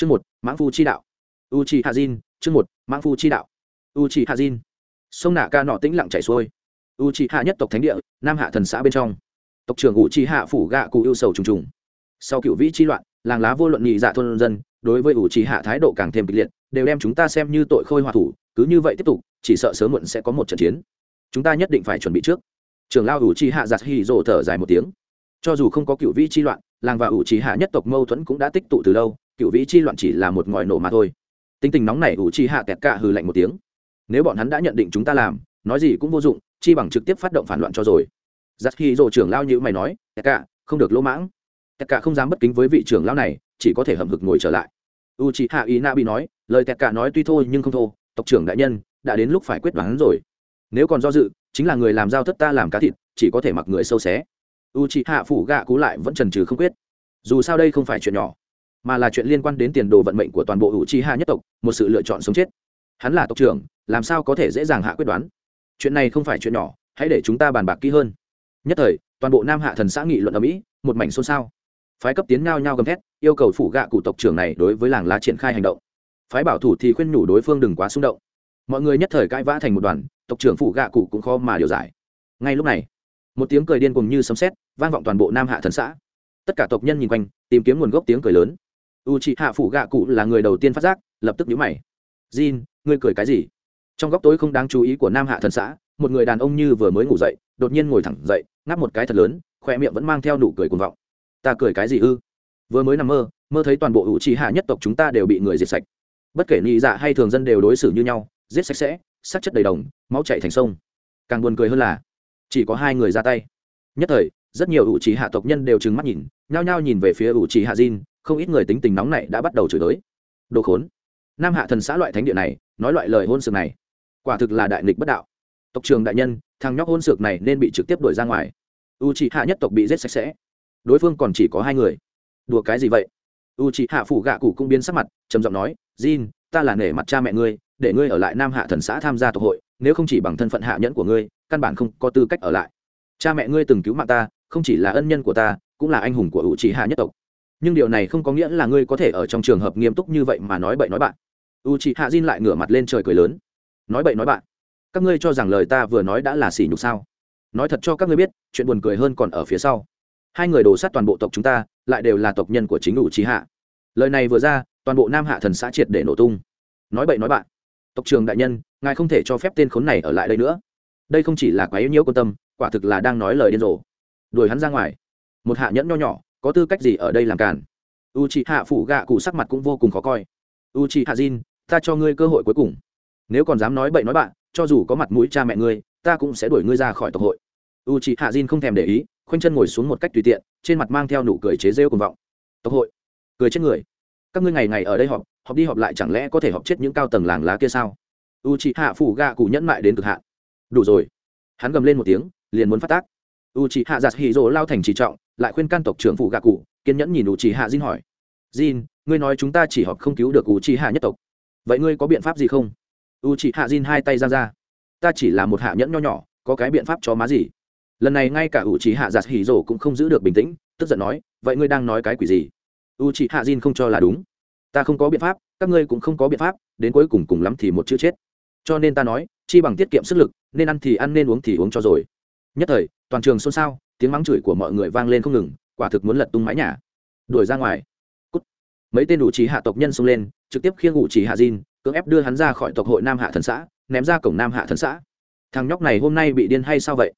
chương một mãng phu chi đạo. U chi Hà Jin, chương một mãng phu chi đạo. U chi Hà Jin. sông nạ ca nọ tĩnh lặng chảy xuôi. U chi hạ nhất tộc thánh địa nam hạ thần xã bên trong. Tộc trưởng u chi hạ phủ gạ cụ yêu sầu trùng trùng. Sau cựu vĩ chi loạn làng lá vô luận nhị dạ thôn dân đối với u chi hạ thái độ càng thêm kịch liệt đều đem chúng ta xem như tội khôi hòa thủ cứ như vậy tiếp tục chỉ sợ sớm muộn sẽ có một trận chiến. Chúng ta nhất định phải chuẩn bị trước. Trưởng lao u chi hạ giặt hì rổ thở dài một tiếng. Cho dù không có cựu vĩ chi loạn làng và u chi hạ nhất tộc mâu thuẫn cũng đã tích tụ từ lâu cựu vĩ chi loạn chỉ là một ngòi nổ mà thôi. Tính tình nóng này ủ chi hạ kẹt cạ hừ lạnh một tiếng. Nếu bọn hắn đã nhận định chúng ta làm, nói gì cũng vô dụng, chi bằng trực tiếp phát động phản loạn cho rồi. Giặc khi rồ trưởng lao như mày nói, kẹt cạ, không được lỗ mãng. Kẹt cạ không dám bất kính với vị trưởng lao này, chỉ có thể hậm hực ngồi trở lại. U chi hạ ý na bị nói, lời kẹt cạ nói tuy thôi nhưng không thô, tộc trưởng đại nhân, đã đến lúc phải quyết đoán rồi. Nếu còn do dự, chính là người làm giao thất ta làm cá thịt, chỉ có thể mặc người sâu xé. U c hạ phủ gạ cú lại vẫn trần trừ không quyết. Dù sao đây không phải chuyện nhỏ mà là chuyện liên quan đến tiền đồ vận mệnh của toàn bộ hữu trí hạ nhất tộc, một sự lựa chọn sống chết. Hắn là tộc trưởng, làm sao có thể dễ dàng hạ quyết đoán? Chuyện này không phải chuyện nhỏ, hãy để chúng ta bàn bạc kỹ hơn. Nhất thời, toàn bộ nam hạ thần xã nghị luận ở mỹ, một mảnh xôn xao. Phái cấp tiến ngao nhao gầm thét, yêu cầu phủ gạ cụ tộc trưởng này đối với làng lá triển khai hành động. Phái bảo thủ thì khuyên nhủ đối phương đừng quá xung động. Mọi người nhất thời cãi vã thành một đoàn, tộc trưởng phủ gạ cụ cũng khó mà điều giải. Ngay lúc này, một tiếng cười điên cùng như sấm sét vang vọng toàn bộ nam hạ thần xã. Tất cả tộc nhân nhìn quanh, tìm kiếm nguồn gốc tiếng cười lớn u chị hạ phủ gạ cụ là người đầu tiên phát giác, lập tức nhíu mày. Jin, ngươi cười cái gì? Trong góc tối không đáng chú ý của nam hạ thần xã, một người đàn ông như vừa mới ngủ dậy, đột nhiên ngồi thẳng dậy, ngáp một cái thật lớn khoe miệng vẫn mang theo nụ cười cuồng vọng. Ta cười cái gì ư? Vừa mới nằm mơ mơ thấy toàn bộ u chị hạ nhất tộc chúng ta đều bị người diệt sạch. Bất kể nhị dạ hay thường dân đều đối xử như nhau, giết sạch sẽ sắc chất đầy đồng, máu chảy thành sông. Càng buồn cười hơn là, chỉ có hai người ra tay. Nhất thời, rất nhiều ủ trí hạ tộc nhân đều trừng mắt nhìn, nhao nhao nhìn về phía ủ trí hạ Jin không ít người tính tình nóng này đã bắt đầu chửi tới. Đồ khốn. Nam hạ thần xã loại thánh địa này nói loại lời hôn sược này quả thực là đại nghịch bất đạo. Tộc trường đại nhân thằng nhóc hôn sược này nên bị trực tiếp đuổi ra ngoài. U trì hạ nhất tộc bị giết sạch sẽ. Đối phương còn chỉ có hai người. Đùa cái gì vậy? U trì hạ phủ gạ cụ cũng biến sắc mặt trầm giọng nói Jin, ta là nể mặt cha mẹ ngươi để ngươi ở lại nam hạ thần xã tham gia tộc hội nếu không chỉ bằng thân phận hạ nhẫn của ngươi căn bản không có tư cách ở lại. Cha mẹ ngươi từng cứu mạng ta không chỉ là ân nhân của ta cũng là anh hùng của u trí hạ nhất tộc nhưng điều này không có nghĩa là ngươi có thể ở trong trường hợp nghiêm túc như vậy mà nói bậy nói bạn. U chị hạ diên lại ngửa mặt lên trời cười lớn. Nói bậy nói bạn. Các ngươi cho rằng lời ta vừa nói đã là sỉ nhục sao? Nói thật cho các ngươi biết, chuyện buồn cười hơn còn ở phía sau. Hai người đổ sát toàn bộ tộc chúng ta, lại đều là tộc nhân của chính u chị hạ lời này vừa ra, toàn bộ nam hạ thần xã triệt để nổ tung. Nói bậy nói bạn. Tộc trường đại nhân, ngài không thể cho phép tên khốn này ở lại đây nữa. Đây không chỉ là quá yếu nhiễu quan tâm, quả thực là đang nói lời điên rồ. Đuổi hắn ra ngoài. Một hạ nhẫn nho nhỏ có tư cách gì ở đây làm cản u chị hạ phụ gạ cụ sắc mặt cũng vô cùng khó coi. U chị hạ jin, ta cho ngươi cơ hội cuối cùng. Nếu còn dám nói bậy nói bạn, cho dù có mặt mũi cha mẹ ngươi, ta cũng sẽ đuổi ngươi ra khỏi tộc hội. U chị hạ jin không thèm để ý, khoanh chân ngồi xuống một cách tùy tiện, trên mặt mang theo nụ cười chế rêu cùng vọng. Tộc hội? Cười chết người. Các ngươi ngày ngày ở đây họp họp đi họp lại chẳng lẽ có thể họp chết những cao tầng làng lá kia sao? U chị hạ phủ gạ cụ nhẫn mại đến cực hạn. Đủ rồi. Hắn gầm lên một tiếng, liền muốn phát tác. U chị hạ giặt hì rỗ lao thành trì trọng lại khuyên can tộc trưởng phụ gạ cụ kiên nhẫn nhìn u trí hạ Jin hỏi. Jin, ngươi nói chúng ta chỉ họp không cứu được u trí hạ nhất tộc. Vậy ngươi có biện pháp gì không? U trí hạ Jin hai tay ra ra. Ta chỉ là một hạ nhẫn nho nhỏ có cái biện pháp cho má gì? Lần này ngay cả u trí hạ giặt hỉ rổ cũng không giữ được bình tĩnh tức giận nói vậy ngươi đang nói cái quỷ gì? U trí hạ Jin không cho là đúng. Ta không có biện pháp các ngươi cũng không có biện pháp đến cuối cùng cùng lắm thì một chữ chết. Cho nên ta nói chi bằng tiết kiệm sức lực nên ăn thì ăn nên uống thì uống cho rồi. Nhất thời toàn trường xôn xao tiếng mắng chửi của mọi người vang lên không ngừng, quả thực muốn lật tung mái nhà. Đuổi ra ngoài. Cút. mấy tên đủ trí hạ tộc nhân xông lên, trực tiếp khiêng ngụ trí hạ diên cưỡng ép đưa hắn ra khỏi tộc hội nam hạ thần xã, ném ra cổng nam hạ thần xã. Thằng nhóc này hôm nay bị điên hay sao vậy?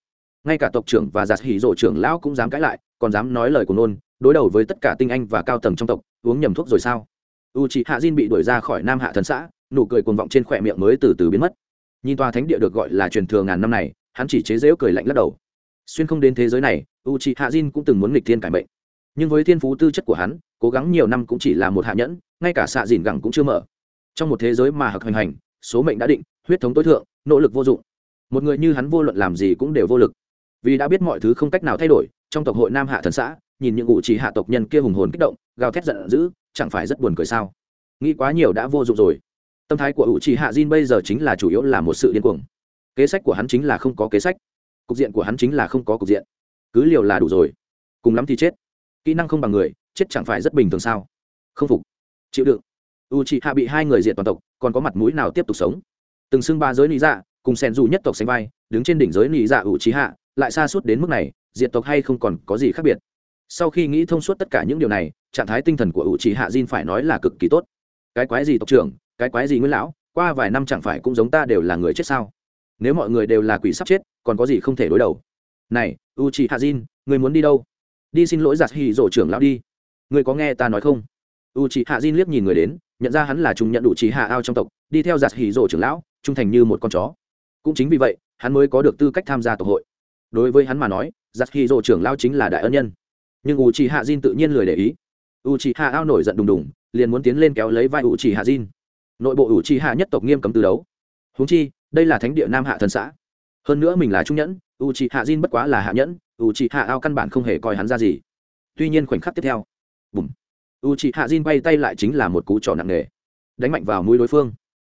Ngay cả tộc trưởng và giạt hỉ rộ trưởng lão cũng dám cãi lại, còn dám nói lời của nôn, đối đầu với tất cả tinh anh và cao tầng trong tộc, uống nhầm thuốc rồi sao? U chị hạ diên bị đuổi ra khỏi nam hạ thần xã, nụ cười cuồng vọng trên khỏe miệng mới từ từ biến mất. Nhìn tòa thánh địa được gọi là truyền thừa ngàn năm này, hắn chỉ chế dễu cười lạnh lắc đầu xuyên không đến thế giới này u chị hạ diên cũng từng muốn nghịch thiên cải mệnh. Nhưng với thiên phú tư chất của hắn, cố gắng nhiều năm cũng chỉ là một hạ nhẫn, ngay cả xạ dìn gẳng cũng chưa mở. Trong một thế giới mà hặc hoành hành, số mệnh đã định, huyết thống tối thượng, nỗ lực vô dụng. Một người như hắn vô luận làm gì cũng đều vô lực. Vì đã biết mọi thứ không cách nào thay đổi, trong tộc hội nam hạ thần xã, nhìn những ngụ chỉ hạ tộc nhân kia hùng hồn kích động, gào thét giận dữ, chẳng phải rất buồn cười sao? Nghĩ quá nhiều đã vô dụng rồi. Tâm thái của ủ trì hạ Jin bây giờ chính là chủ yếu là một sự điên cuồng. Kế sách của hắn chính là không có kế sách cục diện của hắn chính là không có cục diện. Cứ liều là đủ rồi. Cùng lắm thì chết. Kỹ năng không bằng người, chết chẳng phải rất bình thường sao? Không phục. Chịu đựng. U chị hạ bị hai người diệt toàn tộc, còn có mặt mũi nào tiếp tục sống? Từng xưng ba giới lý dạ cùng sen dù nhất tộc sánh vai, đứng trên đỉnh giới lý dạ u chị hạ lại xa suốt đến mức này, diệt tộc hay không còn có gì khác biệt? Sau khi nghĩ thông suốt tất cả những điều này, trạng thái tinh thần của u chị hạ Jin phải nói là cực kỳ tốt. Cái quái gì tộc trưởng, cái quái gì nguyên lão, qua vài năm chẳng phải cũng giống ta đều là người chết sao? Nếu mọi người đều là quỷ sắp chết, còn có gì không thể đối đầu? Này u chị hạ Jin người muốn đi đâu? Đi xin lỗi giặt hì rổ trưởng lão đi. Người có nghe ta nói không? U chị hạ Jin liếc nhìn người đến, nhận ra hắn là trung nhận đủ trí hạ ao trong tộc, đi theo giặt hì rổ trưởng lão, trung thành như một con chó. Cũng chính vì vậy, hắn mới có được tư cách tham gia tộc hội. Đối với hắn mà nói, giặt hì rổ trưởng lão chính là đại ân nhân. Nhưng u chị hạ Jin tự nhiên lười để ý. U chị hạ ao nổi giận đùng đùng, liền muốn tiến lên kéo lấy vai u chị hạ Jin nội bộ u chị hạ nhất tộc nghiêm cấm từ đấu. Húng chi đây là thánh địa nam hạ thần xã. Hơn nữa mình là trung nhẫn u chị hạ Jin bất quá là hạ nhẫn u chị hạ ao căn bản không hề coi hắn ra gì. Tuy nhiên khoảnh khắc tiếp theo, bùm u chị hạ Jin bay tay lại chính là một cú trò nặng nề. Đánh mạnh vào mũi đối phương.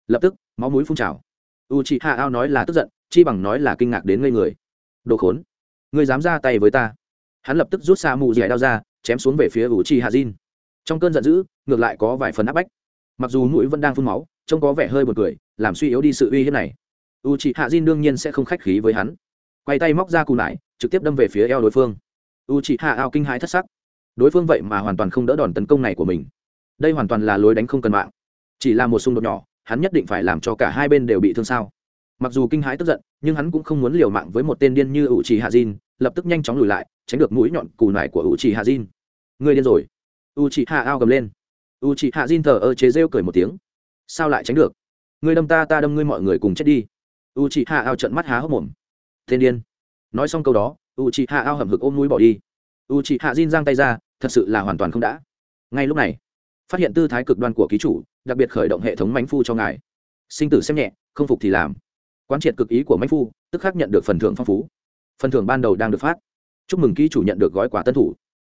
Lập tức, máu mũi phun trào. U chị hạ ao nói là tức giận, chi bằng nói là kinh ngạc đến ngây người. Đồ khốn, ngươi dám ra tay với ta. Hắn lập tức rút xa mù dẻ đao ra, chém xuống về phía u chị hạ Jin. Trong cơn giận dữ, ngược lại có vài phần áp bách. Mặc dù mũi vẫn đang phun máu, trông có vẻ hơi buồn cười, làm suy yếu đi sự uy hiếp này u chị hạ Diên đương nhiên sẽ không khách khí với hắn. Quay tay móc ra cù nải, trực tiếp đâm về phía eo đối phương. U chị hạ ao kinh hãi thất sắc. Đối phương vậy mà hoàn toàn không đỡ đòn tấn công này của mình. Đây hoàn toàn là lối đánh không cần mạng. Chỉ là một xung đột nhỏ, hắn nhất định phải làm cho cả hai bên đều bị thương sao? Mặc dù kinh hãi tức giận, nhưng hắn cũng không muốn liều mạng với một tên điên như ủ trì hạ diên lập tức nhanh chóng lùi lại, tránh được mũi nhọn cù nải của ủ trì hạ diên người điên rồi. U trì hạ ao gầm lên. U trì hạ diên thờ ơ chế rêu cười một tiếng. Sao lại tránh được? Người đâm ta ta đâm ngươi, mọi người cùng chết đi u chị hạ ao trận mắt há hốc mồm. Tên điên. Nói xong câu đó, u chị hạ ao hầm hực ôm núi bỏ đi. U chị hạ diên giang tay ra, thật sự là hoàn toàn không đã. Ngay lúc này, phát hiện tư thái cực đoan của ký chủ, đặc biệt khởi động hệ thống mánh phu cho ngài. Sinh tử xem nhẹ, không phục thì làm. Quán triệt cực ý của mánh phu, tức khắc nhận được phần thưởng phong phú. Phần thưởng ban đầu đang được phát. Chúc mừng ký chủ nhận được gói quà tân thủ.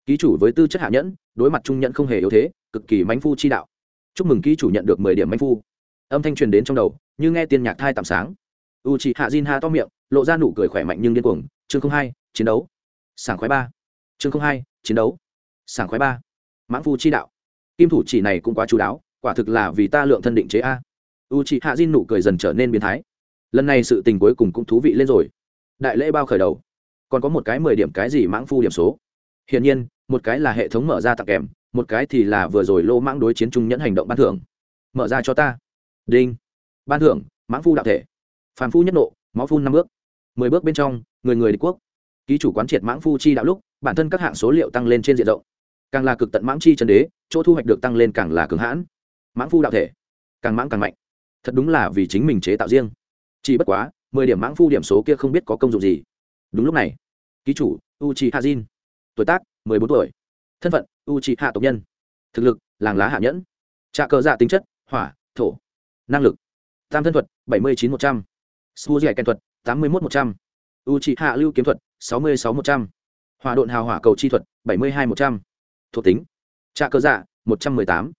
Ký chủ với tư chất hạ nhẫn, đối mặt trung nhẫn không hề yếu thế, cực kỳ mánh phu chi đạo. Chúc mừng ký chủ nhận được mười điểm mánh phu. Âm thanh truyền đến trong đầu, như nghe tiên nhạc thai tạm sáng u chị hạ Jin ha to miệng, lộ ra nụ cười khỏe mạnh nhưng điên cuồng. Chương không hai, chiến đấu. Sảng khoái ba. Chương không hai, chiến đấu. Sảng khoái ba. Mãng phu chi đạo. Kim thủ chỉ này cũng quá chú đáo, quả thực là vì ta lượng thân định chế a. U chị hạ Jin nụ cười dần trở nên biến thái. Lần này sự tình cuối cùng cũng thú vị lên rồi. Đại lễ bao khởi đầu. Còn có một cái mười điểm cái gì mãng phu điểm số? Hiển nhiên, một cái là hệ thống mở ra tặng kèm, một cái thì là vừa rồi lô mãng đối chiến trung nhẫn hành động ban thưởng. Mở ra cho ta. Đinh. Ban thưởng, mãng phu đạo thể phàm phu nhất nộ, máu phun năm bước. Mười bước bên trong, người người địch quốc. Ký chủ quán triệt mãng phu chi đạo lúc, bản thân các hạng số liệu tăng lên trên diện rộng. Càng là cực tận mãng chi chân đế, chỗ thu hoạch được tăng lên càng là cường hãn. Mãng phu đạo thể, càng mãng càng mạnh. Thật đúng là vì chính mình chế tạo riêng. Chỉ bất quá, mười điểm mãng phu điểm số kia không biết có công dụng gì. Đúng lúc này, ký chủ u chi hạ jin tuổi tác mười bốn tuổi, thân phận u chi hạ tộc nhân, thực lực làng lá hạ nhẫn, trạ cờ dạ tính chất, hỏa, thổ, năng lực, tam thân thuật bảy mươi chín một trăm su giải kèn thuật, tám mươi một một trăm. U chi hạ lưu kiếm thuật, sáu mươi sáu một trăm. Hòa độn hào hỏa cầu chi thuật, bảy mươi hai một trăm. Thuộc tính, trạ cơ dạ một trăm m ư ơ i tám.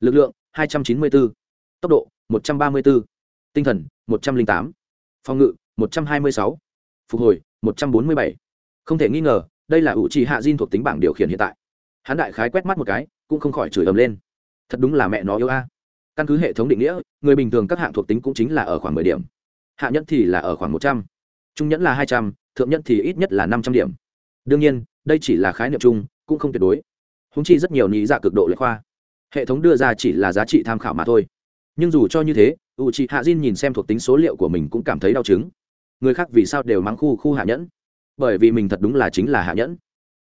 Lực lượng, hai trăm chín mươi bốn tốc độ, một trăm ba mươi bốn tinh thần, một trăm linh tám. Phòng ngự, một trăm hai mươi sáu. Phục hồi, một trăm bốn mươi bảy. Không thể nghi ngờ, đây là ủ trì hạ diên thuộc tính bảng điều khiển hiện tại. Hắn đại khái quét mắt một cái, cũng không khỏi chửi ầm lên. Thật đúng là mẹ nó yêu a. Căn cứ hệ thống định nghĩa, người bình thường các hạng thuộc tính cũng chính là ở khoảng mười điểm hạ nhẫn thì là ở khoảng một trăm, trung nhẫn là hai trăm, thượng nhẫn thì ít nhất là năm trăm điểm. Đương nhiên, đây chỉ là khái niệm chung, cũng không tuyệt đối. Húng chi rất nhiều lý dạ cực độ lệ khoa. Hệ thống đưa ra chỉ là giá trị tham khảo mà thôi. Nhưng dù cho như thế u chị hạ diên nhìn xem thuộc tính số liệu của mình cũng cảm thấy đau chứng. Người khác vì sao đều mắng khu khu hạ nhẫn? Bởi vì mình thật đúng là chính là hạ nhẫn.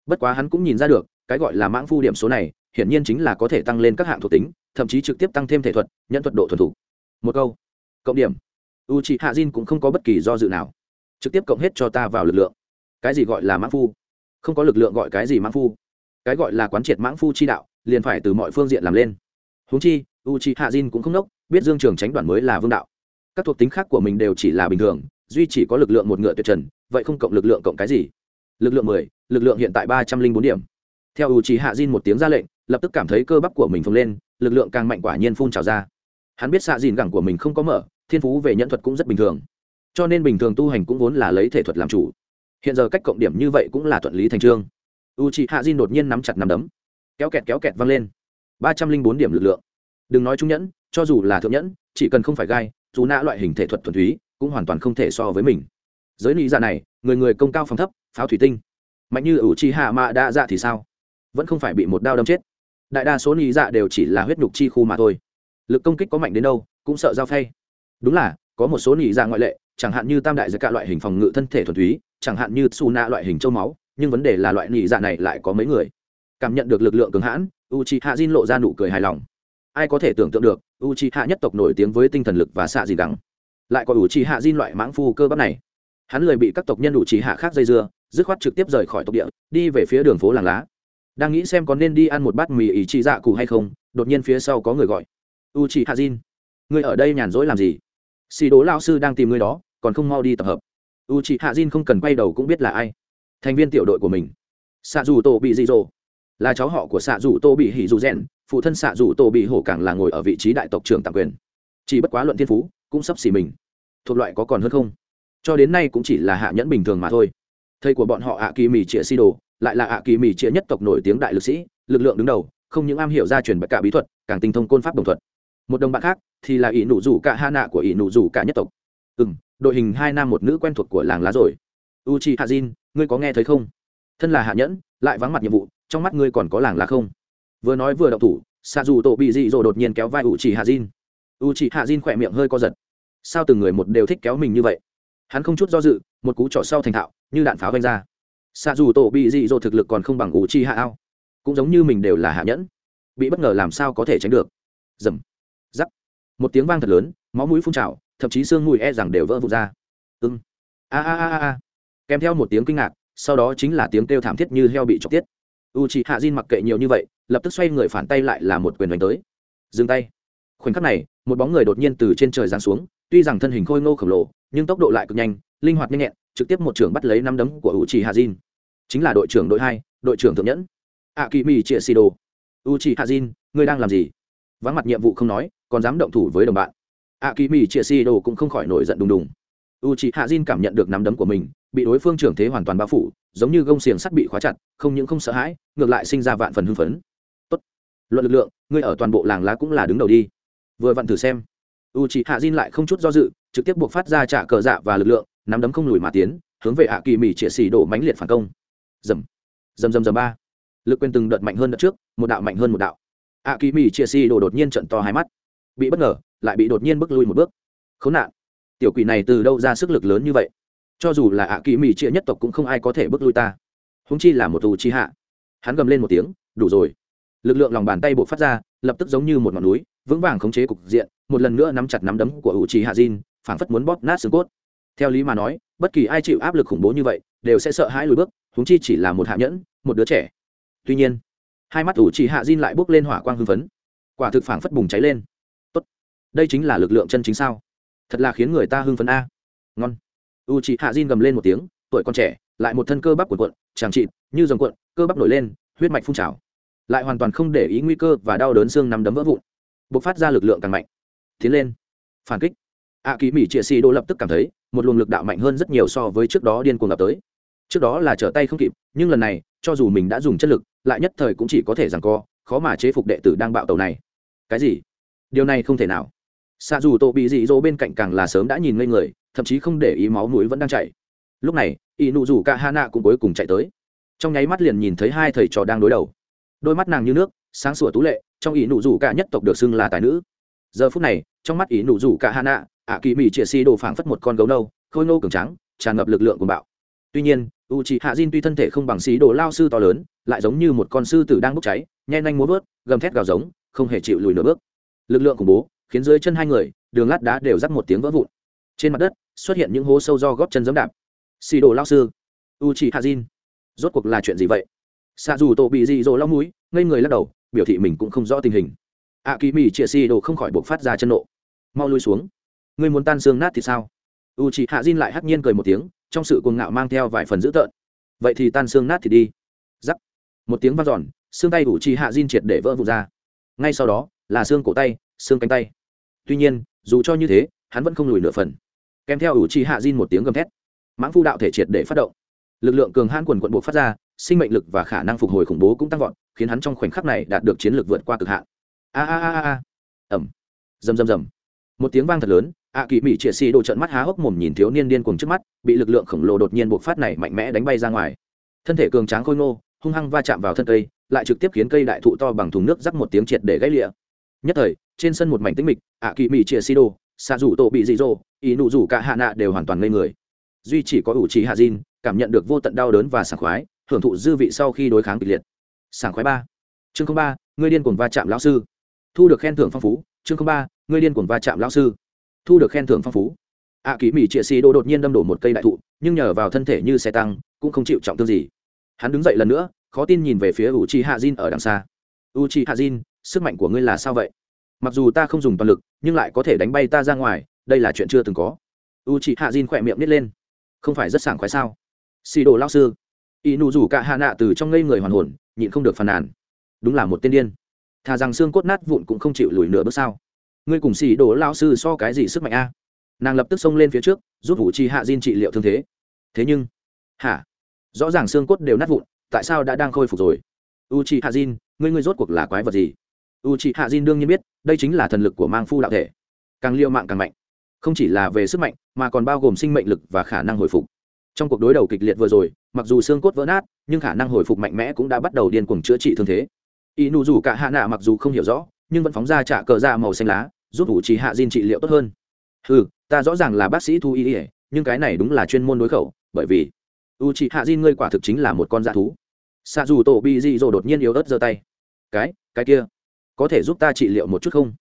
Bất quá hắn cũng nhìn ra được, cái gọi là mãng phu điểm số này, hiển nhiên chính là có thể tăng lên các hạng thuộc tính, thậm chí trực tiếp tăng thêm thể thuật nhận thuật độ thuần thủ một câu. Cộng điểm u chị hạ diên cũng không có bất kỳ do dự nào. Trực tiếp cộng hết cho ta vào lực lượng. Cái gì gọi là mãn phu? Không có lực lượng gọi cái gì mãn phu. Cái gọi là quán triệt mãn phu chi đạo, liền phải từ mọi phương diện làm lên. Húng chi u chi hạ diên cũng không nốc, biết dương trường tránh đoàn mới là vương đạo. Các thuộc tính khác của mình đều chỉ là bình thường, duy chỉ có lực lượng một ngựa tuyệt trần, vậy không cộng lực lượng cộng cái gì? Lực lượng mười, lực lượng hiện tại ba trăm linh bốn điểm. Theo u chi hạ diên một tiếng ra lệnh, lập tức cảm thấy cơ bắp của mình phồng lên, lực lượng càng mạnh quả nhiên phun trào ra. Hắn biết xạ dìn gẳng của mình không có mở thiên phú về nhận thuật cũng rất bình thường. Cho nên bình thường tu hành cũng vốn là lấy thể thuật làm chủ. Hiện giờ cách cộng điểm như vậy cũng là thuận lý thành trương. U c h hạ diên đột nhiên nắm chặt nắm đấm. Kéo kẹt kéo kẹt văng lên. ba trăm linh bốn điểm lực lượng. Đừng nói trung nhẫn, cho dù là thượng nhẫn, chỉ cần không phải gai, dù nã loại hình thể thuật thuần túy cũng hoàn toàn không thể so với mình. Giới lý giả dạ này, người người công cao phòng thấp, pháo thủy tinh. Mạnh như ủ chi hạ mạ đã dạ thì sao? Vẫn không phải bị một đao đâm chết. Đại đa số lý dạ đều chỉ là huyết nhục chi khu mà thôi. Lực công kích có mạnh đến đâu, cũng sợ giao phay đúng là, có một số lý dạ ngoại lệ, chẳng hạn như tam đại giới cả loại hình phòng ngự thân thể thuần túy, chẳng hạn như su na loại hình châu máu, nhưng vấn đề là loại lý dạ này lại có mấy người. Cảm nhận được lực lượng cường hãn u chi hạ diên lộ ra nụ cười hài lòng. Ai có thể tưởng tượng được u chi hạ nhất tộc nổi tiếng với tinh thần lực và xạ gì đắng lại có u chi hạ diên loại mãng phu cơ bắp này. Hắn lời bị các tộc nhân u chi hạ khác dây dưa, dứt khoát trực tiếp rời khỏi tộc địa, đi về phía đường phố làng lá. Đang nghĩ xem có nên đi ăn một bát mì ý chi dạ cụ hay không, đột nhiên phía sau có người gọi. U chi hạ diên ngươi ở đây nhàn rỗi làm gì? Xì đố lao sư đang tìm người đó, còn không mau đi tập hợp. U chị hạ diên không cần quay đầu cũng biết là ai. Thành viên tiểu đội của mình. Xạ dù tổ bị dị dỗ là cháu họ của xạ dù tô bị hỉ dù rèn phụ thân xạ dù tô bị hổ càng là ngồi ở vị trí đại tộc trưởng tạm quyền. Chỉ bất quá luận thiên phú, cũng sắp xỉ mình. Thuộc loại có còn hơn không? Cho đến nay cũng chỉ là hạ nhẫn bình thường mà thôi. Thầy của bọn họ ạ kỳ mì trịa si đồ lại là ạ kỳ mì trịa nhất tộc nổi tiếng đại lực sĩ, lực lượng đứng đầu, không những am hiểu gia truyền bậc cả bí thuật, càng tinh thông côn pháp đồng thuật một đồng bạn khác thì là ỷ nụ rủ cả ha nạ của ỷ nụ rủ cả nhất tộc. Ừ m đội hình hai nam một nữ quen thuộc của làng lá rồi. U chi hạ jin ngươi có nghe thấy không? Thân là hạ nhẫn, lại vắng mặt nhiệm vụ, trong mắt ngươi còn có làng lá không? Vừa nói vừa đậu thủ xa dù tổ bị dị dỗ đột nhiên kéo vai u chi hạ Jin u chi hạ diên khỏe miệng hơi co giật. Sao từng người một đều thích kéo mình như vậy? Hắn không chút do dự, một cú trỏ sau thành thạo, như đạn pháo vanh ra. Xa dù tổ bị dị dỗ thực lực còn không bằng u chi hạ ao cũng giống như mình đều là hạ nhẫn. Bị bất ngờ làm sao có thể tránh được? Dầm giắc. Một tiếng vang thật lớn, máu mũi phun trào, thậm chí xương mùi e rằng đều vỡ vụt ra. Ưng a a a a kèm theo một tiếng kinh ngạc, sau đó chính là tiếng kêu thảm thiết như heo bị chọc tiết. U chị hạ diên mặc kệ nhiều như vậy, lập tức xoay người phản tay lại là một quyền đánh tới. Dừng tay. Khoảnh khắc này, một bóng người đột nhiên từ trên trời giáng xuống, tuy rằng thân hình khôi ngô khổng lồ, nhưng tốc độ lại cực nhanh, linh hoạt nhanh nhẹn, trực tiếp một trưởng bắt lấy năm đấm của u chị hạ diên chính là đội trưởng đội hai, đội trưởng thượng nhẫn. A kỳ mi chia si đồ u chị hạ diên ngươi đang làm gì? Vắng mặt nhiệm vụ không nói còn dám động thủ với đồng bạn. A kỳ mỹ chia si đồ cũng không khỏi nổi giận đùng đùng. U chị hạ diên cảm nhận được nắm đấm của mình, bị đối phương trưởng thế hoàn toàn bao phủ, giống như gông xiềng sắt bị khóa chặt, không những không sợ hãi, ngược lại sinh ra vạn phần hưng phấn. Tốt. luận lực lượng, ngươi ở toàn bộ làng lá cũng là đứng đầu đi. Vừa vặn thử xem. U chị hạ diên lại không chút do dự, trực tiếp buộc phát ra trả cờ dạ và lực lượng, nắm đấm không lùi mà tiến, hướng về hạ kỳ mỹ chia xì đổ mãnh liệt phản công. Dầm. Dầm dầm dầm ba. Lực quyền từng đợt mạnh hơn đợt trước, một đạo mạnh hơn một đạo. Hạ kỳ mỹ chia xì đổ đột nhiên trận to hai mắt bị bất ngờ, lại bị đột nhiên bước lui một bước. Khốn nạn. Tiểu quỷ này từ đâu ra sức lực lớn như vậy? Cho dù là ạ kỳ mỹ chia nhất tộc cũng không ai có thể bước lui ta. Húng chi là một tù chi hạ. Hắn gầm lên một tiếng, đủ rồi. Lực lượng lòng bàn tay buộc phát ra, lập tức giống như một ngọn núi, vững vàng khống chế cục diện, một lần nữa nắm chặt nắm đấm của ủ trì hạ diên phảng phất muốn bóp nát xương cốt. Theo lý mà nói, bất kỳ ai chịu áp lực khủng bố như vậy, đều sẽ sợ hãi lùi bước húng chi chỉ là một hạ nhẫn, một đứa trẻ. Tuy nhiên, hai mắt ủ trì hạ diên lại bốc lên hỏa quang hưng phấn. Quả thực phảng phất bùng cháy lên đây chính là lực lượng chân chính sao? Thật là khiến người ta hưng phấn a. Ngon. U chị hạ diên gầm lên một tiếng, tuổi còn trẻ, lại một thân cơ bắp cuộn cuộn, chàng trịn như dòng cuộn, cơ bắp nổi lên, huyết mạch phun trào. Lại hoàn toàn không để ý nguy cơ và đau đớn xương nằm đấm vỡ vụn. Bộc phát ra lực lượng càng mạnh. Tiến lên. Phản kích. Ạ kỳ mỹ trịa xì đô lập tức cảm thấy, một luồng lực đạo mạnh hơn rất nhiều so với trước đó điên cuồng ập tới. Trước đó là trở tay không kịp, nhưng lần này, cho dù mình đã dùng chất lực, lại nhất thời cũng chỉ có thể rằng co, khó mà chế phục đệ tử đang bạo tàu này. Cái gì? Điều này không thể nào xạ dù tổ bị dị dỗ bên cạnh càng là sớm đã nhìn ngây người, thậm chí không để ý máu mũi vẫn đang chảy. Lúc này y nụ rủ cả hana cũng cuối cùng chạy tới. Trong nháy mắt liền nhìn thấy hai thầy trò đang đối đầu. Đôi mắt nàng như nước, sáng sủa tú lệ, trong ý nụ rủ cả nhất tộc được xưng là tài nữ. Giờ phút này, trong mắt ý nụ rủ cả hana, ạ kỳ mỹ chĩa Si đồ phảng phất một con gấu nâu, khôi nô cường trắng tràn ngập lực lượng của bạo. Tuy nhiên u c hạ diên tuy thân thể không bằng xí đồ lao sư to lớn, lại giống như một con sư tử đang bốc cháy, nhen nhanh múa vớt gầm thét gào giống, không hề chịu lùi nửa bước. Lực lượng khủng bố khiến dưới chân hai người, đường lát đá đều rắc một tiếng vỡ vụn. Trên mặt đất, xuất hiện những hố sâu do góp chân giẫm đạp. Xì đồ lao sư u chỉ hạ diên rốt cuộc là chuyện gì vậy? Xạ dù tổ bị dị dỗ lao mũi, ngây người lắc đầu, biểu thị mình cũng không rõ tình hình. Ạ kỳ mỹ chĩa xì đồ không khỏi buộc phát ra chân nộ. Mau lui xuống. Ngươi muốn tan xương nát thì sao? U chỉ hạ diên lại hắc nhiên cười một tiếng, trong sự cuồng ngạo mang theo vài phần dữ tợn. Vậy thì tan xương nát thì đi. Giắc một tiếng vang giòn xương tay u chỉ hạ diên triệt để vỡ vụt ra. Ngay sau đó, là xương cổ tay, xương cánh tay tuy nhiên, dù cho như thế, hắn vẫn không lùi nửa phần. Kèm theo ủ trì hạ diên một tiếng gầm thét, mãng phu đạo thể triệt để phát động. Lực lượng cường hãn quần quận buộc phát ra, sinh mệnh lực và khả năng phục hồi khủng bố cũng tăng vọt, khiến hắn trong khoảnh khắc này đạt được chiến lược vượt qua cực hạn. A a a a ẩm rầm rầm rầm. Một tiếng vang thật lớn ạ kỳ mỹ triệt xì đồ trận mắt há hốc mồm nhìn thiếu niên điên cuồng trước mắt, bị lực lượng khổng lồ đột nhiên buộc phát này mạnh mẽ đánh bay ra ngoài. Thân thể cường tráng khôi ngô, hung hăng va chạm vào thân cây, lại trực tiếp khiến cây đại thụ to bằng thùng nước rắc một tiếng triệt để gãy lịa nhất thời trên sân một mảnh tĩnh mịch ạ kỳ mỹ chia xì đô, xạ rủ tổ bị dị dỗ ý nụ rủ cả hạ nạ đều hoàn toàn ngây người. Duy chỉ có ủ trí hạ diên cảm nhận được vô tận đau đớn và sảng khoái hưởng thụ dư vị sau khi đối kháng kịch liệt. Sảng khoái ba. Chương ba người điên cuồng va chạm lão sư. Thu được khen thưởng phong phú. Chương ba người điên cuồng va chạm lão sư. Thu được khen thưởng phong phú. Ạ kỳ mỹ chia xì đô đột nhiên đâm đổ một cây đại thụ nhưng nhờ vào thân thể như xe tăng cũng không chịu trọng thương gì. Hắn đứng dậy lần nữa khó tin nhìn về phía u chi hạ jin ở đằng xa. U chi hạ jin sức mạnh của ngươi là sao vậy? Mặc dù ta không dùng toàn lực, nhưng lại có thể đánh bay ta ra ngoài, đây là chuyện chưa từng có. U chị hạ jin khỏe miệng nít lên. Không phải rất sảng khoái sao? Xì đồ lao sư. Y nụ rủ cả hạ nạ từ trong ngây người hoàn hồn, nhịn không được phàn nàn. Đúng là một tên điên. Thà rằng xương cốt nát vụn cũng không chịu lùi nửa bước sao? Ngươi cùng xì đồ lao sư so cái gì sức mạnh a? Nàng lập tức xông lên phía trước, giúp u chị hạ diên trị liệu thương thế. Thế nhưng, hả? Rõ ràng xương cốt đều nát vụn, tại sao đã đang khôi phục rồi? U chị hạ diên ngươi ngươi rốt cuộc là quái vật gì? U chi hạ diên đương nhiên biết, đây chính là thần lực của mang phu đạo thể. Càng liêu mạng càng mạnh. Không chỉ là về sức mạnh, mà còn bao gồm sinh mệnh lực và khả năng hồi phục. Trong cuộc đối đầu kịch liệt vừa rồi, mặc dù xương cốt vỡ nát, nhưng khả năng hồi phục mạnh mẽ cũng đã bắt đầu điên cuồng chữa trị thương thế. Y nụ rủ cả hạ nạ mặc dù không hiểu rõ, nhưng vẫn phóng ra trả cờ ra màu xanh lá, giúp ủ trì hạ diên trị liệu tốt hơn. Ừ ta rõ ràng là bác sĩ thu y ỉa nhưng cái này đúng là chuyên môn đối khẩu, bởi vì u trì hạ diên ngươi quả thực chính là một con da thú. Xa dù tổ bị dị dỗ đột nhiên yếu ớt giơ tay. Cái cái kia có thể giúp ta trị liệu một chút không?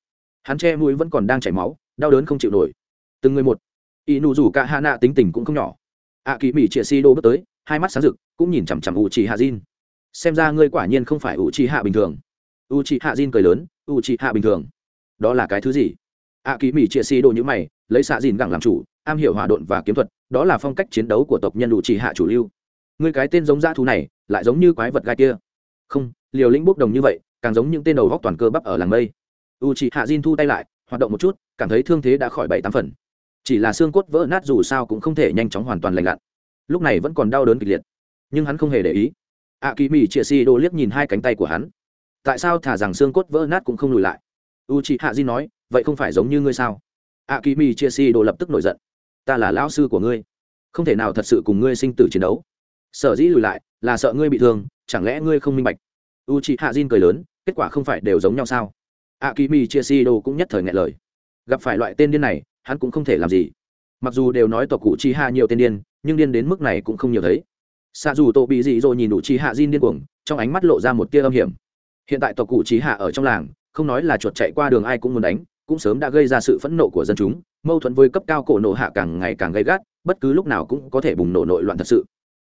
Hắn che mũi vẫn còn đang chảy máu, đau đớn không chịu nổi. Từng người một. Y nụ rủ cả hạ nạ tính tình cũng không nhỏ. Ạ kỳ mỹ chĩa si đô bước tới, hai mắt sáng rực, cũng nhìn chằm chằm u trì hạ diên xem ra ngươi quả nhiên không phải u trì hạ bình thường. U trì hạ diên cười lớn u trì hạ bình thường. Đó là cái thứ gì? Ạ kỳ mỹ chĩa si đô như mày, lấy xạ dìn gẳng làm chủ, am hiểu hòa độn và kiếm thuật, đó là phong cách chiến đấu của tộc nhân u trì hạ chủ lưu. Ngươi cái tên giống dã thú này, lại giống như quái vật gai kia. Không, liều lĩnh bốc đồng như vậy càng giống những tên đầu góc toàn cơ bắp ở làng mây. U chị hạ diên thu tay lại, hoạt động một chút, cảm thấy thương thế đã khỏi bảy tám phần. Chỉ là xương cốt vỡ nát dù sao cũng không thể nhanh chóng hoàn toàn lành lặn. Lúc này vẫn còn đau đớn kịch liệt. Nhưng hắn không hề để ý. A kỳ mỹ chia si đô liếc nhìn hai cánh tay của hắn. Tại sao thả rằng xương cốt vỡ nát cũng không lùi lại? U chị hạ di nói, vậy không phải giống như ngươi sao? A kỳ mỹ chia si đô lập tức nổi giận. Ta là lão sư của ngươi. Không thể nào thật sự cùng ngươi sinh tử chiến đấu. Sở dĩ lùi lại là sợ ngươi bị thương, chẳng lẽ ngươi không minh bạch? U c hạ Jin cười lớn, kết quả không phải đều giống nhau sao? A kỳ mỹ chia si đô cũng nhất thời ngại lời. Gặp phải loại tên điên này, hắn cũng không thể làm gì. Mặc dù đều nói tộc cụ chi hạ nhiều tên điên, nhưng điên đến mức này cũng không nhiều thấy. Xa dù tổ bị dị rồi nhìn đủ chi hạ Jin điên cuồng, trong ánh mắt lộ ra một tia âm hiểm. Hiện tại tộc cụ chi hạ ở trong làng, không nói là chuột chạy qua đường ai cũng muốn đánh, cũng sớm đã gây ra sự phẫn nộ của dân chúng, mâu thuẫn với cấp cao cổ nộ hạ càng ngày càng gây gắt, bất cứ lúc nào cũng có thể bùng nổ nội loạn thật sự.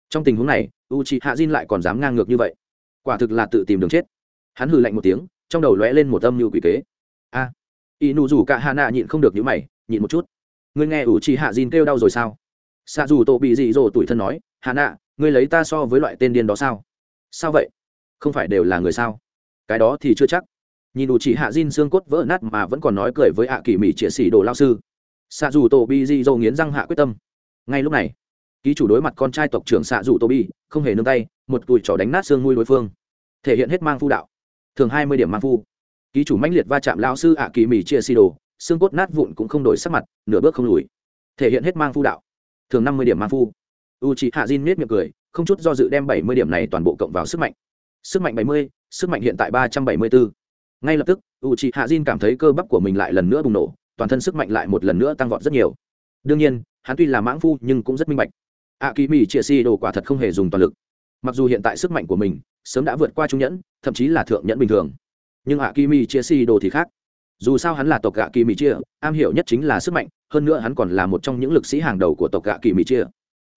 Trong tình huống này u c hạ n lại còn dám ngang ngược như vậy quả thực là tự tìm đường chết. Hắn hừ lạnh một tiếng trong đầu lóe lên một âm mưu quỷ kế. A à, y nụ rủ cả hạ nạ nhịn không được những mày nhịn một chút. Ngươi nghe ủ trì hạ dìn kêu đau rồi sao? Xạ dù tổ bị dị dỗ tuổi thân nói hạ nạ ngươi lấy ta so với loại tên điên đó sao? Sao vậy? Không phải đều là người sao? Cái đó thì chưa chắc. Nhìn ủ chỉ hạ Jin xương cốt vỡ nát mà vẫn còn nói cười với ạ kỳ mỹ trịa xỉ đồ lao sư. Xạ dù tổ bi di dâu nghiến răng hạ quyết tâm. Ngay lúc này ký chủ đối mặt con trai tộc trưởng xạ dù tô bi không hề nương tay một cùi trỏ đánh nát xương nuôi đối phương, thể hiện hết mang phu đạo, thường hai mươi điểm mang phu. Ký chủ mãnh liệt va chạm lao sư ạ kỳ mì chia si đồ, xương cốt nát vụn cũng không đổi sắc mặt, nửa bước không lùi, thể hiện hết mang phu đạo, thường năm mươi điểm mang phu. U chị hạ diên miết miệng cười, không chút do dự đem bảy mươi điểm này toàn bộ cộng vào sức mạnh. Sức mạnh bảy mươi, sức mạnh hiện tại ba trăm bảy mươi bốn ngay lập tức u chị hạ diên cảm thấy cơ bắp của mình lại lần nữa bùng nổ, toàn thân sức mạnh lại một lần nữa tăng vọt rất nhiều. Đương nhiên, hắn tuy là mãng phu nhưng cũng rất minh bạch. A kỳ mỹ chia si đồ quả thật không hề dùng toàn lực mặc dù hiện tại sức mạnh của mình sớm đã vượt qua trung nhẫn, thậm chí là thượng nhẫn bình thường. Nhưng a kỳ mỹ chia si đồ thì khác. Dù sao hắn là tộc gạ kỳ mỹ chia, am hiểu nhất chính là sức mạnh, hơn nữa hắn còn là một trong những lực sĩ hàng đầu của tộc gạ kỳ mỹ chia.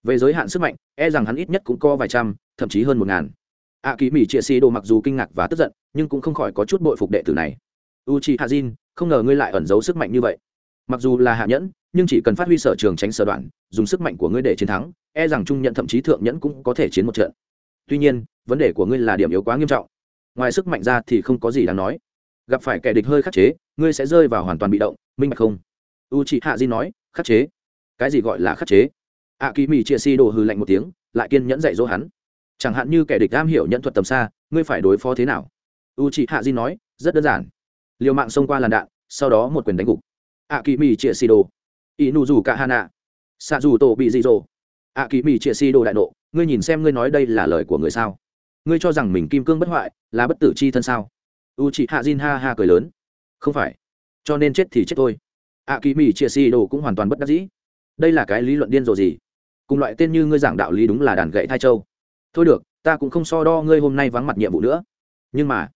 Về giới hạn sức mạnh e rằng hắn ít nhất cũng có vài trăm, thậm chí hơn một ngàn. Ạ kỳ mỹ chia si đồ mặc dù kinh ngạc và tức giận, nhưng cũng không khỏi có chút bội phục đệ tử này. U chi hazin không ngờ ngươi lại ẩn giấu sức mạnh như vậy. Mặc dù là hạ nhẫn, nhưng chỉ cần phát huy sở trường tránh sở đoạn, dùng sức mạnh của ngươi để chiến thắng e rằng trung nhận thậm chí thượng nhẫn cũng có thể chiến một trận tuy nhiên, vấn đề của ngươi là điểm yếu quá nghiêm trọng. Ngoài sức mạnh ra thì không có gì đáng nói. Gặp phải kẻ địch hơi khắc chế, ngươi sẽ rơi vào hoàn toàn bị động, minh bạch không? U chị hạ di nói, khắc chế. Cái gì gọi là khắc chế? A kỳ mỹ chia si đồ hư lạnh một tiếng, lại kiên nhẫn dạy dỗ hắn. Chẳng hạn như kẻ địch am hiểu nhận thuật tầm xa, ngươi phải đối phó thế nào? U chị hạ di nói, rất đơn giản. Liều mạng xông qua làn đạn, sau đó một quyền đánh gục. A kỳ mỹ chia Si đồ inu dù cả hà nạ xạ dù tổ bị dị dỗ a kỳ mỹ chia Si đồ đại nộ ngươi nhìn xem ngươi nói đây là lời của người sao? Ngươi cho rằng mình kim cương bất hoại là bất tử c h i thân sao? U chị hạ Jin ha ha cười lớn. Không phải. Cho nên chết thì chết thôi. A kỳ mỹ chia Si đồ cũng hoàn toàn bất đắc dĩ. Đây là cái lý luận điên rồ gì? Cùng loại tên như ngươi giảng đạo lý đúng là đàn gậy thai châu. Thôi được, ta cũng không so đo ngươi hôm nay vắng mặt nhiệm vụ nữa. Nhưng mà,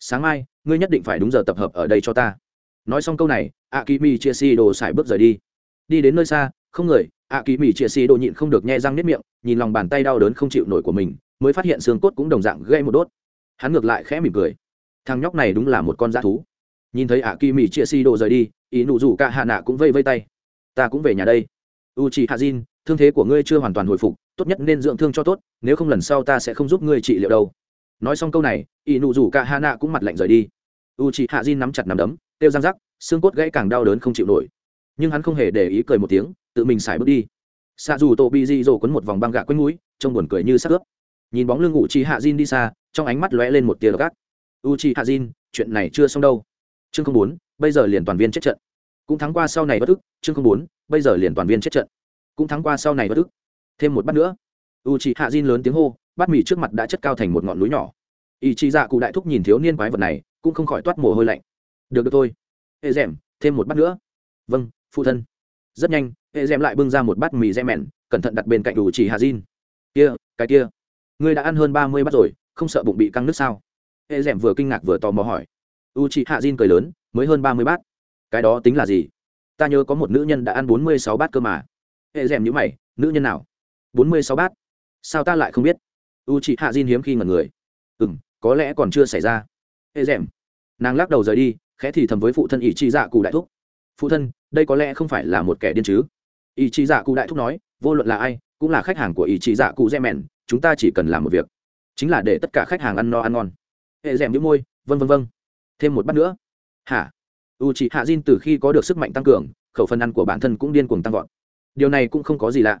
sáng mai, ngươi nhất định phải đúng giờ tập hợp ở đây cho ta. Nói xong câu này a kỳ mỹ chia Si đồ xài bước rời đi. Đi đến nơi xa không người a kỳ mỹ chia xì đồ nhịn không được nhe răng nếp miệng, nhìn lòng bàn tay đau đớn không chịu nổi của mình, mới phát hiện xương cốt cũng đồng dạng gây một đốt. Hắn ngược lại khẽ mỉm cười. Thằng nhóc này đúng là một con dã thú. Nhìn thấy ạ kỳ mỹ chia si đồ rời đi, ý nụ rủ cả hạ nạ cũng vây vây tay. Ta cũng về nhà đây. U chị hạ diên thương thế của ngươi chưa hoàn toàn hồi phục, tốt nhất nên dưỡng thương cho tốt, nếu không lần sau ta sẽ không giúp ngươi trị liệu đâu. Nói xong câu này, ý nụ rủ cả hạ nạ cũng mặt lạnh rời đi. U chị hạ diên nắm chặt nắm đấm têu răng rắc, xương cốt gãy càng đau đớn không chịu nổi. Nhưng hắn không hề để ý cười một tiếng tự mình xài bước đi. Xạ dù tổ bị dị dỗ quấn một vòng băng gạ quanh mũi, trông buồn cười như sắc ướp. Nhìn bóng lưng ngụ chi hạ Jin đi xa, trong ánh mắt lóe lên một tia gác u chi hạ Jin chuyện này chưa xong đâu. Chương không bốn, bây giờ liền toàn viên chết trận. Cũng thắng qua sau này bất ức. Chương không bốn, bây giờ liền toàn viên chết trận. Cũng thắng qua sau này bất ức. Thêm một bát nữa. U chi hạ Jin lớn tiếng hô, bát mì trước mặt đã chất cao thành một ngọn núi nhỏ. Ý chi dạ cụ đại thúc nhìn thiếu niên quái vật này, cũng không khỏi toát mồ hôi lạnh. Được được thôi. Hệ rèm, thêm một bát nữa. Vâng phụ thân. Rất nhanh hệ rèm lại bưng ra một bát mì rẽ mèn cẩn thận đặt bên cạnh đủ chỉ hạ Jin. Kia, cái kia, ngươi đã ăn hơn ba mươi bát rồi, không sợ bụng bị căng nước sao? Hệ rèm vừa kinh ngạc vừa tò mò hỏi. U chị hạ diên cười lớn, mới hơn ba mươi bát? Cái đó tính là gì? Ta nhớ có một nữ nhân đã ăn bốn mươi sáu bát cơ mà. Hệ rèm nhữ mày, nữ nhân nào? Bốn mươi sáu bát? Sao ta lại không biết? U chị hạ diên hiếm khi ngần người. Ừ m có lẽ còn chưa xảy ra. Hệ rèm nàng lắc đầu rời đi, khẽ thì thầm với phụ thân ỷ chị dạ cụ đại thúc. Phụ thân, đây có lẽ không phải là một kẻ điên chứ ý chí dạ cụ đại thúc nói, vô luận là ai, cũng là khách hàng của ý chí dạ cụ dẹ mèn chúng ta chỉ cần làm một việc, chính là để tất cả khách hàng ăn no ăn ngon. Hệ rèm đĩu môi, vân vân vân. Thêm một bát nữa. Hả? U chị hạ diên từ khi có được sức mạnh tăng cường, khẩu phần ăn của bản thân cũng điên cuồng tăng vọt. Điều này cũng không có gì lạ.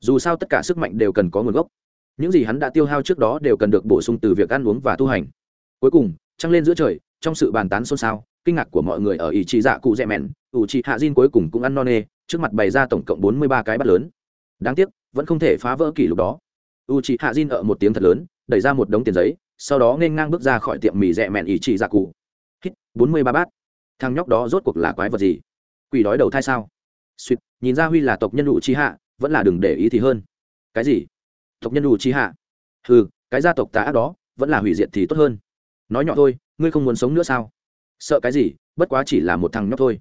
Dù sao tất cả sức mạnh đều cần có nguồn gốc. Những gì hắn đã tiêu hao trước đó đều cần được bổ sung từ việc ăn uống và tu hành. Cuối cùng, trăng lên giữa trời, trong sự bàn tán xôn xao, kinh ngạc của mọi người ở ý chí dạ cụ dẹ mẹn ủ chị hạ diên cuối cùng cũng ăn no nê, trước mặt bày ra tổng cộng bốn mươi ba cái bát lớn. Đáng tiếc, vẫn không thể phá vỡ kỷ lục đó. U chị hạ diên ở một tiếng thật lớn, đẩy ra một đống tiền giấy, sau đó nên ngang bước ra khỏi tiệm mì rẻ mẹn ý chị dạ cụ. Hít, bốn mươi ba bát. Thằng nhóc đó rốt cuộc là quái vật gì? Quỷ đói đầu thai sao? Suýt nhìn ra huy là tộc nhân đủ chi hạ, vẫn là đừng để ý thì hơn. Cái gì? Tộc nhân đủ chi hạ? Ừ cái gia tộc tà ác đó, vẫn là hủy diệt thì tốt hơn. Nói nhỏ thôi, ngươi không muốn sống nữa sao? Sợ cái gì? Bất quá chỉ là một thằng nhóc thôi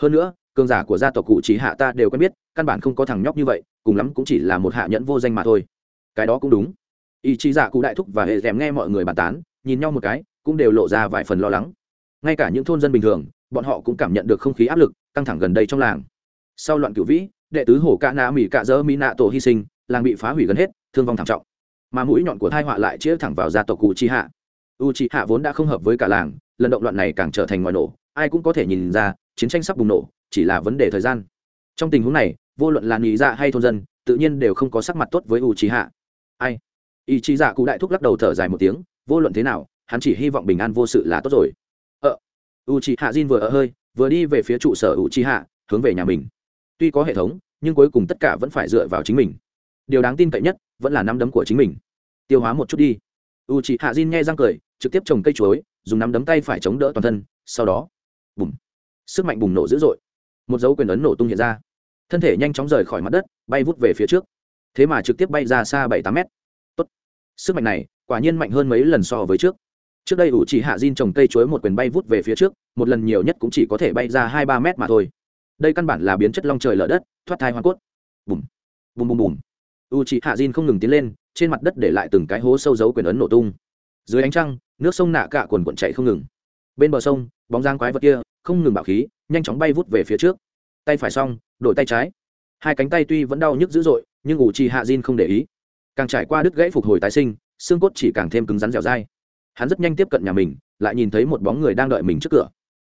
hơn nữa, cường giả của gia tộc cụ trí hạ ta đều quen biết, căn bản không có thằng nhóc như vậy, cùng lắm cũng chỉ là một hạ nhẫn vô danh mà thôi. Cái đó cũng đúng. Ý chí giả cụ đại thúc và hệ rèm nghe mọi người bàn tán, nhìn nhau một cái, cũng đều lộ ra vài phần lo lắng. Ngay cả những thôn dân bình thường, bọn họ cũng cảm nhận được không khí áp lực, căng thẳng gần đây trong làng. Sau loạn cửu vĩ, đệ tứ hổ ca na mỹ cạ dơ mỹ nạ tổ hy sinh, làng bị phá hủy gần hết, thương vong thảm trọng. Mà mũi nhọn của thai họa lại chĩa thẳng vào gia tộc cụ chi hạ. U chi hạ vốn đã không hợp với cả làng, lần động loạn này càng trở thành ngoài nổ, ai cũng có thể nhìn ra chiến tranh sắp bùng nổ, chỉ là vấn đề thời gian. Trong tình huống này, vô luận là nghĩ Dạ hay thôn dân, tự nhiên đều không có sắc mặt tốt với u chi hạ ai? Ý chí Dạ cụ đại thúc lắc đầu thở dài một tiếng, vô luận thế nào, hắn chỉ hy vọng bình an vô sự là tốt rồi. Ờ. U trí hạ Jin vừa ở hơi, vừa đi về phía trụ sở u trí hạ hướng về nhà mình. Tuy có hệ thống, nhưng cuối cùng tất cả vẫn phải dựa vào chính mình. Điều đáng tin cậy nhất, vẫn là nắm đấm của chính mình. Tiêu hóa một chút đi. U chị hạ Jin nghe răng cười, trực tiếp trồng cây chuối, dùng nắm đấm tay phải chống đỡ toàn thân, sau đó, bùm sức mạnh bùng nổ dữ dội. Một dấu quyền ấn nổ tung hiện ra. Thân thể nhanh chóng rời khỏi mặt đất, bay vút về phía trước. Thế mà trực tiếp bay ra xa bảy tám mét. Tốt. sức mạnh này, quả nhiên mạnh hơn mấy lần so với trước. Trước đây ủ chỉ hạ diên trồng cây chuối một quyền bay vút về phía trước, một lần nhiều nhất cũng chỉ có thể bay ra hai ba mét mà thôi. Đây căn bản là biến chất long trời lở đất, thoát thai hoa cốt. Bùm. Bùm bùm bùm. U chỉ hạ diên không ngừng tiến lên, trên mặt đất để lại từng cái hố sâu dấu quyền ấn nổ tung. Dưới ánh trăng, nước sông nạ cạ quần quận chạy không ngừng. Bên bờ sông, bóng giang quái vật kia không ngừng bạo khí, nhanh chóng bay vút về phía trước. Tay phải xong, đổi tay trái. Hai cánh tay tuy vẫn đau nhức dữ dội, nhưng ủ trì hạ Jin không để ý. Càng trải qua đứt gãy phục hồi tái sinh, xương cốt chỉ càng thêm cứng rắn dẻo dai. Hắn rất nhanh tiếp cận nhà mình, lại nhìn thấy một bóng người đang đợi mình trước cửa.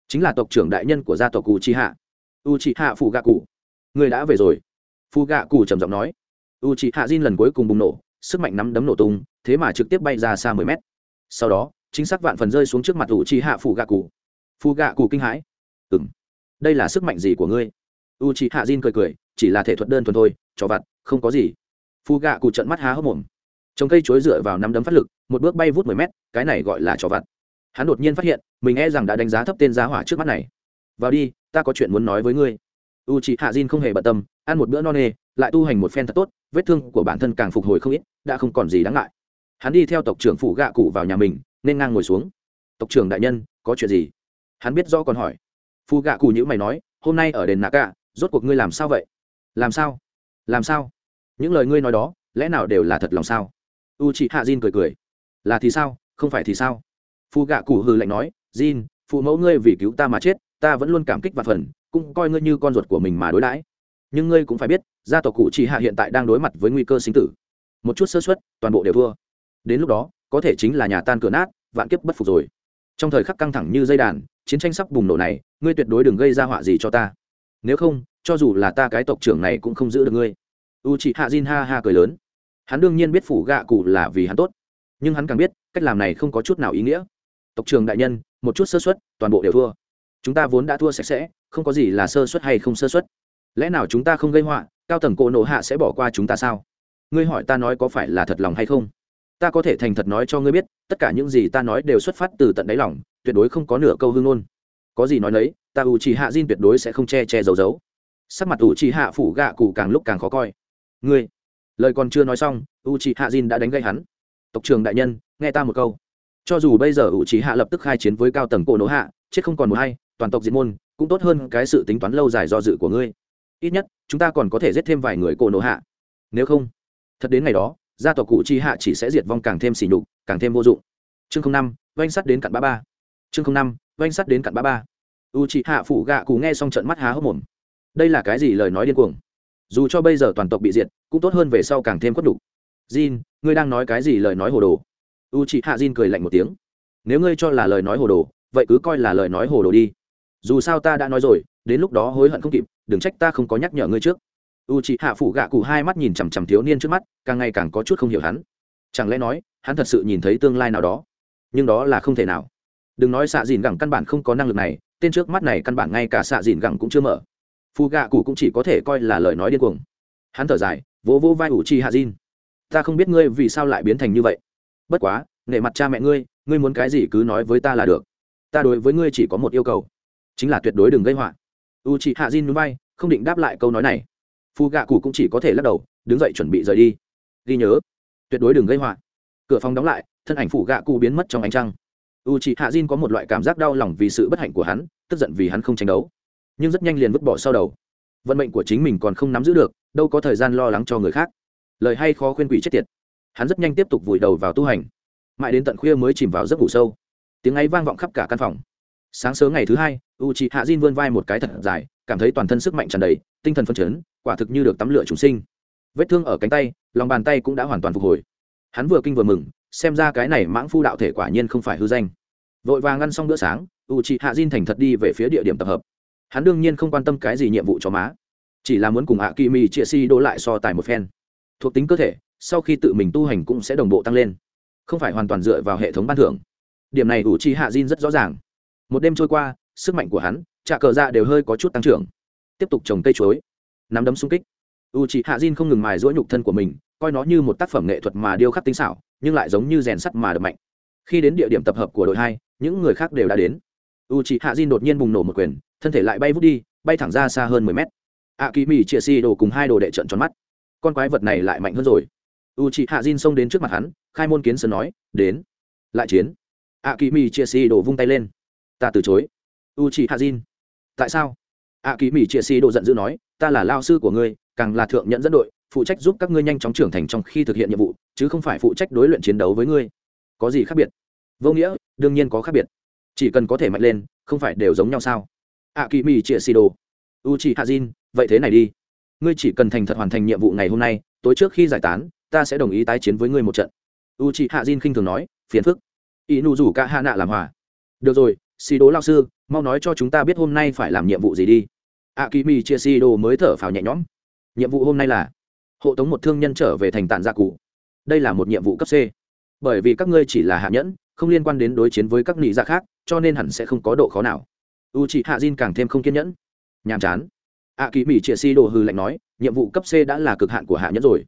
Chính là tộc trưởng đại nhân của gia tộc u chi hạ. U chi hạ phụ gạ cụ. Người đã về rồi. Phụ gạ cụ trầm giọng nói. U chi hạ Jin lần cuối cùng bùng nổ, sức mạnh nắm đấm nổ tung, thế mà trực tiếp bay ra xa mười mét. Sau đó, chính xác vạn phần rơi xuống trước mặt u chi hạ phụ gạ cụ phù gạ cụ kinh hãi. Ừng đây là sức mạnh gì của ngươi? U chị hạ diên cười cười, chỉ là thể thuật đơn thuần thôi, cho vặt, không có gì. Phu gạ cụ trận mắt há hốc mồm. Trồng cây chối dựa vào năm đấm phát lực, một bước bay vút mười mét, cái này gọi là trò vặt. Hắn đột nhiên phát hiện, mình e rằng đã đánh giá thấp tên giá hỏa trước mắt này. Vào đi, ta có chuyện muốn nói với ngươi. U chị hạ diên không hề bận tâm, ăn một bữa no nê, lại tu hành một phen thật tốt, vết thương của bản thân càng phục hồi không ít, đã không còn gì đáng ngại. Hắn đi theo tộc trưởng phủ gạ cụ vào nhà mình, nên ngang ngồi xuống. Tộc trưởng đại nhân, có chuyện gì? Hắn biết rõ còn hỏi. Phù gạ cù nhữ mày nói, hôm nay ở đền nạ cả rốt cuộc ngươi làm sao vậy? Làm sao? Làm sao? Những lời ngươi nói đó, lẽ nào đều là thật lòng sao? U chị hạ Jin cười cười. Là thì sao? Không phải thì sao? Phù gạ cù hừ lạnh nói, Jin, phụ mẫu ngươi vì cứu ta mà chết, ta vẫn luôn cảm kích và phần cũng coi ngươi như con ruột của mình mà đối đãi. Nhưng ngươi cũng phải biết, gia tộc cụ chỉ hạ hiện tại đang đối mặt với nguy cơ sinh tử. Một chút sơ xuất toàn bộ đều thua. Đến lúc đó, có thể chính là nhà tan cửa nát, vạn kiếp bất phục rồi. Trong thời khắc căng thẳng như dây đàn chiến tranh sắp bùng nổ này, ngươi tuyệt đối đừng gây ra họa gì cho ta. Nếu không, cho dù là ta cái tộc trưởng này cũng không giữ được ngươi. U chị hạ Jin ha ha cười lớn. Hắn đương nhiên biết phủ gạ cụ là vì hắn tốt, nhưng hắn càng biết, cách làm này không có chút nào ý nghĩa. Tộc trưởng đại nhân, một chút sơ xuất toàn bộ đều thua. Chúng ta vốn đã thua sạch sẽ, không có gì là sơ xuất hay không sơ xuất lẽ nào chúng ta không gây họa, cao tầng cộ nộ hạ sẽ bỏ qua chúng ta sao? Ngươi hỏi ta nói có phải là thật lòng hay không? Ta có thể thành thật nói cho ngươi biết tất cả những gì ta nói đều xuất phát từ tận đáy lòng, tuyệt đối không có nửa câu hương ngôn. Có gì nói nấy, ta ủ trì hạ diên tuyệt đối sẽ không che che giấu giấu. Sắc mặt ủ trì hạ phủ gạ cụ càng lúc càng khó coi. Ngươi, lời còn chưa nói xong u trì hạ diên đã đánh gây hắn. Tộc trường đại nhân, nghe ta một câu. Cho dù bây giờ ủ trì hạ lập tức khai chiến với cao tầng cổ nỗ hạ, chết không còn một hay, toàn tộc diệt môn, cũng tốt hơn cái sự tính toán lâu dài do dự của ngươi. Ít nhất, chúng ta còn có thể giết thêm vài người cổ nỗ hạ. Nếu không, thật đến ngày đó gia tộc cụ chi hạ chỉ sẽ diệt vong càng thêm xỉ nhục, càng thêm vô dụng. Chương năm vanh sắt đến cặn ba ba. Chương năm vanh sắt đến cặn ba ba. U chi hạ phủ gạ cụ nghe xong trận mắt há hốc mồm. Đây là cái gì lời nói điên cuồng? Dù cho bây giờ toàn tộc bị diệt, cũng tốt hơn về sau càng thêm khuất đục jin, ngươi đang nói cái gì lời nói hồ đồ? U chi hạ jin cười lạnh một tiếng. Nếu ngươi cho là lời nói hồ đồ, vậy cứ coi là lời nói hồ đồ đi. Dù sao ta đã nói rồi, đến lúc đó hối hận không kịp, đừng trách ta không có nhắc nhở ngươi trước u c h ị hạ phủ gạ cụ hai mắt nhìn chằm chằm thiếu niên trước mắt, càng ngày càng có chút không hiểu hắn. Chẳng lẽ nói, hắn thật sự nhìn thấy tương lai nào đó? Nhưng đó là không thể nào. Đừng nói xạ dìn gẳng căn bản không có năng lực này, tên trước mắt này căn bản ngay cả xạ dìn gẳng cũng chưa mở. Phù gạ cụ cũng chỉ có thể coi là lời nói điên cuồng. Hắn thở dài, vỗ vỗ vai ủ chi hạ dìn. Ta không biết ngươi vì sao lại biến thành như vậy. Bất quá, nể mặt cha mẹ ngươi ngươi muốn cái gì cứ nói với ta là được. Ta đối với ngươi chỉ có một yêu cầu, chính là tuyệt đối đừng gây họa. U chị hạ Jin núi bay không định đáp lại câu nói này. Phu gạ cụ cũng chỉ có thể lắc đầu, đứng dậy chuẩn bị rời đi. Ghi nhớ, tuyệt đối đừng gây họa. Cửa phòng đóng lại, thân ảnh phủ gạ cụ biến mất trong ánh trăng. U chị hạ diên có một loại cảm giác đau lòng vì sự bất hạnh của hắn, tức giận vì hắn không tranh đấu. Nhưng rất nhanh liền vứt bỏ sau đầu. Vận mệnh của chính mình còn không nắm giữ được, đâu có thời gian lo lắng cho người khác. Lời hay khó khuyên quỷ chết tiệt. Hắn rất nhanh tiếp tục vùi đầu vào tu hành. Mãi đến tận khuya mới chìm vào giấc ngủ sâu. Tiếng ấy vang vọng khắp cả căn phòng. Sáng sớm ngày thứ hai u chị hạ diên vươn vai một cái thật dài, cảm thấy toàn thân sức mạnh tràn đầy tinh thần phân chấn, quả thực như được tắm lửa chúng sinh. Vết thương ở cánh tay, lòng bàn tay cũng đã hoàn toàn phục hồi. Hắn vừa kinh vừa mừng, xem ra cái này mãng phu đạo thể quả nhiên không phải hư danh. Vội vàng ngăn xong bữa sáng u chị hạ diên thành thật đi về phía địa điểm tập hợp. Hắn đương nhiên không quan tâm cái gì nhiệm vụ cho má, chỉ là muốn cùng hạ kỳ mì chia si đỗ lại so tài một phen. Thuộc tính cơ thể, sau khi tự mình tu hành cũng sẽ đồng bộ tăng lên, không phải hoàn toàn dựa vào hệ thống ban thưởng. Điểm này u chi hạ diên rất rõ ràng. Một đêm trôi qua, sức mạnh của hắn trả cờ dạ đều hơi có chút tăng trưởng tiếp tục trồng cây chuối, nắm đấm xung kích. U c h ị hạ diên không ngừng mài rũa nhục thân của mình, coi nó như một tác phẩm nghệ thuật mà điêu khắc tinh xảo, nhưng lại giống như rèn sắt mà đập mạnh. Khi đến địa điểm tập hợp của đội hai, những người khác đều đã đến. U c h ị hạ diên đột nhiên bùng nổ một quyền, thân thể lại bay vút đi, bay thẳng ra xa hơn mười mét. A kỳ mỹ chia si đồ cùng hai đồ đệ trận tròn mắt. Con quái vật này lại mạnh hơn rồi. U c h ị hạ diên xông đến trước mặt hắn, khai môn kiến sơn nói, đến, lại chiến. A kỳ mỹ chia si đồ vung tay lên. Ta từ chối. U chị hạ diên tại sao? A kỳ mỹ chia Si độ giận dữ nói, ta là lao sư của ngươi, càng là thượng nhận dẫn đội, phụ trách giúp các ngươi nhanh chóng trưởng thành trong khi thực hiện nhiệm vụ, chứ không phải phụ trách đối luyện chiến đấu với ngươi. Có gì khác biệt? Vô nghĩa, đương nhiên có khác biệt. Chỉ cần có thể mạnh lên, không phải đều giống nhau sao? A kỳ mỹ chia Si đồ. U chị hạ jin vậy thế này đi. Ngươi chỉ cần thành thật hoàn thành nhiệm vụ ngày hôm nay, tối trước khi giải tán, ta sẽ đồng ý tái chiến với ngươi một trận. U chị hạ jin khinh thường nói, phiền phức. Ý nụ rủ cả hạ nạ làm hòa. Được rồi xì đố lao sư, mau nói cho chúng ta biết hôm nay phải làm nhiệm vụ gì đi a kỳ mi chia mới thở phào nhẹ nhõm. Nhiệm vụ hôm nay là hộ tống một thương nhân trở về thành tản gia cụ. Đây là một nhiệm vụ cấp c. Bởi vì các ngươi chỉ là hạ nhẫn, không liên quan đến đối chiến với các nị dạ khác, cho nên hẳn sẽ không có độ khó nào. U chị hạ diên càng thêm không kiên nhẫn. Nhàm chán. Ạ kỳ mỹ chia si đồ hư lạnh nói, nhiệm vụ cấp c đã là cực hạn của hạ nhẫn rồi.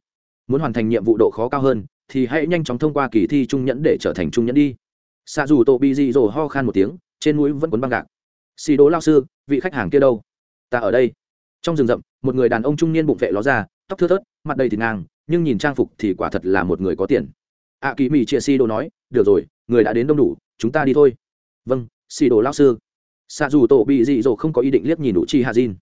Muốn hoàn thành nhiệm vụ độ khó cao hơn, thì hãy nhanh chóng thông qua kỳ thi trung nhẫn để trở thành trung nhẫn đi. Xạ dù Tô bị di dỗ ho khan một tiếng, trên mũi vẫn cuốn băng gạc. Xì đố lao sư, vị khách hàng kia đâu? Ta ở đây. Trong rừng rậm, một người đàn ông trung niên bụng vệ ló ra, tóc thưa thớt, mặt đầy thì ngang, nhưng nhìn trang phục thì quả thật là một người có tiền. Ạ kỳ mỹ chia si đồ nói, được rồi, người đã đến đông đủ, chúng ta đi thôi. Vâng xì đồ lao sư. Xa dù tổ bị dị dỗ không có ý định liếc nhìn u chi hạ diên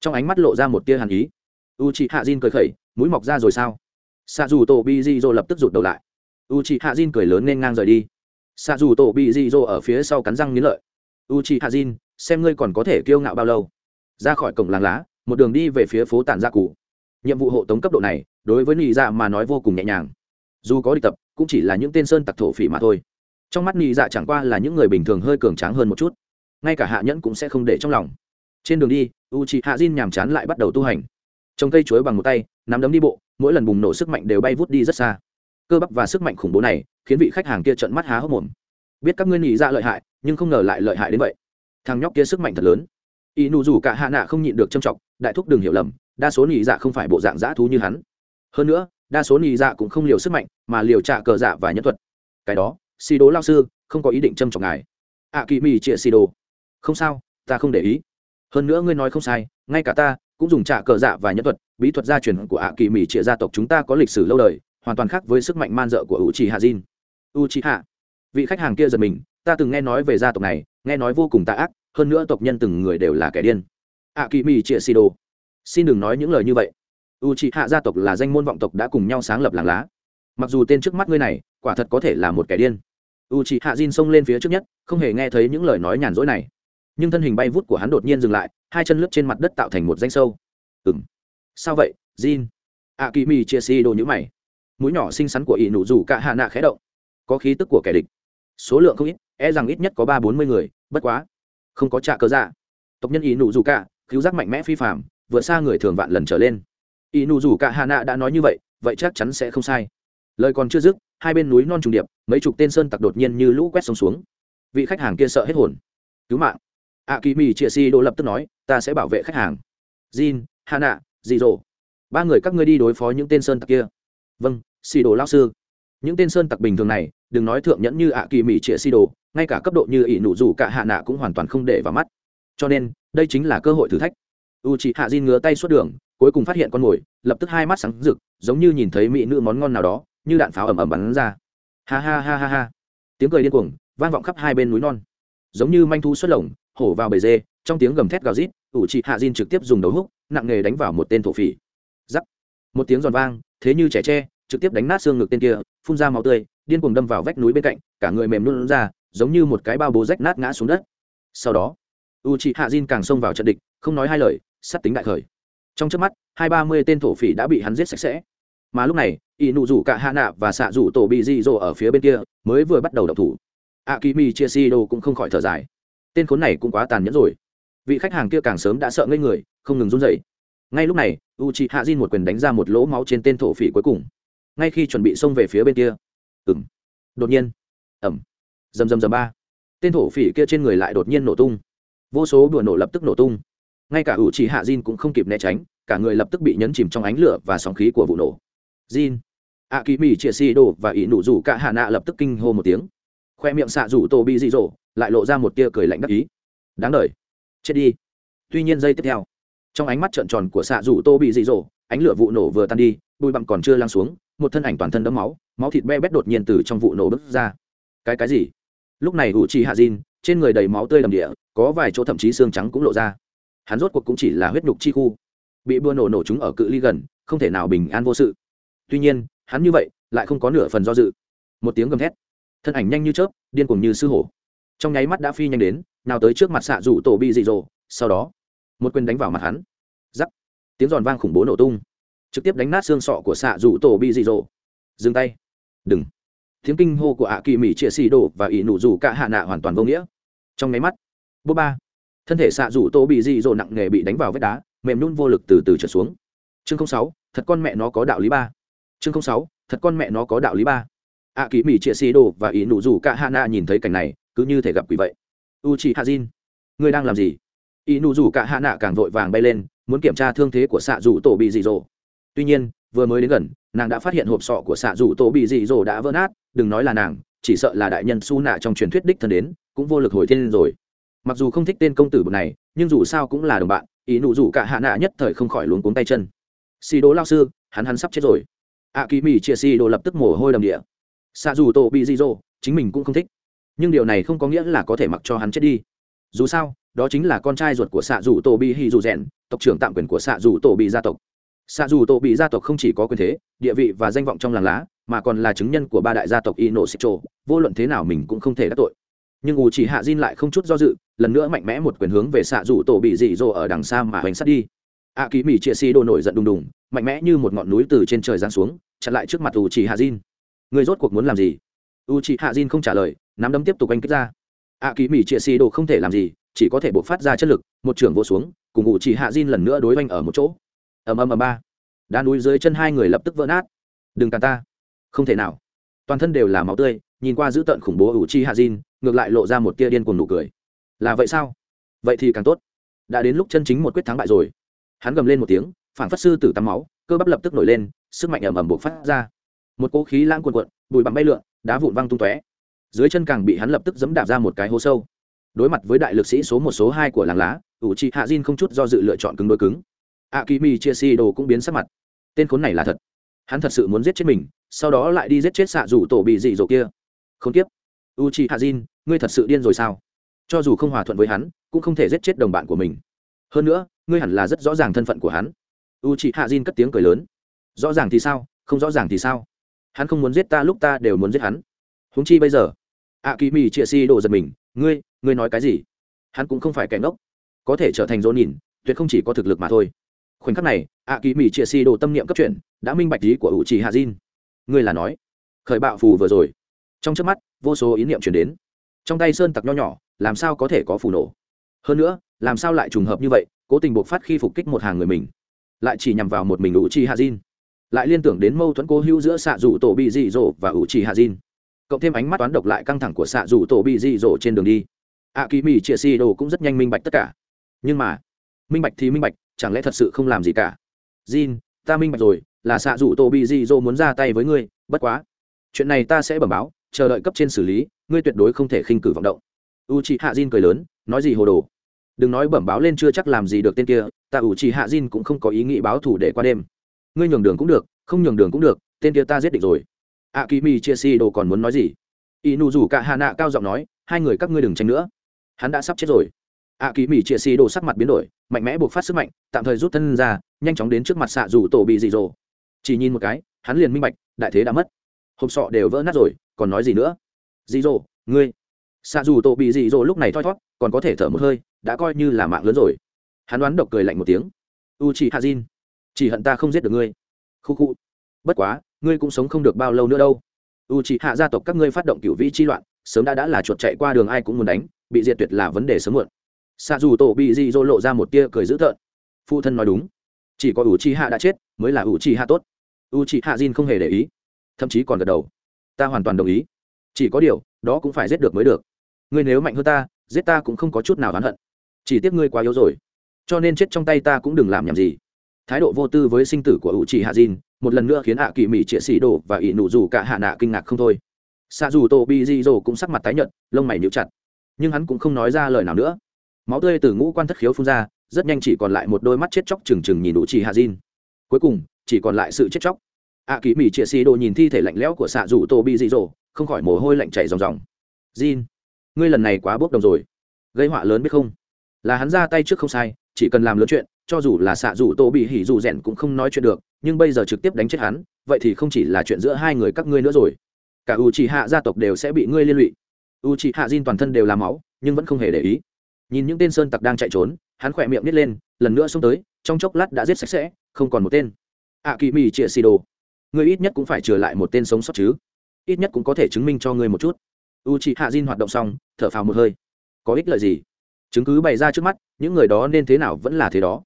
trong ánh mắt lộ ra một tia hàn ý. U chi hạ diên cười khẩy, mũi mọc ra rồi sao? Xa dù tổ bị dị dỗ lập tức rụt đầu lại. U chi hạ diên cười lớn nên ngang rời đi. Xa dù tổ bị dị dỗ ở phía sau cắn răng nghiến lợi. U chi hạ diên xem ngươi còn có thể kiêu ngạo bao lâu? Ra khỏi cổng làng lá, một đường đi về phía phố tản gia cụ nhiệm vụ hộ tống cấp độ này, đối với nị dạ mà nói vô cùng nhẹ nhàng. Dù có địch tập, cũng chỉ là những tên sơn tặc thổ phỉ mà thôi. Trong mắt nị dạ chẳng qua là những người bình thường hơi cường tráng hơn một chút. Ngay cả hạ nhẫn cũng sẽ không để trong lòng. Trên đường đi u chị hạ diên nhàm chán lại bắt đầu tu hành. Trồng cây chuối bằng một tay, nắm đấm đi bộ, mỗi lần bùng nổ sức mạnh đều bay vút đi rất xa. Cơ bắp và sức mạnh khủng bố này, khiến vị khách hàng kia trận mắt há hốc mồm. Biết các ngươi nị dạ lợi hại, nhưng không ngờ lại lợi hại đến vậy. Thằng nhóc kia sức mạnh thật lớn ý nụ dù cả hạ nạ không nhịn được châm trọng đại thúc đừng hiểu lầm, đa số nhị dạ không phải bộ dạng dã thú như hắn. Hơn nữa, đa số nhị dạ cũng không liều sức mạnh, mà liều trạ cờ dạ và nhân thuật. Cái đó, xì đố lao sư, không có ý định châm trọng ngài. Ạ kỳ mì trịa xì đồ. Không sao, ta không để ý. Hơn nữa ngươi nói không sai, ngay cả ta cũng dùng trạ cờ dạ và nhân thuật, bí thuật gia truyền của ạ kỳ mì trịa gia tộc chúng ta có lịch sử lâu đời, hoàn toàn khác với sức mạnh man dợ của u trì hạ diên u trì hạ vị khách hàng kia giật mình, ta từng nghe nói về gia tộc này, nghe nói vô cùng tà ác hơn nữa tộc nhân từng người đều là kẻ điên. Ạ kỳ mỹ chia xì đồ xin đừng nói những lời như vậy. U c h ị hạ gia tộc là danh môn vọng tộc đã cùng nhau sáng lập làng lá. Mặc dù tên trước mắt ngươi này, quả thật có thể là một kẻ điên. U c h ị hạ Jin xông lên phía trước nhất, không hề nghe thấy những lời nói nhàn rỗi này. Nhưng thân hình bay vút của hắn đột nhiên dừng lại, hai chân lướt trên mặt đất tạo thành một danh sâu. Ừng sao vậy, Jin? Ạ kỳ mỹ chia xì đồ nhữ mày. Mũi nhỏ xinh xắn của ỷ nụ rủ cả hạ nạ khé động. Có khí tức của kẻ địch. Số lượng không ít e rằng ít nhất có ba bốn mươi người, bất quá không có trả cơ dạ. Tộc nhân ý nụ dù cả cứu giác mạnh mẽ phi phạm vượt xa người thường vạn lần trở lên. Ý nụ dù cả hà nạ đã nói như vậy vậy chắc chắn sẽ không sai. Lời còn chưa dứt, hai bên núi non trùng điệp, mấy chục tên sơn tặc đột nhiên như lũ quét sông xuống. Vị khách hàng kia sợ hết hồn. Cứu mạng. A kỳ mì chia si đô lập tức nói, ta sẽ bảo vệ khách hàng. Jin hà nạ dị dỗ ba người các ngươi đi đối phó những tên sơn tặc kia. Vâng xì đồ lao sư. Những tên sơn tặc bình thường này, đừng nói thượng nhẫn như ạ kỳ mỹ trịa si đồ ngay cả cấp độ như ỷ nụ rủ cả hạ nạ cũng hoàn toàn không để vào mắt. Cho nên, đây chính là cơ hội thử thách. U chị hạ diên ngứa tay suốt đường, cuối cùng phát hiện con mồi, lập tức hai mắt sáng rực, giống như nhìn thấy mỹ nữ món ngon nào đó, như đạn pháo ẩm ẩm bắn ra. Ha ha ha ha ha. Tiếng cười điên cuồng, vang vọng khắp hai bên núi non. Giống như manh thu xuất lồng, hổ vào bầy dê, trong tiếng gầm thét gào rít ủ chị hạ diên trực tiếp dùng đấu húc, nặng nghề đánh vào một tên thổ phỉ. Giắc một tiếng giòn vang, thế như trẻ tre, trực tiếp đánh nát xương ngực tên kia, phun ra máu tươi, điên cuồng đâm vào vách núi bên cạnh, cả người mềm luôn ra giống như một cái bao bố rách nát ngã xuống đất. Sau đó u c h hạ diên càng xông vào trận địch, không nói hai lời, sắt tính đại khởi. Trong trước mắt, hai ba mươi tên thổ phỉ đã bị hắn giết sạch sẽ. Mà lúc này y nụ rủ cả hạ nạ và xạ rủ tổ bị dị ở phía bên kia mới vừa bắt đầu đập thủ. A kimi chia si đô cũng không khỏi thở dài. Tên khốn này cũng quá tàn nhẫn rồi. Vị khách hàng kia càng sớm đã sợ ngây người, không ngừng run dậy ngay lúc này u c h hạ diên một quyền đánh ra một lỗ máu trên tên thổ phỉ cuối cùng. Ngay khi chuẩn bị xông về phía bên kia ừng đột nhiên ẩm dầm dầm dầm ba. Tên thổ phỉ kia trên người lại đột nhiên nổ tung. Vô số đùa nổ lập tức nổ tung. Ngay cả ủ trì hạ Jin cũng không kịp né tránh, cả người lập tức bị nhấn chìm trong ánh lửa và sóng khí của vụ nổ. Jin a kỳ mỹ chia si đồ và ỷ nụ rủ cả hạ nạ lập tức kinh hô một tiếng. Khoe miệng xạ rủ tô bị dị dỗ lại lộ ra một tia cười lạnh đắc ý. Đáng đ chết đi. Tuy nhiên giây tiếp theo, trong ánh mắt trợn tròn của xạ rủ tô bị dị dỗ ánh lửa vụ nổ vừa tan đi, bụi bặm còn chưa lan xuống, một thân ảnh toàn thân đẫm máu máu thịt be bét đột nhiên từ trong vụ nổ bứt ra. Cái cái gì? Lúc này u chi hạ diên trên người đầy máu tươi đầm địa, có vài chỗ thậm chí xương trắng cũng lộ ra. Hắn rốt cuộc cũng chỉ là huyết nhục chi khu. Bị bua nổ nổ chúng ở cự ly gần, không thể nào bình an vô sự. Tuy nhiên, hắn như vậy lại không có nửa phần do dự. Một tiếng gầm thét. Thân ảnh nhanh như chớp, điên cuồng như sư hổ. Trong nháy mắt đã phi nhanh đến, nào tới trước mặt xạ rủ tổ bị dị dỗ sau đó, một quyền đánh vào mặt hắn. Giắc. Tiếng giòn vang khủng bố nổ tung. Trực tiếp đánh nát xương sọ của xạ rủ tổ bị dị dỗ dừng tay. Đừng tiếng kinh hô của ạ kỳ mỹ chia xì đổ và ỷ nụ rủ cả hạ nạ hoàn toàn vô nghĩa. Trong nháy mắt bố ba, thân thể xạ rủ tô bị dị dỗ nặng nề bị đánh vào vách đá, mềm nhún vô lực từ từ trở xuống. Chương sáu, thật con mẹ nó có đạo lý ba. Chương sáu, thật con mẹ nó có đạo lý ba. Ạ kỳ mỹ chia xì đổ và ỷ nụ rủ cả hạ nạ nhìn thấy cảnh này, cứ như thể gặp quỷ vậy. U chị hạ jin ngươi đang làm gì? Y nụ rủ cả hạ nạ càng vội vàng bay lên, muốn kiểm tra thương thế của xạ rủ tổ bị dị dỗ. Tuy nhiên, vừa mới đến gần, nàng đã phát hiện hộp sọ của xạ rủ tổ bị dị dỗ đã vỡ nát đừng nói là nàng, chỉ sợ là đại nhân su nạ trong truyền thuyết đích thân đến, cũng vô lực hồi thiên rồi. Mặc dù không thích tên công tử bậc này, nhưng dù sao cũng là đồng bạn, ý nụ rủ cả hạ nạ nhất thời không khỏi luống cuống tay chân. Xì Đồ lao sư, hắn hắn sắp chết rồi. A kỳ mỹ chia xì đồ lập tức mồ hôi đầm địa. Xa dù tổ bị di rô chính mình cũng không thích. Nhưng điều này không có nghĩa là có thể mặc cho hắn chết đi. Dù sao, đó chính là con trai ruột của xạ dù tổ bị hy dù rèn, tộc trưởng tạm quyền của xạ dù tổ bị gia tộc. Xạ dù tổ bị gia tộc không chỉ có quyền thế, địa vị và danh vọng trong làng lá mà còn là chứng nhân của ba đại gia tộc ino xích vô luận thế nào mình cũng không thể đắc tội. Nhưng ủ chỉ hạ diên lại không chút do dự, lần nữa mạnh mẽ một quyền hướng về xạ rủ tổ bị dị dỗ ở đằng xa mà hoành sát đi. A kỳ mỹ chia xì đồ nổi giận đùng đùng, mạnh mẽ như một ngọn núi từ trên trời giáng xuống, chặn lại trước mặt ủ chỉ hạ diên người rốt cuộc muốn làm gì? U chỉ hạ diên không trả lời, nắm đấm tiếp tục anh kích ra. A kỳ mỹ chia xì đồ không thể làm gì, chỉ có thể buộc phát ra chất lực, một trưởng vô xuống, cùng ủ chỉ hạ diên lần nữa đối oanh ở một chỗ. Ầm ầm ầm ba. Đá núi dưới chân hai người lập tức vỡ nát. Đừng cản ta không thể nào. Toàn thân đều là máu tươi, nhìn qua dữ tợn khủng bố ủ chi hạ diên ngược lại lộ ra một tia điên cuồng nụ cười. Là vậy sao? Vậy thì càng tốt. Đã đến lúc chân chính một quyết thắng bại rồi. Hắn gầm lên một tiếng phản phát sư tử tắm máu, cơ bắp lập tức nổi lên, sức mạnh ẩm ẩm buộc phát ra. Một cỗ khí lãng cuồn cuộn, bụi bặm bay lượn, đá vụn văng tung tóe. Dưới chân càng bị hắn lập tức dẫm đạp ra một cái hố sâu. Đối mặt với đại lực sĩ số một số hai của làng lá, ủ chi hạ diên không chút do dự lựa chọn cứng đôi cứng. A kimi chia si đồ cũng biến sắc mặt. Tên khốn này là thật hắn thật sự muốn giết chết mình, sau đó lại đi giết chết xạ rủ tổ bị dị dỗ kia. Không tiếp. U chị hạ diên ngươi thật sự điên rồi sao? Cho dù không hòa thuận với hắn, cũng không thể giết chết đồng bạn của mình. Hơn nữa, ngươi hẳn là rất rõ ràng thân phận của hắn. U chị hạ diên cất tiếng cười lớn. Rõ ràng thì sao? Không rõ ràng thì sao? Hắn không muốn giết ta lúc ta đều muốn giết hắn. Húng chi bây giờ a kỳ mì chia si đồ giật mình. Ngươi ngươi nói cái gì? Hắn cũng không phải kẻ ngốc. Có thể trở thành dỗ nhìn tuyệt không chỉ có thực lực mà thôi khoảnh khắc này ạ kỳ mỹ chia si đồ tâm niệm cấp chuyển, đã minh bạch lý của u trì hạ diên ngươi là nói, khởi bạo phù vừa rồi. Trong trước mắt, vô số ý niệm chuyển đến. Trong tay sơn tặc nho nhỏ, làm sao có thể có phù nổ? Hơn nữa, làm sao lại trùng hợp như vậy, cố tình buộc phát khi phục kích một hàng người mình. Lại chỉ nhằm vào một mình u trì hạ diên lại liên tưởng đến mâu thuẫn cố hữu giữa xạ rủ tổ bị dị dỗ và u trì hạ diên cộng thêm ánh mắt toán độc lại căng thẳng của xạ rủ tổ bị dị dỗ trên đường đi. Ạ kỳ mỹ chia si đồ cũng rất nhanh minh bạch tất cả. Nhưng mà, minh bạch thì minh bạch chẳng lẽ thật sự không làm gì cả? Jin, ta minh bạch rồi là xạ rủ tô bị dị dô muốn ra tay với ngươi bất quá. Chuyện này ta sẽ bẩm báo chờ đợi cấp trên xử lý ngươi tuyệt đối không thể khinh cử vọng động. U chị hạ jin cười lớn nói gì hồ đồ? Đừng nói bẩm báo lên chưa chắc làm gì được tên kia ta u chị hạ jin cũng không có ý nghĩ báo thủ để qua đêm. Ngươi nhường đường cũng được không nhường đường cũng được tên kia ta giết địch rồi. A kỳ mi chia si đồ còn muốn nói gì? Y nụ rủ cả hà nạ cao giọng nói hai người các ngươi đừng tranh nữa. Hắn đã sắp chết rồi a kỳ mỹ chia xì đồ sắc mặt biến đổi, mạnh mẽ buộc phát sức mạnh, tạm thời rút thân ra, nhanh chóng đến trước mặt xạ dù tổ bị dị dỗ chỉ nhìn một cái, hắn liền minh bạch, đại thế đã mất. Hộp sọ đều vỡ nát rồi, còn nói gì nữa? Dị dỗ ngươi. Xạ dù tổ bị dị dỗ lúc này thoi thót, còn có thể thở một hơi, đã coi như là mạng lớn rồi. Hắn đoán độc cười lạnh một tiếng. U chị hạ diên chỉ hận ta không giết được ngươi. Khu khu. Bất quá, ngươi cũng sống không được bao lâu nữa đâu. U chị hạ gia tộc các ngươi phát động cựu vĩ chi loạn, sớm đã đã là chuột chạy qua đường ai cũng muốn đánh, bị diệt tuyệt là vấn đề sớm muộn xạ dù tổ bị dị dỗ lộ ra một tia cười dữ tợn. Phụ thân nói đúng. Chỉ có u Chi hạ đã chết mới là u Chi hạ tốt. U Chi hạ Jin không hề để ý thậm chí còn gật đầu. Ta hoàn toàn đồng ý. Chỉ có điều đó cũng phải giết được mới được. Ngươi nếu mạnh hơn ta giết ta cũng không có chút nào oán hận. Chỉ tiếc ngươi quá yếu rồi. Cho nên chết trong tay ta cũng đừng làm nhầm gì. Thái độ vô tư với sinh tử của ủ trì hạ Jin, một lần nữa khiến hạ kỳ mỹ trịa xỉ đổ và ỷ nụ dù cả hạ nạ kinh ngạc không thôi. Xa dù tô bi di dồ cũng sắc mặt tái nhợt lông mày níu chặt. Nhưng hắn cũng không nói ra lời nào nữa máu tươi từ ngũ quan thất khiếu phun ra, rất nhanh chỉ còn lại một đôi mắt chết chóc trừng trừng nhìn đủ trì hạ diên cuối cùng, chỉ còn lại sự chết chóc. Ạ kỳ mỹ chia xì đồ nhìn thi thể lạnh lẽo của xạ rủ tô bị dị dỗ không khỏi mồ hôi lạnh chảy ròng ròng. Jin, ngươi lần này quá bốc đồng rồi. Gây họa lớn biết không? Là hắn ra tay trước không sai, chỉ cần làm lớn chuyện, cho dù là xạ rủ tô bị hỉ dù rèn cũng không nói chuyện được, nhưng bây giờ trực tiếp đánh chết hắn, vậy thì không chỉ là chuyện giữa hai người các ngươi nữa rồi. Cả u chỉ hạ gia tộc đều sẽ bị ngươi liên lụy. U chỉ hạ Jin toàn thân đều là máu, nhưng vẫn không hề để ý nhìn những tên sơn tặc đang chạy trốn, hắn khỏe miệng nít lên, lần nữa xông tới, trong chốc lát đã giết sạch sẽ, không còn một tên. Ạ kỳ mì chĩa xì đồ. Ngươi ít nhất cũng phải trừ lại một tên sống sót chứ. Ít nhất cũng có thể chứng minh cho ngươi một chút. U chị hạ diên hoạt động xong, thở phào một hơi. Có ích lợi gì? Chứng cứ bày ra trước mắt, những người đó nên thế nào vẫn là thế đó.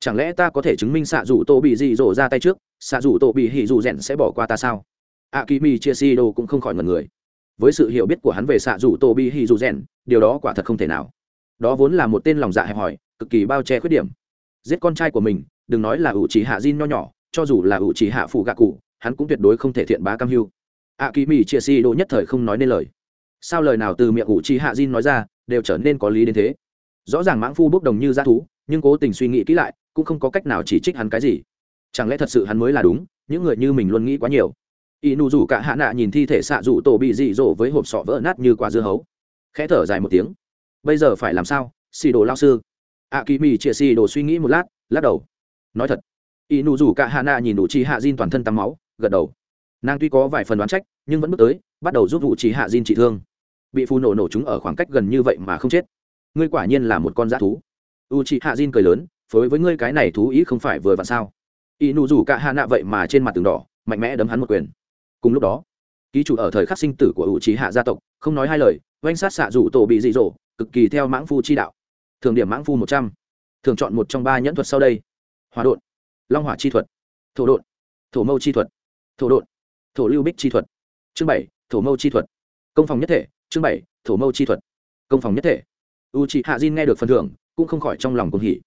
Chẳng lẽ ta có thể chứng minh xạ rủ tô bị dị dỗ ra tay trước? Xạ rủ tô bị hỉ dù rèn sẽ bỏ qua ta sao? A kỳ mi chia si đô cũng không khỏi ngần người. Với sự hiểu biết của hắn về xạ rủ tô bị hỉ dù rèn, điều đó quả thật không thể nào đó vốn là một tên lòng dạ hẹp hòi, cực kỳ bao che khuyết điểm. Giết con trai của mình, đừng nói là ủ chỉ hạ Jin nho nhỏ, cho dù là ủ chỉ hạ phụ gạ cụ, hắn cũng tuyệt đối không thể thiện bá cam hưu. A kỳ mỹ chia si đồ nhất thời không nói nên lời. Sao lời nào từ miệng ủ chỉ hạ Jin nói ra, đều trở nên có lý đến thế. Rõ ràng mãng phu bốc đồng như g thú, nhưng cố tình suy nghĩ kỹ lại, cũng không có cách nào chỉ trích hắn cái gì. Chẳng lẽ thật sự hắn mới là đúng, những người như mình luôn nghĩ quá nhiều. Y nụ rủ cả hạ nạ nhìn thi thể xạ rủ tổ bị dị dỗ với hộp sọ vỡ nát như quả dưa hấu. Khẽ thở dài một tiếng bây giờ phải làm sao? Xì đồ lao sư. A kỳ mì chia xì đồ suy nghĩ một lát, lắc đầu. Nói thật. Y nụ rủ cả hạ nạ nhìn đủ chi hạ diên toàn thân tắm máu, gật đầu. Nàng tuy có vài phần đoán trách, nhưng vẫn bước tới, bắt đầu giúp vụ trí hạ diên trị thương. Bị phù nổ nổ chúng ở khoảng cách gần như vậy mà không chết. Ngươi quả nhiên là một con dã thú. U chị hạ diên cười lớn, phối với ngươi cái này thú ý không phải vừa vặn sao? Y nụ rủ cả hạ nạ vậy mà trên mặt tường đỏ, mạnh mẽ đấm hắn một quyền. Cùng lúc đó, ký chủ ở thời khắc sinh tử của u trí hạ gia tộc, không nói hai lời, oanh sát xạ rủ tổ bị dị dỗ cực kỳ theo mãng phu chi đạo. Thường điểm mãng phu một trăm, thường chọn một trong ba nhẫn thuật sau đây. Hòa đột long hỏa chi thuật, thổ đột thổ mâu chi thuật, thổ đột thổ lưu bích chi thuật. Chương bảy, thổ mâu chi thuật. Công phòng nhất thể, chương bảy, thổ mâu chi thuật. Công phòng nhất thể. U chị hạ diên nghe được phần thưởng, cũng không khỏi trong lòng cùng hỉ.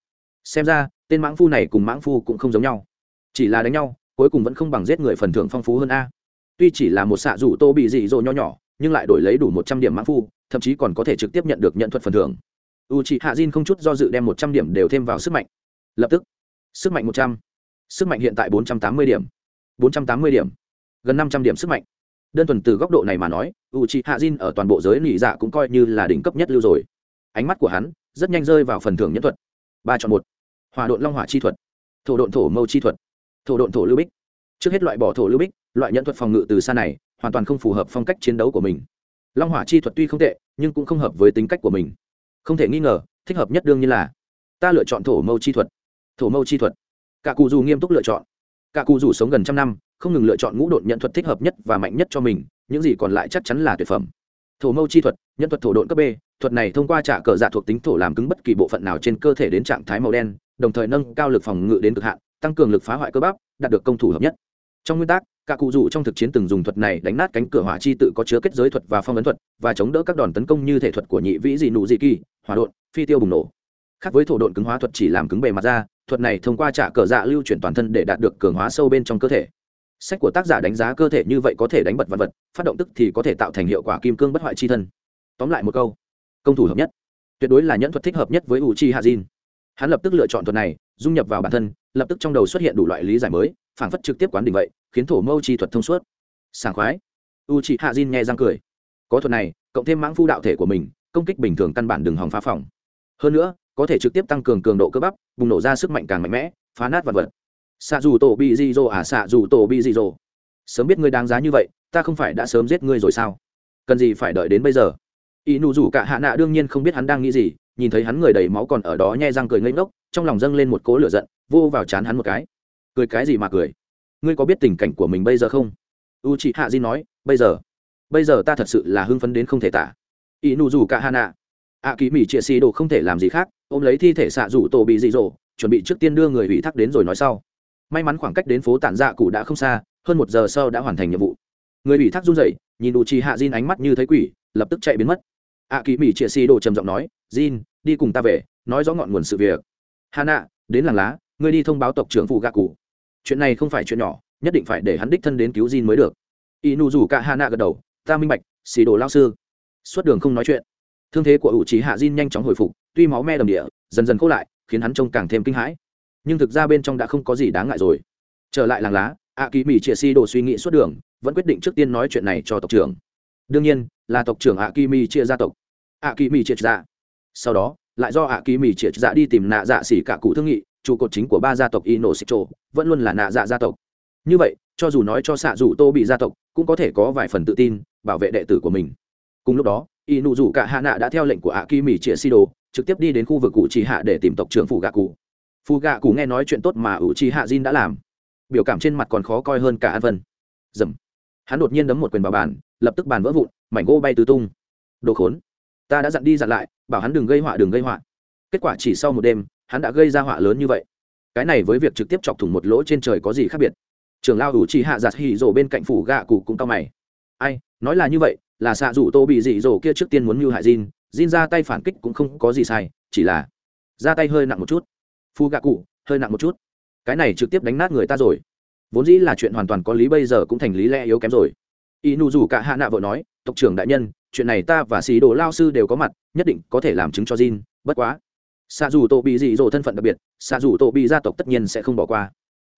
Xem ra, tên mãng phu này cùng mãng phu cũng không giống nhau. Chỉ là đánh nhau, cuối cùng vẫn không bằng giết người phần thưởng phong phú hơn a. Tuy chỉ là một xạ rủ tô bị dị dỗ nho nhỏ, nhưng lại đổi lấy đủ một trăm điểm mãng phu thậm chí còn có thể trực tiếp nhận được nhận thuật phần thưởng. U chị hạ diên không chút do dự đem một trăm điểm đều thêm vào sức mạnh. Lập tức, sức mạnh một trăm, sức mạnh hiện tại bốn trăm tám mươi điểm, bốn trăm tám mươi điểm, gần năm trăm điểm sức mạnh. Đơn thuần từ góc độ này mà nói u chị hạ diên ở toàn bộ giới nỉ dạ cũng coi như là đỉnh cấp nhất lưu rồi. Ánh mắt của hắn rất nhanh rơi vào phần thưởng nhân thuật. Ba chọn một hòa độn long hỏa chi thuật, thổ độn thổ mâu chi thuật, thổ độn thổ lưu bích. Trước hết loại bỏ thổ lưu bích, loại nhận thuật phòng ngự từ xa này hoàn toàn không phù hợp phong cách chiến đấu của mình long hỏa chi thuật tuy không tệ, nhưng cũng không hợp với tính cách của mình. Không thể nghi ngờ, thích hợp nhất đương nhiên là, ta lựa chọn thổ mâu chi thuật. Thổ mâu chi thuật. Cả cụ dù nghiêm túc lựa chọn. Cả cụ dù sống gần trăm năm, không ngừng lựa chọn ngũ độn nhận thuật thích hợp nhất và mạnh nhất cho mình, những gì còn lại chắc chắn là tuyệt phẩm. Thổ mâu chi thuật, nhân thuật thổ độn cấp b, thuật này thông qua trả cờ dạ thuộc tính thổ làm cứng bất kỳ bộ phận nào trên cơ thể đến trạng thái màu đen, đồng thời nâng cao lực phòng ngự đến cực hạn, tăng cường lực phá hoại cơ bắp, đạt được công thủ hợp nhất. Trong nguyên tắc cả cụ dù trong thực chiến từng dùng thuật này đánh nát cánh cửa hỏa chi tự có chứa kết giới thuật và phong ấn thuật, và chống đỡ các đòn tấn công như thể thuật của nhị vĩ dị nụ dị kỳ, hỏa đột phi tiêu bùng nổ. Khác với thổ độn cứng hóa thuật chỉ làm cứng bề mặt ra, thuật này thông qua trả cờ dạ lưu chuyển toàn thân để đạt được cường hóa sâu bên trong cơ thể. Sách của tác giả đánh giá cơ thể như vậy có thể đánh bật vật vật, phát động tức thì có thể tạo thành hiệu quả kim cương bất hoại chi thân. Tóm lại một câu, công thủ hợp nhất. Tuyệt đối là nhẫn thuật thích hợp nhất với u chi hạ jin hắn lập tức lựa chọn thuật này, dung nhập vào bản thân, lập tức trong đầu xuất hiện đủ loại lý giải mới, phảng phất trực tiếp quán đỉnh vậy khiến thổ mâu chi thuật thông suốt. Sảng khoái. U chị hạ diên nghe răng cười. Có thuật này, cộng thêm mãng phu đạo thể của mình, công kích bình thường căn bản đừng hòng phá phòng. Hơn nữa, có thể trực tiếp tăng cường cường độ cơ bắp, bùng nổ ra sức mạnh càng mạnh mẽ, phá nát vật vật. Xạ dù tổ bị di rô à xạ dù tổ bị di rô sớm biết ngươi đáng giá như vậy, ta không phải đã sớm giết ngươi rồi sao? Cần gì phải đợi đến bây giờ? Y nụ rủ cả hạ nạ đương nhiên không biết hắn đang nghĩ gì, nhìn thấy hắn người đầy máu còn ở đó nhai răng cười ngây ngốc, trong lòng dâng lên một cỗ lửa giận, vô vào chán hắn một cái. Cười cái gì mà cười? Ngươi có biết tình cảnh của mình bây giờ không? U chị hạ di nói, bây giờ. Bây giờ ta thật sự là hưng phấn đến không thể tả. Ỷ nụ rủ cả hà nạ. Ạ kỳ mỹ chia xì đồ không thể làm gì khác, ôm lấy thi thể xạ rủ tổ bị dị dỗ chuẩn bị trước tiên đưa người ủy thác đến rồi nói sau. May mắn khoảng cách đến phố tản dạ cụ đã không xa, hơn một giờ sau đã hoàn thành nhiệm vụ. Người ủy thác run rẩy, nhìn u chị hạ Jin ánh mắt như thấy quỷ, lập tức chạy biến mất. Ạ kỳ mỹ chia xì đồ trầm giọng nói, Jin, đi cùng ta về, nói rõ ngọn nguồn sự việc. Hà nạ, đến làng lá, ngươi đi thông báo tộc trưởng phụ gạ cụ chuyện này không phải chuyện nhỏ, nhất định phải để hắn đích thân đến cứu Jin mới được. Y nụ rủ cả hà nạ gật đầu, ta minh bạch, xì đồ lao sư. Suốt đường không nói chuyện. Thương thế của ủ trí hạ Jin nhanh chóng hồi phục, tuy máu me đầm địa, dần dần khô lại, khiến hắn trông càng thêm kinh hãi. Nhưng thực ra bên trong đã không có gì đáng ngại rồi. Trở lại làng lá ạ kỳ mỹ chia xì đồ suy nghĩ suốt đường, vẫn quyết định trước tiên nói chuyện này cho tộc trưởng. Đương nhiên, là tộc trưởng ạ kỳ mỹ chia gia tộc ạ kỳ mỹ chia ra. sau đó, lại do ạ kỳ mỹ chia ra đi tìm nạ dạ xỉ cả cụ thương nghị trụ cột chính của ba gia tộc ino xích trộ vẫn luôn là nạ dạ gia tộc. Như vậy, cho dù nói cho xạ dù tô bị gia tộc, cũng có thể có vài phần tự tin, bảo vệ đệ tử của mình. Cùng lúc đó y nụ rủ cả hạ nạ đã theo lệnh của ạ kỳ mỹ si đồ trực tiếp đi đến khu vực cụ chỉ hạ để tìm tộc trưởng phụ gạ cụ phụ gạ cụ nghe nói chuyện tốt mà ủ trì hạ Jin đã làm. Biểu cảm trên mặt còn khó coi hơn cả an vân. Dầm. Hắn đột nhiên đấm một quyền vào bàn, lập tức bàn vỡ vụn, mảnh gỗ bay tứ tung. Đồ khốn. Ta đã dặn đi dặn lại, bảo hắn đừng gây họa, đừng gây họa. Kết quả chỉ sau một đêm hắn đã gây ra họa lớn như vậy. Cái này với việc trực tiếp chọc thủng một lỗ trên trời có gì khác biệt? Trường lao ủ chỉ hạ giặt hỉ rổ bên cạnh phủ gạ cụ cũng cao mày. Ai nói là như vậy là xạ rủ tô bị dị rổ kia trước tiên muốn mưu hại Jin jin ra tay phản kích cũng không có gì sai chỉ là ra tay hơi nặng một chút. Phu gạ cụ hơi nặng một chút. Cái này trực tiếp đánh nát người ta rồi. Vốn dĩ là chuyện hoàn toàn có lý bây giờ cũng thành lý lẽ yếu kém rồi. Y nu dù cả hạ nạ vợ nói tộc trưởng đại nhân chuyện này ta và xì đồ lao sư đều có mặt nhất định có thể làm chứng cho Jin, bất quá xạ dù tổ bị dị dỗ thân phận đặc biệt xạ dù tổ bị gia tộc tất nhiên sẽ không bỏ qua.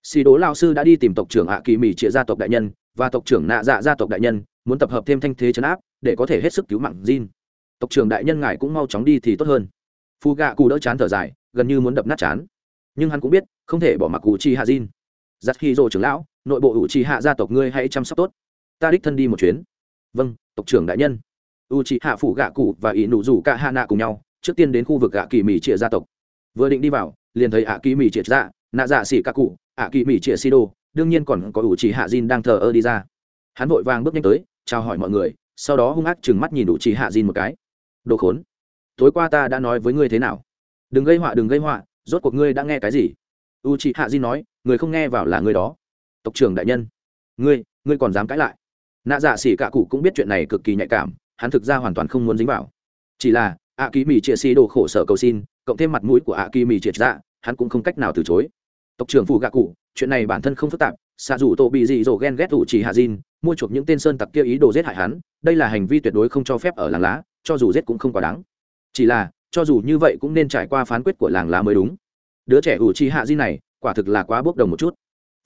Xì đố lao sư đã đi tìm tộc trưởng ạ kỳ mỹ trịa gia tộc đại nhân và tộc trưởng nạ dạ gia tộc đại nhân, muốn tập hợp thêm thanh thế chấn áp để có thể hết sức cứu mạng Jin. tộc trưởng đại nhân ngài cũng mau chóng đi thì tốt hơn. Phu gạ cụ đỡ chán thở dài, gần như muốn đập nát chán. Nhưng hắn cũng biết, không thể bỏ mặc cụ chi hạ Jin. giặt khi dỗ trưởng lão, nội bộ ủ chi hạ gia tộc ngươi hãy chăm sóc tốt. Ta đích thân đi một chuyến. Vâng tộc trưởng đại nhân. U chi hạ phủ gạ cụ và ỷ nụ rủ cả hạ nạ cùng nhau trước tiên đến khu vực ạ kỳ mỹ trịa gia tộc. Vừa định đi vào, liền thấy ạ kỳ mỹ trịa dạ nạ dạ xỉ các cụ, ạ kỳ mỹ trịa si đô đương nhiên còn có ủ trì hạ Jin đang thờ ơ đi ra. Hắn vội vàng bước nhanh tới, chào hỏi mọi người, sau đó hung ác chừng mắt nhìn ủ trì hạ Jin một cái. Đồ khốn, tối qua ta đã nói với ngươi thế nào? Đừng gây họa, đừng gây họa, rốt cuộc ngươi đã nghe cái gì? U chị hạ Jin nói, người không nghe vào là người đó. Tộc trưởng đại nhân, ngươi ngươi còn dám cãi lại. Nạ dạ xỉ cả cụ cũng biết chuyện này cực kỳ nhạy cảm, hắn thực ra hoàn toàn không muốn dính vào. Chỉ là ạ kỳ mỹ triệt xì đồ khổ sở cầu xin, cộng thêm mặt mũi của ạ kỳ mỹ triệt dạ hắn cũng không cách nào từ chối. Tộc trưởng phụ gạ cụ, chuyện này bản thân không phức tạp, xạ dù tổ bị dị dỗ ghen ghét ủ chỉ hạ diên mua chuộc những tên sơn tặc kia ý đồ giết hại hắn, đây là hành vi tuyệt đối không cho phép ở làng lá, cho dù giết cũng không quá đáng. Chỉ là, cho dù như vậy cũng nên trải qua phán quyết của làng lá mới đúng. Đứa trẻ ủ chỉ hạ diên này, quả thực là quá bốc đồng một chút.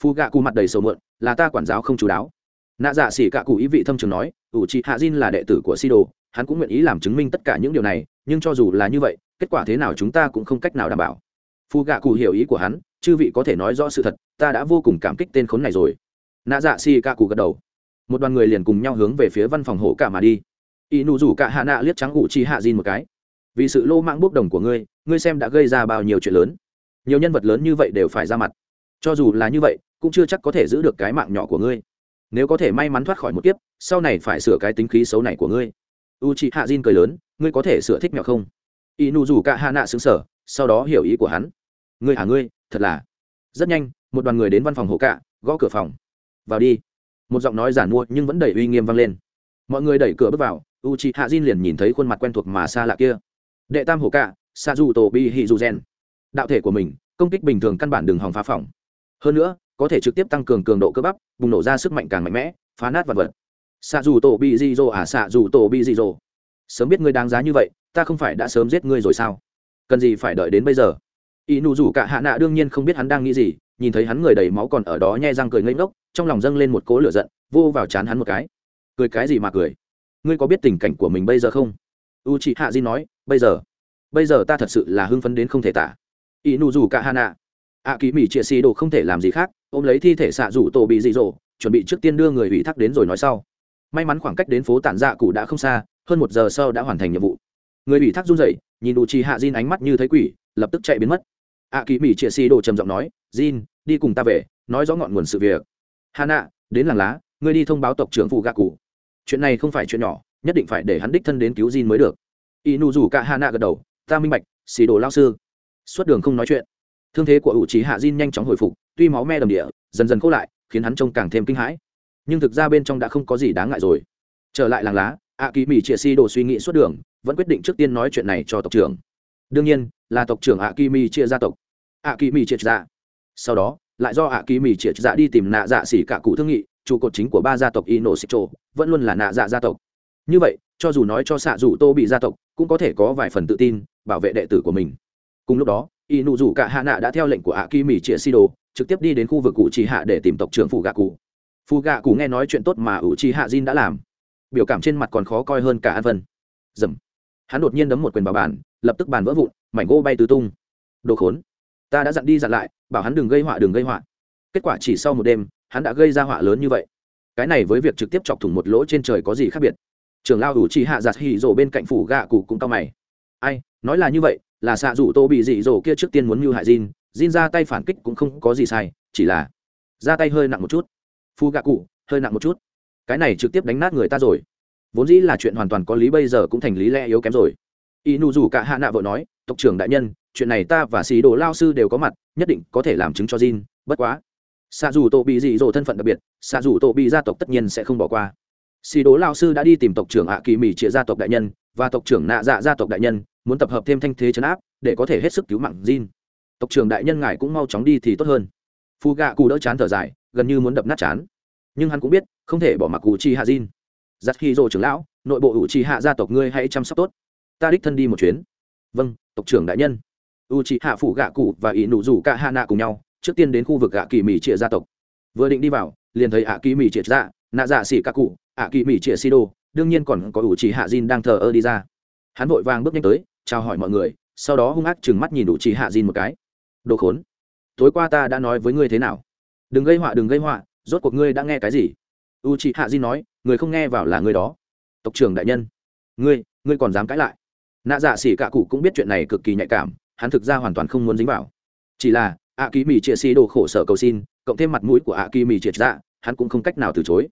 Phù gạ cụ mặt đầy sầu mượn là ta quản giáo không chú đáo. Nạ dạ xỉ cạ cụ ý vị thâm trường nói, ủ trị hạ diên là đệ tử của si đồ hắn cũng nguyện ý làm chứng minh tất cả những điều này, nhưng cho dù là như vậy, kết quả thế nào chúng ta cũng không cách nào đảm bảo. Phu gạ cụ hiểu ý của hắn, chư vị có thể nói rõ sự thật, ta đã vô cùng cảm kích tên khốn này rồi. Nạ dạ xỉ cả cụ gật đầu. Một đoàn người liền cùng nhau hướng về phía văn phòng hổ cả mà đi. Y nụ rủ cả hạ nạ liếc trắng ủ chi hạ diên một cái. Vì sự lô mạng bốc đồng của ngươi ngươi xem đã gây ra bao nhiêu chuyện lớn. Nhiều nhân vật lớn như vậy đều phải ra mặt. Cho dù là như vậy, cũng chưa chắc có thể giữ được cái mạng nhỏ của ngươi. Nếu có thể may mắn thoát khỏi một kiếp, sau này phải sửa cái tính khí xấu này của ngươi u chị hạ diên cười lớn, ngươi có thể sửa thích mẹo không? Y nụ rủ cả hạ nạ xứng sở sau đó hiểu ý của hắn. Ngươi hả ngươi, thật là. Rất nhanh, một đoàn người đến văn phòng hộ cạ, gõ cửa phòng. Vào đi. Một giọng nói giản mua nhưng vẫn đầy uy nghiêm vang lên. Mọi người đẩy cửa bước vào u chị hạ diên liền nhìn thấy khuôn mặt quen thuộc mà xa lạ kia. Đệ tam hộ cạ sa dù tổ bi hì dù gen đạo thể của mình, công kích bình thường căn bản đường hòng phá phòng. Hơn nữa, có thể trực tiếp tăng cường cường độ cơ bắp, bùng nổ ra sức mạnh càng mạnh mẽ, phá nát vật vật xạ dù tổ bị dị dỗ à xạ dù tổ bị dị dỗ. Sớm biết ngươi đáng giá như vậy, ta không phải đã sớm giết ngươi rồi sao? Cần gì phải đợi đến bây giờ? Y nụ rủ cả hạ nạ đương nhiên không biết hắn đang nghĩ gì, nhìn thấy hắn người đầy máu còn ở đó nhai răng cười ngây ngốc, trong lòng dâng lên một cỗ lửa giận, vô vào chán hắn một cái. Cười cái gì mà cười? Ngươi có biết tình cảnh của mình bây giờ không? U chị hạ di nói, bây giờ. Bây giờ ta thật sự là hưng phấn đến không thể tả. Y nụ rủ cả hạ nạ. Ạ kỳ mỹ chia xì đồ không thể làm gì khác, ôm lấy thi thể xạ rủ tổ bị dị dỗ, chuẩn bị trước tiên đưa người ủy thác đến rồi nói sau may mắn khoảng cách đến phố tản dạ cụ đã không xa, hơn một giờ sau đã hoàn thành nhiệm vụ. Người ủy thác run rẩy, nhìn đủ trì hạ Jin ánh mắt như thấy quỷ, lập tức chạy biến mất. Ạ kỳ mỹ chia xì đồ trầm giọng nói, Jin, đi cùng ta về, nói rõ ngọn nguồn sự việc. Hà nạ, đến làng lá, ngươi đi thông báo tộc trưởng phụ gạ cụ. Chuyện này không phải chuyện nhỏ, nhất định phải để hắn đích thân đến cứu Jin mới được. Y nụ rủ cả hà nạ gật đầu, ta minh bạch xì đồ lao sư. Suốt đường không nói chuyện, thương thế của ủ trí hạ Jin nhanh chóng hồi phục, tuy máu me đầm địa, dần dần khô lại, khiến hắn trông càng thêm kinh hãi nhưng thực ra bên trong đã không có gì đáng ngại rồi. Trở lại làng lá ạ kỳ mỹ chia si đồ suy nghĩ suốt đường, vẫn quyết định trước tiên nói chuyện này cho tộc trưởng. Đương nhiên, là tộc trưởng ạ kỳ mỹ chia gia tộc. Ạ kỳ mỹ chia ra sau đó, lại do ạ kỳ mỹ chia ra đi tìm nạ dạ xỉ cả cụ thương nghị, trụ cột chính của ba gia tộc ino xích trộ vẫn luôn là nạ dạ gia tộc. Như vậy, cho dù nói cho xạ dù tô bị gia tộc, cũng có thể có vài phần tự tin, bảo vệ đệ tử của mình. Cùng lúc đó inu dù cả hạ nạ đã theo lệnh của ạ kỳ mỹ chia si đồ, trực tiếp đi đến khu vực cụ trì hạ để tìm tộc trưởng phụ gạ cụ phù gạ cụ nghe nói chuyện tốt mà ủ trì hạ Jin đã làm. Biểu cảm trên mặt còn khó coi hơn cả an vân. Dầm. Hắn đột nhiên đấm một quyền vào bàn lập tức bàn vỡ vụn mảnh gỗ bay tứ tung. Đồ khốn. Ta đã dặn đi dặn lại bảo hắn đừng gây họa đừng gây họa. Kết quả chỉ sau một đêm hắn đã gây ra họa lớn như vậy. Cái này với việc trực tiếp chọc thủng một lỗ trên trời có gì khác biệt? Trường lao ủ trì hạ giặt hỉ rổ bên cạnh phủ gạ cụ cũng tao mày. Ai nói là như vậy là xạ rủ tô bị dị rổ kia trước tiên muốn mưu hại Jin, Jin ra tay phản kích cũng không có gì sai, chỉ là ra tay hơi nặng một chút. Phu gạ cụ, hơi nặng một chút. Cái này trực tiếp đánh nát người ta rồi. Vốn dĩ là chuyện hoàn toàn có lý bây giờ cũng thành lý lẽ yếu kém rồi. Y Inu dù cả hạ nạ vợ nói, tộc trưởng đại nhân, chuyện này ta và xì đồ lao sư đều có mặt, nhất định có thể làm chứng cho Jin, bất quá. Xạ rủ tổ bị dị dỗ thân phận đặc biệt, xạ rủ tổ bị gia tộc tất nhiên sẽ không bỏ qua. Xì đồ lao sư đã đi tìm tộc trưởng ạ kỳ mỹ trịa gia tộc đại nhân và tộc trưởng nạ dạ gia tộc đại nhân muốn tập hợp thêm thanh thế chấn áp để có thể hết sức cứu mạng Jin. Tộc trưởng đại nhân ngài cũng mau chóng đi thì tốt hơn phù gạ cụ đỡ chán thở dài, gần như muốn đập nát chán. Nhưng hắn cũng biết, không thể bỏ mặc cụ chi hạ Jin. Giặt khi rồi trưởng lão, nội bộ ủ chi hạ gia tộc ngươi hãy chăm sóc tốt. Ta đích thân đi một chuyến. Vâng, tộc trưởng đại nhân. U chi hạ phủ gạ cụ và ý nụ rủ cả hạ nạ cùng nhau, trước tiên đến khu vực gạ kỳ mỹ trịa gia tộc. Vừa định đi vào, liền thấy ạ kỳ mỹ trịa dạ, nạ dạ xỉ cả cụ, ạ kỳ mỹ trịa sido, đương nhiên còn có ủ chi hạ Jin đang thờ ơ đi ra. Hắn vội vàng bước nhanh tới, chào hỏi mọi người sau đó hung ác chừng mắt nhìn đủ chỉ hạ Jin một cái đồ khốn tối qua ta đã nói với ngươi thế nào? Đừng gây họa, đừng gây họa, rốt cuộc ngươi đã nghe cái gì? U chị hạ Di nói, người không nghe vào là ngươi đó. Tộc trưởng đại nhân. Ngươi ngươi còn dám cãi lại. Nạ dạ xỉ cả cụ cũng biết chuyện này cực kỳ nhạy cảm, hắn thực ra hoàn toàn không muốn dính vào. Chỉ là ạ ký mì chia xì đồ khổ sở cầu xin cộng thêm mặt mũi của ạ ký mì triệt dạ hắn cũng không cách nào từ chối.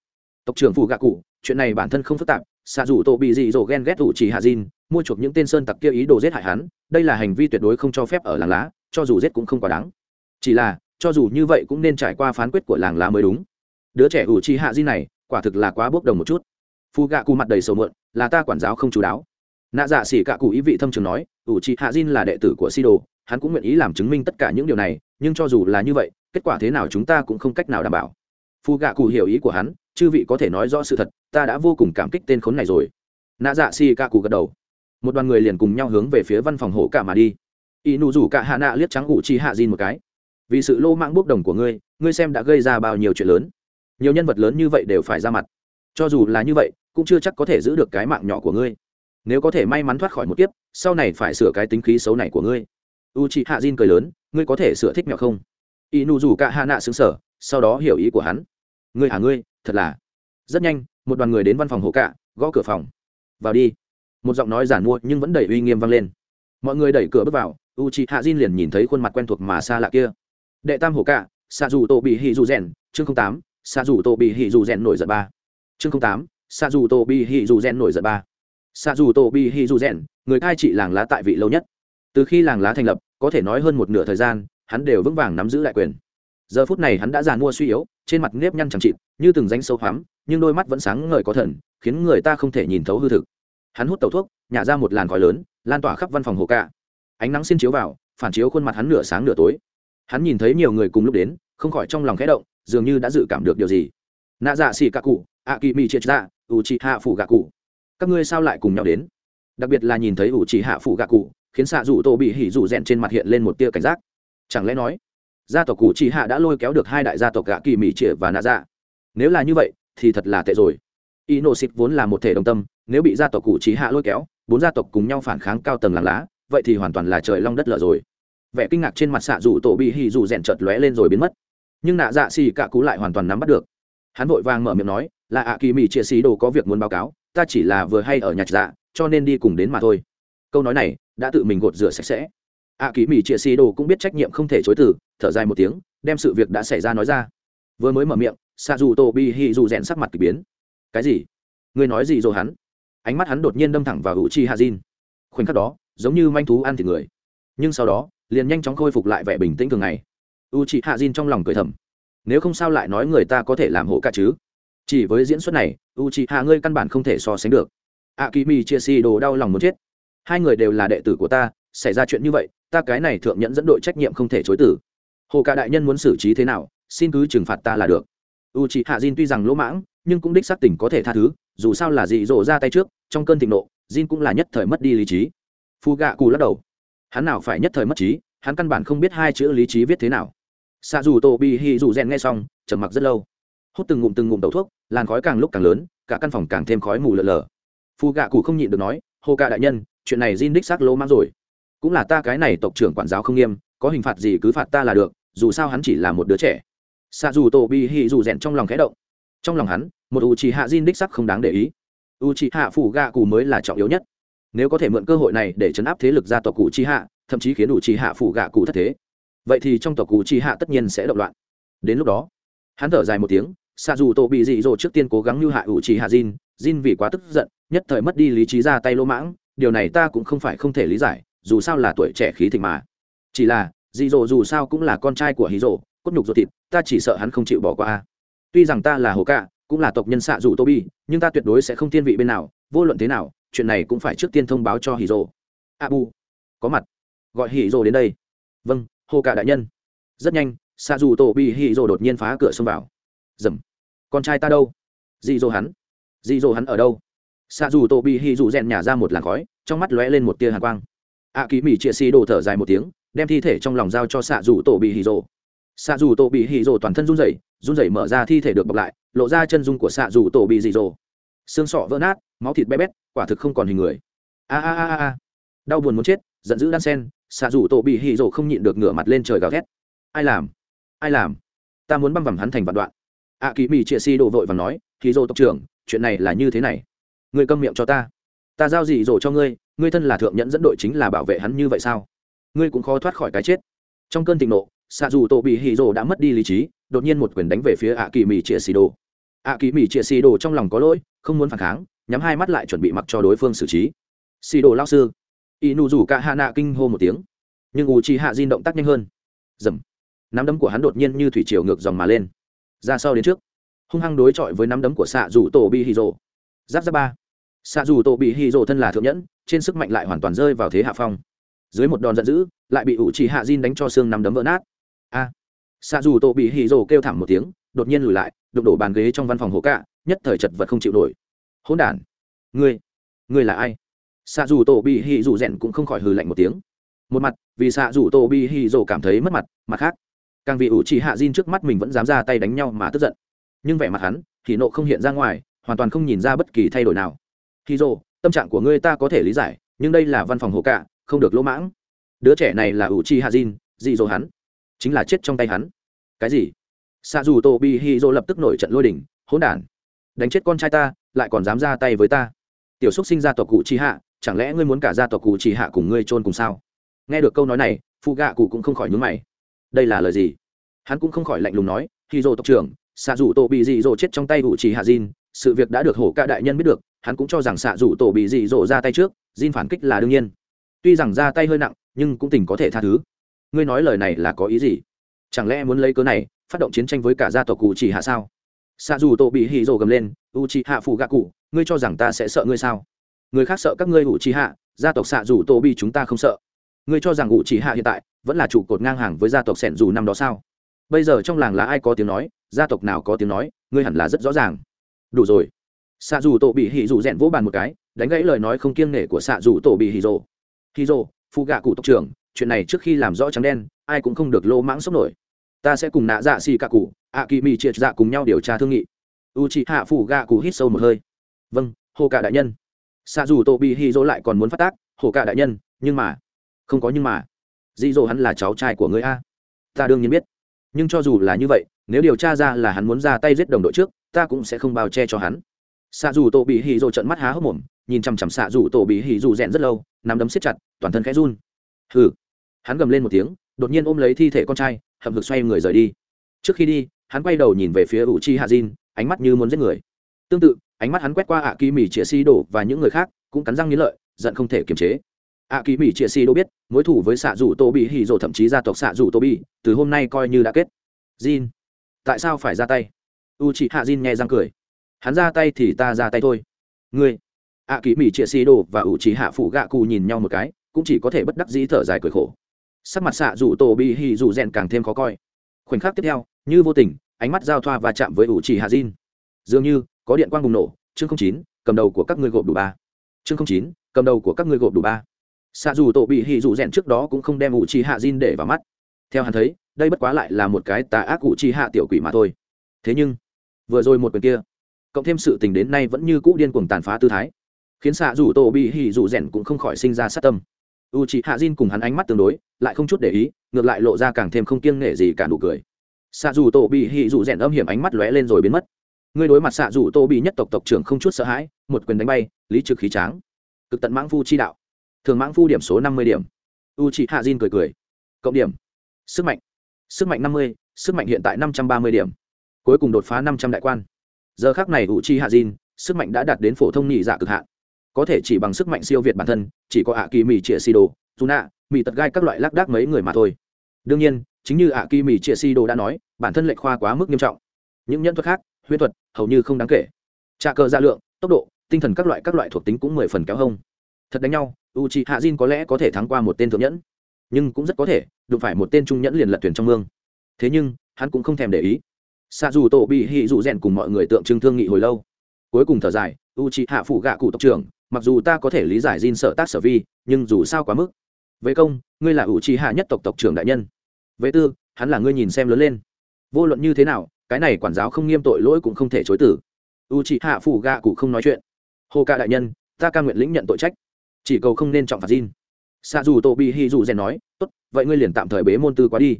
Tộc trưởng phù gạ cụ chuyện này bản thân không phức tạp. Xạ dù tổ bị dị dỗ ghen ghét ủ chỉ hạ Jin mua chuộc những tên sơn tặc kia ý đồ giết hại hắn, đây là hành vi tuyệt đối không cho phép ở làng lá, cho dù giết cũng không quá đáng chỉ là, cho dù như vậy cũng nên trải qua phán quyết của làng lá mới đúng. Đứa trẻ ủ chi hạ di này, quả thực là quá bốc đồng một chút. Phu gạ cụ mặt đầy sầu mượn là ta quản giáo không chú đáo. Nạ dạ xỉ cạ cụ ý vị thâm trường nói, ủ chi hạ di là đệ tử của si đồ hắn cũng nguyện ý làm chứng minh tất cả những điều này, nhưng cho dù là như vậy, kết quả thế nào chúng ta cũng không cách nào đảm bảo. Phu gạ cụ hiểu ý của hắn, chư vị có thể nói rõ sự thật, ta đã vô cùng cảm kích tên khốn này rồi. Nạ dạ xỉ cạ cụ gật đầu. Một đoàn người liền cùng nhau hướng về phía văn phòng hổ cả mà đi. Y nụ rủ cả hạ nạ liếc trắng ủ chi hạ di một cái vì sự lô mạng bốc đồng của ngươi ngươi xem đã gây ra bao nhiêu chuyện lớn. Nhiều nhân vật lớn như vậy đều phải ra mặt. Cho dù là như vậy, cũng chưa chắc có thể giữ được cái mạng nhỏ của ngươi. Nếu có thể may mắn thoát khỏi một kiếp, sau này phải sửa cái tính khí xấu này của ngươi. U chị hạ Jin cười lớn, ngươi có thể sửa thích mẹo không? Y nu dù cả hạ nạ xứng sở sau đó hiểu ý của hắn. Ngươi hả ngươi, thật là. Rất nhanh, một đoàn người đến văn phòng hộ cả gõ cửa phòng. Vào đi. Một giọng nói giản mua nhưng vẫn đầy uy nghiêm vang lên. Mọi người đẩy cửa bước vào u chị i hạ Jin liền nhìn thấy khuôn mặt quen thuộc mà xa lạ kia đệ tam hổ cạ xạ dù tổ bị hì dù rèn, chương tám xạ dù tổ bị hì dù rèn nổi giận ba. Chương tám xạ dù tổ bị hì dù rèn nổi giận ba. Xạ dù tổ bị hì dù rèn, người cai trị làng lá tại vị lâu nhất. Từ khi làng lá thành lập, có thể nói hơn một nửa thời gian, hắn đều vững vàng nắm giữ lại quyền. Giờ phút này hắn đã giàn mua suy yếu, trên mặt nếp nhăn chẳng chịt, như từng danh sâu hoắm, nhưng đôi mắt vẫn sáng ngời có thần, khiến người ta không thể nhìn thấu hư thực. Hắn hút tẩu thuốc, nhả ra một làn khói lớn, lan tỏa khắp văn phòng hồ cạ ánh nắng xin chiếu vào, phản chiếu khuôn mặt hắn nửa sáng nửa tối hắn nhìn thấy nhiều người cùng lúc đến, không khỏi trong lòng khẽ động, dường như đã dự cảm được điều gì. Nạ dạ xì cạ cụ ạ kỳ mì triệt dạ ủ trị hạ phủ gạ cụ. Các ngươi sao lại cùng nhau đến? Đặc biệt là nhìn thấy ủ trị hạ phủ gạ cụ, khiến xạ rủ tổ bị hỉ rủ rèn trên mặt hiện lên một tia cảnh giác. Chẳng lẽ nói, gia tộc cụ trị hạ đã lôi kéo được hai đại gia tộc gạ kỳ mỹ chia và nạ dạ? Nếu là như vậy, thì thật là tệ rồi. Y nô xịt vốn là một thể đồng tâm, nếu bị gia tộc cụ chị hạ lôi kéo, bốn gia tộc cùng nhau phản kháng cao tầng làng lá, vậy thì hoàn toàn là trời long đất lở rồi vẻ kinh ngạc trên mặt xạ dù tổ bị hì dù rèn chợt lóe lên rồi biến mất. Nhưng nạ dạ xì cạ cú lại hoàn toàn nắm bắt được. Hắn vội vàng mở miệng nói, là ạ kỳ mỹ chia xí đồ có việc muốn báo cáo, ta chỉ là vừa hay ở nhạc dạ cho nên đi cùng đến mà thôi. Câu nói này đã tự mình gột rửa sạch sẽ. Ạ kỳ mỹ chia xí đồ cũng biết trách nhiệm không thể chối từ, thở dài một tiếng, đem sự việc đã xảy ra nói ra. Vừa mới mở miệng, xạ dù tổ bị hì dù rèn sắc mặt k ỳ biến. Cái gì? Ngươi nói gì rồi hắn? Ánh mắt hắn đột nhiên đâm thẳng vào hữu chi hạ diên khoảnh khắc đó, giống như manh thú ăn thịt người. Nhưng sau đó liền nhanh chóng khôi phục lại vẻ bình tĩnh thường ngày. U chị hạ diên trong lòng cười thầm. Nếu không sao lại nói người ta có thể làm hộ cả chứ? Chỉ với diễn xuất này u chị hạ ngươi căn bản không thể so sánh được. A kỳ mi chia si đồ đau lòng muốn chết. Hai người đều là đệ tử của ta, xảy ra chuyện như vậy, ta cái này thượng nhẫn dẫn đội trách nhiệm không thể chối tử hồ cả đại nhân muốn xử trí thế nào, xin cứ trừng phạt ta là được. U chị hạ diên tuy rằng lỗ mãng, nhưng cũng đích xác tỉnh có thể tha thứ, dù sao là dị dỗ ra tay trước, trong cơn thịnh nộ, jin cũng là nhất thời mất đi lý trí. Phu gạ cù lắc đầu hắn nào phải nhất thời mất trí, hắn căn bản không biết hai chữ lý trí viết thế nào. Xạ dù tổ bị hì dù rèn nghe xong, trầm mặc rất lâu. Hút từng ngụm từng ngụm tẩu thuốc, làn khói càng lúc càng lớn, cả căn phòng càng thêm khói mù lợn lờ. Phu gạ cụ không nhịn được nói, hô ca đại nhân, chuyện này jin đích xác lỗ mang rồi. Cũng là ta cái này tộc trưởng quản giáo không nghiêm, có hình phạt gì cứ phạt ta là được, dù sao hắn chỉ là một đứa trẻ. Xạ dù tổ bị hì dù rèn trong lòng khẽ động. Trong lòng hắn, một u trì hạ Jin đích sắc không đáng để ý. U trì hạ phủ gạ cụ mới là trọng yếu nhất nếu có thể mượn cơ hội này để chấn áp thế lực gia tộc cụ chi hạ, thậm chí khiến đủ chi hạ phủ gạ cụ thất thế. Vậy thì trong tộc cụ chi hạ tất nhiên sẽ động loạn. Đến lúc đó, hắn thở dài một tiếng xa dù tổ bị dị dỗ trước tiên cố gắng lưu hại ủ trì hạ Jin Jin vì quá tức giận, nhất thời mất đi lý trí ra tay lỗ mãng, điều này ta cũng không phải không thể lý giải, dù sao là tuổi trẻ khí thịnh mà. Chỉ là dị dỗ dù sao cũng là con trai của hí dỗ cốt nhục ruột thịt, ta chỉ sợ hắn không chịu bỏ qua. Tuy rằng ta là hồ cạ cũng là tộc nhân xạ dù tô bi nhưng ta tuyệt đối sẽ không thiên vị bên nào, vô luận thế nào chuyện này cũng phải trước tiên thông báo cho hì rồ. À, A bu có mặt. Gọi hì rồ đến đây. Vâng hô cả đại nhân. Rất nhanh xa dù tổ bị hì rồ đột nhiên phá cửa xông vào. Dầm. Con trai ta đâu? Dị dỗ hắn. Dị dỗ hắn ở đâu? Xa dù tổ bị hì dù rèn nhả ra một làn khói, trong mắt lóe lên một tia hàn quang. A ký mỹ chia xì đồ thở dài một tiếng, đem thi thể trong lòng giao cho xạ dù tổ bị hì rồ. Xạ dù tổ bị hì rồ toàn thân run rẩy run rẩy mở ra thi thể được bọc lại, lộ ra chân dung của xạ dù tổ bị dị rồ. Xương sọ vỡ nát, máu thịt bé bét quả thực không còn hình người. A a a a đau buồn muốn chết, giận dữ đan sen, xạ rủ tổ bị hì rồ không nhịn được ngửa mặt lên trời gào thét. Ai làm? Ai làm? Ta muốn băm vằm hắn thành vạn đoạn. A kỳ mỹ chia si đồ vội và nói hì rổ tộc trưởng, chuyện này là như thế này. Người câm miệng cho ta. Ta giao gì rồ cho ngươi ngươi thân là thượng nhẫn dẫn đội chính là bảo vệ hắn như vậy sao? Ngươi cũng khó thoát khỏi cái chết. Trong cơn thịnh nộ, xạ dù tổ bị hì rồ đã mất đi lý trí, đột nhiên một quyền đánh về phía ạ kỳ mỹ chia xì đồ ạ kỳ mỹ chia xì đồ trong lòng có lỗi, không muốn phản kháng nhắm hai mắt lại chuẩn bị mặc cho đối phương xử trí. Xì đồ lao sư. Y nụ rủ cả hạ nạ kinh hô một tiếng. Nhưng u chi hạ di động tác nhanh hơn. Dầm. Nắm đấm của hắn đột nhiên như thủy chiều ngược dòng mà lên. Ra sau đến trước. Hung hăng đối chọi với nắm đấm của xạ dù tổ bị hì rồ giáp giáp ba. Xạ dù tổ bị hì rồ thân là thượng nhẫn, trên sức mạnh lại hoàn toàn rơi vào thế hạ phong. Dưới một đòn giận dữ, lại bị ủ chỉ hạ diên đánh cho xương nắm đấm vỡ nát. A. Xạ dù tổ bị hì rồ kêu thảm một tiếng, đột nhiên lùi lại, đụng đổ bàn ghế trong văn phòng hồ cạ nhất thời chật vật không chịu nổi hỗn đản. Ngươi ngươi là ai? Xạ dù tổ bị hì dù rèn cũng không khỏi hừ lạnh một tiếng. Một mặt, vì xạ dù tổ bị hì dù cảm thấy mất mặt mặt khác, càng vì ủ chỉ hạ diên trước mắt mình vẫn dám ra tay đánh nhau mà tức giận. Nhưng vẻ mặt hắn, thì nộ không hiện ra ngoài, hoàn toàn không nhìn ra bất kỳ thay đổi nào. Hì dù, tâm trạng của ngươi ta có thể lý giải, nhưng đây là văn phòng hồ cạ, không được lỗ mãng. Đứa trẻ này là ủ chi hạ diên dị dỗ hắn. Chính là chết trong tay hắn. Cái gì? Xạ dù tổ bị hì dù lập tức nổi trận lôi đỉnh hỗn đản đánh chết con trai ta lại còn dám ra tay với ta. Tiểu xúc sinh gia tộc cụ chi hạ chẳng lẽ ngươi muốn cả gia tộc cụ chi hạ cùng ngươi chôn cùng sao? Nghe được câu nói này phụ gạ cụ cũng không khỏi nhún mày. Đây là lời gì? Hắn cũng không khỏi lạnh lùng nói hi dô tộc trưởng xạ dù tổ bị dị dỗ chết trong tay cụ chi hạ Jin, sự việc đã được hổ ca đại nhân biết được hắn cũng cho rằng xạ dù tổ bị dị dỗ ra tay trước Jin phản kích là đương nhiên. Tuy rằng ra tay hơi nặng nhưng cũng tình có thể tha thứ. Ngươi nói lời này là có ý gì? Chẳng lẽ muốn lấy cớ này phát động chiến tranh với cả gia tộc cụ chỉ hạ sao? Xa dù tổ bị hì rồ gầm lên u chi hạ phủ gạ cụ, ngươi cho rằng ta sẽ sợ ngươi sao? Người khác sợ các ngươi u chi hạ gia tộc xạ dù tổ bị chúng ta không sợ. Ngươi cho rằng u chi hạ hiện tại vẫn là trụ cột ngang hàng với gia tộc sẻn dù năm đó sao? Bây giờ trong làng là ai có tiếng nói, gia tộc nào có tiếng nói, ngươi hẳn là rất rõ ràng. Đủ rồi. Xạ dù tổ bị hì dù rẽn vỗ bàn một cái, đánh gãy lời nói không kiêng nể của xạ dù tổ bị hì rồ. Hì rồ phụ gạ cụ tộc trưởng, chuyện này trước khi làm rõ trắng đen, ai cũng không được lô mãng sốc nổi ta sẽ cùng nạ dạ xì cả cụ, ạ kỳ mì triệt dạ cùng nhau điều tra thương nghị. U chị hạ phủ gạ cụ hít sâu một hơi. Vâng hồ cả đại nhân. Xa dù tô bị hy dỗ lại còn muốn phát tác hồ cả đại nhân, nhưng mà, không có nhưng mà. Dị dỗ hắn là cháu trai của người a. Ta đương nhiên biết. Nhưng cho dù là như vậy, nếu điều tra ra là hắn muốn ra tay giết đồng đội trước, ta cũng sẽ không bao che cho hắn. Xạ dù tổ bị hì dỗ trận mắt há hốc mồm, nhìn chằm chằm xạ dù tổ bị hì dù rẽn rất lâu, nắm đấm siết chặt, toàn thân khẽ run. Hừ. Hắn gầm lên một tiếng đột nhiên ôm lấy thi thể con trai hậm hực xoay người rời đi. Trước khi đi hắn quay đầu nhìn về phía ủ chi hạ diên ánh mắt như muốn giết người. Tương tự ánh mắt hắn quét qua ạ kỳ mỹ chĩa si đổ và những người khác cũng cắn răng nghĩ lợi giận không thể kiềm chế. Ạ kỳ mỹ chĩa si đổ biết mối thủ với xạ dù tô bị hì rộ thậm chí gia tộc xạ dù tô bị từ hôm nay coi như đã kết. Jin, tại sao phải ra tay? U chị hạ Jin nghe răng cười. Hắn ra tay thì ta ra tay thôi. Ngươi ạ kỳ mỹ chĩa si đổ và u chị hạ phụ gạ cù nhìn nhau một cái cũng chỉ có thể bất đắc dĩ thở dài cười khổ sắc mặt xạ dù tổ bị hì dù rèn càng thêm khó coi. Khoảnh khắc tiếp theo, như vô tình, ánh mắt giao thoa và chạm với ủ chỉ hạ diên dường như, có điện quang bùng nổ, chương không chín, cầm đầu của các ngươi gộp đủ ba. Chương không chín, cầm đầu của các ngươi gộp đủ ba. Xạ dù tổ bị hì dù rèn trước đó cũng không đem ủ chỉ hạ diên để vào mắt. Theo hắn thấy, đây bất quá lại là một cái tà ác ủ chỉ hạ tiểu quỷ mà thôi. Thế nhưng, vừa rồi một quyền kia, cộng thêm sự tình đến nay vẫn như cũ điên cuồng tàn phá tư thái, khiến xạ dù tổ bị hì dù rèn cũng không khỏi sinh ra sát tâm u chị hạ Diên cùng hắn ánh mắt tương đối, lại không chút để ý, ngược lại lộ ra càng thêm không kiêng nể gì cả nụ cười. Xạ dù tổ bị hị dù rèn âm hiểm ánh mắt lóe lên rồi biến mất. Ngươi đối mặt xạ dù Tô bị nhất tộc tộc trưởng không chút sợ hãi, một quyền đánh bay, lý trực khí tráng. Cực tận mãng phu chi đạo. Thường mãng phu điểm số năm mươi điểm. U chị hạ Diên cười cười. Cộng điểm. Sức mạnh. Sức mạnh năm mươi, sức mạnh hiện tại năm trăm ba mươi điểm. Cuối cùng đột phá năm trăm đại quan. Giờ khác này u chi hạ Diên sức mạnh đã đạt đến phổ thông nhị dạ cực hạn có thể chỉ bằng sức mạnh siêu việt bản thân, chỉ có ạ kỳ mì chĩa xì đồ dù nạ mì tật gai các loại lác đác mấy người mà thôi. Đương nhiên, chính như ạ kỳ mì chĩa xì đồ đã nói, bản thân lệch khoa quá mức nghiêm trọng. Những nhân thuật khác huyễn thuật, hầu như không đáng kể. Trà cờ gia lượng, tốc độ, tinh thần các loại các loại thuộc tính cũng mười phần kéo hông. Thật đánh nhau u c hạ diên có lẽ có thể thắng qua một tên thượng nhẫn, nhưng cũng rất có thể, đụng phải một tên trung nhẫn liền lật thuyền trong mương. Thế nhưng, hắn cũng không thèm để ý. Xa dù tổ bị hị dụ rèn cùng mọi người tượng trưng thương nghị hồi lâu. Cuối cùng thở dài u c hạ phụ gạ cụ tộc trưởng mặc dù ta có thể lý giải Jin sợ tác sở vi, nhưng dù sao quá mức. Về công, ngươi là u c hạ nhất tộc tộc trưởng đại nhân. Về tư, hắn là ngươi nhìn xem lớn lên. Vô luận như thế nào, cái này quản giáo không nghiêm tội lỗi cũng không thể chối tử u c hạ phủ gạ cụ không nói chuyện. Hồ ca đại nhân, ta ca nguyện lĩnh nhận tội trách. Chỉ cầu không nên trọng phạt Jin. Sa dù tổ bị Hi dù rèn nói, tốt, vậy ngươi liền tạm thời bế môn tư quá đi.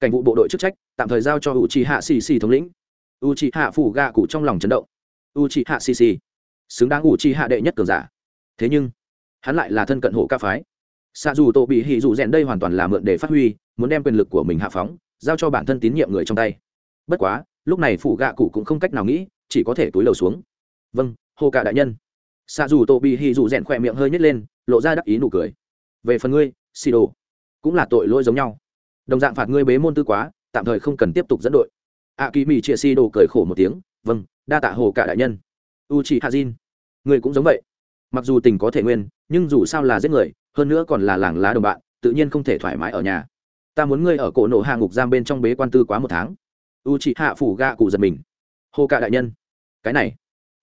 Cảnh vụ bộ đội chức trách, tạm thời giao cho u c hạ xì xì thống lĩnh. U c hạ phủ gạ cụ trong lòng chấn động. U c hạ xì xì xứng đáng u c hạ đệ nhất cường giả thế nhưng, hắn lại là thân cận hộ ca phái. Xa dù tổ bị hì dù rèn đây hoàn toàn là mượn để phát huy, muốn đem quyền lực của mình hạ phóng, giao cho bản thân tín nhiệm người trong tay. Bất quá, lúc này phủ gạ cụ cũng không cách nào nghĩ, chỉ có thể túi lầu xuống. Vâng hô cả đại nhân. Xa dù tổ bị hì dù rèn khỏe miệng hơi nhét lên, lộ ra đắc ý nụ cười. Về phần ngươi, xì đồ, cũng là tội lỗi giống nhau. Đồng dạng phạt ngươi bế môn tư quá, tạm thời không cần tiếp tục dẫn đội. A kỳ mỹ chia xì đồ cười khổ một tiếng vâng đa tạ hồ cả đại nhân. U chị hạ diên ngươi cũng giống vậy mặc dù tình có thể nguyên, nhưng dù sao là giết người, hơn nữa còn là làng lá đồng bạn, tự nhiên không thể thoải mái ở nhà. Ta muốn ngươi ở cổ nổ hạ ngục giam bên trong bế quan tư quá một tháng. U chị hạ phủ gạ cụ giật mình. Hồ cả đại nhân. Cái này,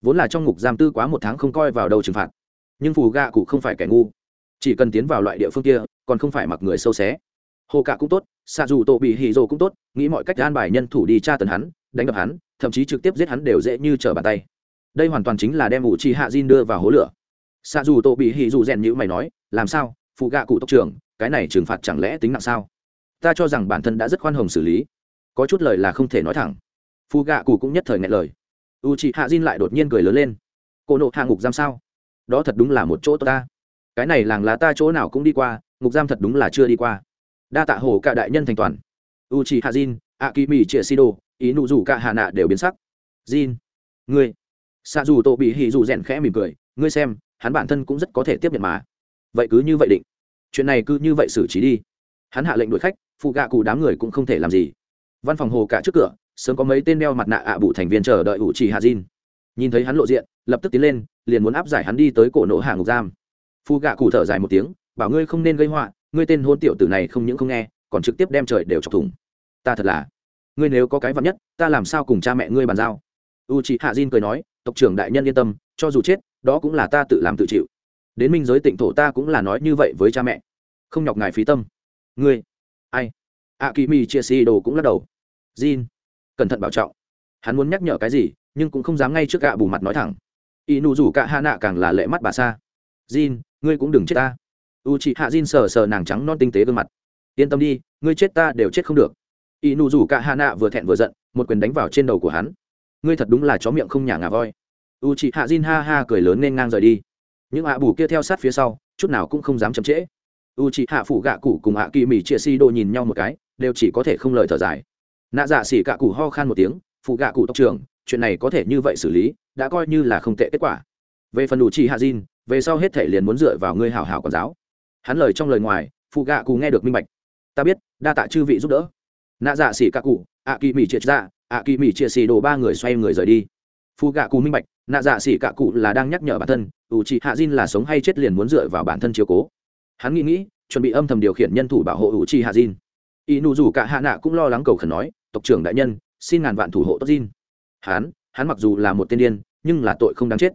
vốn là trong ngục giam tư quá một tháng không coi vào đâu trừng phạt. Nhưng phù gạ cụ không phải kẻ ngu. Chỉ cần tiến vào loại địa phương kia, còn không phải mặc người sâu xé. Hồ cả cũng tốt xa dù tổ bị hì rồ cũng tốt, nghĩ mọi cách an bài nhân thủ đi tra tấn hắn, đánh đập hắn, thậm chí trực tiếp giết hắn đều dễ như trở bàn tay. Đây hoàn toàn chính là đem ủ chi hạ Diên đưa vào hố lửa xạ dù tổ bị hì dù rèn như mày nói, làm sao? Phụ gạ cụ tộc trưởng, cái này trừng phạt chẳng lẽ tính nặng sao? Ta cho rằng bản thân đã rất khoan hồng xử lý. Có chút lời là không thể nói thẳng. Phụ gạ cụ cũng nhất thời ngại lời. U chị hạ Jin lại đột nhiên cười lớn lên. Cô nộ hạ ngục giam sao? Đó thật đúng là một chỗ ta. Cái này làng lá ta chỗ nào cũng đi qua, ngục giam thật đúng là chưa đi qua. Đa tạ hồ cả đại nhân thành toàn. U chị hạ jin a kỳ mỹ chia si đô ý nụ rủ cả hạ nạ đều biến sắc. Jin, ngươi. Xa dù tổ bị hì dù rèn khẽ mỉm cười, ngươi xem hắn bản thân cũng rất có thể tiếp nhận mà. Vậy cứ như vậy định. Chuyện này cứ như vậy xử trí đi. Hắn hạ lệnh đuổi khách, phụ gạ cụ đám người cũng không thể làm gì. Văn phòng hồ cả trước cửa, sớm có mấy tên đeo mặt nạ ạ bụ thành viên chờ đợi ủ trì hạ diên nhìn thấy hắn lộ diện, lập tức tiến lên, liền muốn áp giải hắn đi tới cổ nổ hạ ngục giam. Phụ gạ cụ thở dài một tiếng, bảo ngươi không nên gây họa, ngươi tên hôn tiểu tử này không những không nghe, còn trực tiếp đem trời đều chọc thủng. Ta thật là, ngươi nếu có cái vật nhất, ta làm sao cùng cha mẹ ngươi bàn giao? U chị hạ diên cười nói, tộc trưởng đại nhân yên tâm, cho dù chết đó cũng là ta tự làm tự chịu. Đến minh giới tịnh thổ ta cũng là nói như vậy với cha mẹ. Không nhọc ngài phí tâm. Ngươi. Ai? A kỳ mi chia xì đồ cũng lắc đầu. Jin, cẩn thận bảo trọng. Hắn muốn nhắc nhở cái gì nhưng cũng không dám ngay trước gạ bù mặt nói thẳng. Y nụ rủ cả hạ nạ càng là lệ mắt bà xa Jin, ngươi cũng đừng chết ta. U chị hạ Jin sờ sờ nàng trắng non tinh tế gương mặt. Yên tâm đi ngươi chết ta đều chết không được. Y nụ rủ cả hạ nạ vừa thẹn vừa giận một quyền đánh vào trên đầu của hắn. Ngươi thật đúng là chó miệng không nhả ngà voi u chị hạ Jin ha ha cười lớn nên ngang rời đi. Những ạ bù kia theo sát phía sau chút nào cũng không dám chậm trễ. U chị hạ phụ gạ cụ cùng ạ kỳ mỹ chia si đồ nhìn nhau một cái đều chỉ có thể không lời thở dài. Nạ dạ xỉ gạ cụ ho khan một tiếng phụ gạ cụ tộc trưởng chuyện này có thể như vậy xử lý đã coi như là không tệ kết quả. Về phần U chị hạ Jin, về sau hết thể liền muốn dựa vào ngươi hảo hảo quản giáo. Hắn lời trong lời ngoài phụ gạ cụ nghe được minh bạch. Ta biết đa tạ chư vị giúp đỡ. Nạ dạ xỉ cả cụ ạ kỳ mỹ triệt ra ạ kỳ mỹ triệt xì đồ ba người xoay người rời đi. Phu gạ cụ minh bạch, nạ dạ xỉ cả cụ là đang nhắc nhở bản thân, ủ chị hạ Dinh là sống hay chết liền muốn dựa vào bản thân chiếu cố. Hắn nghĩ nghĩ, chuẩn bị âm thầm điều khiển nhân thủ bảo hộ ủ chị hạ Dinh. y nụ dù cả hạ nạ cũng lo lắng cầu khẩn nói, tộc trưởng đại nhân, xin ngàn vạn thủ hộ tốt Dinh. hắn hắn mặc dù là một tên điên, nhưng là tội không đáng chết.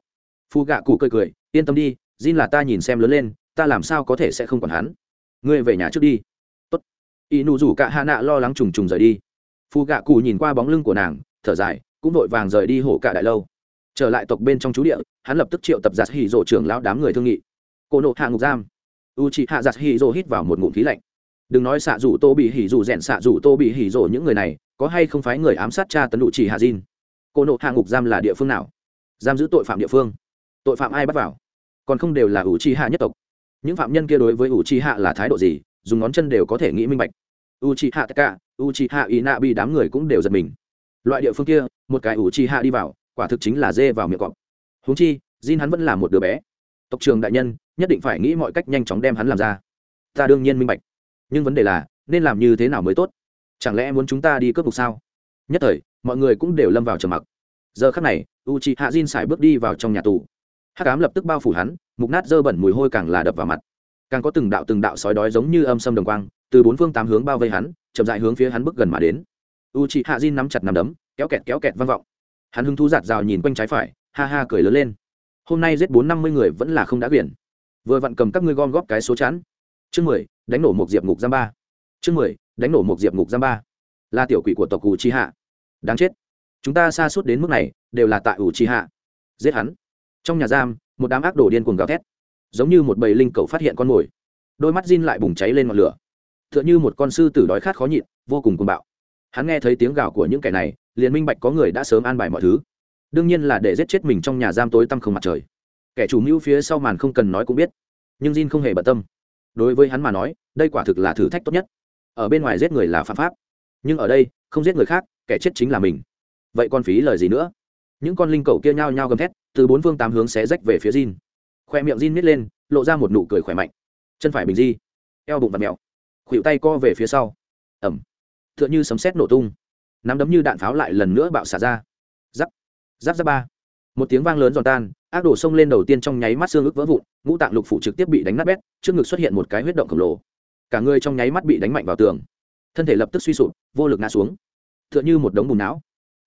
Phu gạ cụ cười cười, yên tâm đi Dinh là ta nhìn xem lớn lên, ta làm sao có thể sẽ không còn hắn? Ngươi về nhà trước đi. Tốt. Y nụ rủ cả hạ nạ lo lắng trùng trùng rời đi. Phu gạ cụ nhìn qua bóng lưng của nàng, thở dài cũng vội vàng rời đi hổ cả đại lâu. Trở lại tộc bên trong chú địa, hắn lập tức triệu tập giặt hỉ rộ trưởng lão đám người thương nghị. Cô nộ hạ ngục giam. U chị hạ giặt hỉ rộ hít vào một ngụm khí lạnh. Đừng nói xạ rủ tô bị hỉ rủ rẽn xạ rủ tô bị hỉ rộ những người này, có hay không phải người ám sát cha tấn đủ chỉ hạ diên cô nộ hạ ngục giam là địa phương nào? Giam giữ tội phạm địa phương. Tội phạm ai bắt vào? Còn không đều là ủ chi hạ nhất tộc. Những phạm nhân kia đối với ủ chi hạ là thái độ gì? Dùng ngón chân đều có thể nghĩ minh bạch. U chi hạ tất cả u chi hạ ý nạ bị đám người cũng đều giật mình. Loại địa phương kia một cái ủ chi hạ đi vào, quả thực chính là dê vào miệng cọp. Húng chi, Jin hắn vẫn là một đứa bé. Tộc trường đại nhân, nhất định phải nghĩ mọi cách nhanh chóng đem hắn làm ra. Ta đương nhiên minh bạch. Nhưng vấn đề là, nên làm như thế nào mới tốt? Chẳng lẽ muốn chúng ta đi cướp cục sao? Nhất thời, mọi người cũng đều lâm vào trầm mặc. Giờ khắc này u c h i hạ Jin xài bước đi vào trong nhà tù. Hát cám lập tức bao phủ hắn, mục nát dơ bẩn mùi hôi càng là đập vào mặt. Càng có từng đạo từng đạo sói đói giống như âm sâm đồng quang, từ bốn phương tám hướng bao vây hắn, chậm dại hướng phía hắn bước gần mà đến. U chị hạ jin nắm chặt nằm đấm kéo kẹt kéo kẹt vang vọng. Hắn hứng thú giạt rào nhìn quanh trái phải, ha ha cười lớn lên. Hôm nay giết bốn năm mươi người vẫn là không đã quyển vừa vặn cầm các ngươi gom góp cái số chắn chương mười, đánh nổ một diệp ngục giam ba. Chương mười, đánh nổ một diệp ngục giam ba. Là tiểu quỷ của tộc u chi hạ đáng chết. Chúng ta xa suốt đến mức này, đều là tại ủ chi hạ giết hắn. Trong nhà giam, một đám ác đồ điên cuồng gào thét. Giống như một bầy linh cầu phát hiện con mồi. Đôi mắt Jin lại bùng cháy lên ngọn lửa. Tựa như một con sư tử đói khát khó nhịn, vô cùng cuồng bạo. Hắn nghe thấy tiếng gào của những kẻ này liền minh bạch có người đã sớm an bài mọi thứ. Đương nhiên là để giết chết mình trong nhà giam tối tăm không mặt trời. Kẻ chủ mưu phía sau màn không cần nói cũng biết. Nhưng Jin không hề bận tâm. Đối với hắn mà nói, đây quả thực là thử thách tốt nhất. Ở bên ngoài giết người là phạm pháp. Nhưng ở đây, không giết người khác, kẻ chết chính là mình. Vậy còn phí lời gì nữa? Những con linh cầu kia nhao nhao gầm thét, từ bốn phương tám hướng xé rách về phía Jin. Khoe miệng Jin nít lên, lộ ra một nụ cười khỏe mạnh. Chân phải bình di, eo bụng và mẹo, khuỷu tay co về phía sau. Ẩm. T h ư ợ n h ư sấm sét nổ tung nắm đấm như đạn pháo lại lần nữa bạo xả ra. Giáp giáp giáp ba. Một tiếng vang lớn giòn tan, ác đổ xông lên đầu tiên trong nháy mắt xương ức vỡ vụn, ngũ tạng lục phủ trực tiếp bị đánh nát bét, trước ngực xuất hiện một cái huyết động khổng lồ. Cả người trong nháy mắt bị đánh mạnh vào tường. Thân thể lập tức suy sụp, vô lực ngã xuống. T h ư ợ n h ư một đống bùn não.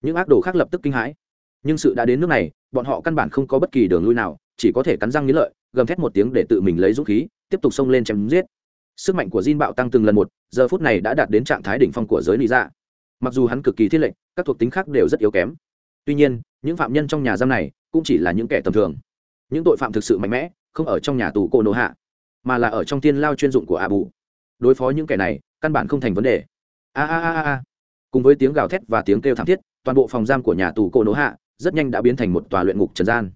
Những ác đồ khác lập tức kinh hãi. Nhưng sự đã đến nước này, bọn họ căn bản không có bất kỳ đường lui nào, chỉ có thể cắn răng nghĩ lợi, gầm thét một tiếng để tự mình lấy dũng khí, tiếp tục xông lên chém giết. Sức mạnh của Jin bạo tăng từng lần một, giờ phút này đã đạt đến trạng thái đỉnh phong của giới lý dạ mặc dù hắn cực kỳ thiết lệnh các thuộc tính khác đều rất yếu kém. Tuy nhiên những phạm nhân trong nhà giam này cũng chỉ là những kẻ tầm thường. Những tội phạm thực sự mạnh mẽ không ở trong nhà tù cô nô hạ mà là ở trong tiên lao chuyên dụng của a bù đối phó những kẻ này căn bản không thành vấn đề. A a a a cùng với tiếng gào thét và tiếng kêu thảm thiết toàn bộ phòng giam của nhà tù cô nô hạ rất nhanh đã biến thành một tòa luyện ngục trần gian.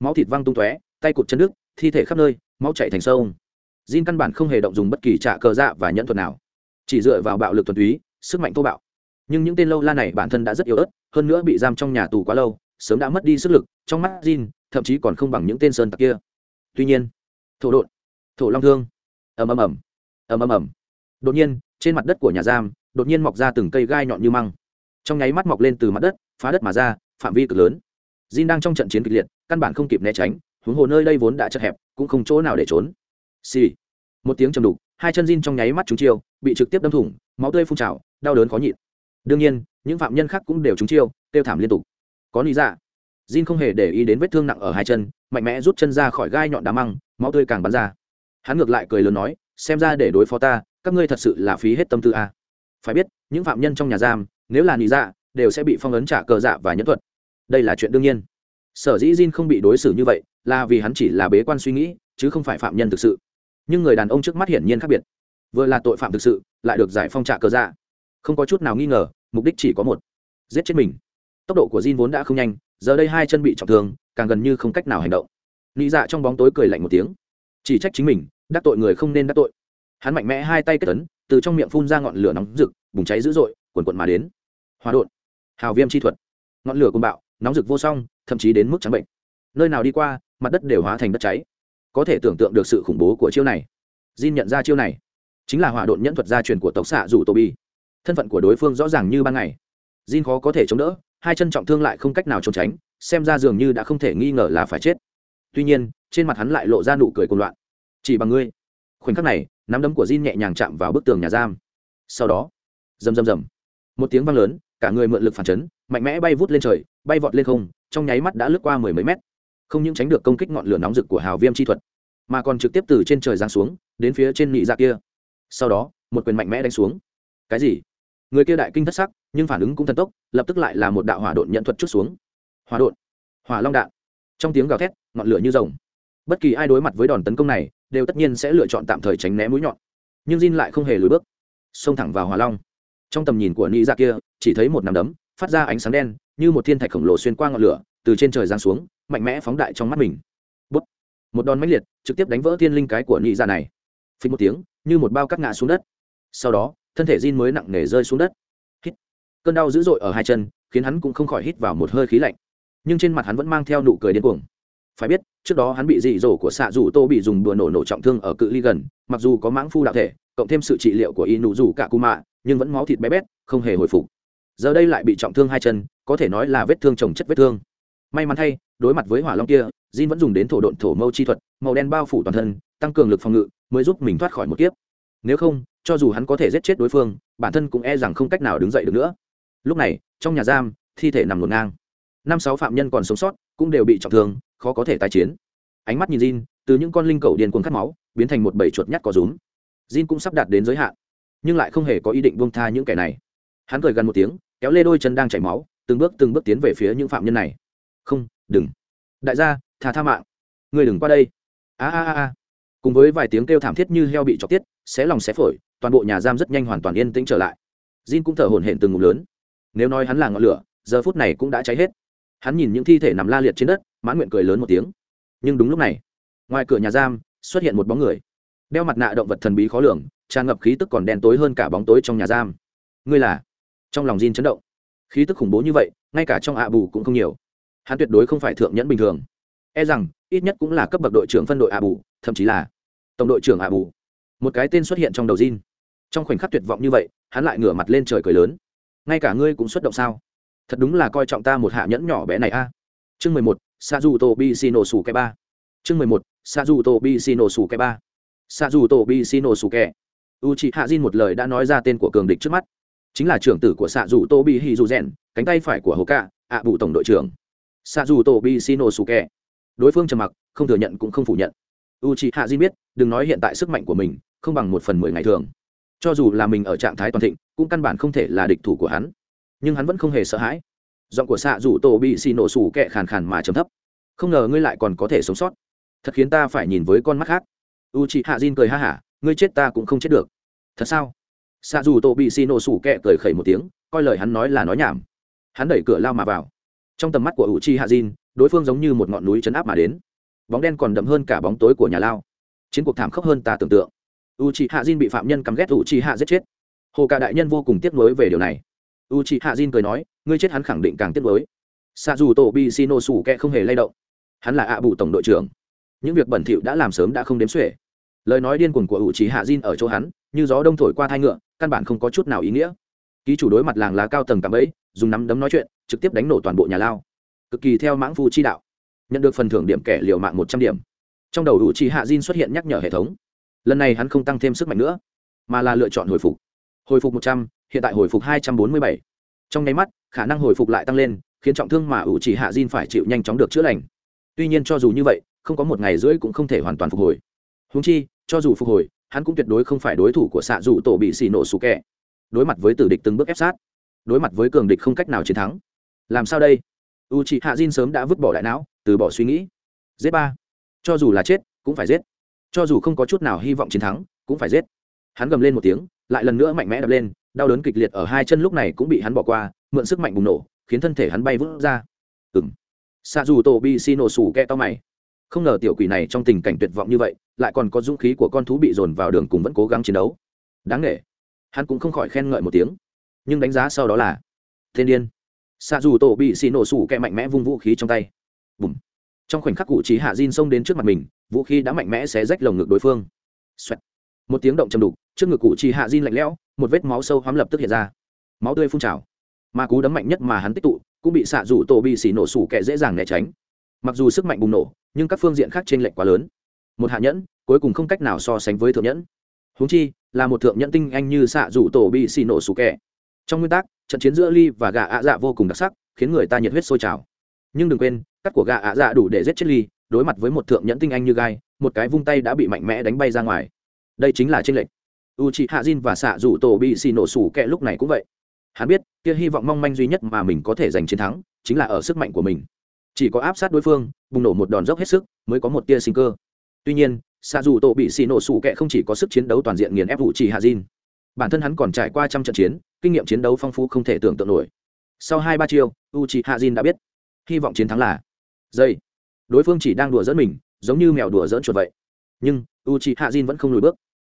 Máu thịt văng tung tóe tay cụt chân nước thi thể khắp nơi máu chảy thành sông. Jin căn bản không hề động dùng bất kỳ trả cờ dạ và nhẫn thuật nào, chỉ dựa vào bạo lực thuần túy, sức mạnh thô bạo. Nhưng những tên lâu la này bản thân đã rất yếu ớt, hơn nữa bị giam trong nhà tù quá lâu, sớm đã mất đi sức lực, trong mắt Jin, thậm chí còn không bằng những tên sơn tặc kia. Tuy nhiên, thổ đột thổ long thương, ầm ầm ầm, ầm ầm ầm. Đột nhiên, trên mặt đất của nhà giam, đột nhiên mọc ra từng cây gai nhọn như măng. Trong nháy mắt mọc lên từ mặt đất, phá đất mà ra, phạm vi cực lớn. Jin đang trong trận chiến kịch liệt, căn bản không kịp né tránh, huống hồ nơi đây vốn đã chật hẹp, cũng không chỗ nào để trốn xì、sì. một tiếng trầm đục hai chân Jin trong nháy mắt trúng chiêu bị trực tiếp đâm thủng máu tươi phun trào đau đớn khó nhịn đương nhiên, những phạm nhân khác cũng đều trúng chiêu, kêu thảm liên tục. Có lý dạ. Jin không hề để ý đến vết thương nặng ở hai chân, mạnh mẽ rút chân ra khỏi gai nhọn đá măng, máu tươi càng bắn ra. Hắn ngược lại cười lớn nói, xem ra để đối phó ta, các ngươi thật sự là phí hết tâm tư a. À. phải biết, những phạm nhân trong nhà giam, nếu là lý dạ đều sẽ bị phong ấn trả cờ dạ và nhẫn thuật. Đây là chuyện đương nhiên. Sở dĩ Jin không bị đối xử như vậy, là vì hắn chỉ là bế quan suy nghĩ, chứ không phải phạm nhân thực sự. Nhưng người đàn ông trước mắt hiển nhiên khác biệt. Vừa là tội phạm thực sự, lại được giải phong trả cờ dạ. Không có chút nào nghi ngờ mục đích chỉ có một, giết chết mình. Tốc độ của Jin vốn đã không nhanh, giờ đây hai chân bị trọng thương, càng gần như không cách nào hành động. Nị dạ trong bóng tối cười lạnh một tiếng. Chỉ trách chính mình, đắc tội người không nên đắc tội. Hắn mạnh mẽ hai tay kết tấn từ trong miệng phun ra ngọn lửa nóng rực, bùng cháy dữ dội quần quận mà đến. Hòa đột. Hào viêm chi thuật. Ngọn lửa côn bạo, nóng rực vô song, thậm chí đến mức trắng bệnh. Nơi nào đi qua, mặt đất đều hóa thành đất cháy. Có thể tưởng tượng được sự khủng bố của chiêu này. Jin nhận ra chiêu này. Chính là hỏa độn nhẫn thuật gia truyền của tộc xạ rủ tô bi thân phận của đối phương rõ ràng như ban ngày. Jin khó có thể chống đỡ, hai chân trọng thương lại không cách nào trốn tránh, xem ra dường như đã không thể nghi ngờ là phải chết. Tuy nhiên, trên mặt hắn lại lộ ra nụ cười côn loạn. Chỉ bằng ngươi. Khoảnh khắc này, nắm đấm của Jin nhẹ nhàng chạm vào bức tường nhà giam. Sau đó, rầm rầm rầm. Một tiếng vang lớn, cả người mượn lực phản chấn, mạnh mẽ bay vút lên trời, bay vọt lên không, trong nháy mắt đã lướt qua mười mấy mét. Không những tránh được công kích ngọn lửa nóng rực của hào viêm chi thuật, mà còn trực tiếp từ trên trời giáng xuống, đến phía trên nị dạ kia. Sau đó, một quyền mạnh mẽ đánh xuống. Cái gì? Người kia đại kinh thất sắc, nhưng phản ứng cũng thần tốc, lập tức lại là một đạo hỏa độn nhận thuật chút xuống. Hỏa độn, hỏa long đạn. Trong tiếng gào thét, ngọn lửa như rồng. Bất kỳ ai đối mặt với đòn tấn công này, đều tất nhiên sẽ lựa chọn tạm thời tránh né mũi nhọn. Nhưng Jin lại không hề lùi bước, xông thẳng vào hỏa long. Trong tầm nhìn của ni ra kia, chỉ thấy một nằm đấm, phát ra ánh sáng đen, như một thiên thạch khổng lồ xuyên qua ngọn lửa, từ trên trời giáng xuống, mạnh mẽ phóng đại trong mắt mình. Bút. một đòn mãnh liệt, trực tiếp đánh vỡ thiên linh cái của ni ra này. Phình một tiếng, như một bao cắt ngã xuống đất. Sau đó thân thể Jin mới nặng nề rơi xuống đất. Hít. Cơn đau dữ dội ở hai chân khiến hắn cũng không khỏi hít vào một hơi khí lạnh. Nhưng trên mặt hắn vẫn mang theo nụ cười điên cuồng. Phải biết trước đó hắn bị dị rổ của xạ dù tô bị dùng đùa nổ nổ trọng thương ở cự ly gần mặc dù có mãng phu đạo thể cộng thêm sự trị liệu của Inu dù cả Kuma, nhưng vẫn máu thịt bé bét không hề hồi phục. Giờ đây lại bị trọng thương hai chân có thể nói là vết thương chồng chất vết thương. May mắn thay đối mặt với hỏa long kia jin vẫn dùng đến thổ độn thổ mâu chi thuật màu đen bao phủ toàn thân tăng cường lực phòng ngự mới giúp mình thoát khỏi một kiếp. Nếu không cho dù hắn có thể giết chết đối phương bản thân cũng e rằng không cách nào đứng dậy được nữa. Lúc này trong nhà giam thi thể nằm ngổn ngang. Năm sáu phạm nhân còn sống sót cũng đều bị trọng thương khó có thể tái chiến. Ánh mắt nhìn Jin, từ những con linh cầu điên cuồng cắt máu biến thành một bầy chuột nhắt có rúm. Jin cũng sắp đạt đến giới hạn nhưng lại không hề có ý định buông tha những kẻ này. Hắn cười gần một tiếng kéo lê đôi chân đang chảy máu từng bước từng bước tiến về phía những phạm nhân này. Không đừng. Đại gia thà tha mạng. Người đừng qua đây. A a a. Cùng với vài tiếng kêu thảm thiết như heo bị chọc tiết xé lòng xé phổi toàn bộ nhà giam rất nhanh hoàn toàn yên tĩnh trở lại. Jin cũng thở hổn hển từng ngụm lớn. Nếu nói hắn là ngọn lửa, giờ phút này cũng đã cháy hết. Hắn nhìn những thi thể nằm la liệt trên đất, mãn nguyện cười lớn một tiếng. Nhưng đúng lúc này, ngoài cửa nhà giam, xuất hiện một bóng người. Đeo mặt nạ động vật thần bí khó lường, tràn ngập khí tức còn đen tối hơn cả bóng tối trong nhà giam. Ngươi là? Trong lòng Jin chấn động. Khí tức khủng bố như vậy, ngay cả trong ạ bù cũng không nhiều. Hắn tuyệt đối không phải thượng nhẫn bình thường. E rằng, ít nhất cũng là cấp bậc đội trưởng phân đội ạ bù, thậm chí là tổng đội trưởng ạ bù. Một cái tên xuất hiện trong đầu Jin trong khoảnh khắc tuyệt vọng như vậy, hắn lại ngửa mặt lên trời cười lớn. Ngay cả ngươi cũng xuất động sao? Thật đúng là coi trọng ta một hạ nhẫn nhỏ bé này a. Chương mười một sa du tô bi xì nổ sủ cái ba chương mười một sa du tô bi xì nổ sủ cái ba sa du tô bi xì nổ sủ kẻ u chị hạ diên một lời đã nói ra tên của cường địch trước mắt. Chính là trưởng tử của xạ dù tô bi hi dù rèn cánh tay phải của hồ cạ ạ bụ tổng đội trưởng. Xạ dù tô bi xì nổ sủ kẻ đối phương trầm mặc, không thừa nhận cũng không phủ nhận. U chị hạ diên biết, đừng nói hiện tại sức mạnh của mình, không bằng một phần mười ngày thường cho dù là mình ở trạng thái toàn thịnh cũng căn bản không thể là địch thủ của hắn. Nhưng hắn vẫn không hề sợ hãi. Giọng của xạ rủ tổ bị xì nổ sủ kẹ khàn khàn mà chấm thấp. Không ngờ ngươi lại còn có thể sống sót. Thật khiến ta phải nhìn với con mắt khác. U chị hạ Jin cười ha hả ngươi chết ta cũng không chết được. Thật sao? Xạ dù tổ bị xì nổ sủ kẹ cười khẩy một tiếng coi lời hắn nói là nói nhảm. Hắn đẩy cửa lao mà vào. Trong tầm mắt của u chi hạ Jin, đối phương giống như một ngọn núi chấn áp mà đến. Bóng đen còn đậm hơn cả bóng tối của nhà lao. Chiến cuộc thảm khốc hơn ta tưởng tượng u chị hạ diên bị phạm nhân căm ghét u chị hạ giết chết. Hồ cả đại nhân vô cùng tiếc nuối về điều này. U chị hạ diên cười nói, ngươi chết hắn khẳng định càng tiếc nuối. Xa dù tổ bi xino sủ kẹ không hề lay động. Hắn là ạ à bù tổng đội trưởng. Những việc bẩn thỉu đã làm sớm đã không đếm xuể. Lời nói điên cuồng của u chị hạ diên ở chỗ hắn, như gió đông thổi qua thai ngựa, căn bản không có chút nào ý nghĩa. Ký chủ đối mặt làng lá cao tầng cảm ấy dùng nắm đấm nói chuyện, trực tiếp đánh nổ toàn bộ nhà lao. Cực kỳ theo mãng phu chi đạo. Nhận được phần thưởng điểm kẻ liều mạng một trăm điểm. Trong đầu u chị hạ diên xuất hiện nhắc nhở hệ thống lần này hắn không tăng thêm sức mạnh nữa, mà là lựa chọn hồi phục. Hồi phục một trăm, hiện tại hồi phục hai trăm bốn mươi bảy. Trong nháy mắt, khả năng hồi phục lại tăng lên, khiến trọng thương mà ủ chỉ hạ Diên phải chịu nhanh chóng được chữa lành. Tuy nhiên cho dù như vậy, không có một ngày rưỡi cũng không thể hoàn toàn phục hồi. Húng chi, cho dù phục hồi, hắn cũng tuyệt đối không phải đối thủ của xạ dù tổ bị xì nổ sủ kẹ đối mặt với tử địch từng bước ép sát, đối mặt với cường địch không cách nào chiến thắng. Làm sao đây? U chị hạ Diên sớm đã vứt bỏ đại não, từ bỏ suy nghĩ. Giết ba. Cho dù là chết, cũng phải giết cho dù không có chút nào hy vọng chiến thắng, cũng phải giết. Hắn gầm lên một tiếng, lại lần nữa mạnh mẽ đập lên, đau đớn kịch liệt ở hai chân lúc này cũng bị hắn bỏ qua, mượn sức mạnh bùng nổ, khiến thân thể hắn bay vút ra. Ừng xa dù tổ bị xi nổ sủ kẹ to mày. Không ngờ tiểu quỷ này trong tình cảnh tuyệt vọng như vậy, lại còn có dũng khí của con thú bị dồn vào đường cùng vẫn cố gắng chiến đấu. Đáng nể. Hắn cũng không khỏi khen ngợi một tiếng. Nhưng đánh giá sau đó là, thiên điên. Xa dù tổ bị xì nổ sủ kẹ mạnh mẽ vung vũ khí trong tay. Bùm. Trong khoảnh khắc cụ trí hạ diên xông đến trước mặt mình vũ khí đã mạnh mẽ xé rách lồng ngực đối phương. Xoẹt. một tiếng động chầm đục, trước ngực cụ chi hạ diên lạnh lẽo, một vết máu sâu hoắm lập tức hiện ra. Máu tươi phun trào. Mà cú đấm mạnh nhất mà hắn tích tụ, cũng bị xạ rủ tổ bị xỉ nổ sủ kẻ dễ dàng né tránh. Mặc dù sức mạnh bùng nổ, nhưng các phương diện khác t r ê n lệch quá lớn. Một hạ nhẫn, cuối cùng không cách nào so sánh với thượng nhẫn. Húng chi, là một thượng nhẫn tinh anh như xạ rủ tổ bị xỉ nổ sủ kẻ. Trong nguyên tắc, trận chiến giữa ly và gà ạ dạ vô cùng đặc sắc, khiến người ta nhiệt huyết sôi trào. Nhưng đừng quên, cắt của gà ạ dạ đủ để giết chết ly đối mặt với một thượng nhẫn tinh anh như gai, một cái vung tay đã bị mạnh mẽ đánh bay ra ngoài. Đây chính là tranh lệch. U c h ị hạ Jin và xạ rủ tổ bị xì nổ sủ kẹ lúc này cũng vậy. Hắn biết, kia hy vọng mong manh duy nhất mà mình có thể giành chiến thắng, chính là ở sức mạnh của mình. Chỉ có áp sát đối phương, bùng nổ một đòn dốc hết sức, mới có một tia sinh cơ. Tuy nhiên xạ rủ tổ bị xì nổ sủ kẹ không chỉ có sức chiến đấu toàn diện nghiền ép u chỉ hạ Jin bản thân hắn còn trải qua trăm trận chiến, kinh nghiệm chiến đấu phong phú không thể tưởng tượng nổi. Sau hai ba chiêu u c hạ Jin đã biết, hy vọng chiến thắng là dây đối phương chỉ đang đùa dẫn mình, giống như mèo đùa dỡn chuột vậy. Nhưng u c hạ Diên vẫn không lùi bước.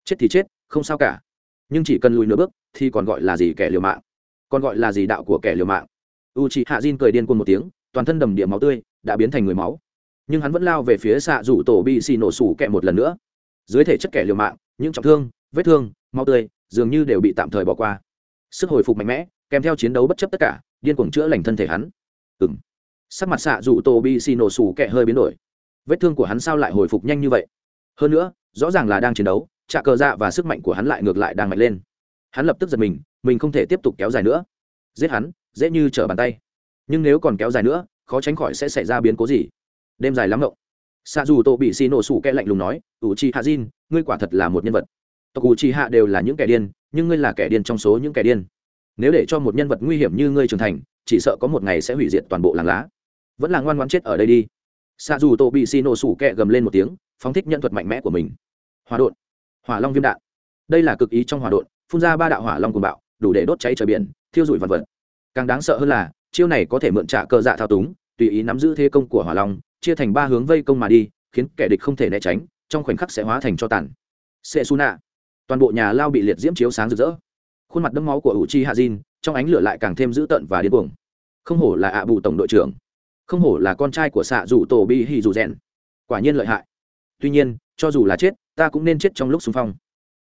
Chết thì chết, không sao cả. Nhưng chỉ cần lùi nửa bước, thì còn gọi là gì kẻ liều mạng? Còn gọi là gì đạo của kẻ liều mạng? U chị hạ diên cười điên cuồng một tiếng, toàn thân đầm địa máu tươi, đã biến thành người máu. Nhưng hắn vẫn lao về phía xạ rủ tổ bị xì nổ sủ kẹ một lần nữa. Dưới thể chất kẻ liều mạng, những trọng thương, vết thương, máu tươi, dường như đều bị tạm thời bỏ qua. Sức hồi phục mạnh mẽ, kèm theo chiến đấu bất chấp tất cả, điên cuồng chữa lành thân thể hắn. Ừng sắc mặt xạ dù tô bị xì nổ sủ kẹ hơi biến đổi. Vết thương của hắn sao lại hồi phục nhanh như vậy? Hơn nữa, rõ ràng là đang chiến đấu, trạ cờ dạ và sức mạnh của hắn lại ngược lại đang mạnh lên. Hắn lập tức giật mình mình không thể tiếp tục kéo dài nữa. Giết hắn, dễ như trở bàn tay. Nhưng nếu còn kéo dài nữa, khó tránh khỏi sẽ xảy ra biến cố gì? Đêm dài lắm ngộng. Xạ dù tô bị xì nổ sủ kẽ lạnh lùng nói, ủ chi hạ diên ngươi quả thật là một nhân vật. Tộc ủ chi hạ đều là những kẻ điên, nhưng ngươi là kẻ điên trong số những kẻ điên. Nếu để cho một nhân vật nguy hiểm như ngươi trưởng thành, chỉ sợ có một ngày sẽ hủy diệt toàn bộ làng lá vẫn là ngoan ngoãn chết ở đây đi. Xạ dù tổ bị xì nổ sủ kẹ gầm lên một tiếng, phóng thích nhận thuật mạnh mẽ của mình. Hòa đột hỏa long viêm đạn. Đây là cực ý trong hỏa đột phun ra ba đạo hỏa long cùng bạo, đủ để đốt cháy trời biển, thiêu rụi vật vật. Càng đáng sợ hơn là, chiêu này có thể mượn trả cơ dạ thao túng, tùy ý nắm giữ thế công của hỏa long, chia thành ba hướng vây công mà đi, khiến kẻ địch không thể né tránh, trong khoảnh khắc sẽ hóa thành cho tàn. Sệ su nạ toàn bộ nhà lao bị liệt diễm chiếu sáng rực rỡ. Khuôn mặt đẫm máu của u chi hạ diên trong ánh lửa lại càng thêm dữ tợn và điên cuồng. Không hổ là ạ bù tổng đội trưởng không hổ là con trai của xạ dù tổ bị hì dù rèn. Quả nhiên lợi hại. Tuy nhiên, cho dù là chết, ta cũng nên chết trong lúc xung phong.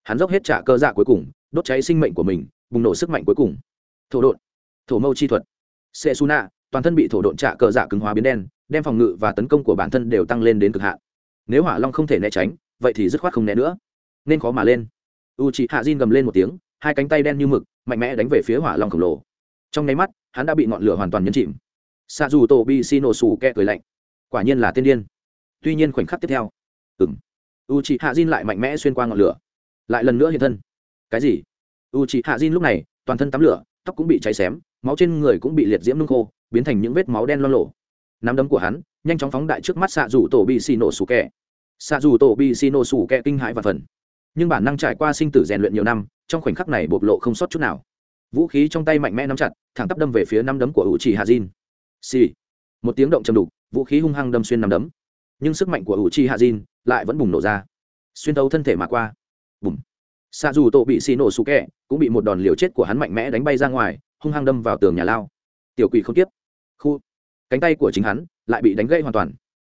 Hắn dốc hết trả cơ dạ cuối cùng, đốt cháy sinh mệnh của mình, bùng nổ sức mạnh cuối cùng. Thổ độn. Thổ mâu chi thuật. Sệ su nạ toàn thân bị thổ độn trả cơ dạ cứng hóa biến đen, đem phòng ngự và tấn công của bản thân đều tăng lên đến cực hạn. Nếu hỏa long không thể né tránh, vậy thì dứt khoát không né nữa. Nên khó mà lên. U chị hạ diên gầm lên một tiếng, hai cánh tay đen như mực, mạnh mẽ đánh về phía hỏa long khổng lồ. Trong nháy mắt, hắn đã bị ngọn lửa hoàn toàn nhấn chìm xa dù tổ bị xi nổ sủ kẹ cười lạnh. Quả nhiên là tiên điên. Tuy nhiên khoảnh khắc tiếp theo. Ừng u chị hạ diên lại mạnh mẽ xuyên qua ngọn lửa. Lại lần nữa hiện thân. Cái gì? U chị hạ diên lúc này, toàn thân tắm lửa, tóc cũng bị cháy xém, máu trên người cũng bị liệt diễm nung khô, biến thành những vết máu đen lo lộ. Nắm đấm của hắn, nhanh chóng phóng đại trước mắt xạ dù tổ bị xì nổ sủ kẹ. Xạ dù tổ bị xì nổ sủ kẹ kinh hãi và phần nhưng bản năng trải qua sinh tử rèn luyện nhiều năm, trong khoảnh khắc này bộc lộ không sót chút nào. Vũ khí trong tay mạnh mẽ nắm chặt, thẳng tắp đâm về phía nắm đấm của ủ trì hạ diên xì. Một tiếng động chầm đục, vũ khí hung hăng đâm xuyên nằm đấm. Nhưng sức mạnh của ủ trì hạ diên lại vẫn bùng nổ ra. Xuyên thấu thân thể mà qua. Bùm. Xạ dù tổ bị xì nổ sụ kẹ, cũng bị một đòn liều chết của hắn mạnh mẽ đánh bay ra ngoài, hung hăng đâm vào tường nhà lao. Tiểu quỷ không tiếp khu. Cánh tay của chính hắn lại bị đánh gãy hoàn toàn.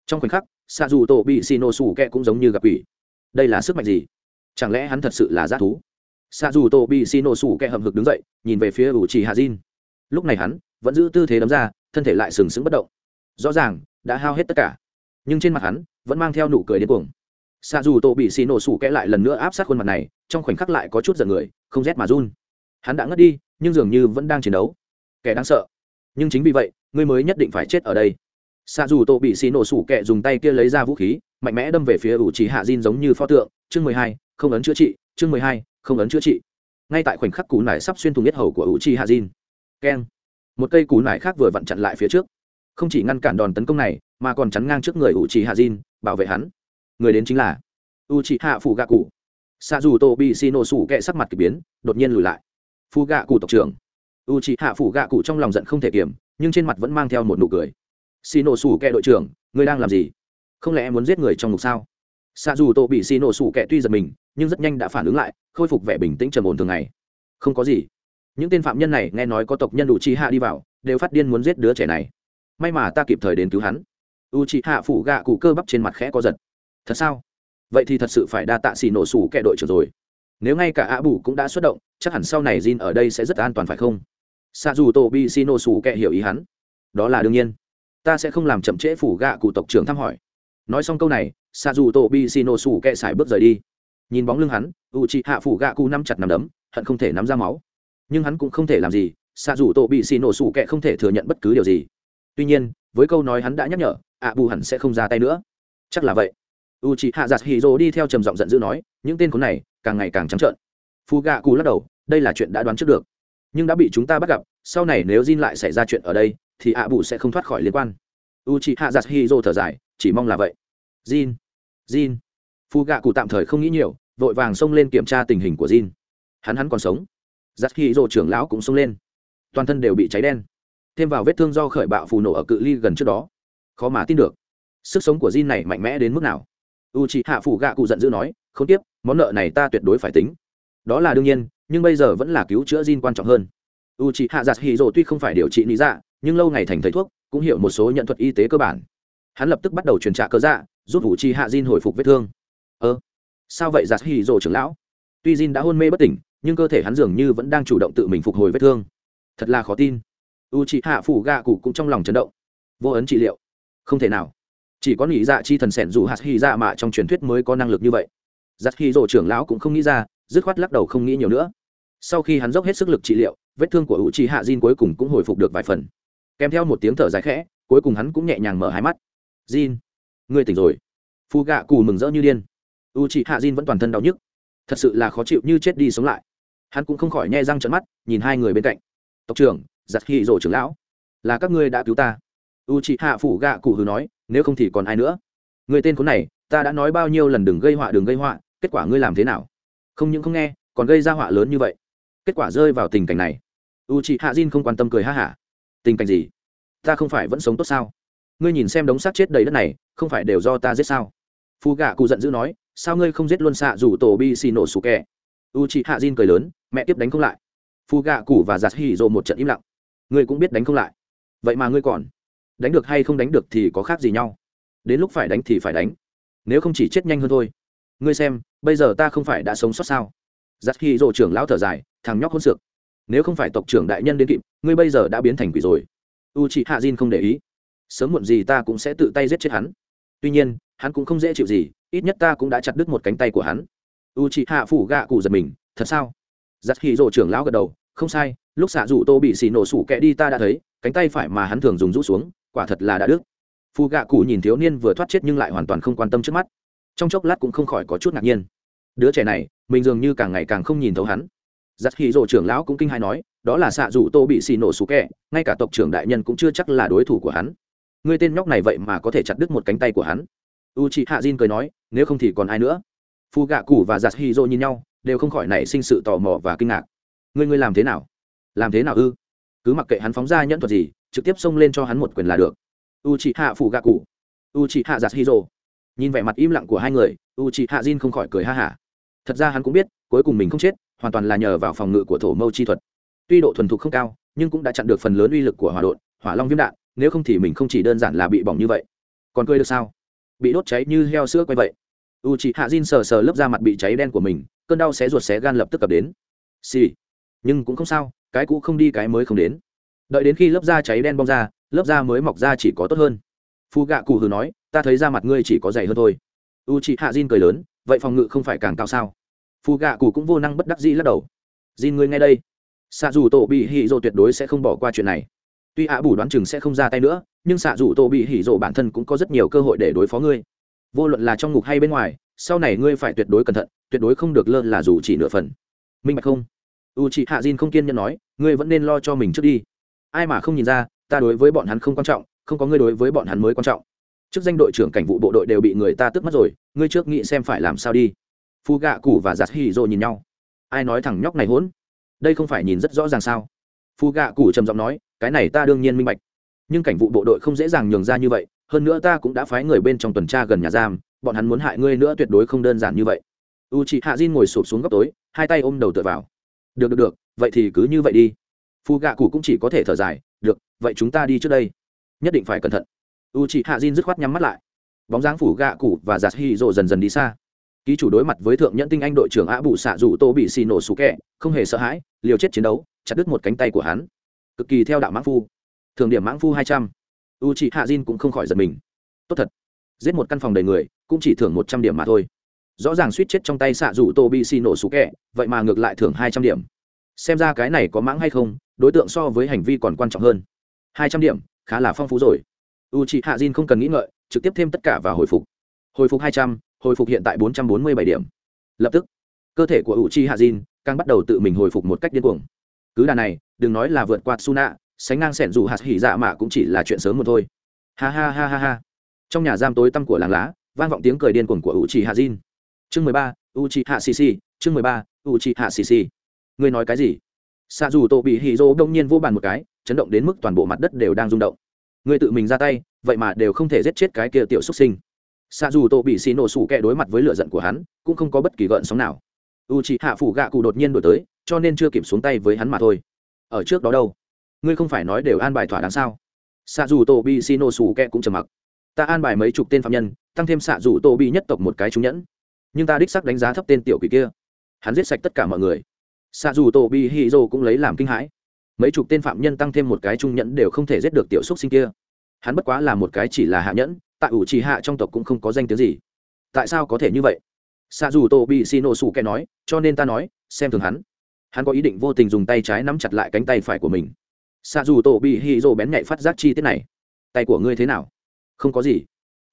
Trong khoảnh khắc xạ dù tổ bị xì nổ sụ kẹ cũng giống như gặp quỷ. Đây là sức mạnh gì? Chẳng lẽ hắn thật sự là g thú? Xạ dù tổ bị xì nổ sụ kẹ hầm hực đứng dậy, nhìn về phía ủ trì hạ diên lúc này hắn vẫn giữ tư thế đấm ra thân thể lại sừng sững bất động. Rõ ràng, đã hao hết tất cả. Nhưng trên mặt hắn, vẫn mang theo nụ cười điên cuồng. Xa dù tổ bị xì nổ sủ kẽ lại lần nữa áp sát khuôn mặt này, trong khoảnh khắc lại có chút giận người, không rét mà run. Hắn đã ngất đi, nhưng dường như vẫn đang chiến đấu. Kẻ đáng sợ. Nhưng chính vì vậy, ngươi mới nhất định phải chết ở đây. Xa dù tổ bị xì nổ sủ kẹ dùng tay kia lấy ra vũ khí, mạnh mẽ đâm về phía ủ trí hạ diên giống như pho tượng. Chương mười hai, không ấn chữa trị. Chương mười hai, không ấn chữa trị. Ngay tại khoảnh khắc cú nải sắp xuyên thùng nhất hầu của ủ trí hạ diên keng một cây cú nải khác vừa vặn chặn lại phía trước. Không chỉ ngăn cản đòn tấn công này, mà còn chắn ngang trước người ủ trí hạ diên bảo vệ hắn. Người đến chính là u trí hạ phụ gạ cụ xạ dù tô bị xì nổ sủ kẹ sắc mặt k ỳ biến, đột nhiên lùi lại. Phụ gạ cụ tộc trưởng. U trí hạ phụ gạ cụ trong lòng giận không thể kiểm nhưng trên mặt vẫn mang theo một nụ cười. Xì nổ sủ kẹ đội trưởng ngươi đang làm gì? Không lẽ em muốn giết người trong ngục sao? Xạ dù tô bị xì nổ sủ kẹ tuy giật mình, nhưng rất nhanh đã phản ứng lại, khôi phục vẻ bình tĩnh trầm ổn thường ngày. Không có gì những tên phạm nhân này nghe nói có tộc nhân đủ chi hạ đi vào, đều phát điên muốn giết đứa trẻ này. May mà ta kịp thời đến cứu hắn. U chi hạ phủ gạ cụ cơ bắp trên mặt khẽ có giật. Thật sao? Vậy thì thật sự phải đa tạ xì nổ sủ kẹ đội trưởng rồi. Nếu ngay cả ạ bù cũng đã xuất động, chắc hẳn sau này Jin ở đây sẽ rất an toàn phải không? Xạ dù tổ bị xì nổ sủ kẹ hiểu ý hắn. Đó là đương nhiên. Ta sẽ không làm chậm trễ phủ gạ cụ tộc trưởng thăm hỏi. Nói xong câu này xạ dù tổ bị xì nổ sủ kẹ xài bước rời đi. Nhìn bóng lưng hắn u chị hạ phủ gạ cụ nắm chặt nắm đấm, hận không thể nắm ra máu nhưng hắn cũng không thể làm gì, xạ dù tổ bị xì nổ sủ kệ không thể thừa nhận bất cứ điều gì. Tuy nhiên, với câu nói hắn đã nhắc nhở, ạ bù hẳn sẽ không ra tay nữa. Chắc là vậy. U chị hạ giặt hì rô đi theo trầm giọng giận dữ nói, những tên khốn này càng ngày càng trắng trợn. Phù gạ cù lắc đầu, đây là chuyện đã đoán trước được. Nhưng đã bị chúng ta bắt gặp, sau này nếu Jin lại xảy ra chuyện ở đây, thì ạ bù sẽ không thoát khỏi liên quan. U chị hạ giặt hì rô thở dài, chỉ mong là vậy. Jin Jin. Phù gạ cù tạm thời không nghĩ nhiều, vội vàng xông lên kiểm tra tình hình của Jin. Hắn hắn còn sống giặt khi rồ trưởng lão cũng xông lên. Toàn thân đều bị cháy đen. Thêm vào vết thương do khởi bạo phù nổ ở cự ly gần trước đó. Khó mà tin được, sức sống của Jin này mạnh mẽ đến mức nào. U chị hạ phủ gạ cụ giận dữ nói, không tiếp, món nợ này ta tuyệt đối phải tính. Đó là đương nhiên, nhưng bây giờ vẫn là cứu chữa Jin quan trọng hơn. U chị hạ giặt hì rồ tuy không phải điều trị lý dạ nhưng lâu ngày thành thầy thuốc, cũng hiểu một số nhận thuật y tế cơ bản. Hắn lập tức bắt đầu truyền trả cơ dạ giúp u chị hạ Jin hồi phục vết thương. Ơ, sao vậy giặt hì rồ trưởng lão? Tuy Jin đã hôn mê bất tỉnh, nhưng cơ thể hắn dường như vẫn đang chủ động tự mình phục hồi vết thương. Thật là khó tin. U chị hạ phủ gạ cụ cũng trong lòng chấn động. Vô ấn trị liệu. Không thể nào. Chỉ có nghĩ dạ chi thần sẻn dù hạt hy dạ mạ trong truyền thuyết mới có năng lực như vậy. Giặc hy rộ trưởng lão cũng không nghĩ ra, dứt khoát lắc đầu không nghĩ nhiều nữa. Sau khi hắn dốc hết sức lực trị liệu, vết thương của u hạ Jin cuối cùng cũng hồi phục được vài phần. Kèm theo một tiếng thở dài khẽ, cuối cùng hắn cũng nhẹ nhàng mở hai mắt. Jin, ngươi tỉnh rồi. Phu gạ cù mừng rỡ như điên. U hạ Jin vẫn toàn thân đau nhức thật sự là khó chịu như chết đi sống lại. Hắn cũng không khỏi nhe răng trận mắt, nhìn hai người bên cạnh. Tộc trưởng giặt hy rổ trưởng lão, là các ngươi đã cứu ta. U chị hạ phủ gạ cụ hừ nói, nếu không thì còn ai nữa? Người tên khốn này, ta đã nói bao nhiêu lần đừng gây họa, đừng gây họa, kết quả ngươi làm thế nào? Không những không nghe, còn gây ra họa lớn như vậy. Kết quả rơi vào tình cảnh này. U chị hạ diên không quan tâm cười ha hả. Tình cảnh gì? Ta không phải vẫn sống tốt sao? Ngươi nhìn xem đống xác chết đầy đất này, không phải đều do ta giết sao? Phu gạ cụ giận dữ nói sao ngươi không giết luôn xạ rủ tổ bi xì nổ sủ kẹ u chị hạ diên cười lớn, mẹ tiếp đánh không lại. Phu gạ củ và giặt hỉ rộ một trận im lặng. Ngươi cũng biết đánh không lại. Vậy mà ngươi còn đánh được hay không đánh được thì có khác gì nhau. Đến lúc phải đánh thì phải đánh. Nếu không chỉ chết nhanh hơn thôi. Ngươi xem, bây giờ ta không phải đã sống sót sao? Giặt hỉ rộ trưởng lão thở dài, thằng nhóc hôn sược nếu không phải tộc trưởng đại nhân đến kịp, ngươi bây giờ đã biến thành quỷ rồi. U chị hạ diên không để ý. Sớm muộn gì ta cũng sẽ tự tay giết chết hắn. Tuy nhiên, hắn cũng không dễ chịu gì ít nhất ta cũng đã chặt đứt một cánh tay của hắn. U chị hạ phủ gạ cụ giật mình, thật sao? Giặt khi rộ trưởng lão gật đầu, không sai, lúc xạ rủ tô bị xì nổ sủ kẹ đi ta đã thấy, cánh tay phải mà hắn thường dùng rũ xuống, quả thật là đã đứt. phù gạ cụ nhìn thiếu niên vừa thoát chết nhưng lại hoàn toàn không quan tâm trước mắt. Trong chốc lát cũng không khỏi có chút ngạc nhiên. Đứa trẻ này, mình dường như càng ngày càng không nhìn thấu hắn. Giặt hì rồ trưởng lão cũng kinh hai nói, đó là xạ rủ tô bị xì nổ sủ kẹ, ngay cả tộc trưởng đại nhân cũng chưa chắc là đối thủ của hắn. Người tên nhóc này vậy mà có thể chặt đứt một cánh tay của hắn u chị hạ Jin cười nói, nếu không thì còn ai nữa? Phù gạ cụ và giặt hy dô nhìn nhau, đều không khỏi nảy sinh sự tò mò và kinh ngạc. Ngươi ngươi làm thế nào? Làm thế nào ư? Cứ mặc kệ hắn phóng ra nhẫn thuật gì, trực tiếp xông lên cho hắn một quyền là được. U chị hạ Phù gạ cụ u chị hạ giặt hiro nhìn vẻ mặt im lặng của hai người u chị hạ jin không khỏi cười ha hả. Thật ra hắn cũng biết, cuối cùng mình không chết, hoàn toàn là nhờ vào phòng ngự của thổ mâu chi thuật. Tuy độ thuần thục không cao, nhưng cũng đã chặn được phần lớn uy lực của hỏa đột hỏa long viêm đạn, nếu không thì mình không chỉ đơn giản là bị bỏng như vậy. Còn cười được sao? Bị đốt cháy như heo sữa quay vậy. U chị hạ jin sờ sờ lớp da mặt bị cháy đen của mình, cơn đau xé ruột xé gan lập tức cập đến. Xì、sì. nhưng cũng không sao, cái cũ không đi cái mới không đến. Đợi đến khi lớp da cháy đen bong ra, lớp da mới mọc ra chỉ có tốt hơn. Phu gạ cụ hừ nói, ta thấy da mặt ngươi chỉ có dày hơn thôi. U chị hạ Jin cười lớn, vậy phòng ngự không phải càng cao sao? Phu gạ cụ cũng vô năng bất đắc dĩ lắc đầu. Jin ngươi ngay đây. Xạ dù tổ bị hỉ rộ tuyệt đối sẽ không bỏ qua chuyện này. Tuy ạ bù đoán chừng sẽ không ra tay nữa nhưng xạ dù tô bị hỉ rộ bản thân cũng có rất nhiều cơ hội để đối phó ngươi. Vô luận là trong ngục hay bên ngoài, sau này ngươi phải tuyệt đối cẩn thận, tuyệt đối không được lơ là dù chỉ nửa phần. Minh bạch không? U chị hạ diên không kiên nhẫn nói, ngươi vẫn nên lo cho mình trước đi. Ai mà không nhìn ra, ta đối với bọn hắn không quan trọng, không có ngươi đối với bọn hắn mới quan trọng. Chức danh đội trưởng cảnh vụ bộ đội đều bị người ta tước mất rồi, ngươi trước nghĩ xem phải làm sao đi. Phu gạ cụ và giặt hì rộ nhìn nhau. Ai nói thằng nhóc này hỗn? Đây không phải nhìn rất rõ ràng sao? Phu gạ cụ trầm giọng nói, cái này ta đương nhiên minh bạch nhưng cảnh vụ bộ đội không dễ dàng nhường ra như vậy, hơn nữa ta cũng đã phái người bên trong tuần tra gần nhà giam, bọn hắn muốn hại ngươi nữa tuyệt đối không đơn giản như vậy. U chị hạ diên ngồi sụp xuống góc tối, hai tay ôm đầu tựa vào. Được được được, vậy thì cứ như vậy đi. Phu gạ cụ cũng chỉ có thể thở dài, được, vậy chúng ta đi trước đây. Nhất định phải cẩn thận. U chị hạ diên dứt khoát nhắm mắt lại. Bóng dáng phủ gạ cụ và giặt hy rộ dần dần đi xa. Ký chủ đối mặt với thượng nhẫn tinh anh đội trưởng ạ bụ xạ dù tô bị xì nổ sủ kẹ không hề sợ hãi, liều chết chiến đấu, chặt đứt một cánh tay của hắn. Cực kỳ theo đạo mã phu thường điểm mãng phu hai trăm. U chị hạ diên cũng không khỏi giật mình. Tốt thật. Giết một căn phòng đầy người, cũng chỉ thưởng một trăm điểm mà thôi. Rõ ràng suýt chết trong tay xạ rủ tô bị xì nổ sủ kẹ, vậy mà ngược lại thưởng hai trăm điểm. Xem ra cái này có mãng hay không, đối tượng so với hành vi còn quan trọng hơn. Hai trăm điểm, khá là phong phú rồi. U chị hạ diên không cần nghĩ ngợi, trực tiếp thêm tất cả và hồi phục. Hồi phục hai trăm, hồi phục hiện tại bốn trăm bốn mươi bảy điểm. Lập tức, cơ thể của u chi hạ diên càng bắt đầu tự mình hồi phục một cách điên cuồng. Cứ đà này, đừng nói là vượt qua su nạ sánh ngang sẻn dù hạt hỉ dạ mạ cũng chỉ là chuyện sớm một thôi. Ha ha ha ha ha. Trong nhà giam tối tăm của làng lá, vang vọng tiếng cười điên cuồng của u chi hạ diên chương mười ba u chi hạ cc chương mười ba u chi hạ cc ngươi nói cái gì? Xạ dù tổ bị hì dô đông nhiên vô bàn một cái, chấn động đến mức toàn bộ mặt đất đều đang rung động. Ngươi tự mình ra tay, vậy mà đều không thể giết chết cái kia tiểu xuất sinh. Xạ dù tổ bị xì nổ sủ kẹ đối mặt với lựa giận của hắn, cũng không có bất kỳ gợn sóng nào. U c hạ phủ gạ cụ đột nhiên đổi tới, cho nên chưa kịp xuống tay với hắn mà thôi. Ở trước đó đâu? Ngươi không phải nói đều an bài thỏa đáng sao? Xạ dù tổ bị xì nổ sủ kẹ cũng trầm mặc. Ta an bài mấy chục tên phạm nhân, tăng thêm xạ dù tổ bị nhất tộc một cái trúng nhẫn. Nhưng ta đích sắc đánh giá thấp tên tiểu quỷ kia. Hắn giết sạch tất cả mọi người. Xạ dù tổ bị hì dô cũng lấy làm kinh hãi. Mấy chục tên phạm nhân tăng thêm một cái trung nhẫn đều không thể giết được tiểu xúc sinh kia. Hắn bất quá là một cái chỉ là hạ nhẫn, tại ủ trì hạ trong tộc cũng không có danh tiếng gì. Tại sao có thể như vậy? Xạ dù tổ bị xì nổ sủ kẻ nói, cho nên ta nói, xem thường hắn. Hắn có ý định vô tình dùng tay trái nắm chặt lại cánh tay phải của mình xạ dù tổ bị hì rồ bén nhạy phát giác chi tiết này. Tay của ngươi thế nào? Không có gì.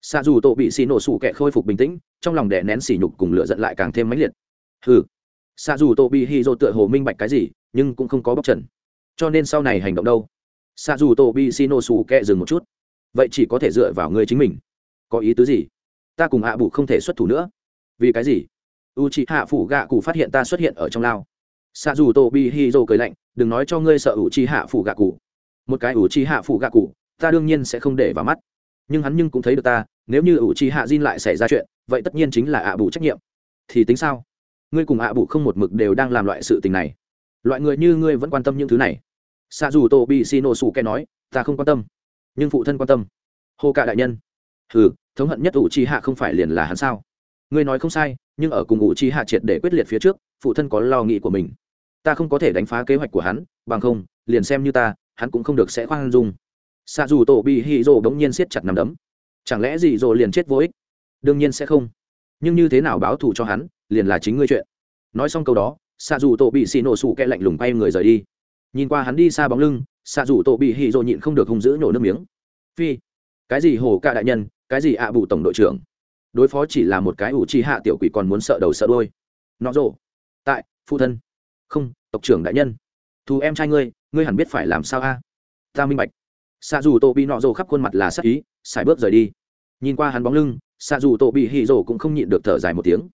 Xạ dù tổ bị xì nổ sủ kẹ khôi phục bình tĩnh, trong lòng đè nén xỉ nhục cùng lửa giận lại càng thêm mãnh liệt. Hừ. Xạ dù tổ bị hì rồ tựa hồ minh bạch cái gì, nhưng cũng không có bóc trần. Cho nên sau này hành động đâu? Xạ dù tổ bị xì nổ sủ kẹ dừng một chút. Vậy chỉ có thể dựa vào ngươi chính mình. Có ý tứ gì? Ta cùng hạ à bụ không thể xuất thủ nữa. Vì cái gì? U c h ị hạ phủ gạ cụ phát hiện ta xuất hiện ở trong lao xạ dù tô bi hi dô cười lạnh, đừng nói cho ngươi sợ ủ chi hạ phủ gạ cụ. Một cái ủ chi hạ phủ gạ cụ, ta đương nhiên sẽ không để vào mắt. Nhưng hắn nhưng cũng thấy được ta, nếu như ủ chi hạ Jin lại xảy ra chuyện, vậy tất nhiên chính là ạ bù trách nhiệm. Thì tính sao? Ngươi cùng ạ bù không một mực đều đang làm loại sự tình này. Loại người như ngươi vẫn quan tâm những thứ này. Xạ dù tô bị xì nổ sủ kẻ nói, ta không quan tâm, nhưng phụ thân quan tâm. Hô cả đại nhân. Hừ, thống hận nhất ủ chi hạ không phải liền là hắn sao? Ngươi nói không sai, nhưng ở cùng ủ chi hạ triệt để quyết liệt phía trước, phụ thân có lo nghĩ của mình ta không có thể đánh phá kế hoạch của hắn, bằng không, liền xem như ta, hắn cũng không được sẽ khoan dung. Xa dù tổ bị hì rồ bỗng nhiên siết chặt nằm đấm. Chẳng lẽ gì rồ liền chết vô ích? Đương nhiên sẽ không. Nhưng như thế nào báo thù cho hắn, liền là chính ngươi chuyện. Nói xong câu đó xa dù tổ bị xì nổ sủ kẹ lạnh lùng bay người rời đi. Nhìn qua hắn đi xa bóng lưng xa dù tổ bị hì rồ nhịn không được hung dữ nhổ nước miếng. Phi, cái gì hồ ca đại nhân, cái gì ạ bù tổng đội trưởng? Đối phó chỉ là một cái ủ chi hạ tiểu quỷ còn muốn sợ đầu sợ đôi nó rồ, tại, phụ thân không, tộc trưởng đại nhân. Thù em trai ngươi ngươi hẳn biết phải làm sao a? Ta minh bạch. Xạ dù tổ bị nọ rồ khắp khuôn mặt là sắc ý, xài bước rời đi. Nhìn qua hắn bóng lưng xạ dù tổ bị hì rồ cũng không nhịn được thở dài một tiếng.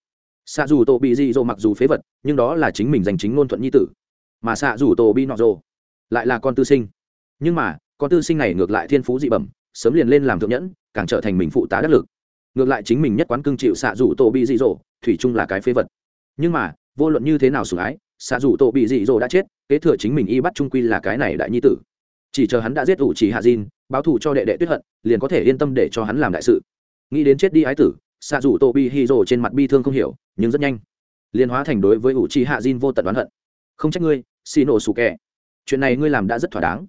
Xạ dù tổ bị dị rồ mặc dù phế vật, nhưng đó là chính mình giành chính ngôn thuận nhi tử. Mà xạ dù tổ bị nọ rồ lại là con tư sinh. Nhưng mà, con tư sinh này ngược lại thiên phú dị bẩm, sớm liền lên làm thượng nhẫn, càng trở thành mình phụ tá đắc lực. Ngược lại chính mình nhất quán cương chịu xạ dù tổ bị dị dỗ thủy chung là cái phế vật. Nhưng mà, vô luận như thế nào sủng ái xạ Dù tổ bị dị dỗ đã chết, kế thừa chính mình y bắt trung quy là cái này đại nhi tử. Chỉ chờ hắn đã giết ủ chỉ hạ diên báo thù cho đệ đệ tuyết hận, liền có thể yên tâm để cho hắn làm đại sự. Nghĩ đến chết đi ái tử, xạ Dù tổ bị hy rồ trên mặt bi thương không hiểu, nhưng rất nhanh, liền hóa thành đối với ủ chỉ hạ diên vô tận oán hận. Không trách ngươi, xì nổ sủ kẻ. Chuyện này ngươi làm đã rất thỏa đáng.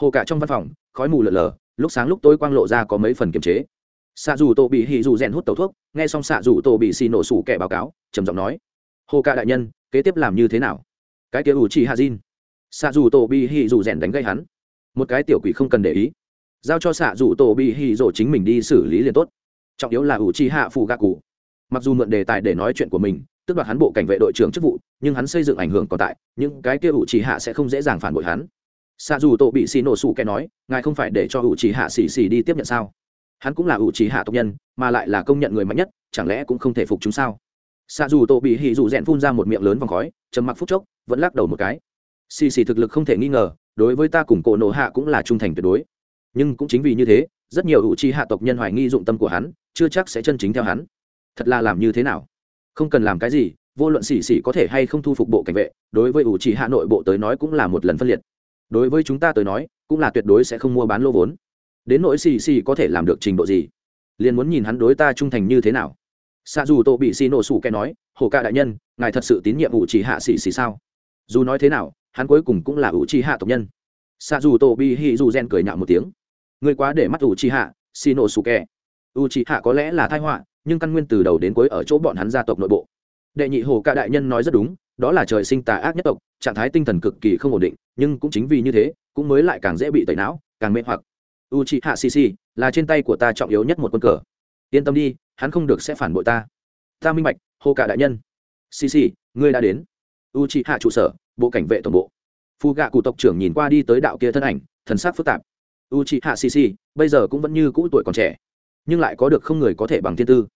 Hồ cả trong văn phòng, khói mù lờ lờ lúc sáng lúc tối quang lộ ra có mấy phần kiềm chế. Xạ dù tổ bị hì dù rèn hút tẩu thuốc, nghe xong xạ dù tổ bị xì nổ sủ kẻ báo cáo, trầm giọng nói, hồ Cả đại nhân kế tiếp làm như thế nào? Cái kia ủ chỉ hạ Jin, xạ dù tổ bị hì dù rèn đánh gây hắn. Một cái tiểu quỷ không cần để ý. Giao cho xạ dù tổ bị hì rổ chính mình đi xử lý liền tốt. Trọng yếu là ủ chi hạ phụ gạ cụ mặc dù mượn đề tài để nói chuyện của mình tức đoạt hắn bộ cảnh vệ đội trưởng chức vụ nhưng hắn xây dựng ảnh hưởng còn tại những cái kia ủ chỉ hạ sẽ không dễ dàng phản bội hắn. Xạ dù tổ bị xì nổ sủ kẻ nói ngài không phải để cho ủ chỉ hạ xì xì đi tiếp nhận sao? Hắn cũng là ủ chỉ hạ tộc nhân mà lại là công nhận người mạnh nhất chẳng lẽ cũng không thể phục chúng sao? Xạ dù tổ bị hì dù rèn phun ra một miệng lớn vòng khói chầm mặc phút chốc, vẫn lắc đầu một cái. Xì xì thực lực không thể nghi ngờ, đối với ta cùng cổ nổ hạ cũng là trung thành tuyệt đối. Nhưng cũng chính vì như thế, rất nhiều ủ chi hạ tộc nhân hoài nghi dụng tâm của hắn, chưa chắc sẽ chân chính theo hắn. Thật là làm như thế nào? Không cần làm cái gì, vô luận xì xì có thể hay không thu phục bộ cảnh vệ, đối với ủ chỉ hạ nội bộ tới nói cũng là một lần phân liệt. Đối với chúng ta tới nói, cũng là tuyệt đối sẽ không mua bán lô vốn. Đến nỗi xì xì có thể làm được trình độ gì? Liền muốn nhìn hắn đối ta trung thành như thế nào xa dù tô bị xì nổ sủ kẻ nói, hồ ca đại nhân, ngài thật sự tín nhiệm ủ trì hạ xì xì sao? Dù nói thế nào, hắn cuối cùng cũng là ủ trì hạ tộc nhân. Xa dù tô bị hì dù gen cười nhạo một tiếng. Người quá để mắt ủ trì hạ xì nổ sủ kẻ. Ủ trì hạ có lẽ là thai họa, nhưng căn nguyên từ đầu đến cuối ở chỗ bọn hắn gia tộc nội bộ. Đệ nhị hồ ca đại nhân nói rất đúng, đó là trời sinh tà ác nhất tộc, trạng thái tinh thần cực kỳ không ổn định, nhưng cũng chính vì như thế, cũng mới lại càng dễ bị tẩy não, càng mê hoặc. U c h i hạ sisi là trên tay của ta trọng yếu nhất một quân cờ yên tâm đi, hắn không được sẽ phản bội ta. Ta minh bạch hô cả đại nhân. Xì xì, ngươi đã đến. U c h hạ trụ sở, bộ cảnh vệ tổng bộ. Phù gạ cụ tộc trưởng nhìn qua đi tới đạo kia thân ảnh, thần sắc phức tạp. U c h hạ xì xì, bây giờ cũng vẫn như cũ tuổi còn trẻ, nhưng lại có được không người có thể bằng thiên tư.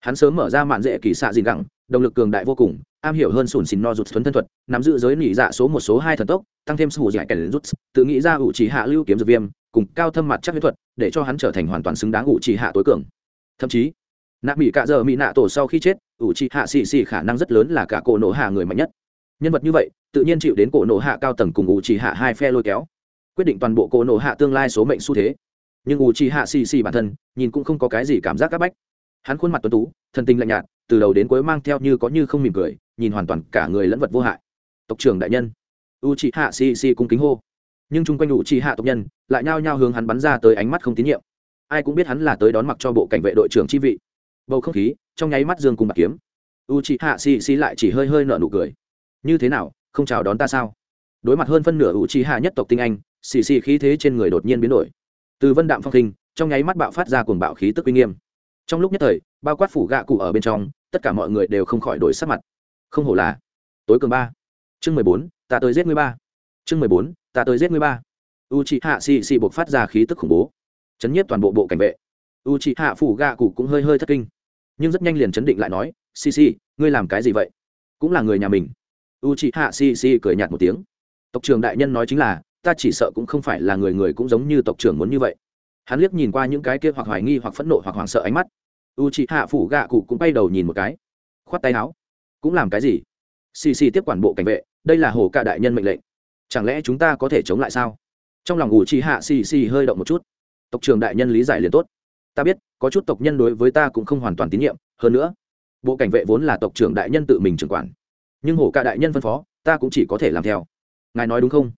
Hắn sớm mở ra mạn dễ kỳ xạ dìn gẳng, động lực cường đại vô cùng, am hiểu hơn sùn xìn no rụt thuấn thân thuật, nắm giữ giới nỉ dạ số một số hai thần tốc, tăng thêm sủ dạy kèn rút, tự nghĩ ra ủ trì hạ lưu kiếm dược viêm, cùng cao thâm mặt chắc huyết thuật, để cho hắn trở thành hoàn toàn xứng đáng ủ trì hạ tối cường thậm chí, nạ mỹ cạ giờ mỹ nạ tổ sau khi chết, ủ trị hạ xì xì khả năng rất lớn là cả cổ nổ hạ người mạnh nhất. Nhân vật như vậy, tự nhiên chịu đến cổ nổ hạ cao tầng cùng ủ trị hạ hai phe lôi kéo, quyết định toàn bộ cổ nổ hạ tương lai số mệnh xu thế. Nhưng ủ trị hạ xì xì bản thân, nhìn cũng không có cái gì cảm giác c áp bách. Hắn khuôn mặt tuấn tú, thần tình lạnh nhạt, từ đầu đến cuối mang theo như có như không mỉm cười, nhìn hoàn toàn cả người lẫn vật vô hại. Tộc trưởng đại nhân u trị hạ xì xì cung kính hô. Nhưng chung quanh u trị hạ tộc nhân, lại nhao nhao hướng hắn bắn ra tới ánh mắt không tín nhiệm ai cũng biết hắn là tới đón mặc cho bộ cảnh vệ đội trưởng chi vị. Bầu không khí, trong nháy mắt dương cùng bạc kiếm. U chị hạ xì xì lại chỉ hơi hơi nở nụ cười. Như thế nào, không chào đón ta sao? Đối mặt hơn phân nửa u chị hạ nhất tộc tinh anh xì xì khí thế trên người đột nhiên biến đổi. Từ vân đạm phong kinh trong nháy mắt bạo phát ra cuồng bạo khí tức uy nghiêm. Trong lúc nhất thời, bao quát phủ gạ cụ ở bên trong, tất cả mọi người đều không khỏi đổi sắc mặt. Không hổ là, tối cường ba. Chương mười bốn, ta tới giết người ba. Chương mười bốn, ta tới giết người ba. U chị hạ xì xì buộc phát ra khí tức khủng bố chấn nhiếp toàn bộ bộ cảnh vệ. U chị hạ phủ gạ cụ cũng hơi hơi thất kinh. Nhưng rất nhanh liền chấn định lại nói xì xì ngươi làm cái gì vậy? Cũng là người nhà mình. U chị hạ xì xì cười nhạt một tiếng. Tộc trưởng đại nhân nói chính là, ta chỉ sợ cũng không phải là người người cũng giống như tộc trưởng muốn như vậy. Hắn liếc nhìn qua những cái kia hoặc hoài nghi hoặc phẫn nộ hoặc hoảng sợ ánh mắt. U chị hạ phủ gạ cụ cũng bay đầu nhìn một cái. Khoát tay áo. Cũng làm cái gì? Xì xì tiếp quản bộ cảnh vệ, đây là hồ cả đại nhân mệnh lệnh. Chẳng lẽ chúng ta có thể chống lại sao? Trong lòng u chị hạ xì xì hơi động một chút tộc trưởng đại nhân lý giải liền tốt. Ta biết, có chút tộc nhân đối với ta cũng không hoàn toàn tín nhiệm, hơn nữa, bộ cảnh vệ vốn là tộc trưởng đại nhân tự mình trưởng quản. Nhưng hồ cả đại nhân phân phó, ta cũng chỉ có thể làm theo. Ngài nói đúng không?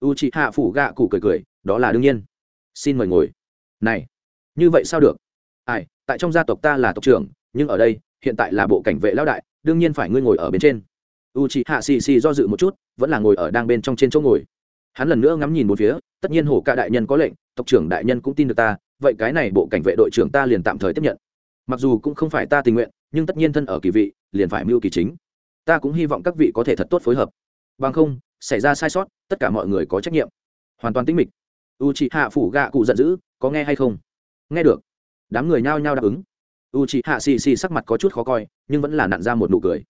U chị hạ phủ gạ cụ cười cười, đó là đương nhiên. Xin mời ngồi. Này, như vậy sao được? Ai, tại trong gia tộc ta là tộc trưởng, nhưng ở đây, hiện tại là bộ cảnh vệ lão đại, đương nhiên phải ngươi ngồi ở bên trên. U chị hạ xì xì do dự một chút, vẫn là ngồi ở đang bên trong trên chỗ ngồi. Hắn lần nữa ngắm nhìn một phía tất nhiên hổ ca đại nhân có lệnh, tộc trưởng đại nhân cũng tin được ta, vậy cái này bộ cảnh vệ đội trưởng ta liền tạm thời tiếp nhận. Mặc dù cũng không phải ta tình nguyện, nhưng tất nhiên thân ở kỳ vị, liền phải mưu kỳ chính. Ta cũng hy vọng các vị có thể thật tốt phối hợp. Bằng không, xảy ra sai sót, tất cả mọi người có trách nhiệm. Hoàn toàn tính mịch. U chị hạ phủ gạ cụ giận dữ, có nghe hay không? Nghe được. Đám người nhao nhao đáp ứng. U chị hạ xì xì sắc mặt có chút khó coi, nhưng vẫn là nặn ra một nụ cười.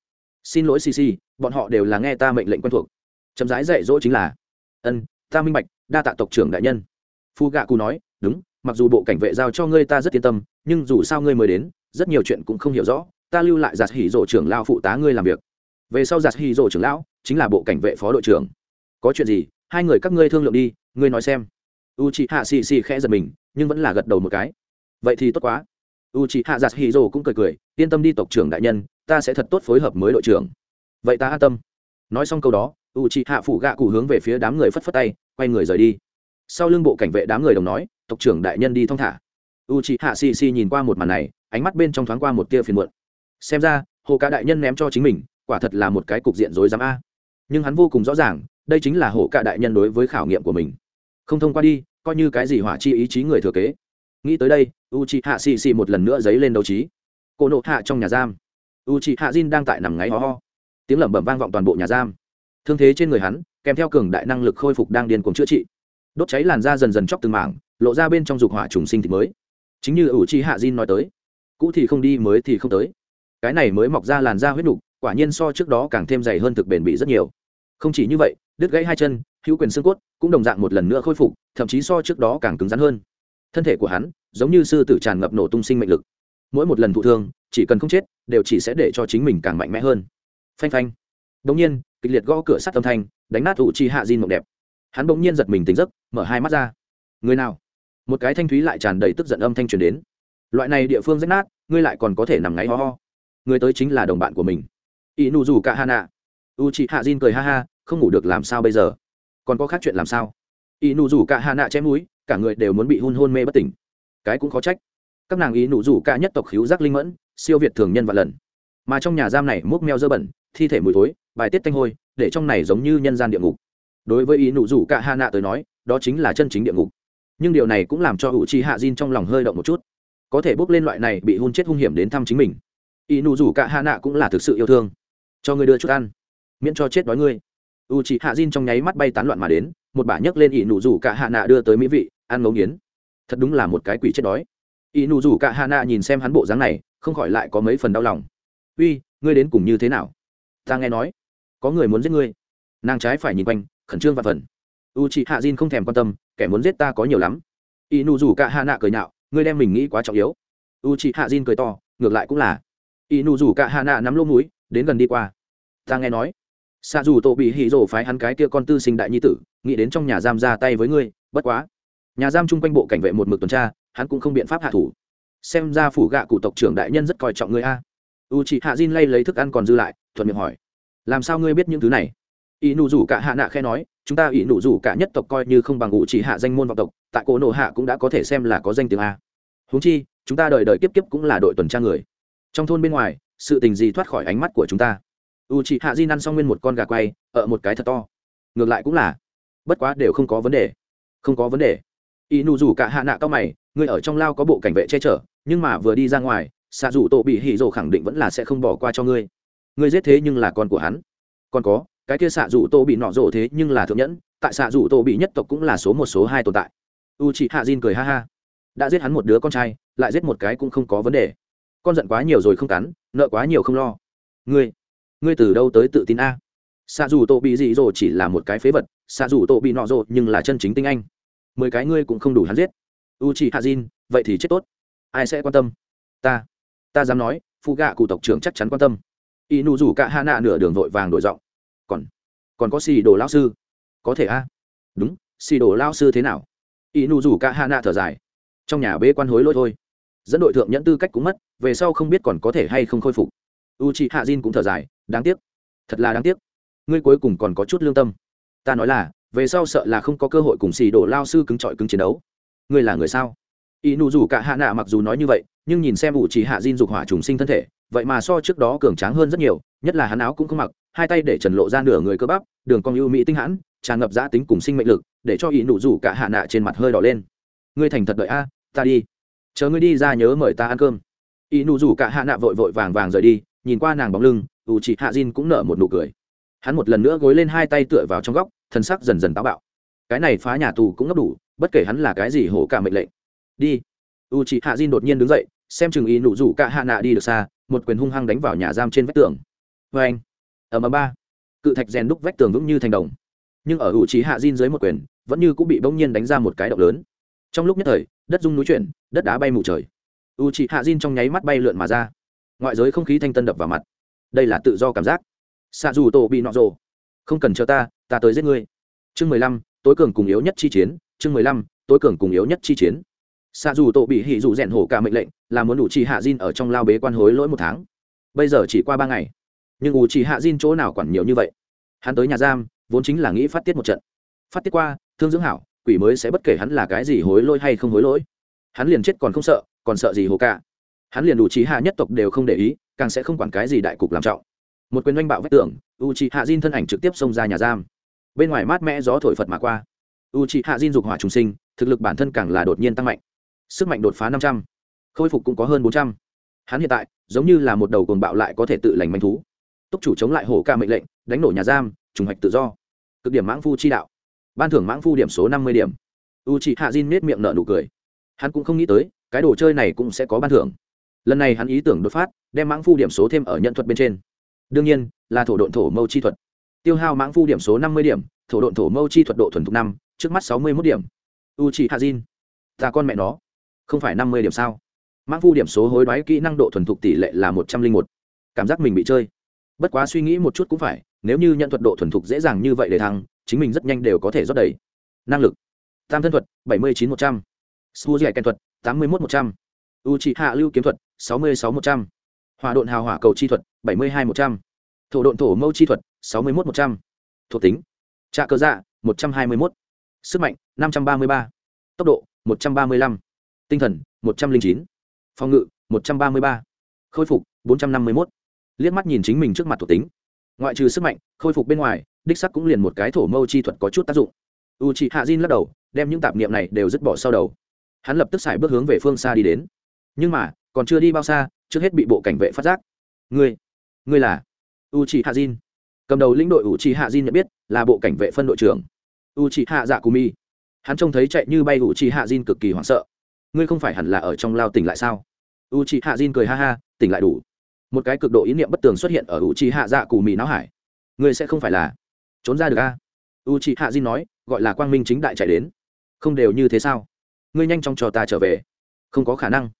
Xin lỗi xì xì, bọn họ đều là nghe ta mệnh lệnh quen thuộc. Chậm rãi dạy dỗ chính là, ân, ta minh bạch đa tạ tộc trưởng đại nhân. Phu gạ cụ nói, đúng, mặc dù bộ cảnh vệ giao cho ngươi ta rất yên tâm, nhưng dù sao ngươi mới đến, rất nhiều chuyện cũng không hiểu rõ, ta lưu lại giặt hỉ rổ trưởng lao phụ tá ngươi làm việc. Về sau giặt hỉ rổ trưởng lão chính là bộ cảnh vệ phó đội trưởng. Có chuyện gì, hai người các ngươi thương lượng đi, ngươi nói xem. U chị hạ xì xì khẽ giật mình, nhưng vẫn là gật đầu một cái. Vậy thì tốt quá. U chị hạ giặt hỉ rổ cũng cười cười, yên tâm đi tộc trưởng đại nhân, ta sẽ thật tốt phối hợp với đội trưởng. Vậy ta an tâm. Nói xong câu đó u chị hạ phủ gạ cụ hướng về phía đám người phất phất tay, quay người rời đi. Sau lưng bộ cảnh vệ đám người đồng nói, tộc trưởng đại nhân đi thong thả. U chị hạ xì xì nhìn qua một màn này, ánh mắt bên trong thoáng qua một tia phiền muộn. Xem ra, hồ Cả đại nhân ném cho chính mình, quả thật là một cái cục diện rối rắm a. Nhưng hắn vô cùng rõ ràng, đây chính là hồ Cả đại nhân đối với khảo nghiệm của mình. Không thông qua đi, coi như cái gì hỏa chi ý chí người thừa kế. Nghĩ tới đây, u c h i hạ xì xì một lần nữa dấy lên đấu trí. Cô nộ hạ trong nhà giam. U c h i hạ jin đang tại nằm ngáy ho ho. Tiếng lẩm bẩm vang vọng toàn bộ nhà giam thương thế trên người hắn, kèm theo cường đại năng lực khôi phục đang điên cuồng chữa trị. Đốt cháy làn da dần dần chóc từng mảng, lộ ra bên trong dục hỏa trùng sinh thịt mới. Chính như ủ c i hạ diên nói tới, cũ thì không đi, mới thì không tới. Cái này mới mọc ra làn da huyết nục, quả nhiên so trước đó càng thêm dày hơn thực bền bị rất nhiều. Không chỉ như vậy, đứt gãy hai chân, hữu quyền xương cốt cũng đồng dạng một lần nữa khôi phục, thậm chí so trước đó càng cứng rắn hơn. Thân thể của hắn giống như sư tử tràn ngập nổ tung sinh mệnh lực. Mỗi một lần thụ thương, chỉ cần không chết, đều chỉ sẽ để cho chính mình càng mạnh mẽ hơn. Phanh phanh. Đ nhiên kịch liệt gõ cửa sắt âm thanh, đánh nát ủ chi hạ diên mộng đẹp. Hắn bỗng nhiên giật mình tỉnh giấc, mở hai mắt ra. Người nào? Một cái thanh thúy lại tràn đầy tức giận âm thanh truyền đến. Loại này địa phương rách nát, ngươi lại còn có thể nằm ngáy ho ho. Người tới chính là đồng bạn của mình. Y nụ rủ cả hà nạ u chị hạ diên cười ha ha, không ngủ được làm sao bây giờ? Còn có khác chuyện làm sao? Y nụ rủ cả hà nạ chém núi cả người đều muốn bị hôn hôn mê bất tỉnh. Cái cũng khó trách. Các nàng y nụ rủ cả nhất tộc khíu giác linh mẫn, siêu việt thường nhân và lần. Mà trong nhà giam này múc meo dơ bẩn thi thể mùi thối, bài tiết tanh hôi, để trong này giống như nhân gian địa ngục. Đối với ý nụ rủ cả hà nạ tới nói, đó chính là chân chính địa ngục. Nhưng điều này cũng làm cho hữu chi hạ diên trong lòng hơi động một chút. Có thể bốc lên loại này bị hôn chết hung hiểm đến thăm chính mình. Ý nụ rủ cả hà nạ cũng là thực sự yêu thương. Cho người đưa chút ăn. Miễn cho chết đói ngươi. U chị hạ diên trong nháy mắt bay tán loạn mà đến, một bả nhấc lên ỷ nụ rủ cả hạ nạ đưa tới mỹ vị, ăn ngấu nghiến. Thật đúng là một cái quỷ chết đói. Ỷ nụ rủ cả hạ nạ nhìn xem hắn bộ dáng này, không khỏi lại có mấy phần đau lòng. Uy, ngươi đến cùng như thế nào? Ta nghe nói, có người muốn giết ngươi. Nàng trái phải nhìn quanh, khẩn trương và phần. U chị hạ diên không thèm quan tâm, kẻ muốn giết ta có nhiều lắm. Y nụ rủ cả hạ nạ cười nhạo, ngươi đem mình nghĩ quá trọng yếu. U chị hạ diên cười to, ngược lại cũng là. Y nụ rủ cả hạ nạ nắm lỗ mũi, đến gần đi qua. Ta nghe nói xa dù tổ bị hỉ rổ phái hắn cái kia con tư sinh đại nhi tử, nghĩ đến trong nhà giam ra tay với ngươi, bất quá. Nhà giam chung quanh bộ cảnh vệ một mực tuần tra, hắn cũng không biện pháp hạ thủ. Xem ra phủ gạ cụ tộc trưởng đại nhân rất coi trọng ngươi a u chị hạ diên lay lấy thức ăn còn dư lại, thuận miệng hỏi, làm sao ngươi biết những thứ này? Ỷ nụ rủ cả hạ nạ khe nói, chúng ta ỷ nụ rủ cả nhất tộc coi như không bằng u chị hạ danh môn vọng tộc, tại cổ nổ hạ cũng đã có thể xem là có danh tiếng a. Huống chi, chúng ta đợi đợi kiếp kiếp cũng là đội tuần tra người. Trong thôn bên ngoài, sự tình gì thoát khỏi ánh mắt của chúng ta? U chị hạ di ăn xong nguyên một con gà quay, ở một cái thật to. Ngược lại cũng là, bất quá đều không có vấn đề. Không có vấn đề. Ỷ nụ rủ cả hạ nạ cao mày người ở trong lao có bộ cảnh vệ che chở, nhưng mà vừa đi ra ngoài xạ dù tổ bị hỉ rồ khẳng định vẫn là sẽ không bỏ qua cho ngươi. Ngươi giết thế nhưng là con của hắn. Còn có, cái kia xạ dù tổ bị nọ rộ thế nhưng là thượng nhẫn, tại xạ dù tổ bị nhất tộc cũng là số một số hai tồn tại. U chị hạ diên cười ha ha. Đã giết hắn một đứa con trai, lại giết một cái cũng không có vấn đề. Con giận quá nhiều rồi không cắn, nợ quá nhiều không lo. Ngươi ngươi từ đâu tới tự tin a? Xạ dù tổ bị dị dỗ chỉ là một cái phế vật, xạ dù tổ bị nọ rộ nhưng là chân chính tinh anh. Mười cái ngươi cũng không đủ hắn giết. U chị hạ diên vậy thì chết tốt. Ai sẽ quan tâm? Ta ta dám nói phụ gạ cụ tộc trưởng chắc chắn quan tâm. Y nụ rủ cả hạ nạ nửa đường vội vàng đổi giọng. Còn còn có xì đồ lao sư. Có thể a? Đúng, xì đồ lao sư thế nào? Y nụ rủ cả hạ nạ thở dài. Trong nhà bế quan hối lỗi thôi. Dẫn đội thượng nhẫn tư cách cũng mất, về sau không biết còn có thể hay không khôi phục. U chị hạ diên cũng thở dài, đáng tiếc. Thật là đáng tiếc. Ngươi cuối cùng còn có chút lương tâm. Ta nói là, về sau sợ là không có cơ hội cùng xì đổ lao sư cứng trọi cứng chiến đấu. Ngươi là người sao? Y nụ rủ cả hạ nạ mặc dù nói như vậy, nhưng nhìn xem ủ chỉ hạ diên dục hỏa trùng sinh thân thể, vậy mà so trước đó cường tráng hơn rất nhiều, nhất là hắn áo cũng không mặc, hai tay để trần lộ ra nửa người cơ bắp, đường cong ưu mỹ tinh hãn, tràn ngập giã tính cùng sinh mệnh lực, để cho y nụ rủ cả hạ nạ trên mặt hơi đỏ lên. Ngươi thành thật đợi a, ta đi. Chờ ngươi đi ra nhớ mời ta ăn cơm. Y nụ rủ cả hạ nạ vội vội vàng vàng rời đi, nhìn qua nàng bóng lưng, ủ chỉ hạ diên cũng nở một nụ cười. Hắn một lần nữa gối lên hai tay tựa vào trong góc, thân sắc dần dần táo bạo. Cái này phá nhà tù cũng ngấp đủ, bất kể hắn là cái gì hổ cả mệnh lệnh đi. U chị hạ diên đột nhiên đứng dậy, xem chừng ý nụ rủ cả hạ nạ đi được xa, một quyền hung hăng đánh vào nhà giam trên vách tường. Vê anh ở mờ ba. Cự thạch rèn đúc vách tường vững như thành đồng. Nhưng ở u chị hạ diên dưới một quyền, vẫn như cũng bị bỗng nhiên đánh ra một cái động lớn. Trong lúc nhất thời, đất rung núi chuyển, đất đá bay mù trời. U chị hạ diên trong nháy mắt bay lượn mà ra. Ngoại giới không khí thanh tân đập vào mặt. Đây là tự do cảm giác. Xạ dù tổ bị nọ rồ. Không cần chờ ta ta tới giết ngươi. Chương mười lăm, tối cường cùng yếu nhất chi chiến. Chương mười lăm, tối cường cùng yếu nhất chi chiến xạ dù tổ bị hỉ dù rèn hổ cả mệnh lệnh, là muốn đủ trì hạ diên ở trong lao bế quan hối lỗi một tháng. Bây giờ chỉ qua ba ngày. Nhưng ủ trì hạ diên chỗ nào quản nhiều như vậy? Hắn tới nhà giam, vốn chính là nghĩ phát tiết một trận. Phát tiết qua, thương dưỡng hảo, quỷ mới sẽ bất kể hắn là cái gì hối lỗi hay không hối lỗi. Hắn liền chết còn không sợ, còn sợ gì hồ cả. Hắn liền đủ trí hạ nhất tộc đều không để ý, càng sẽ không quản cái gì đại cục làm trọng. Một quyền oanh bạo vách tường u c hạ diên thân ảnh trực tiếp xông ra nhà giam. Bên ngoài mát mẽ gió thổi phật mà qua. U c hạ diên dục hỏa trùng sinh, thực lực bản thân càng là đột nhiên tăng mạnh sức mạnh đột phá năm trăm, khôi phục cũng có hơn bốn trăm. Hắn hiện tại, giống như là một đầu cồn bạo lại có thể tự lành manh thú. Túc chủ chống lại hổ ca mệnh lệnh, đánh nổ nhà giam, trùng hoạch tự do. Cực điểm mãng phu chi đạo. Ban thưởng mãng phu điểm số năm mươi điểm. U c hạ diên nết miệng nợ nụ cười. Hắn cũng không nghĩ tới, cái đồ chơi này cũng sẽ có ban thưởng. Lần này hắn ý tưởng đột phát, đem mãng phu điểm số thêm ở nhận thuật bên trên. Đương nhiên, là thổ độn thổ mâu chi thuật. Tiêu hao mãng phu điểm số năm mươi điểm, thổ độn thổ mâu chi thuật độ thuần thục năm, trước mắt sáu mươi mốt điểm. U chị hạ diên ta con mẹ nó không phải năm mươi điểm sao? Mãng phu điểm số hối đoái kỹ năng độ thuần thục tỷ lệ là một trăm linh một. Cảm giác mình bị chơi. Bất quá suy nghĩ một chút cũng phải, nếu như nhận thuật độ thuần thục dễ dàng như vậy để thăng, chính mình rất nhanh đều có thể rót đầy. Năng lực. Tam thân thuật, bảy mươi chín một trăm. Su dẻ kèn thuật, tám mươi một một trăm. U trị hạ lưu kiếm thuật, sáu mươi sáu một trăm. Hòa độn hào hỏa cầu chi thuật, bảy mươi hai một trăm. Thổ độn thổ mâu chi thuật, sáu mươi một một trăm. Thuộc tính. Trạ cơ dạ một trăm hai mươi một sức mạnh, năm trăm ba mươi ba. Tốc độ, một trăm ba mươi lăm tinh thần, một trăm linh chín. Phòng ngự, một trăm ba mươi ba. Khôi phục, bốn trăm năm mươi một liếc mắt nhìn chính mình trước mặt thuộc tính. Ngoại trừ sức mạnh, khôi phục bên ngoài, đích sắc cũng liền một cái thổ mâu chi thuật có chút tác dụng. U Jin hạ diên lắc đầu, đem những tạp niệm này đều dứt bỏ sau đầu. Hắn lập tức xài bước hướng về phương xa đi đến. Nhưng mà, còn chưa đi bao xa, trước hết bị bộ cảnh vệ phát giác. Ngươi ngươi là u Jin. hạ diên cầm đầu lĩnh đội u Jin hạ diên nhận biết là bộ cảnh vệ phân đội trưởng. U c hạ dạ cù mi hắn trông thấy chạy như bay u Jin hạ diên cực kỳ hoảng sợ ngươi không phải hẳn là ở trong lao tỉnh lại sao? U c hạ diên cười ha ha, tỉnh lại đủ. Một cái cực độ ý niệm bất tường xuất hiện ở u c hạ dạ cù mì não hải. Ngươi sẽ không phải là trốn ra được a? U c hạ diên nói, gọi là quang minh chính đại chạy đến. Không đều như thế sao? Ngươi nhanh chóng cho ta trở về. Không có khả năng.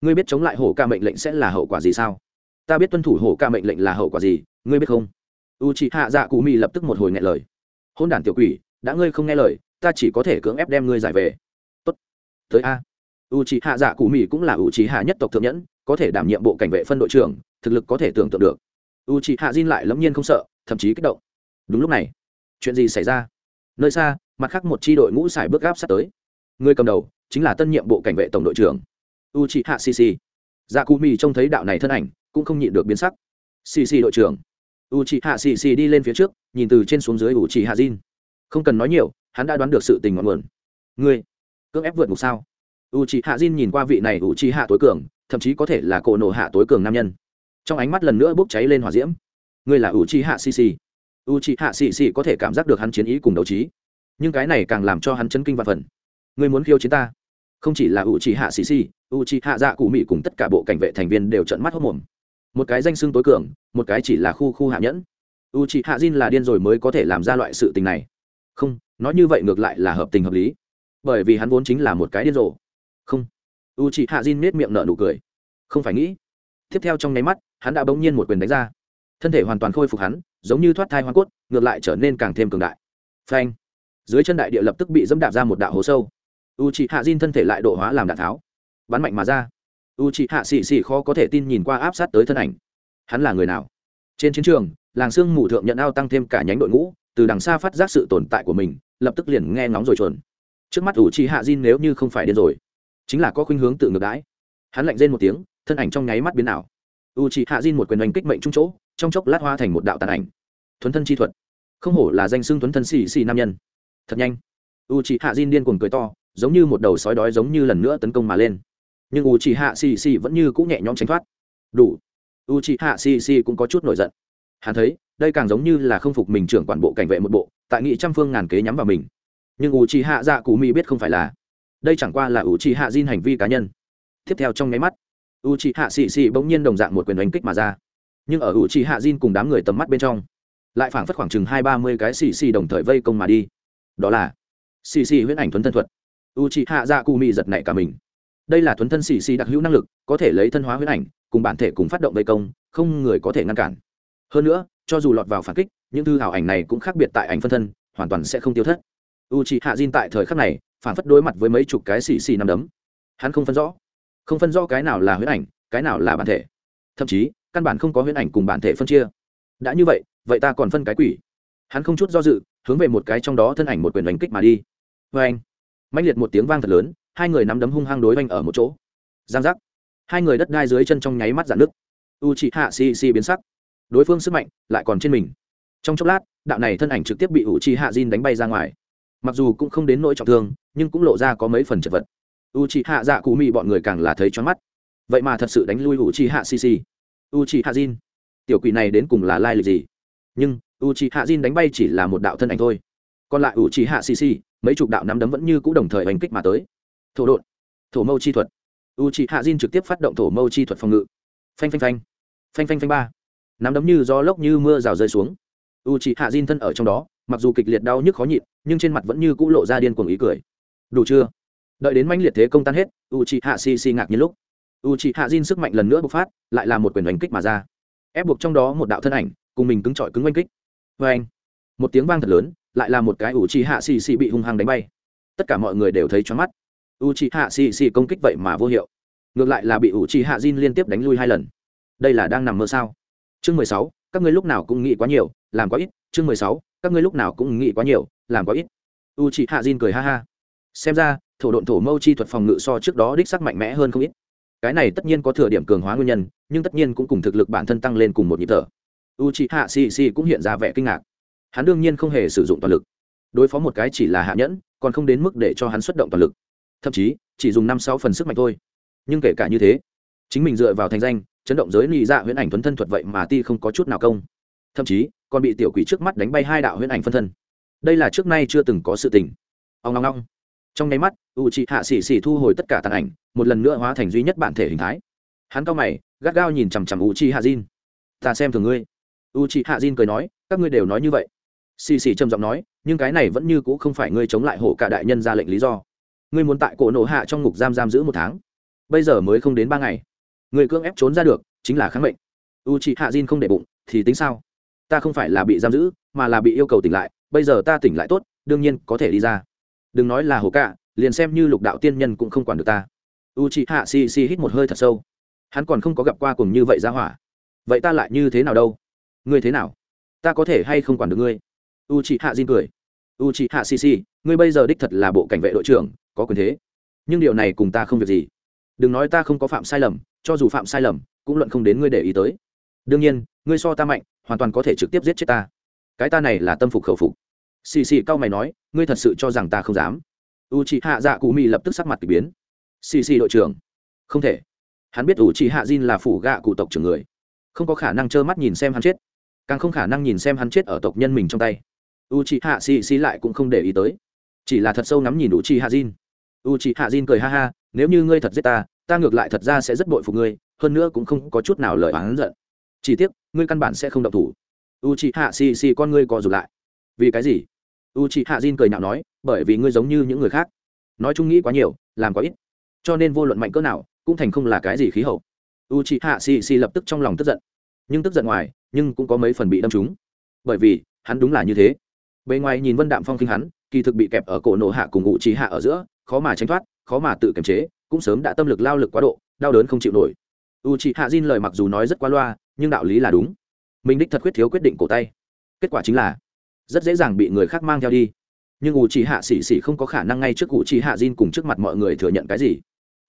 Ngươi biết chống lại hổ ca mệnh lệnh sẽ là hậu quả gì sao? Ta biết tuân thủ hổ ca mệnh lệnh là hậu quả gì, ngươi biết không? U c h i hạ dạ cù mì lập tức một hồi nghe lời. Hôn đản tiểu quỷ, đã ngươi không nghe lời, ta chỉ có thể cưỡng ép đem ngươi giải về. Tốt. Tới a u c h hạ dạ cụ mỹ cũng là u c h hạ nhất tộc thượng nhẫn, có thể đảm nhiệm bộ cảnh vệ phân đội trưởng, thực lực có thể tưởng tượng được. U c h hạ diên lại lẫm nhiên không sợ, thậm chí kích động. Đúng lúc này, chuyện gì xảy ra? Nơi xa, mặt khác một tri đội ngũ xài bước gáp sắp tới. Người cầm đầu chính là tân nhiệm bộ cảnh vệ tổng đội trưởng u chị hạ xì xì dạ cụ mì trông thấy đạo này thân ảnh, cũng không nhịn được biến sắc. Xì xì đội trưởng u chị hạ xì xì đi lên phía trước, nhìn từ trên xuống dưới u chị hạ diên không cần nói nhiều, hắn đã đoán được sự tình ngọn nguồn. Ngươi, cưỡng ép vượt ngục sao? U chị hạ Jin nhìn qua vị này u chị hạ tối cường, thậm chí có thể là cổ nổ hạ tối cường nam nhân. Trong ánh mắt lần nữa bốc cháy lên hỏa diễm. Ngươi là u chị hạ xì xì u chị hạ xì xì có thể cảm giác được hắn chiến ý cùng đấu trí. Nhưng cái này càng làm cho hắn chấn kinh và phần. Ngươi muốn khiêu chiến ta? Không chỉ là u chị hạ xì xì u chị hạ dạ cụ mỹ cùng tất cả bộ cảnh vệ thành viên đều trận mắt hốc mồm. Một cái danh xưng tối cường, một cái chỉ là khu khu hạ nhẫn. U chị hạ Jin là điên rồi mới có thể làm ra loại sự tình này. Không, nói như vậy ngược lại là hợp tình hợp lý. Bởi vì hắn vốn chính là một cái điên rồ không. U chị hạ diên nết miệng nở nụ cười. Không phải nghĩ. Tiếp theo trong nháy mắt, hắn đã bỗng nhiên một quyền đánh ra. Thân thể hoàn toàn khôi phục hắn, giống như thoát thai hoa cốt, ngược lại trở nên càng thêm cường đại. Phanh. Dưới chân đại địa lập tức bị dẫm đạp ra một đạo hố sâu. U chị hạ diên thân thể lại độ hóa làm đạn tháo. Bắn mạnh mà ra. U chị hạ xì xì khó có thể tin nhìn qua áp sát tới thân ảnh. Hắn là người nào? Trên chiến trường, làng sương mù thượng nhận ao tăng thêm cả nhánh đội ngũ, từ đằng xa phát giác sự tồn tại của mình, lập tức liền nghe ngóng rồi chuồn. Trước mắt u chị hạ diên nếu như không phải điên rồi chính là có khuynh hướng tự ngược đãi. Hắn lạnh rên một tiếng, thân ảnh trong nháy mắt biến ảo. U chị hạ diên một quyền đánh kích mệnh trung chỗ, trong chốc lát hoa thành một đạo tàn ảnh. Thuấn thân chi thuật. Không hổ là danh xưng thuấn thân xì xì nam nhân. Thật nhanh. U chị hạ diên điên cuồng cười to, giống như một đầu sói đói giống như lần nữa tấn công mà lên. Nhưng u chị hạ xì xì vẫn như cũng nhẹ nhõm tránh thoát. Đủ. U chị hạ xì xì cũng có chút nổi giận. Hắn thấy, đây càng giống như là không phục mình trưởng quản bộ cảnh vệ một bộ, tại nghị trăm phương ngàn kế nhắm vào mình. Nhưng u chị hạ dạ cụ mỹ biết không phải là đây chẳng qua là u chị hạ diên hành vi cá nhân. Tiếp theo trong nháy mắt u chị hạ xì xì bỗng nhiên đồng dạng một quyền đánh kích mà ra. Nhưng ở u chị hạ diên cùng đám người tầm mắt bên trong, lại phảng phất khoảng chừng hai ba mươi cái xì xì đồng thời vây công mà đi. Đó là xì xì huyễn ảnh thuấn thân thuật. U chị hạ dạ cụ mị giật nảy cả mình. Đây là thuấn thân xì xì đặc hữu năng lực, có thể lấy thân hóa huyễn ảnh, cùng bản thể cùng phát động vây công, không người có thể ngăn cản. Hơn nữa, cho dù lọt vào phản kích, những thư ảo ảnh này cũng khác biệt tại ảnh phân thân, hoàn toàn sẽ không tiêu thất. U chị hạ diên tại thời khắc này phản phất đối mặt với mấy chục cái xì xì nằm đấm. Hắn không phân rõ. Không phân rõ cái nào là huyễn ảnh, cái nào là bản thể. Thậm chí, căn bản không có huyễn ảnh cùng bản thể phân chia. Đã như vậy vậy ta còn phân cái quỷ. Hắn không chút do dự, hướng về một cái trong đó thân ảnh một quyền đánh kích mà đi. Vê anh mạnh liệt một tiếng vang thật lớn, hai người nắm đấm hung hăng đối oanh ở một chỗ. Giang giác. Hai người đất đai dưới chân trong nháy mắt dạn nước u chị hạ xì xì biến sắc. Đối phương sức mạnh lại còn trên mình. Trong chốc lát, đạo này thân ảnh trực tiếp bị u chị hạ diên đánh bay ra ngoài mặc dù cũng không đến nỗi trọng thương nhưng cũng lộ ra có mấy phần chật vật. U chị hạ dạ cụ mị bọn người càng là thấy choáng mắt. Vậy mà thật sự đánh lui u chị hạ C C, u chị hạ Jin, tiểu quỷ này đến cùng là lai lịch gì? Nhưng u chị hạ Jin đánh bay chỉ là một đạo thân ảnh thôi. Còn lại u chị hạ sisi mấy chục đạo nắm đấm vẫn như c ũ đồng thời hành kích mà tới. Thổ đột thổ mâu chi thuật. U chị hạ Jin trực tiếp phát động thổ mâu chi thuật phòng ngự. Phanh phanh phanh. Phanh phanh phanh ba. Nắm đấm như gió lốc như mưa rào rơi xuống. U chị hạ Jin thân ở trong đó mặc dù kịch liệt đau nhức khó nhịn nhưng trên mặt vẫn như cũ lộ ra điên cuồng ý cười. Đủ chưa? Đợi đến mãnh liệt thế công tan hết u chị hạ ngạc nhiên lúc. U chị hạ sức mạnh lần nữa bộc phát, lại là một quyền đánh kích mà ra. Ép buộc trong đó một đạo thân ảnh, cùng mình cứng trọi cứng oanh kích. Vê anh một tiếng vang thật lớn, lại là một cái u chị hạ bị hung hăng đánh bay. Tất cả mọi người đều thấy choáng mắt. U chị hạ công kích vậy mà vô hiệu. Ngược lại là bị u chị hạ liên tiếp đánh lui hai lần. Đây là đang nằm mơ sao? Chương mười sáu, các ngươi lúc nào cũng nghĩ quá nhiều, làm quá ít chương mười sáu, các ngươi lúc nào cũng nghĩ quá nhiều, làm quá ít. U chị hạ diên cười ha ha. Xem ra, thổ độn thổ mâu chi thuật phòng ngự so trước đó đích sắc mạnh mẽ hơn không ít. Cái này tất nhiên có thừa điểm cường hóa nguyên nhân, nhưng tất nhiên cũng cùng thực lực bản thân tăng lên cùng một nhịp thở. U chị hạ xì xì cũng hiện ra vẻ kinh ngạc. Hắn đương nhiên không hề sử dụng toàn lực. Đối phó một cái chỉ là hạ nhẫn, còn không đến mức để cho hắn xuất động toàn lực. Thậm chí, chỉ dùng năm sáu phần sức mạnh thôi. Nhưng kể cả như thế, chính mình dựa vào thành danh, chấn động giới lì dạ huyễn ảnh thuấn thân thuật vậy mà ti không có chút nào công. Thậm chí còn bị tiểu quỷ trước mắt đánh bay hai đạo huyễn ảnh phân thân. Đây là trước nay chưa từng có sự tình. Ông ngong ngong trong nháy mắt, u chị hạ xỉ xỉ thu hồi tất cả tàn ảnh, một lần nữa hóa thành duy nhất bản thể hình thái. Hắn cao mày, gắt gao nhìn chằm chằm u chị hạ diên ta xem thường ngươi. U chị hạ diên cười nói, các ngươi đều nói như vậy. Xì xì trầm giọng nói, nhưng cái này vẫn như c ũ không phải ngươi chống lại hổ cả đại nhân ra lệnh lý do. Ngươi muốn tại cổ nổ hạ trong ngục giam giam giữ một tháng. Bây giờ mới không đến ba ngày. Người cưỡng ép trốn ra được, chính là kháng mệnh. U chị hạ diên không để bụng, thì tính sao? Ta không phải là bị giam giữ mà là bị yêu cầu tỉnh lại bây giờ ta tỉnh lại tốt đương nhiên có thể đi ra. Đừng nói là hồ cạ liền xem như lục đạo tiên nhân cũng không quản được ta. U chị hạ si si hít một hơi thật sâu. Hắn còn không có gặp qua cùng như vậy ra hỏa. Vậy ta lại như thế nào đâu? Ngươi thế nào? Ta có thể hay không quản được ngươi? U chị hạ diên cười. U chị hạ si si, ngươi bây giờ đích thật là bộ cảnh vệ đội trưởng có quyền thế. Nhưng điều này cùng ta không việc gì. Đừng nói ta không có phạm sai lầm cho dù phạm sai lầm cũng luận không đến ngươi để ý tới. Đương nhiên ngươi so ta mạnh hoàn toàn có thể trực tiếp giết chết ta. Cái ta này là tâm phục khẩu phục. Xì xì cao mày nói, ngươi thật sự cho rằng ta không dám? U c hạ dạ cụ mì lập tức sắc mặt k ỳ biến. Xì xì đội trưởng. Không thể. Hắn biết u c hạ Jin là phủ gạ cụ tộc trưởng người. Không có khả năng trơ mắt nhìn xem hắn chết. Càng không khả năng nhìn xem hắn chết ở tộc nhân mình trong tay. U c hạ xì xì lại cũng không để ý tới. Chỉ là thật sâu ngắm nhìn u c hạ Jin. u c hạ Jin cười ha ha, nếu như ngươi thật giết ta ta ngược lại thật ra sẽ rất bội phục ngươi, hơn nữa cũng không có chút nào lời oán giận chỉ tiếc, ngươi căn bản sẽ không động thủ. U c hạ xì xì con ngươi co rụt lại. Vì cái gì? U c hạ Jin cười nhạo nói, bởi vì ngươi giống như những người khác. Nói chung nghĩ quá nhiều, làm quá ít. Cho nên vô luận mạnh cỡ nào, cũng thành không là cái gì khí hậu. U c hạ xì xì lập tức trong lòng tức giận. Nhưng tức giận ngoài, nhưng cũng có mấy phần bị đâm trúng. Bởi vì, hắn đúng là như thế. Bề ngoài nhìn vân đạm phong kinh hắn, kỳ thực bị kẹp ở cổ nổ hạ cùng ngụ trí hạ ở giữa, khó mà tránh thoát, khó mà tự kiềm chế, cũng sớm đã tâm lực lao lực quá độ, đau đớn không chịu nổi u chị hạ diên lời mặc dù nói rất qua loa, nhưng đạo lý là đúng. Mình đích thật quyết thiếu quyết định cổ tay. Kết quả chính là, rất dễ dàng bị người khác mang theo đi. Nhưng u chị hạ xỉ xỉ không có khả năng ngay trước u chị hạ diên cùng trước mặt mọi người thừa nhận cái gì.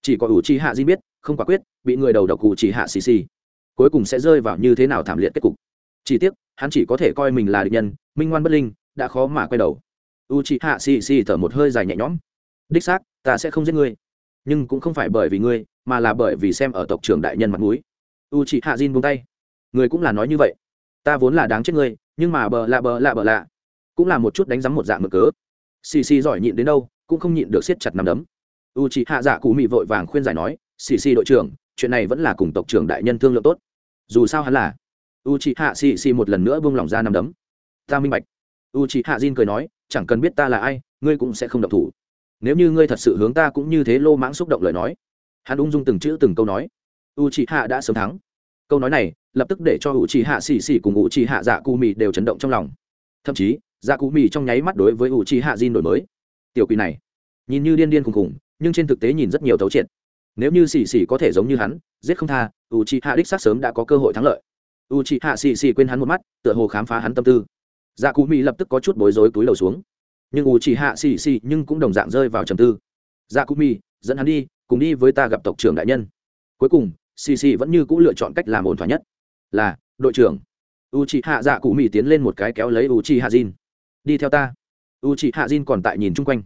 Chỉ có u chị hạ diên biết, không quả quyết, bị người đầu độc u chị hạ xỉ xỉ cuối cùng sẽ rơi vào như thế nào thảm liệt kết cục. Chỉ tiếc, hắn chỉ có thể coi mình là địch nhân, minh ngoan bất linh, đã khó mà quay đầu. U chị hạ xì xì thở một hơi dài nhẹ nhõm. Đích xác, ta sẽ không giết ngươi. Nhưng cũng không phải bởi vì ngươi mà là bởi vì xem ở tộc trưởng đại nhân mặt mũi. U chỉ hạ Jin buông tay. Người cũng là nói như vậy. Ta vốn là đáng chết ngươi, nhưng mà bờ lạ bờ lạ bờ lạ. Cũng là một chút đánh rắm một dạng mực cớ. Xì xì giỏi nhịn đến đâu, cũng không nhịn được siết chặt nắm đấm. U chỉ hạ dạ cụ mị vội vàng khuyên giải nói, xì xì đội trưởng, chuyện này vẫn là cùng tộc trưởng đại nhân thương lượng tốt. Dù sao hắn là u chỉ hạ xì xì một lần nữa buông lỏng ra nắm đấm. Ta minh bạch. U chỉ hạ Jin cười nói, chẳng cần biết ta là ai, ngươi cũng sẽ không động thủ. Nếu như ngươi thật sự hướng ta cũng như thế lô mãng xúc động lời nói hắn ung dung từng chữ từng câu nói. U chị hạ đã sớm thắng. Câu nói này lập tức để cho u chị hạ xì xì cùng u chị hạ dạ cù mì đều chấn động trong lòng. Thậm chí dạ cù mì trong nháy mắt đối với u chị hạ di đổi mới. Tiểu quỷ này, nhìn như điên điên khùng khùng, nhưng trên thực tế nhìn rất nhiều thấu triệt. Nếu như xì xì có thể giống như hắn, giết không tha u chị hạ đích xác sớm đã có cơ hội thắng lợi. U chị hạ xì xì quên hắn một mắt, tựa hồ khám phá hắn tâm tư. Dạ cù mì lập tức có chút bối rối túi đầu xuống. Nhưng u chị hạ xì xì nhưng cũng đồng dạng rơi vào trầm tư. Dạ cù mì dẫn hắn đi cùng đi với ta gặp tộc trưởng đại nhân. Cuối cùng xì xì vẫn như c ũ lựa chọn cách làm ổn thỏa nhất. Là, đội trưởng. U c hạ dạ cụ mỹ tiến lên một cái kéo lấy u c hạ jin. Đi theo ta. U c hạ jin còn tại nhìn chung quanh.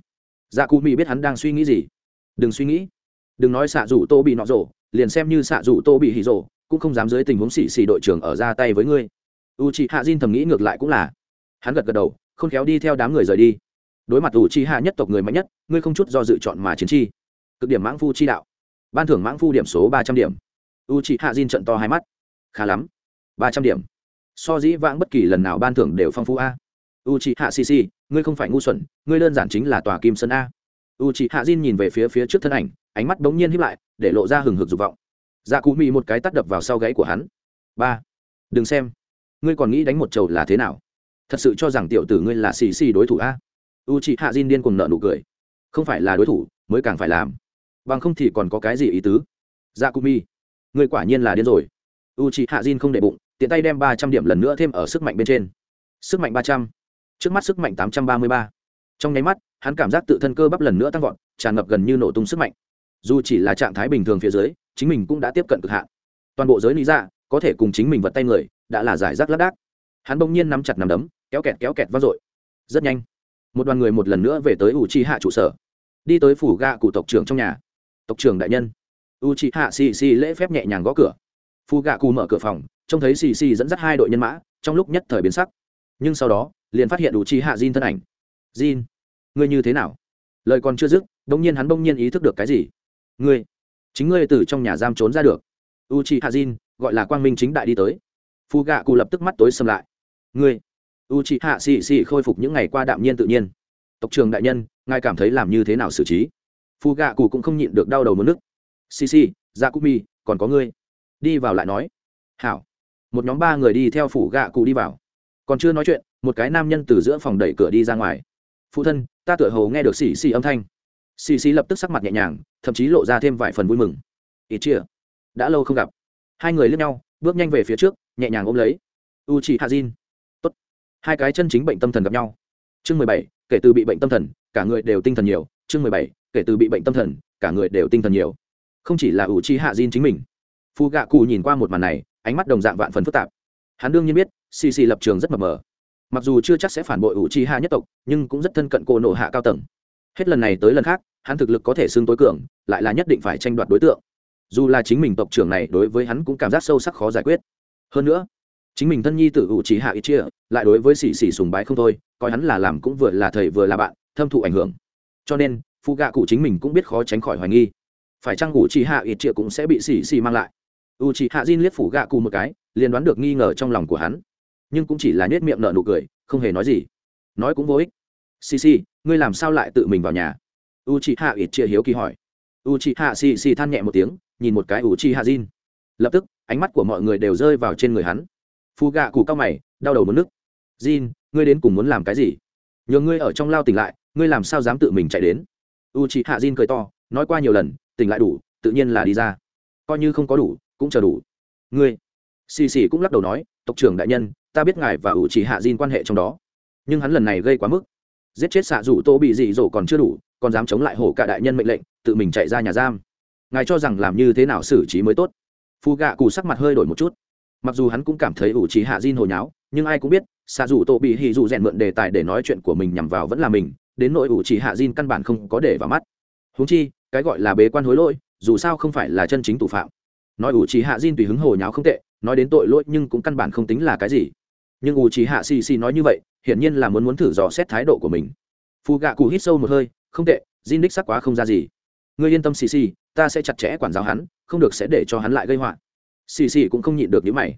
Dạ cụ mỹ biết hắn đang suy nghĩ gì. Đừng suy nghĩ. Đừng nói xạ rủ tô bị nọ rổ liền xem như xạ rủ tô bị hì rổ cũng không dám dưới tình huống xì xì đội trưởng ở ra tay với ngươi. U c hạ Jin thầm nghĩ ngược lại cũng là. Hắn gật gật đầu, không khéo đi theo đám người rời đi. Đối mặt u c hạ nhất tộc người mạnh nhất, ngươi không chút do dự chọn mà chiến chi cực điểm mãng phu chi đạo. Ban thưởng mãng phu điểm số ba trăm điểm. U c hạ diên trận to hai mắt. Khá lắm. Ba trăm điểm. So dĩ vãng bất kỳ lần nào ban thưởng đều phong phú a. U c hạ cc ngươi không phải ngu xuẩn, ngươi đơn giản chính là tòa kim sơn a. U c hạ diên nhìn về phía phía trước thân ảnh, ánh mắt bỗng nhiên hiếp lại, để lộ ra hừng hực dục vọng. Dạ cú mị một cái tắt đập vào sau gáy của hắn. Ba. Đừng xem. Ngươi còn nghĩ đánh một trầu là thế nào? Thật sự cho rằng tiểu tử ngươi là xì xì đối thủ a? U chị hạ diên điên cùng nợ nụ cười. Không phải là đối thủ, mới càng phải làm bằng không thì còn có cái gì ý tứ? Dạ cụ mi ngươi quả nhiên là điên rồi. U chị hạ diên không để bụng, tiện tay đem ba trăm điểm lần nữa thêm ở sức mạnh bên trên. Sức mạnh ba trăm. Trước mắt sức mạnh tám trăm ba mươi ba. Trong nháy mắt, hắn cảm giác tự thân cơ bắp lần nữa tăng vọt, tràn ngập gần như nổ tung sức mạnh. Dù chỉ là trạng thái bình thường phía dưới, chính mình cũng đã tiếp cận cực hạn. Toàn bộ giới lý dạ có thể cùng chính mình vật tay người, đã là giải rác lác đác. Hắn bỗng nhiên nắm chặt nằm đấm, kéo kẹt kéo kẹt vang dội. Rất nhanh, một đoàn người một lần nữa về tới u chi hạ trụ sở. Đi tới phủ ga cụ tộc trưởng trong nhà tộc trưởng đại nhân. U chi hạ xì xì lễ phép nhẹ nhàng gõ cửa. Phu gạ Cù mở cửa phòng, trông thấy xì xì dẫn dắt hai đội nhân mã, trong lúc nhất thời biến sắc. Nhưng sau đó, liền phát hiện u chi hạ Jin thân ảnh. Jin, ngươi như thế nào? Lời còn chưa dứt bỗng nhiên hắn bỗng nhiên ý thức được cái gì. Ngươi, chính ngươi từ trong nhà giam trốn ra được. U c h i hạ jin, gọi là quang minh chính đại đi tới. Phu gạ Cù lập tức mắt tối xâm lại. Ngươi u c h hạ xì xì khôi phục những ngày qua đạm nhiên tự nhiên. Tộc trường đại nhân, ngài cảm thấy làm như thế nào xử trí? Phù gạ cụ cũng không nhịn được đau đầu mất nước. Xì xì ra cụ mi, còn có ngươi. Đi vào lại nói. Hảo. Một nhóm ba người đi theo phủ gạ cụ đi vào. Còn chưa nói chuyện, một cái nam nhân từ giữa phòng đẩy cửa đi ra ngoài. Phụ thân, ta tựa hồ nghe được xì xì âm thanh. Xì xì lập tức sắc mặt nhẹ nhàng, thậm chí lộ ra thêm vài phần vui mừng. Ít chia. Đã lâu không gặp. Hai người lướt nhau, bước nhanh về phía trước, nhẹ nhàng ôm lấy. U chị hạ jin tốt. Hai cái chân chính bệnh tâm thần gặp nhau. Chương mười bảy, kể từ bị bệnh tâm thần, cả người đều tinh thần nhiều. Chương mười bảy kể từ bị bệnh tâm thần, cả người đều tinh thần nhiều. Không chỉ là ủ chi hạ diên chính mình. Phù gạ cụ nhìn qua một màn này, ánh mắt đồng dạng vạn phần phức tạp. Hắn đương nhiên biết, xì xì lập trường rất mập mờ. Mặc dù chưa chắc sẽ phản bội ủ chi hạ nhất tộc, nhưng cũng rất thân cận cô nộ hạ cao tầng. Hết lần này tới lần khác, hắn thực lực có thể xưng tối cường, lại là nhất định phải tranh đoạt đối tượng. Dù là chính mình tộc trưởng này đối với hắn cũng cảm giác sâu sắc khó giải quyết. Hơn nữa, chính mình thân nhi tự ủ trí hạ ít chia, lại đối với xì xì sùng bái không thôi, coi hắn là làm cũng vừa là thầy vừa là bạn, thâm thụ ảnh hưởng. Cho nên phụ gạ cụ chính mình cũng biết khó tránh khỏi hoài nghi. Phải chăng ủ trì hạ ít triệu cũng sẽ bị xì xì mang lại? U trì hạ diên liếc phủ gạ cụ một cái, liền đoán được nghi ngờ trong lòng của hắn. Nhưng cũng chỉ là nhét miệng nợ nụ cười, không hề nói gì. Nói cũng vô ích. Xì xì, ngươi làm sao lại tự mình vào nhà? U trì hạ ít triệu hiếu kỳ hỏi. U trì hạ xì xì than nhẹ một tiếng, nhìn một cái u trì hạ diên lập tức, ánh mắt của mọi người đều rơi vào trên người hắn. Phụ gạ cụ cao mày, đau đầu muốn nước. Diên ngươi đến cùng muốn làm cái gì? Nhờ ngươi ở trong lao tỉnh lại, ngươi làm sao dám tự mình chạy đến? U chị hạ Diên cười to, nói qua nhiều lần, tỉnh lại đủ, tự nhiên là đi ra. Coi như không có đủ, cũng chờ đủ. Ngươi, xì xì cũng lắc đầu nói, tộc trưởng đại nhân, ta biết ngài và u chị hạ Diên quan hệ trong đó. Nhưng hắn lần này gây quá mức. Giết chết xạ rủ tô bị dị dỗ còn chưa đủ, còn dám chống lại hổ cả đại nhân mệnh lệnh, tự mình chạy ra nhà giam. Ngài cho rằng làm như thế nào xử trí mới tốt. Phù gạ cù sắc mặt hơi đổi một chút. Mặc dù hắn cũng cảm thấy ủ trí hạ diên hồi nháo, nhưng ai cũng biết, xạ dù Tô bị hì dù rèn mượn đề tài để nói chuyện của mình nhằm vào vẫn là mình đến nội ủ chỉ hạ diên căn bản không có để vào mắt. Huống chi, cái gọi là bế quan hối lỗi, dù sao không phải là chân chính thủ phạm. Nói ủ chỉ hạ diên tùy hứng hồ nháo không tệ, nói đến tội lỗi nhưng cũng căn bản không tính là cái gì. Nhưng ủ chỉ hạ xì xì nói như vậy, hiển nhiên là muốn muốn thử dò xét thái độ của mình. Phu gạ cụ hít sâu một hơi, không tệ diên đích sắc quá không ra gì. Ngươi yên tâm xì xì, ta sẽ chặt chẽ quản giáo hắn, không được sẽ để cho hắn lại gây họa. Xì xì cũng không nhịn được nhíu mày.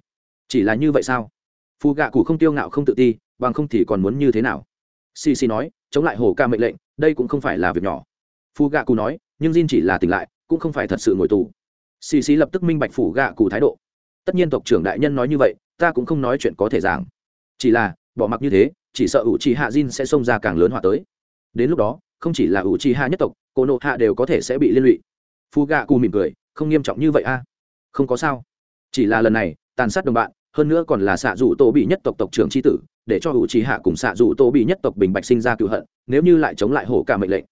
Chỉ là như vậy sao? Phu gạ cụ không tiêu ngạo không tự ti, bằng không thì còn muốn như thế nào? Xì xì nói, chống lại hồ ca mệnh lệnh, đây cũng không phải là việc nhỏ. Phù gạ cụ nói, nhưng Jin chỉ là tỉnh lại, cũng không phải thật sự ngồi tù. Xì xì lập tức minh bạch phủ gạ cụ thái độ. Tất nhiên tộc trưởng đại nhân nói như vậy, ta cũng không nói chuyện có thể giảng. Chỉ là, bỏ mặc như thế, chỉ sợ ủ trì hạ Jin sẽ xông ra càng lớn họa tới. Đến lúc đó, không chỉ là ủ trì hạ nhất tộc, cô nộ hạ đều có thể sẽ bị liên lụy. Phù gạ cụ mỉm cười, không nghiêm trọng như vậy a. Không có sao. Chỉ là lần này, tàn sát đồng bạn, hơn nữa còn là xạ dụ tổ bị nhất tộc tộc trưởng tri tử để cho hữu trí hạ cùng xạ dụ tô bị nhất tộc bình bạch sinh ra cựu hận, nếu như lại chống lại hổ cả mệnh lệnh.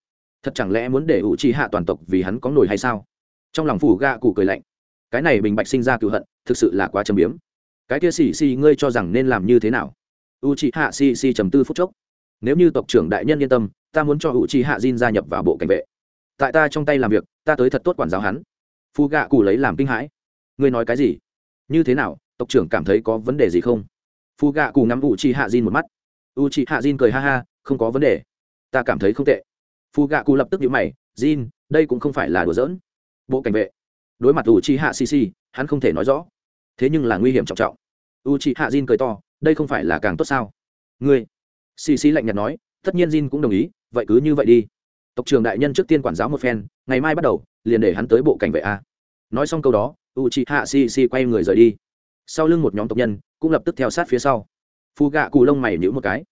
Thật chẳng lẽ muốn để hữu trí hạ toàn tộc vì hắn có nổi hay sao? Trong lòng phủ ga cụ cười lạnh. Cái này bình bạch sinh ra cựu hận, thực sự là quá châm biếm. Cái kia xì xì ngươi cho rằng nên làm như thế nào? U trí hạ xì xì trầm tư phút chốc. Nếu như tộc trưởng đại nhân yên tâm, ta muốn cho hữu trí hạ Jin gia nhập vào bộ cảnh vệ. Tại ta trong tay làm việc, ta tới thật tốt quản giáo hắn. Phu gạ cụ lấy làm kinh hãi. Ngươi nói cái gì? Như thế nào? Tộc trưởng cảm thấy có vấn đề gì không? Phu gạ cù ngắm u chi hạ Jin một mắt. U chi hạ Jin cười ha ha, không có vấn đề. Ta cảm thấy không tệ. Phu gạ cù lập tức nhíu mày, Jin, đây cũng không phải là đùa giỡn. Bộ cảnh vệ. Đối mặt u chi hạ xì xì hắn không thể nói rõ. Thế nhưng là nguy hiểm trọng trọng. U chi hạ Jin cười to, đây không phải là càng tốt sao? Ngươi. Xì xì lạnh nhạt nói, tất nhiên Jin cũng đồng ý, vậy cứ như vậy đi. Tộc trưởng đại nhân trước tiên quản giáo một phen, ngày mai bắt đầu, liền để hắn tới bộ cảnh vệ a. Nói xong câu đó u chi hạ si si quay người rời đi. Sau lưng một nhóm tộc nhân cũng lập tức theo sát phía sau. Phù gạ cù lông mày nhữ một cái.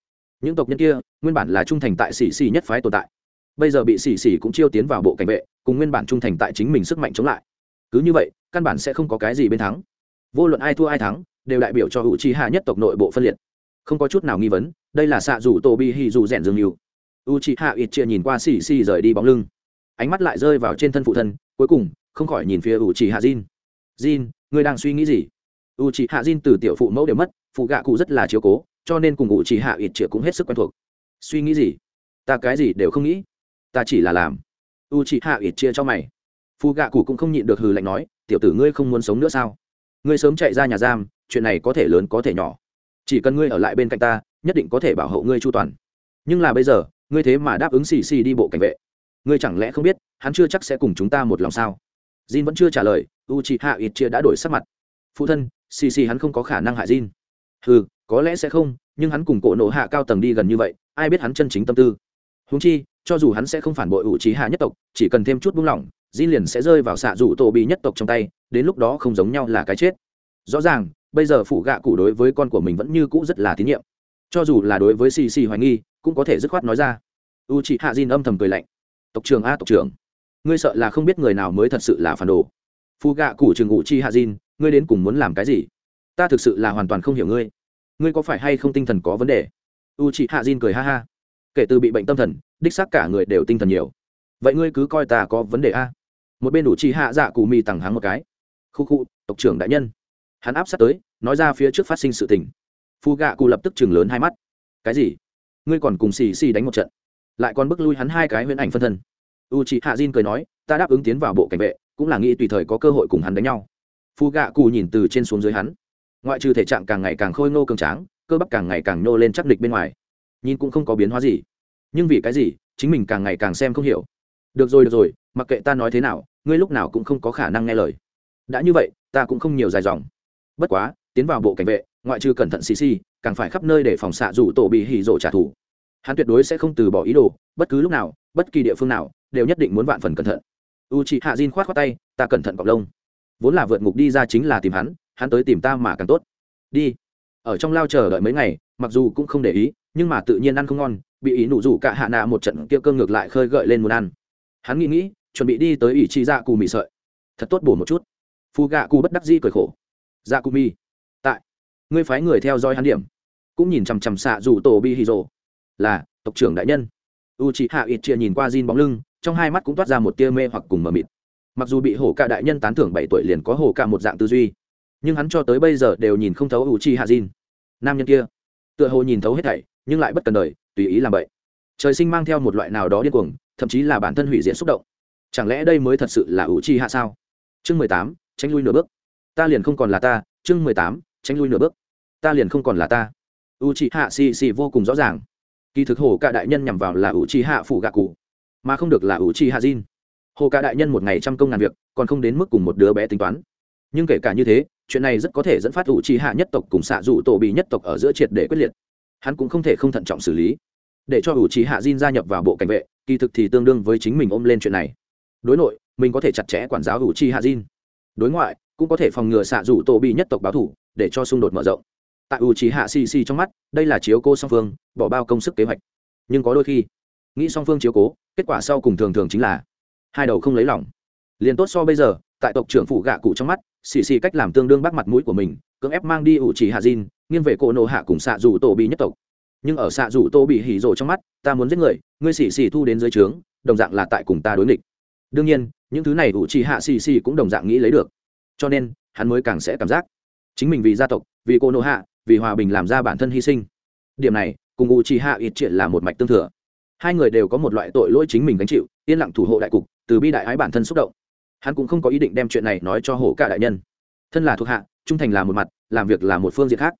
Những tộc nhân kia, nguyên bản là trung thành tại xì xì nhất phái tồn tại. Bây giờ bị xì xì cũng chiêu tiến vào bộ cảnh vệ, cùng nguyên bản trung thành tại chính mình sức mạnh chống lại. Cứ như vậy, căn bản sẽ không có cái gì bên thắng. Vô luận ai thua ai thắng, đều đại biểu cho hữu trí hạ nhất tộc nội bộ phân liệt. Không có chút nào nghi vấn, đây là xạ rủ tô bi hì dù rèn dương mưu u c hạ ít chia nhìn qua xì xì rời đi bóng lưng. Ánh mắt lại rơi vào trên thân phụ thân, cuối cùng, không khỏi nhìn phía u c hạ jin. Jin, ngươi đang suy nghĩ gì? U chị hạ jin từ tiểu phụ mẫu đều mất phụ gạ cụ rất là chiếu cố, cho nên cùng u chị hạ ít chĩa cũng hết sức quen thuộc. Suy nghĩ gì? Ta cái gì đều không nghĩ. Ta chỉ là làm. U chị hạ ít chia cho mày. Phụ gạ cụ cũng không nhịn được hừ lạnh nói, tiểu tử ngươi không muốn sống nữa sao? Ngươi sớm chạy ra nhà giam, chuyện này có thể lớn có thể nhỏ. Chỉ cần ngươi ở lại bên cạnh ta, nhất định có thể bảo hộ ngươi chu toàn. Nhưng là bây giờ, ngươi thế mà đáp ứng xì xì đi bộ cảnh vệ. Ngươi chẳng lẽ không biết, hắn chưa chắc sẽ cùng chúng ta một lòng sao? Jin vẫn chưa trả lời u chị hạ ít chia đã đổi sắc mặt. Phụ thân xì xì hắn không có khả năng hại jin Hừ, có lẽ sẽ không nhưng hắn cùng cổ nổ hạ cao tầng đi gần như vậy ai biết hắn chân chính tâm tư. Huống chi cho dù hắn sẽ không phản bội ủ trí hạ nhất tộc chỉ cần thêm chút buông lỏng jin liền sẽ rơi vào xạ rủ tổ bị nhất tộc trong tay đến lúc đó không giống nhau là cái chết. Rõ ràng bây giờ phụ gạ cụ đối với con của mình vẫn như cũ rất là tín nhiệm. Cho dù là đối với xì xì hoài nghi cũng có thể dứt khoát nói ra. U chị hạ Jin âm thầm cười lạnh. Tộc trưởng a tộc trưởng. Ngươi sợ là không biết người nào mới thật sự là phản đồ. Phu gạ cụ trường ngụ chi hạ Jin ngươi đến cùng muốn làm cái gì? Ta thực sự là hoàn toàn không hiểu ngươi. Ngươi có phải hay không tinh thần có vấn đề? U chị hạ diên cười ha ha. Kể từ bị bệnh tâm thần, đích xác cả người đều tinh thần nhiều. Vậy ngươi cứ coi ta có vấn đề a. Một bên đủ chi hạ dạ cụ mì tằng hắng một cái. Khu khu, tộc trưởng đại nhân. Hắn áp sát tới, nói ra phía trước phát sinh sự tình. Phu gạ cụ lập tức chừng lớn hai mắt. Cái gì? Ngươi còn cùng xì xì đánh một trận. Lại còn bước lui hắn hai cái huyễn ảnh phân thân. U chị hạ diên cười nói, ta đáp ứng tiến vào bộ cảnh vệ, cũng là nghĩ tùy thời có cơ hội cùng hắn đánh nhau phu gạ cụ nhìn từ trên xuống dưới hắn. Ngoại trừ thể trạng càng ngày càng khôi ngô cường tráng, cơ bắp càng ngày càng nhô lên chắc địch bên ngoài. Nhìn cũng không có biến hóa gì. Nhưng vì cái gì, chính mình càng ngày càng xem không hiểu. Được rồi được rồi, mặc kệ ta nói thế nào, ngươi lúc nào cũng không có khả năng nghe lời. Đã như vậy, ta cũng không nhiều dài dòng. Bất quá, tiến vào bộ cảnh vệ, ngoại trừ cẩn thận xì xì, càng phải khắp nơi để phòng xạ rủ tổ bị hỉ rộ trả thù. Hắn tuyệt đối sẽ không từ bỏ ý đồ, bất cứ lúc nào, bất kỳ địa phương nào, đều nhất định muốn vạn phần cẩn thận. U chị hạ diên khoát khoát tay, ta cẩn thận cọc lông vốn là vượt ngục đi ra chính là tìm hắn hắn tới tìm ta mà càng tốt. Đi. Ở trong lao chờ đợi mấy ngày, mặc dù cũng không để ý, nhưng mà tự nhiên ăn không ngon, bị ý nụ rủ cả hạ nạ một trận kia cơm ngược lại khơi gợi lên muốn ăn. Hắn nghĩ nghĩ, chuẩn bị đi tới ỷ chi dạ cù mì sợi. Thật tốt bổ một chút. Phù gạ cù bất đắc di cười khổ. Dạ cù mì. Tại. Ngươi phái người theo dõi hắn điểm. Cũng nhìn chằm chằm xạ rủ tổ bi hì rồ. Là, tộc trưởng đại nhân. U chị hạ ít chia nhìn qua Jin bóng lưng, trong hai mắt cũng toát ra một tia mê hoặc cùng mờ mịt mặc dù bị hổ cả đại nhân tán thưởng bảy tuổi liền có hổ cả một dạng tư duy, nhưng hắn cho tới bây giờ đều nhìn không thấu u chi hạ Jin nam nhân kia, tựa hồ nhìn thấu hết thảy, nhưng lại bất cần đời, tùy ý làm vậy. Trời sinh mang theo một loại nào đó điên cuồng, thậm chí là bản thân hủy diệt xúc động. Chẳng lẽ đây mới thật sự là u chi hạ sao? Chương mười tám, tránh lui nửa bước. Ta liền không còn là ta, chương mười tám, tránh lui nửa bước. Ta liền không còn là ta. U chi hạ xì xì vô cùng rõ ràng. Kỳ thực hồ cả đại nhân nhằm vào là u chi hạ phủ gạ cụ, mà không được là u chi hạ jin hồ cả đại nhân một ngày trăm công ngàn việc, còn không đến mức cùng một đứa bé tính toán. Nhưng kể cả như thế, chuyện này rất có thể dẫn phát u chi hạ nhất tộc cùng xạ dụ tổ bị nhất tộc ở giữa triệt để quyết liệt. Hắn cũng không thể không thận trọng xử lý. Để cho u chi hạ jin gia nhập vào bộ cảnh vệ, kỳ thực thì tương đương với chính mình ôm lên chuyện này. Đối nội, mình có thể chặt chẽ quản giáo u chi hạ jin. Đối ngoại, cũng có thể phòng ngừa xạ dụ tổ bị nhất tộc báo thủ, để cho xung đột mở rộng. Tại u trì hạ xì xì trong mắt, đây là chiếu cố song phương, bỏ bao công sức kế hoạch. Nhưng có đôi khi, nghĩ song phương chiếu cố, kết quả sau cùng thường thường chính là hai đầu không lấy lòng. Liền tốt so bây giờ, tại tộc trưởng phụ gạ cụ trong mắt, xì xì cách làm tương đương bắt mặt mũi của mình, cưỡng ép mang đi ủ chỉ hạ diên nghiêng về cổ nộ hạ cùng xạ dù tổ bị nhất tộc. Nhưng ở xạ dù tô bị hỉ rộ trong mắt, ta muốn giết người, ngươi xì xì thu đến dưới trướng, đồng dạng là tại cùng ta đối nghịch. Đương nhiên, những thứ này ủ chỉ hạ xì xì cũng đồng dạng nghĩ lấy được. Cho nên, hắn mới càng sẽ cảm giác. Chính mình vì gia tộc, vì cô nô hạ, vì hòa bình làm ra bản thân hy sinh. Điểm này, cùng u chi hạ ít triệt là một mạch tương thừa. Hai người đều có một loại tội lỗi chính mình gánh chịu, yên lặng thủ hộ đại cục từ bi đại ái bản thân xúc động. Hắn cũng không có ý định đem chuyện này nói cho hổ cả đại nhân. Thân là thuộc hạ, trung thành là một mặt, làm việc là một phương diện khác.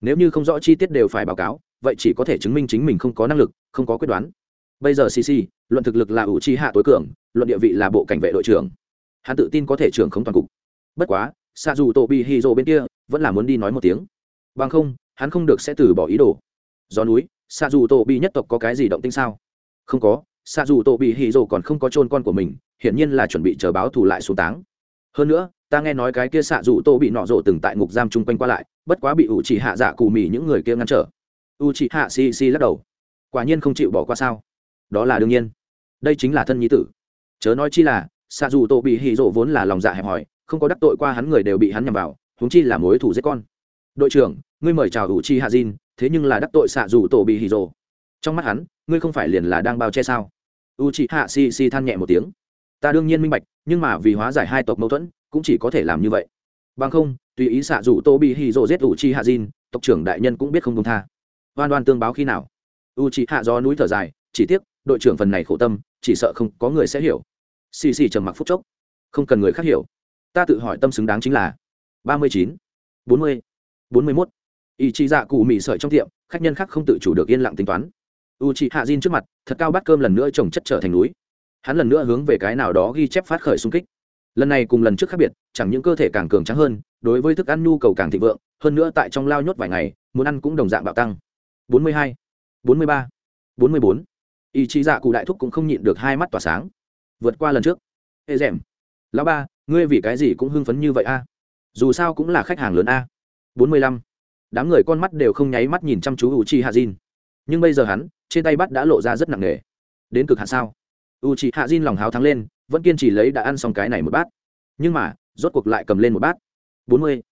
Nếu như không rõ chi tiết đều phải báo cáo, vậy chỉ có thể chứng minh chính mình không có năng lực, không có quyết đoán. Bây giờ cc luận thực lực là ủ chi hạ tối cường, luận địa vị là bộ cảnh vệ đội trưởng. Hắn tự tin có thể trưởng không toàn cục. Bất quá xa dù tổ bị hy rồ bên kia vẫn là muốn đi nói một tiếng. Bằng không, hắn không được sẽ từ bỏ ý đồ. Do núi xa dù tổ bị nhất tộc có cái gì động tinh sao? Không có xa dù tổ bị hì rồ còn không có chôn con của mình hiển nhiên là chuẩn bị chờ báo thù lại xuống táng. Hơn nữa ta nghe nói cái kia xạ dù tô bị nọ rộ từng tại ngục giam chung quanh qua lại bất quá bị ủ chỉ hạ dạ cù mì những người kia ngăn trở. U chỉ hạ si si lắc đầu. Quả nhiên không chịu bỏ qua sao? Đó là đương nhiên. Đây chính là thân nhi tử. Chớ nói chi là xạ dù tô bị hì rộ vốn là lòng dạ hẹp hòi không có đắc tội qua hắn người đều bị hắn nhằm vào huống chi là mối thủ giết con. Đội trưởng ngươi mời chào U chi hạ Jin, thế nhưng là đắc tội xạ dù tổ bị hì rộ trong mắt hắn ngươi không phải liền là đang bao che sao? U chị hạ si si than nhẹ một tiếng. Ta đương nhiên minh bạch nhưng mà vì hóa giải hai tộc mâu thuẫn cũng chỉ có thể làm như vậy. Bằng không tùy ý xạ rủ tô bị hì rộ giết ủ chi hạ Jin, tộc trưởng đại nhân cũng biết không công tha. Oan oan tương báo khi nào? U chị hạ do núi thở dài chỉ tiếc đội trưởng phần này khổ tâm chỉ sợ không có người sẽ hiểu. Xì xì trầm mặc phúc chốc. Không cần người khác hiểu. Ta tự hỏi tâm xứng đáng chính là ba mươi chín bốn mươi bốn mươi mốt. Ý chí dạ cụ mị sợi trong tiệm khách nhân khác không tự chủ được yên lặng tính toán u chị hạ diên trước mặt thật cao bát cơm lần nữa trồng chất trở thành núi. Hắn lần nữa hướng về cái nào đó ghi chép phát khởi xung kích. Lần này cùng lần trước khác biệt chẳng những cơ thể càng cường trắng hơn đối với thức ăn nhu cầu càng thịnh vượng hơn nữa tại trong lao nhốt vài ngày muốn ăn cũng đồng dạng bạo tăng. Bốn mươi hai bốn mươi ba bốn mươi bốn. Ý chí dạ cụ đại thúc cũng không nhịn được hai mắt tỏa sáng. Vượt qua lần trước. Ê rèm lão ba ngươi vì cái gì cũng hưng phấn như vậy a? Dù sao cũng là khách hàng lớn a. Bốn mươi lăm. Đám người con mắt đều không nháy mắt nhìn chăm chú u chi hạ Jin, nhưng bây giờ hắn trên tay bắt đã lộ ra rất nặng nề. Đến cực hạ sao? U chị hạ diên lòng háo thắng lên, vẫn kiên trì lấy đã ăn xong cái này một bát. Nhưng mà, rốt cuộc lại cầm lên một bát. Bốn mươi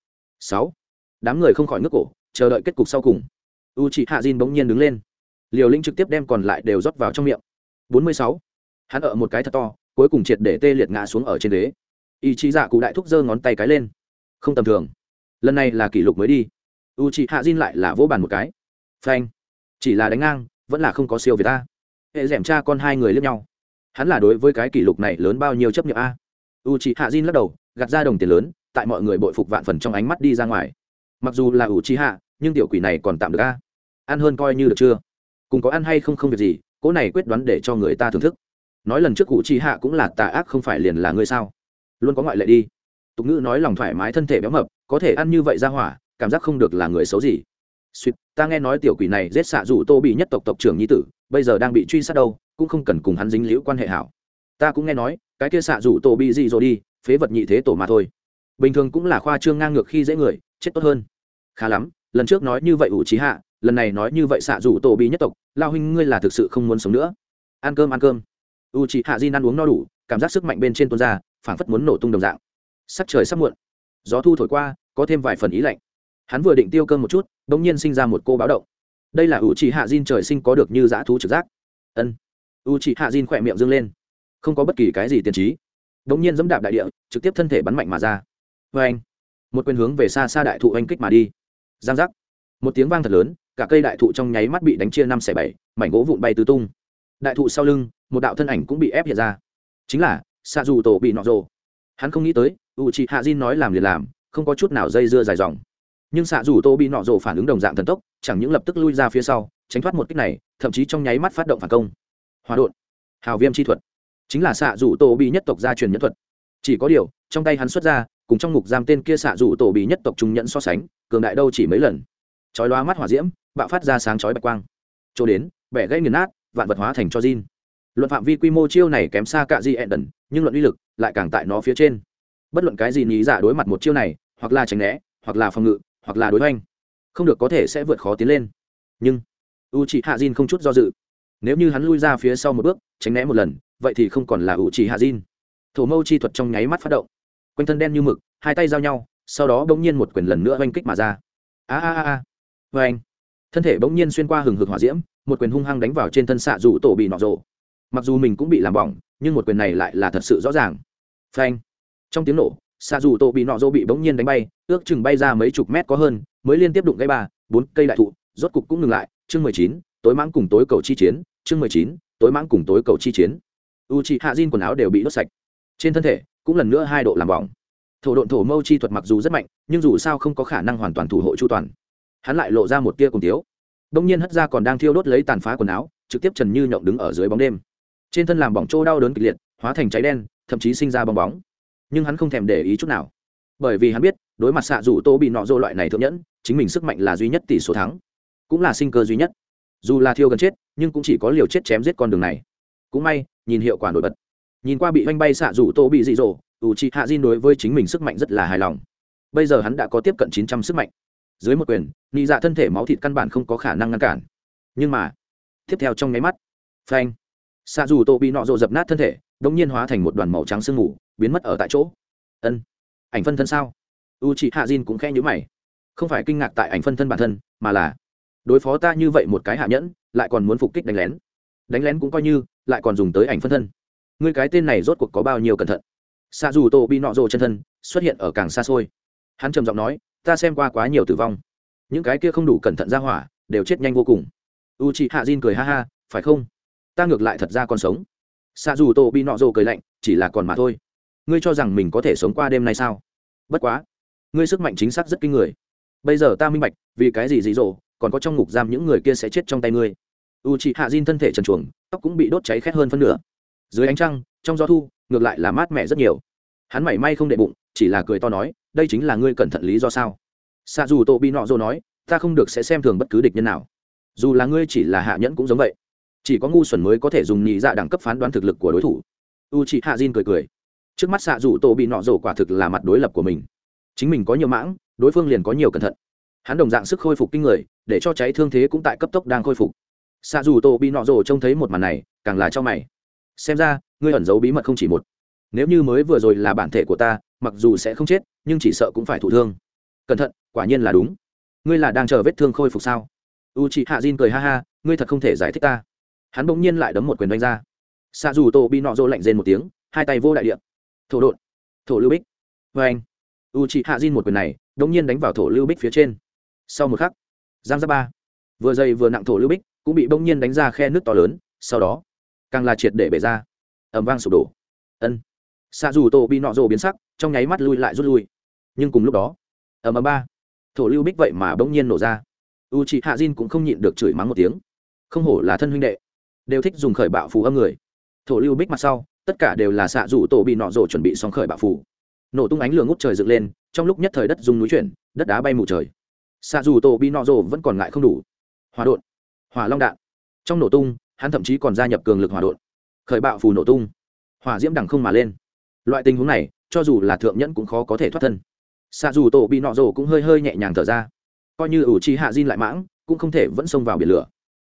sáu. Đám người không khỏi ngước cổ, chờ đợi kết cục sau cùng. U chị hạ diên bỗng nhiên đứng lên. Liều linh trực tiếp đem còn lại đều rót vào trong miệng. Bốn mươi sáu. Hắn ở một cái thật to, cuối cùng triệt để tê liệt ngã xuống ở trên đế ý chí dạ cụ đại thúc giơ ngón tay cái lên. Không tầm thường. Lần này là kỷ lục mới đi. U chị hạ diên lại là vỗ bàn một cái. Phanh. Chỉ là đánh ngang vẫn là không có siêu việt ta. Hệ d cha con hai người lướt nhau. Hắn là đối với cái kỷ lục này lớn bao nhiêu chấp nhận a? U chị hạ diên lắc đầu, gạt ra đồng tiền lớn, tại mọi người bội phục vạn phần trong ánh mắt đi ra ngoài. Mặc dù là u chị hạ nhưng tiểu quỷ này còn tạm được a? Ăn hơn coi như được chưa? Cùng có ăn hay không không việc gì cỗ này quyết đoán để cho người ta thưởng thức. Nói lần trước cụ chi hạ cũng là tà ác không phải liền là ngươi sao? Luôn có ngoại lệ đi. Tục ngữ nói lòng thoải mái thân thể béo mập, có thể ăn như vậy ra hỏa, cảm giác không được là người xấu gì suýt ta nghe nói tiểu quỷ này giết xạ rủ tô bị nhất tộc tộc trưởng nhi tử, bây giờ đang bị truy sát đâu, cũng không cần cùng hắn dính liễu quan hệ hảo. Ta cũng nghe nói, cái kia xạ rủ tô bị gì rồi đi, phế vật nhị thế tổ mà thôi. Bình thường cũng là khoa trương ngang ngược khi dễ người, chết tốt hơn. Khá lắm, lần trước nói như vậy ủ trí hạ, lần này nói như vậy xạ rủ tô bị nhất tộc, lao huynh ngươi là thực sự không muốn sống nữa. Ăn cơm ăn cơm. U chị hạ di ăn uống no đủ, cảm giác sức mạnh bên trên tuôn ra, phảng phất muốn nổ tung đồng dạng. Sắc trời sắp muộn. Gió thu thổi qua, có thêm vài phần ý lạnh hắn vừa định tiêu cơm một chút, đ ỗ n g nhiên sinh ra một cô báo động. Đây là u chị hạ diên trời sinh có được như dã thú trực giác. Ân. U chị hạ diên khỏe miệng dâng lên. Không có bất kỳ cái gì tiền trí. Đ ỗ n g nhiên dẫm đạp đại địa, trực tiếp thân thể bắn mạnh mà ra. Vê anh, một quyền hướng về xa xa đại thụ anh kích mà đi. Giang giác. Một tiếng vang thật lớn, cả cây đại thụ trong nháy mắt bị đánh chia năm xẻ bảy, mảnh gỗ vụn bay tứ tung. Đại thụ sau lưng, một đạo thân ảnh cũng bị ép hiện ra. Chính là xạ dù tổ bị nọ rồ. Hắn không nghĩ tới u chị hạ diên nói làm liền làm, không có chút nào dây dưa dài dòng nhưng xạ dù tô bị nọ rộ phản ứng đồng dạng thần tốc chẳng những lập tức lui ra phía sau tránh thoát một kích này thậm chí trong nháy mắt phát động phản công. Hòa đột hào viêm chi thuật. Chính là xạ dù tô bị nhất tộc gia truyền nhân thuật. Chỉ có điều trong tay hắn xuất ra cùng trong ngục giam tên kia xạ dù tổ bị nhất tộc trung nhẫn so sánh cường đại đâu chỉ mấy lần. Chói loa mắt hỏa diễm bạo phát ra sáng chói bạch quang. Chỗ đến bẻ gãy nghiền nát vạn vật hóa thành cho Jin. Luận phạm vi quy mô chiêu này kém xa cả Di đần, nhưng luận uy lực lại càng tại nó phía trên. Bất luận cái gì nhí giả đối mặt một chiêu này, hoặc là tránh né, hoặc là phòng ngự, hoặc là đối hoành, không được có thể sẽ vượt khó tiến lên. Nhưng Uchiha Jin không chút do dự. Nếu như hắn lui ra phía sau một bước, tránh né một lần, vậy thì không còn là Uchiha Jin. Thổ mâu chi thuật trong nháy mắt phát động. Quanh thân đen như mực, hai tay giao nhau, sau đó bỗng nhiên một quyền lần nữa oanh kích mà ra. A a a a. Oanh. Thân thể bỗng nhiên xuyên qua hừng hực hỏa diễm, một quyền hung hăng đánh vào trên thân xạ dù tổ bị nọ rộ mặc dù mình cũng bị làm bỏng nhưng một quyền này lại là thật sự rõ ràng phanh trong tiếng nổ xa dù tổ bị nọ rộ bị bỗng nhiên đánh bay, ước chừng bay ra mấy chục mét có hơn, mới liên tiếp đụng gây ba, bốn cây đại thụ, rốt cục cũng ngừng lại. Chương mười chín, tối mãng cùng tối cầu chi chiến. Chương mười chín, tối mãng cùng tối cầu chi chiến. U chị hạ diên quần áo đều bị đốt sạch. Trên thân thể cũng lần nữa hai độ làm bỏng. Thổ độn thổ mâu chi thuật mặc dù rất mạnh, nhưng dù sao không có khả năng hoàn toàn thủ hộ chu toàn. Hắn lại lộ ra một tia cùng tiếu. Đông nhiên hất ra còn đang thiêu đốt lấy tàn phá quần áo, trực tiếp trần như nhộng đứng ở dưới bóng đêm. Trên thân làm bỏng trô đau đớn kịch liệt, hóa thành cháy đen, thậm chí sinh ra bong bóng nhưng hắn không thèm để ý chút nào. Bởi vì hắn biết, đối mặt xạ dù tô bị nọ dô loại này thượng nhẫn, chính mình sức mạnh là duy nhất tỷ số thắng, cũng là sinh cơ duy nhất. Dù là thiêu gần chết, nhưng cũng chỉ có liều chết chém giết con đường này. Cũng may, nhìn hiệu quả nổi bật. Nhìn qua bị oanh bay xạ dù tô bị dị dỗ ủ trị hạ diên đối với chính mình sức mạnh rất là hài lòng. Bây giờ hắn đã có tiếp cận chín trăm sức mạnh. Dưới một quyền, nị dạ thân thể máu thịt căn bản không có khả năng ngăn cản. Nhưng mà, tiếp theo trong nháy mắt, phanh, xạ dù tô bị nọ rộ dập nát thân thể đông nhiên hóa thành một đoàn màu trắng sương mù, biến mất ở tại chỗ. Ân, ảnh phân thân sao? U chị hạ diên cũng khe nhữ mày. Không phải kinh ngạc tại ảnh phân thân bản thân, mà là, đối phó ta như vậy một cái hạ nhẫn, lại còn muốn phục kích đánh lén. Đánh lén cũng coi như, lại còn dùng tới ảnh phân thân. Người cái tên này rốt cuộc có bao nhiêu cẩn thận? Xa dù tô bị nọ rộ chân thân, xuất hiện ở càng xa xôi. Hắn trầm giọng nói, ta xem qua quá nhiều tử vong. Những cái kia không đủ cẩn thận ra hỏa, đều chết nhanh vô cùng. U chị hạ diên cười ha ha, phải không? Ta ngược lại thật ra còn sống xa dù tổ bị nọ rồ cười lạnh, chỉ là còn mà thôi. Ngươi cho rằng mình có thể sống qua đêm nay sao? Bất quá, ngươi sức mạnh chính xác rất kinh người. Bây giờ ta minh bạch, vì cái gì dị dỗ còn có trong ngục giam những người kia sẽ chết trong tay ngươi. U chị hạ diên thân thể trần chuồng tóc cũng bị đốt cháy khét hơn phân nửa. Dưới ánh trăng, trong gió thu, ngược lại là mát mẻ rất nhiều. Hắn mảy may không đệ bụng, chỉ là cười to nói, đây chính là ngươi cẩn thận lý do sao? Xa dù tổ bị nọ dô nói, ta không được sẽ xem thường bất cứ địch nhân nào. Dù là ngươi chỉ là hạ nhẫn cũng giống vậy chỉ có ngu xuẩn mới có thể dùng nhị dạ đẳng cấp phán đoán thực lực của đối thủ. U chị hạ diên cười cười. Trước mắt xạ dù tổ bị nọ rổ quả thực là mặt đối lập của mình. Chính mình có nhiều mãng, đối phương liền có nhiều cẩn thận. Hắn đồng dạng sức khôi phục kinh người, để cho cháy thương thế cũng tại cấp tốc đang khôi phục. Xạ dù tổ bị nọ rổ trông thấy một màn này, càng là cho mày. Xem ra, ngươi ẩn giấu bí mật không chỉ một. Nếu như mới vừa rồi là bản thể của ta, mặc dù sẽ không chết, nhưng chỉ sợ cũng phải thụ thương. Cẩn thận, quả nhiên là đúng. Ngươi là đang chờ vết thương khôi phục sao? U chị hạ diên cười ha ha, ngươi thật không thể giải thích ta hắn bỗng nhiên lại đấm một quyền đánh ra. Xa dù tô bị nọ rô lạnh rên một tiếng, hai tay vô đại địa. Thổ đột thổ lưu bích. Vê anh. U chị hạ diên một quyền này, đống nhiên đánh vào thổ lưu bích phía trên. Sau một khắc, giang giáp ba, vừa dày vừa nặng thổ lưu bích, cũng bị bỗng nhiên đánh ra khe nước to lớn, sau đó, càng là triệt để bể ra. Ẩm vang sụp đổ. Ân. Xạ dù tổ bị nọ rô biến sắc, trong nháy mắt lui lại rút lui. Nhưng cùng lúc đó ẩm ẩm ba, thổ lưu bích vậy mà bỗng nhiên nổ ra. U chị hạ diên cũng không nhịn được chửi mắng một tiếng. Không hổ là thân huynh đệ đều thích dùng khởi bạo phù âm người. Thổ lưu bích mặt sau, tất cả đều là xạ dù tổ bị nọ rổ chuẩn bị xong khởi bạo phù. Nổ tung ánh lửa ngút trời dựng lên, trong lúc nhất thời đất dùng núi chuyển, đất đá bay mù trời. Xạ dù tổ bị nọ rổ vẫn còn ngại không đủ. Hòa đột hỏa long đạn. Trong nổ tung, hắn thậm chí còn gia nhập cường lực hỏa đột khởi bạo phù nổ tung. Hỏa diễm đằng không mà lên. Loại tình huống này, cho dù là thượng nhẫn cũng khó có thể thoát thân. Xạ dù tổ bị nọ rổ cũng hơi hơi nhẹ nhàng thở ra. Coi như ủ trì hạ diên lại mãng, cũng không thể vẫn xông vào biển lửa.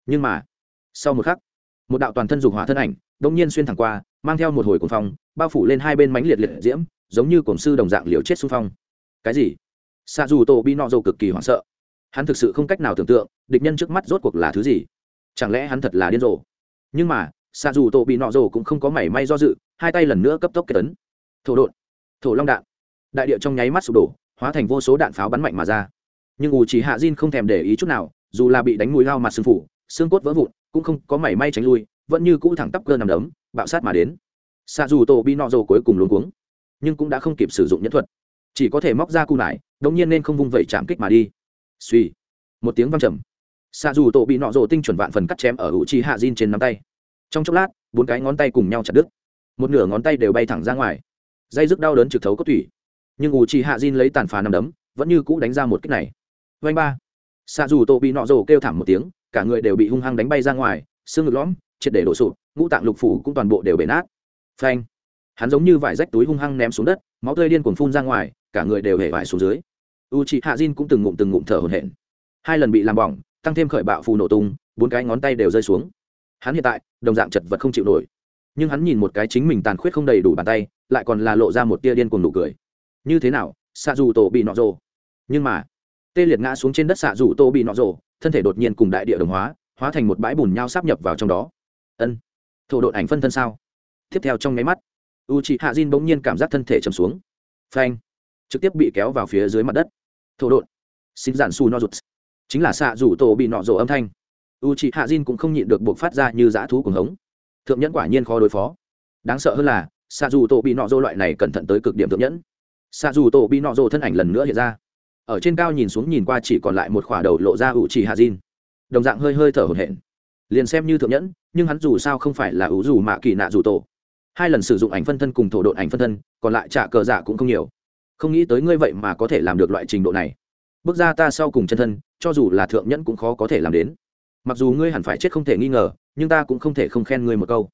Nhưng mà, sau một khắc một đạo toàn thân dục hỏa thân ảnh đông nhiên xuyên thẳng qua, mang theo một hồi cuồng phong, bao phủ lên hai bên mánh liệt liệt diễm, giống như cổng sư đồng dạng liều chết xung phong. Cái gì? Sa dù tổ bị nọ rồ cực kỳ hoảng sợ. Hắn thực sự không cách nào tưởng tượng, địch nhân trước mắt rốt cuộc là thứ gì? Chẳng lẽ hắn thật là điên rồ? Nhưng mà, Sa dù tổ bị nọ rồ cũng không có mảy may do dự, hai tay lần nữa cấp tốc kết tấn. Thổ đột thổ long đạn. Đại địa trong nháy mắt sụp đổ, hóa thành vô số đạn pháo bắn mạnh mà ra. Nhưng ủ chỉ hạ diên không thèm để ý chút nào, dù là bị đánh mùi lao mặt xương phủ xương cốt vỡ vụn, cũng không có mảy may tránh lui, vẫn như cũ thẳng tắp cơ nằm đấm, bạo sát mà đến. Xa dù tổ bị nọ rồ cuối cùng luống cuống, nhưng cũng đã không kịp sử dụng nhẫn thuật. Chỉ có thể móc ra cung nải, đống nhiên nên không vung vẩy chạm kích mà đi. Suy một tiếng văng trầm. Xa dù tổ bị nọ rồ tinh chuẩn vạn phần cắt chém ở ủ chi hạ diên trên nắm tay. Trong chốc lát, bốn cái ngón tay cùng nhau chặt đứt. Một nửa ngón tay đều bay thẳng ra ngoài. Dây dứt đau đớn trực thấu có thủy nhưng ủ chi hạ diên lấy tàn phá nằm đấm, vẫn như cũ đánh ra một kích này. Vanh ba. Xạ dù tổ bị nọ rồ kêu thảm một tiếng cả người đều bị hung hăng đánh bay ra ngoài, xương ngực lõm, triệt để đổ sụp, ngũ tạng lục phủ cũng toàn bộ đều bể nát. Phanh! Hắn giống như vải rách túi hung hăng ném xuống đất, máu tươi điên cuồng phun ra ngoài, cả người đều hể vải xuống dưới. U chị hạ diên cũng từng ngụm từng ngụm thở hổn hển. Hai lần bị làm bỏng, tăng thêm khởi bạo phù nổ tung, bốn cái ngón tay đều rơi xuống. Hắn hiện tại, đồng dạng chật vật không chịu nổi. Nhưng hắn nhìn một cái chính mình tàn khuyết không đầy đủ bàn tay, lại còn là lộ ra một tia điên cuồng nụ cười. Như thế nào xa dù tổ bị nọ rồ? Nhưng mà tê liệt ngã xuống trên đất xạ rủ tô bị nọ rồ, thân thể đột nhiên cùng đại địa đồng hóa hóa thành một bãi bùn nhau sáp nhập vào trong đó. Ân, thổ độn ảnh phân thân sao? Tiếp theo trong nháy mắt u chị hạ diên bỗng nhiên cảm giác thân thể trầm xuống. Phanh, trực tiếp bị kéo vào phía dưới mặt đất. Thổ độn, xin giản su no rụt. Chính là xạ rủ tổ bị nọ rổ âm thanh. U chị hạ diên cũng không nhịn được buộc phát ra như dã thú cuồng hống. Thượng nhẫn quả nhiên khó đối phó. Đáng sợ hơn là, xạ dù tổ bị nọ rổ loại này cẩn thận tới cực điểm thượng nhẫn. Xạ dù tổ bị nọ rổ thân ảnh lần nữa hiện ra ở trên cao nhìn xuống nhìn qua chỉ còn lại một khỏa đầu lộ ra ủ chỉ hạ diên đồng dạng hơi hơi thở hổn hển. Liền xem như thượng nhẫn, nhưng hắn dù sao không phải là ủ dù mạ kỳ nạ dù tổ. Hai lần sử dụng ảnh phân thân cùng thổ độn ảnh phân thân, còn lại trả cờ giả cũng không nhiều. Không nghĩ tới ngươi vậy mà có thể làm được loại trình độ này. Bước ra ta sau cùng chân thân, cho dù là thượng nhẫn cũng khó có thể làm đến. Mặc dù ngươi hẳn phải chết không thể nghi ngờ, nhưng ta cũng không thể không khen ngươi một câu.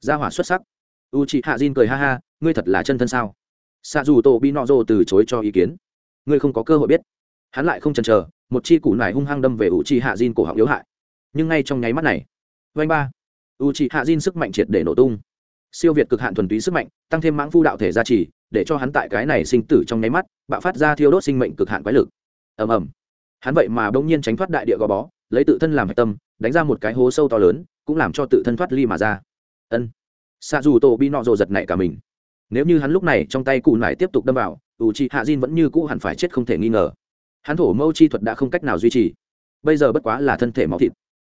Gia hỏa xuất sắc. U chị hạ diên cười ha ha, ngươi thật là chân thân sao? Xạ dù tổ bị nọ rồ từ chối cho ý kiến ngươi không có cơ hội biết. Hắn lại không chần chờ, một chi củ nải hung hăng đâm về u chi hạ diên cổ họng yếu hại. Nhưng ngay trong nháy mắt này vanh ba u chi hạ diên sức mạnh triệt để nổ tung. Siêu việt cực hạn thuần túy sức mạnh, tăng thêm mãng phu đạo thể gia trì, để cho hắn tại cái này sinh tử trong nháy mắt, bạo phát ra thiêu đốt sinh mệnh cực hạn quái lực. Ầm ầm. Hắn vậy mà bỗng nhiên tránh thoát đại địa gò bó, lấy tự thân làm hạch tâm, đánh ra một cái hố sâu to lớn, cũng làm cho tự thân thoát ly mà ra. Ân. Xa dù tổ bị nọ rồ giật nảy cả mình. Nếu như hắn lúc này trong tay cụ nải tiếp tục đâm vào u chi hạ diên vẫn như cũ hẳn phải chết không thể nghi ngờ. Hắn thổ mâu chi thuật đã không cách nào duy trì. Bây giờ bất quá là thân thể máu thịt.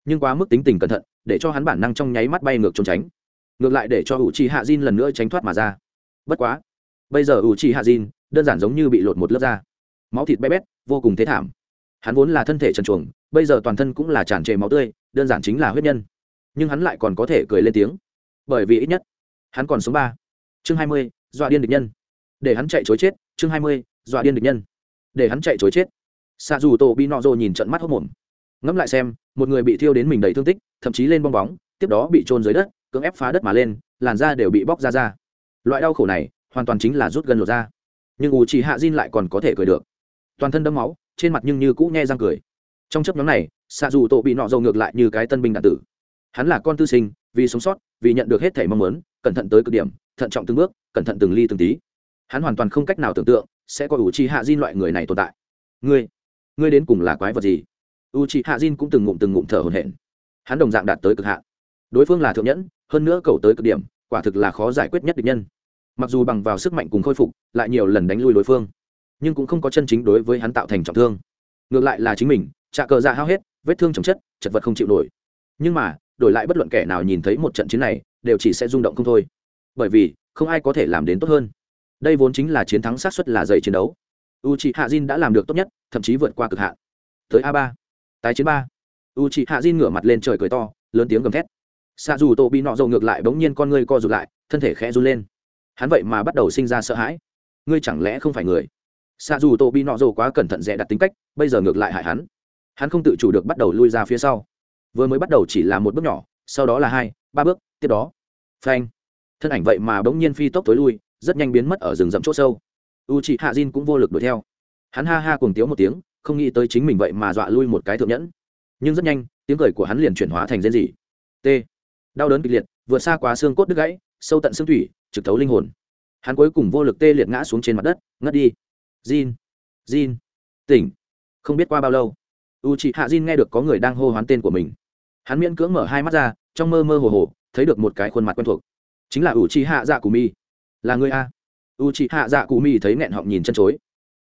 Nhưng quá mức tính tình cẩn thận, để cho hắn bản năng trong nháy mắt bay ngược trốn tránh. Ngược lại để cho u chi hạ diên lần nữa tránh thoát mà ra. Bất quá, bây giờ u chi hạ diên đơn giản giống như bị lột một lớp da. Máu thịt bé bét, vô cùng thế thảm. Hắn vốn là thân thể trần chuồng bây giờ toàn thân cũng là tràn trề máu tươi, đơn giản chính là huyết nhân. Nhưng hắn lại còn có thể cười lên tiếng. Bởi vì ít nhất, hắn còn sống ba. Chương hai mươi, dọa điên địch nhân. Để hắn chạy chối chết chương hai mươi, dọa điên địch nhân. Để hắn chạy chối chết. Xạ dù tổ bị nọ rồ nhìn trận mắt hốc mồm. Ngẫm lại xem, một người bị thiêu đến mình đầy thương tích, thậm chí lên bong bóng, tiếp đó bị trôn dưới đất, cưỡng ép phá đất mà lên, làn da đều bị bóc ra ra. Loại đau khổ này, hoàn toàn chính là rút gần lột ra nhưng ủ chỉ hạ diên lại còn có thể cười được. Toàn thân đẫm máu, trên mặt nhưng như cũ nghe răng cười. Trong chấp nhóm này, xạ dù tổ bị nọ dầu ngược lại như cái tân binh đạn tử. Hắn là con tư sinh, vì sống sót, vì nhận được hết thể mong muốn, cẩn thận tới cực điểm, thận trọng từng bước, cẩn thận từng ly từng tí hắn hoàn toàn không cách nào tưởng tượng sẽ có U chi hạ diên loại người này tồn tại. Ngươi ngươi đến cùng là quái vật gì? U chi hạ diên cũng từng ngụm từng ngụm thở hổn hển. Hắn đồng dạng đạt tới cực hạn. Đối phương là thượng nhẫn, hơn nữa cầu tới cực điểm, quả thực là khó giải quyết nhất địch nhân. Mặc dù bằng vào sức mạnh cùng khôi phục, lại nhiều lần đánh lui đối phương, nhưng cũng không có chân chính đối với hắn tạo thành trọng thương. Ngược lại là chính mình trà cờ ra hao hết, vết thương chồng chất, chật vật không chịu nổi. Nhưng mà, đổi lại bất luận kẻ nào nhìn thấy một trận chiến này, đều chỉ sẽ rung động không thôi. Bởi vì, không ai có thể làm đến tốt hơn đây vốn chính là chiến thắng xác suất là dày chiến đấu. U c h ị hạ diên đã làm được tốt nhất, thậm chí vượt qua cực hạn. Tới a ba. Tái chiến ba. U c h ị hạ diên ngửa mặt lên trời cười to, lớn tiếng gầm thét. Xạ dù tổ bị nọ dầu ngược lại bỗng nhiên con ngươi co rụt lại, thân thể khẽ run lên. Hắn vậy mà bắt đầu sinh ra sợ hãi. Ngươi chẳng lẽ không phải người? Xạ dù tổ bị nọ dầu quá cẩn thận dè đặt tính cách, bây giờ ngược lại hại hắn. Hắn không tự chủ được bắt đầu lui ra phía sau. Vừa mới bắt đầu chỉ là một bước nhỏ, sau đó là hai, ba bước, tiếp đó. Phanh. Thân ảnh vậy mà bỗng nhiên phi tốc tối lui rất nhanh biến mất ở rừng rậm chỗ sâu. U chị hạ diên cũng vô lực đuổi theo. Hắn ha ha cùng tiếu một tiếng không nghĩ tới chính mình vậy mà dọa lui một cái thượng nhẫn. Nhưng rất nhanh tiếng cười của hắn liền chuyển hóa thành rên rỉ. T. Đau đớn kịch liệt vượt xa quá xương cốt đứt gãy sâu tận xương thủy trực thấu linh hồn. Hắn cuối cùng vô lực tê liệt ngã xuống trên mặt đất ngất đi. Jin, Jin, tỉnh. Không biết qua bao lâu u chị hạ Jin nghe được có người đang hô hoán tên của mình. Hắn miễn cưỡng mở hai mắt ra trong mơ mơ hồ hồ thấy được một cái khuôn mặt quen thuộc. Chính là u chị hạ dạ của mi là ngươi a? U chị hạ dạ cụ mì thấy nghẹn họng nhìn chân chối.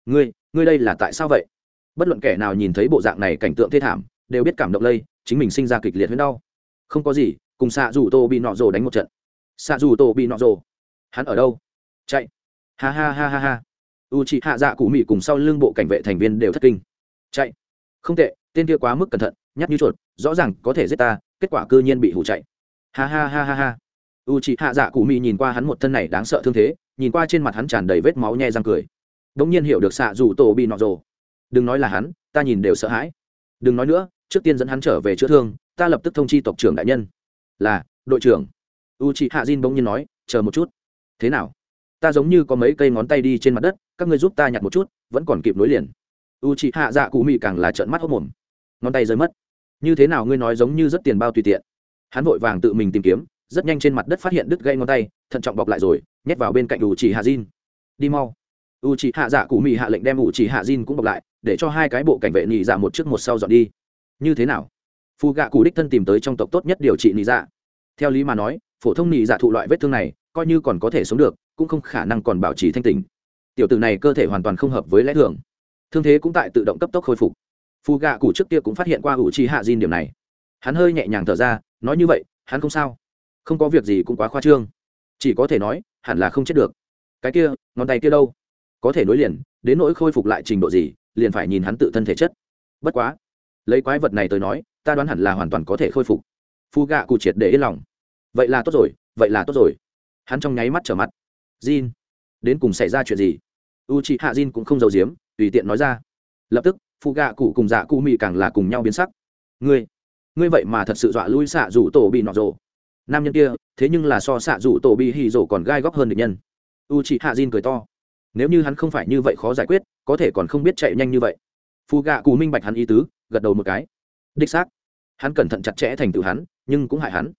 Ngươi ngươi đây là tại sao vậy? Bất luận kẻ nào nhìn thấy bộ dạng này cảnh tượng thê thảm, đều biết cảm động lây, chính mình sinh ra kịch liệt với đau. Không có gì, cùng xạ dù tô bị nọ rồ đánh một trận. Xạ dù tô bị nọ rồ. Hắn ở đâu? Chạy. Ha ha ha ha ha. U chị hạ dạ cụ mì cùng sau lưng bộ cảnh vệ thành viên đều thất kinh. Chạy. Không tệ, tên kia quá mức cẩn thận nhắc như chuột, rõ ràng có thể giết ta, kết quả cư nhiên bị hủ chạy. Ha ha ha ha ha u chị hạ dạ cụ Mị nhìn qua hắn một thân này đáng sợ thương thế, nhìn qua trên mặt hắn tràn đầy vết máu nhe răng cười. Đ ỗ n g nhiên hiểu được xạ dù tổ bị nọ rồ. Đừng nói là hắn, ta nhìn đều sợ hãi. Đừng nói nữa, trước tiên dẫn hắn trở về chữa thương, ta lập tức thông chi tộc trưởng đại nhân. Là, đội trưởng. U chị hạ diên bỗng nhiên nói, chờ một chút. Thế nào? Ta giống như có mấy cây ngón tay đi trên mặt đất, các ngươi giúp ta nhặt một chút, vẫn còn kịp nối liền. U chị hạ dạ cụ mị càng là trợn mắt hốc mồm. Ngón tay rơi mất. Như thế nào ngươi nói giống như rất tiền bao tùy tiện. Hắn vội vàng tự mình tìm kiếm rất nhanh trên mặt đất phát hiện đứt gây ngón tay, thận trọng bọc lại rồi, nhét vào bên cạnh ủ chỉ hạ diên đi mau. U chỉ hạ dạ cụ mị hạ lệnh đem ủ chỉ hạ diên cũng bọc lại, để cho hai cái bộ cảnh vệ nhị dạ một trước một sau dọn đi. Như thế nào? Phù gạ cụ đích thân tìm tới trong tộc tốt nhất điều trị nhị dạ. Theo lý mà nói, phổ thông nhị dạ thụ loại vết thương này, coi như còn có thể sống được, cũng không khả năng còn bảo trì thanh tình tiểu tử này cơ thể hoàn toàn không hợp với lẽ thường. Thương thế cũng tại tự động cấp tốc khôi phục. Phù gạ cụ trước kia cũng phát hiện qua ủ chỉ hạ diên điểm này. Hắn hơi nhẹ nhàng thở ra, nói như vậy, hắn không sao không có việc gì cũng quá khoa trương. Chỉ có thể nói, hẳn là không chết được. Cái kia, ngón tay kia đâu? Có thể nối liền, đến nỗi khôi phục lại trình độ gì, liền phải nhìn hắn tự thân thể chất. Bất quá, lấy quái vật này tới nói, ta đoán hẳn là hoàn toàn có thể khôi phục. Phu gạ cụ triệt để yên lòng. Vậy là tốt rồi, vậy là tốt rồi. Hắn trong nháy mắt trở mặt. Jin, đến cùng xảy ra chuyện gì? U chị hạ jin cũng không giấu giếm, tùy tiện nói ra. Lập tức, phu gạ cụ cùng dạ cụ mị càng là cùng nhau biến sắc. Ngươi ngươi vậy mà thật sự dọa lui xạ rủ tổ bị nọ rộ nam nhân kia, thế nhưng là so xạ rủ tổ bị hì rổ còn gai góc hơn địch nhân. U chị hạ diên cười to. Nếu như hắn không phải như vậy khó giải quyết, có thể còn không biết chạy nhanh như vậy. Phù gạ cù minh bạch hắn ý tứ, gật đầu một cái. Đích xác. Hắn cẩn thận chặt chẽ thành tựu hắn, nhưng cũng hại hắn.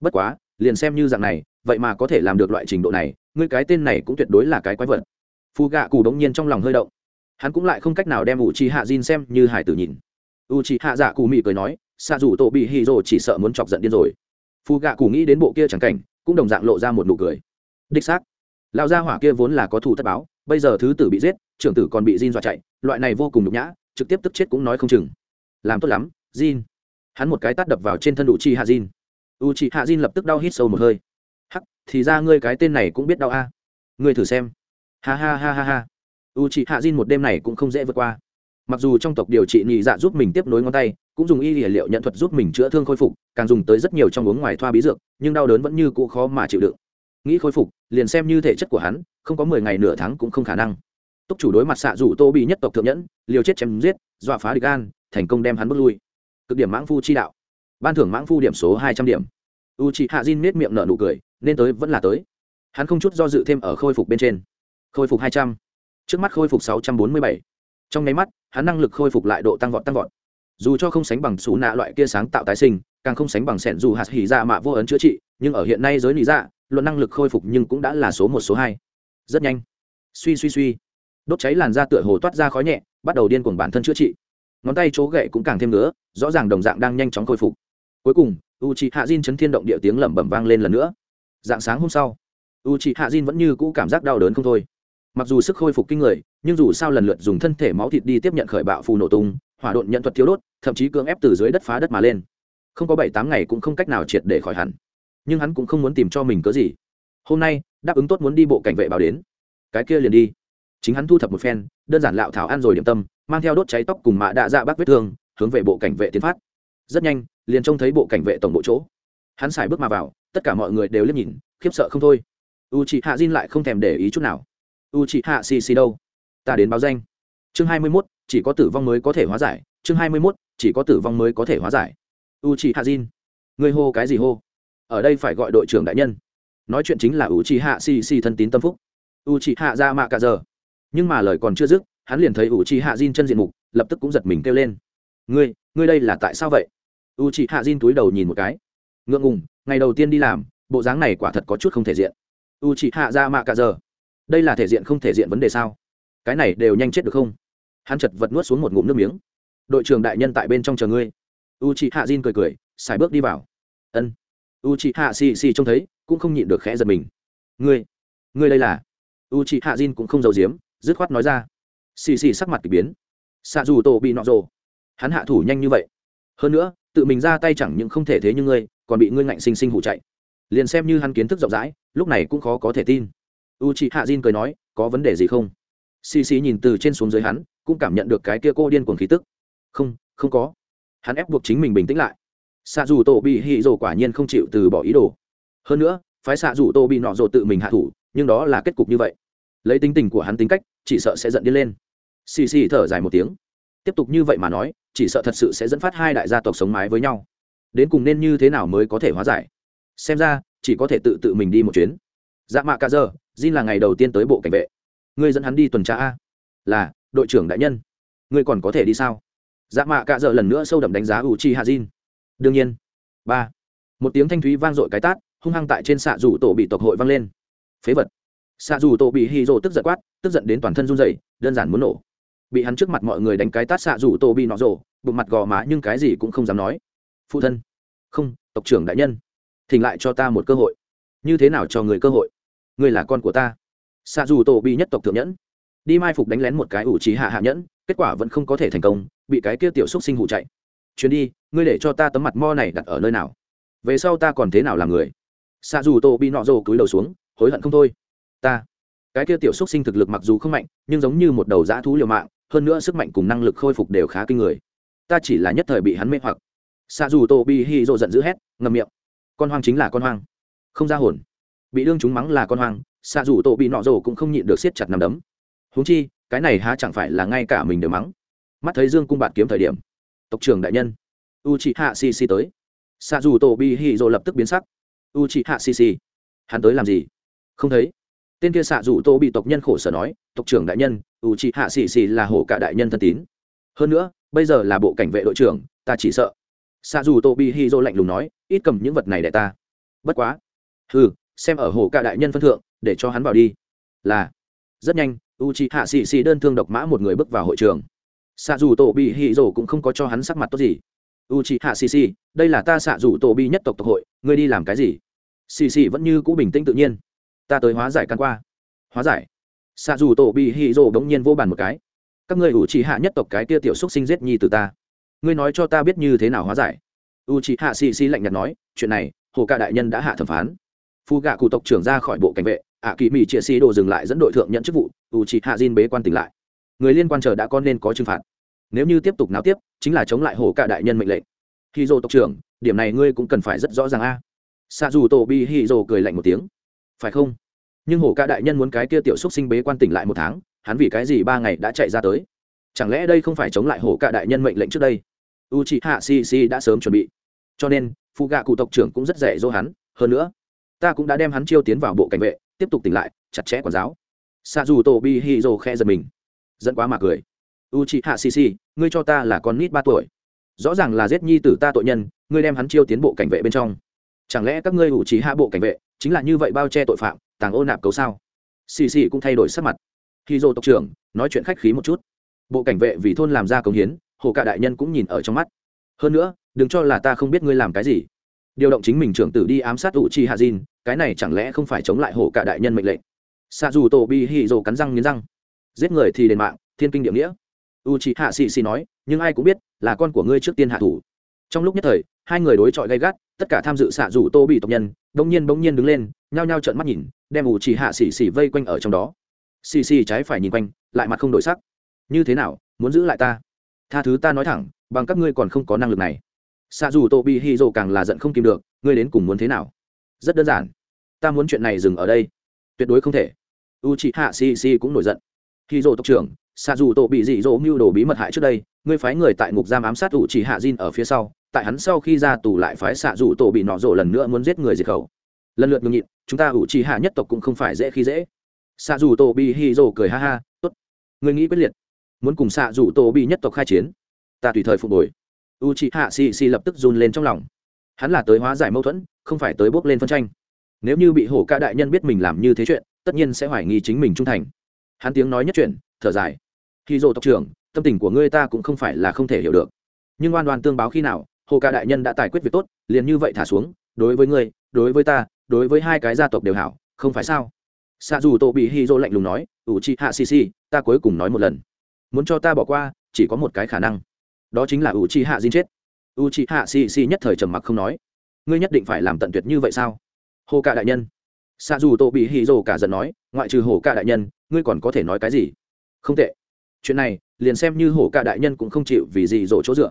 Bất quá, liền xem như dạng này, vậy mà có thể làm được loại trình độ này, ngươi cái tên này cũng tuyệt đối là cái quái vật. Phù gạ cù đống nhiên trong lòng hơi động. Hắn cũng lại không cách nào đem u chị hạ diên xem như hải tử nhìn. U chị hạ dạ cù mị cười nói, xạ rủ tổ bị hì rổ chỉ sợ muốn chọc giận điên rồi phù gạ cụ nghĩ đến bộ kia chẳng cảnh, cũng đồng dạng lộ ra một nụ cười. Đích xác, lão gia hỏa kia vốn là có thù tất báo, bây giờ thứ tử bị giết, trưởng tử còn bị Jin dọa chạy, loại này vô cùng nhục nhã, trực tiếp tức chết cũng nói không chừng. Làm tốt lắm, Jin. Hắn một cái tát đập vào trên thân u chi hạ Jin. U chi hạ Jin lập tức đau hít sâu một hơi. Hắc, thì ra ngươi cái tên này cũng biết đau a. Ngươi thử xem. Ha ha ha ha ha. U chi hạ Jin một đêm này cũng không dễ vượt qua mặc dù trong tộc điều trị nhị dạ giúp mình tiếp nối ngón tay, cũng dùng y liệu liệu nhận thuật giúp mình chữa thương khôi phục, càng dùng tới rất nhiều trong uống ngoài thoa bí dược, nhưng đau đớn vẫn như cũ khó mà chịu đựng. Nghĩ khôi phục, liền xem như thể chất của hắn, không có mười ngày nửa tháng cũng không khả năng. Túc chủ đối mặt xạ rủ tô bị nhất tộc thượng nhẫn, liều chết chém giết, dọa phá địch an thành công đem hắn bước lui. Cực điểm mãng phu chi đạo. Ban thưởng mãng phu điểm số hai trăm điểm. U chị hạ diên nết miệng nở nụ cười, nên tới vẫn là tới. Hắn không chút do dự thêm ở khôi phục bên trên. Khôi phục hai trăm. Trước mắt khôi phục sáu trăm bốn mươi bảy trong nháy mắt, hắn năng lực khôi phục lại độ tăng vọt tăng vọt. Dù cho không sánh bằng xù nạ loại kia sáng tạo tái sinh, càng không sánh bằng sẻn dù hạt hỉ dạ mạ vô ấn chữa trị, nhưng ở hiện nay giới lý dạ luận năng lực khôi phục nhưng cũng đã là số một, số hai. Rất nhanh. Suy suy suy. Đốt cháy làn da tựa hồ toát ra khói nhẹ, bắt đầu điên cuồng bản thân chữa trị. Ngón tay chỗ gậy cũng càng thêm nữa rõ ràng đồng dạng đang nhanh chóng khôi phục. Cuối cùng u c h hạ diên chấn thiên động địa tiếng lẩm bẩm vang lên lần nữa. Dạng sáng hôm sau u chị hạ diên vẫn như cũ cảm giác đau đớn không thôi mặc dù sức khôi phục kinh người, nhưng dù sao lần lượt dùng thân thể máu thịt đi tiếp nhận khởi bạo phù nổ tung, hỏa độn nhận thuật thiếu đốt, thậm chí cưỡng ép từ dưới đất phá đất mà lên. Không có bảy tám ngày cũng không cách nào triệt để khỏi hẳn. Nhưng hắn cũng không muốn tìm cho mình cớ gì. Hôm nay, đáp ứng tốt muốn đi bộ cảnh vệ bảo đến. Cái kia liền đi. Chính hắn thu thập một phen, đơn giản lạo thảo ăn rồi điểm tâm, mang theo đốt cháy tóc cùng mạ đạ dạ bác vết thương, hướng về bộ cảnh vệ tiến phát. Rất nhanh, liền trông thấy bộ cảnh vệ tổng bộ chỗ. Hắn xài bước mà vào, tất cả mọi người đều liếc nhìn, khiếp sợ không thôi. U chị hạ diên lại không thèm để ý chút nào u chị hạ xì xì đâu? Ta đến báo danh. Chương hai mươi mốt chỉ có tử vong mới có thể hóa giải. Chương hai mươi mốt chỉ có tử vong mới có thể hóa giải. U chị hạ Jin, người hô cái gì hô? Ở đây phải gọi đội trưởng đại nhân. Nói chuyện chính là u chị hạ xì xì thân tín tâm phúc. U chị hạ ra mạ cả giờ nhưng mà lời còn chưa dứt hắn liền thấy u chị hạ Jin chân diện mục lập tức cũng giật mình kêu lên. Ngươi ngươi đây là tại sao vậy? U chị hạ Jin túi đầu nhìn một cái. Ngượng ngùng ngày đầu tiên đi làm bộ dáng này quả thật có chút không thể diện. U chị hạ ra mạ cả giờ đây là thể diện không thể diện vấn đề sao? Cái này đều nhanh chết được không? Hắn chật vật nuốt xuống một ngụm nước miếng. Đội trưởng đại nhân tại bên trong chờ ngươi. U chị hạ diên cười cười, xài bước đi vào. Ân. U chị hạ xì xì trông thấy, cũng không nhịn được khẽ giật mình. Ngươi ngươi đây là? U chị hạ diên cũng không giấu giếm, dứt khoát nói ra. Xì xì sắc mặt k ỳ biến. Xạ dù tổ bị nọ rồ. Hắn hạ thủ nhanh như vậy. Hơn nữa, tự mình ra tay chẳng những không thể thế như ngươi, còn bị ngươi ngạnh sinh sinh hụ chạy. Liền xem như hắn kiến thức rộng rãi, lúc này cũng khó có thể tin u chị hạ diên cười nói, có vấn đề gì không? Xì xì nhìn từ trên xuống dưới hắn, cũng cảm nhận được cái kia cô điên cuồng khí tức. Không không có. Hắn ép buộc chính mình bình tĩnh lại. Xạ dù tổ bị hì rồ quả nhiên không chịu từ bỏ ý đồ. Hơn nữa, phái xạ dù tô bị nọ rồ tự mình hạ thủ, nhưng đó là kết cục như vậy. Lấy tính tình của hắn tính cách, chỉ sợ sẽ giận đi lên. Xì xì thở dài một tiếng. Tiếp tục như vậy mà nói, chỉ sợ thật sự sẽ dẫn phát hai đại gia tộc sống mái với nhau. Đến cùng nên như thế nào mới có thể hóa giải? Xem ra, chỉ có thể tự tự mình đi một chuyến. Dạ mạ cả giờ Jin là ngày đầu tiên tới bộ cảnh vệ. Ngươi dẫn hắn đi tuần tra a. Là, đội trưởng đại nhân. Ngươi còn có thể đi sao? Dạ mạ cạ giờ lần nữa sâu đậm đánh giá Uchiha hạ Jin. Đương nhiên. Ba. Một tiếng thanh thúy vang dội cái tát, hung hăng tại trên xạ dù tổ bị tộc hội vang lên. Phế vật. Xạ dù tổ bị Hiro rồ tức giận quát, tức giận đến toàn thân run rẩy, đơn giản muốn nổ. Bị hắn trước mặt mọi người đánh cái tát xạ dù tổ bị nọ rồ, bụng mặt gò má nhưng cái gì cũng không dám nói. Phụ thân. Không, tộc trưởng đại nhân. Thỉnh lại cho ta một cơ hội. Như thế nào cho người cơ hội? Ngươi là con của ta. Xạ dù tổ bị nhất tộc thượng nhẫn. Đi mai phục đánh lén một cái ủ trí hạ hạ nhẫn, kết quả vẫn không có thể thành công, bị cái kia tiểu xúc sinh hụ chạy. Chuyến đi, ngươi để cho ta tấm mặt mo này đặt ở nơi nào? Về sau ta còn thế nào làm người? Xạ dù tổ bị nọ rồ cúi đầu xuống, hối hận không thôi. Ta. Cái kia tiểu xúc sinh thực lực mặc dù không mạnh, nhưng giống như một đầu dã thú liều mạng, hơn nữa sức mạnh cùng năng lực khôi phục đều khá kinh người. Ta chỉ là nhất thời bị hắn mê hoặc. Xạ dù tổ bị hy rộ giận dữ hét ngầm miệng. Con hoang chính là con hoang. Không ra hồn bị đương chúng mắng là con hoang, xạ dù tổ bị nọ rồ cũng không nhịn được siết chặt nằm đấm. Huống chi, cái này há chẳng phải là ngay cả mình đều mắng. Mắt thấy dương cung bạn kiếm thời điểm, tộc trưởng đại nhân u chị hạ xì xì tới. Xạ dù tổ bị hì rồ lập tức biến sắc. U chị hạ xì xì hắn tới làm gì? Không thấy. Tên kia xạ dù tô bị tộc nhân khổ sở nói, tộc trưởng đại nhân u chị hạ xì xì là hổ cả đại nhân thân tín. Hơn nữa, bây giờ là bộ cảnh vệ đội trưởng, ta chỉ sợ. Xạ dù tô bị hì rồ lạnh lùng nói, ít cầm những vật này để ta. Bất quá. Ừ xem ở hồ cả đại nhân phân thượng, để cho hắn vào đi. Là, rất nhanh u chị hạ xì xì đơn thương độc mã một người bước vào hội trường. Xạ dù tổ bị hì rổ cũng không có cho hắn sắc mặt tốt gì. U chị hạ xì xì đây là ta xạ dù tổ bi nhất tộc tộc hội, ngươi đi làm cái gì? Xì xì vẫn như cũ bình tĩnh tự nhiên. Ta tới hóa giải căn qua. Hóa giải. Xạ dù tổ bị hì rổ bỗng nhiên vô bàn một cái. Các ngươi h i hạ nhất tộc cái tia tiểu xúc sinh giết nhi từ ta. Ngươi nói cho ta biết như thế nào hóa giải. U trì hạ xì xì lạnh nhạt nói, chuyện này, hồ ca đại nhân đã hạ thẩm phán phu gạ cụ tộc trưởng ra khỏi bộ cảnh vệ, ạ kỳ mỹ chia xì đồ dừng lại dẫn đội thượng nhận chức vụ u chị hạ diên bế quan tỉnh lại. Người liên quan chờ đã con nên có trừng phạt. Nếu như tiếp tục náo tiếp, chính là chống lại hồ Cả đại nhân mệnh lệnh. Khi dô tộc trưởng, điểm này ngươi cũng cần phải rất rõ ràng a. Xa dù tổ bi hi dô cười lạnh một tiếng. Phải không? Nhưng hổ Cả đại nhân muốn cái kia tiểu xúc sinh bế quan tỉnh lại một tháng, hắn vì cái gì ba ngày đã chạy ra tới? Chẳng lẽ đây không phải chống lại hổ Cả đại nhân mệnh lệnh trước đây? U chị hạ si si đã sớm chuẩn bị. Cho nên phụ gạ cụ tộc trưởng cũng rất rẻ dỗ hắn. Hơn nữa ta cũng đã đem hắn chiêu tiến vào bộ cảnh vệ, tiếp tục tỉnh lại, chặt chẽ quản giáo. Xa dù tổ bi hi dô khe giật mình. Dẫn quá mà cười. U chị hạ si ngươi cho ta là con nít ba tuổi. Rõ ràng là giết nhi tử ta tội nhân, ngươi đem hắn chiêu tiến bộ cảnh vệ bên trong. Chẳng lẽ các ngươi ủ trí hạ bộ cảnh vệ, chính là như vậy bao che tội phạm, tàng ô nạp cấu sao? Xì xì cũng thay đổi sắc mặt. Khi dô tộc trưởng, nói chuyện khách khí một chút. Bộ cảnh vệ vì thôn làm ra công hiến, hồ cả đại nhân cũng nhìn ở trong mắt. Hơn nữa, đừng cho là ta không biết ngươi làm cái gì điều động chính mình trưởng tử đi ám sát u chi hạ dìn, cái này chẳng lẽ không phải chống lại hổ cả đại nhân mệnh lệnh? Xa dù tổ bị hì rồ cắn răng nghiến răng. Giết người thì đền mạng, thiên kinh địa nghĩa. U chi hạ xì xì nói, nhưng ai cũng biết là con của ngươi trước tiên hạ thủ. Trong lúc nhất thời, hai người đối chọi gay gắt, tất cả tham dự xạ rủ tô bị tộc nhân, bỗng nhiên bỗng nhiên đứng lên, nhao nhao trợn mắt nhìn, đem ủ chỉ hạ xì xì vây quanh ở trong đó. Xì xì trái phải nhìn quanh, lại mặt không đổi sắc. Như thế nào, muốn giữ lại ta? Tha thứ ta nói thẳng, bằng các ngươi còn không có năng lực này xạ dù tô bị hy dồ càng là giận không kìm được, ngươi đến cùng muốn thế nào? Rất đơn giản. Ta muốn chuyện này dừng ở đây. Tuyệt đối không thể. U chị hạ si si cũng nổi giận. Hy dồ tộc trưởng xạ dù tô bị dị dỗ mưu đồ bí mật hại trước đây, ngươi phái người tại ngục giam ám sát u chị hạ Jin ở phía sau, tại hắn sau khi ra tù lại phái xạ dù tổ bị nọ rộ lần nữa muốn giết người diệt khẩu. Lần lượt ngừng nhịn, chúng ta ủ trì hạ nhất tộc cũng không phải dễ khi dễ. Xạ dù tổ bị hy rồ cười ha ha, tốt. Người nghĩ quyết liệt. Muốn cùng xạ dù tổ bị nhất tộc khai chiến, ta tùy thời phục hồi u chị hạ xì xì lập tức run lên trong lòng. Hắn là tới hóa giải mâu thuẫn, không phải tới bước lên phân tranh. Nếu như bị hổ ca đại nhân biết mình làm như thế chuyện, tất nhiên sẽ hoài nghi chính mình trung thành. Hắn tiếng nói nhất chuyện thở dài. Khi dỗ tộc trưởng, tâm tình của ngươi ta cũng không phải là không thể hiểu được. Nhưng oan oan tương báo khi nào hồ ca đại nhân đã tài quyết việc tốt, liền như vậy thả xuống, đối với ngươi, đối với ta, đối với hai cái gia tộc đều hảo, không phải sao? Xa dù tổ bị hy dô lạnh lùng nói ủ chi hạ xì xì ta cuối cùng nói một lần. Muốn cho ta bỏ qua, chỉ có một cái khả năng đó chính là u chi hạ diên chết. U chi hạ xì xì nhất thời trầm mặc không nói. Ngươi nhất định phải làm tận tuyệt như vậy sao? Hồ cả đại nhân. Xa dù tô bị hì rồ cả giận nói, ngoại trừ hồ cả đại nhân, ngươi còn có thể nói cái gì? Không tệ. Chuyện này, liền xem như hổ cả đại nhân cũng không chịu vì gì dỗ chỗ dựa.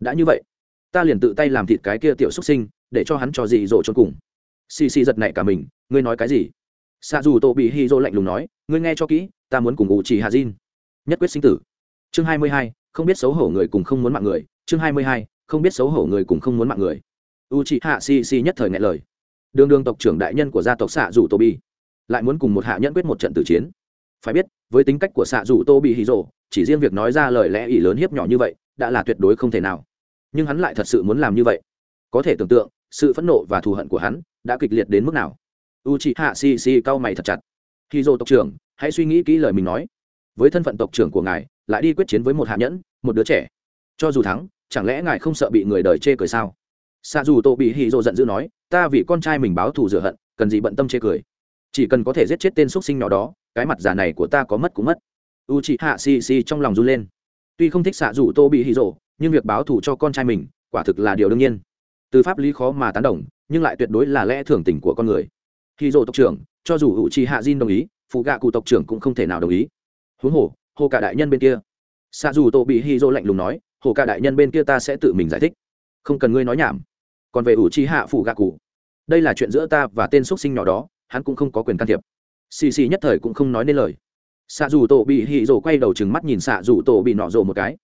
Đã như vậy, ta liền tự tay làm thịt cái kia tiểu xuất sinh, để cho hắn cho gì dỗ cho cùng. Xì xì giật nảy cả mình, ngươi nói cái gì? Xa dù tô bị hi dô lạnh lùng nói, ngươi nghe cho kỹ, ta muốn cùng ủ trì hà diên nhất quyết sinh tử. Chương hai mươi hai không biết xấu hổ người cùng không muốn mạng người, chương hai mươi hai, không biết xấu hổ người cùng không muốn mạng người. U chị hạ si si nhất thời ngại lời. Đường đường tộc trưởng đại nhân của gia tộc xạ dù tô bi lại muốn cùng một hạ nhẫn quyết một trận tử chiến. Phải biết, với tính cách của xạ dù tô bi hì rồ, chỉ riêng việc nói ra lời lẽ ỷ lớn hiếp nhỏ như vậy, đã là tuyệt đối không thể nào. Nhưng hắn lại thật sự muốn làm như vậy. Có thể tưởng tượng, sự phẫn nộ và thù hận của hắn đã kịch liệt đến mức nào. U chị hạ si si cau mày thật chặt. Hì rồ tộc trưởng, hãy suy nghĩ kỹ lời mình nói. Với thân phận tộc trưởng của ngài, lại đi quyết chiến với một hạ nhẫn một đứa trẻ. Cho dù thắng, chẳng lẽ ngài không sợ bị người đời chê cười sao? Xa dù tô bị hì dô giận dữ nói, ta vì con trai mình báo thù rửa hận, cần gì bận tâm chê cười? Chỉ cần có thể giết chết tên x sinh nhỏ đó, cái mặt giả này của ta có mất cũng mất. U chị hạ xì xì trong lòng run lên. Tuy không thích xạ dù tô bị hì dô nhưng việc báo thù cho con trai mình, quả thực là điều đương nhiên. Từ pháp lý khó mà tán đồng, nhưng lại tuyệt đối là lẽ thường tình của con người. Hì dô tộc trưởng, cho dù u chị hạ Jin đồng ý phụ gạ cụ tộc trưởng cũng không thể nào đồng ý. Huống hồ hồ cả đại nhân bên kia xa dù tổ bị hy dô lạnh lùng nói, hồ cả đại nhân bên kia ta sẽ tự mình giải thích. Không cần ngươi nói nhảm. Còn về ủ chi hạ phụ gạ cụ đây là chuyện giữa ta và tên x sinh nhỏ đó, hắn cũng không có quyền can thiệp. Xì xì nhất thời cũng không nói nên lời. Xạ dù tổ bị hì rồ quay đầu chừng mắt nhìn xạ dù tổ bị nọ rồ một cái.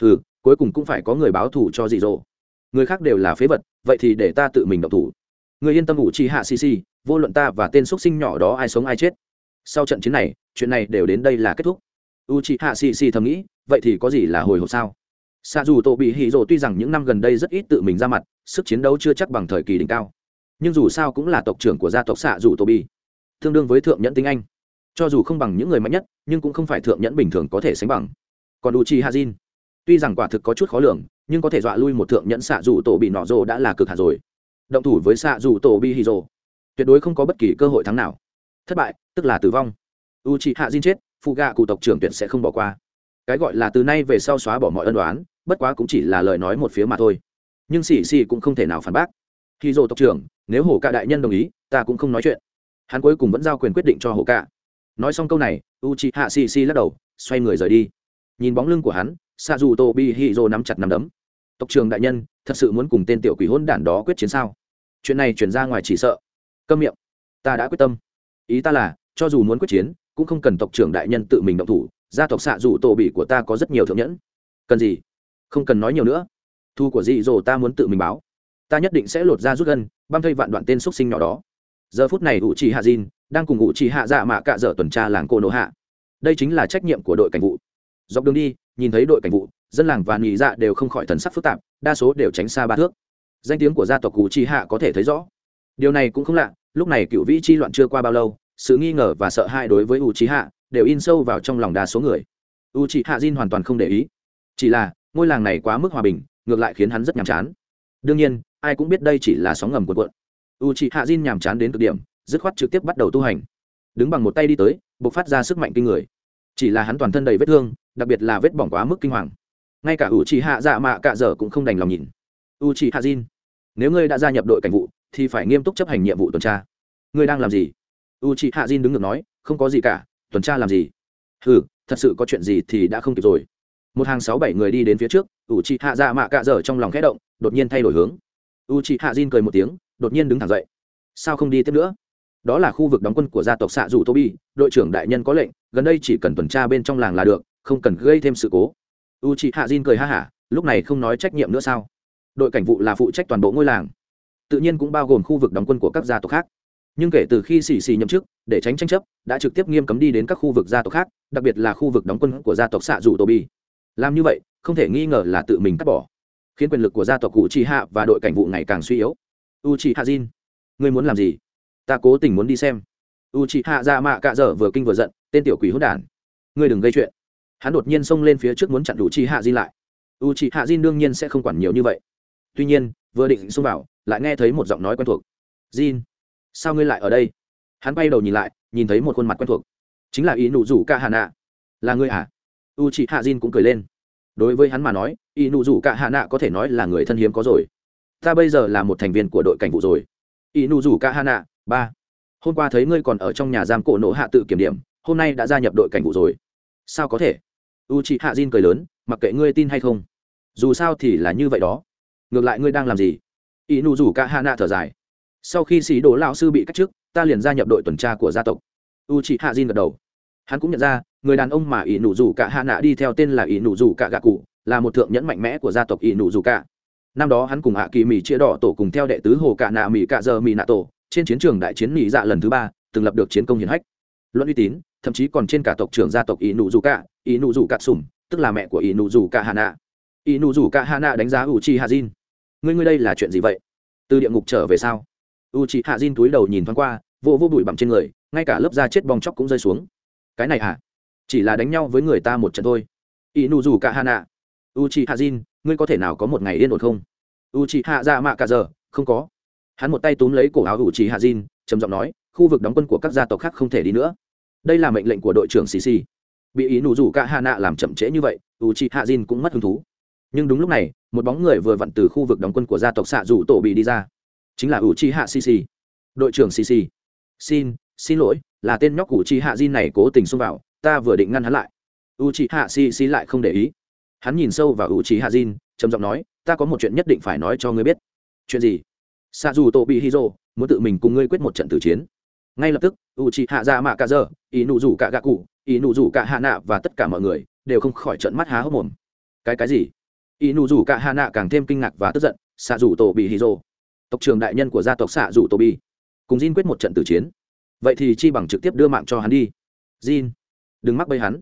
Hừ, cuối cùng cũng phải có người báo thù cho dị rồ người khác đều là phế vật, vậy thì để ta tự mình động thủ. Người yên tâm ủ chi hạ xì xì, vô luận ta và tên x sinh nhỏ đó ai sống ai chết. Sau trận chiến này, chuyện này đều đến đây là kết thúc. U c hạ xì xì thầm nghĩ vậy thì có gì là hồi hộp sao? Xa dù tổ bị hì rộ tuy rằng những năm gần đây rất ít tự mình ra mặt, sức chiến đấu chưa chắc bằng thời kỳ đỉnh cao. Nhưng dù sao cũng là tộc trưởng của gia tộc xạ dù tổ bị. Tương đương với thượng nhẫn tinh anh. Cho dù không bằng những người mạnh nhất, nhưng cũng không phải thượng nhẫn bình thường có thể sánh bằng. Còn u chi hazin tuy rằng quả thực có chút khó lường, nhưng có thể dọa lui một thượng nhẫn xạ dù tổ bị nọ rộ đã là cực hạt rồi. Động thủ với xạ dù tổ bị hì rộ tuyệt đối không có bất kỳ cơ hội thắng nào. Thất bại, tức là tử vong. U chi hạ diên chết phụ gạ cụ tộc trưởng tuyệt sẽ không bỏ qua cái gọi là từ nay về sau xóa bỏ mọi ân đoán bất quá cũng chỉ là lời nói một phía mà thôi. Nhưng xì xì cũng không thể nào phản bác. Khi dồ tộc trưởng, nếu hổ cả đại nhân đồng ý, ta cũng không nói chuyện. Hắn cuối cùng vẫn giao quyền quyết định cho hổ cả. nói xong câu này u c h i hạ xì xì lắc đầu, xoay người rời đi. Nhìn bóng lưng của hắn sa dù tô bi hi dô nắm chặt nắm đấm. Tộc trưởng đại nhân, thật sự muốn cùng tên tiểu quỷ hôn đản đó quyết chiến sao? Chuyện này chuyển ra ngoài chỉ sợ. Câm miệng. Ta đã quyết tâm. Ý ta là, cho dù muốn quyết chiến, cũng không cần tộc trưởng đại nhân tự mình động thủ gia tộc xạ dù tổ bị của ta có rất nhiều thượng nhẫn. Cần gì? Không cần nói nhiều nữa. Thu của dị dỗ ta muốn tự mình báo. Ta nhất định sẽ lột ra rút gân, băm thây vạn đoạn tên x sinh nhỏ đó. Giờ phút này ủ trì hạ diên đang cùng ủ trì hạ dạ mạ cạ dở tuần tra làng cô nỗ hạ. Đây chính là trách nhiệm của đội cảnh vụ. Dọc đường đi, nhìn thấy đội cảnh vụ, dân làng và nghỉ dạ đều không khỏi thần sắc phức tạp, đa số đều tránh xa ba thước. Danh tiếng của gia tộc ủ trì hạ có thể thấy rõ. Điều này cũng không lạ, lúc này cựu vĩ chi loạn chưa qua bao lâu, sự nghi ngờ và sợ hãi đối với u trì hạ đều in sâu vào trong lòng đa số người. U chị hạ diên hoàn toàn không để ý. Chỉ là, ngôi làng này quá mức hòa bình, ngược lại khiến hắn rất nhàm chán. Đương nhiên, ai cũng biết đây chỉ là sóng ngầm cuộn cuộn. U chị hạ diên nhàm chán đến cực điểm, dứt khoát trực tiếp bắt đầu tu hành. Đứng bằng một tay đi tới b ộ c phát ra sức mạnh kinh người. Chỉ là hắn toàn thân đầy vết thương, đặc biệt là vết bỏng quá mức kinh hoàng. Ngay cả u chị hạ dạ mạ cạ dở cũng không đành lòng nhìn. U chị hạ diên nếu ngươi đã gia nhập đội cảnh vụ, thì phải nghiêm túc chấp hành nhiệm vụ tuần tra. Ngươi đang làm gì? U chị hạ diên đứng ngược nói, không có gì cả tuần tra làm gì? Ừ thật sự có chuyện gì thì đã không kịp rồi. Một hàng sáu bảy người đi đến phía trước u chị hạ dạ mạ cạ dở trong lòng khẽ động, đột nhiên thay đổi hướng. U chị hạ diên cười một tiếng, đột nhiên đứng thẳng dậy. Sao không đi tiếp nữa? Đó là khu vực đóng quân của gia tộc xạ dù tobi, đội trưởng đại nhân có lệnh, gần đây chỉ cần tuần tra bên trong làng là được, không cần gây thêm sự cố. U chị hạ diên cười ha hả, lúc này không nói trách nhiệm nữa sao? Đội cảnh vụ là phụ trách toàn bộ ngôi làng. Tự nhiên cũng bao gồm khu vực đóng quân của các gia tộc khác nhưng kể từ khi xì xì nhậm chức để tránh tranh chấp đã trực tiếp nghiêm cấm đi đến các khu vực gia tộc khác đặc biệt là khu vực đóng quân của gia tộc xạ dù tô bi. Làm như vậy không thể nghi ngờ là tự mình cắt bỏ khiến quyền lực của gia tộc cụ chi hạ và đội cảnh vụ ngày càng suy yếu. U chi hạ Jin, ngươi muốn làm gì? Ta cố tình muốn đi xem. U chi hạ ra mạ cạ dở vừa kinh vừa giận tên tiểu quỷ hỗn đản. Ngươi đừng gây chuyện. Hắn đột nhiên xông lên phía trước muốn chặn đủ chi hạ Jin lại. U chi hạ Jin đương nhiên sẽ không quản nhiều như vậy. Tuy nhiên vừa định xông vào lại nghe thấy một giọng nói quen thuộc. Jin, sao ngươi lại ở đây? Hắn bay đầu nhìn lại, nhìn thấy một khuôn mặt quen thuộc. Chính là ý nụ rủ ca hà nạ là ngươi à? U chị hạ Diên cũng cười lên. Đối với hắn mà nói, ý nụ rủ ca hà nạ có thể nói là người thân hiếm có rồi. Ta bây giờ là một thành viên của đội cảnh vụ rồi. Ý nụ rủ ca hà nạ ba. Hôm qua thấy ngươi còn ở trong nhà giam cổ nộ hạ tự kiểm điểm, hôm nay đã gia nhập đội cảnh vụ rồi. Sao có thể? U chị hạ Diên cười lớn, mặc kệ ngươi tin hay không. Dù sao thì là như vậy đó. Ngược lại ngươi đang làm gì? Ý nụ rủ ca Hà nạ thở dài sau khi xì đồ lao sư bị cách chức, ta liền gia nhập đội tuần tra của gia tộc. U chị hạ Jin gật đầu. Hắn cũng nhận ra, người đàn ông mà ỷ nụ Dù cả hạ nạ đi theo tên là ỷ nụ Dù cả gạ cụ là một thượng nhẫn mạnh mẽ của gia tộc ỷ nụ Dù cả năm đó hắn cùng hạ kỳ mỹ chia đỏ tổ cùng theo đệ tứ hồ cả nạ mỹ cạ giờ mỹ nạ tổ, trên chiến trường đại chiến mỹ dạ lần thứ ba, từng lập được chiến công hiển hách. Luận uy tín, thậm chí còn trên cả tộc trưởng gia tộc ỷ nụ Dù cả ỷ nụ Dù Cả sủng tức là mẹ của ỷ nụ Dù cả hạ nạ. Ỷ nụ Dù cả hạ nạ đánh giá u chi hạ jin ngươi ngươi đây là chuyện gì vậy? Từ địa ngục trở về sao? U chị hạ jin túi đầu nhìn thoáng qua, vô vô bụi bặm trên người, ngay cả lớp da chết bong chóc cũng rơi xuống. Cái này à? Chỉ là đánh nhau với người ta một trận thôi. Ý nụ rủ cả hà nạ u chị hạ jin, ngươi có thể nào có một ngày yên ổn không? U chị hạ ra mạ cả giờ, không có. Hắn một tay túm lấy cổ áo u chị hạ jin, trầm giọng nói, khu vực đóng quân của các gia tộc khác không thể đi nữa. Đây là mệnh lệnh của đội trưởng Sisi. bị ý nụ rủ cả hạ nạ làm chậm trễ như vậy, u chị hạ jin cũng mất hứng thú. Nhưng đúng lúc này, một bóng người vừa vặn từ khu vực đóng quân của gia tộc xạ rủ tổ bị đi ra chính là u chi hạ cc đội trưởng cc xin xin lỗi, là tên nhóc u chi hạ jin này cố tình xông vào, ta vừa định ngăn hắn lại. U chi hạ cc lại không để ý. Hắn nhìn sâu vào u chi hạ jin, trầm giọng nói, ta có một chuyện nhất định phải nói cho ngươi biết. Chuyện gì? Xạ dù tô bị hiro muốn tự mình cùng ngươi quyết một trận tử chiến. Ngay lập tức u chi hạ ra mạ cả giờ ý nụ rủ cả gạ cụ ý nụ rủ cả hạ nạ và tất cả mọi người đều không khỏi trận mắt há hốc mồm. Cái cái gì? Ý nụ rủ cả hạ nạ càng thêm kinh ngạc và tức giận xạ dù tổ bị hiro tộc trường đại nhân của gia tộc xạ rủ tổ bi, cùng Jin quyết một trận tử chiến. Vậy thì chi bằng trực tiếp đưa mạng cho hắn đi. Jin, đừng mắc bẫy hắn.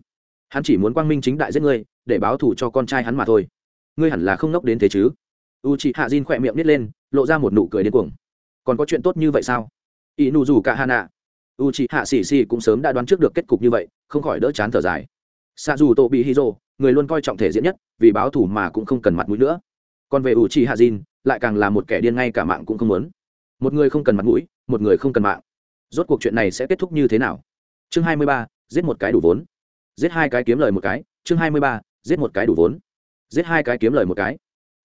Hắn chỉ muốn quang minh chính đại giết ngươi, để báo thù cho con trai hắn mà thôi. Ngươi hẳn là không nốc đến thế chứ? U chị hạ Jin khỏe miệng nít lên, lộ ra một nụ cười điên cuồng. Còn có chuyện tốt như vậy sao? Y nụ rủ cả hà nạ u chị hạ xì xì cũng sớm đã đoán trước được kết cục như vậy, không khỏi đỡ chán thở dài. Xa dù tổ bị hiro người luôn coi trọng thể diễn nhất, vì báo thù mà cũng không cần mặt mũi nữa. Còn về u chị hạ Jin lại càng là một kẻ điên ngay cả mạng cũng không muốn. Một người không cần mặt mũi một người không cần mạng. Rốt cuộc chuyện này sẽ kết thúc như thế nào? Chương hai mươi ba giết một cái đủ vốn. Giết hai cái kiếm lời một cái. Chương hai mươi ba giết một cái đủ vốn. Giết hai cái kiếm lời một cái.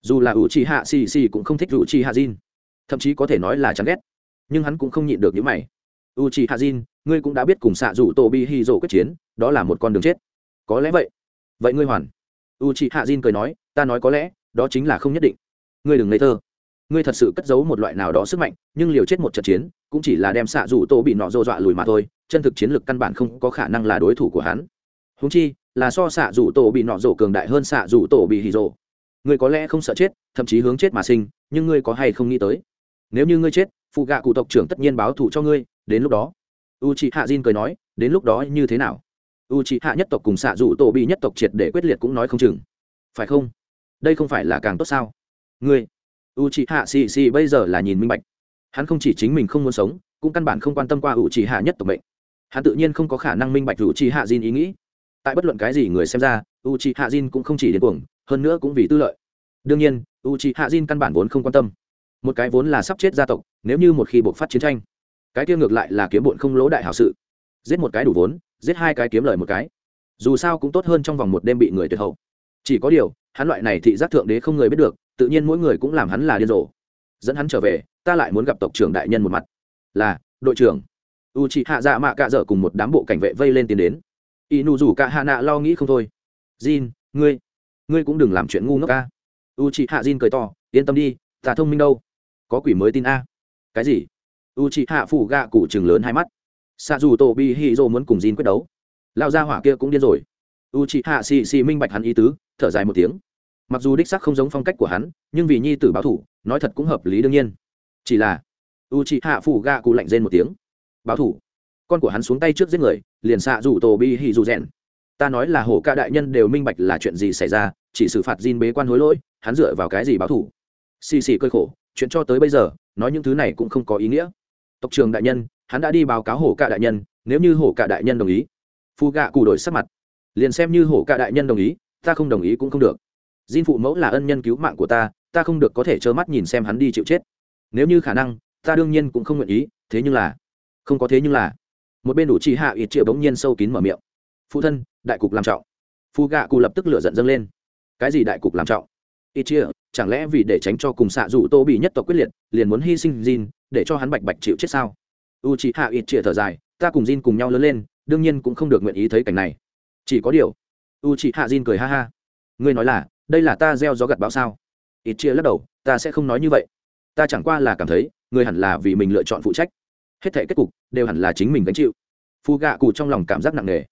Dù là ủ trì hạ xì xì cũng không thích ủ trì hạ Jin, thậm chí có thể nói là chán ghét. Nhưng hắn cũng không nhịn được những mày. U trì hạ Jin, ngươi cũng đã biết cùng xạ rủ tổ bi hi quyết chiến đó là một con đường chết. Có lẽ vậy. Vậy ngươi hoàn. U trì hạ Jin cười nói ta nói có lẽ đó chính là không nhất định ngươi đừng ngây thơ. Ngươi thật sự cất giấu một loại nào đó sức mạnh, nhưng liều chết một trận chiến, cũng chỉ là đem xạ rủ tổ bị nọ dô dọa lùi mà thôi, chân thực chiến lược căn bản không có khả năng là đối thủ của hắn. Húng chi, là so xạ rủ tổ bị nọ rổ cường đại hơn xạ rủ tổ bị hì rổ ngươi có lẽ không sợ chết, thậm chí hướng chết mà sinh, nhưng ngươi có hay không nghĩ tới? Nếu như ngươi chết, phụ gạ cụ tộc trưởng tất nhiên báo thù cho ngươi, đến lúc đó. U c h ị hạ Jin cười nói, đến lúc đó như thế nào? U c h hạ nhất tộc cùng xạ rủ tổ bị nhất tộc triệt để quyết liệt cũng nói không chừng. Phải không? Đây không phải là càng tốt sao? Ngươi u c h ị hạ xì xì bây giờ là nhìn minh bạch. Hắn không chỉ chính mình không muốn sống, cũng căn bản không quan tâm qua u c h ị hạ nhất tộc mệnh. Hắn tự nhiên không có khả năng minh bạch u c h ị hạ Jin ý nghĩ. Tại bất luận cái gì người xem ra u c h ị hạ Jin cũng không chỉ đến cuồng, hơn nữa cũng vì tư lợi. Đương nhiên u c h ị hạ Jin căn bản vốn không quan tâm. Một cái vốn là sắp chết gia tộc, nếu như một khi buộc phát chiến tranh, cái kia ngược lại là kiếm bụn không lỗ đại hảo sự. Giết một cái đủ vốn, giết hai cái kiếm lời một cái. Dù sao cũng tốt hơn trong vòng một đêm bị người tuyệt hậu. Chỉ có điều, hắn loại này thị giác thượng đế không người biết được tự nhiên mỗi người cũng làm hắn là điên rồ. Dẫn hắn trở về, ta lại muốn gặp tộc trưởng đại nhân một mặt. Là, đội trưởng. U chị hạ dạ mạ cạ dở cùng một đám bộ cảnh vệ vây lên tiến đến. Y nụ rủ cả hạ nạ lo nghĩ không thôi. Jin, ngươi ngươi cũng đừng làm chuyện ngu ngốc ca u chị hạ jin cười to, yên tâm đi, ta thông minh đâu. Có quỷ mới tin a. Cái gì? U chị hạ phủ gạ cụ chừng lớn hai mắt. Xạ dù tổ bi hi dô muốn cùng jin quyết đấu. Lao ra hỏa kia cũng điên rồi. U chị hạ xì xì minh bạch hắn ý tứ, thở dài một tiếng mặc dù đích sắc không giống phong cách của hắn, nhưng vì nhi tử báo thủ, nói thật cũng hợp lý đương nhiên. Chỉ là u chị hạ phủ gạ cụ lạnh rên một tiếng. Báo thủ. Con của hắn xuống tay trước giết người, liền xạ rủ tổ bi hi dù rèn ta nói là hổ ca đại nhân đều minh bạch là chuyện gì xảy ra, chỉ xử phạt Jin bế quan hối lỗi, hắn dựa vào cái gì báo thủ? Xì xì cơi khổ, chuyện cho tới bây giờ, nói những thứ này cũng không có ý nghĩa. Tộc trường đại nhân, hắn đã đi báo cáo hổ ca đại nhân, nếu như hổ ca đại nhân đồng ý. Phu gạ cụ đổi sắc mặt. Liền xem như hổ ca đại nhân đồng ý, ta không đồng ý cũng không được. Jin phụ mẫu là ân nhân cứu mạng của ta ta không được có thể trơ mắt nhìn xem hắn đi chịu chết. Nếu như khả năng ta đương nhiên cũng không nguyện ý thế nhưng là không có thế nhưng là. Một bên đủ Itachi hạ triệu bỗng nhiên sâu kín mở miệng. Phụ thân đại cục làm trọng. Phu gạ cụ lập tức lửa giận dâng lên. Cái gì đại cục làm trọng? Itachi, chẳng lẽ vì để tránh cho cùng xạ dụ tô bị nhất tộc quyết liệt liền muốn hy sinh Jin để cho hắn bạch bạch chịu chết sao? U Itachi hạ thở dài ta cùng Jin cùng nhau lớn lên đương nhiên cũng không được nguyện ý thấy cảnh này. Chỉ có điều u hạ Jin cười ha ha. Ngươi nói là đây là ta gieo gió gặt bão sao? Ít chia lắc đầu, ta sẽ không nói như vậy. Ta chẳng qua là cảm thấy, người hẳn là vì mình lựa chọn phụ trách. Hết thể kết cục, đều hẳn là chính mình gánh chịu. Phu gạ cụ trong lòng cảm giác nặng nề.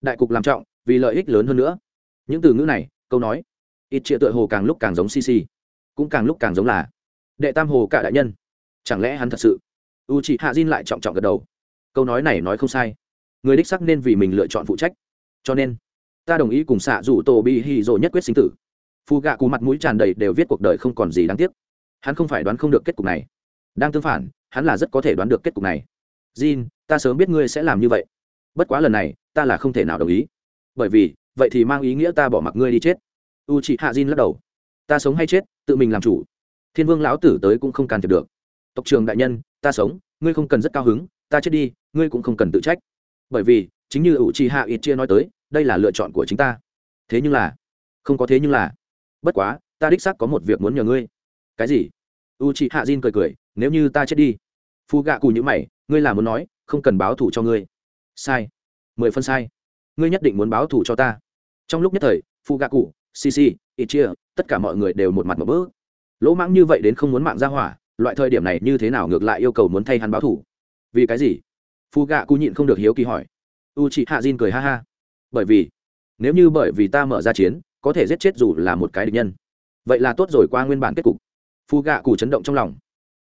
Đại cục làm trọng, vì lợi ích lớn hơn nữa. Những từ ngữ này, câu nói, ít chia tựa hồ càng lúc càng giống cc cũng càng lúc càng giống là đệ tam hồ cả đại nhân. Chẳng lẽ hắn thật sự? U chị hạ diên lại trọng trọng gật đầu. Câu nói này nói không sai. Người đích sắc nên vì mình lựa chọn phụ trách. Cho nên, ta đồng ý cùng xạ rủ tổ bị hy rồi nhất quyết sinh tử. Phu gạ cù mặt mũi tràn đầy đều viết cuộc đời không còn gì đáng tiếc. Hắn không phải đoán không được kết cục này. Đang tương phản, hắn là rất có thể đoán được kết cục này. Jin, ta sớm biết ngươi sẽ làm như vậy. Bất quá lần này, ta là không thể nào đồng ý. Bởi vì, vậy thì mang ý nghĩa ta bỏ mặc ngươi đi chết. U chị hạ jin lắc đầu. Ta sống hay chết, tự mình làm chủ. Thiên vương lão tử tới cũng không can thiệp được. Tộc trường đại nhân, ta sống, ngươi không cần rất cao hứng, ta chết đi, ngươi cũng không cần tự trách. Bởi vì, chính như u chị hạ ít chia nói tới, đây là lựa chọn của chính ta. Thế nhưng là, không có thế nhưng là bất quá ta đích xác có một việc muốn nhờ ngươi cái gì u chị hạ diên cười cười nếu như ta chết đi phu gạ cù nhữ mày ngươi là muốn nói không cần báo thù cho ngươi sai mười phân sai ngươi nhất định muốn báo thù cho ta trong lúc nhất thời phu gạ cụ Sisi, Ichia, tất cả mọi người đều một mặt một bỡ. Lỗ mãng như vậy đến không muốn mạng ra hỏa, loại thời điểm này như thế nào ngược lại yêu cầu muốn thay hắn báo thù Vì cái gì? Phu gạ cụ nhịn không được hiếu kỳ hỏi. u chị hạ diên cười ha ha. Bởi vì, nếu như bởi vì ta mở ra chiến, có thể giết chết dù là một cái địch nhân. Vậy là tốt rồi qua nguyên bản kết cục. Phu gạ cụ chấn động trong lòng.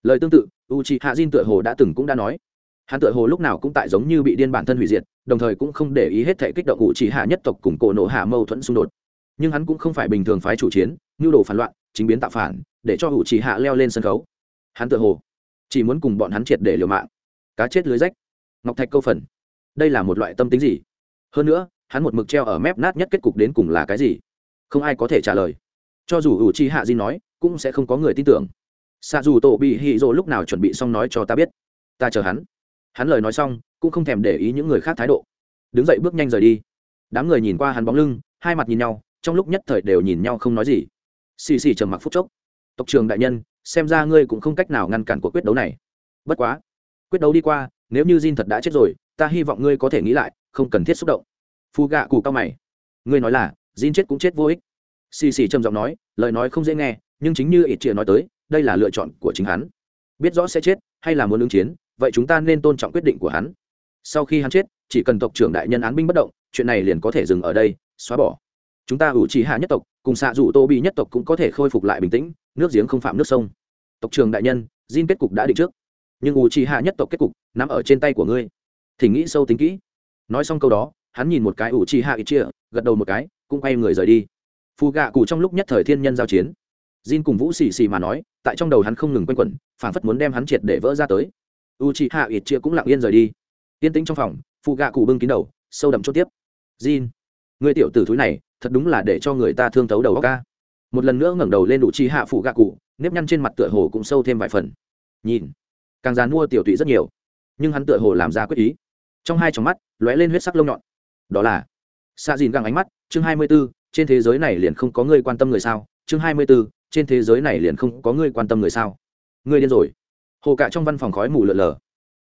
Lời tương tự, Uchiha Jin tựa hồ đã từng cũng đã nói. Hắn tựa hồ lúc nào cũng tại giống như bị điên bản thân hủy diệt, đồng thời cũng không để ý hết thể kích động Uchiha nhất tộc cùng cổ nộ hạ mâu thuẫn xung đột nhưng hắn cũng không phải bình thường phái chủ chiến nhu đồ phản loạn chính biến tạo phản để cho hữu chỉ hạ leo lên sân khấu hắn tựa hồ chỉ muốn cùng bọn hắn triệt để liều mạng cá chết lưới rách ngọc thạch câu phần đây là một loại tâm tính gì hơn nữa hắn một mực treo ở mép nát nhất kết cục đến cùng là cái gì không ai có thể trả lời. Cho dù ủ chi hạ di nói, cũng sẽ không có người tin tưởng. Xa dù tổ bị hì rỗ lúc nào chuẩn bị xong nói cho ta biết. Ta chờ hắn. Hắn lời nói xong, cũng không thèm để ý những người khác thái độ. Đứng dậy bước nhanh rời đi. Đám người nhìn qua hắn bóng lưng, hai mặt nhìn nhau, trong lúc nhất thời đều nhìn nhau không nói gì. Xì xì trầm mặc phút chốc. Tộc trường đại nhân, xem ra ngươi cũng không cách nào ngăn cản cuộc quyết đấu này. Bất quá. Quyết đấu đi qua, nếu như Jin thật đã chết rồi, ta hy vọng ngươi có thể nghĩ lại, không cần thiết xúc động. Phu gạ cù cao mày. Ngươi nói là Jin chết cũng chết vô ích. Xì xì trầm giọng nói, lời nói không dễ nghe, nhưng chính như ít chia nói tới, đây là lựa chọn của chính hắn. Biết rõ sẽ chết, hay là muốn ứng chiến, vậy chúng ta nên tôn trọng quyết định của hắn. Sau khi hắn chết, chỉ cần tộc trưởng đại nhân án binh bất động, chuyện này liền có thể dừng ở đây, xóa bỏ. Chúng ta ủ trì hạ nhất tộc, cùng xạ dụ tô bị nhất tộc cũng có thể khôi phục lại bình tĩnh, nước giếng không phạm nước sông. Tộc trưởng đại nhân, Jin kết cục đã định trước. Nhưng ủ trì hạ nhất tộc kết cục nằm ở trên tay của ngươi. Thỉnh nghĩ sâu tính kỹ. Nói xong câu đó, hắn nhìn một cái ủ trì hạ ít chia gật đầu một cái cũng quay người rời đi. Phù gạ cụ trong lúc nhất thời thiên nhân giao chiến. Jin cùng vũ xì xì mà nói, tại trong đầu hắn không ngừng quanh quẩn phản phất muốn đem hắn triệt để vỡ ra tới. U chị hạ ít chia cũng lặng yên rời đi. Yên tĩnh trong phòng, phù gạ cụ bưng kín đầu, sâu đậm chốt tiếp. Jin, người tiểu tử thúi này, thật đúng là để cho người ta thương thấu đầu óc ca. Một lần nữa ngẩng đầu lên đủ chi hạ phụ gạ cụ nếp nhăn trên mặt tựa hồ cũng sâu thêm vài phần. Nhìn, càng già mua tiểu tụy rất nhiều, nhưng hắn tựa hồ làm ra quyết ý. Trong hai tròng mắt, lóe lên huyết sắc lông nhọn. Đó là xa dìn găng ánh mắt chương hai mươi b ố trên thế giới này liền không có người quan tâm người sao? Chương hai mươi b ố trên thế giới này liền không có người quan tâm người sao? Người điên rồi. Hồ cạ trong văn phòng khói mù lợn lờ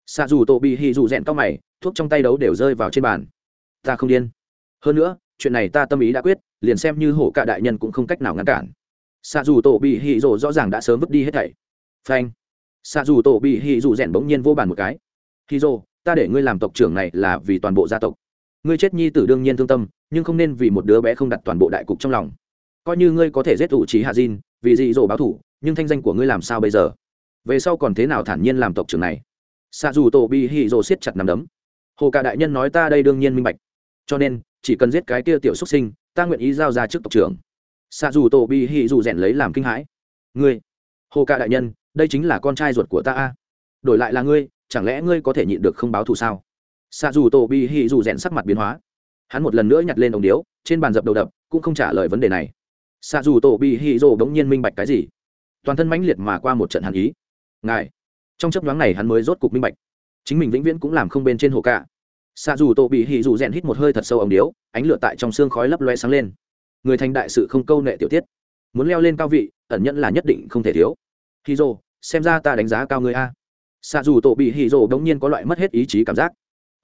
xa dù tổ bị hì dù rẽn cao mày, thuốc trong tay đấu đều rơi vào trên bàn. Ta không điên. Hơn nữa, chuyện này ta tâm ý đã quyết, liền xem như hổ cạ đại nhân cũng không cách nào ngăn cản. Xa dù tổ bị hì rồ rõ ràng đã sớm vứt đi hết thảy. Phanh. Xa dù tổ bị hì dù rẽn bỗng nhiên vô bàn một cái. Hì rồ ta để ngươi làm tộc trưởng này là vì toàn bộ gia tộc. Ngươi chết nhi tử đương nhiên thương tâm nhưng không nên vì một đứa bé không đặt toàn bộ đại cục trong lòng. Coi như ngươi có thể giết thủ trí hạ Jin, vì dị dỗ báo thủ nhưng thanh danh của ngươi làm sao bây giờ? Về sau còn thế nào thản nhiên làm tộc trưởng này? Sa dù tổ bị hì rồ siết chặt nằm đấm. Hồ cả đại nhân nói ta đây đương nhiên minh bạch. Cho nên chỉ cần giết cái kia tiểu xuất sinh ta nguyện ý giao ra trước tộc trưởng. Sa dù tổ bị hì dù rèn lấy làm kinh hãi. Ngươi hồ cả đại nhân đây chính là con trai ruột của ta a. Đổi lại là ngươi chẳng lẽ ngươi có thể nhịn được không báo thù sao? Sa dù tổ bị hì dù rèn sắc mặt biến hóa hắn một lần nữa nhặt lên ống điếu, trên bàn dập đầu đập, cũng không trả lời vấn đề này. Xa dù tổ bị hì rồ đống nhiên minh bạch cái gì? Toàn thân mãnh liệt mà qua một trận hàn ý. Ngài. Trong chấp nhoáng này hắn mới rốt cục minh bạch. Chính mình vĩnh viễn cũng làm không bên trên hồ cả xa dù tổ bị hì dù rèn hít một hơi thật sâu ống điếu, ánh lửa tại trong xương khói lấp loe sáng lên. Người thành đại sự không câu nệ tiểu tiết. Muốn leo lên cao vị, ẩn nhẫn là nhất định không thể thiếu. Hì rồ xem ra ta đánh giá cao người a. Xa dù tổ bị hì rồ đống nhiên có loại mất hết ý chí cảm giác.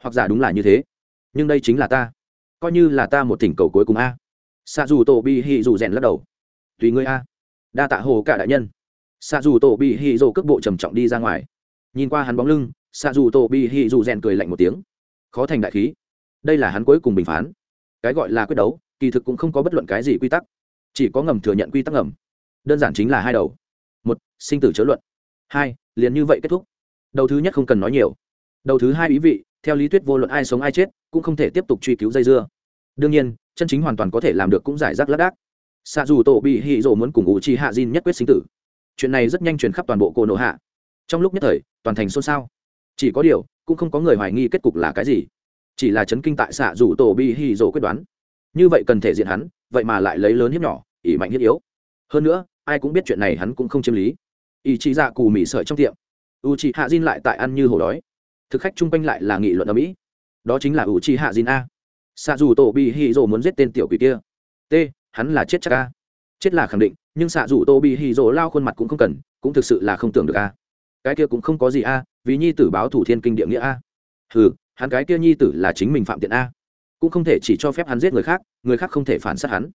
Hoặc giả đúng là như thế. Nhưng đây chính là ta coi như là ta một thỉnh cầu cuối cùng a. Xạ dù tổ bị hì dù rèn lắc đầu. Tùy ngươi a. Đa tạ hồ cả đại nhân. Xạ dù tổ bị hì Dù cước bộ trầm trọng đi ra ngoài. Nhìn qua hắn bóng lưng xạ dù tổ bị hì dù rèn cười lạnh một tiếng. Khó thành đại khí. Đây là hắn cuối cùng bình phán. Cái gọi là quyết đấu, kỳ thực cũng không có bất luận cái gì quy tắc. Chỉ có ngầm thừa nhận quy tắc ngầm. Đơn giản chính là hai đầu. Một, sinh tử chớ luận. Hai, liền như vậy kết thúc. Đầu thứ nhất không cần nói nhiều. Đầu thứ hai ý vị, theo lý thuyết vô luận ai sống ai chết, cũng không thể tiếp tục truy cứu dây dưa đương nhiên, chân chính hoàn toàn có thể làm được cũng giải rác lác đác. Xa dù tổ bị hì rồ muốn cùng u chi hạ diên nhất quyết sinh tử. Chuyện này rất nhanh truyền khắp toàn bộ cô nộ hạ. Trong lúc nhất thời, toàn thành xôn xao. Chỉ có điều, cũng không có người hoài nghi kết cục là cái gì. Chỉ là chấn kinh tại xạ dù tổ bi hì rổ quyết đoán. Như vậy cần thể diện hắn, vậy mà lại lấy lớn hiếp nhỏ ỉ mạnh hiếp yếu. Hơn nữa, ai cũng biết chuyện này hắn cũng không chiếm lý. Ý chí dạ cù mỉ sợi trong tiệm. U chị hạ diên lại tại ăn như hổ đói. Thực khách chung quanh lại là nghị luận ở mỹ. Đó chính là u chị hạ diên a xạ dù tổ bị hì rồ muốn giết tên tiểu quỷ kia. T, hắn là chết chắc a. Chết là khẳng định, nhưng xạ dù tổ bị hì rồ lao khuôn mặt cũng không cần, cũng thực sự là không tưởng được a. Cái kia cũng không có gì a, vì nhi tử báo thủ thiên kinh địa nghĩa a. Ừ hắn cái kia nhi tử là chính mình phạm tiện a. Cũng không thể chỉ cho phép hắn giết người khác người khác không thể phản sát hắn.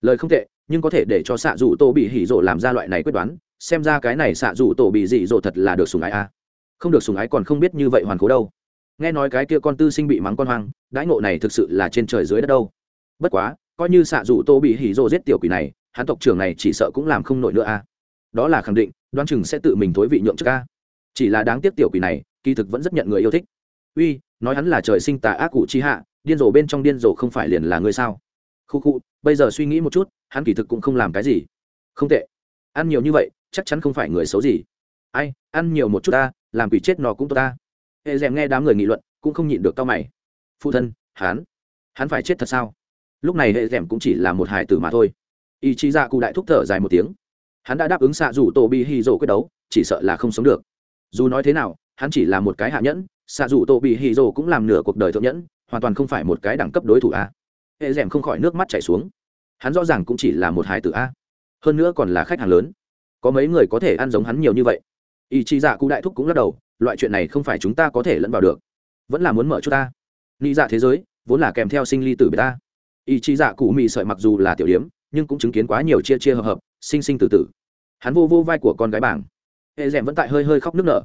Lời không tệ, nhưng có thể để cho xạ dù tổ bị hì rộ làm ra loại này quyết đoán, xem ra cái này xạ dù tổ bị dị rộ thật là được sùng ái a. Không được sùng ái còn không biết như vậy hoàn cố đâu nghe nói cái kia con tư sinh bị mắng con hoang, đãi ngộ này thực sự là trên trời dưới đất đâu. Bất quá, coi như xạ dù tô bị hỉ rô giết tiểu quỷ này, hắn tộc trưởng này chỉ sợ cũng làm không nổi nữa a. Đó là khẳng định đoan chừng sẽ tự mình thối vị nhượng trước a. Chỉ là đáng tiếc tiểu quỷ này, kỳ thực vẫn rất nhận người yêu thích. Uy, nói hắn là trời sinh tà ác cụ chi hạ, điên rồ bên trong điên rồ không phải liền là người sao? Khu khu, bây giờ suy nghĩ một chút, hắn kỳ thực cũng không làm cái gì. Không tệ. Ăn nhiều như vậy, chắc chắn không phải người xấu gì. Ai, ăn nhiều một chút ta, làm quỷ chết nó cũng tốt ta hệ rèm nghe đám người nghị luận, cũng không nhịn được tao mày. Phụ thân, hắn hắn phải chết thật sao? Lúc này hệ rèm cũng chỉ là một hải tử mà thôi. Ý chí ra cụ đại thúc thở dài một tiếng. Hắn đã đáp ứng xạ rủ tổ bị hy rỗ quyết đấu, chỉ sợ là không sống được. Dù nói thế nào, hắn chỉ là một cái hạ nhẫn xạ rủ tổ bị hy rỗ cũng làm nửa cuộc đời thượng nhẫn, hoàn toàn không phải một cái đẳng cấp đối thủ a. Hệ rèm không khỏi nước mắt chảy xuống. Hắn rõ ràng cũng chỉ là một hải tử a. Hơn nữa còn là khách hàng lớn. Có mấy người có thể ăn giống hắn nhiều như vậy. Ý chí dạ cụ đại thúc cũng lắc đầu loại chuyện này không phải chúng ta có thể lẫn vào được. Vẫn là muốn mở cho ta. Nghĩ dạ thế giới, vốn là kèm theo sinh ly tử bề ta. Ý chí dạ cụ mị sợi mặc dù là tiểu điếm nhưng cũng chứng kiến quá nhiều chia chia hợp hợp, sinh sinh tử tử. Hắn vô vô vai của con gái bảng. Hệ rèm vẫn tại hơi hơi khóc nức nở.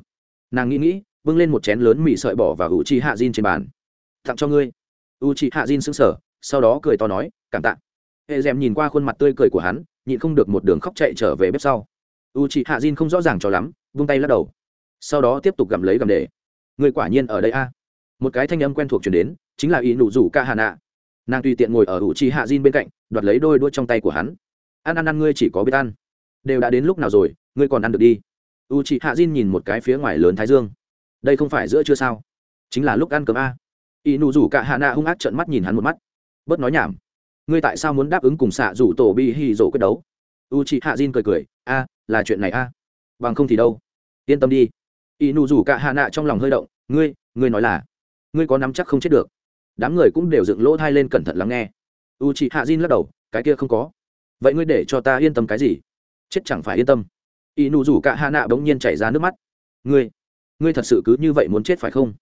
Nàng nghĩ nghĩ, bưng lên một chén lớn mì sợi bỏ vào u chi hạ diên trên bàn. Tặng cho ngươi. U chi hạ diên sững sờ, sau đó cười to nói, cảm tạ. Hệ rèm nhìn qua khuôn mặt tươi cười của hắn, nhịn không được một đường khóc chạy trở về bếp sau. U chị hạ diên không rõ ràng cho lắm, vung tay lắc đầu sau đó tiếp tục gặm lấy gặm để. Người quả nhiên ở đây a. Một cái thanh âm quen thuộc chuyển đến, chính là ý nụ rủ ca hà nạ. Nàng tùy tiện ngồi ở u chị hạ diên bên cạnh, đoạt lấy đôi đuôi trong tay của hắn. Ăn ăn ăn, ngươi chỉ có biết ăn. Đều đã đến lúc nào rồi, ngươi còn ăn được đi. U chị hạ diên nhìn một cái phía ngoài lớn thái dương. Đây không phải giữa trưa sao? Chính là lúc ăn cơm a. Y nụ rủ cả hạ nạ hung ác trợn mắt nhìn hắn một mắt. Bớt nói nhảm. Ngươi tại sao muốn đáp ứng cùng xạ rủ tổ bi hi rổ quyết đấu? U chị hạ diên cười cười, a, là chuyện này a. Bằng không thì đâu? Yên tâm đi y nụ rủ cả hạ nạ trong lòng hơi động, ngươi ngươi nói là, ngươi có nắm chắc không chết được? Đám người cũng đều dựng lỗ thai lên cẩn thận lắng nghe. U chị hạ diên lắc đầu, cái kia không có. Vậy ngươi để cho ta yên tâm cái gì? Chết chẳng phải yên tâm. Y nụ rủ cả hạ nạ bỗng nhiên chảy ra nước mắt. Ngươi ngươi thật sự cứ như vậy muốn chết phải không?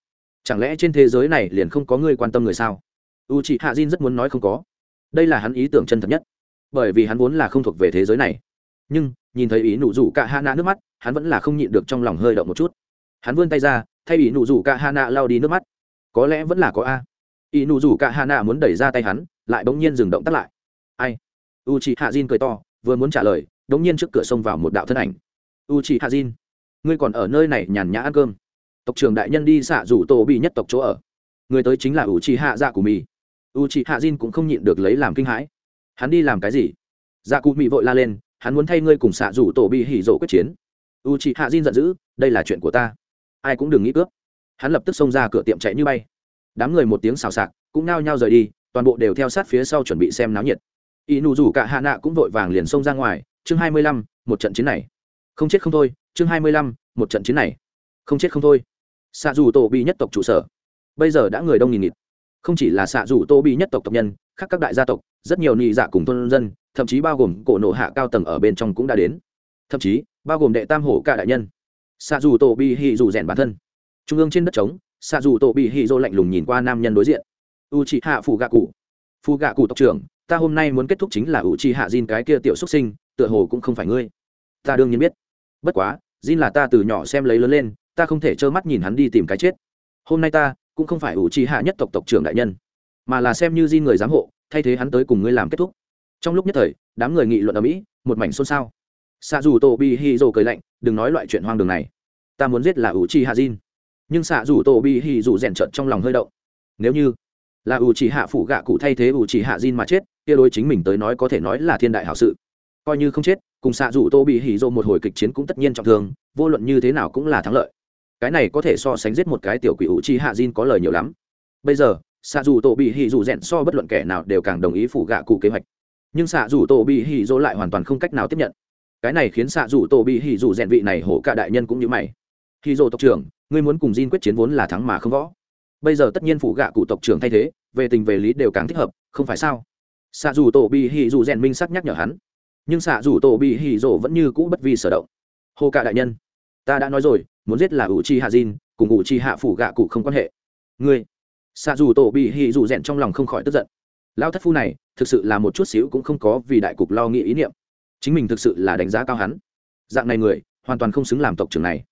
Chẳng lẽ trên thế giới này liền không có ngươi quan tâm người sao? U chị hạ diên rất muốn nói không có. Đây là hắn ý tưởng chân thật nhất. Bởi vì hắn vốn là không thuộc về thế giới này. Nhưng, nhìn thấy ý nụ rủ cả hạ nạ nước mắt, hắn vẫn là không nhịn được trong lòng hơi động một chút hắn vươn tay ra, thay ý nụ rủ cả hà nạ lao đi nước mắt. Có lẽ vẫn là có a. Ý nụ rủ cả hà nạ muốn đẩy ra tay hắn, lại bỗng nhiên dừng động tắt lại. Ai? U chị hạ diên cười to, vừa muốn trả lời bỗng nhiên trước cửa xông vào một đạo thân ảnh. U chị hạ diên ngươi còn ở nơi này nhàn nhã ăn cơm. Tộc trưởng đại nhân đi xạ rủ tổ bị nhất tộc chỗ ở. Người tới chính là u chị hạ dạ của mì u chị hạ diên cũng không nhịn được lấy làm kinh hãi. Hắn đi làm cái gì? Dạ cụ mì vội la lên, hắn muốn thay ngươi cùng xạ rủ tổ bị hỉ rộ quyết chiến. U chị hạ diên giận dữ, đây là chuyện của ta ai cũng đừng nghĩ cướp. Hắn lập tức xông ra cửa tiệm chạy như bay. Đám người một tiếng xào xạc, cũng nao nhao rời đi, toàn bộ đều theo sát phía sau chuẩn bị xem náo nhiệt. Y nụ rủ cả hạ nạ cũng vội vàng liền xông ra ngoài, chương hai mươi lăm, một trận chiến này. Không chết không thôi, chương hai mươi lăm, một trận chiến này. Không chết không thôi. Xạ dù tổ bị nhất tộc trụ sở. Bây giờ đã người đông nghìn nghịt. Không chỉ là xạ dù tô bị nhất tộc tộc nhân, khác các đại gia tộc, rất nhiều nị dạ cùng thôn dân, thậm chí bao gồm cổ nộ hạ cao tầng ở bên trong cũng đã đến. Thậm chí, bao gồm đệ tam hổ cả đại nhân xạ dù tổ bị hì dù rèn bản thân. Trung ương trên đất trống xạ dù tổ bị hì dô lạnh lùng nhìn qua nam nhân đối diện. U c hạ phù gạ cụ phù gạ cụ tộc trưởng, ta hôm nay muốn kết thúc chính là u c hạ diên cái kia tiểu xuất sinh, tựa hồ cũng không phải ngươi. Ta đương nhiên biết. Bất quá diên là ta từ nhỏ xem lấy lớn lên, ta không thể trơ mắt nhìn hắn đi tìm cái chết. Hôm nay ta cũng không phải u c hạ nhất tộc tộc trưởng đại nhân, mà là xem như diên người giám hộ, thay thế hắn tới cùng ngươi làm kết thúc. Trong lúc nhất thời, đám người nghị luận ở mỹ, một mảnh xôn xao xạ dù tổ bị hì rồ cười lạnh, đừng nói loại chuyện hoang đường này. Ta muốn giết là u chi hạ jin nhưng xạ dù tổ bị hì dù rèn trợt trong lòng hơi động. Nếu như là u chi hạ phủ gạ cụ thay thế u chi hạ Jin mà chết, kia đối chính mình tới nói có thể nói là thiên đại hảo sự. Coi như không chết, cùng xạ dù tô bị hỉ rộ một hồi kịch chiến cũng tất nhiên trọng thương, vô luận như thế nào cũng là thắng lợi. Cái này có thể so sánh giết một cái tiểu quỷ u chi hạ Jin có lời nhiều lắm. Bây giờ xạ dù tô bị hỉ dù rèn so bất luận kẻ nào đều càng đồng ý phủ gạ cụ kế hoạch. Nhưng xạ dù tô bị hỉ rộ lại hoàn toàn không cách nào tiếp nhận cái này khiến xạ dù tổ bị hỉ dù rèn vị này hổ cả đại nhân cũng như mày. Hỉ rộ tộc trưởng, ngươi muốn cùng Jin quyết chiến vốn là thắng mà không võ. Bây giờ tất nhiên phụ gạ cụ tộc trưởng thay thế, về tình về lý đều càng thích hợp, không phải sao? Xạ dù tổ bị hỉ dù rèn minh sắc nhắc nhở hắn. Nhưng xạ dù tổ bị hỉ rổ vẫn như cũ bất vi sở động. Hổ cả đại nhân, ta đã nói rồi, muốn giết là ủ chi hạ diên cùng ủ chi hạ phủ gạ cụ không quan hệ. Ngươi xạ dù tổ bị hỉ dù rèn trong lòng không khỏi tức giận. Lao thất phu này, thực sự là một chút xíu cũng không có vì đại cục lo nghĩ ý niệm chính mình thực sự là đánh giá cao hắn. Dạng này người, hoàn toàn không xứng làm tộc trưởng này.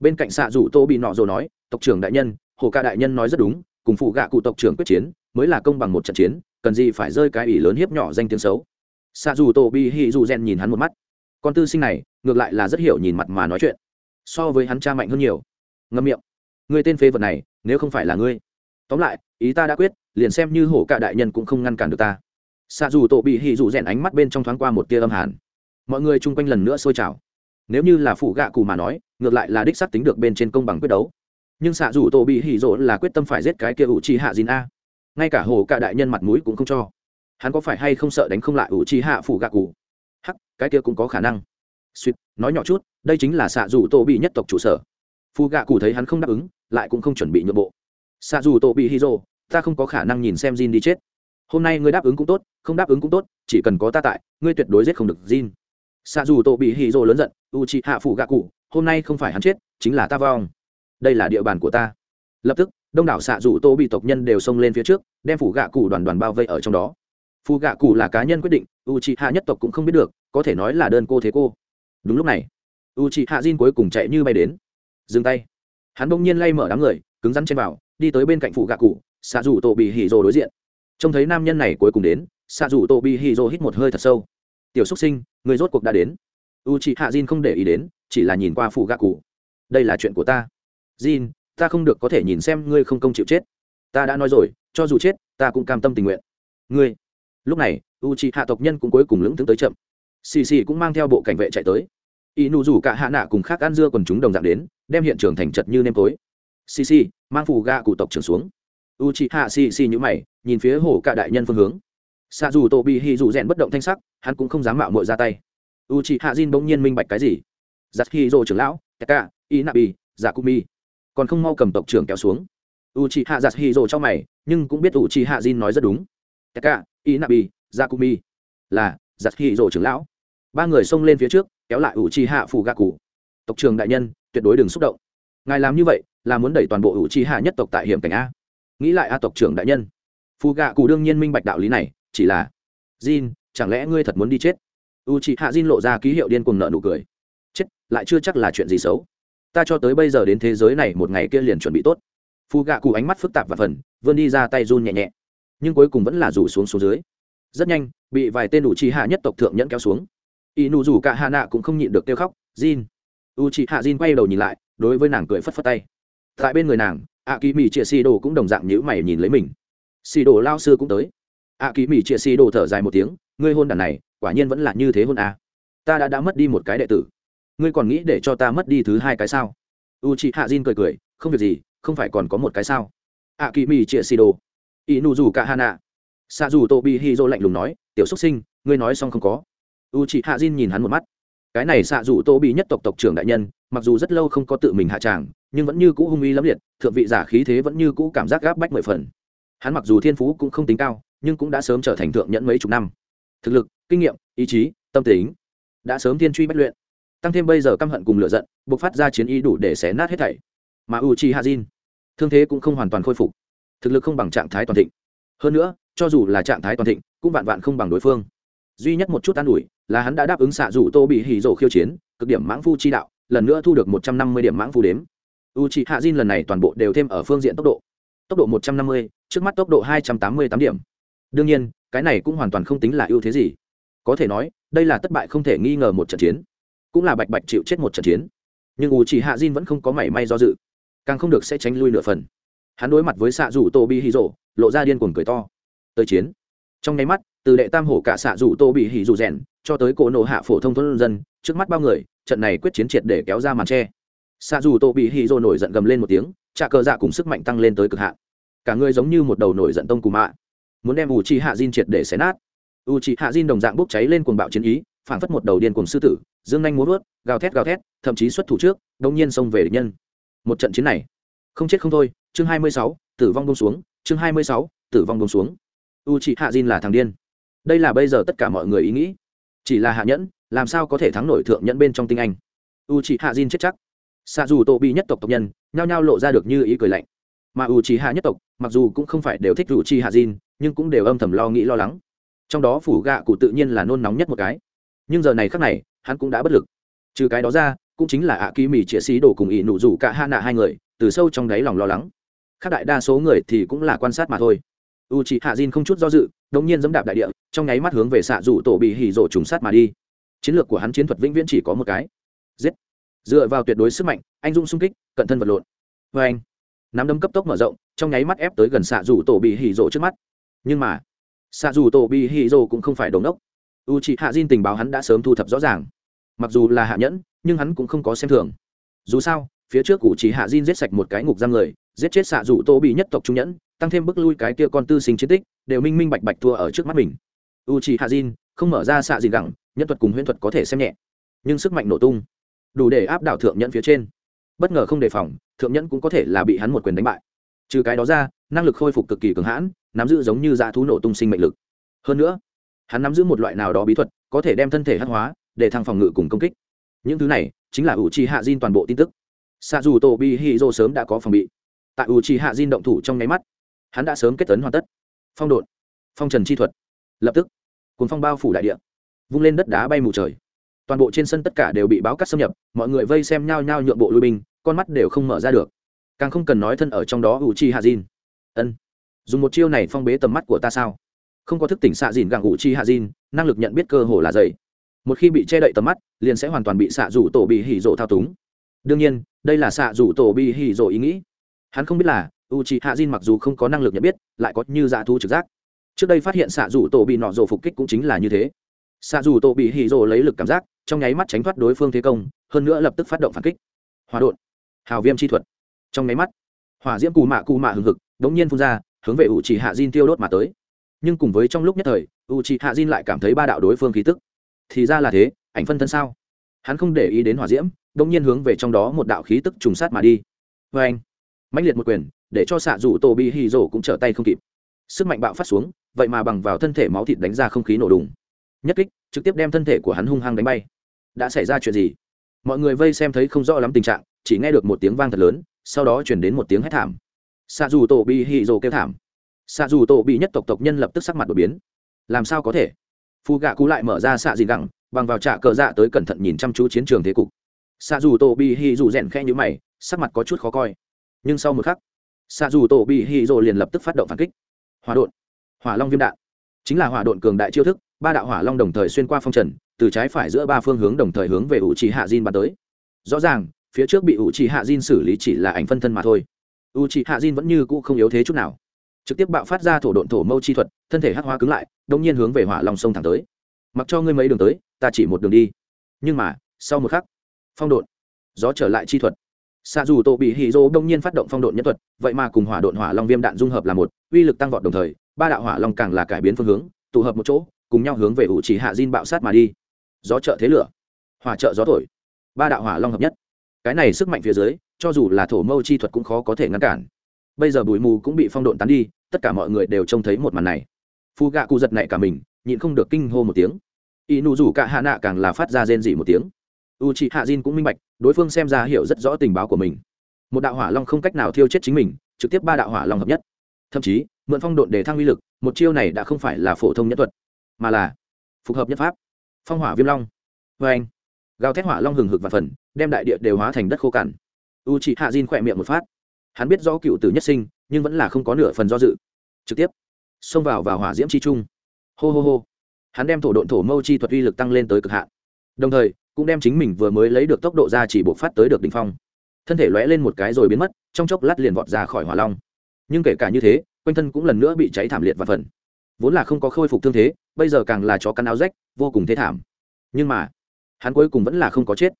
Bên cạnh xạ rủ tô bị nọ rồi nói, tộc trưởng đại nhân, hồ ca đại nhân nói rất đúng, cùng phụ gạ cụ tộc trưởng quyết chiến, mới là công bằng một trận chiến, cần gì phải rơi cái ủy lớn hiếp nhỏ danh tiếng xấu. Xạ dù tô bị hì dù gen nhìn hắn một mắt. Con tư sinh này, ngược lại là rất hiểu nhìn mặt mà nói chuyện. So với hắn cha mạnh hơn nhiều. Ngâm miệng. Người tên phê vật này, nếu không phải là ngươi. Tóm lại, ý ta đã quyết, liền xem như hổ cả đại nhân cũng không ngăn cản được ta. Xạ dù tổ bị hì dù rèn ánh mắt bên trong thoáng qua một tia âm hàn mọi người chung quanh lần nữa sôi trào. Nếu như là phụ gạ cù mà nói, ngược lại là đích sắc tính được bên trên công bằng quyết đấu. Nhưng xạ dù tổ bị hỉ rỗ là quyết tâm phải giết cái kia ủ chi hạ dìn a. Ngay cả hồ cả đại nhân mặt mũi cũng không cho. Hắn có phải hay không sợ đánh không lại ủ chi hạ phủ gạ cụ? Hắc, cái kia cũng có khả năng. Suýt, nói nhỏ chút, đây chính là xạ dù tổ bị nhất tộc trụ sở. Phụ gạ cụ thấy hắn không đáp ứng, lại cũng không chuẩn bị nhượng bộ. Xạ dù tổ bị hỉ rỗ ta không có khả năng nhìn xem Jin đi chết. Hôm nay ngươi đáp ứng cũng tốt, không đáp ứng cũng tốt, chỉ cần có ta tại, ngươi tuyệt đối giết không được Jin xạ dù tổ bị hỉ Dô lớn giận u Chị hạ phủ gạ cụ, hôm nay không phải hắn chết, chính là ta vong. Đây là địa bàn của ta. Lập tức, đông đảo xạ rủ tô bị tộc nhân đều xông lên phía trước, đem phủ gạ cụ đoàn đoàn bao vây ở trong đó. Phù gạ cụ là cá nhân quyết định u c h ị hạ nhất tộc cũng không biết được, có thể nói là đơn cô thế cô. Đúng lúc này u c h ị hạ Jin cuối cùng chạy như bay đến. Dừng tay. Hắn bỗng nhiên lay mở đám người, cứng rắn trên vào đi tới bên cạnh phụ gạ cụ xạ rủ tổ bị hì rồ đối diện. Trông thấy nam nhân này cuối cùng đến xạ rủ tổ bị hì rồ hít một hơi thật sâu tiểu xúc sinh người rốt cuộc đã đến u chị hạ diên không để ý đến chỉ là nhìn qua phụ gạ cụ đây là chuyện của ta Jin, ta không được có thể nhìn xem ngươi không công chịu chết. Ta đã nói rồi, cho dù chết, ta cũng cam tâm tình nguyện. Ngươi. Lúc này, U chị Hạ tộc nhân cũng cuối cùng lững tướng tới chậm. Xì xì cũng mang theo bộ cảnh vệ chạy tới. Inu rủ cả hạ nạ cùng khác ăn dưa còn chúng đồng dạng đến, đem hiện trường thành chật như nêm tối. Xì xì, mang phù ga cụ tộc trưởng xuống. U chị Hạ xì xì như mày, nhìn phía hồ cả đại nhân phương hướng. Sa dù tổ bị hì dù rèn bất động thanh sắc, hắn cũng không dám mạo muội ra tay. u chị hạ diên bỗng nhiên minh bạch cái gì? Giặt hì rồ trưởng lão taka y nabi giả kumi còn không mau cầm tộc trưởng kéo xuống. U chị hạ giặt hì rồ trong mày nhưng cũng biết u chị hạ diên nói rất đúng. Taka y nabi giả kumi là giặt hì rồ trưởng lão. Ba người xông lên phía trước kéo lại u chị hạ phủ gà cụ tộc trưởng đại nhân tuyệt đối đừng xúc động. Ngài làm như vậy là muốn đẩy toàn bộ u chị hạ nhất tộc tại hiểm cảnh a. Nghĩ lại a tộc trưởng đại nhân. Phù gạ cụ đương nhiên minh bạch đạo lý này chỉ là Jin, chẳng lẽ ngươi thật muốn đi chết? U chị hạ Jin lộ ra ký hiệu điên cuồng nợ nụ cười. Chết lại chưa chắc là chuyện gì xấu. Ta cho tới bây giờ đến thế giới này một ngày kia liền chuẩn bị tốt. Phù gạ cụ ánh mắt phức tạp và phần vươn đi ra tay run nhẹ nhẹ. Nhưng cuối cùng vẫn là rủ xuống xuống dưới. Rất nhanh bị vài tên U chi hạ nhất tộc thượng nhẫn kéo xuống. Y nụ rủ cả hạ nạ cũng không nhịn được kêu khóc jin. U chị hạ jin quay đầu nhìn lại đối với nàng cười phất phất tay. Tại bên người nàng ạ kỳ mỹ chia xì đồ cũng đồng dạng nhữ mày nhìn lấy mình. Xì đồ lao sư cũng tới ạ kỳ mỹ chia xì đồ thở dài một tiếng, ngươi hôn đàn này, quả nhiên vẫn là như thế hôn à. ta đã đã mất đi một cái đệ tử. Ngươi còn nghĩ để cho ta mất đi thứ hai cái sao? U chị hạ Jin cười cười, không việc gì, không phải còn có một cái sao? Ạ kỳ mỹ chia xì đồ. Y nụ rủ cả hà nạ xa dù tô bi hi dô lạnh lùng nói, tiểu xuất sinh, ngươi nói xong không có. U chị hạ Jin nhìn hắn một mắt. Cái này xạ dù tô bị nhất tộc tộc trưởng đại nhân, mặc dù rất lâu không có tự mình hạ tràng, nhưng vẫn như cũ hung uy lắm liệt, thượng vị giả khí thế vẫn như cũ cảm giác gáp bách mười phần. Hắn mặc dù thiên phú cũng không tính cao nhưng cũng đã sớm trở thành thượng nhẫn mấy chục năm. Thực lực, kinh nghiệm, ý chí, tâm tính đã sớm tiên truy bất luyện. Tăng thêm bây giờ căm hận cùng lựa giận buộc phát ra chiến y đủ để xé nát hết thảy. Mà u chi hazin thương thế cũng không hoàn toàn khôi phục. Thực lực không bằng trạng thái toàn thịnh. Hơn nữa, cho dù là trạng thái toàn thịnh, cũng vạn vạn không bằng đối phương. Duy nhất một chút an ủi là hắn đã đáp ứng xạ rủ tô bị hỉ rổ khiêu chiến, cực điểm mãng phu chi đạo, lần nữa thu được một trăm năm mươi điểm mãng phu đếm. U chi hạ lần này toàn bộ đều thêm ở phương diện tốc độ. Tốc độ một trăm năm mươi, trước mắt tốc độ hai trăm tám mươi tám điểm đương nhiên, cái này cũng hoàn toàn không tính là ưu thế gì. Có thể nói, đây là thất bại không thể nghi ngờ một trận chiến, cũng là bạch bạch chịu chết một trận chiến. Nhưng u Chỉ hạ diên vẫn không có mảy may do dự, càng không được sẽ tránh lui nửa phần. Hắn đối mặt với xạ rủ tô bị hỉ rộ lộ ra điên cuồng cười to. Tới chiến. Trong nháy mắt, từ đệ tam hổ cả xạ rủ tô bị hỉ rủ rèn, cho tới cổ nổ hạ phổ thông thôn dân, trước mắt bao người, trận này quyết chiến triệt để kéo ra màn tre xạ rủ tô bị hỉ rộ nổi giận gầm lên một tiếng trà cờ dạ cùng sức mạnh tăng lên tới cực hạn. Cả người giống như một đầu nổi giận tông cù mạ muốn đem u chi hạ diên triệt để xé nát. U chi hạ diên đồng dạng bốc cháy lên cuồng bạo chiến ý phảng phất một đầu điên cuồng sư tử dương nhanh muốn vớt gào thét gào thét thậm chí xuất thủ trước đông nhiên xông về địch nhân. Một trận chiến này không chết không thôi chương 26, tử vong bông xuống chương 26, tử vong bông xuống. U chi hạ diên là thằng điên. Đây là bây giờ tất cả mọi người ý nghĩ. Chỉ là hạ nhẫn làm sao có thể thắng nổi thượng nhẫn bên trong tinh anh? U c hạ diên chết chắc. Xa dù tổ bị nhất tộc tộc nhân nhao nhao lộ ra được như ý cười lạnh. Mà u c hạ nhất tộc mặc dù cũng không phải đều thích u c hạ diên nhưng cũng đều âm thầm lo nghĩ lo lắng. Trong đó phủ gạ cụ tự nhiên là nôn nóng nhất một cái. Nhưng giờ này khác này, hắn cũng đã bất lực. Trừ cái đó ra, cũng chính là ạ kỳ mì chĩa xí đổ cùng ỵ nụ rủ cả hạ nạ hai người, từ sâu trong đáy lòng lo lắng. Khác đại đa số người thì cũng là quan sát mà thôi. U chị hạ diên không chút do dự đống nhiên dẫm đạp đại địa, trong nháy mắt hướng về xạ rủ tổ bị hỉ rổ trùng sát mà đi. Chiến lược của hắn chiến thuật vĩnh viễn chỉ có một cái. Giết. Dựa vào tuyệt đối sức mạnh, anh dung xung kích, cận thân vật lộn. Vê anh nắm đấm cấp tốc mở rộng, trong nháy mắt ép tới gần xạ rủ tổ bị hỉ rổ trước mắt nhưng mà xạ dù tổ bị hì rổ cũng không phải đống đốc u c hạ diên tình báo hắn đã sớm thu thập rõ ràng. Mặc dù là hạ nhẫn, nhưng hắn cũng không có xem thường. Dù sao, phía trước cụ chỉ hạ diên giết sạch một cái ngục giam người, giết chết xạ dù tổ bị nhất tộc trung nhẫn, tăng thêm bức lui cái kia con tư sinh chiến tích, đều minh minh bạch bạch thua ở trước mắt mình. U c h ị hạ diên không mở ra xạ gì gẳng, nhân thuật cùng huyễn thuật có thể xem nhẹ, nhưng sức mạnh nổ tung, đủ để áp đảo thượng nhẫn phía trên. Bất ngờ không đề phòng, thượng nhẫn cũng có thể là bị hắn một quyền đánh bại trừ cái đó ra, năng lực khôi phục cực kỳ cường hãn, nắm giữ giống như dã thú nổ tung sinh mệnh lực. Hơn nữa, hắn nắm giữ một loại nào đó bí thuật, có thể đem thân thể hắc hóa, để thăng phòng ngự cùng công kích. Những thứ này chính là u chi hạ diên toàn bộ tin tức. Xa dù tổ bi hi dô sớm đã có phòng bị. Tại u chi hạ diên động thủ trong nháy mắt, hắn đã sớm kết tấn hoàn tất. Phong độn, phong trần chi thuật. Lập tức cuốn phong bao phủ đại địa, vung lên đất đá bay mù trời. Toàn bộ trên sân tất cả đều bị báo cắt xâm nhập, mọi người vây xem nhau nhau nhượng bộ lui binh, con mắt đều không mở ra được càng không cần nói thân ở trong đó u chi hạ dìn. Ân, dùng một chiêu này phong bế tầm mắt của ta sao? Không có thức tỉnh xạ dìn gặng u chi hạ dìn, năng lực nhận biết cơ hồ là dày một khi bị che đậy tầm mắt, liền sẽ hoàn toàn bị xạ rủ tổ bị hỉ rộ thao túng. Đương nhiên, đây là xạ rủ tổ bị hỉ rộ ý nghĩ. Hắn không biết là u chi hạ Jin mặc dù không có năng lực nhận biết, lại có như dạ thu trực giác. Trước đây phát hiện xạ rủ tổ bị nọ rộ phục kích cũng chính là như thế. Xạ rủ tổ bị hỉ rộ lấy lực cảm giác, trong nháy mắt tránh thoát đối phương thế công, hơn nữa lập tức phát động phản kích. Hòa đột. Hào viêm chi thuật trong máy mắt, hỏa diễm cù mạ cù mạ hừng hực đ ố n g nhiên phun ra, hướng về u c h i hạ Jin tiêu đốt mà tới. Nhưng cùng với trong lúc nhất thời u c h i hạ Jin lại cảm thấy ba đạo đối phương khí tức. Thì ra là thế, ảnh phân thân sao? Hắn không để ý đến hỏa diễm đ n g nhiên hướng về trong đó một đạo khí tức trùng sát mà đi. Vê anh mãnh liệt một quyền, để cho xạ rủ tổ bị hì rổ cũng trở tay không kịp. Sức mạnh bạo phát xuống, vậy mà bằng vào thân thể máu thịt đánh ra không khí nổ đùng. Nhất kích, trực tiếp đem thân thể của hắn hung hăng đánh bay. Đã xảy ra chuyện gì? Mọi người vây xem thấy không rõ lắm tình trạng, chỉ nghe được một tiếng vang thật lớn sau đó chuyển đến một tiếng hét thảm. Xạ dù tổ bị hì rồ kêu thảm. Xạ dù tổ bị nhất tộc tộc nhân lập tức sắc mặt đột biến. Làm sao có thể? Phu gạ cú lại mở ra xạ gì gẳng, bằng vào trạ cờ dạ tới cẩn thận nhìn chăm chú chiến trường thế cục. Xạ dù tổ bị hì dù rèn khe như mày, sắc mặt có chút khó coi. Nhưng sau một khắc xạ dù tổ bị hì rồ liền lập tức phát động phản kích. Hỏa đột hỏa long viêm đạn. Chính là hỏa đột cường đại chiêu thức, ba đạo hỏa long đồng thời xuyên qua phong trần, từ trái phải giữa ba phương hướng đồng thời hướng về ủ trì hạ diên bắn tới. Rõ ràng phía trước bị ủ trì hạ diên xử lý chỉ là ảnh phân thân mà thôi. U trì hạ diên vẫn như cũ không yếu thế chút nào. Trực tiếp bạo phát ra thổ độn thổ mâu chi thuật, thân thể hắc hoa cứng lại đông nhiên hướng về hỏa long sông thẳng tới. Mặc cho ngươi mấy đường tới, ta chỉ một đường đi. Nhưng mà, sau một khắc, phong độn, gió trở lại chi thuật. Xạ dù tổ bị hì dô đông nhiên phát động phong độn nhân thuật, vậy mà cùng hỏa độn hỏa long viêm đạn dung hợp là một, uy lực tăng vọt đồng thời, ba đạo hỏa long càng là cải biến phương hướng, tụ hợp một chỗ, cùng nhau hướng về ủ chỉ hạ diên bạo sát mà đi. Gió trợ thế lửa, hỏa trợ gió thổi, ba đạo hỏa long hợp nhất cái này sức mạnh phía dưới, cho dù là thổ mâu chi thuật cũng khó có thể ngăn cản. Bây giờ bụi mù cũng bị phong độn tán đi, tất cả mọi người đều trông thấy một màn này. Phu gạ cụ giật nảy cả mình, nhịn không được kinh hô một tiếng. Y nụ rủ cả hạ nạ càng là phát ra rên dỉ một tiếng. U chị hạ diên cũng minh bạch, đối phương xem ra hiểu rất rõ tình báo của mình. Một đạo hỏa long không cách nào thiêu chết chính mình, trực tiếp ba đạo hỏa long hợp nhất. Thậm chí, mượn phong độn để thăng uy lực, một chiêu này đã không phải là phổ thông nhất thuật, mà là phục hợp nhất pháp. Phong hỏa viêm long. Vê anh gào thét hỏa long hừng hực và phần, đem đại địa đều hóa thành đất khô cằn. U chị hạ diên khỏe miệng một phát. Hắn biết rõ cựu tử nhất sinh, nhưng vẫn là không có nửa phần do dự. Trực tiếp, xông vào vào hỏa diễm chi trung. Hô hô hô. Hắn đem thổ độn thổ mâu chi thuật uy lực tăng lên tới cực hạn. Đồng thời, cũng đem chính mình vừa mới lấy được tốc độ ra chỉ buộc phát tới được đ ỉ n h phong. Thân thể lóe lên một cái rồi biến mất, trong chốc lát liền vọt ra khỏi hỏa long. Nhưng kể cả như thế, quanh thân cũng lần nữa bị cháy thảm liệt và phần. Vốn là không có khôi phục thương thế, bây giờ càng là chó cắn áo rách, vô cùng thế thảm. Nhưng mà hắn cuối cùng vẫn là không có chết.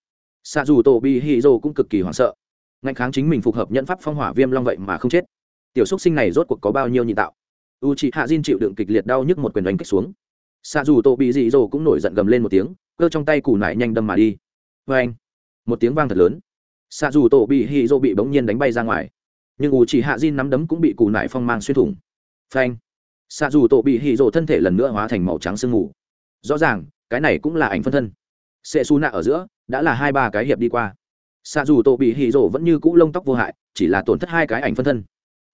Xạ dù tổ bị hì dô cũng cực kỳ hoảng sợ. Ngạnh kháng chính mình phục hợp nhận pháp phong hỏa viêm long vậy mà không chết. Tiểu xúc sinh này rốt cuộc có bao nhiêu nhị tạo? U chị hạ diên chịu đựng kịch liệt đau nhức một quyền đánh kích xuống. Xạ dù tổ bị dị dô cũng nổi giận gầm lên một tiếng, cơ trong tay củ nải nhanh đâm mà đi. Vê anh, một tiếng vang thật lớn. Xạ dù tổ bị hì dô bị bỗng nhiên đánh bay ra ngoài. Nhưng u chị hạ diên nắm đấm cũng bị củ nải phong mang xuyên thủng. Phanh xạ dù tổ bị hì dô thân thể lần nữa hóa thành màu trắng sương mù. Rõ ràng, cái này cũng là ảnh phân thân sệ su nạ ở giữa, đã là hai ba cái hiệp đi qua. Xạ dù tổ bị hì rổ vẫn như cũ lông tóc vô hại, chỉ là tổn thất hai cái ảnh phân thân.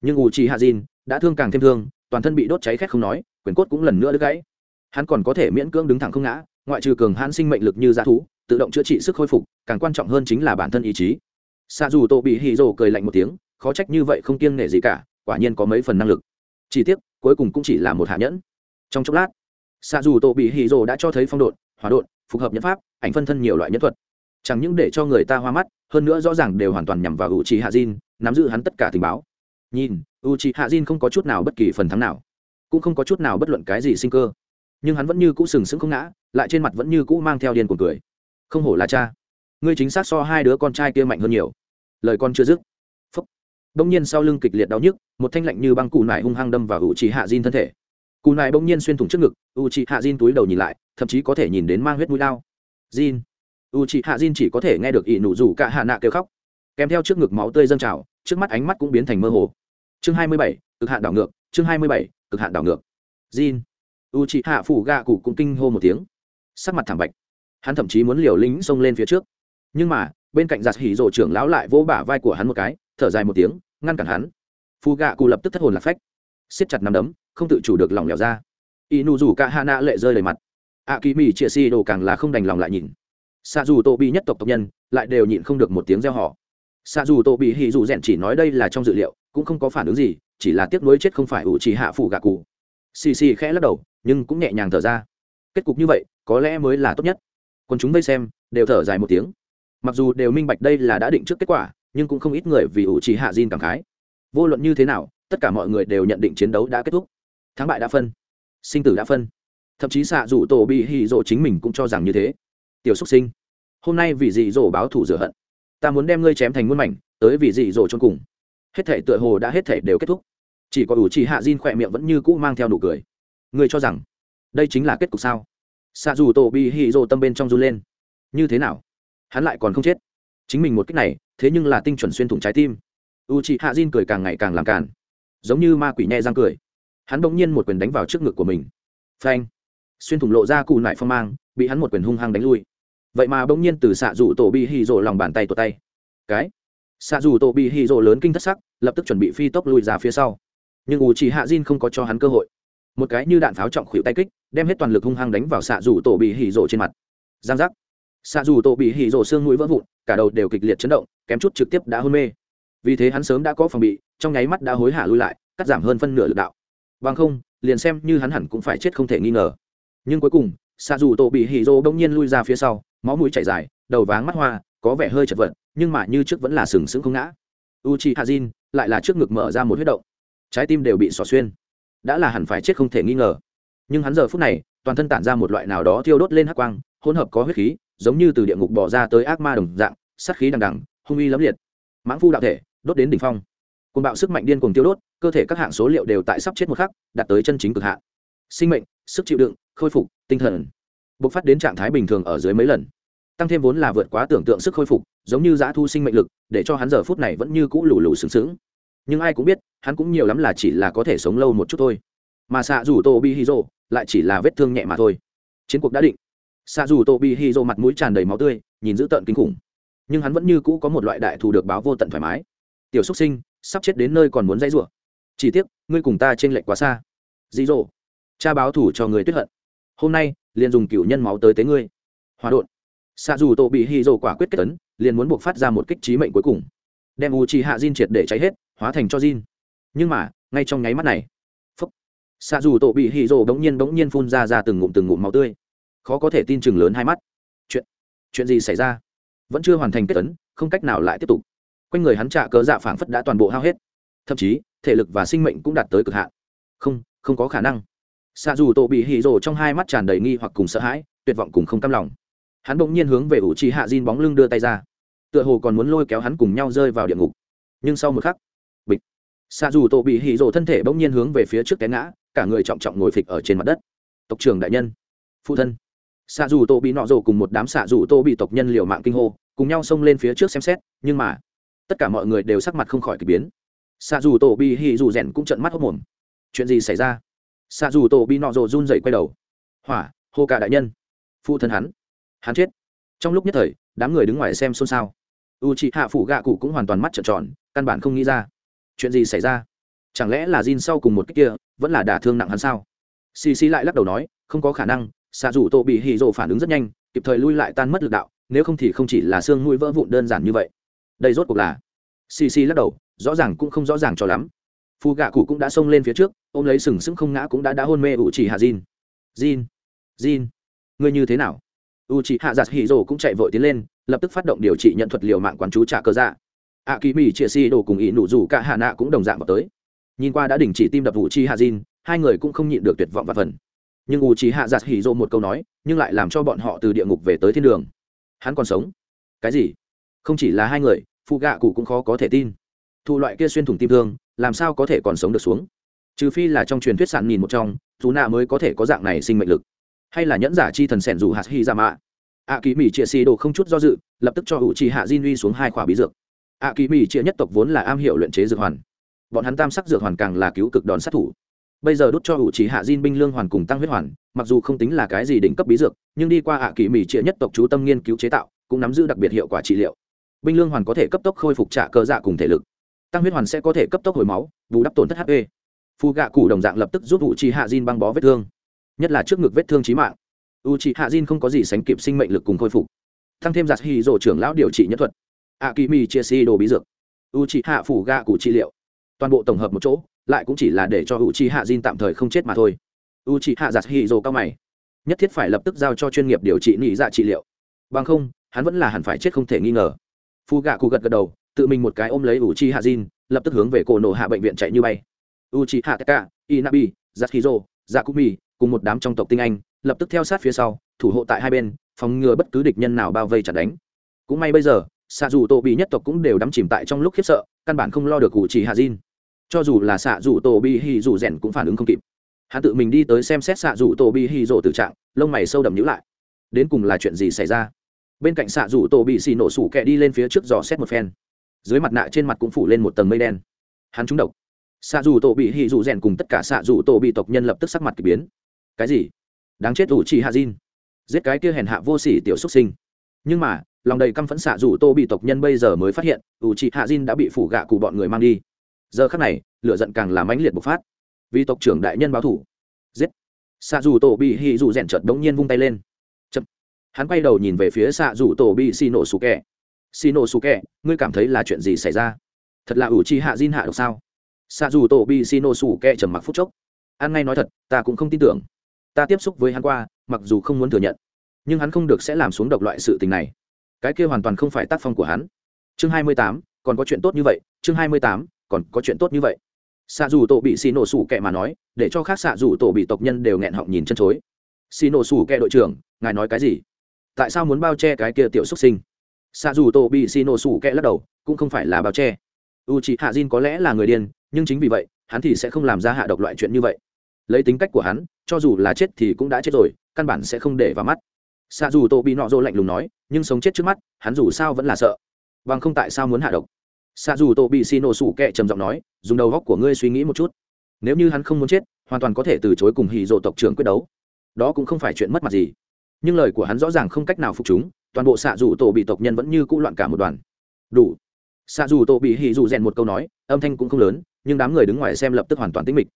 Nhưng u chi hạ dìn đã thương càng thêm thương, toàn thân bị đốt cháy khét không nói, quyền cốt cũng lần nữa đứt gãy. Hắn còn có thể miễn cưỡng đứng thẳng không ngã, ngoại trừ cường hãn sinh mệnh lực như dã thú, tự động chữa trị sức khôi phục, càng quan trọng hơn chính là bản thân ý chí. Xạ dù tổ bị hì rổ cười lạnh một tiếng, khó trách như vậy không kiêng nể gì cả, quả nhiên có mấy phần năng lực. Chỉ tiếc, cuối cùng cũng chỉ là một hạ nhẫn. Trong chốc lát xạ dù tổ bị hì rổ đã cho thấy phong độn hòa độn phục hợp nhẫn pháp, ảnh phân thân nhiều loại nhẫn thuật. Chẳng những để cho người ta hoa mắt, hơn nữa rõ ràng đều hoàn toàn nhằm vào u trí hạ diên nắm giữ hắn tất cả tình báo. Nhìn u trí hạ diên không có chút nào bất kỳ phần thắng nào, cũng không có chút nào bất luận cái gì sinh cơ. Nhưng hắn vẫn như cũ sừng sững không ngã, lại trên mặt vẫn như cũ mang theo điên cuồng cười. Không hổ là cha. Ngươi chính xác so hai đứa con trai kia mạnh hơn nhiều. Lời con chưa dứt. Bỗng nhiên sau lưng kịch liệt đau nhức, một thanh lạnh như băng cụ nải hung hăng đâm vào u trí hạ diên thân thể cù nại bỗng nhiên xuyên thủng trước ngực u chị hạ diên túi đầu nhìn lại, thậm chí có thể nhìn đến mang huyết mũi lao. Diên u chị hạ diên chỉ có thể nghe được ỷ nụ rủ cả hạ nạ kêu khóc. Kèm theo trước ngực máu tươi dâng trào, trước mắt ánh mắt cũng biến thành mơ hồ. Chương hai mươi bảy, cực hạn đảo ngược, chương hai mươi bảy, cực hạn đảo ngược. Diên u chị hạ phủ gạ cụ cũng kinh hô một tiếng. Sắc mặt thảm bạch. Hắn thậm chí muốn liều lính xông lên phía trước. Nhưng mà, bên cạnh giặt hỉ rộ trưởng lão lại vỗ bả vai của hắn một cái, thở dài một tiếng, ngăn cản hắn. Phù gạ cụ lập tức thất hồn lạc phách. Siết chặt nắm đấm không tự chủ được lòng lẻo ra. Y nụ rủ cả hạ nạ lệ rơi đầy mặt. A kỳ mỹ chia si đồ càng là không đành lòng lại nhìn. Xa dù tô bị nhất tộc tộc nhân lại đều nhịn không được một tiếng reo họ xa dù tô bị hì dù rèn chỉ nói đây là trong dự liệu, cũng không có phản ứng gì, chỉ là tiếc nuối chết không phải ủ chỉ hạ phủ gạ cụ. Xì xì khẽ lắc đầu, nhưng cũng nhẹ nhàng thở ra. Kết cục như vậy, có lẽ mới là tốt nhất. Còn chúng vây xem, đều thở dài một tiếng. Mặc dù đều minh bạch đây là đã định trước kết quả, nhưng cũng không ít người vì ủ trì hạ diên cảm khái. Vô luận như thế nào, tất cả mọi người đều nhận định chiến đấu đã kết thúc thắng bại đã phân, sinh tử đã phân. Thậm chí xạ rủ tổ bị hì rộ chính mình cũng cho rằng như thế. Tiểu xúc sinh, hôm nay vì dị dỗ báo thù rửa hận. Ta muốn đem ngươi chém thành muôn mảnh, tới vì dị dỗ cho cùng. Hết thể tựa hồ đã hết thể đều kết thúc. Chỉ có ủ trì hạ Diên khỏe miệng vẫn như cũ mang theo nụ cười. Ngươi cho rằng, đây chính là kết cục sao? Xạ dù tổ bị hì rộ tâm bên trong run lên. Như thế nào? Hắn lại còn không chết. Chính mình một cách này, thế nhưng là tinh chuẩn xuyên thủng trái tim. U chị hạ diên cười càng ngày càng làm càn. Giống như ma quỷ nhẹ răng cười hắn bỗng nhiên một quyền đánh vào trước ngực của mình. Phanh! Xuyên thủng lộ ra cụ nại phong mang, bị hắn một quyền hung hăng đánh lui. Vậy mà bỗng nhiên từ xạ rủ tổ bị hì rộ lòng bàn tay tột tay. Cái! Xạ rủ tổ bị hì rộ lớn kinh thất sắc, lập tức chuẩn bị phi tốc lùi ra phía sau. Nhưng ủ chỉ hạ diên không có cho hắn cơ hội. Một cái như đạn pháo trọng khuỷu tay kích, đem hết toàn lực hung hăng đánh vào xạ rủ tổ bị hì rộ trên mặt. Giang giác! Xạ rủ tổ bị hỉ rộ xương mũi vỡ vụn, cả đầu đều kịch liệt chấn động, kém chút trực tiếp đã hôn mê. Vì thế hắn sớm đã có phòng bị, trong nháy mắt đã hối hả lui lại, cắt giảm hơn phân nửa lực đạo bằng không, liền xem như hắn hẳn cũng phải chết không thể nghi ngờ. Nhưng cuối cùng xạ dù tổ bị hì rô bỗng nhiên lui ra phía sau, máu mũi chảy dài, đầu váng mắt hoa, có vẻ hơi chật vật, nhưng mà như trước vẫn là sừng sững không ngã. U chi hazin lại là trước ngực mở ra một huyết động. Trái tim đều bị xỏ xuyên. Đã là hẳn phải chết không thể nghi ngờ. Nhưng hắn giờ phút này, toàn thân tản ra một loại nào đó thiêu đốt lên hắc quang, hỗn hợp có huyết khí, giống như từ địa ngục bỏ ra tới ác ma đồng dạng, sát khí đằng đằng, hung uy lẫm liệt. Mãng phu đạo thể, đốt đến đỉnh phong. Côn bạo sức mạnh điên cuồng tiêu đốt cơ thể các hạng số liệu đều tại sắp chết một khắc, đạt tới chân chính cực hạn. Sinh mệnh, sức chịu đựng, khôi phục, tinh thần bộc phát đến trạng thái bình thường ở dưới mấy lần. Tăng thêm vốn là vượt quá tưởng tượng sức khôi phục, giống như giã thu sinh mệnh lực, để cho hắn giờ phút này vẫn như cũ lù lù sướng sướng nhưng ai cũng biết, hắn cũng nhiều lắm là chỉ là có thể sống lâu một chút thôi. Mà xạ dù tô bi hiro lại chỉ là vết thương nhẹ mà thôi. Chiến cuộc đã định. Xạ dù tô bi hiro mặt mũi tràn đầy máu tươi, nhìn dữ tợn kinh khủng. Nhưng hắn vẫn như cũ có một loại đại thù được báo vô tận thoải mái. Tiểu xúc sinh, sắp chết đến nơi còn muốn dãy rủa chỉ tiếc, ngươi cùng ta trên lệch quá xa. Dĩ dỗ, cha báo thủ cho người tuyết hận. Hôm nay, liền dùng cựu nhân máu tới tế ngươi. Hòa đột xạ dù tổ bị hy dỗ quả quyết kết tấn liền muốn buộc phát ra một kích trí mệnh cuối cùng. Đem u chi hạ diên triệt để cháy hết, hóa thành cho diên nhưng mà, ngay trong nháy mắt này, phúc. Xạ dù tổ bị hy dỗ bỗng nhiên bỗng nhiên phun ra ra từng ngụm từng ngụm máu tươi. Khó có thể tin chừng lớn hai mắt. Chuyện chuyện gì xảy ra? Vẫn chưa hoàn thành kết tấn không cách nào lại tiếp tục. Quanh người hắn trạ cớ dạ phảng phất đã toàn bộ hao hết. Thậm chí thể lực và sinh mệnh cũng đạt tới cực hạn. Không không có khả năng. Xạ dù tổ bị hỉ rồ trong hai mắt tràn đầy nghi hoặc cùng sợ hãi, tuyệt vọng cùng không cam lòng. Hắn bỗng nhiên hướng về ủ trì hạ diên bóng lưng đưa tay ra. Tựa hồ còn muốn lôi kéo hắn cùng nhau rơi vào địa ngục. Nhưng sau một khắc, bịch. Xạ dù tổ bị hỉ rồ thân thể bỗng nhiên hướng về phía trước té ngã, cả người trọng trọng ngồi phịch ở trên mặt đất. Tộc trưởng đại nhân, phụ thân. Xạ dù tổ bị nọ rồ cùng một đám xạ dù tô bị tộc nhân liều mạng kinh hô, cùng nhau xông lên phía trước xem xét, nhưng mà, tất cả mọi người đều sắc mặt không khỏi k ỳ biến xạ dù tổ bị hỉ dù rèn cũng trận mắt hốc mồm. Chuyện gì xảy ra? Xạ dù tổ bị nọ rồ run dậy quay đầu. Hỏa, hô cả đại nhân. Phụ thân hắn. Hắn chết. Trong lúc nhất thời, đám người đứng ngoài xem xôn xao. U chị hạ phủ gạ cụ cũng hoàn toàn mắt trợn tròn, căn bản không nghĩ ra. Chuyện gì xảy ra? Chẳng lẽ là Jin sau cùng một cách kia, vẫn là đả thương nặng hắn sao? Xì xì lại lắc đầu nói, không có khả năng xạ dù tổ bị hì rồ phản ứng rất nhanh, kịp thời lui lại tan mất lực đạo, nếu không thì không chỉ là xương mũi vỡ vụn đơn giản như vậy. Đây rốt cuộc là xì xì lắc đầu rõ ràng cũng không rõ ràng cho lắm. Phù gạ cụ cũng đã xông lên phía trước ôm lấy sừng sững không ngã cũng đã đã hôn mê u chỉ hạ Jin. Jin, Jin, ngươi như thế nào? U chỉ hạ giặt hỉ rồ cũng chạy vội tiến lên lập tức phát động điều trị nhận thuật liều mạng quán chú trả cơ dạ. Ạ kỳ mỹ chia si đồ cùng ý nụ rủ cả hạ nạ cũng đồng dạng vào tới. Nhìn qua đã đình chỉ tim đập u chi hạ Jin, hai người cũng không nhịn được tuyệt vọng và phần. Nhưng u chỉ hạ giặt hỉ rồ một câu nói nhưng lại làm cho bọn họ từ địa ngục về tới thiên đường. Hắn còn sống. Cái gì? Không chỉ là hai người phụ gạ cụ cũng khó có thể tin. Thụ loại kia xuyên thủng tim thương, làm sao có thể còn sống được xuống? Trừ phi là trong truyền thuyết sản nhìn một trong dù nạ mới có thể có dạng này sinh mệnh lực. Hay là nhẫn giả chi thần sẻn dù hạt hy ra mạ. Ạ kỳ mỹ chia xì đồ không chút do dự, lập tức cho hữu trì hạ di uy xuống hai khỏa bí dược. Ạ kỳ mỹ chia nhất tộc vốn là am hiểu luyện chế dược hoàn. Bọn hắn tam sắc dược hoàn càng là cứu cực đòn sát thủ. Bây giờ đốt cho hữu trì hạ diên binh lương hoàn cùng tăng huyết hoàn, mặc dù không tính là cái gì đỉnh cấp bí dược, nhưng đi qua ạ kỳ mỹ chia nhất tộc chú tâm nghiên cứu chế tạo, cũng nắm giữ đặc biệt hiệu quả trị liệu binh lương hoàn có thể cấp tốc khôi phục trả cơ dạ cùng thể lực. Tăng huyết hoàn sẽ có thể cấp tốc hồi máu, bù đắp tổn thất hp phù gạ cụ đồng dạng lập tức giúp u chi hạ diên băng bó vết thương, nhất là trước ngực vết thương trí mạng. U chi hạ diên không có gì sánh kịp sinh mệnh lực cùng khôi phục. Tăng thêm giặt hy rộ trưởng lão điều trị nhất thuật. A kỳ mi chia si đồ bí dược. U chi hạ phủ gạ cụ trị liệu. Toàn bộ tổng hợp một chỗ, lại cũng chỉ là để cho u chi hạ diên tạm thời không chết mà thôi. U chi hạ giặt hy rộ cao mày. Nhất thiết phải lập tức giao cho chuyên nghiệp điều trị nhị dạ trị liệu. Bằng không, hắn vẫn là hẳn phải chết không thể nghi ngờ phù gạ cụ gật gật đầu, tự mình một cái ôm lấy u chi hạ jin lập tức hướng về cổ nổ hạ bệnh viện chạy như bay. U chi hạ taka, inabi zakhizo zakumi cùng một đám trong tộc tinh anh, lập tức theo sát phía sau, thủ hộ tại hai bên, phòng ngừa bất cứ địch nhân nào bao vây chặt đánh. Cũng may bây giờ xạ dù tổ bị nhất tộc cũng đều đắm chìm tại trong lúc khiếp sợ, căn bản không lo được cụ chỉ hạ diên cho dù là xạ dù tổ bị hì dù rèn cũng phản ứng không kịp. Hắn tự mình đi tới xem xét xạ dù tổ bị hì rổ tử trạng, lông mày sâu đậm nhữ lại. Đến cùng là chuyện gì xảy ra? Bên cạnh xạ rủ tổ bị xì nổ sủ kẹ đi lên phía trước giò xét một phen. Dưới mặt nạ trên mặt cũng phủ lên một tầng mây đen. Hắn trúng độc. Xạ rủ tổ bị hì rủ rèn cùng tất cả xạ rủ tổ bị tộc nhân lập tức sắc mặt k ỳ biến. Cái gì? Đáng chết ủ chỉ hạ diên giết cái kia hèn hạ vô sỉ tiểu xuất sinh. Nhưng mà, lòng đầy căm phẫn xạ rủ tô bị tộc nhân bây giờ mới phát hiện, ủ chỉ hạ diên đã bị phủ gạ cụ bọn người mang đi. Giờ khắc này, lửa giận càng làm mãnh liệt bộc phát. Vì tộc trưởng đại nhân báo thủ. Giết. Xạ rủ tổ bị hì rủ rèn chợt đống nhiên vung tay lên hắn quay đầu nhìn về phía xạ dù tổ bị xì nổ sủ kẹ xì nổ sủ kẹ ngươi cảm thấy là chuyện gì xảy ra? Thật là ủ chi hạ diên hạ độc sao? Xạ dù tổ bị xì nổ sủ kẹ trầm mặc phút chốc. An ngay nói thật, ta cũng không tin tưởng. Ta tiếp xúc với hắn qua, mặc dù không muốn thừa nhận. Nhưng hắn không được sẽ làm xuống độc loại sự tình này. Cái kia hoàn toàn không phải tác phong của hắn. Chương hai mươi tám, còn có chuyện tốt như vậy. Chương hai mươi tám, còn có chuyện tốt như vậy. Xạ dù tổ bị xì nổ sủ kẹ mà nói, để cho khác xạ dù tổ bị tộc nhân đều nghẹn họng nhìn chân chối. Xì nổ sủ kẹ đội trưởng, ngài nói cái gì? Tại sao muốn bao che cái kia tiểu xuất sinh? Xạ dù tổ bị xì nổ sủ kẹ lắc đầu, cũng không phải là bao che. U chị hạ diên có lẽ là người điên, nhưng chính vì vậy, hắn thì sẽ không làm ra hạ độc loại chuyện như vậy. Lấy tính cách của hắn, cho dù là chết thì cũng đã chết rồi, căn bản sẽ không để vào mắt. Xạ dù tổ bị nọ dô lạnh lùng nói, nhưng sống chết trước mắt, hắn dù sao vẫn là sợ. Bằng không tại sao muốn hạ độc? Xạ dù tổ bị xì nổ sủ kẹ trầm giọng nói, dùng đầu góc của ngươi suy nghĩ một chút. Nếu như hắn không muốn chết, hoàn toàn có thể từ chối cùng hì dộ tộc trưởng quyết đấu. Đó cũng không phải chuyện mất mặt gì nhưng lời của hắn rõ ràng không cách nào phục chúng, toàn bộ xạ dù tổ bị tộc nhân vẫn như cũ loạn cả một đoàn. Đủ. Xạ dù tổ bị hì dù rèn một câu nói, âm thanh cũng không lớn, nhưng đám người đứng ngoài xem lập tức hoàn toàn tĩnh mịch.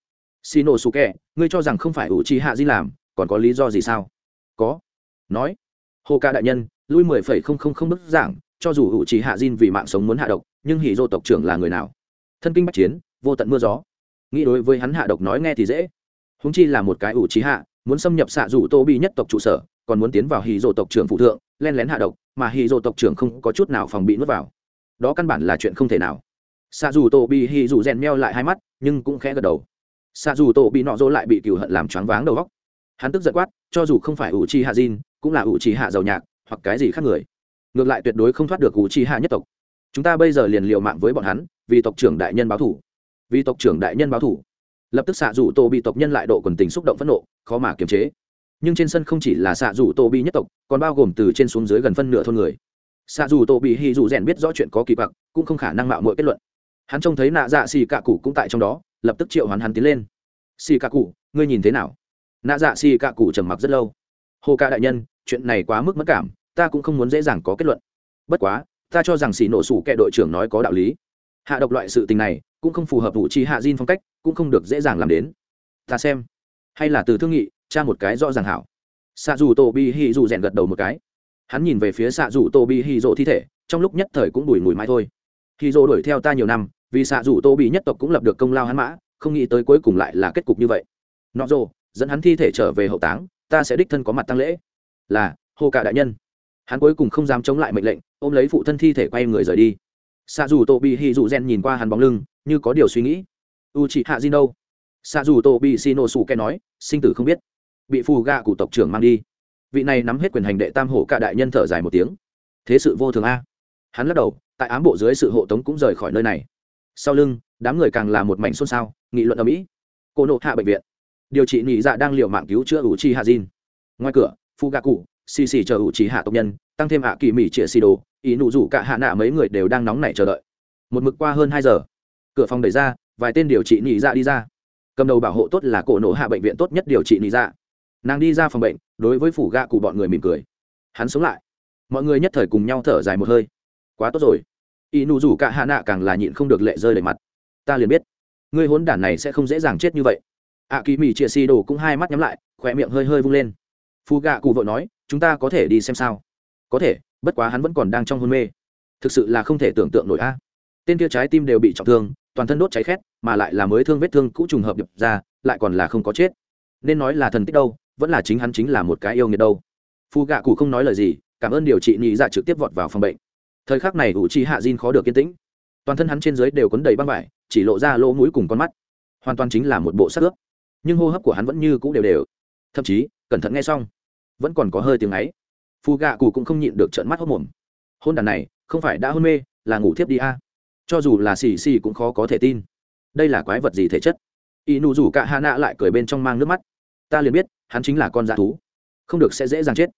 Xin ô su kẹ ngươi cho rằng không phải ủ trí hạ di làm, còn có lý do gì sao? Có. Nói. Hồ ca đại nhân, lui mười phẩy không không không bức giảng, cho dù ủ trí hạ diên vì mạng sống muốn hạ độc, nhưng hỉ dô tộc trưởng là người nào? Thân kinh bắc chiến, vô tận mưa gió. Nghĩ đối với hắn hạ độc nói nghe thì dễ. Húng chi là một cái ủ trí hạ muốn xâm nhập xạ rủ tô bi nhất tộc trụ sở còn muốn tiến vào hì dô tộc trưởng phụ thượng len lén hạ độc mà hì dô tộc trưởng không có chút nào phòng bị nuốt vào. Đó căn bản là chuyện không thể nào. Xạ dù tổ bị hì dù rèn meo lại hai mắt nhưng cũng khẽ gật đầu. Xạ dù tổ bị nọ dỗ lại bị cựu hận làm choáng váng đầu góc hắn tức giận quát cho dù không phải ủ chi hạ diên, cũng là ủ chi hạ giàu nhạc hoặc cái gì khác người. Ngược lại tuyệt đối không thoát được ủ chi hạ nhất tộc. Chúng ta bây giờ liền liều mạng với bọn hắn vì tộc trưởng đại nhân báo thủ. Vì tộc trưởng đại nhân báo thủ. Lập tức xạ rủ tô bị tộc nhân lại độ quần tình xúc động phẫn nộ khó mà kiềm chế nhưng trên sân không chỉ là xạ rủ tô bị nhất tộc, còn bao gồm từ trên xuống dưới gần phân nửa thôn người. Xạ rủ tô bị hy dù rèn biết rõ chuyện có kỳ bạc cũng không khả năng mạo mọi kết luận. Hắn trông thấy nạ dạ xì cạ cụ cũng tại trong đó, lập tức triệu hoán hắn tiến lên. Xì cạ cụ, ngươi nhìn thế nào? Nạ dạ xì cạ cụ trầm mặc rất lâu. Hồ ca đại nhân, chuyện này quá mức mất cảm, ta cũng không muốn dễ dàng có kết luận. Bất quá, ta cho rằng xì nổ sủ kệ đội trưởng nói có đạo lý. Hạ độc loại sự tình này, cũng không phù hợp vụ chi hạ diên phong cách, cũng không được dễ dàng làm đến. Ta xem. Hay là từ thương nghị cha một cái rõ ràng hảo. Xạ dù tô bi hi dù rèn gật đầu một cái. Hắn nhìn về phía xạ dù tô bi hi dỗ thi thể, trong lúc nhất thời cũng đùi mùi mãi thôi. Hi dỗ đuổi theo ta nhiều năm, vì xạ dù tô bi nhất tộc cũng lập được công lao hắn mã, không nghĩ tới cuối cùng lại là kết cục như vậy. Nọ rồ dẫn hắn thi thể trở về hậu táng, ta sẽ đích thân có mặt tăng lễ. Là, hô cả đại nhân. Hắn cuối cùng không dám chống lại mệnh lệnh, ôm lấy phụ thân thi thể quay người rời đi. Xạ dù tô Bi hì dù rèn nhìn qua hắn bóng lưng, như có điều suy nghĩ. U chị hạ di đâu? Xạ dù tô Bi xì nổ sủ kẻ nói, sinh tử không biết bị phù gạ cụ tộc trưởng mang đi. Vị này nắm hết quyền hành đệ tam hổ cả đại nhân thở dài một tiếng. Thế sự vô thường a. Hắn lắc đầu, tại ám bộ dưới sự hộ tống cũng rời khỏi nơi này. Sau lưng, đám người càng là một mảnh xôn xao, nghị luận ở mỹ cô nộ hạ bệnh viện. Điều trị nhị dạ đang liều mạng cứu chữa ủ chi hạ diên ngoài cửa phu gạ cụ, xì xì chờ ủ chi hạ tộc nhân, tăng thêm hạ kỳ mỹ chĩa xì đồ, ý nụ rủ cả hạ nạ mấy người đều đang nóng nảy chờ đợi. Một mực qua hơn hai giờ, cửa phòng đẩy ra, vài tên điều trị nhị dạ đi ra. Cầm đầu bảo hộ tốt là cổ nổ hạ bệnh viện tốt nhất điều trị nhị dạ nàng đi ra phòng bệnh, đối với phủ gạ cụ bọn người mỉm cười. Hắn sống lại. Mọi người nhất thời cùng nhau thở dài một hơi. Quá tốt rồi. Y nụ rủ cả hạ nạ càng là nhịn không được lệ rơi đầy mặt. Ta liền biết. Ngươi hốn đản này sẽ không dễ dàng chết như vậy. Ạ kỳ mỹ chia si đồ cũng hai mắt nhắm lại khỏe miệng hơi hơi vung lên. Phù gạ cụ vợ nói, chúng ta có thể đi xem sao? Có thể, bất quá hắn vẫn còn đang trong hôn mê. Thực sự là không thể tưởng tượng nổi a. Tên kia trái tim đều bị trọng thương, toàn thân đốt cháy khét, mà lại là mới thương vết thương cũ trùng hợp đập ra, lại còn là không có chết. Nên nói là thần tích đâu vẫn là chính hắn chính là một cái yêu nghiệt đâu. Phù gạ cụ không nói lời gì, cảm ơn điều trị nhị dạ trực tiếp vọt vào phòng bệnh. Thời khắc này ủ chi hạ diên khó được yên tĩnh. Toàn thân hắn trên dưới đều quấn đầy băng vải, chỉ lộ ra lỗ mũi cùng con mắt. Hoàn toàn chính là một bộ sắc ướp. Nhưng hô hấp của hắn vẫn như cũ đều đều. Thậm chí, cẩn thận nghe xong, vẫn còn có hơi tiếng ấy. Phù gạ cụ cũng không nhịn được trợn mắt hốc mồm. Hôn đàn này, không phải đã hôn mê, là ngủ thiếp đi a. Cho dù là xì xì cũng khó có thể tin. Đây là quái vật gì thể chất? Y nụ rủ cả hạ nạ lại cười bên trong mang nước mắt. Ta liền biết hắn chính là con dã thú không được sẽ dễ dàng chết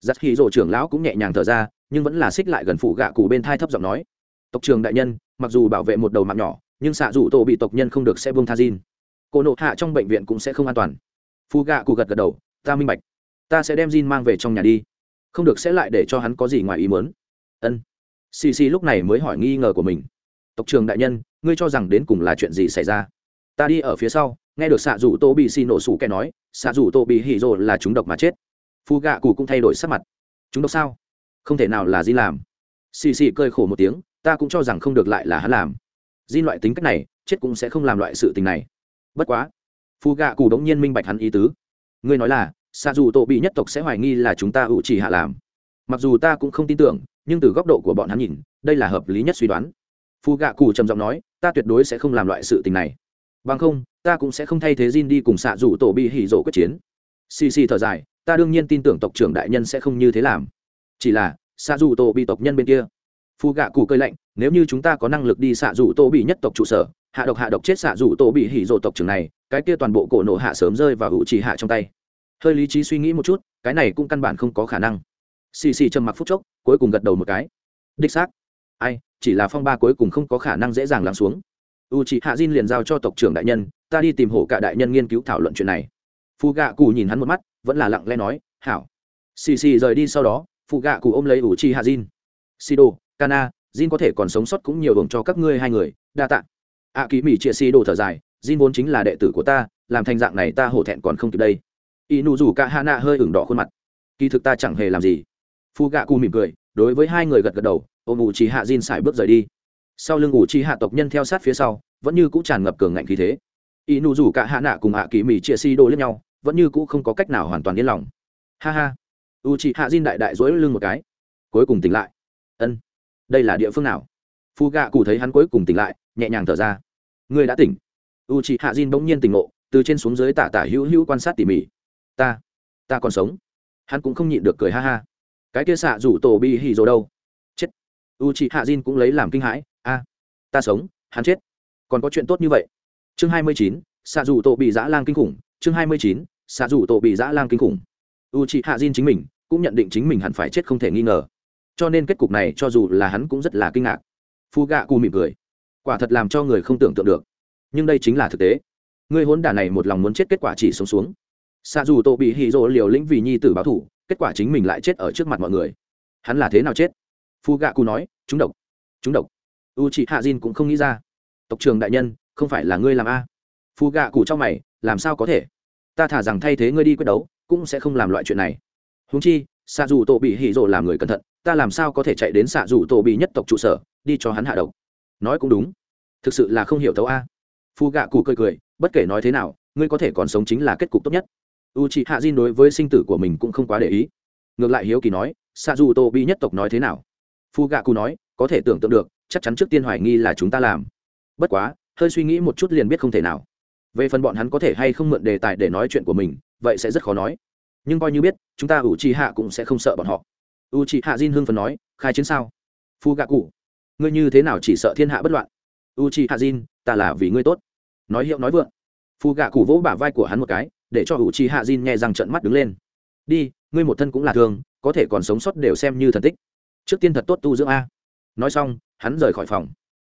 giặc hì rộ trưởng lão cũng nhẹ nhàng thở ra nhưng vẫn là xích lại gần phụ gạ cụ bên thai thấp giọng nói tộc trường đại nhân mặc dù bảo vệ một đầu mạng nhỏ nhưng xạ dù tổ bị tộc nhân không được sẽ buông tha Jin. Cô nộ hạ trong bệnh viện cũng sẽ không an toàn. Phu gạ cụ gật gật đầu, ta minh bạch. Ta sẽ đem Jin mang về trong nhà đi. Không được sẽ lại để cho hắn có gì ngoài ý muốn. Ân. Xì xì lúc này mới hỏi nghi ngờ của mình. Tộc trưởng đại nhân, ngươi cho rằng đến cùng là chuyện gì xảy ra? Ta đi ở phía sau, nghe được xạ dù tô bị xì nổ sủ kẻ nói, xạ dù tô bị hỉ rồ là chúng độc mà chết. Phu gạ cụ cũng thay đổi sắc mặt. Chúng độc sao? Không thể nào là Di làm. Xì xì cơi khổ một tiếng, ta cũng cho rằng không được lại là hắn làm Di loại tính cách này, chết cũng sẽ không làm loại sự tình này. Bất quá, Phu gạ cụ đống nhiên minh bạch hắn ý tứ. Ngươi nói là, xạ dù tô bị nhất tộc sẽ hoài nghi là chúng ta ủ chỉ hạ làm. Mặc dù ta cũng không tin tưởng, nhưng từ góc độ của bọn hắn nhìn, đây là hợp lý nhất suy đoán. Phu gạ cụ trầm giọng nói, ta tuyệt đối sẽ không làm loại sự tình này. Bằng không, ta cũng sẽ không thay thế Jin đi cùng xạ rủ tổ bị hỉ rộ quyết chiến. Xì xì thở dài, ta đương nhiên tin tưởng tộc trưởng đại nhân sẽ không như thế làm. Chỉ là, xạ rủ tổ bị tộc nhân bên kia. Phu gạ cụ cười lạnh, nếu như chúng ta có năng lực đi xạ rủ tổ bị nhất tộc trụ sở hạ độc hạ độc chết xạ rủ tổ bị hỉ rộ tộc trưởng này cái kia toàn bộ cổ nổ hạ sớm rơi vào hữu chỉ hạ trong tay hơi lý trí suy nghĩ một chút cái này cũng căn bản không có khả năng xì xì trầm mặc phút chốc cuối cùng gật đầu một cái đích xác ai chỉ là phong ba cuối cùng không có khả năng dễ dàng lắng xuống u chị hạ diên liền giao cho tộc trưởng đại nhân ta đi tìm hổ cả đại nhân nghiên cứu thảo luận chuyện này phù gạ cụ nhìn hắn một mắt vẫn là lặng lẽ nói hảo xì xì rời đi sau đó phù gạ cụ ôm lấy u chị hạ diên sido kana Jin có thể còn sống sót cũng nhiều hưởng cho các ngươi hai người, đa tạ. A Kỷ Mỹ chia xì đồ thở dài, Jin vốn chính là đệ tử của ta, làm thành dạng này ta hổ thẹn còn không kịp đây. Y nụ rủ cả Hạ Nạ hơi ửng đỏ khuôn mặt. Kỳ thực ta chẳng hề làm gì. Phu gạ Cụ mỉm cười, đối với hai người gật gật đầu, ôm ngủ chỉ hạ Jin xài bước rời đi. Sau lưng ủ chi hạ tộc nhân theo sát phía sau, vẫn như cũ tràn ngập cường ngạnh khí thế. y nụ rủ cả hạ nạ cùng hạ kỳ Mỹ chia xì đô lẫn nhau, vẫn như cũ không có cách nào hoàn toàn yên lòng. Ha ha. u trì hạ diên đại đại dối lưng một cái, cuối cùng tỉnh lại. Ân. Đây là địa phương nào? Phu gạ cụ thấy hắn cuối cùng tỉnh lại nhẹ nhàng thở ra. Người đã tỉnh. U chị hạ diên bỗng nhiên tỉnh ngộ từ trên xuống dưới tả tả hữu hữu quan sát tỉ mỉ. Ta. Ta còn sống. Hắn cũng không nhịn được cười ha ha. Cái kia xạ rủ tổ bi hì rồi đâu? Chết. U chị hạ diên cũng lấy làm kinh hãi ta sống, hắn chết. Còn có chuyện tốt như vậy. Chương hai mươi chín xạ dù tổ bị dã lang kinh khủng. Chương hai mươi chín xạ dù tổ bị dã lang kinh khủng. U chị hạ diên chính mình cũng nhận định chính mình hẳn phải chết không thể nghi ngờ. Cho nên kết cục này cho dù là hắn cũng rất là kinh ngạc. Phu gạ cù mỉm cười. Quả thật làm cho người không tưởng tượng được. Nhưng đây chính là thực tế. Người hốn đả này một lòng muốn chết kết quả chỉ sống xuống. Xạ dù tổ bị hì rỗ liều lĩnh vì nhi tử báo thủ kết quả chính mình lại chết ở trước mặt mọi người. Hắn là thế nào chết? Phu gạ cù nói, chúng độc. Chúng độc u chị hạ dìn cũng không nghĩ ra. Tộc trường đại nhân, không phải là ngươi làm a? Phu gạ cụ trong mày, làm sao có thể? Ta thả rằng thay thế ngươi đi quyết đấu, cũng sẽ không làm loại chuyện này. Húng chi xạ dù tổ bị hỉ rộ làm người cẩn thận, ta làm sao có thể chạy đến xạ dù tổ bị nhất tộc trụ sở, đi cho hắn hạ độc? Nói cũng đúng. Thực sự là không hiểu thấu a. Phu gạ cụ cười cười, bất kể nói thế nào, ngươi có thể còn sống chính là kết cục tốt nhất. U chị hạ diên đối với sinh tử của mình cũng không quá để ý. Ngược lại hiếu kỳ nói xạ dù tổ bị nhất tộc nói thế nào? Phu gạ cụ nói, có thể tưởng tượng được chắc chắn trước tiên hoài nghi là chúng ta làm. Bất quá, hơi suy nghĩ một chút liền biết không thể nào. Về phần bọn hắn có thể hay không mượn đề tài để nói chuyện của mình, vậy sẽ rất khó nói. Nhưng coi như biết, chúng ta u trì hạ cũng sẽ không sợ bọn họ. U trì hạ diên hưng phần nói, khai chiến sao? Phu gạ cụ ngươi như thế nào chỉ sợ thiên hạ bất loạn? U trì hạ diên ta là vì ngươi tốt. Nói hiệu nói vượng phu gạ cụ vỗ bả vai của hắn một cái, để cho u trì hạ diên nghe rằng trận mắt đứng lên. Đi, ngươi một thân cũng là thương có thể còn sống sót đều xem như thần tích. Trước tiên thật tốt tu dưỡng a nói xong, hắn rời khỏi phòng.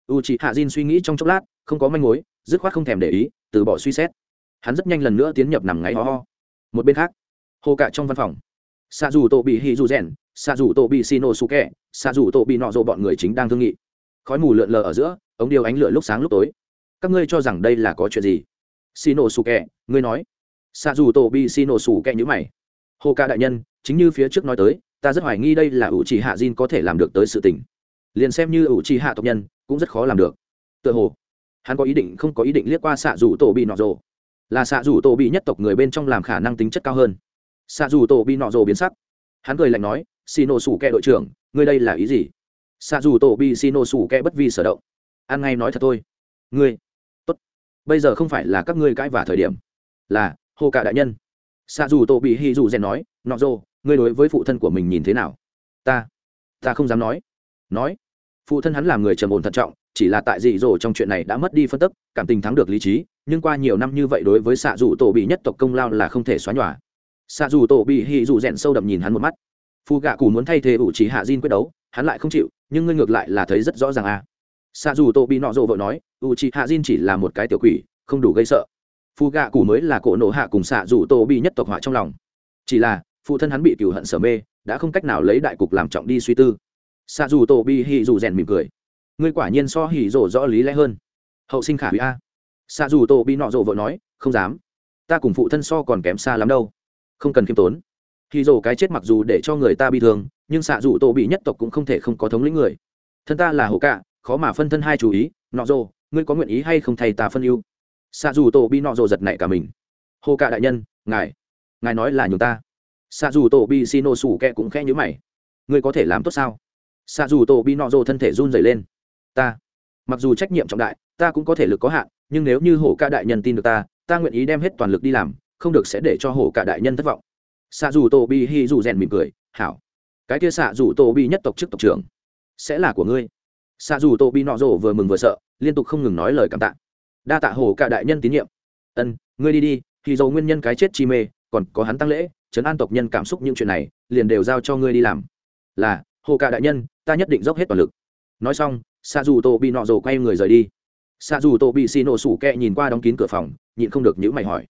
U chị hạ diên suy nghĩ trong chốc lát, không có manh mối, dứt khoát không thèm để ý, từ bỏ suy xét. Hắn rất nhanh lần nữa tiến nhập nằm ngáy ho ho. Một bên khác hồ cạ trong văn phòng. Xạ dù tổ bị hì dù rèn xạ dù tổ bị xino su kẹ xạ dù tổ bị nọ rộ bọn người chính đang thương nghị. Khói mù lượn lờ ở giữa, ống điều ánh lửa lúc sáng lúc tối. Các ngươi cho rằng đây là có chuyện gì? Xino su kẹ ngươi nói. Xạ dù tổ bị xino su kẹ nhữ mày. Hồ cạ đại nhân, chính như phía trước nói tới, ta rất hoài nghi đây là ủ chỉ hạ diên có thể làm được tới sự tình liền xem như ủ trì hạ tộc nhân, cũng rất khó làm được. Tựa hồ, hắn có ý định không có ý định liếc qua xạ dù tổ bị nọ rồ. Là xạ dù tổ bị nhất tộc người bên trong làm khả năng tính chất cao hơn. Xạ dù tổ bị nọ rồ biến sắc. Hắn cười lạnh nói xì nổ sủ kẹ đội trưởng, ngươi đây là ý gì? Xạ dù tổ bị xì nổ sủ kẹ bất vi sở động. Ăn ngay nói thật thôi. Ngươi, tốt. Bây giờ không phải là các ngươi cãi vả thời điểm, là, hô cả đại nhân. Xạ dù tổ bị hy dù rèn nói, nọ rồ, ngươi đối với phụ thân của mình nhìn thế nào? Ta ta không dám nói. Nói? Phụ thân hắn là người trầm ổn thận trọng, chỉ là tại dị dỗ trong chuyện này đã mất đi phân tức, cảm tình thắng được lý trí, nhưng qua nhiều năm như vậy đối với xạ dù tổ bị nhất tộc công lao là không thể xóa nhòa. Xạ dù tổ bị hì dù rèn sâu đậm nhìn hắn một mắt. Phù gạ cù muốn thay thế ủ trí hạ diên quyết đấu, hắn lại không chịu, nhưng ngươi ngược lại là thấy rất rõ ràng à. Xạ dù tổ bị nọ rộ vợ nói, ủ trí hạ diên chỉ là một cái tiểu quỷ, không đủ gây sợ. Phù gạ cù mới là cổ nổ hạ cùng xạ dù tổ bị nhất tộc họa trong lòng. Chỉ là, phụ thân hắn bị cựu hận sở mê, đã không cách nào lấy đại cục làm trọng đi suy tư xạ dù tổ bị hì dù rèn mỉm cười. Ngươi quả nhiên so hì rổ rõ lý lẽ hơn. Hậu sinh khả hủy a. Xạ dù tổ bị nọ rộ vợ nói, không dám. Ta cùng phụ thân so còn kém xa lắm đâu. Không cần khiêm tốn. Hì rổ cái chết mặc dù để cho người ta bị thương, nhưng xạ dù tổ bị nhất tộc cũng không thể không có thống lĩnh người. Thân ta là hổ cạ, khó mà phân thân hai chú ý. Nọ rộ ngươi có nguyện ý hay không thay ta phân ưu? Xạ dù tổ bị nọ rộ giật nảy cả mình. Hồ cạ đại nhân, ngài ngài nói là nhường ta. Xạ dù tổ bị xin nổ sủ kẹ cũng khẽ nhớ mày. Ngươi có thể làm tốt sao? Xạ dù tổ bị nọ rồ thân thể run dày lên. Ta, mặc dù trách nhiệm trọng đại, ta cũng có thể lực có hạn, nhưng nếu như hổ ca đại nhân tin được ta ta nguyện ý đem hết toàn lực đi làm, không được sẽ để cho hổ cả đại nhân thất vọng. Xạ dù tổ bị hi dù rèn mỉm cười, hảo, cái kia xạ dù tổ bị nhất tộc chức tộc trưởng, sẽ là của ngươi. Xạ dù tổ bị nọ rồ vừa mừng vừa sợ, liên tục không ngừng nói lời cảm tạ. Đa tạ hổ cả đại nhân tín nhiệm. Ân, ngươi đi đi, thì dầu nguyên nhân cái chết chi mê, còn có hắn tăng lễ chấn an tộc nhân cảm xúc những chuyện này, liền đều giao cho ngươi đi làm. Là hồ cả đại nhân ta nhất định dốc hết toàn lực. Nói xong xa dù tô bị nọ rồ quay người rời đi. Xa dù tô bị xì nổ sủ kẹ nhìn qua đóng kín cửa phòng, nhịn không được những mày hỏi.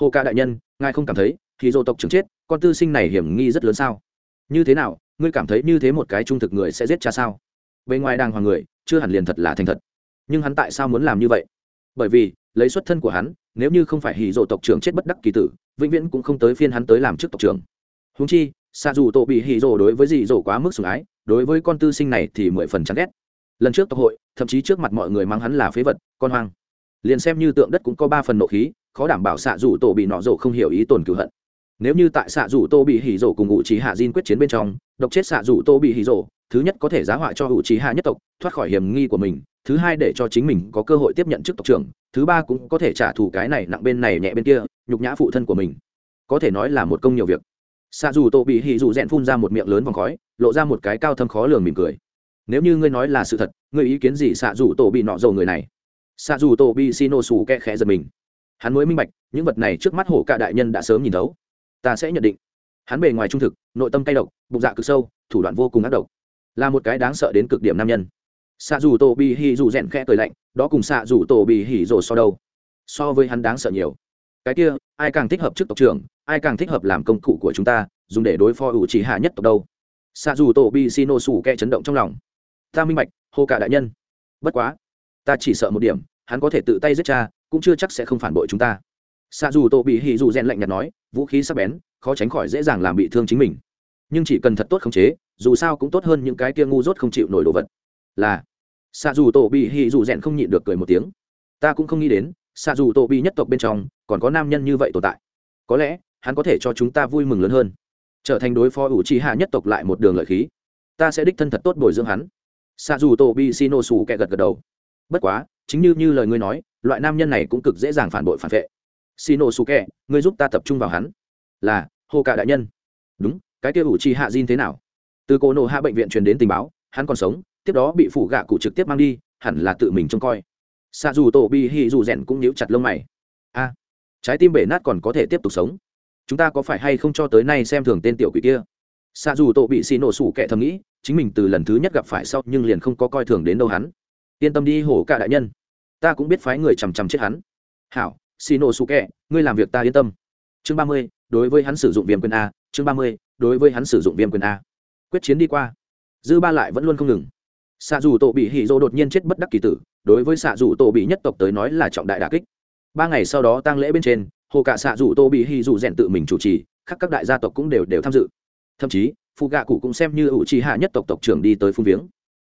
Hồ ca đại nhân, ngài không cảm thấy thì dô tộc trưởng chết, con tư sinh này hiểm nghi rất lớn sao? Như thế nào, ngươi cảm thấy như thế một cái trung thực người sẽ giết cha sao? Bên ngoài đàng hoàng người, chưa hẳn liền thật là thành thật. Nhưng hắn tại sao muốn làm như vậy? Bởi vì, lấy xuất thân của hắn, nếu như không phải hỉ dộ tộc trưởng chết bất đắc kỳ tử, vĩnh viễn cũng không tới phiên hắn tới làm chức tộc trưởng. Húng chi xa dù tổ bị hỉ rồ đối với dì dỗ quá mức sủng ái, đối với con tư sinh này thì mười phần chán ghét. Lần trước tộc hội, thậm chí trước mặt mọi người mang hắn là phế vật, con hoang. Liền xem như tượng đất cũng có ba phần nộ khí, khó đảm bảo xạ rủ tổ bị nọ rổ không hiểu ý tồn cửu hận. Nếu như tại xạ rủ tô bị hỉ rổ cùng ngụ trí hạ diên quyết chiến bên trong, độc chết xạ rủ tô bị hỉ rổ thứ nhất có thể giá họa cho ngụ trí hạ nhất tộc, thoát khỏi hiểm nghi của mình, thứ hai để cho chính mình có cơ hội tiếp nhận chức tộc trưởng, thứ ba cũng có thể trả thù cái này nặng bên này nhẹ bên kia, nhục nhã phụ thân của mình. Có thể nói là một công nhiều việc xạ dù tô bị hỉ dù rẽn phun ra một miệng lớn vòng khói, lộ ra một cái cao thâm khó lường mỉm cười. Nếu như ngươi nói là sự thật, ngươi ý kiến gì xạ dù tổ bị nọ dầu người này? Xạ dù tổ bị xin ô xù kẹ khẽ giật mình. Hắn mới minh bạch, những vật này trước mắt hổ cả đại nhân đã sớm nhìn thấu. Ta sẽ nhận định. Hắn bề ngoài trung thực, nội tâm cay độc, bụng dạ cực sâu, thủ đoạn vô cùng ác độc. Là một cái đáng sợ đến cực điểm nam nhân. Xạ dù tổ bị hỉ dù rèn khẽ cười lạnh, đó cùng xạ dù tổ bị hỉ rồ so đâu? So với hắn đáng sợ nhiều cái kia, ai càng thích hợp trước tộc trưởng, ai càng thích hợp làm công cụ của chúng ta, dùng để đối phó ủ chỉ hạ nhất tộc đâu. Xạ dù tổ bị xì nổ sủ kẹ chấn động trong lòng. Ta minh bạch, hô cả đại nhân. Bất quá, ta chỉ sợ một điểm, hắn có thể tự tay giết cha, cũng chưa chắc sẽ không phản bội chúng ta. Xạ dù tổ bị hỉ dù rèn lạnh nhạt nói, vũ khí sắc bén, khó tránh khỏi dễ dàng làm bị thương chính mình. Nhưng chỉ cần thật tốt khống chế, dù sao cũng tốt hơn những cái kia ngu dốt không chịu nổi đồ vật. Là xạ dù tổ bị hỉ dù rèn không nhịn được cười một tiếng. Ta cũng không nghĩ đến xạ dù tổ bị nhất tộc bên trong còn có nam nhân như vậy tồn tại. Có lẽ, hắn có thể cho chúng ta vui mừng lớn hơn. Trở thành đối phó ủ trì hạ nhất tộc lại một đường lợi khí. Ta sẽ đích thân thật tốt bồi dưỡng hắn. Xạ dù tô bị xì nổ xù kẹ gật gật đầu. Bất quá, chính như như lời ngươi nói, loại nam nhân này cũng cực dễ dàng phản bội phản vệ. Xì nổ xù kẹ ngươi giúp ta tập trung vào hắn. Là hô cả đại nhân. Đúng, cái kia ủ trì hạ diên thế nào? Từ cô nộ hạ bệnh viện truyền đến tình báo, hắn còn sống, tiếp đó bị phủ gạ cụ trực tiếp mang đi, hẳn là tự mình trông coi. Xạ dù tổ bi hì dù rèn cũng níu chặt lông mày. A trái tim bể nát còn có thể tiếp tục sống. Chúng ta có phải hay không cho tới nay xem thường tên tiểu quỷ kia? Xa dù tổ bị xì nổ sủ kẻ thầm nghĩ, chính mình từ lần thứ nhất gặp phải sau nhưng liền không có coi thường đến đâu hắn. Yên tâm đi, hổ cả đại nhân. Ta cũng biết phái người chằm chằm chết hắn. Hảo, xì nổ sủ kẻ, ngươi làm việc ta yên tâm. Chương ba mươi, đối với hắn sử dụng viêm quyền a, chương ba mươi, đối với hắn sử dụng viêm quyền a. Quyết chiến đi qua. Dư ba lại vẫn luôn không ngừng. Xạ dù tổ bị hỉ dô đột nhiên chết bất đắc kỳ tử, đối với xạ dù tổ bị nhất tộc tới nói là trọng đại đà kích ba ngày sau đó tăng lễ bên trên, hồ cả xạ dù tô bị hy dù rèn tự mình chủ trì khắc các đại gia tộc cũng đều đều tham dự. Thậm chí phụ gạ cụ cũng xem như ủ trì hạ nhất tộc tộc trưởng đi tới phung viếng.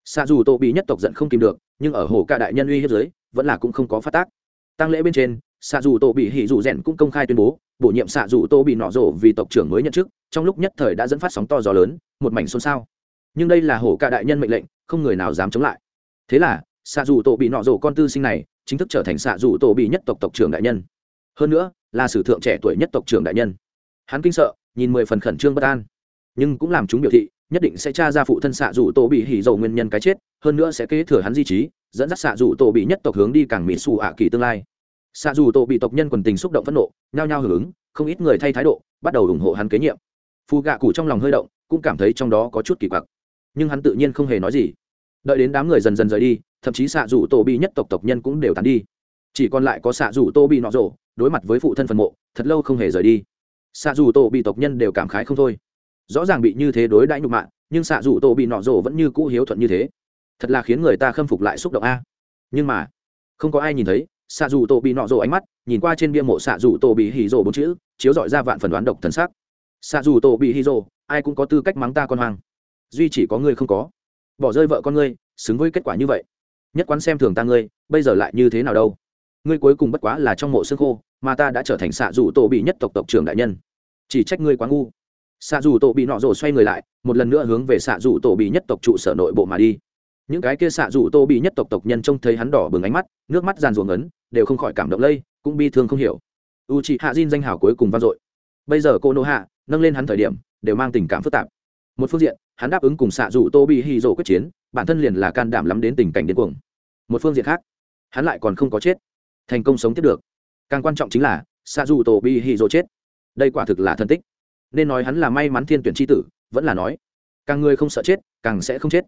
Xạ dù tô bị nhất tộc giận không kìm được, nhưng ở hồ cả đại nhân uy hiếp giới vẫn là cũng không có phát tác. Tăng lễ bên trên xạ dù tô bị hỉ dù rèn cũng công khai tuyên bố, bổ nhiệm xạ dù tô bị nọ rộ vì tộc trưởng mới nhận chức, trong lúc nhất thời đã dẫn phát sóng to gió lớn, một mảnh xôn xao. Nhưng đây là hồ cả đại nhân mệnh lệnh, không người nào dám chống lại. Thế là xạ dù tổ bị nọ rộ con tư sinh này chính thức trở thành xạ dù tổ bị nhất tộc tộc trưởng đại nhân. Hơn nữa, là sử thượng trẻ tuổi nhất tộc trưởng đại nhân. Hắn kinh sợ, nhìn mười phần khẩn trương bất an. Nhưng cũng làm chúng biểu thị, nhất định sẽ tra ra phụ thân xạ dù tổ bị hỉ dầu nguyên nhân cái chết, hơn nữa sẽ kế thừa hắn di trí, dẫn dắt xạ dù tổ bị nhất tộc hướng đi càng mỹ xù ạ kỳ tương lai. Xạ dù tổ bị tộc nhân quần tình xúc động phẫn nộ, nhao nhao hưởng ứng, không ít người thay thái độ, bắt đầu ủng hộ hắn kế nhiệm. Phù gạ cụ trong lòng hơi động, cũng cảm thấy trong đó có chút kỳ quặc. Nhưng hắn tự nhiên không hề nói gì. Đợi đến đám người dần dần rời đi thậm chí xạ rủ tổ bị nhất tộc tộc nhân cũng đều tán đi. Chỉ còn lại có xạ rủ tô bị nọ rộ đối mặt với phụ thân phần mộ thật lâu không hề rời đi. Xạ rủ tổ bị tộc nhân đều cảm khái không thôi. Rõ ràng bị như thế đối đãi nhục mạ nhưng xạ rủ tổ bị nọ rộ vẫn như cũ hiếu thuận như thế. Thật là khiến người ta khâm phục lại xúc động a. Nhưng mà không có ai nhìn thấy xạ rủ tổ bị nọ rộ ánh mắt nhìn qua trên bia mộ xạ rủ tổ bị hì rộ bốn chữ chiếu dọi ra vạn phần đoán độc thần sắc. Xạ rủ tổ bị hì rộ ai cũng có tư cách mắng ta con hoàng, duy chỉ có ngươi không có. Bỏ rơi vợ con ngươi xứng với kết quả như vậy nhất quán xem thường ta ngươi, bây giờ lại như thế nào đâu? Ngươi cuối cùng bất quá là trong mộ xương khô, mà ta đã trở thành xạ dù tổ bị nhất tộc tộc trưởng đại nhân. Chỉ trách ngươi quá ngu. Xạ dù tổ bị nọ rồ xoay người lại, một lần nữa hướng về xạ dù tổ bị nhất tộc trụ sở nội bộ mà đi. Những cái kia xạ dù tổ bị nhất tộc tộc nhân trông thấy hắn đỏ bừng ánh mắt, nước mắt giàn ruộng ấn, đều không khỏi cảm động lây, cũng bi thương không hiểu. U chị hạ diên danh hảo cuối cùng vang dội. Bây giờ cô nô hạ, nâng lên hắn thời điểm, đều mang tình cảm phức tạp một phương diện, hắn đáp ứng cùng xạ dụ tô bị hy rỗ quyết chiến, bản thân liền là can đảm lắm đến tình cảnh điên cuồng. Một phương diện khác, hắn lại còn không có chết, thành công sống tiếp được. Càng quan trọng chính là, xạ dù tô bị hy rỗ chết. Đây quả thực là thân tích. Nên nói hắn là may mắn thiên tuyển tri tử, vẫn là nói, càng người không sợ chết, càng sẽ không chết.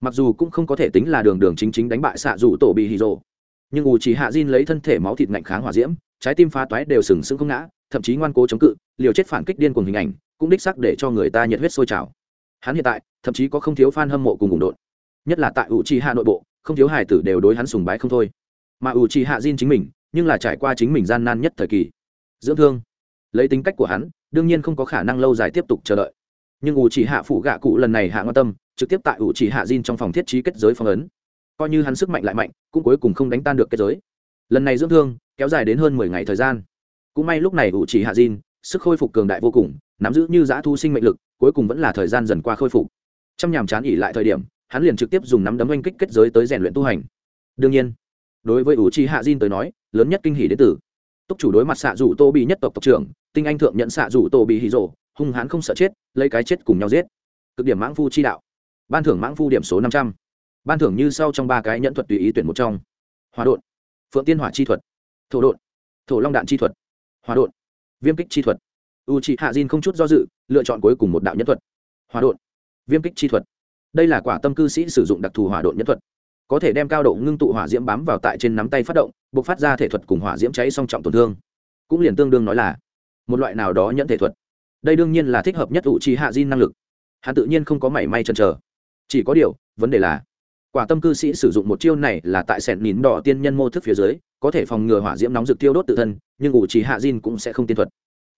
Mặc dù cũng không có thể tính là đường đường chính chính đánh bại xạ dù tổ bị hì rồ nhưng ủ chỉ hạ diên lấy thân thể máu thịt ngạnh kháng hỏa diễm, trái tim phá toái đều sừng sững không ngã, thậm chí ngoan cố chống cự, liều chết phản kích điên cùng hình ảnh, cũng đích sắc để cho người ta nhiệt huyết sôi trào hắn hiện tại, thậm chí có không thiếu fan hâm mộ cùng ủng đột nhất là tại ủ trì hạ nội bộ, không thiếu hài tử đều đối hắn sùng bái không thôi. Mà ủ trì hạ diên chính mình, nhưng là trải qua chính mình gian nan nhất thời kỳ. Dưỡng thương. Lấy tính cách của hắn, đương nhiên không có khả năng lâu dài tiếp tục chờ đợi. Nhưng ủ trì hạ phụ gạ cụ lần này hạ quan tâm, trực tiếp tại ủ trì hạ diên trong phòng thiết trí kết giới phong ấn. Coi như hắn sức mạnh lại mạnh, cũng cuối cùng không đánh tan được kết giới. Lần này dưỡng thương, kéo dài đến hơn mười ngày thời gian. Cũng may lúc này ủ trì hạ diên sức khôi phục cường đại vô cùng, nắm giữ như giã thu sinh mệnh lực, cuối cùng vẫn là thời gian dần qua khôi phục. Trong nhàm chán ỉ lại thời điểm, hắn liền trực tiếp dùng nắm đấm oanh kích kết giới tới rèn luyện tu hành. Đương nhiên, đối với ủ Chi hạ diên tới nói, lớn nhất kinh hỷ đến từ túc chủ đối mặt xạ rủ tô bị nhất tộc tộc trưởng, tinh anh thượng nhận xạ rủ tô bị hì rộ hung hãn không sợ chết, lấy cái chết cùng nhau giết. Cực điểm mãng phu chi đạo. Ban thưởng mãng phu điểm số năm trăm. Ban thưởng như sau trong ba cái nhận thuật tùy ý tuyển một trong. Hòa đột phượng tiên hỏa chi thuật. Thổ đột thổ long đạn chi thuật. Hòa đột viêm kích chi thuật. U c hạ diên không chút do dự, lựa chọn cuối cùng một đạo nhân thuật. Hòa đột viêm kích chi thuật. Đây là quả tâm cư sĩ sử dụng đặc thù hỏa t nhân thuật. Có thể đem cao độ ngưng tụ hỏa diễm bám vào tại trên nắm tay phát động, buộc phát ra thể thuật cùng hỏa diễm cháy song trọng tổn thương. Cũng liền tương đương nói là một loại nào đó nhận thể thuật. Đây đương nhiên là thích hợp nhất ủ trì hạ diên năng lực. Hắn tự nhiên không có mảy may chần chờ. Chỉ có điều, vấn đề là, quả tâm cư sĩ sử dụng một chiêu này là tại sẹn nín đỏ tiên nhân mô thức phía dưới có thể phòng ngừa hỏa diễm nóng rực tiêu đốt tự thân, nhưng ủ trì hạ diên cũng sẽ không tiên thuật.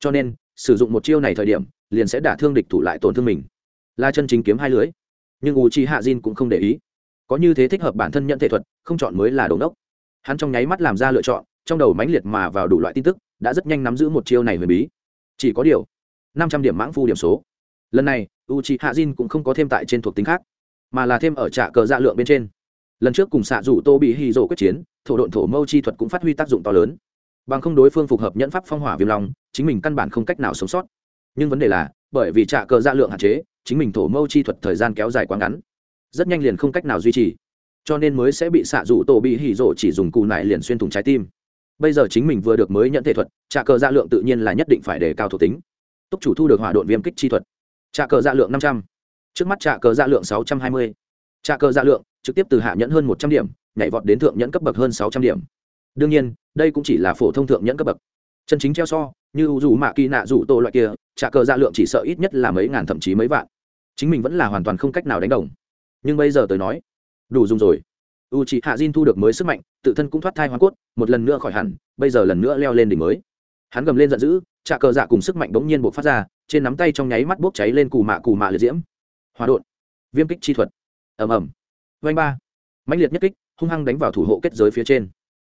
Cho nên, sử dụng một chiêu này thời điểm, liền sẽ đả thương địch thủ lại tổn thương mình. La chân chính kiếm hai lưới, nhưng u chi hạ Jin cũng không để ý. Có như thế thích hợp bản thân nhận thể thuật, không chọn mới là đống đốc hắn trong nháy mắt làm ra lựa chọn, trong đầu mãnh liệt mà vào đủ loại tin tức, đã rất nhanh nắm giữ một chiêu này huyền bí. Chỉ có điều, năm trăm điểm mãng phu điểm số. Lần này u chi hạ Jin cũng không có thêm tại trên thuộc tính khác, mà là thêm ở trạ cờ dạ lượng bên trên. Lần trước cùng xạ rủ tô bị hy rộ quyết chiến thổ độn thổ mâu chi thuật cũng phát huy tác dụng to lớn. Bằng không đối phương phục hợp nhẫn pháp phong hỏa viêm long, chính mình căn bản không cách nào sống sót. Nhưng vấn đề là, bởi vì trả cờ ra lượng hạn chế, chính mình thổ mâu chi thuật thời gian kéo dài quá ngắn. Rất nhanh liền không cách nào duy trì. Cho nên mới sẽ bị xạ dụ tổ bị hỉ rộ chỉ dùng cù nải liền xuyên thủng trái tim. Bây giờ chính mình vừa được mới nhận thể thuật trả cờ ra lượng tự nhiên là nhất định phải đề cao thuộc tính. Túc chủ thu được hỏa độn viêm kích chi thuật. Trả cờ ra lượng năm trăm. Trước mắt trả cờ ra lượng sáu trăm hai mươi. Trả cờ ra lượng trực tiếp từ hạ nhẫn hơn một trăm điểm nhảy vọt đến thượng nhẫn cấp bậc hơn sáu trăm điểm. Đương nhiên, đây cũng chỉ là phổ thông thượng nhẫn cấp bậc. Chân chính treo so, như dù mạ kỳ nạ dù tổ loại kia, trả cờ dạ lượng chỉ sợ ít nhất là mấy ngàn thậm chí mấy vạn. Chính mình vẫn là hoàn toàn không cách nào đánh đồng. Nhưng bây giờ tới nói, đủ dùng rồi. U chị hạ diên thu được mới sức mạnh, tự thân cũng thoát thai hoa cốt, một lần nữa khỏi hẳn, bây giờ lần nữa leo lên đỉnh mới. Hắn gầm lên giận dữ, trả cờ dạ cùng sức mạnh bỗng nhiên bộc phát ra, trên nắm tay trong nháy mắt bốc cháy lên cù mạ cù mạ liệt diễm. Hòa đột. Viêm kích chi thuật. Ẩm ẩm vanh ba. Mãnh liệt nhất kích hung hăng đánh vào thủ hộ kết giới phía trên.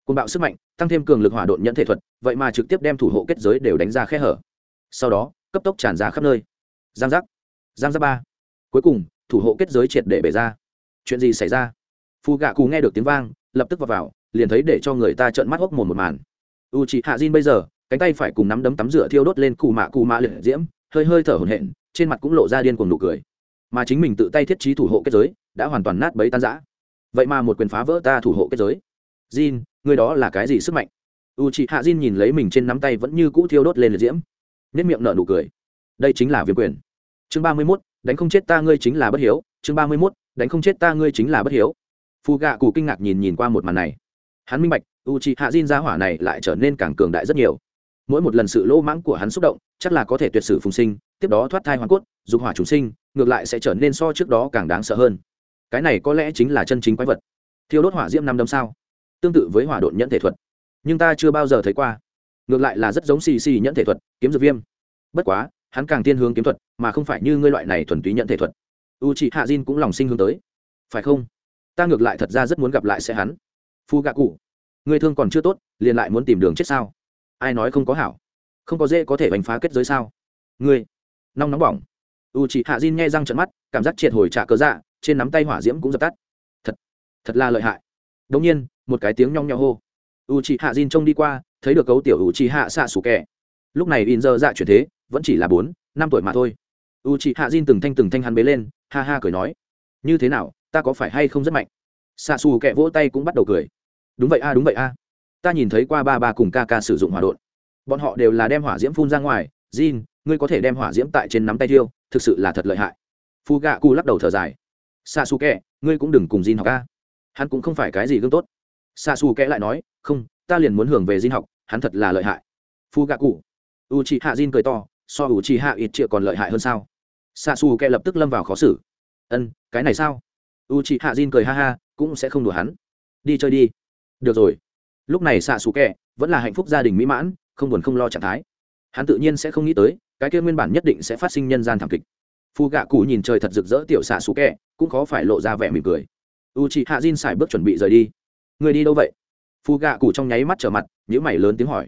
Côn bạo sức mạnh tăng thêm cường lực hỏa độn nhận thể thuật vậy mà trực tiếp đem thủ hộ kết giới đều đánh ra khe hở. Sau đó cấp tốc tràn ra khắp nơi. Giang giác. Giang giác ba. Cuối cùng thủ hộ kết giới triệt để bể ra. Chuyện gì xảy ra? Phù gạ cù nghe được tiếng vang lập tức vào, vào liền thấy để cho người ta trợn mắt hốc mồm một màn. U chị hạ diên bây giờ cánh tay phải cùng nắm đấm tắm rửa thiêu đốt lên cù mạ cù mạ liệt diễm hơi hơi thở hổn hển trên mặt cũng lộ ra điên cuồng nụ cười. Mà chính mình tự tay thiết trí thủ hộ kết giới đã hoàn toàn nát bấy tan giã vậy mà một quyền phá vỡ ta thủ hộ kết giới. Jin, người đó là cái gì sức mạnh? U chị hạ Jin nhìn lấy mình trên nắm tay vẫn như cũ thiêu đốt lên liệt diễm. Nhất miệng nở nụ cười. Đây chính là viêm quyền. Chương ba mươi mốt đánh không chết ta ngươi chính là bất hiếu. Chương ba mươi mốt đánh không chết ta ngươi chính là bất hiếu. Phù gạ cụ kinh ngạc nhìn nhìn qua một màn này. Hắn minh bạch u chị hạ jin ra hỏa này lại trở nên càng cường đại rất nhiều. Mỗi một lần sự lỗ mãng của hắn xúc động chắc là có thể tuyệt sử phùng sinh tiếp đó thoát thai hoàn cốt dục hỏa trùng sinh ngược lại sẽ trở nên so trước đó càng đáng sợ hơn cái này có lẽ chính là chân chính quái vật. Thiêu đốt hỏa diễm năm đâm sao? Tương tự với hỏa độn nhẫn thể thuật. Nhưng ta chưa bao giờ thấy qua. Ngược lại là rất giống xì xì nhẫn thể thuật, kiếm dược viêm. Bất quá, hắn càng tiên hướng kiếm thuật, mà không phải như ngươi loại này thuần túy nhẫn thể thuật. U chị hạ diên cũng lòng sinh hướng tới. Phải không? Ta ngược lại thật ra rất muốn gặp lại sẽ hắn. Phu gạ cụ người thương còn chưa tốt, liền lại muốn tìm đường chết sao? Ai nói không có hảo? Không có dễ có thể đánh phá kết giới sao? Ngươi, nong nóng bỏng. U chị hạ diên nghe răng trận mắt, cảm giác triệt hồi trả cớ dạ trên nắm tay hỏa diễm cũng dập tắt. Thật thật là lợi hại. Đống nhiên, một cái tiếng nhong nhọ hô. U chị hạ diên trông đi qua, thấy được cấu tiểu u chị hạ xạ sủ kẻ lúc này in giờ dạ chuyển thế, vẫn chỉ là bốn, năm tuổi mà thôi. U chị hạ diên từng thanh từng thanh hắn bế lên, ha ha cười nói. Như thế nào, ta có phải hay không rất mạnh? Xạ xù kẻ vỗ tay cũng bắt đầu cười. Đúng vậy a, đúng vậy a. Ta nhìn thấy qua ba ba cùng ca ca sử dụng hỏa đột. bọn họ đều là đem hỏa diễm phun ra ngoài. Jin, ngươi có thể đem hỏa diễm tại trên nắm tay thiêu, thực sự là thật lợi hại. Phu gạ cu lắc đầu thở dài xa xù kẹ ngươi cũng đừng cùng jin học ca hắn cũng không phải cái gì gương tốt. Xa xù kẹ lại nói, không, ta liền muốn hưởng về jin học, hắn thật là lợi hại. Phu gạ cụ u chị hạ jin cười to, so u chị hạ ít triệu còn lợi hại hơn sao? Xa xù kẹ lập tức lâm vào khó xử. Ân, cái này sao? U chị hạ jin cười ha ha, cũng sẽ không đùa hắn. Đi chơi đi. Được rồi. Lúc này xạ xù kẹ vẫn là hạnh phúc gia đình mỹ mãn, không buồn không lo trạng thái. Hắn tự nhiên sẽ không nghĩ tới, cái kia nguyên bản nhất định sẽ phát sinh nhân gian thảm kịch phù gạ cụ nhìn trời thật rực rỡ tiểu xạ xù kẹ, cũng khó phải lộ ra vẻ mỉm cười. U chị hạ diên xài bước chuẩn bị rời đi. Người đi đâu vậy? Phù gạ cụ trong nháy mắt trở mặt nhữ mày lớn tiếng hỏi.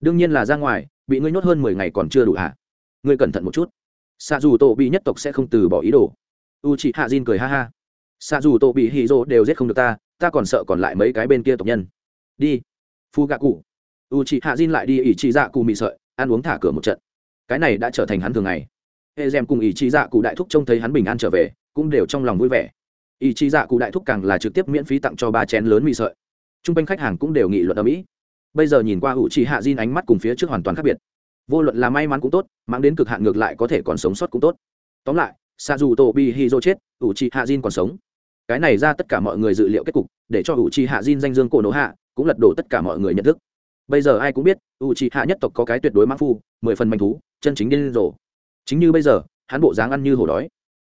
Đương nhiên là ra ngoài, bị ngươi nhốt hơn mười ngày còn chưa đủ hả? Ngươi cẩn thận một chút. Xạ dù tổ bị nhất tộc sẽ không từ bỏ ý đồ. U chị hạ diên cười ha ha. Xạ dù tổ bị hì rô đều giết không được ta ta còn sợ còn lại mấy cái bên kia tộc nhân. Đi. Phu gạ cụ. U chị hạ diên lại đi ỷ chị dạ cụ mị sợi, ăn uống thả cửa một trận. Cái này đã trở thành hắn thường ngày hệ rèm cùng ý chí dạ cụ đại thúc trông thấy hắn bình an trở về, cũng đều trong lòng vui vẻ. Ý chí dạ cụ đại thúc càng là trực tiếp miễn phí tặng cho ba chén lớn mì sợi. T r u n g quanh khách hàng cũng đều nghị luận ở mỹ bây giờ nhìn qua u chị hạ diên ánh mắt cùng phía trước hoàn toàn khác biệt. Vô luận là may mắn cũng tốt mang đến cực hạn ngược lại có thể còn sống sót cũng tốt. Tóm lại xa dù Tô bi hi dô chết u chị hạ diên còn sống. Cái này ra tất cả mọi người dự liệu kết cục, để cho u chi hạ Jin danh dương cổ nổ hạ, cũng lật đổ tất cả mọi người nhận thức. Bây giờ ai cũng biết u chi hạ nhất tộc có cái tuyệt đối mã phu, mười phần manh thú, chân chính điên rồ chính như bây giờ hắn bộ dáng ăn như hổ đói.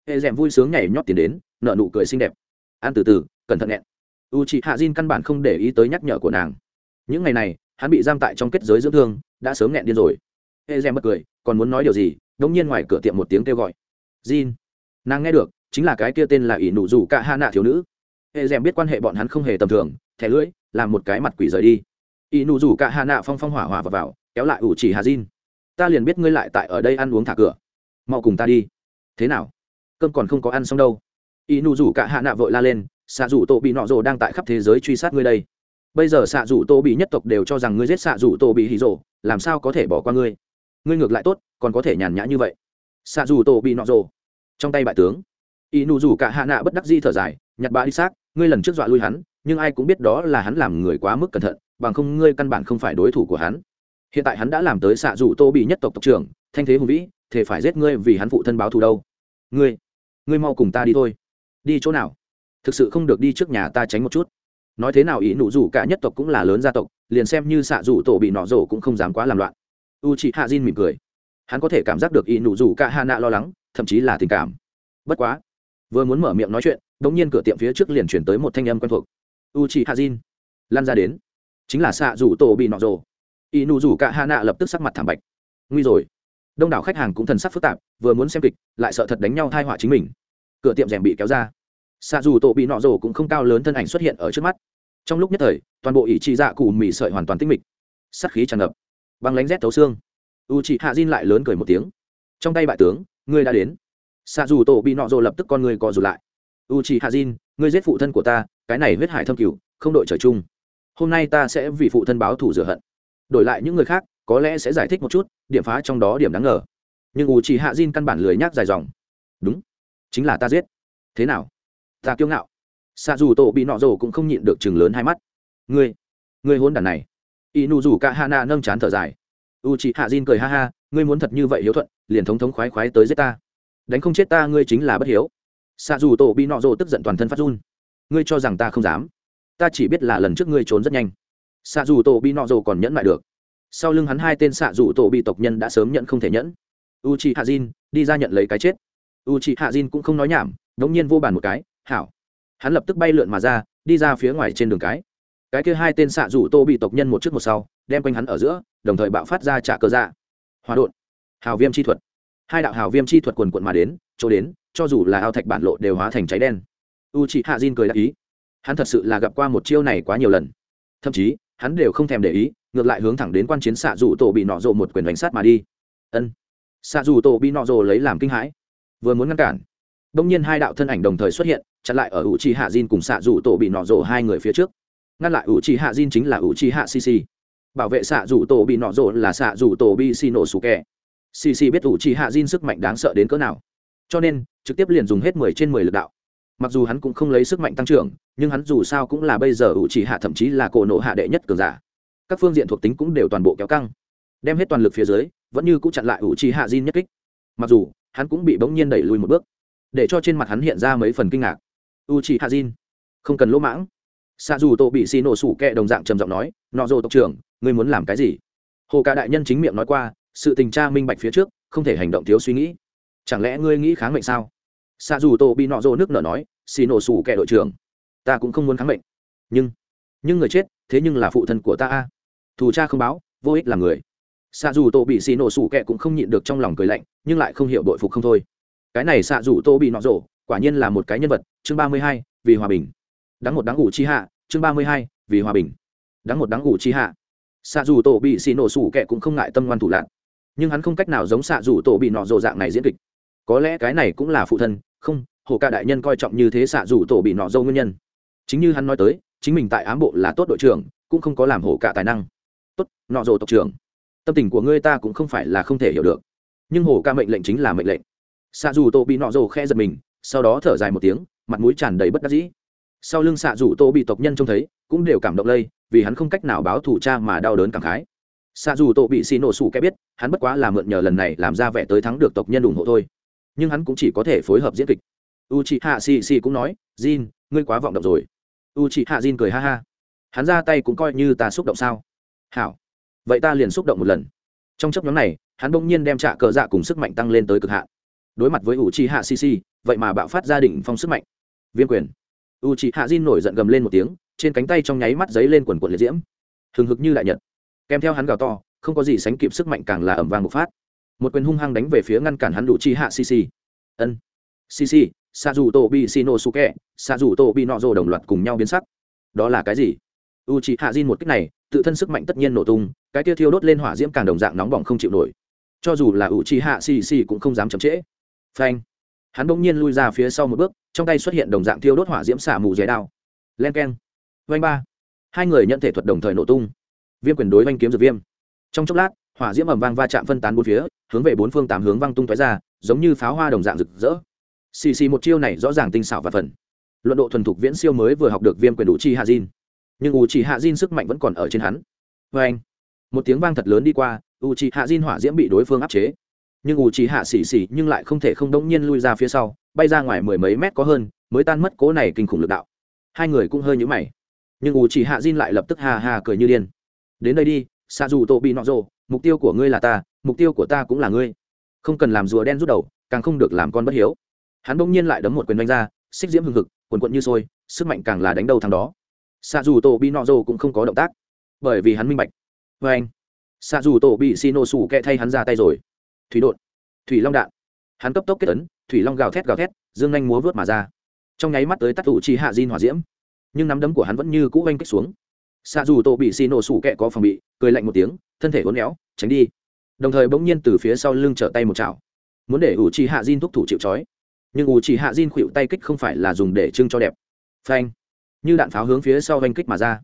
Hệ d vui sướng nhảy nhót tiền đến nợ nụ cười xinh đẹp. Ăn từ từ cẩn thận nghẹn. U chị hạ diên căn bản không để ý tới nhắc nhở của nàng. Những ngày này hắn bị giam tại trong kết giới dưỡng thương đã sớm nghẹn điên rồi. Hệ d bật cười còn muốn nói điều gì? Đống nhiên ngoài cửa tiệm một tiếng kêu gọi. Diên nàng nghe được chính là cái kia tên là ỷ nụ rủ cả hạ nạ thiếu nữ. Hệ d biết quan hệ bọn hắn không hề tầm thường thẻ lưỡi làm một cái mặt quỷ rời đi. Ỷ nụ rủ cả hạ nạ phong phong hỏa hỏa vào, vào kéo lại ủ chỉ hà diên ta liền biết ngươi lại tại ở đây ăn uống thả cửa mau cùng ta đi. Thế nào? Cơm còn không có ăn xong đâu. Y nụ rủ cả hạ nạ vội la lên, xạ rủ tổ bị nọ rồ đang tại khắp thế giới truy sát ngươi đây. Bây giờ xạ rủ tô bị nhất tộc đều cho rằng ngươi giết xạ rủ tô bị hì rồ, làm sao có thể bỏ qua ngươi? Ngươi ngược lại tốt, còn có thể nhàn nhã như vậy. Xạ rủ tô bị nọ rồ. Trong tay bại tướng. Y nụ rủ cả hạ nạ bất đắc di thở dài, nhặt bã đi xác, ngươi lần trước dọa lui hắn, nhưng ai cũng biết đó là hắn làm người quá mức cẩn thận, bằng không ngươi căn bản không phải đối thủ của hắn. Hiện tại hắn đã làm tới xạ rủ tô bị nhất tộc tộc trưởng, thanh thế hùng vĩ thể phải giết ngươi vì hắn phụ thân báo thù đâu. Ngươi ngươi mau cùng ta đi thôi. Đi chỗ nào? Thực sự không được đi trước nhà ta tránh một chút. Nói thế nào ý nụ rủ cả nhất tộc cũng là lớn gia tộc, liền xem như xạ rủ tổ bị nọ rổ cũng không dám quá làm loạn. U chị hạ diên mỉm cười. Hắn có thể cảm giác được ý nụ rủ cả hạ nạ lo lắng, thậm chí là tình cảm. Bất quá, vừa muốn mở miệng nói chuyện đ ỗ n g nhiên cửa tiệm phía trước liền chuyển tới một thanh âm quen thuộc. U chị hạ diên lan ra đến. Chính là xạ rủ tổ bị nọ rổ. Y nụ rủ cả hạ nạ lập tức sắc mặt thảm bạch. Nguy rồi đông đảo khách hàng cũng thần sắc phức tạp, vừa muốn xem kịch, lại sợ thật đánh nhau thai họa chính mình. Cửa tiệm rèm bị kéo ra. Xạ dù tổ bị nọ rồ cũng không cao lớn thân ảnh xuất hiện ở trước mắt. Trong lúc nhất thời, toàn bộ ỷ trị dạ cụ mì sợi hoàn toàn tinh mịch. Sắt khí tràn ngập. Băng lánh rét thấu xương. U chị hạ diên lại lớn cười một tiếng. Trong tay bại tướng, ngươi đã đến. Xạ dù tổ bị nọ rồ lập tức con người co rụt lại. U chị hạ diên ngươi giết phụ thân của ta, cái này huyết hải thâm cửu không đội trời chung. Hôm nay ta sẽ vì phụ thân báo thủ rửa hận. Đổi lại những người khác có lẽ sẽ giải thích một chút, điểm phá trong đó điểm đáng ngờ. Nhưng u chỉ hạ diên căn bản lười nhác dài dòng. Đúng, chính là ta giết. Thế nào? Ta kiêu ngạo. Xạ dù tổ bị nọ rồ cũng không nhịn được chừng lớn hai mắt. Ngươi ngươi hôn đàn này. Y nụ rủ cả ha na nâng chán thở dài. U chị hạ diên cười ha ha, ngươi muốn thật như vậy hiếu thuận, liền thống thống khoái khoái tới giết ta. Đánh không chết ta ngươi chính là bất hiếu. Xạ dù tổ bị nọ rồ tức giận toàn thân phát run. Ngươi cho rằng ta không dám. Ta chỉ biết là lần trước ngươi trốn rất nhanh. Xạ dù tổ bị nọ rồ còn nhẫn lại được sau lưng hắn hai tên xạ dụ tổ bị tộc nhân đã sớm nhận không thể nhẫn. U chị hạ diên đi ra nhận lấy cái chết. U chị hạ diên cũng không nói nhảm, đống nhiên vô bàn một cái, hảo. Hắn lập tức bay lượn mà ra, đi ra phía ngoài trên đường cái. Cái kia hai tên xạ rủ tô bị tộc nhân một trước một sau, đem quanh hắn ở giữa, đồng thời bạo phát ra trả cơ dạ. Hòa đột hào viêm chi thuật. Hai đạo hào viêm chi thuật quần quận mà đến, chỗ đến, cho dù là ao thạch bản lộ đều hóa thành cháy đen. U chị hạ diên cười đáp ý. Hắn thật sự là gặp qua một chiêu này quá nhiều lần. Thậm chí, hắn đều không thèm để ý ngược lại hướng thẳng đến quan chiến xạ dù tổ bị nọ rộ một quyền đánh sát mà đi. Ân. Xạ dù tổ bị nọ rộ lấy làm kinh hãi. Vừa muốn ngăn cản đông nhiên hai đạo thân ảnh đồng thời xuất hiện, chặn lại ở ủ chi hạ diên cùng xạ dù tổ bị nọ rộ hai người phía trước. Ngăn lại ủ chi hạ diên chính là ủ chi hạ sisi bảo vệ xạ dù tổ bị nọ rộ là xạ dù tổ bị xì nổ sủ kẹ sisi biết ủ chi hạ diên sức mạnh đáng sợ đến cỡ nào, cho nên trực tiếp liền dùng hết mười trên mười lực đạo. Mặc dù hắn cũng không lấy sức mạnh tăng trưởng, nhưng hắn dù sao cũng là bây giờ ủ trì hạ thậm chí là cổ nộ hạ đệ nhất cường giả các phương diện thuộc tính cũng đều toàn bộ kéo căng. Đem hết toàn lực phía dưới, vẫn như cũng chặn lại ủ trì hạ di nhất kích. Mặc dù, hắn cũng bị bỗng nhiên đẩy lùi một bước, để cho trên mặt hắn hiện ra mấy phần kinh ngạc. U chi hạ diên không cần lỗ mãng. Xa dù tô bị xì nổ sủ kẹ đồng dạng trầm giọng nói, nọ dô tộc trưởng, ngươi muốn làm cái gì? Hồ cả đại nhân chính miệng nói qua, sự tình tra minh bạch phía trước, không thể hành động thiếu suy nghĩ. Chẳng lẽ ngươi nghĩ kháng mệnh sao? Xa dù tô bị nọ dô nước nở nói xì nổ sủ kẹ đội trưởng, ta cũng không muốn kháng mệnh. Nhưng nhưng người chết, thế nhưng là phụ thân của ta a thù cha không báo, vô ích là người. Xạ dù tô bị xì nổ sủ kẹ cũng không nhịn được trong lòng cười lạnh, nhưng lại không hiểu đội phục không thôi. Cái này xạ dù tô bị nọ rộ, quả nhiên là một cái nhân vật, chương ba mươi hai, vì hòa bình. Đáng một đáng ủ chi hạ, chương ba mươi hai, vì hòa bình. Đáng một đáng ủ chi hạ. Xạ dù tổ bị xì nổ sủ kẹ cũng không ngại tâm ngoan thủ lạc nhưng hắn không cách nào giống xạ dù tổ bị nọ rộ dạng này diễn kịch. Có lẽ cái này cũng là phụ thân, không, hồ ca đại nhân coi trọng như thế xạ dù tổ bị nọ dâu nguyên nhân. Chính như hắn nói tới, chính mình tại ám bộ là tốt đội trưởng, cũng không có làm hổ cả tài năng tốt, nọ rồ tộc trưởng. Tâm tình của ngươi ta cũng không phải là không thể hiểu được. Nhưng hồ ca mệnh lệnh chính là mệnh lệnh. Xạ dù tô bị nọ rồ khe giật mình, sau đó thở dài một tiếng, mặt mũi tràn đầy bất đắc dĩ. Sau lưng xạ dù tô bị tộc nhân trông thấy, cũng đều cảm động lây, vì hắn không cách nào báo thủ cha mà đau đớn cảm khái. Xạ dù tô bị xì nổ sủ kẻ biết, hắn bất quá là mượn nhờ lần này làm ra vẻ tới thắng được tộc nhân ủng hộ thôi. Nhưng hắn cũng chỉ có thể phối hợp diễn kịch. U chị hạ xì xì cũng nói, jin, ngươi quá vọng động rồi. U chị hạ jin cười ha ha. Hắn ra tay cũng coi như ta xúc động sao? Hảo. Vậy ta liền xúc động một lần. Trong chấp nhóm này, hắn bỗng nhiên đem trạ cờ dạ cùng sức mạnh tăng lên tới cực hạn. Đối mặt với u chị hạ xì vậy mà bạo phát gia đình phong sức mạnh. Viêm quyền. U chị hạ diên nổi giận gầm lên một tiếng, trên cánh tay trong nháy mắt giấy lên quần quần liệt diễm. Hừng hực như đại nhật. Kèm theo hắn gào to, không có gì sánh kịp sức mạnh càng là ẩm vang một phát. Một quyền hung hăng đánh về phía ngăn cản hắn đủ chi hạ sisi. Ân. Sisi sa dù tô bi xì nổ sa dù tô bi nọ rồ đồng loạt cùng nhau biến sắc. Đó là cái gì? U chị hạ diên một cách này, tự thân sức mạnh tất nhiên nổ tung, cái kia thiêu đốt lên hỏa diễm càng đồng dạng nóng bỏng không chịu nổi. Cho dù là u chị hạ xì xì cũng không dám chậm trễ. Phanh! Hắn bỗng nhiên lui ra phía sau một bước, trong tay xuất hiện đồng dạng thiêu đốt hỏa diễm xả mù dày đao. Len k e n vanh ba! Hai người nhận thể thuật đồng thời nổ tung. Viêm quyền đối vanh kiếm dược viêm. Trong chốc lát, hỏa diễm ẩm vang va chạm phân tán bốn phía, hướng về bốn phương tám hướng văng tung tói ra, giống như pháo hoa đồng dạng rực rỡ. Xì xì một chiêu này rõ ràng tinh xảo và phần. Luận độ thuần thục viễn siêu mới vừa học được viêm quyền đủ chi hạ diên nhưng u Chỉ hạ diên sức mạnh vẫn còn ở trên hắn. Vê anh, một tiếng vang thật lớn đi qua u Chỉ hạ diên hỏa diễm bị đối phương áp chế. Nhưng u Chỉ hạ xì xì nhưng lại không thể không đông nhiên lui ra phía sau, bay ra ngoài mười mấy mét có hơn, mới tan mất cố này kinh khủng lực đạo. Hai người cũng hơi nhũ mày. Nhưng u Chỉ hạ diên lại lập tức hà hà cười như điên. Đến đây đi xa dù tô bị nọ rồ mục tiêu của ngươi là ta, mục tiêu của ta cũng là ngươi. Không cần làm rùa đen rút đầu, càng không được làm con bất hiếu. Hắn bỗng nhiên lại đấm một quyền đánh ra, xích diễm hừng hực quần quận như sôi, sức mạnh càng là đánh đầu thằng đó xạ dù tổ bị nọ rồ cũng không có động tác, bởi vì hắn minh bạch. Vê anh xạ dù tổ bị xì nổ sủ kẹ thay hắn ra tay rồi. Thủy đột thủy long đạn. Hắn cấp tốc kết ấn, thủy long gào thét gào thét, dương Anh múa vớt mà ra. Trong nháy mắt tới tắt thủ chi hạ diên hỏa diễm. Nhưng nắm đấm của hắn vẫn như cũ oanh kích xuống. Xạ dù tổ bị xì nổ sủ kẹ có phòng bị, cười lạnh một tiếng, thân thể uốn éo, tránh đi. Đồng thời bỗng nhiên từ phía sau lưng trở tay một chảo. Muốn để ủ chi hạ diên thúc thủ chịu trói. Nhưng ủ trì hạ diên khuỵu tay kích không phải là dùng để trưng cho đẹp. Phanh như đạn pháo hướng phía sau oanh kích mà ra.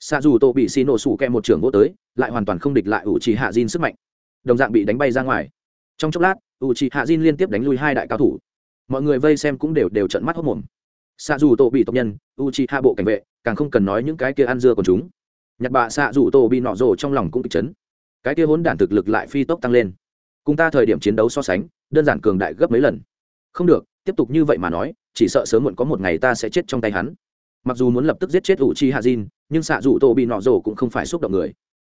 Xạ dù tổ bị xì nổ sủ kẹ một trưởng vô tới, lại hoàn toàn không địch lại ủ trì hạ diên sức mạnh. Đồng dạng bị đánh bay ra ngoài. Trong chốc lát ủ trì hạ diên liên tiếp đánh lui hai đại cao thủ. Mọi người vây xem cũng đều đều trận mắt hốc mồm xạ dù tổ bị tộc nhân u trì hạ bộ cảnh vệ, càng không cần nói những cái kia ăn dưa của chúng. Nhặt bạ xạ dù tổ bị nọ rồ trong lòng cũng kịch chấn. Cái kia hốn đản thực lực lại phi tốc tăng lên. Cùng ta thời điểm chiến đấu so sánh, đơn giản cường đại gấp mấy lần. Không được, tiếp tục như vậy mà nói, chỉ sợ sớm muộn có một ngày ta sẽ chết trong tay hắn mặc dù muốn lập tức giết chết u chi hạ diên nhưng xạ dù tổ bị nọ rổ cũng không phải xúc động người.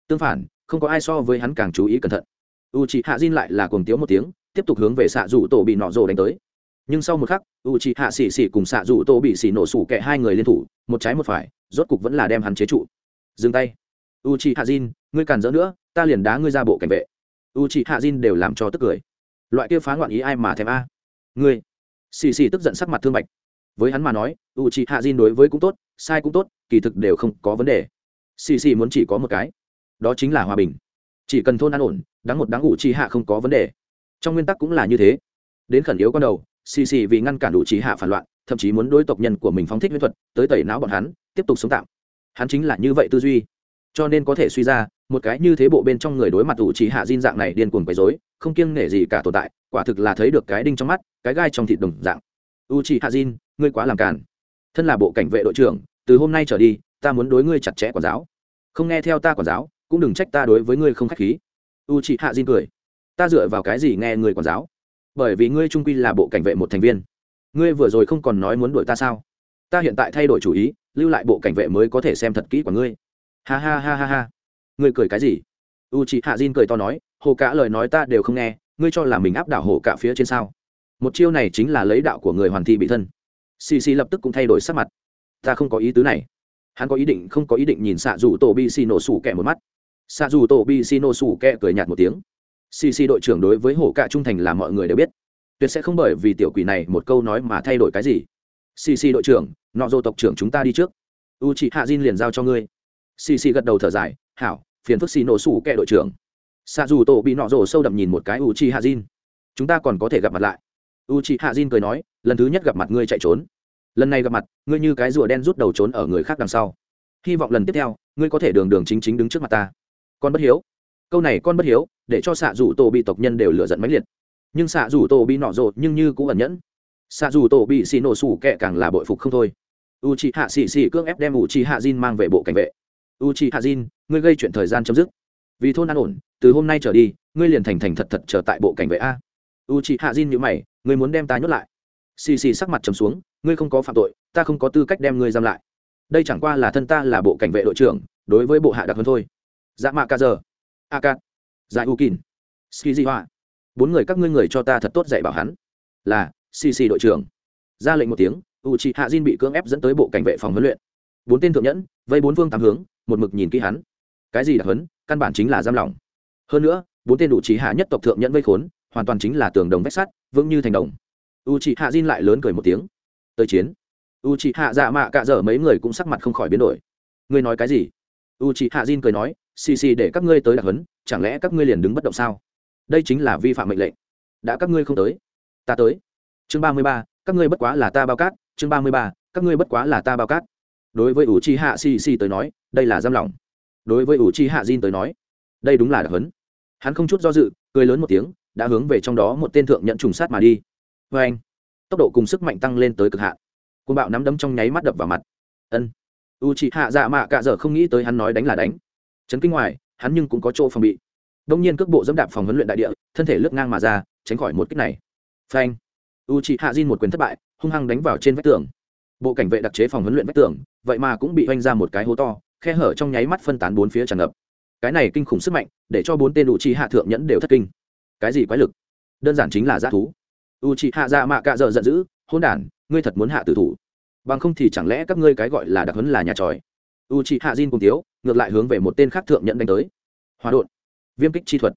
Tương phản, không có ai so với hắn càng chú ý cẩn thận. U chi hạ diên lại là cuồng tiếu một tiếng, tiếp tục hướng về xạ dù tổ bị nọ rổ đánh tới. Nhưng sau một khắc u chi hạ xì xì cùng xạ dù tổ bị xì nổ sủ kẹ hai người liên thủ, một trái một phải, rốt cục vẫn là đem hắn chế trụ. Dừng tay. U chi hạ diên ngươi càn rỡ nữa, ta liền đá ngươi ra bộ cảnh vệ. U chi hạ diên đều làm cho tức cười. Loại kia phá ngoạn ý ai mà thèm a? Ngươi. Xì xì tức giận sắc mặt thương bạch với hắn mà nói u chi hạ diên đối với cũng tốt, sai cũng tốt, kỳ thực đều không có vấn đề. Xì xì muốn chỉ có một cái, đó chính là hòa bình. Chỉ cần thôn an ổn, đáng một đáng u chi hạ không có vấn đề. Trong nguyên tắc cũng là như thế. Đến khẩn yếu con đầu xì xì vì ngăn cản đủ trí hạ phản loạn, thậm chí muốn đối tộc nhân của mình phóng thích huyết thuật, tới tẩy não bọn hắn, tiếp tục sống tạm. Hắn chính là như vậy tư duy. Cho nên có thể suy ra, một cái như thế bộ bên trong người đối mặt đủ trí hạ diên dạng này điên cuồng quấy dối không kiêng nể gì cả tồn tại, quả thực là thấy được cái đinh trong mắt, cái gai trong thịt đồng dạng. U trí hạ diên ngươi quá làm càn. Thân là bộ cảnh vệ đội trưởng, từ hôm nay trở đi, ta muốn đối ngươi chặt chẽ quản giáo. Không nghe theo ta quản giáo, cũng đừng trách ta đối với ngươi không k h á c h khí. U Jin hạ diên cười. Ta dựa vào cái gì nghe người quản giáo? Bởi vì ngươi trung quy là bộ cảnh vệ một thành viên. Ngươi vừa rồi không còn nói muốn đuổi ta sao? Ta hiện tại thay đổi chủ ý, lưu lại bộ cảnh vệ mới có thể xem thật kỹ của ngươi. Ha ha ha ha ha. Ngươi cười cái gì? U chị hạ diên cười to nói, hồ cả lời nói ta đều không nghe, ngươi cho là mình áp đảo hồ cả phía trên sao? Một chiêu này chính là lấy đạo của người hoàn thi bị thân xì xì lập tức cũng thay đổi sắc mặt. Ta không có ý tứ này. Hắn có ý định không có ý định nhìn xạ dù tổ bi xì nổ sủ kẹ một mắt. Xạ dù tổ bi xì nổ sủ kẹ cười nhạt một tiếng. Xì xì đội trưởng đối với hổ cạ trung thành là mọi người đều biết. Tuyệt sẽ không bởi vì tiểu quỷ này một câu nói mà thay đổi cái gì. Xì xì đội trưởng, nọ dô tộc trưởng chúng ta đi trước. U chị hạ diên liền giao cho ngươi. Xì xì gật đầu thở dài, hảo, phiền phức xì nổ sủ kẹ đội trưởng. Xạ dù tổ bị nọ rổ sâu đậm nhìn một cái u chị hạ diên chúng ta còn có thể gặp mặt lại u chị hạ diên cười nói, lần thứ nhất gặp mặt ngươi chạy trốn. Lần này gặp mặt, ngươi như cái rùa đen rút đầu trốn ở người khác đằng sau. Hy vọng lần tiếp theo, ngươi có thể đường đường chính chính đứng trước mặt ta. Con bất hiếu. Câu này con bất hiếu để cho xạ dù tổ bị tộc nhân đều lựa giận mãnh liệt. Nhưng xạ dù tổ bị nọ rộ nhưng như cũng ẩn nhẫn. Xạ dù tổ bị xì nổ sủ kệ càng là bội phục không thôi. U chị hạ xì xì cưỡng ép đem u chị hạ Jin mang về bộ cảnh vệ. U chị hạ Jin ngươi gây chuyện thời gian chấm dứt. Vì thôn an ổn, từ hôm nay trở đi, ngươi liền thành thành thật thật trở tại bộ cảnh vệ a. U chị hạ Jin nhữ mày ngươi muốn đem ta nhốt lại? Xì xì sắc mặt trầm xuống, ngươi không có phạm tội, ta không có tư cách đem ngươi giam lại. Đây chẳng qua là thân ta là bộ cảnh vệ đội trưởng, đối với bộ hạ đặc hơn thôi. Dạ mạ ca giờ. A cát dạ u kín ski di hoa. Bốn người các ngươi người cho ta thật tốt dạy bảo hắn. Là cc đội trưởng. Ra lệnh một tiếng, u chị hạ diên bị cưỡng ép dẫn tới bộ cảnh vệ phòng huấn luyện. Bốn tên thượng nhẫn, vây bốn phương tám hướng, một mực nhìn kỹ hắn. Cái gì đặc huấn, căn bản chính là giam lỏng. Hơn nữa, bốn tên đủ trí hạ nhất tộc thượng nhẫn vây khốn hoàn toàn chính là tường đồng vách sắt, vững như thành đồng. U chị hạ diên lại lớn cười một tiếng. Tới chiến. U chị hạ dạ mạ cạ dở mấy người cũng sắc mặt không khỏi biến đổi. Ngươi nói cái gì? U chị hạ diên cười nói, xì xì để các ngươi tới đặc hấn. chẳng lẽ các ngươi liền đứng bất động sao? Đây chính là vi phạm mệnh lệnh. Đã các ngươi không tới, ta tới. Chương ba mươi ba, các ngươi bất quá là ta bao cát. Chương ba mươi ba, các ngươi bất quá là ta bao cát. Đối với U chi hạ xì xì tới nói, đây là giam lỏng. Đối với U chi hạ diên tới nói, đây đúng là đặc hấn. hắn không chút do dự, cười lớn một tiếng đã hướng về trong đó một tên thượng nhận trùng sát mà đi. Vê anh, tốc độ cùng sức mạnh tăng lên tới cực hạn. Côn bạo nắm đấm trong nháy mắt đập vào mặt. Ân. U chị hạ dạ mạ cạ dở không nghĩ tới hắn nói đánh là đánh. Chấn kinh ngoài, hắn nhưng cũng có chỗ phòng bị. Đông nhiên cước bộ dẫm đạp phòng huấn luyện đại địa, thân thể lướt ngang mà ra, tránh khỏi một kích này. Phanh u chị hạ diên một quyền thất bại, hung hăng đánh vào trên vách tường. Bộ cảnh vệ đặc chế phòng huấn luyện vách tường, vậy mà cũng bị oanh ra một cái hố to, khe hở trong nháy mắt phân tán bốn phía tràn ngập. Cái này kinh khủng sức mạnh, để cho bốn tên u chị hạ thượng nhẫn đều thất kinh cái gì quái lực? Đơn giản chính là g thú. U chị hạ dạ mạ cạ dợ giận dữ, hôn đản, ngươi thật muốn hạ tử thủ. Bằng không thì chẳng lẽ các ngươi cái gọi là đặc huấn là nhà tròi? U chị hạ diên cùng tiếu ngược lại hướng về một tên khác thượng nhận đánh tới. Hòa đột viêm kích chi thuật.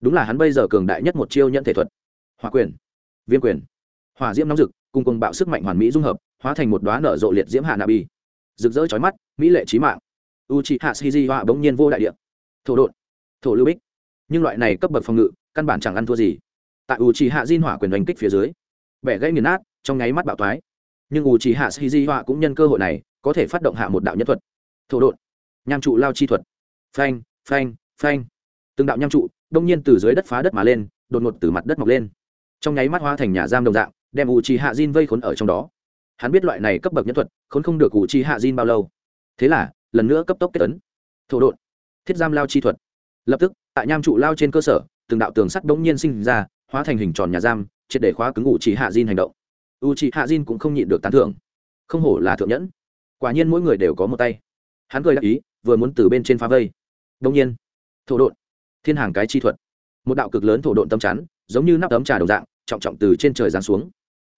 Đúng là hắn bây giờ cường đại nhất một chiêu nhận thể thuật. Hòa quyền, viêm quyền. Hỏa diễm nóng rực, cùng cùng bạo sức mạnh hoàn mỹ dung hợp, hóa thành một đoá nở rộ liệt diễm hạ nạ bi rực rỡ chói mắt, mỹ lệ trí mạng. U chị hạ shizi họa bỗng nhiên vô đại địa. Thổ đột thổ lưu bích. Nhưng loại này cấp bậc phòng ngự căn bản chẳng ăn thua gì. Tại u chị hạ diên hỏa quyền đánh kích phía dưới bẻ gãy nghiền nát, trong nháy mắt bạo thoái. Nhưng u chị hạ shizi họa cũng nhân cơ hội này, có thể phát động hạ một đạo nhân thuật. Thổ đột nham trụ lao chi thuật. Phanh phanh phanh. Từng đạo nham trụ, đông nhiên từ dưới đất phá đất mà lên, đột ngột từ mặt đất mọc lên. Trong nháy mắt hóa thành nhà giam đồng dạng, đem u chi hạ diên vây khốn ở trong đó. Hắn biết loại này cấp bậc nhân thuật, khốn không được u chi hạ diên bao lâu. Thế là, lần nữa cấp tốc kết tấn thổ đột thiết giam lao chi thuật. Lập tức, tại nham trụ lao trên cơ sở từng đạo tường sắt bỗng nhiên sinh ra, hóa thành hình tròn nhà giam, triệt để khóa cứng u chỉ hạ diên hành động. U chỉ hạ diên cũng không nhịn được tán thưởng. Không hổ là thượng nhẫn. Quả nhiên mỗi người đều có một tay. Hắn cười đáp ý, vừa muốn từ bên trên phá vây. Đông nhiên, thổ độn, thiên hàng cái chi thuật. Một đạo cực lớn thổ độn tâm chắn, giống như nắp tấm trà đồng dạng, trọng trọng từ trên trời giáng xuống.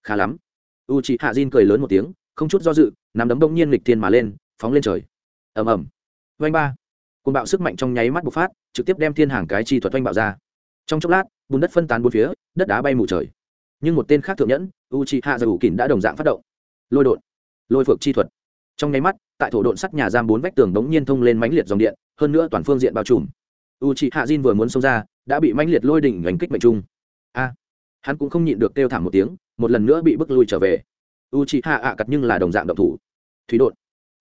Khá lắm. U chị hạ diên cười lớn một tiếng, không chút do dự, nắm đấm đông nhiên lịch thiên mà lên, phóng lên trời. Ầm ầm. Vanh ba. Côn bạo sức mạnh trong nháy mắt bộc phát, trực tiếp đem thiên hàng cái chi thuật oanh bạo ra trong chốc lát, bùn đất phân tán bốn phía, đất đá bay mù trời. Nhưng một tên khác thượng nhẫn u chị hạ dầu kín đã đồng dạng phát động. Lôi đột lôi phược chi thuật. Trong nháy mắt, tại thổ độn sắt nhà giam bốn vách tường đống nhiên thông lên mãnh liệt dòng điện, hơn nữa toàn phương diện bao trùm. U chị hạ Jin vừa muốn xông ra, đã bị mãnh liệt lôi đỉnh gánh kích mệnh trung. A! Hắn cũng không nhịn được kêu thảm một tiếng, một lần nữa bị bức lui trở về. U chị hạ ạ cặt nhưng là đồng dạng động thủ. Thủy đột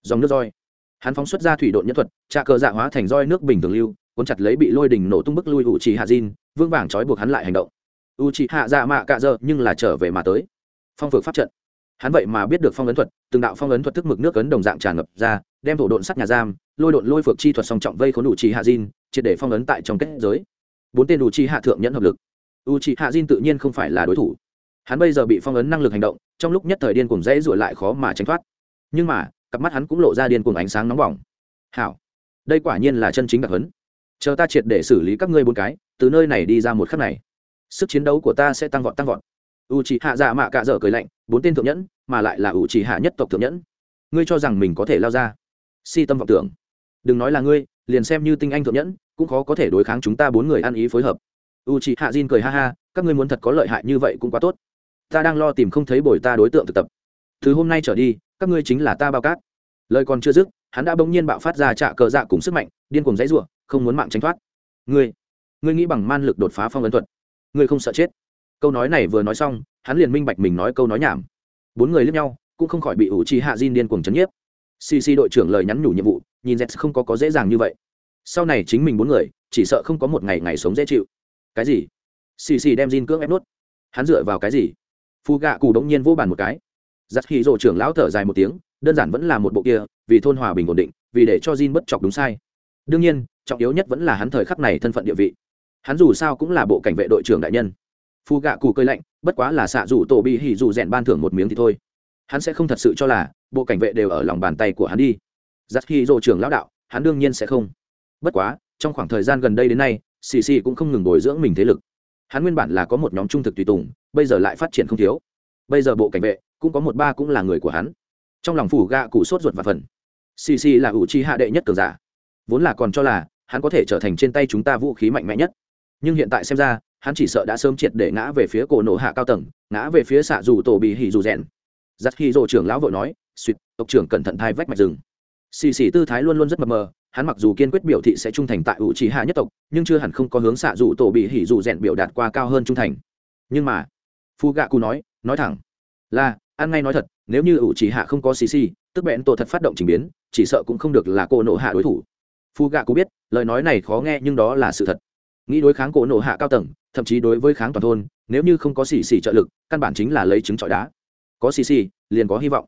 dòng nước roi. Hắn phóng xuất ra thủy đột nhân thuật, trà cờ dạ hóa thành roi nước bình thường lưu cuốn chặt lấy bị lôi đỉnh nổ tung bức lui u trì hạ diên vương vàng trói buộc hắn lại hành động. U trì hạ dạ mạ cạ dơ nhưng là trở về mà tới. Phong vực pháp trận. Hắn vậy mà biết được phong ấn thuật, từng đạo phong ấn thuật thức mực nước ấn đồng dạng tràn ngập ra, đem thổ độn sắt nhà giam, lôi độn lôi phược chi thuật song trọng vây khốn đủ trì hạ diên triệt để phong ấn tại trong kết giới. Bốn tên đủ trì hạ thượng nhẫn hợp lực. U trì hạ diên tự nhiên không phải là đối thủ. Hắn bây giờ bị phong ấn năng lực hành động, trong lúc nhất thời điên cùng dãy ruổi lại khó mà tránh thoát. Nhưng mà, cặp mắt hắn cũng lộ ra điên cùng ánh sáng nóng bỏng. Hảo. Đây quả nhiên là chân chính đặc hấn chờ ta triệt để xử lý các ngươi bốn cái, từ nơi này đi ra một khắc này, sức chiến đấu của ta sẽ tăng vọt tăng vọt. U c hạ dạ mạ cạ dở cười lạnh, bốn tên thượng nhẫn, mà lại là u c hạ nhất tộc thượng nhẫn. Ngươi cho rằng mình có thể lao ra? Si tâm vọng tưởng. Đừng nói là ngươi, liền xem như tinh anh thượng nhẫn, cũng khó có thể đối kháng chúng ta bốn người ăn ý phối hợp. U c hạ diên cười ha ha, các ngươi muốn thật có lợi hại như vậy cũng quá tốt. Ta đang lo tìm không thấy bồi ta đối tượng thực tập. Từ hôm nay trở đi, các ngươi chính là ta bao cát. Lời còn chưa dứt, hắn đã bỗng nhiên bạo phát ra trạ cờ dạ cùng sức mạnh, điên cùng dãy r u ộ không muốn mạng tránh thoát. Ngươi ngươi nghĩ bằng man lực đột phá phong ấn thuật. Ngươi không sợ chết. Câu nói này vừa nói xong hắn liền minh bạch mình nói câu nói nhảm. Bốn người lướt nhau cũng không khỏi bị ủ trì hạ diên điên cuồng chấn nhiếp. Cc đội trưởng lời nhắn nhủ nhiệm vụ nhìn z không có có dễ dàng như vậy. Sau này chính mình bốn người chỉ sợ không có một ngày ngày sống dễ chịu. Cái gì? Cc đem diên cưỡng ép nuốt, hắn dựa vào cái gì? Phu gạ cù đống nhiên vô bàn một cái. Giặt khi rộ trưởng lão thở dài một tiếng đơn giản vẫn là một bộ kia vì thôn hòa bình ổn định vì để cho Jin bất chọc đúng sai. Đương nhiên trọng yếu nhất vẫn là hắn thời khắc này thân phận địa vị. Hắn dù sao cũng là bộ cảnh vệ đội trưởng đại nhân. Phù gạ cụ cơi lạnh, bất quá là xạ rủ tổ bị hỉ dù rèn ban thưởng một miếng thì thôi. Hắn sẽ không thật sự cho là bộ cảnh vệ đều ở lòng bàn tay của hắn đi. Giặc khi dỗ trưởng lão đạo, hắn đương nhiên sẽ không. Bất quá, trong khoảng thời gian gần đây đến nay, xì xì cũng không ngừng bồi dưỡng mình thế lực. Hắn nguyên bản là có một nhóm trung thực tùy tùng, bây giờ lại phát triển không thiếu. Bây giờ bộ cảnh vệ cũng có một ba cũng là người của hắn. Trong lòng phủ gạ cụ sốt ruột và phần xì xì là ủ chi hạ đệ nhất cường giả. Vốn là còn cho là hắn có thể trở thành trên tay chúng ta vũ khí mạnh mẽ nhất. Nhưng hiện tại xem ra, hắn chỉ sợ đã sớm triệt để ngã về phía cổ nổ hạ cao tầng, ngã về phía xạ dù tổ bị hỉ dù rèn. Giặt khi rộ trưởng lão vội nói suýt tộc trưởng cẩn thận thai vách mạch rừng. Xì xì tư thái luôn luôn rất mập mờ, hắn mặc dù kiên quyết biểu thị sẽ trung thành tại ủ trì hạ nhất tộc, nhưng chưa hẳn không có hướng xạ dù tổ bị hỉ dù rèn biểu đạt qua cao hơn trung thành. Nhưng mà, phu gạ cụ nói nói thẳng, là, ăn ngay nói thật, nếu như ủ trì hạ không có xì xì, tức bẹn tổ thật phát động trình biến, chỉ sợ cũng không được là cô nộ hạ đối thủ phu gạ cũng biết, lời nói này khó nghe nhưng đó là sự thật. Nghĩ đối kháng cổ nộ hạ cao tầng, thậm chí đối với kháng toàn thôn, nếu như không có xì xì trợ lực, căn bản chính là lấy trứng trọi đá. Có xì xì, liền có hy vọng.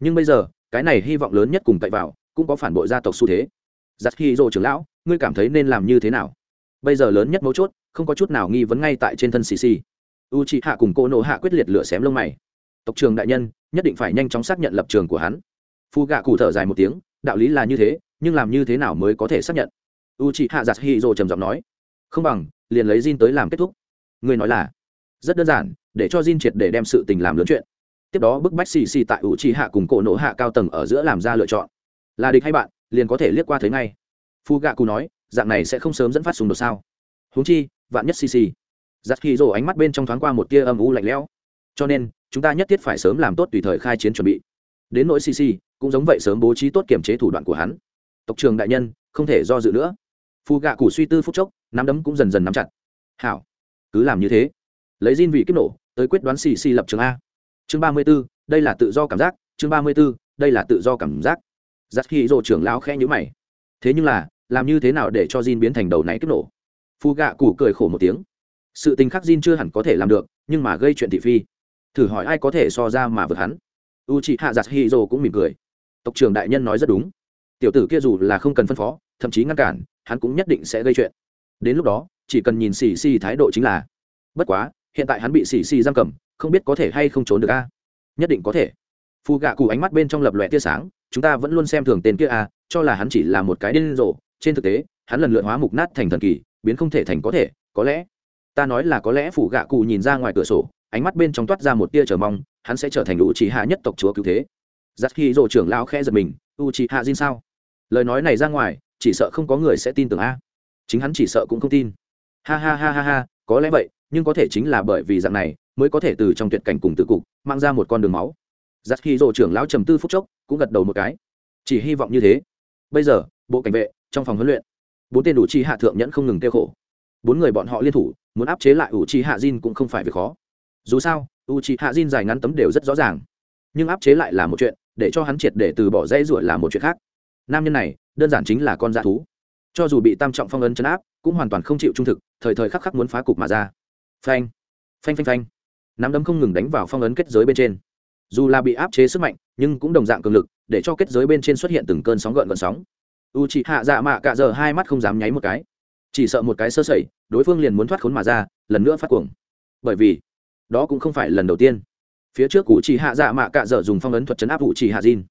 Nhưng bây giờ, cái này hy vọng lớn nhất cùng cậy vào, cũng có phản bội gia tộc xu thế. Giặc khi dô trưởng lão, ngươi cảm thấy nên làm như thế nào? Bây giờ lớn nhất mấu chốt, không có chút nào nghi vấn ngay tại trên thân xì xì. U chị hạ cùng cô nộ hạ quyết liệt lửa xém lông mày. Tộc trường đại nhân, nhất định phải nhanh chóng xác nhận lập trường của hắn. Phu gạ cụ thở dài một tiếng, đạo lý là như thế nhưng làm như thế nào mới có thể xác nhận? U chị hạ giặt hy dô trầm giọng nói. Không bằng, liền lấy Jin tới làm kết thúc. Người nói là, rất đơn giản, để cho Jin triệt để đem sự tình làm lớn chuyện. Tiếp đó bức bách xì xì tại ủ trì hạ cùng cổ nổ hạ cao tầng ở giữa làm ra lựa chọn. Là địch hay bạn, liền có thể liếc qua thấy ngay. Phu gạ cụ nói, dạng này sẽ không sớm dẫn phát xung đột sao? Huống chi, vạn nhất xì xì giặt khi rổ ánh mắt bên trong thoáng qua một tia âm u lạnh lẽo. Cho nên, chúng ta nhất thiết phải sớm làm tốt tùy thời khai chiến chuẩn bị. Đến nỗi xì xì cũng giống vậy sớm bố trí tốt kiểm chế thủ đoạn của hắn tộc trường đại nhân, không thể do dự nữa. Phù gạ cụ suy tư phúc chốc, nắm đấm cũng dần dần nắm chặt. Hảo, cứ làm như thế. Lấy Jin vị kích nổ, tới quyết đoán xì xì lập trường a. Chương ba mươi b ố đây là tự do cảm giác. Chương ba mươi b ố đây là tự do cảm giác. Giặc khi rộ trưởng lão khẽ nhữ mày. Thế nhưng là, làm như thế nào để cho Jin biến thành đầu này kích nổ? Phù gạ cụ cười khổ một tiếng. Sự tình khắc Jin chưa hẳn có thể làm được, nhưng mà gây chuyện thị phi. Thử hỏi ai có thể so ra mà vượt hắn? U chị hạ giặc hi rồ cũng mỉm cười. Tộc trưởng đại nhân nói rất đúng tiểu tử kia dù là không cần phân phó, thậm chí ngăn cản, hắn cũng nhất định sẽ gây chuyện. Đến lúc đó, chỉ cần nhìn xì xì thái độ chính là, bất quá, hiện tại hắn bị xì xì giam cầm, không biết có thể hay không trốn được a? Nhất định có thể. Phù gạ cụ ánh mắt bên trong lập lòe tia sáng, chúng ta vẫn luôn xem thường tên kia a, cho là hắn chỉ là một cái điên rồ. Trên thực tế, hắn lần lượt hóa mục nát thành thần kỳ, biến không thể thành có thể, có lẽ ta nói là có lẽ phù gạ cụ nhìn ra ngoài cửa sổ, ánh mắt bên trong toát ra một tia chờ mong, hắn sẽ trở thành đủ chỉ hạ nhất tộc chúa cứu thế. Giặc khi rộ trưởng lao khẽ giật mình u chỉ hạ diên sao? Lời nói này ra ngoài, chỉ sợ không có người sẽ tin tưởng a. Chính hắn chỉ sợ cũng không tin. Ha ha ha ha ha, có lẽ vậy, nhưng có thể chính là bởi vì dạng này, mới có thể từ trong tuyệt cảnh cùng tự cục, mang ra một con đường máu. Giặc khi rộ trưởng lão trầm tư phúc chốc, cũng gật đầu một cái. Chỉ hy vọng như thế. Bây giờ, bộ cảnh vệ, trong phòng huấn luyện. Bốn tên đủ chi hạ thượng nhẫn không ngừng tiêu khổ. Bốn người bọn họ liên thủ, muốn áp chế lại ủ chi hạ jin cũng không phải việc khó. Dù sao u chi hạ jin dài ngắn tấm đều rất rõ ràng. Nhưng áp chế lại là một chuyện, để cho hắn triệt để từ bỏ dây ruổi là một chuyện khác nam nhân này đơn giản chính là con dã thú. Cho dù bị tam trọng phong ấn chấn áp, cũng hoàn toàn không chịu trung thực, thời thời khắc khắc muốn phá cục mà ra. Phanh phanh phanh phanh. Nắm đấm không ngừng đánh vào phong ấn kết giới bên trên. Dù là bị áp chế sức mạnh, nhưng cũng đồng dạng cường lực, để cho kết giới bên trên xuất hiện từng cơn sóng gợn gợn sóng. U chị hạ dạ mạ cạ giờ hai mắt không dám nháy một cái. Chỉ sợ một cái sơ sẩy, đối phương liền muốn thoát khốn mà ra, lần nữa phát cuồng. Bởi vì, đó cũng không phải lần đầu tiên. Phía trước u chị hạ dạ mạ cạ giờ dùng phong ấn thuật chấn áp u chị hạ diên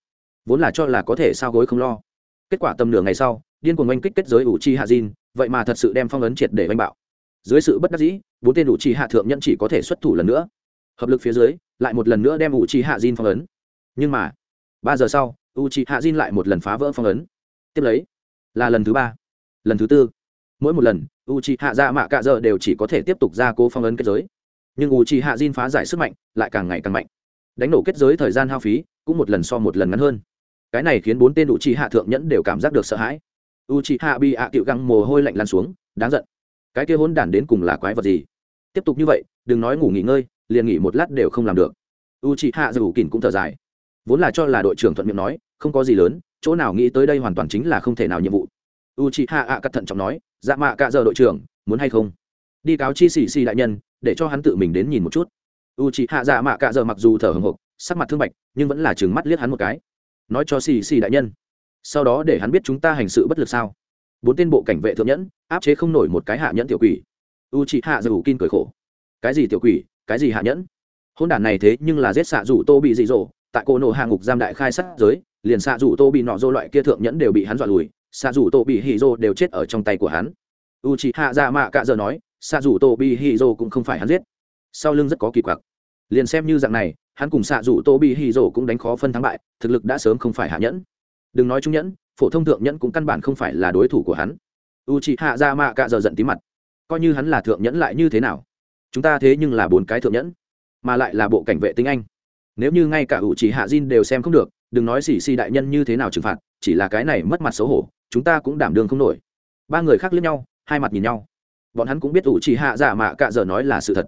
vốn là cho là có thể sao gối không lo. Kết quả tầm nửa ngày sau, điên cuồng oanh kích kết giới ủ chi hạ diên vậy mà thật sự đem phong ấn triệt để oanh bạo. Dưới sự bất đắc dĩ, bốn tên ủ chi hạ thượng nhân chỉ có thể xuất thủ lần nữa. Hợp lực phía dưới, lại một lần nữa đem ủ chi hạ diên phong ấn. Nhưng mà, ba giờ sau u chi hạ diên lại một lần phá vỡ phong ấn. Tiếp lấy, là lần thứ ba, lần thứ tư. Mỗi một lần u chi hạ ra mạ cạ giờ đều chỉ có thể tiếp tục ra cố phong ấn kết giới. Nhưng u chi hạ diên phá giải sức mạnh, lại càng ngày càng mạnh. Đánh nổ kết giới thời gian hao phí, cũng một lần so một lần ngắn hơn cái này khiến bốn tên u chi hạ thượng nhẫn đều cảm giác được sợ hãi. U chi hạ bị ạ tiệu găng mồ hôi lạnh lan xuống, đáng giận. Cái kia hỗn đản đến cùng là quái vật gì? Tiếp tục như vậy, đừng nói ngủ nghỉ ngơi, liền nghỉ một lát đều không làm được. U chi hạ dù kín cũng thở dài. Vốn là cho là đội trưởng thuận miệng nói, không có gì lớn, chỗ nào nghĩ tới đây hoàn toàn chính là không thể nào nhiệm vụ. U chi hạ ạ cắt thận trọng nói dạ mạ cả giờ đội trưởng, muốn hay không? Đi cáo chi xì xì đại nhân, để cho hắn tự mình đến nhìn một chút. U chị hạ dạ mạ cạ giờ mặc dù thở hồng hộc sắc mặt thương bạch, nhưng vẫn là chừng mắt liếc hắn một cái nói cho xì xì đại nhân. Sau đó để hắn biết chúng ta hành sự bất lực sao? Bốn tên bộ cảnh vệ thượng nhẫn, áp chế không nổi một cái hạ nhẫn tiểu quỷ. U chị hạ dù kin cười khổ. Cái gì tiểu quỷ, cái gì hạ nhẫn? Hôn đản này thế nhưng là giết xạ rủ tô bị dị dỗ. Tại cô nổ hạ ngục giam đại khai sát giới, liền xạ rủ tô bị nọ dô loại kia thượng nhẫn đều bị hắn dọa lùi, xạ rủ tô bị hì dô đều chết ở trong tay của hắn. U chị hạ dạ ra mạ cạ giờ nói, xạ rủ tô bị hì dô cũng không phải hắn giết. Sau lưng rất có kỳ quặc. Liền xem như dạng này hắn cùng xạ rủ tô bị hì rổ cũng đánh khó phân thắng bại, thực lực đã sớm không phải hạ nhẫn. Đừng nói trung nhẫn, phổ thông thượng nhẫn cũng căn bản không phải là đối thủ của hắn. U chị hạ ra mạ cạ giờ giận tí mặt. Coi như hắn là thượng nhẫn lại như thế nào? Chúng ta thế nhưng là bốn cái thượng nhẫn, mà lại là bộ cảnh vệ tinh anh. Nếu như ngay cả u chị hạ Jin đều xem không được, đừng nói xỉ xì đại nhân như thế nào trừng phạt, chỉ là cái này mất mặt xấu hổ, chúng ta cũng đảm đương không nổi. Ba người khác liếc nhau, hai mặt nhìn nhau. Bọn hắn cũng biết u chị hạ giả mạ cạ giờ nói là sự thật.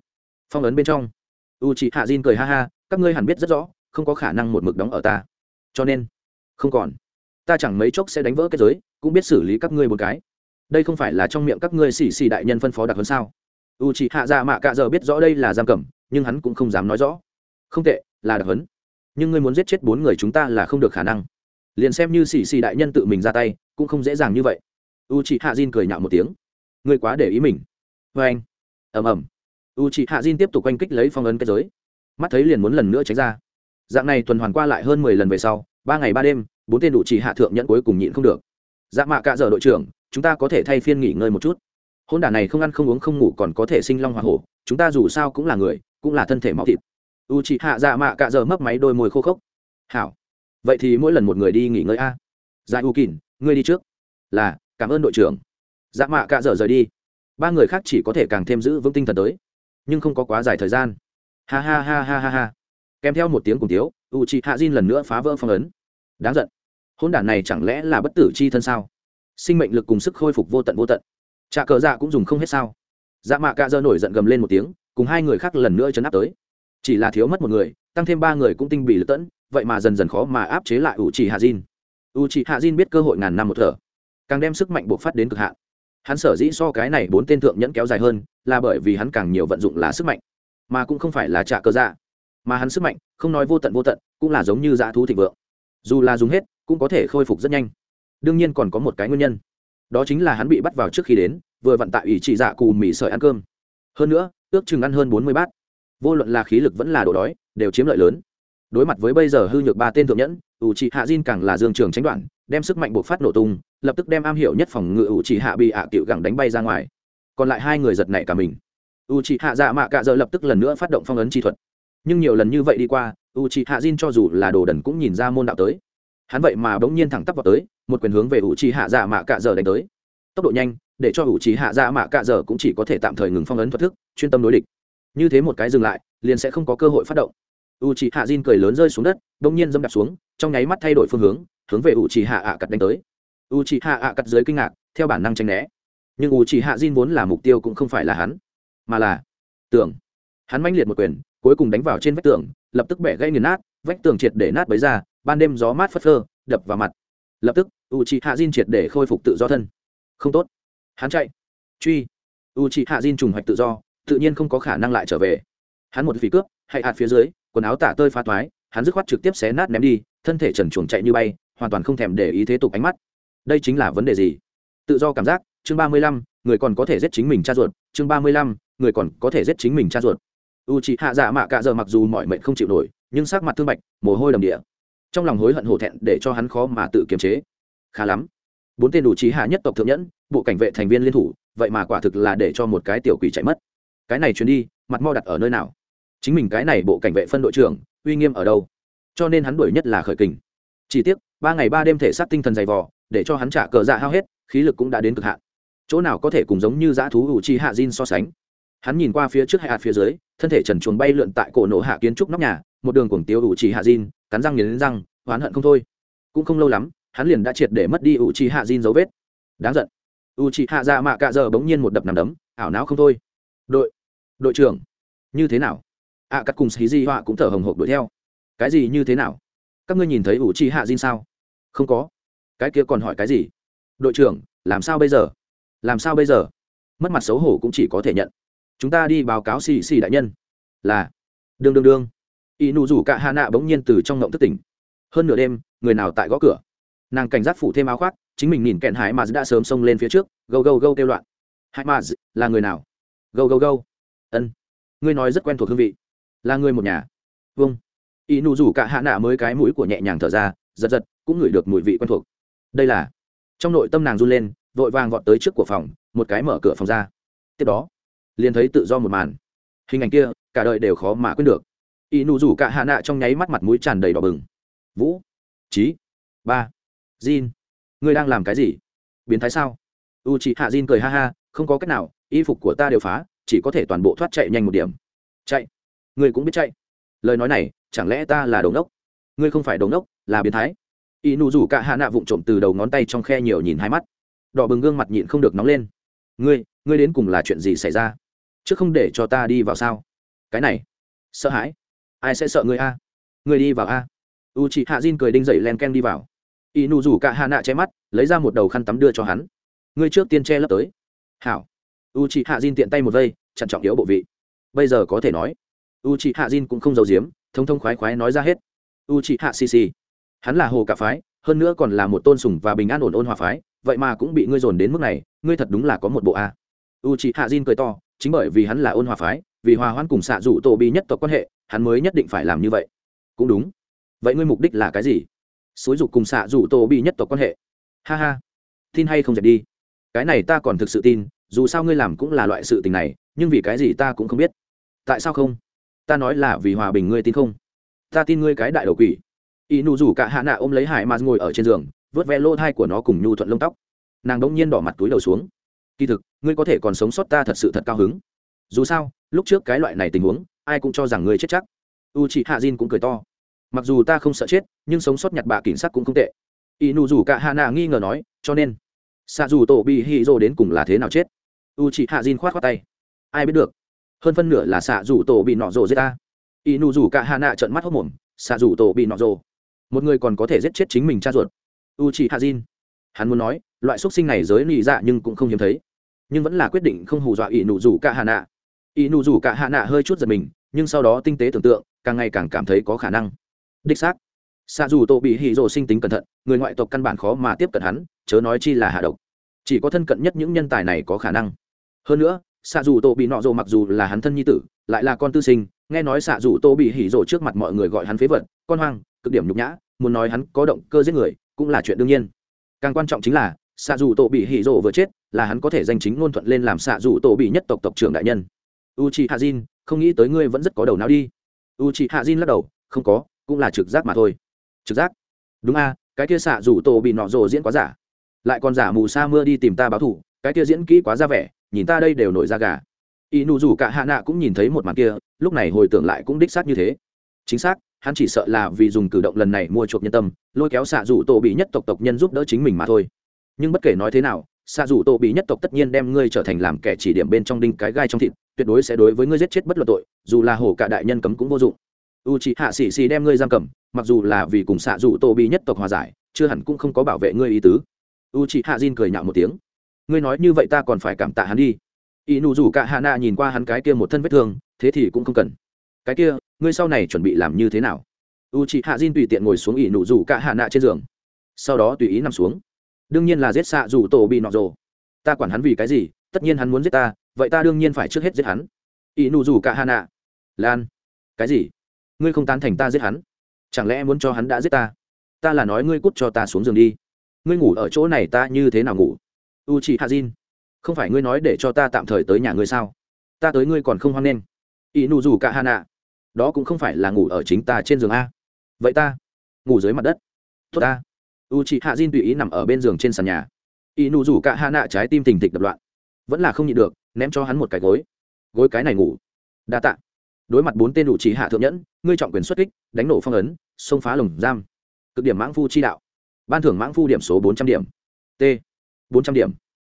Phong ấn bên trong u chị hạ Jin cười ha ha các ngươi hẳn biết rất rõ, không có khả năng một mực đóng ở ta. Cho nên, không còn. Ta chẳng mấy chốc sẽ đánh vỡ cái giới, cũng biết xử lý các ngươi một cái. Đây không phải là trong miệng các ngươi xì xì đại nhân phân phó đặc hơn sao? U chị hạ dạ mạ cạ giờ biết rõ đây là giam cầm, nhưng hắn cũng không dám nói rõ. Không tệ, là đặc hấn. Nhưng ngươi muốn giết chết bốn người chúng ta là không được khả năng. Liền xem như xì xì đại nhân tự mình ra tay, cũng không dễ dàng như vậy. U chị hạ diên cười nhạo một tiếng. Ngươi quá để ý mình. Vê anh ầm ầm. U chị hạ diên tiếp tục oanh kích lấy phong ấn cái giới mắt thấy liền muốn lần nữa tránh ra. Dạng này tuần hoàn qua lại hơn mười lần về sau, ba ngày ba đêm, bốn tên đủ chỉ hạ thượng nhẫn cuối cùng nhịn không được. Dạ mạ cạ dở đội trưởng, chúng ta có thể thay phiên nghỉ ngơi một chút. Hôn đả này không ăn không uống không ngủ còn có thể sinh long hoa hổ, chúng ta dù sao cũng là người, cũng là thân thể máu thịt. U chị hạ dạ mạ cạ dở mấp máy đôi môi khô khốc. Hảo. Vậy thì mỗi lần một người đi nghỉ ngơi a. Dạ u kỳn ngươi đi trước. Là, cảm ơn đội trưởng. Dạ mạ cạ dở rời đi. Ba người khác chỉ có thể càng thêm giữ vững tinh thần tới, nhưng không có quá dài thời gian ha ha ha ha ha ha. Kèm theo một tiếng cùng tiếu u chị hạ diên lần nữa phá vỡ phong ấn. Đáng giận. Hôn đản này chẳng lẽ là bất tử chi thân sao? Sinh mệnh lực cùng sức khôi phục vô tận vô tận. Trà cờ dạ cũng dùng không hết sao. Dạ mạ cạ dơ nổi giận gầm lên một tiếng, cùng hai người khác lần nữa chấn áp tới. Chỉ là thiếu mất một người, tăng thêm ba người cũng tinh bị lật tẫn, vậy mà dần dần khó mà áp chế lại u trì hạ diên u trì hạ diên biết cơ hội ngàn năm một thở. Càng đem sức mạnh buộc phát đến cực hạn. Hắn sở dĩ so cái này bốn tên thượng nhẫn kéo dài hơn, là bởi vì hắn càng nhiều vận dụng là sức mạnh mà cũng không phải là trả cơ dạ. Mà hắn sức mạnh, không nói vô tận vô tận, cũng là giống như dã thú thịnh vượng. Dù là dùng hết, cũng có thể khôi phục rất nhanh. Đương nhiên còn có một cái nguyên nhân. Đó chính là hắn bị bắt vào trước khi đến, vừa vận tại ủy trị dạ cù mì sợi ăn cơm. Hơn nữa, ước chừng ăn hơn bốn mươi bát. Vô luận là khí lực vẫn là độ đói, đều chiếm lợi lớn. Đối mặt với bây giờ hư nhược ba tên thượng nhẫn, ủ trị hạ diên càng là dương trường tránh đoạn, đem sức mạnh buộc phát nổ tung, lập tức đem am hiểu nhất phòng ngự ủ trị hạ bị hạ tiệu gẳng đánh bay ra ngoài. Còn lại hai người giật nảy cả mình u trị hạ dạ mạ cạ giờ lập tức lần nữa phát động phong ấn chi thuật. Nhưng nhiều lần như vậy đi qua u trị hạ diên cho dù là đồ đần cũng nhìn ra môn đạo tới. Hắn vậy mà bỗng nhiên thẳng tắp vào tới, một quyền hướng về u trị hạ dạ mạ cạ giờ đánh tới. Tốc độ nhanh, để cho u trị hạ dạ mạ cạ giờ cũng chỉ có thể tạm thời ngừng phong ấn thuật thức, chuyên tâm đối địch. Như thế một cái dừng lại, liền sẽ không có cơ hội phát động. U c hạ diên cười lớn rơi xuống đất, bỗng nhiên dâm đạp xuống, trong nháy mắt thay đổi phương hướng hướng về u c hạ ạ cặt đánh tới. U c hạ ạ cặt dưới kinh ngạc, theo bản năng tranh né. Nhưng u c hạ diên vốn là mục tiêu cũng không phải là hắn mà là tưởng hắn manh liệt một quyền, cuối cùng đánh vào trên vách tường, lập tức bẻ gây nghiền nát, vách tường triệt để nát bấy ra, ban đêm gió mát phất phơ, đập vào mặt. Lập tức u c hạ diên triệt để khôi phục tự do thân. Không tốt. Hắn chạy. Truy. U c hạ diên trùng hoạch tự do, tự nhiên không có khả năng lại trở về. Hắn một phí cướp, hay hạt phía dưới, quần áo tả tơi phá toái hắn dứt khoát trực tiếp xé nát ném đi, thân thể trần chuồng chạy như bay, hoàn toàn không thèm để ý thế tục ánh mắt. Đây chính là vấn đề gì? Tự do cảm giác, chương ba mươi lăm, người còn có thể giết chính mình cha ruột, chương ba mươi lăm người còn có thể giết chính mình cha ruột. U chị hạ dạ mạ cạ giờ mặc dù mọi mệnh không chịu nổi, nhưng sắc mặt thương bạch, mồ hôi đầm địa. Trong lòng hối hận hổ thẹn để cho hắn khó mà tự kiềm chế. Khá lắm. Bốn tên đủ trí hạ nhất tộc thượng nhẫn, bộ cảnh vệ thành viên liên thủ, vậy mà quả thực là để cho một cái tiểu quỷ chạy mất. Cái này chuyến đi, mặt mo đặt ở nơi nào? Chính mình cái này bộ cảnh vệ phân đội trưởng, uy nghiêm ở đâu? Cho nên hắn đuổi nhất là khởi kình. Chỉ tiếc, ba ngày ba đêm thể xác tinh thần dày vò, để cho hắn trả cờ dạ hao hết, khí lực cũng đã đến cực hạn. Chỗ nào có thể cùng giống như dã thú ủ chi hạ Jin so sánh? Hắn nhìn qua phía trước hay hạt phía dưới thân thể trần chuồng bay lượn tại cổ nổ hạ kiến trúc nóc nhà một đường cuồng tiêu ủ trì hạ diên cắn răng nghiến răng oán hận không thôi. Cũng không lâu lắm hắn liền đã triệt để mất đi ủ trì hạ diên dấu vết. Đáng giận. Ủ trì hạ ra dạ mạ cạ giờ bỗng nhiên một đập nằm đấm ảo não không thôi. Đội đội trưởng như thế nào? Ạ à, cắt cùng xí di họa cũng thở hồng hộc đuổi theo. Cái gì như thế nào? Các ngươi nhìn thấy ủ trì hạ diên sao? Không có. Cái kia còn hỏi cái gì? Đội trưởng làm sao bây giờ? Làm sao bây giờ? Mất mặt xấu hổ cũng chỉ có thể nhận chúng ta đi báo cáo xì xì đại nhân. Là. Đương đương đương. Y nụ rủ cả hạ nạ bỗng nhiên từ trong ngộng thức tỉnh. Hơn nửa đêm, người nào tại gõ cửa? Nàng cảnh giác phủ thêm áo khoác, chính mình nhìn kẹn hải mà đã sớm xông lên phía trước, gâu gâu gâu kêu loạn. Hải mà là người nào? Gâu gâu gâu. Ân. Ngươi nói rất quen thuộc hương vị. Là người một nhà. Vâng. Y nụ rủ cả hạ nạ mới cái mũi của nhẹ nhàng thở ra, giật giật, cũng ngửi được mùi vị quen thuộc. Đây là. Trong nội tâm nàng run lên, vội vàng vọt tới trước của phòng, một cái mở cửa phòng ra. Tiếp đó liền thấy tự do một màn. Hình ảnh kia, cả đời đều khó mà quên được. Y nụ rủ cả hạ nạ trong nháy mắt mặt mũi tràn đầy đỏ bừng. Vũ. Trí ba. Jin. Ngươi đang làm cái gì? Biến thái sao? U chị hạ jin cười ha ha, không có cách nào, y phục của ta đều phá, chỉ có thể toàn bộ thoát chạy nhanh một điểm. Chạy. Ngươi cũng biết chạy. Lời nói này, chẳng lẽ ta là đống đốc ngươi không phải đống đốc là biến thái. Y nụ rủ cả hạ nạ vụng trộm từ đầu ngón tay trong khe nhiều nhìn hai mắt. Đỏ bừng gương mặt nhịn không được nóng lên. Ngươi ngươi đến cùng là chuyện gì xảy ra? Chứ không để cho ta đi vào sao? Cái này, sợ hãi. Ai sẽ sợ ngươi a? Ngươi đi vào a. U chị hạ diên cười đinh dậy len ken đi vào. Y nụ rủ cả hạ nạ che mắt, lấy ra một đầu khăn tắm đưa cho hắn. Ngươi trước tiên che lấp tới. Hảo. U chị hạ diên tiện tay một vây, chặn trọng yếu bộ vị. Bây giờ có thể nói u chị hạ diên cũng không giấu giếm, thông thông khoái khoái nói ra hết. U chị hạ xì xì hắn là hồ cả phái, hơn nữa còn là một tôn sùng và bình an ổn ôn hòa phái, vậy mà cũng bị ngươi dồn đến mức này, ngươi thật đúng là có một bộ a. U chị hạ diên cười to chính bởi vì hắn là ôn hòa phái, vì hòa hoãn cùng xạ rủ tổ bi nhất tộc quan hệ, hắn mới nhất định phải làm như vậy. Cũng đúng. Vậy ngươi mục đích là cái gì? Xúi dục cùng xạ rủ tổ bi nhất tộc quan hệ. Ha ha. Tin hay không dẹp đi? Cái này ta còn thực sự tin, dù sao ngươi làm cũng là loại sự tình này, nhưng vì cái gì ta cũng không biết. Tại sao không? Ta nói là vì hòa bình ngươi tin không? Ta tin ngươi cái đại đầu quỷ. Y nụ rủ cả hạ nạ ôm lấy hải mà ngồi ở trên giường, vớt ve lô thai của nó cùng nhu thuận lông tóc. Nàng đ ỗ n g nhiên đỏ mặt túi đầu xuống kỳ thực, ngươi có thể còn sống sót ta thật sự thật cao hứng. Dù sao, lúc trước cái loại này tình huống, ai cũng cho rằng ngươi chết chắc. U chị hạ diên cũng cười to. Mặc dù ta không sợ chết, nhưng sống sót nhặt bạ cảnh sắc cũng không tệ. Y nụ dù cả hạ nạ nghi ngờ nói, cho nên xạ dù tổ bị hì rô đến cùng là thế nào chết? U chị hạ diên khoát khoát tay. Ai biết được. Hơn phân nửa là xạ dù tổ bị nọ rồ giết ta. Y nụ dù cả hạ nạ trận mắt hốc mồm xạ dù tổ bị nọ rồ. Một người còn có thể giết chết chính mình cha ruột. U chị hạ diên hắn muốn nói, loại x sinh này giới nị dạ nhưng cũng không hiếm thấy. Nhưng vẫn là quyết định không hù dọa ỷ nụ rủ cả hạ nạ. Ỷ nụ rủ cả hạ nạ hơi chút giật mình, nhưng sau đó tinh tế tưởng tượng, càng ngày càng cảm thấy có khả năng. Đích xác xa dù tổ bị hì rồ sinh tính cẩn thận, người ngoại tộc căn bản khó mà tiếp cận hắn, chớ nói chi là hạ độc. Chỉ có thân cận nhất những nhân tài này có khả năng. Hơn nữa xạ dù tổ bị nọ rồ mặc dù là hắn thân nhi tử, lại là con tư sinh, nghe nói xạ dù tô bị hỉ rồ trước mặt mọi người gọi hắn phế vật, con hoang, cực điểm nhục nhã, muốn nói hắn có động cơ giết người, cũng là chuyện đương nhiên càng quan trọng chính là, xạ dù tổ bị hỉ rồ vừa chết, là hắn có thể danh chính ngôn thuận lên làm xạ dù tổ bị nhất tộc tộc trưởng đại nhân. U chị hạ diên không nghĩ tới ngươi vẫn rất có đầu não đi. U chị hạ diên lắc đầu, không có, cũng là trực giác mà thôi. Trực giác? Đúng a, cái kia xạ dù tổ bị nọ rồ diễn quá giả. Lại còn giả mù sa mưa đi tìm ta báo thủ, cái kia diễn kỹ quá ra vẻ, nhìn ta đây đều nổi da gà. Y nụ rủ cả hạ nạ cũng nhìn thấy một màn kia, lúc này hồi tưởng lại cũng đích xác như thế. Chính xác hắn chỉ sợ là vì dùng cử động lần này mua chuộc nhân tâm, lôi kéo xạ rủ tổ bị nhất tộc tộc nhân giúp đỡ chính mình mà thôi. Nhưng bất kể nói thế nào, xạ rủ tổ bị nhất tộc tất nhiên đem ngươi trở thành làm kẻ chỉ điểm bên trong đinh cái gai trong thịt, tuyệt đối sẽ đối với ngươi giết chết bất luận tội, dù là hổ cả đại nhân cấm cũng vô dụng. U c hạ xì xì đem ngươi giam cầm, mặc dù là vì cùng xạ rủ tổ bị nhất tộc hòa giải, chưa hẳn cũng không có bảo vệ ngươi ý tứ. U c hạ Jin cười nhạo một tiếng. Ngươi nói như vậy ta còn phải cảm tạ hắn đi. Ỷ nụ rủ cả hạ nạ nhìn qua hắn cái kia một thân vết thương, thế thì cũng không cần. Cái kia ngươi sau này chuẩn bị làm như thế nào? U chị hạ diên tùy tiện ngồi xuống ỉ nụ rủ cả hạ nạ trên giường. Sau đó tùy ý nằm xuống. Đương nhiên là giết xạ rủ tổ bị nọ rồ. Ta quản hắn vì cái gì? Tất nhiên hắn muốn giết ta, vậy ta đương nhiên phải trước hết giết hắn. Ỉ nụ rủ cả hạ nạ. Lan. Cái gì? Ngươi không tán thành ta giết hắn? Chẳng lẽ muốn cho hắn đã giết ta? Ta là nói ngươi cút cho ta xuống giường đi. Ngươi ngủ ở chỗ này ta như thế nào ngủ? U chị hạ diên không phải ngươi nói để cho ta tạm thời tới nhà ngươi sao? Ta tới ngươi còn không hoan nghênh. Ỷ nụ rủ cả hà nạ đó cũng không phải là ngủ ở chính ta trên giường a. Vậy ta ngủ dưới mặt đất. Tốt ta. U chị hạ diên tùy ý nằm ở bên giường trên sàn nhà. Y nụ rủ cả hạ nạ trái tim thình thịch đập loạn. Vẫn là không nhịn được, ném cho hắn một cái gối. Gối cái này ngủ. Đa tạ. Đối mặt bốn tên đủ trí hạ thượng nhẫn, ngươi trọng quyền xuất kích, đánh nổ phong ấn, xông phá lồng giam. Cực điểm mãng phu chi đạo. Ban thưởng mãng phu điểm số bốn trăm điểm. T. bốn trăm điểm.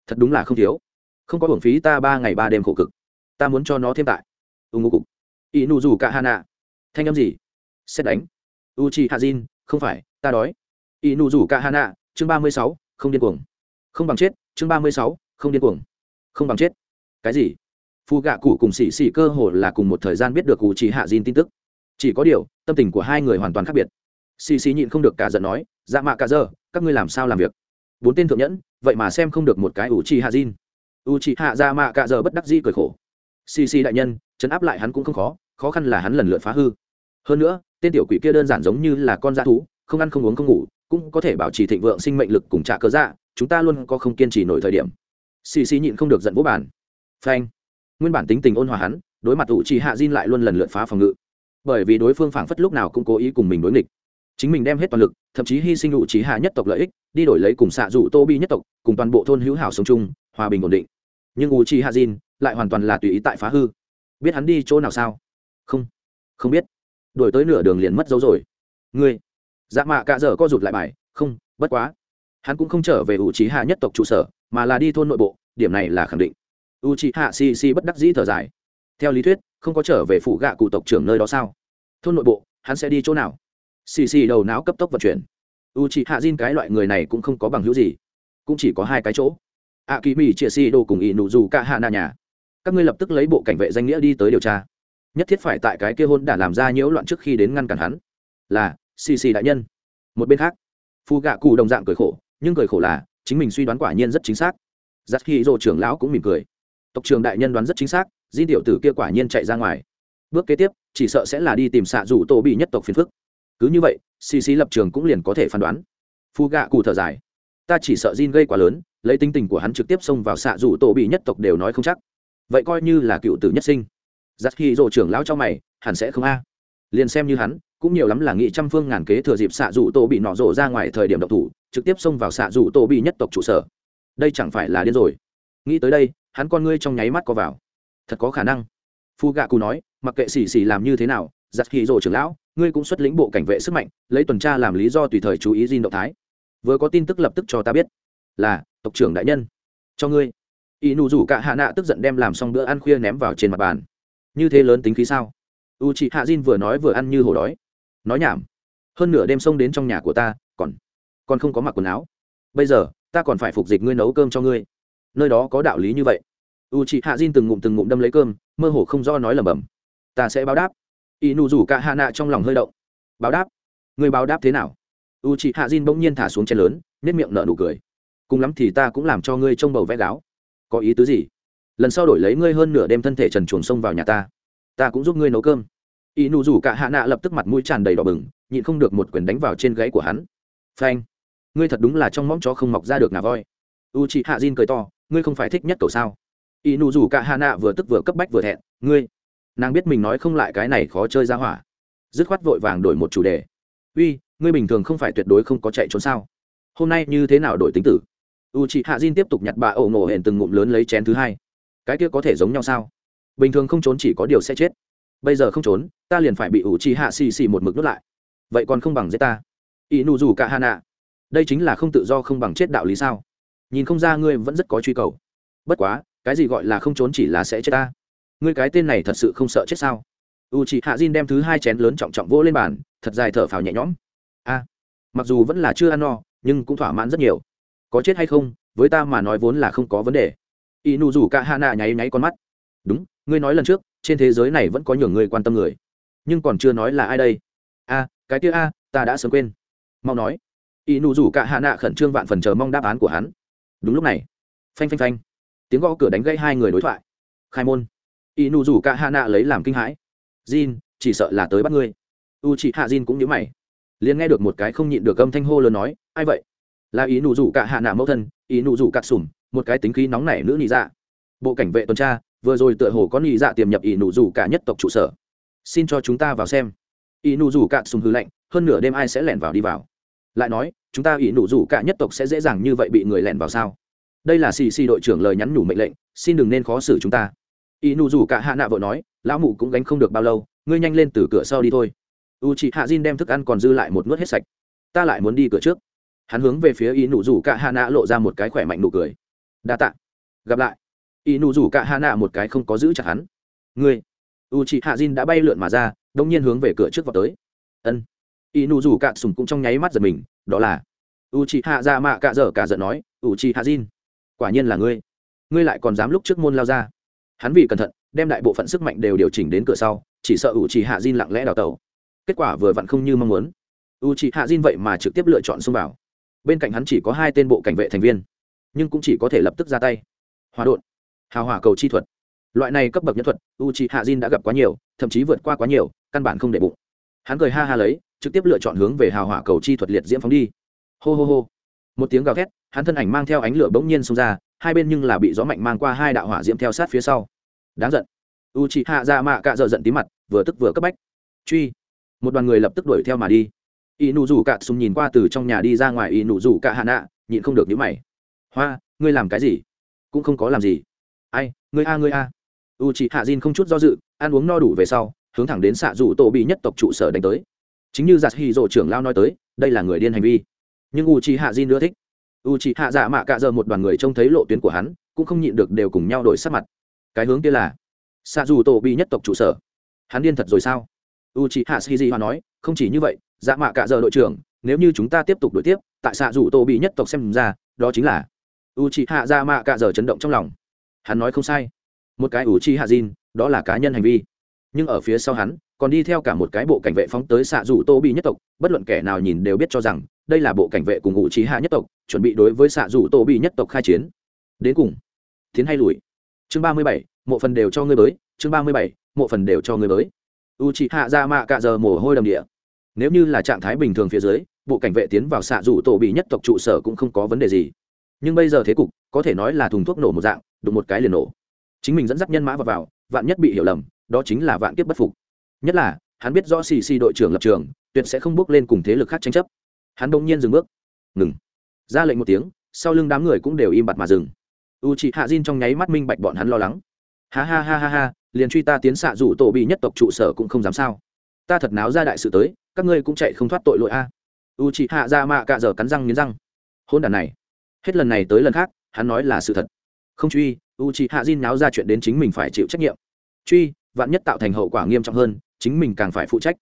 Thật đúng là không thiếu. Không có hưởng phí ta ba ngày ba đêm khổ cực. Ta muốn cho nó thêm tại. U ngô cục y nụ rủ cả hà nạ thanh âm gì? Xét đánh. U chi hạ jin không phải, ta đói. Y nụ rủ cả hà nạ chương ba mươi sáu, không điên cuồng. Không bằng chết, chương ba mươi sáu, không điên cuồng. Không bằng chết. Cái gì? Phu gạ cụ cùng xì xì cơ hồ là cùng một thời gian biết được u chi hạ jin tin tức. Chỉ có điều, tâm tình của hai người hoàn toàn khác biệt. Xì xì nhịn không được cả giận nói dạ mạ cả giờ, các ngươi làm sao làm việc? Bốn tên thượng nhẫn, vậy mà xem không được một cái u chi hạ jin u chi hạ dạ mạ cả giờ bất đắc dĩ cười khổ. Xì xì đại nhân, chấn áp lại hắn cũng không khó khó khăn là hắn lần lượt phá hư. Hơn nữa, tên tiểu quỷ kia đơn giản giống như là con dã thú, không ăn không uống không ngủ, cũng có thể bảo trì thịnh vượng sinh mệnh lực cùng trả cơ dạ chúng ta luôn có không kiên trì nổi thời điểm. Xì xì nhịn không được giận vũ bản phanh. Nguyên bản tính tình ôn hòa hắn, đối mặt ủ trì hạ diên lại luôn lần lượt phá phòng ngự. Bởi vì đối phương phảng phất lúc nào cũng cố ý cùng mình đối nghịch. Chính mình đem hết toàn lực, thậm chí hy sinh ủ trì hạ nhất tộc lợi ích, đi đổi lấy cùng xạ dụ tô bi nhất tộc, cùng toàn bộ thôn hữu hảo sống chung, hòa bình ổn định. Nhưng ủ trì hạ diên lại hoàn toàn là tùy ý tại phá hư. Biết hắn đi chỗ nào sao? Không. Không biết. Đổi tới nửa đường liền mất dấu rồi. Ngươi. Dạ mạ cạ dở co rụt lại bài. Không, bất quá. Hắn cũng không trở về u trí hạ nhất tộc trụ sở, mà là đi thôn nội bộ, điểm này là khẳng định. U trí hạ si si bất đắc dĩ thở dài. Theo lý thuyết, không có trở về phủ gạ cụ tộc trưởng nơi đó sao? Thôn nội bộ, hắn sẽ đi chỗ nào? Si si đầu não cấp tốc vận chuyển. U trí hạ diên cái loại người này cũng không có bằng hữu gì. Cũng chỉ có hai cái chỗ. A kỳ mỹ chia si đồ cùng ỷ nụ dù cả hạ nà nhà. Các ngươi lập tức lấy bộ cảnh vệ danh nghĩa đi tới điều tra nhất thiết phải tại cái kia hôn đã làm ra nhiễu loạn trước khi đến ngăn cản hắn. Là, xì xì đại nhân. Một bên khác, phu gạ cụ đồng dạng cười khổ, nhưng cười khổ là, chính mình suy đoán quả nhiên rất chính xác. Giặc khi dỗ trưởng lão cũng mỉm cười. Tộc trưởng đại nhân đoán rất chính xác, di tiểu tử kia quả nhiên chạy ra ngoài. Bước kế tiếp, chỉ sợ sẽ là đi tìm xạ rủ tổ bị nhất tộc phiền phức. Cứ như vậy, xì xì lập trường cũng liền có thể phán đoán. Phu gạ cụ thở dài. Ta chỉ sợ Jin gây quá lớn, lấy tinh tình của hắn trực tiếp xông vào xạ rủ tổ bị nhất tộc đều nói không chắc. Vậy coi như là cựu tử nhất sinh giặc khi rộ trưởng lão cho mày, hẳn sẽ không a. Liền xem như hắn, cũng nhiều lắm là nghị trăm phương ngàn kế thừa dịp xạ rủ tổ bị nọ rộ ra ngoài thời điểm độc thủ, trực tiếp xông vào xạ rủ tổ bị nhất tộc trụ sở. Đây chẳng phải là điên rồi. Nghĩ tới đây, hắn con ngươi trong nháy mắt có vào. Thật có khả năng. Phu gạ cù nói, mặc kệ xì xì làm như thế nào giặc khi rộ trưởng lão, ngươi cũng xuất lĩnh bộ cảnh vệ sức mạnh, lấy tuần tra làm lý do tùy thời chú ý di động thái. Vừa có tin tức lập tức cho ta biết. Là, tộc trưởng đại nhân. Cho ngươi. Y nụ rủ cả hạ nạ tức giận đem làm xong bữa ăn khuya ném vào trên mặt bàn như thế lớn tính khí sao? U chị hạ Jin vừa nói vừa ăn như hổ đói. Nói nhảm. Hơn nửa đêm xông đến trong nhà của ta, còn còn không có mặc quần áo. Bây giờ, ta còn phải phục dịch ngươi nấu cơm cho ngươi. Nơi đó có đạo lý như vậy. U chị hạ Jin từng ngụm từng ngụm đâm lấy cơm, mơ hồ không do nói lẩm bẩm. Ta sẽ báo đáp. Y nụ rủ cả hạ nạ trong lòng hơi động. Báo đáp? Người báo đáp thế nào? U chị hạ Jin bỗng nhiên thả xuống chén lớn nếp miệng nở nụ cười. Cùng lắm thì ta cũng làm cho ngươi trông bầu vẽ gáo. Có ý tứ gì? Lần sau đổi lấy ngươi hơn nửa đêm thân thể trần chuồng xông vào nhà ta ta cũng giúp ngươi nấu cơm. Y nụ rủ cả hạ nạ lập tức mặt mũi tràn đầy đỏ bừng, nhịn không được một quyền đánh vào trên gáy của hắn. Phanh! Ngươi thật đúng là trong móng chó không mọc ra được ngà voi. U chị hạ diên cười to, ngươi không phải thích nhất cậu sao? Y nụ rủ cả hạ nạ vừa tức vừa cấp bách vừa thẹn, ngươi! Nàng biết mình nói không lại cái này khó chơi ra hỏa. Dứt khoát vội vàng đổi một chủ đề. Uy, ngươi bình thường không phải tuyệt đối không có chạy trốn sao? Hôm nay như thế nào đổi tính tử? U chị hạ diên tiếp tục nhặt bà ẩu ngộ hển từng ngụm lớn lấy chén thứ hai cái kia có thể giống nhau sao? Bình thường không trốn chỉ có điều sẽ chết. Bây giờ không trốn, ta liền phải bị ủ chi hạ xì xì một mực nuốt lại. Vậy còn không bằng giết ta. Ý nụ rủ cả hà nạ. Đây chính là không tự do không bằng chết đạo lý sao? Nhìn không ra ngươi vẫn rất có truy cầu. Bất quá, cái gì gọi là không trốn chỉ là sẽ chết ta? Ngươi cái tên này thật sự không sợ chết sao? U chị hạ diên đem thứ hai chén lớn trọng trọng vỗ lên bàn, thật dài thở phào nhẹ nhõm. A, mặc dù vẫn là chưa ăn no, nhưng cũng thỏa mãn rất nhiều. Có chết hay không, với ta mà nói vốn là không có vấn đề y nụ rủ cả hạ nạ nháy nháy con mắt. Đúng, ngươi nói lần trước, trên thế giới này vẫn có nhiều người quan tâm người. Nhưng còn chưa nói là ai đây? A cái kia a, ta đã sớm quên. Mau nói. Y nụ rủ cả hạ nạ khẩn trương vạn phần chờ mong đáp án của hắn. Đúng lúc này. Phanh phanh phanh. Tiếng gõ cửa đánh gây hai người đối thoại. Khai môn. Y nụ rủ cả hạ nạ lấy làm kinh hãi. Jin, chỉ sợ là tới bắt ngươi. U chị hạ jin cũng nhớ mày. Liền nghe được một cái không nhịn được âm thanh hô lớn nói, ai vậy? Là ý nụ rủ cả hạ nạ mẫu thân, ý nụ rủ cắt sùm một cái tính khí nóng nảy nữ nị dạ. Bộ cảnh vệ tuần tra, vừa rồi tựa hồ có nị dạ tiềm nhập ỷ nụ rủ cả nhất tộc trụ sở. Xin cho chúng ta vào xem. Ỷ nụ rủ cả sùng hư lạnh, hơn nửa đêm ai sẽ lẻn vào đi vào? Lại nói, chúng ta ỷ nụ rủ cả nhất tộc sẽ dễ dàng như vậy bị người lẻn vào sao? Đây là xì xì đội trưởng lời nhắn nhủ mệnh lệnh, xin đừng nên khó xử chúng ta. Ỷ nụ rủ cả hạ nạ vợ nói, lão mụ cũng gánh không được bao lâu, ngươi nhanh lên từ cửa sau đi thôi. U chị hạ diên đem thức ăn còn dư lại một nuốt hết sạch. Ta lại muốn đi cửa trước. Hắn hướng về phía ý nụ rủ cả hạ nạ lộ ra một cái khỏe mạnh nụ cười đa tạ. Gặp lại. Y nụ rủ cả hạ nạ một cái không có giữ chặt hắn. Ngươi. U chị hạ diên đã bay lượn mà ra, đông nhiên hướng về cửa trước vào tới. Ân. Y nụ rủ cả sùng cũng trong nháy mắt giật mình, đó là. U chị hạ ra mạ cạ dở cả giận nói u chị hạ diên quả nhiên là ngươi. Ngươi lại còn dám lúc trước môn lao ra. Hắn vì cẩn thận, đem đại bộ phận sức mạnh đều điều chỉnh đến cửa sau, chỉ sợ u chị hạ diên lặng lẽ đào tẩu. Kết quả vừa vặn không như mong muốn. U chị hạ diên vậy mà trực tiếp lựa chọn xông vào. Bên cạnh hắn chỉ có hai tên bộ cảnh vệ thành viên nhưng cũng chỉ có thể lập tức ra tay. Hòa đột hào hỏa cầu chi thuật. Loại này cấp bậc nhân thuật u chị hạ diên đã gặp quá nhiều, thậm chí vượt qua quá nhiều, căn bản không để bụng. Hắn cười ha ha lấy, trực tiếp lựa chọn hướng về hào hỏa cầu chi thuật liệt diễm phóng đi. Hô hô hô. Một tiếng gào thét, hắn thân ảnh mang theo ánh lửa bỗng nhiên xông ra, hai bên nhưng là bị gió mạnh mang qua hai đạo hỏa diễm theo sát phía sau. Đáng giận. U chị hạ ra mạ cạ dợ giận tí mặt, vừa tức vừa cấp bách. Truy. Một đoàn người lập tức đuổi theo mà đi. Y nụ rủ cạ súng nhìn qua từ trong nhà đi ra ngoài y nụ rủ cạ hạ nạ nhịn không được nhíu mày hoa, ngươi làm cái gì? Cũng không có làm gì. Ai, ngươi a ngươi a. U chị hạ diên không chút do dự, ăn uống no đủ về sau, hướng thẳng đến xạ rủ tổ bị nhất tộc trụ sở đánh tới. Chính như giặt hì rộ trưởng lao nói tới, đây là người điên hành vi. Nhưng u chị hạ diên ưa thích. U chị hạ dạ mạ cạ giờ một đoàn người trông thấy lộ tuyến của hắn, cũng không nhịn được đều cùng nhau đổi sắc mặt. Cái hướng kia là xạ rủ tổ bị nhất tộc trụ sở. Hắn điên thật rồi sao? U chị hạ shizi hoa nói, không chỉ như vậy dạ mạ cả giờ đội trưởng, nếu như chúng ta tiếp tục đội tiếp, tại xạ rủ tổ bị nhất tộc xem ra, đó chính là u chị hạ ra mạ cả giờ chấn động trong lòng. Hắn nói không sai. Một cái u chi hạ jin đó là cá nhân hành vi. Nhưng ở phía sau hắn, còn đi theo cả một cái bộ cảnh vệ phóng tới xạ dù tô bị nhất tộc. Bất luận kẻ nào nhìn đều biết cho rằng, đây là bộ cảnh vệ cùng u chi hạ nhất tộc, chuẩn bị đối với xạ dù tô bị nhất tộc khai chiến. Đến cùng, tiến hay lùi? Chương ba mươi bảy, mộ phần đều cho ngươi bới chương ba mươi bảy, mộ phần đều cho ngươi bới u chị hạ ra mạ cạ giờ mồ hôi đầm địa. Nếu như là trạng thái bình thường phía dưới, bộ cảnh vệ tiến vào xạ rủ tổ bị nhất tộc trụ sở cũng không có vấn đề gì nhưng bây giờ thế cục có thể nói là thùng thuốc nổ một dạng đụng một cái liền nổ. Chính mình dẫn dắt nhân mã vào, vào vạn nhất bị hiểu lầm đó chính là vạn kiếp bất phục. Nhất là hắn biết rõ xì xì đội trưởng lập trường tuyệt sẽ không bước lên cùng thế lực khác tranh chấp. Hắn đông nhiên dừng bước. Ngừng. Ra lệnh một tiếng sau lưng đám người cũng đều im bặt mà dừng. U chị hạ diên trong nháy mắt minh bạch bọn hắn lo lắng. Ha ha ha ha ha liền truy ta tiến xạ rủ tổ bị nhất tộc trụ sở cũng không dám sao. Ta thật náo ra đại sự tới các ngươi cũng chạy không thoát tội lỗi a. U chị hạ ra mạ cạ giờ cắn răng nghiến răng. Hôn đàn này hết lần này tới lần khác, hắn nói là sự thật. Không truy u chị hạ diên náo ra chuyện đến chính mình phải chịu trách nhiệm. Truy, vạn nhất tạo thành hậu quả nghiêm trọng hơn, chính mình càng phải phụ trách.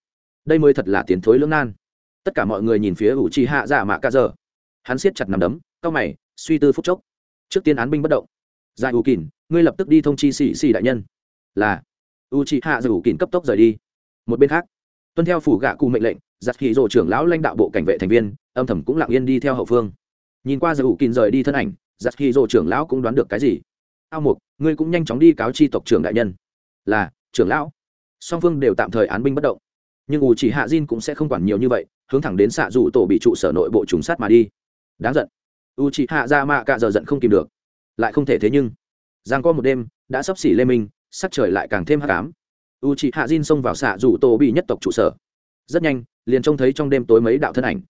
Đây mới thật là tiến thối lưỡng nan. Tất cả mọi người nhìn phía u chị hạ giả mạ ca giờ hắn siết chặt nằm đấm, cau mày, suy tư phúc chốc. Trước tiên án binh bất động. Giải u kỳn ngươi lập tức đi thông chi sĩ sĩ đại nhân. Là. U c h i hạ dù kín cấp tốc rời đi. Một bên khác, tuân theo phủ gạ cụ mệnh lệnh giặc khí rộ trưởng lão lãnh đạo bộ cảnh vệ thành viên, âm thầm cũng lặng yên đi theo hậu phương nhìn qua dù kín rời đi thân ảnh giặc khi rộ trưởng lão cũng đoán được cái gì? Ao mục, ngươi cũng nhanh chóng đi cáo chi tộc trưởng đại nhân. Là, trưởng lão. Song phương đều tạm thời án binh bất động. Nhưng ủ chỉ hạ diên cũng sẽ không quản nhiều như vậy, hướng thẳng đến xạ dù tổ bị trụ sở nội bộ trùng sát mà đi. Đáng giận. U chỉ hạ ra mạ cạ giờ giận không kìm được. Lại không thể thế nhưng, giang có một đêm, đã sắp xỉ lê minh, sắc trời lại càng thêm hắc ám. U chỉ hạ diên xông vào xạ dù tổ bị nhất tộc trụ sở. Rất nhanh, liền trông thấy trong đêm tối mấy đạo thân ảnh.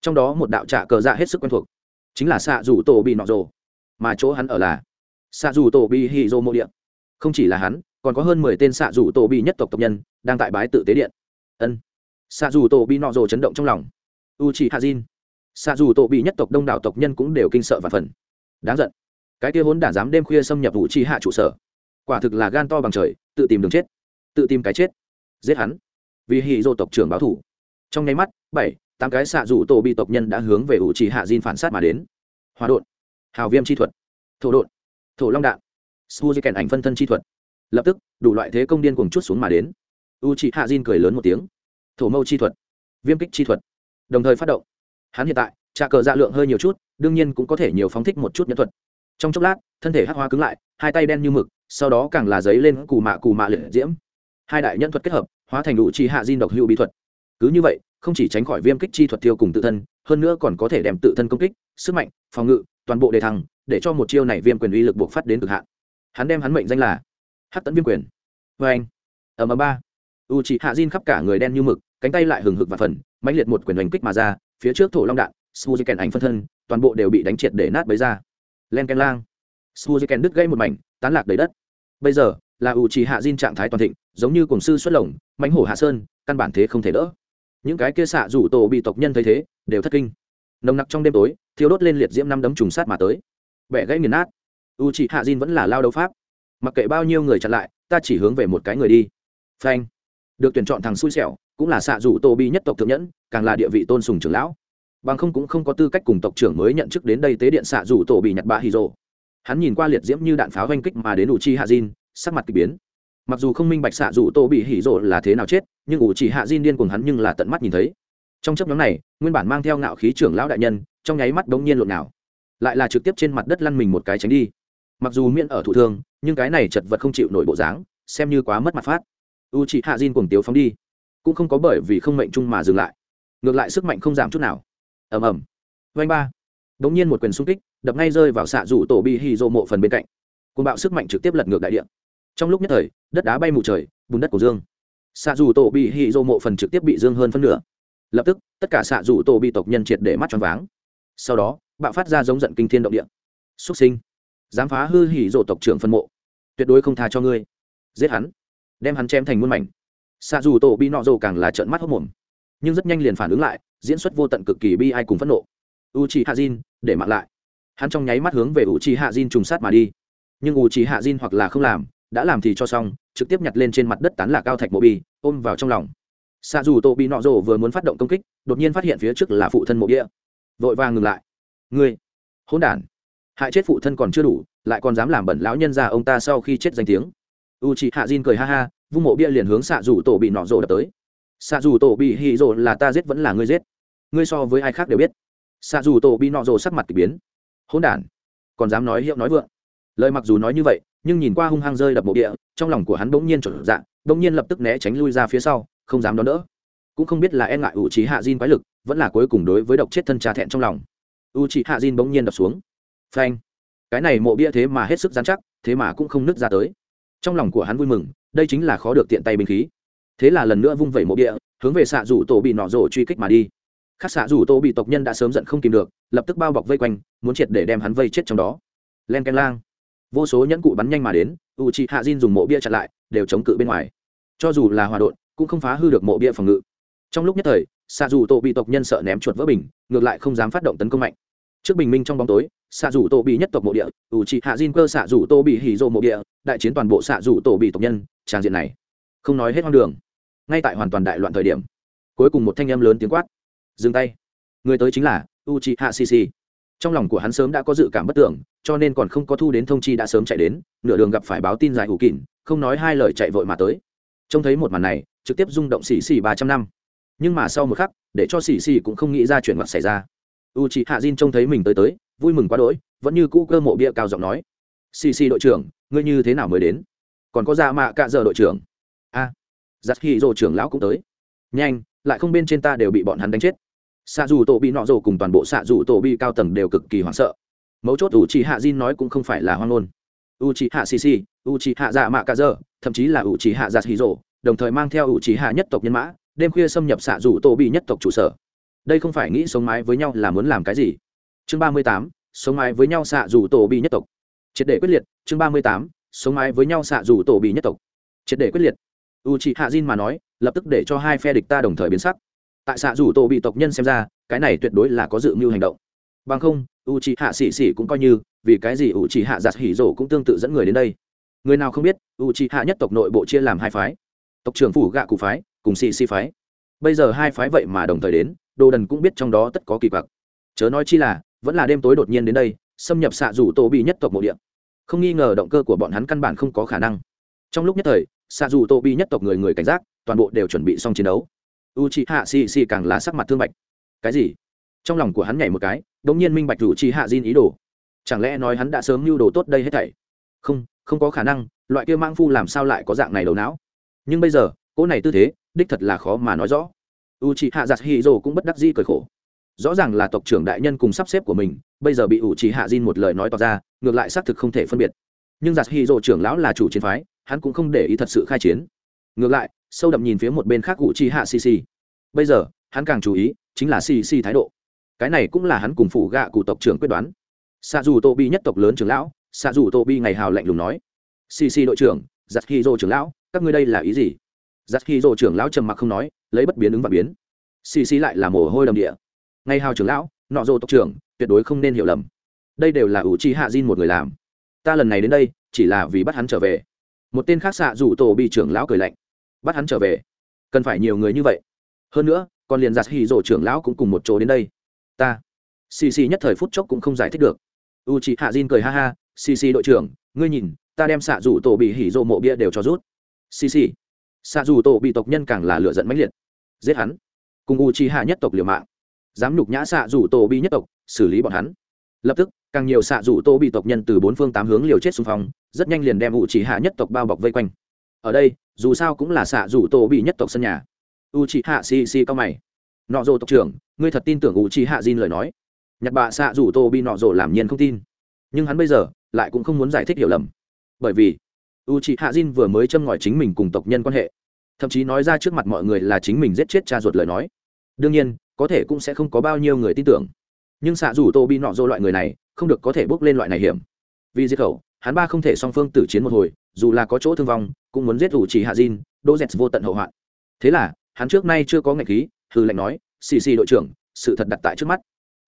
Trong đó một đạo trả cờ dạ hết sức quen thuộc chính là xạ dù tổ bị nọ rồ. Mà chỗ hắn ở là xạ dù tổ bị hì rô mộ điện không chỉ là hắn, còn có hơn mười tên xạ dù tổ bị nhất tộc tộc nhân đang tại bái tự tế điện. Ân. Xạ dù tổ bị nọ rồ chấn động trong lòng. U chỉ hạ diên xạ dù tổ bị nhất tộc đông đảo tộc nhân cũng đều kinh sợ và phần. Đáng giận. Cái kia hốn đản dám đêm khuya xâm nhập vũ chi hạ trụ sở. Quả thực là gan to bằng trời, tự tìm đường chết. Tự tìm cái chết. Giết hắn. Vì hì dô tộc trưởng báo thủ. Trong nháy mắt, bảy tám cái xạ rủ tổ bị tộc nhân đã hướng về ủ trì hạ diên phản sát mà đến. Hòa đột hào viêm chi thuật, thổ đột thổ long đạn su di kèn ảnh phân thân chi thuật. Lập tức, đủ loại thế công điên cùng chút xuống mà đến. U trì hạ diên cười lớn một tiếng. Thổ mâu chi thuật, viêm kích chi thuật. Đồng thời phát động. Hắn hiện tại, trà cờ dạ lượng hơi nhiều chút, đương nhiên cũng có thể nhiều phóng thích một chút nhân thuật. Trong chốc lát, thân thể hắc hoa cứng lại, hai tay đen như mực, sau đó càng là giấy lên cù mạ cù mạ liệt diễm. Hai đại nhân thuật kết hợp, hóa thành đủ chi hạ diên độc hữu bí thuật. Cứ như vậy không chỉ tránh khỏi viêm kích chi thuật tiêu cùng tự thân, hơn nữa còn có thể đem tự thân công kích, sức mạnh, phòng ngự, toàn bộ đề thăng, để cho một chiêu này viêm quyền uy lực buộc phát đến cực hạn. Hắn đem hắn mệnh danh là hắc tấn viêm quyền. Vê anh ở m ba. U chị hạ diên khắp cả người đen như mực, cánh tay lại hừng hực và phần, mãnh liệt một quyền đánh kích mà ra, phía trước thổ long đạn suzy ảnh phân thân, toàn bộ đều bị đánh triệt để nát bấy ra. Len ken lang. Suzy đứt gây một mảnh, tán lạc đầy đất. Bây giờ, là u chỉ hạ diên trạng thái toàn thịnh, giống như cổng sư xuất lồng, mãnh hổ hạ sơn, căn bản thế không thể đỡ những cái kia xạ rủ tổ bị tộc nhân thấy thế, đều thất kinh. Nồng nặc trong đêm tối thiếu đốt lên liệt diễm năm đấm trùng sát mà tới. Bẻ gãy nghiền nát. U chị hạ diên vẫn là lao đấu pháp. Mặc kệ bao nhiêu người chặn lại, ta chỉ hướng về một cái người đi. Phanh. Được tuyển chọn thằng xui xẻo, cũng là xạ rủ tô bi nhất tộc thượng nhẫn, càng là địa vị tôn sùng trưởng lão. Bằng không cũng không có tư cách cùng tộc trưởng mới nhận chức đến đây tế điện xạ rủ tổ bị nhặt bạ hì rồ. Hắn nhìn qua liệt diễm như đạn pháo oanh kích mà đến u chi hạ diên sắc mặt k ỳ biến mặc dù không minh bạch xạ dù tô bị hỉ rộ là thế nào chết, nhưng ủ chỉ hạ diên điên cùng hắn nhưng là tận mắt nhìn thấy. Trong chấp nhóm này, nguyên bản mang theo ngạo khí trưởng lão đại nhân, trong nháy mắt đống nhiên lộn nào. Lại là trực tiếp trên mặt đất lăn mình một cái tránh đi. Mặc dù miễn ở thủ thương, nhưng cái này chật vật không chịu nổi bộ dáng, xem như quá mất mặt phát. U chị hạ diên cùng tiếu phóng đi. Cũng không có bởi vì không mệnh chung mà dừng lại. Ngược lại sức mạnh không giảm chút nào. Ầm ầm. Vanh ba. Đống nhiên một quyền xung kích, đập ngay rơi vào xạ rủ tổ bị hì rộ mộ phần bên cạnh. Côn bạo sức mạnh trực tiếp lật ngược đại điện trong lúc nhất thời, đất đá bay mù trời, bùn đất của dương. Xạ dù tổ bị hì dô mộ phần trực tiếp bị dương hơn phân nửa. Lập tức, tất cả xạ dù tổ bị tộc nhân triệt để mắt choáng váng. Sau đó, bạo phát ra giống giận kinh thiên động địa. Xuất sinh, dám phá hư hỉ dỗ tộc trưởng phân mộ. Tuyệt đối không tha cho ngươi. Giết hắn. Đem hắn chém thành muôn mảnh. Xạ dù tổ bị nọ dồ càng là trợn mắt hốc mồm. Nhưng rất nhanh liền phản ứng lại, diễn xuất vô tận cực kỳ bi ai cùng phẫn nộ. U chi hạ diên để mặc lại. Hắn trong nháy mắt hướng về u chi hạ diên trùng sát mà đi. Nhưng u chi hạ diên hoặc là không làm đã làm thì cho xong trực tiếp nhặt lên trên mặt đất tán lạc cao thạch mộ bi ôm vào trong lòng. Xa dù tô bị nọ rổ vừa muốn phát động công kích đột nhiên phát hiện phía trước là phụ thân mộ bia, vội vàng ngừng lại. Ngươi hôn đản. Hại chết phụ thân còn chưa đủ lại còn dám làm bẩn lão nhân ra ông ta sau khi chết danh tiếng. U chị hạ diên cười ha ha vung mộ bia liền hướng xạ dù tổ bị nọ rổ đập tới. Xạ dù tổ bị hì rổ là ta giết vẫn là ngươi giết. Ngươi so với ai khác đều biết. Xạ dù tổ bị nọ rổ sắc mặt k ỳ biến. Hôn đản còn dám nói hiệu nói vượng. Lời mặc dù nói như vậy nhưng nhìn qua hung hăng rơi đập mộ địa, trong lòng của hắn bỗng nhiên trở dạng bỗng nhiên lập tức né tránh lui ra phía sau, không dám đón đỡ. Cũng không biết là e ngại u trí hạ diên quái lực, vẫn là cuối cùng đối với độc chết thân cha thẹn trong lòng. U trí hạ diên bỗng nhiên đập xuống. Phanh. Cái này mộ bia thế mà hết sức dán chắc, thế mà cũng không nứt ra tới. Trong lòng của hắn vui mừng, đây chính là khó được tiện tay binh khí. Thế là lần nữa vung vẩy mộ bia hướng về xạ rủ tổ bị nọ rổ truy kích mà đi. Khác xạ rủ tổ bị tộc nhân đã sớm giận không kìm được, lập tức bao bọc vây quanh, muốn triệt để đem hắn vây chết trong đó. Len canh lang vô số nhẫn cụ bắn nhanh mà đến u c hạ diên dùng mộ bia chặn lại, đều chống cự bên ngoài. Cho dù là hòa đột cũng không phá hư được mộ bia phòng ngự. Trong lúc nhất thời xạ dù tổ bị tộc nhân sợ ném chuột vỡ bình, ngược lại không dám phát động tấn công mạnh. Trước bình minh trong bóng tối xạ dù tổ bị nhất tộc mộ địa u c hạ diên cơ xạ dù tổ bị hỉ rộ mộ địa, đại chiến toàn bộ xạ dù tổ bị tộc nhân tràng diện này. Không nói hết hoang đường. Ngay tại hoàn toàn đại loạn thời điểm, cuối cùng một thanh âm lớn tiếng quát. Dừng tay. Người tới chính là u c hạ cc trong lòng của hắn sớm đã có dự cảm bất tưởng, cho nên còn không có thu đến thông chi đã sớm chạy đến, nửa đường gặp phải báo tin dài hủ kỉn, không nói hai lời chạy vội mà tới. Trông thấy một màn này, trực tiếp rung động xì xì ba trăm năm. Nhưng mà sau một khắc, để cho xì xì cũng không nghĩ ra chuyện mặt xảy ra. U chị hạ diên trông thấy mình tới tới, vui mừng quá đỗi, vẫn như cũ cơ mộ bia cao giọng nói. Xì xì đội trưởng, ngươi như thế nào mới đến? Còn có ra mạ cạ giờ đội trưởng? A giặt khi rồ trưởng lão cũng tới. Nhanh, lại không bên trên ta đều bị bọn hắn đánh chết xạ dù tổ bị nọ rồ cùng toàn bộ xạ dù tổ bị cao tầng đều cực kỳ hoảng sợ. Mấu chốt u c hạ Jin nói cũng không phải là hoang ngôn. U c hạ Sisi, u c hạ dạ mạ cà giờ thậm chí là u c hạ dạ hì rồ đồng thời mang theo u c hạ nhất tộc nhân mã đêm khuya xâm nhập xạ dù tổ bị nhất tộc trụ sở. Đây không phải nghĩ sống mái với nhau là muốn làm cái gì? Chương ba mươi tám sống mái với nhau xạ dù tổ bị nhất tộc. Triệt để quyết liệt chương ba mươi tám sống mái với nhau xạ dù tổ bị nhất tộc. Triệt để quyết liệt. U chị hạ Jin mà nói lập tức để cho hai phe địch ta đồng thời biến sắc tại xạ rủ tổ bị tộc nhân xem ra, cái này tuyệt đối là có dự mưu hành động. Bằng không u chị hạ xỉ xỉ cũng coi như, vì cái gì u chị hạ giặt hỉ rổ cũng tương tự dẫn người đến đây? Người nào không biết u chị hạ nhất tộc nội bộ chia làm hai phái. Tộc trưởng phủ gạ cụ phái, cùng xì xì phái. Bây giờ hai phái vậy mà đồng thời đến, đồ đần cũng biết trong đó tất có kỳ quặc. Chớ nói chi là, vẫn là đêm tối đột nhiên đến đây, xâm nhập xạ rủ tổ bị nhất tộc mộ địa. Không nghi ngờ động cơ của bọn hắn căn bản không có khả năng. Trong lúc nhất thời, xạ rủ tổ bị nhất tộc người người cảnh giác, toàn bộ đều chuẩn bị xong chiến đấu u c hạ xì xì càng là sắc mặt thương bạch. Cái gì? Trong lòng của hắn nhảy một cái đ ỗ n g nhiên minh bạch rủ chi hạ Jin ý đồ. Chẳng lẽ nói hắn đã sớm mưu đồ tốt đây hết thảy? Không không có khả năng, loại kia mang phu làm sao lại có dạng này đầu não? Nhưng bây giờ, cỗ này tư thế, đích thật là khó mà nói rõ. U c hạ giặt hi rồ cũng bất đắc di cởi khổ. Rõ ràng là tộc trưởng đại nhân cùng sắp xếp của mình, bây giờ bị ủ trì hạ Jin một lời nói tỏ ra, ngược lại xác thực không thể phân biệt. Nhưng giặt hy dỗ trưởng lão là chủ chiến phái, hắn cũng không để ý thật sự khai chiến ngược lại, sâu đậm nhìn phía một bên khác cụ trì hạ cc bây giờ, hắn càng chú ý, chính là cc thái độ. Cái này cũng là hắn cùng phụ gạ cụ tộc trưởng quyết đoán. Xạ dù tô bi nhất tộc lớn trưởng lão xạ dù tô bi ngày hào lạnh lùng nói. Cc đội trưởng giặt hy dô trưởng lão, các ngươi đây là ý gì? Giặt hy dô trưởng lão trầm mặc không nói, lấy bất biến ứng và biến. Cc lại là mồ hôi đầm địa. Ngày hào trưởng lão, nọ dô tộc trưởng, tuyệt đối không nên hiểu lầm. Đây đều là ủ chi hạ diên một người làm. Ta lần này đến đây, chỉ là vì bắt hắn trở về. Một tên khác xạ rủ tổ bị trưởng lão cười lạnh bắt hắn trở về. Cần phải nhiều người như vậy. Hơn nữa, còn liền giặt hì rổ trưởng lão cũng cùng một chỗ đến đây. Ta, xì xì nhất thời phút chốc cũng không giải thích được. U chị hạ diên cười ha ha, xì xì đội trưởng, ngươi nhìn, ta đem xạ rủ tổ bị hỉ rộ mộ bia đều cho rút. Xì xì. Xạ rủ tổ bị tộc nhân càng là lựa giận mãnh liệt. Giết hắn. Cùng u chi hạ nhất tộc liều mạng. Dám nhục nhã xạ rủ tổ bị nhất tộc, xử lý bọn hắn. Lập tức, càng nhiều xạ rủ tổ bị tộc nhân từ bốn phương tám hướng liều chết xung phong, rất nhanh liền đem u chị hạ nhất tộc bao bọc vây quanh ở đây, dù sao cũng là xạ rủ tổ bị nhất tộc sân nhà. U Chị hạ si si cao mày. Nọ rồ tộc trưởng, ngươi thật tin tưởng u Chị hạ diên lời nói? Nhặt bạ xạ rủ tổ bị nọ rồ làm nhiên không tin. Nhưng hắn bây giờ, lại cũng không muốn giải thích hiểu lầm. Bởi vì u Chị hạ diên vừa mới châm ngòi chính mình cùng tộc nhân quan hệ. Thậm chí nói ra trước mặt mọi người là chính mình giết chết cha ruột lời nói. Đương nhiên, có thể cũng sẽ không có bao nhiêu người tin tưởng. Nhưng xạ rủ tô bị nọ dô loại người này, không được có thể bước lên loại này hiểm. Vì diệt khẩu, hắn ba không thể song phương tử chiến một hồi dù là có chỗ thương vong, cũng muốn giết ủ chỉ hạ diên đỗ dẹt vô tận hậu hoạn. Thế là, hắn trước nay chưa có ngạch khí hư lệnh nói, xì xì đội trưởng, sự thật đặt tại trước mắt.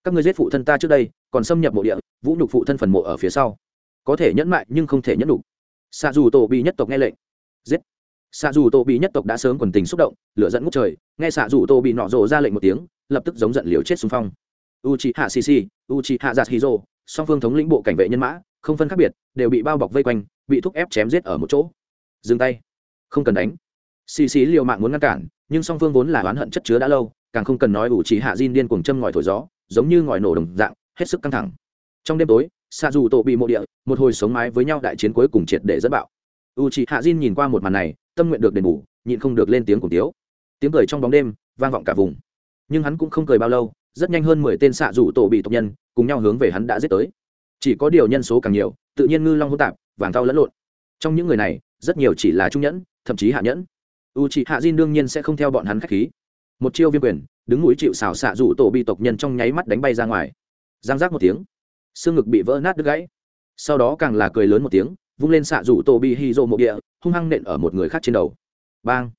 Các ngươi giết phụ thân ta trước đây, còn xâm nhập mộ địa, vũ nhục phụ thân phần mộ ở phía sau. Có thể nhẫn mại nhưng không thể nhẫn đủ xạ dù tổ bị nhất tộc nghe lệnh. Giết. Xạ dù tổ bị nhất tộc đã sớm quần tình xúc động, lửa dẫn ngút trời, nghe xạ dù tổ bị nọ rộ ra lệnh một tiếng, lập tức giống giận liều chết xung phong. U c hạ sisi u c hạ giạt hizo song phương thống lĩnh bộ cảnh vệ nhân mã không phân khác biệt, đều bị bao bọc vây quanh, bị thúc ép chém giết ở một chỗ. Dừng tay. Không cần đánh. Xì xì liều mạng muốn ngăn cản, nhưng song phương vốn là oán hận chất chứa đã lâu, càng không cần nói ủ trí hạ diên điên cuồng châm ngòi thổi gió, giống như ngòi nổ đồng dạng, hết sức căng thẳng. Trong đêm tối xa dù tổ bị mộ địa, một hồi sống mái với nhau đại chiến cuối cùng triệt để dẫn bạo. U trí hạ diên nhìn qua một màn này, tâm nguyện được đền bù, nhịn không được lên tiếng cùng tiếu. Tiếng cười trong bóng đêm, vang vọng cả vùng. Nhưng hắn cũng không cười bao lâu, rất nhanh hơn mười tên xạ rủ tổ bị tộc nhân, cùng nhau hướng về hắn đã giết tới chỉ có điều nhân số càng nhiều, tự nhiên ngư long hỗn tạp, vàng thau lẫn lộn. Trong những người này, rất nhiều chỉ là trung nhẫn, thậm chí hạ nhẫn. U chị hạ diên đương nhiên sẽ không theo bọn hắn k h á c h khí. Một chiêu viêm quyền, đứng núi chịu xào xạ rủ tổ bị tộc nhân trong nháy mắt đánh bay ra ngoài. Giang giác một tiếng, xương ngực bị vỡ nát đứt gãy. Sau đó càng là cười lớn một tiếng, vung lên xạ rủ tổ bị hy rộ mộ địa, hung hăng nện ở một người khác trên đầu. Bang!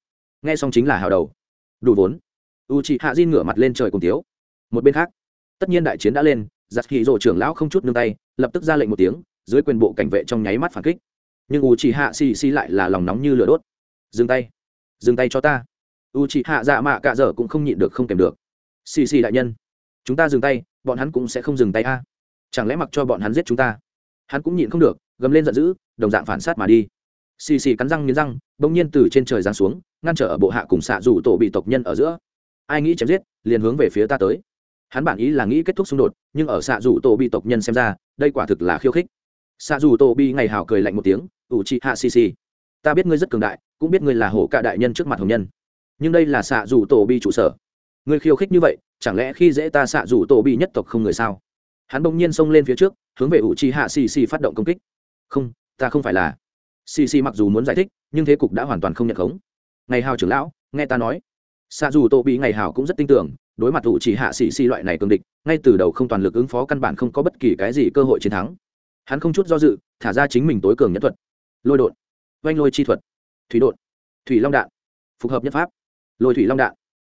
Nghe xong chính là hào đầu. Đủ vốn. U chị hạ diên ngửa mặt lên trời cùng tiếu một bên khác, tất nhiên đại chiến đã lên giặc hì rộ trưởng lão không chút nương tay, lập tức ra lệnh một tiếng, dưới quyền bộ cảnh vệ trong nháy mắt phản kích. Nhưng u chỉ hạ xì xì lại là lòng nóng như lửa đốt. Dừng tay. Dừng tay cho ta. U chỉ hạ dạ mạ cạ dở cũng không nhịn được, không kèm được. Xì xì đại nhân. Chúng ta dừng tay, bọn hắn cũng sẽ không dừng tay a. Chẳng lẽ mặc cho bọn hắn giết chúng ta? Hắn cũng nhịn không được, gầm lên giận dữ, đồng dạng phản sát mà đi. Xì xì cắn răng nghiến răng, bỗng nhiên từ trên trời giáng xuống, ngăn trở ở bộ hạ cùng xạ rủ tổ bị tộc nhân ở giữa. Ai nghĩ chém giết, liền hướng về phía ta tới hắn bản ý là nghĩ kết thúc xung đột, nhưng ở xạ dù tổ bị tộc nhân xem ra, đây quả thực là khiêu khích. Xạ dù tổ bị ngày hào cười lạnh một tiếng, ủ chị hạ xì xì ta biết ngươi rất cường đại, cũng biết ngươi là hổ cả đại nhân trước mặt hồng nhân, nhưng đây là xạ dù tổ bị trụ sở. Ngươi khiêu khích như vậy, chẳng lẽ khi dễ ta xạ dù tổ bị nhất tộc không người sao? Hắn bỗng nhiên xông lên phía trước, hướng về ủ chị hạ xì xì phát động công kích. Không, ta không phải là. Xì xì mặc dù muốn giải thích, nhưng thế cục đã hoàn toàn không nhận khống. Ngày hào trưởng lão, nghe ta nói xa dù tổ bị ngày hào cũng rất tin tưởng, đối mặt ủ chỉ hạ xì xì loại này cường địch, ngay từ đầu không toàn lực ứng phó căn bản không có bất kỳ cái gì cơ hội chiến thắng. Hắn không chút do dự, thả ra chính mình tối cường nhất thuật. Lôi đột oanh lôi chi thuật. Thủy đột thủy long đạn. Phù hợp nhất pháp. Lôi thủy long đạn.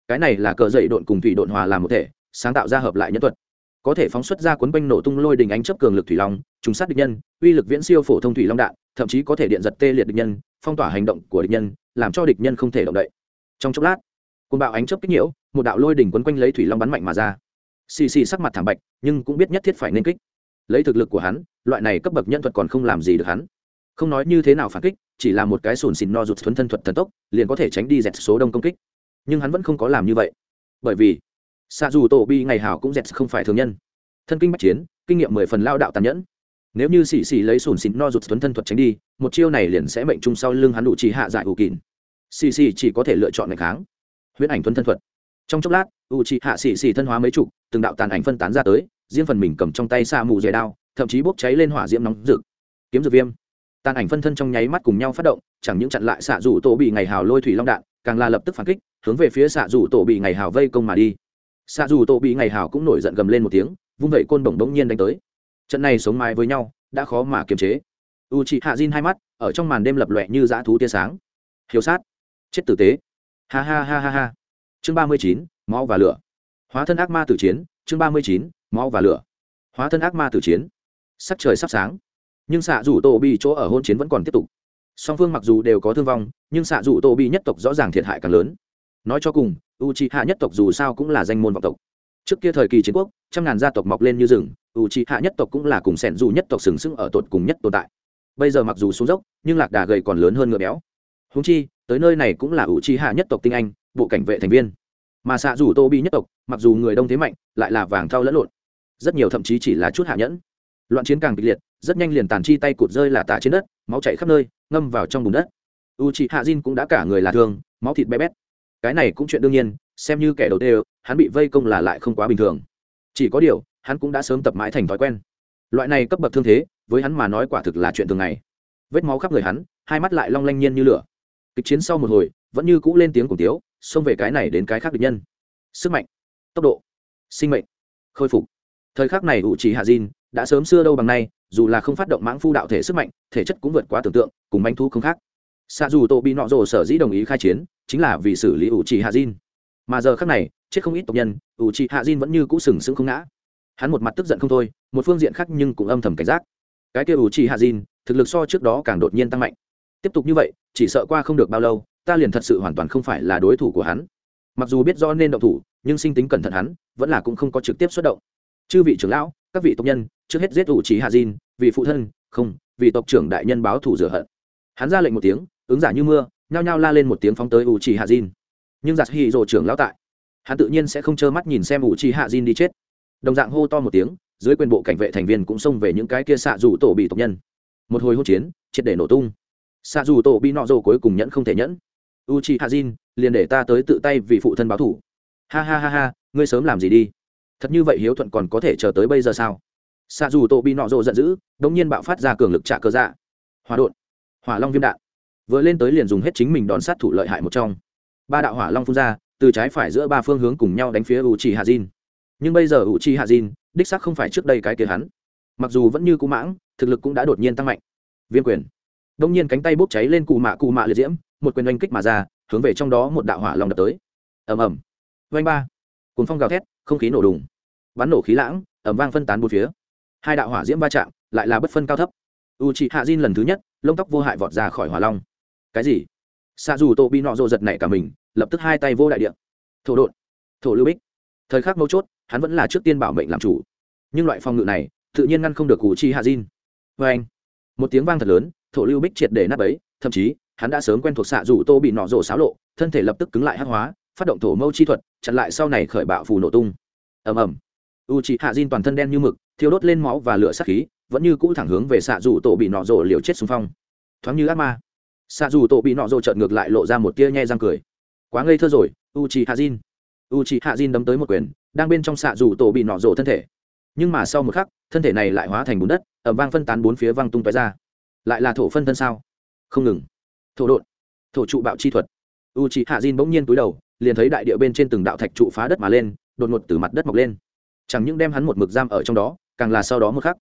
Cái này là cờ dậy độn cùng thủy độn hòa làm một thể, sáng tạo ra hợp lại nhất thuật. Có thể phóng xuất ra cuốn quanh nổ tung lôi đình ánh chấp cường lực thủy long, trùng sát địch nhân, uy lực viễn siêu phổ thông thủy long đạn, thậm chí có thể điện giật tê liệt địch nhân, phong tỏa hành động của địch nhân, làm cho địch nhân không thể động đậy. Trong chốc lát cùng bạo ánh chớp kích nhiễu, một đạo lôi đỉnh quấn quanh lấy thủy long bắn mạnh mà ra. Xì xì sắc mặt thảm bạch, nhưng cũng biết nhất thiết phải nên kích. Lấy thực lực của hắn, loại này cấp bậc nhân thuật còn không làm gì được hắn. Không nói như thế nào phản kích, chỉ là một cái sùn xìn no rụt thuấn thân thuật thần tốc, liền có thể tránh đi dẹt số đông công kích. Nhưng hắn vẫn không có làm như vậy. Bởi vì xa dù tổ bi ngày hảo cũng dẹt không phải thường nhân. Thân kinh bách chiến, kinh nghiệm mười phần lao đạo tàn nhẫn. Nếu như xì xì lấy sùn xìn no rụt thuấn thân thuật tránh đi, một chiêu này liền sẽ mệnh chung sau lưng hắn đủ trí hạ giải ủ kín xì xì chỉ có thể lựa chọn ngày kháng huyễn ảnh thuấn thân thuật. Trong chốc lát u chị hạ xì xì thân hóa mấy chục, từng đạo tàn ảnh phân tán ra tới, riêng phần mình cầm trong tay xa mù dày đao, thậm chí bốc cháy lên hỏa diễm nóng rực. Kiếm dược viêm. Tàn ảnh phân thân trong nháy mắt cùng nhau phát động, chẳng những chặn lại xạ rủ tổ bị ngày hào lôi thủy long đạn, càng là lập tức phản kích, hướng về phía xạ rủ tổ bị ngày hào vây công mà đi. Xạ rủ tổ bị ngày hào cũng nổi giận gầm lên một tiếng, vung vẩy côn bổng đống nhiên đánh tới. Trận này sống mái với nhau, đã khó mà kiềm chế. U chị hạ diên hai mắt, ở trong màn đêm lập lòe như dã thú tia sáng. Hiếu sát. Chết tử tế ha ha ha ha ha. Chương ba mươi chín, máu và lửa. Hóa thân ác ma tử chiến, chương ba mươi chín, máu và lửa. Hóa thân ác ma tử chiến. Sắc trời sắp sáng. Nhưng xạ rủ tổ bị chỗ ở hôn chiến vẫn còn tiếp tục. Song phương mặc dù đều có thương vong, nhưng xạ rủ tổ bị nhất tộc rõ ràng thiệt hại càng lớn. Nói cho cùng u c h i hạ nhất tộc dù sao cũng là danh môn vọng tộc. Trước kia thời kỳ chiến quốc, trăm ngàn gia tộc mọc lên như rừng u c h i hạ nhất tộc cũng là cùng sẻn dù nhất tộc sừng sững ở tột cùng nhất tồn tại. Bây giờ mặc dù xuống dốc, nhưng lạc đà gầy còn lớn hơn ngựa béo. Húng chi tới nơi này cũng là ủ chi hạ nhất tộc tinh anh, bộ cảnh vệ thành viên. Mà xạ rủ tô bị nhất tộc, mặc dù người đông thế mạnh, lại là vàng thau lẫn lộn. Rất nhiều thậm chí chỉ là chút hạ nhẫn. Loạn chiến càng kịch liệt, rất nhanh liền tàn chi tay cụt rơi là tả trên đất, máu chảy khắp nơi, ngâm vào trong bùn đất. U chị hạ diên cũng đã cả người là thương, máu thịt bé bét. Cái này cũng chuyện đương nhiên, xem như kẻ đầu tiên, hắn bị vây công là lại không quá bình thường. Chỉ có điều, hắn cũng đã sớm tập mãi thành thói quen. Loại này cấp bậc thương thế, với hắn mà nói quả thực là chuyện thường ngày. Vết máu khắp người hắn, hai mắt lại long lanh nhiên như lửa kịch chiến sau một hồi, vẫn như cũ lên tiếng cùng tiếu, xông về cái này đến cái khác địch nhân. Sức mạnh, tốc độ, sinh mệnh, khôi phục. Thời khắc này ủ trì hạ diên đã sớm xưa đâu bằng nay, dù là không phát động mãng phu đạo thể sức mạnh, thể chất cũng vượt quá tưởng tượng, cùng manh thu không khác. Xa dù tổ bị nọ rồ sở dĩ đồng ý khai chiến, chính là vì xử lý ủ trì hạ diên mà giờ khắc này, chết không ít tộc nhân ủ trì hạ diên vẫn như cũ sừng sững không ngã. Hắn một mặt tức giận không thôi, một phương diện khác nhưng cũng âm thầm cảnh giác. Cái kia ủ trì hạ diên thực lực so trước đó càng đột nhiên tăng mạnh tiếp tục như vậy, chỉ sợ qua không được bao lâu, ta liền thật sự hoàn toàn không phải là đối thủ của hắn. Mặc dù biết rõ nên động thủ, nhưng sinh tính cẩn thận hắn, vẫn là cũng không có trực tiếp xuất động. Chư vị trưởng lão, các vị tộc nhân, trước hết giết ủ trí hạ diên vì phụ thân, không, vì tộc trưởng đại nhân báo thủ rửa hận. Hắn ra lệnh một tiếng, ứng giả như mưa, nhao nhao la lên một tiếng phóng tới ủ trì hạ diên nhưng giặt hì rồ trưởng lão tại, hắn tự nhiên sẽ không trơ mắt nhìn xem ủ trì hạ diên đi chết. Đồng dạng hô to một tiếng, dưới quyền bộ cảnh vệ thành viên cũng xông về những cái kia xạ rủ tổ bị tộc nhân. Một hồi hỗn chiến, triệt để nổ tung xạ dù tổ bị nọ rồ cuối cùng nhẫn không thể nhẫn. U chi hạ jin liền để ta tới tự tay vì phụ thân báo thủ. Ha ha ha ha, ngươi sớm làm gì đi? Thật như vậy hiếu thuận còn có thể chờ tới bây giờ sao? Xạ dù tổ bị nọ Rồ giận dữ, đống nhiên bạo phát ra cường lực trả cơ dạ. Hỏa đột hỏa long viêm đạn. Vừa lên tới liền dùng hết chính mình đòn sát thủ lợi hại một trong. Ba đạo hỏa long phun ra, từ trái phải giữa ba phương hướng cùng nhau đánh phía u chi hạ jin nhưng bây giờ u chi hạ jin đích sắc không phải trước đây cái kia hắn. Mặc dù vẫn như cũ mãng, thực lực cũng đã đột nhiên tăng mạnh. Viêm quyền đông nhiên cánh tay bốc cháy lên cụ mạ cụ mạ liệt diễm, một quyền oanh kích mà ra, hướng về trong đó một đạo hỏa long đập tới. Ầm ầm. Oanh ba. Cuốn phong gào thét, không khí nổ đùng. Bắn nổ khí lãng ẩm vang phân tán bốn phía. Hai đạo hỏa diễm va chạm, lại là bất phân cao thấp. U chị hạ diên lần thứ nhất, lông tóc vô hại vọt ra khỏi hỏa long. Cái gì? Xa dù tô bị nọ rộ giật nảy cả mình, lập tức hai tay vô đại điện thổ đột thổ lưu bích. Thời khắc mấu chốt, hắn vẫn là trước tiên bảo mệnh làm chủ. Nhưng loại phòng ngự này, tự nhiên ngăn không được cụ chi hạ diên vê anh một tiếng vang thật lớn thổ lưu bích triệt để nắp ấy thậm chí, hắn đã sớm quen thuộc xạ dù tô bị nọ rổ xáo lộ, thân thể lập tức cứng lại hắc hóa, phát động thổ mâu chi thuật, chặn lại sau này khởi bạo phù nổ tung. Ầm ầm. U chị hạ diên toàn thân đen như mực, thiêu đốt lên máu và lửa sắc khí, vẫn như cũ thẳng hướng về xạ dù tổ bị nọ rổ liều chết xung phong. Thoáng như ác ma. Xạ dù tổ bị nọ rổ trợn ngược lại lộ ra một tia nhe răng cười. Quá ngây thơ rồi u chị hạ diên u chị hạ diên đấm tới một quyền, đang bên trong xạ dù tổ bị nọ rổ thân thể. Nhưng mà sau một khắc, thân thể này lại hóa thành bùn đất ở vang phân tán bốn phía văng tung tói ra lại là thổ phân thân sao? Không ngừng. Thổ đột thổ trụ bạo chi thuật. U chị hạ diên bỗng nhiên túi đầu liền thấy đại địa bên trên từng đạo thạch trụ phá đất mà lên đột ngột từ mặt đất mọc lên. Chẳng những đem hắn một mực giam ở trong đó càng là sau đó một khắc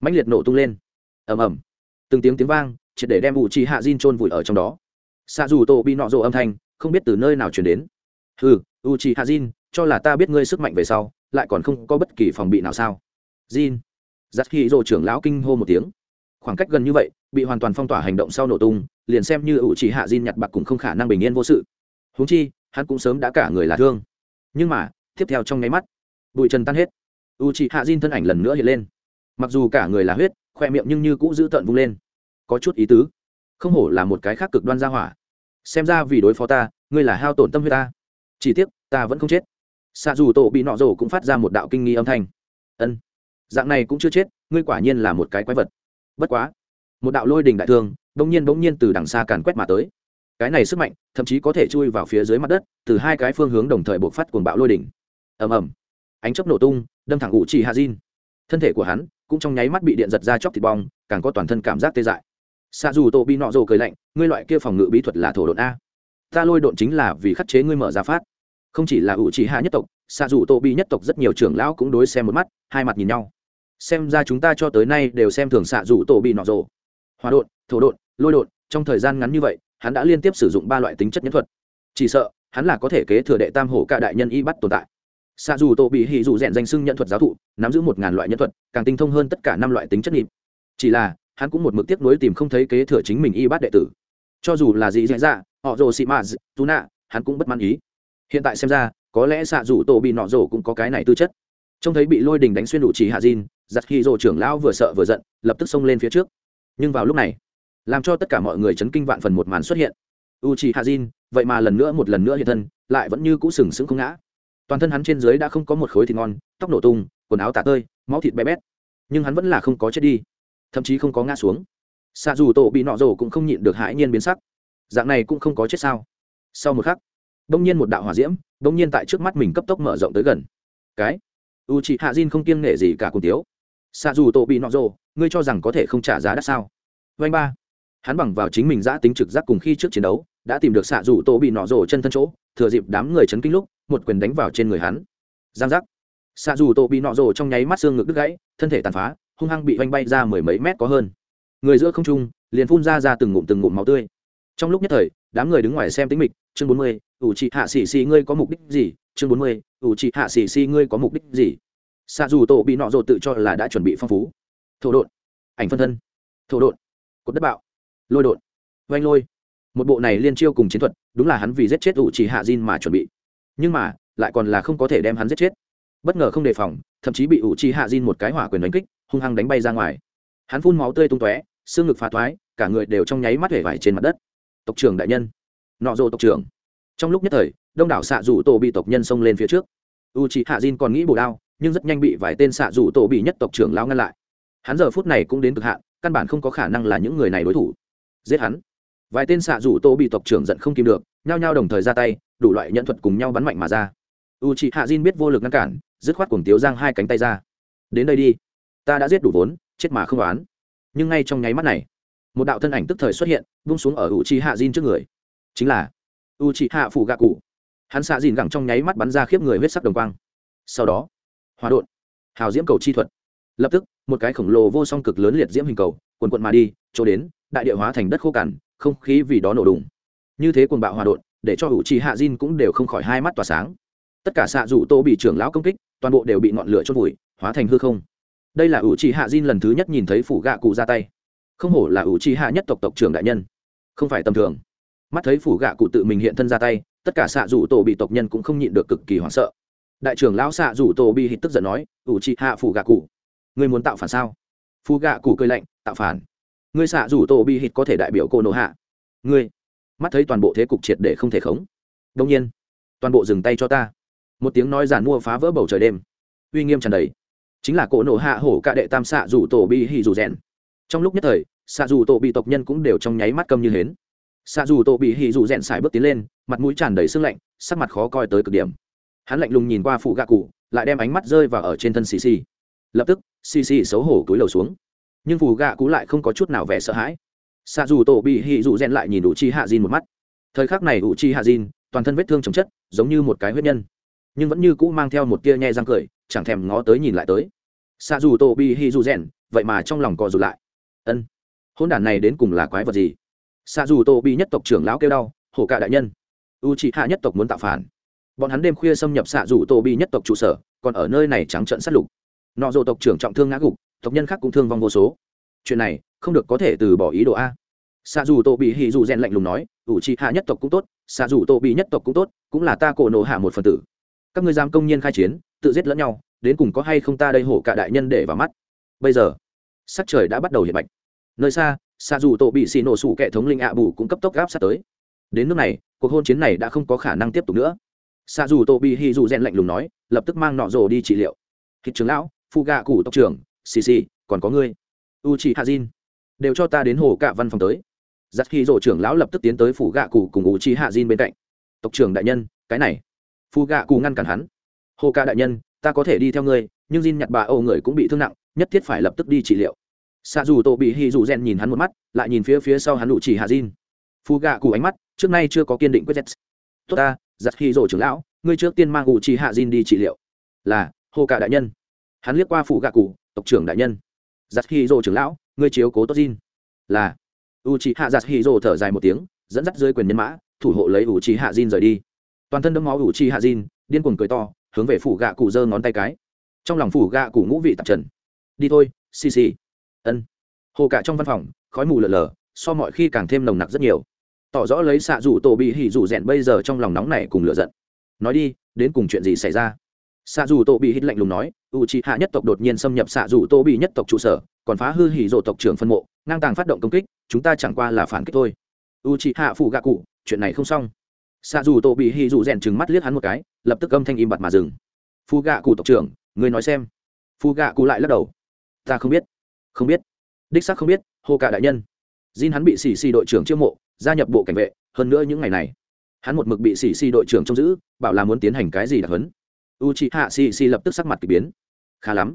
mãnh liệt nổ tung lên. Ầm ầm. Từng tiếng tiếng vang triệt để đem u chị hạ diên trôn vùi ở trong đó. Xạ dù tổ bị nọ rộ âm thanh không biết từ nơi nào chuyển đến. Ừ u chị hạ diên cho là ta biết ngươi sức mạnh về sau lại còn không có bất kỳ phòng bị nào sao? Jin. Giắt khi rồ trưởng lão kinh hô một tiếng. Khoảng cách gần như vậy, bị hoàn toàn phong tỏa hành động sau nổ tung, liền xem như ủ chỉ hạ Diên nhặt bạc cũng không khả năng bình yên vô sự. Huống chi, hắn cũng sớm đã cả người là thương. Nhưng mà, tiếp theo trong nháy mắt, bụi trần tan hết. U chỉ hạ Diên thân ảnh lần nữa hiện lên. Mặc dù cả người là huyết, khoe miệng nhưng như cũ giữ tận vung lên. Có chút ý tứ. Không hổ là một cái khác cực đoan gia hỏa. Xem ra vì đối phó ta, ngươi là hao tổn tâm huyết ta. Chỉ tiếc, ta vẫn không chết. xa dù tổ bị nọ rổ cũng phát ra một đạo kinh nghi âm thanh. Ân dạng này cũng chưa chết ngươi quả nhiên là một cái quái vật bất quá một đạo lôi đình đại thương, bỗng nhiên bỗng nhiên từ đằng xa càn quét mà tới. Cái này sức mạnh, thậm chí có thể chui vào phía dưới mặt đất, từ hai cái phương hướng đồng thời buộc phát cuồng bạo lôi đỉnh ầm ầm. Ánh chớp nổ tung, đâm thẳng ủ trì hạ diên thân thể của hắn cũng trong nháy mắt bị điện giật ra chóc thịt bong, càng có toàn thân cảm giác tê dại. Xa dù tổ bị nọ rồ cười lạnh, ngươi loại kia phòng ngự bí thuật là thổ độn a. Ta lôi độn chính là vì khắc chế ngươi mở ra phát. Không chỉ là ủ trì hạ nhất tộc xa dù tổ bị nhất tộc rất nhiều trưởng lão cũng đối xem một mắt, hai mặt nhìn nhau. Xem ra chúng ta cho tới nay đều xem thường xạ Dù tổ bị nọ rồ hòa đột thổ đột lôi đột trong thời gian ngắn như vậy, hắn đã liên tiếp sử dụng ba loại tính chất nhân thuật. Chỉ sợ, hắn là có thể kế thừa đệ tam hổ cả đại nhân y bắt tồn tại. Xạ dù tổ bị hì dù rèn danh xưng nhận thuật giáo thụ, nắm giữ một ngàn loại nhân thuật, càng tinh thông hơn tất cả năm loại tính chất nhịp. Chỉ là, hắn cũng một mực tiếp nối tìm không thấy kế thừa chính mình y bắt đệ tử. Cho dù là gì dạy dạ họ rồ xị mã tu nạ, hắn cũng bất mãn ý. Hiện tại xem ra, có lẽ xạ dù tổ bị nọ rổ cũng có cái này tư chất. Trông thấy bị lôi đình đánh xuyên đủ chỉ hạ diên giặt khi rồ trưởng lão vừa sợ vừa giận, lập tức xông lên phía trước nhưng vào lúc này, làm cho tất cả mọi người chấn kinh vạn phần một màn xuất hiện. U chỉ hạ Jin vậy mà lần nữa một lần nữa hiện thân, lại vẫn như cũ sừng sững không ngã. Toàn thân hắn trên dưới đã không có một khối thịt ngon, tóc nổ tung, quần áo tả tơi, máu thịt bé bét. Nhưng hắn vẫn là không có chết đi, thậm chí không có ngã xuống. Xa dù tổ bị nọ rồ cũng không nhịn được hãi nhiên biến sắc. Dạng này cũng không có chết sao? Sau một khắc đông nhiên một đạo hỏa diễm đông nhiên tại trước mắt mình cấp tốc mở rộng tới gần. Cái u chị hạ Jin không kiêng nể gì cả cùng tiếu xa dù tổ bị nọ rồ ngươi cho rằng có thể không trả giá đắt sao? Vanh ba. Hắn bằng vào chính mình giã tính trực giác cùng khi trước chiến đấu, đã tìm được xạ dù tổ bị nọ rổ chân thân chỗ, thừa dịp đám người chấn kinh lúc, một quyền đánh vào trên người hắn. Giang giác. Xạ dù tổ bị nọ rổ trong nháy mắt xương ngực đứt gãy, thân thể tàn phá, hung hăng bị vanh bay ra mười mấy mét có hơn. Người giữa không trung, liền phun ra ra từng ngụm từng ngụm máu tươi. Trong lúc nhất thời, đám người đứng ngoài xem tính mịch, chương bốn mươi, ủ trị hạ xì xì ngươi có mục đích gì? Chương bốn mươi, ủ trị hạ xì xì ngươi có mục đích gì? Xạ dù tổ bị nọ rồ tự cho là đã chuẩn bị phong phú thổ đột ảnh phân thân. Thổ đột cột đất bạo. Lôi đột oanh lôi. Một bộ này liên chiêu cùng chiến thuật, đúng là hắn vì giết chết ủ chỉ hạ Jin mà chuẩn bị. Nhưng mà, lại còn là không có thể đem hắn giết chết. Bất ngờ không đề phòng, thậm chí bị ủ chỉ hạ Jin một cái hỏa quyền đánh kích, hung hăng đánh bay ra ngoài. Hắn phun máu tươi tung tóe, xương ngực phá thoái, cả người đều trong nháy mắt hể vải trên mặt đất. Tộc trưởng đại nhân. Nọ rộ tộc trưởng. Trong lúc nhất thời, đông đảo xạ rủ tổ bị tộc nhân xông lên phía trước. U chị hạ Jin còn nghĩ bổ đao, nhưng rất nhanh bị vài tên xạ rủ tổ bị nhất tộc trưởng lao ngăn lại hắn giờ phút này cũng đến cực hạn, căn bản không có khả năng là những người này đối thủ. Giết hắn. Vài tên xạ rủ tô bị tộc trưởng giận không kìm được, nhao nhao đồng thời ra tay, đủ loại nhận thuật cùng nhau bắn mạnh mà ra. U chị hạ diên biết vô lực ngăn cản, dứt khoát cùng tiếu giang hai cánh tay ra. Đến đây đi. Ta đã giết đủ vốn, chết mà không đoán nhưng ngay trong nháy mắt này, một đạo thân ảnh tức thời xuất hiện, vung xuống ở u chị hạ diên trước người. Chính là u chị hạ phủ gạ cụ hắn xạ dìn gẳng trong nháy mắt bắn ra khiếp người huyết sắc đồng quang. Sau đó, hòa đột hào diễm cầu chi thuật lập tức, một cái khổng lồ vô song cực lớn liệt diễm hình cầu quần quận mà đi, chỗ đến, đại địa hóa thành đất khô cằn, không khí vì đó nổ đùng. Như thế cuồng bạo hòa đột để cho hữu trì hạ diên cũng đều không khỏi hai mắt tỏa sáng. Tất cả xạ rủ tô bị trưởng lão công kích, toàn bộ đều bị ngọn lửa chốt vùi, hóa thành hư không. Đây là ủ trì hạ diên lần thứ nhất nhìn thấy phủ gạ cụ ra tay. Không hổ là ủ trì hạ nhất tộc tộc trưởng đại nhân. Không phải tầm thường. Mắt thấy phủ gạ cụ tự mình hiện thân ra tay, tất cả xạ rủ tổ bị tộc nhân cũng không nhịn được cực kỳ hoảng sợ. Đại trưởng lão xạ rủ tổ bị hít tức giận nói ủ trì hạ phủ gạ cụ ngươi muốn tạo phản sao? Phù gạ cụ cười lạnh, tạo phản. Ngươi xạ rủ tổ bị hít có thể đại biểu cô nộ hạ. Ngươi, mắt thấy toàn bộ thế cục triệt để không thể khống. Đông nhiên, toàn bộ dừng tay cho ta. Một tiếng nói giản mua phá vỡ bầu trời đêm. Uy nghiêm tràn đầy. Chính là cỗ nổ hạ hổ cả đệ tam xạ rủ tổ bị hì rủ rèn. Trong lúc nhất thời, xạ rủ tổ bị tộc nhân cũng đều trong nháy mắt câm như hến. Xạ rủ tổ bị hì rủ rèn xài bước tiến lên, mặt mũi tràn đầy sưng lạnh, sắc mặt khó coi tới cực điểm. Hắn lạnh lùng nhìn qua phụ gạ cụ lại đem ánh mắt rơi vào ở trên thân xì xì. Lập tức xì xì xấu hổ túi lầu xuống. Nhưng phù gạ cũ lại không có chút nào vẻ sợ hãi. Xạ dù tổ bị hì dù rèn lại nhìn U chi hạ diên một mắt. Thời khắc này U chi hạ diên toàn thân vết thương chồng chất, giống như một cái huyết nhân. Nhưng vẫn như cũ mang theo một tia nhe răng cười, chẳng thèm ngó tới nhìn lại tới. Xạ dù tổ bị hì dù rèn, vậy mà trong lòng cò dù lại. Ân hôn đản này đến cùng là quái vật gì? Xạ dù tổ bị nhất tộc trưởng lão kêu đau, hổ cả đại nhân. U chi hạ nhất tộc muốn tạo phản. Bọn hắn đêm khuya xâm nhập xạ dù tổ bị nhất tộc trụ sở, còn ở nơi này trắng trận sát lục nọ dồ tộc trưởng trọng thương ngã gục, tộc nhân khác cũng thương vong vô số. Chuyện này, không được có thể từ bỏ ý đồ a. Xạ dù tổ bị hì dù rèn lạnh lùng nói, ủ trị hạ nhất tộc cũng tốt xạ dù tổ bị nhất tộc cũng tốt, cũng là ta cổ nổ hạ một phần tử. Các ngươi dám công nhiên khai chiến, tự giết lẫn nhau, đến cùng có hay không ta đây hổ cả đại nhân để vào mắt? Bây giờ, sắc trời đã bắt đầu hiện bạch. Nơi xa xạ dù tổ bị xì nổ sủ kệ thống linh ạ bù cũng cấp tốc gáp sát tới. Đến nước này, cuộc hôn chiến này đã không có khả năng tiếp tục nữa. Xạ dù tổ bị hì dù rèn lạnh lùng nói, lập tức mang nọ rồ đi trị liệu. Thịt trưởng lão phụ gạ cụ tộc trưởng xì xì còn có ngươi. U chị hạ diên đều cho ta đến hồ cạ văn phòng tới. Giặc khi rổ trưởng lão lập tức tiến tới phủ gạ cụ cùng u chị hạ diên bên cạnh. Tộc trưởng đại nhân, cái này. Phụ gạ cụ ngăn cản hắn. Hồ cạ đại nhân, ta có thể đi theo ngươi, nhưng diên nhặt bà âu người cũng bị thương nặng, nhất thiết phải lập tức đi trị liệu. Xa dù tổ bị hy dù rèn nhìn hắn một mắt, lại nhìn phía phía sau hắn u chị hạ diên phụ gạ cụ ánh mắt, trước nay chưa có kiên định quyết z tốt ta giặt khi rổ trưởng lão, ngươi trước tiên mang u chị hạ diên đi trị liệu. Là, hồ cạ đại nhân hắn liếc qua phụ gạ cụ, tộc trưởng đại nhân. Giặt hy dô trưởng lão, ngươi chiếu cố tốt Jin. là. U c hạ giặt hy dô thở dài một tiếng, dẫn dắt dưới quyền nhân mã, thủ hộ lấy u c hạ Jin rời đi. Toàn thân đấm máu u c hạ Jin, điên cuồng cười to, hướng về phủ gạ cụ giơ ngón tay cái. Trong lòng phủ gạ cụ ngũ vị tạp trần. Đi thôi, xì xì. Ân. Hồ cả trong văn phòng, khói mù lờ lờ so mọi khi càng thêm nồng nặc rất nhiều. Tỏ rõ lấy xạ rủ tổ bị hỉ rủ rẽn bây giờ trong lòng nóng này cùng lựa giận. Nói đi, đến cùng chuyện gì xảy ra? Xạ dù Tô bị hít lạnh lùng nói u c hạ nhất tộc đột nhiên xâm nhập xạ dù Tô bị nhất tộc trụ sở, còn phá hư hỉ rộ tộc trưởng phân mộ, ngang tàng phát động công kích, chúng ta chẳng qua là phản kích thôi. U c hạ phụ gạ cụ, chuyện này không xong. Xạ dù Tô bị hỉ dù rèn chừng mắt liếc hắn một cái, lập tức âm thanh im bặt mà dừng. Phụ gạ cụ tộc trưởng người nói xem. Phụ gạ cụ lại lắc đầu. Ta không biết. Không biết. Đích xác không biết, hô cả đại nhân. Jin hắn bị xỉ xì đội trưởng chiêu mộ, gia nhập bộ cảnh vệ, hơn nữa những ngày này, hắn một mực bị xỉ xì đội trưởng trông giữ, bảo là muốn tiến hành cái gì đặc hấn u c h ị hạ xì xì lập tức sắc mặt k ỳ biến. Khá lắm.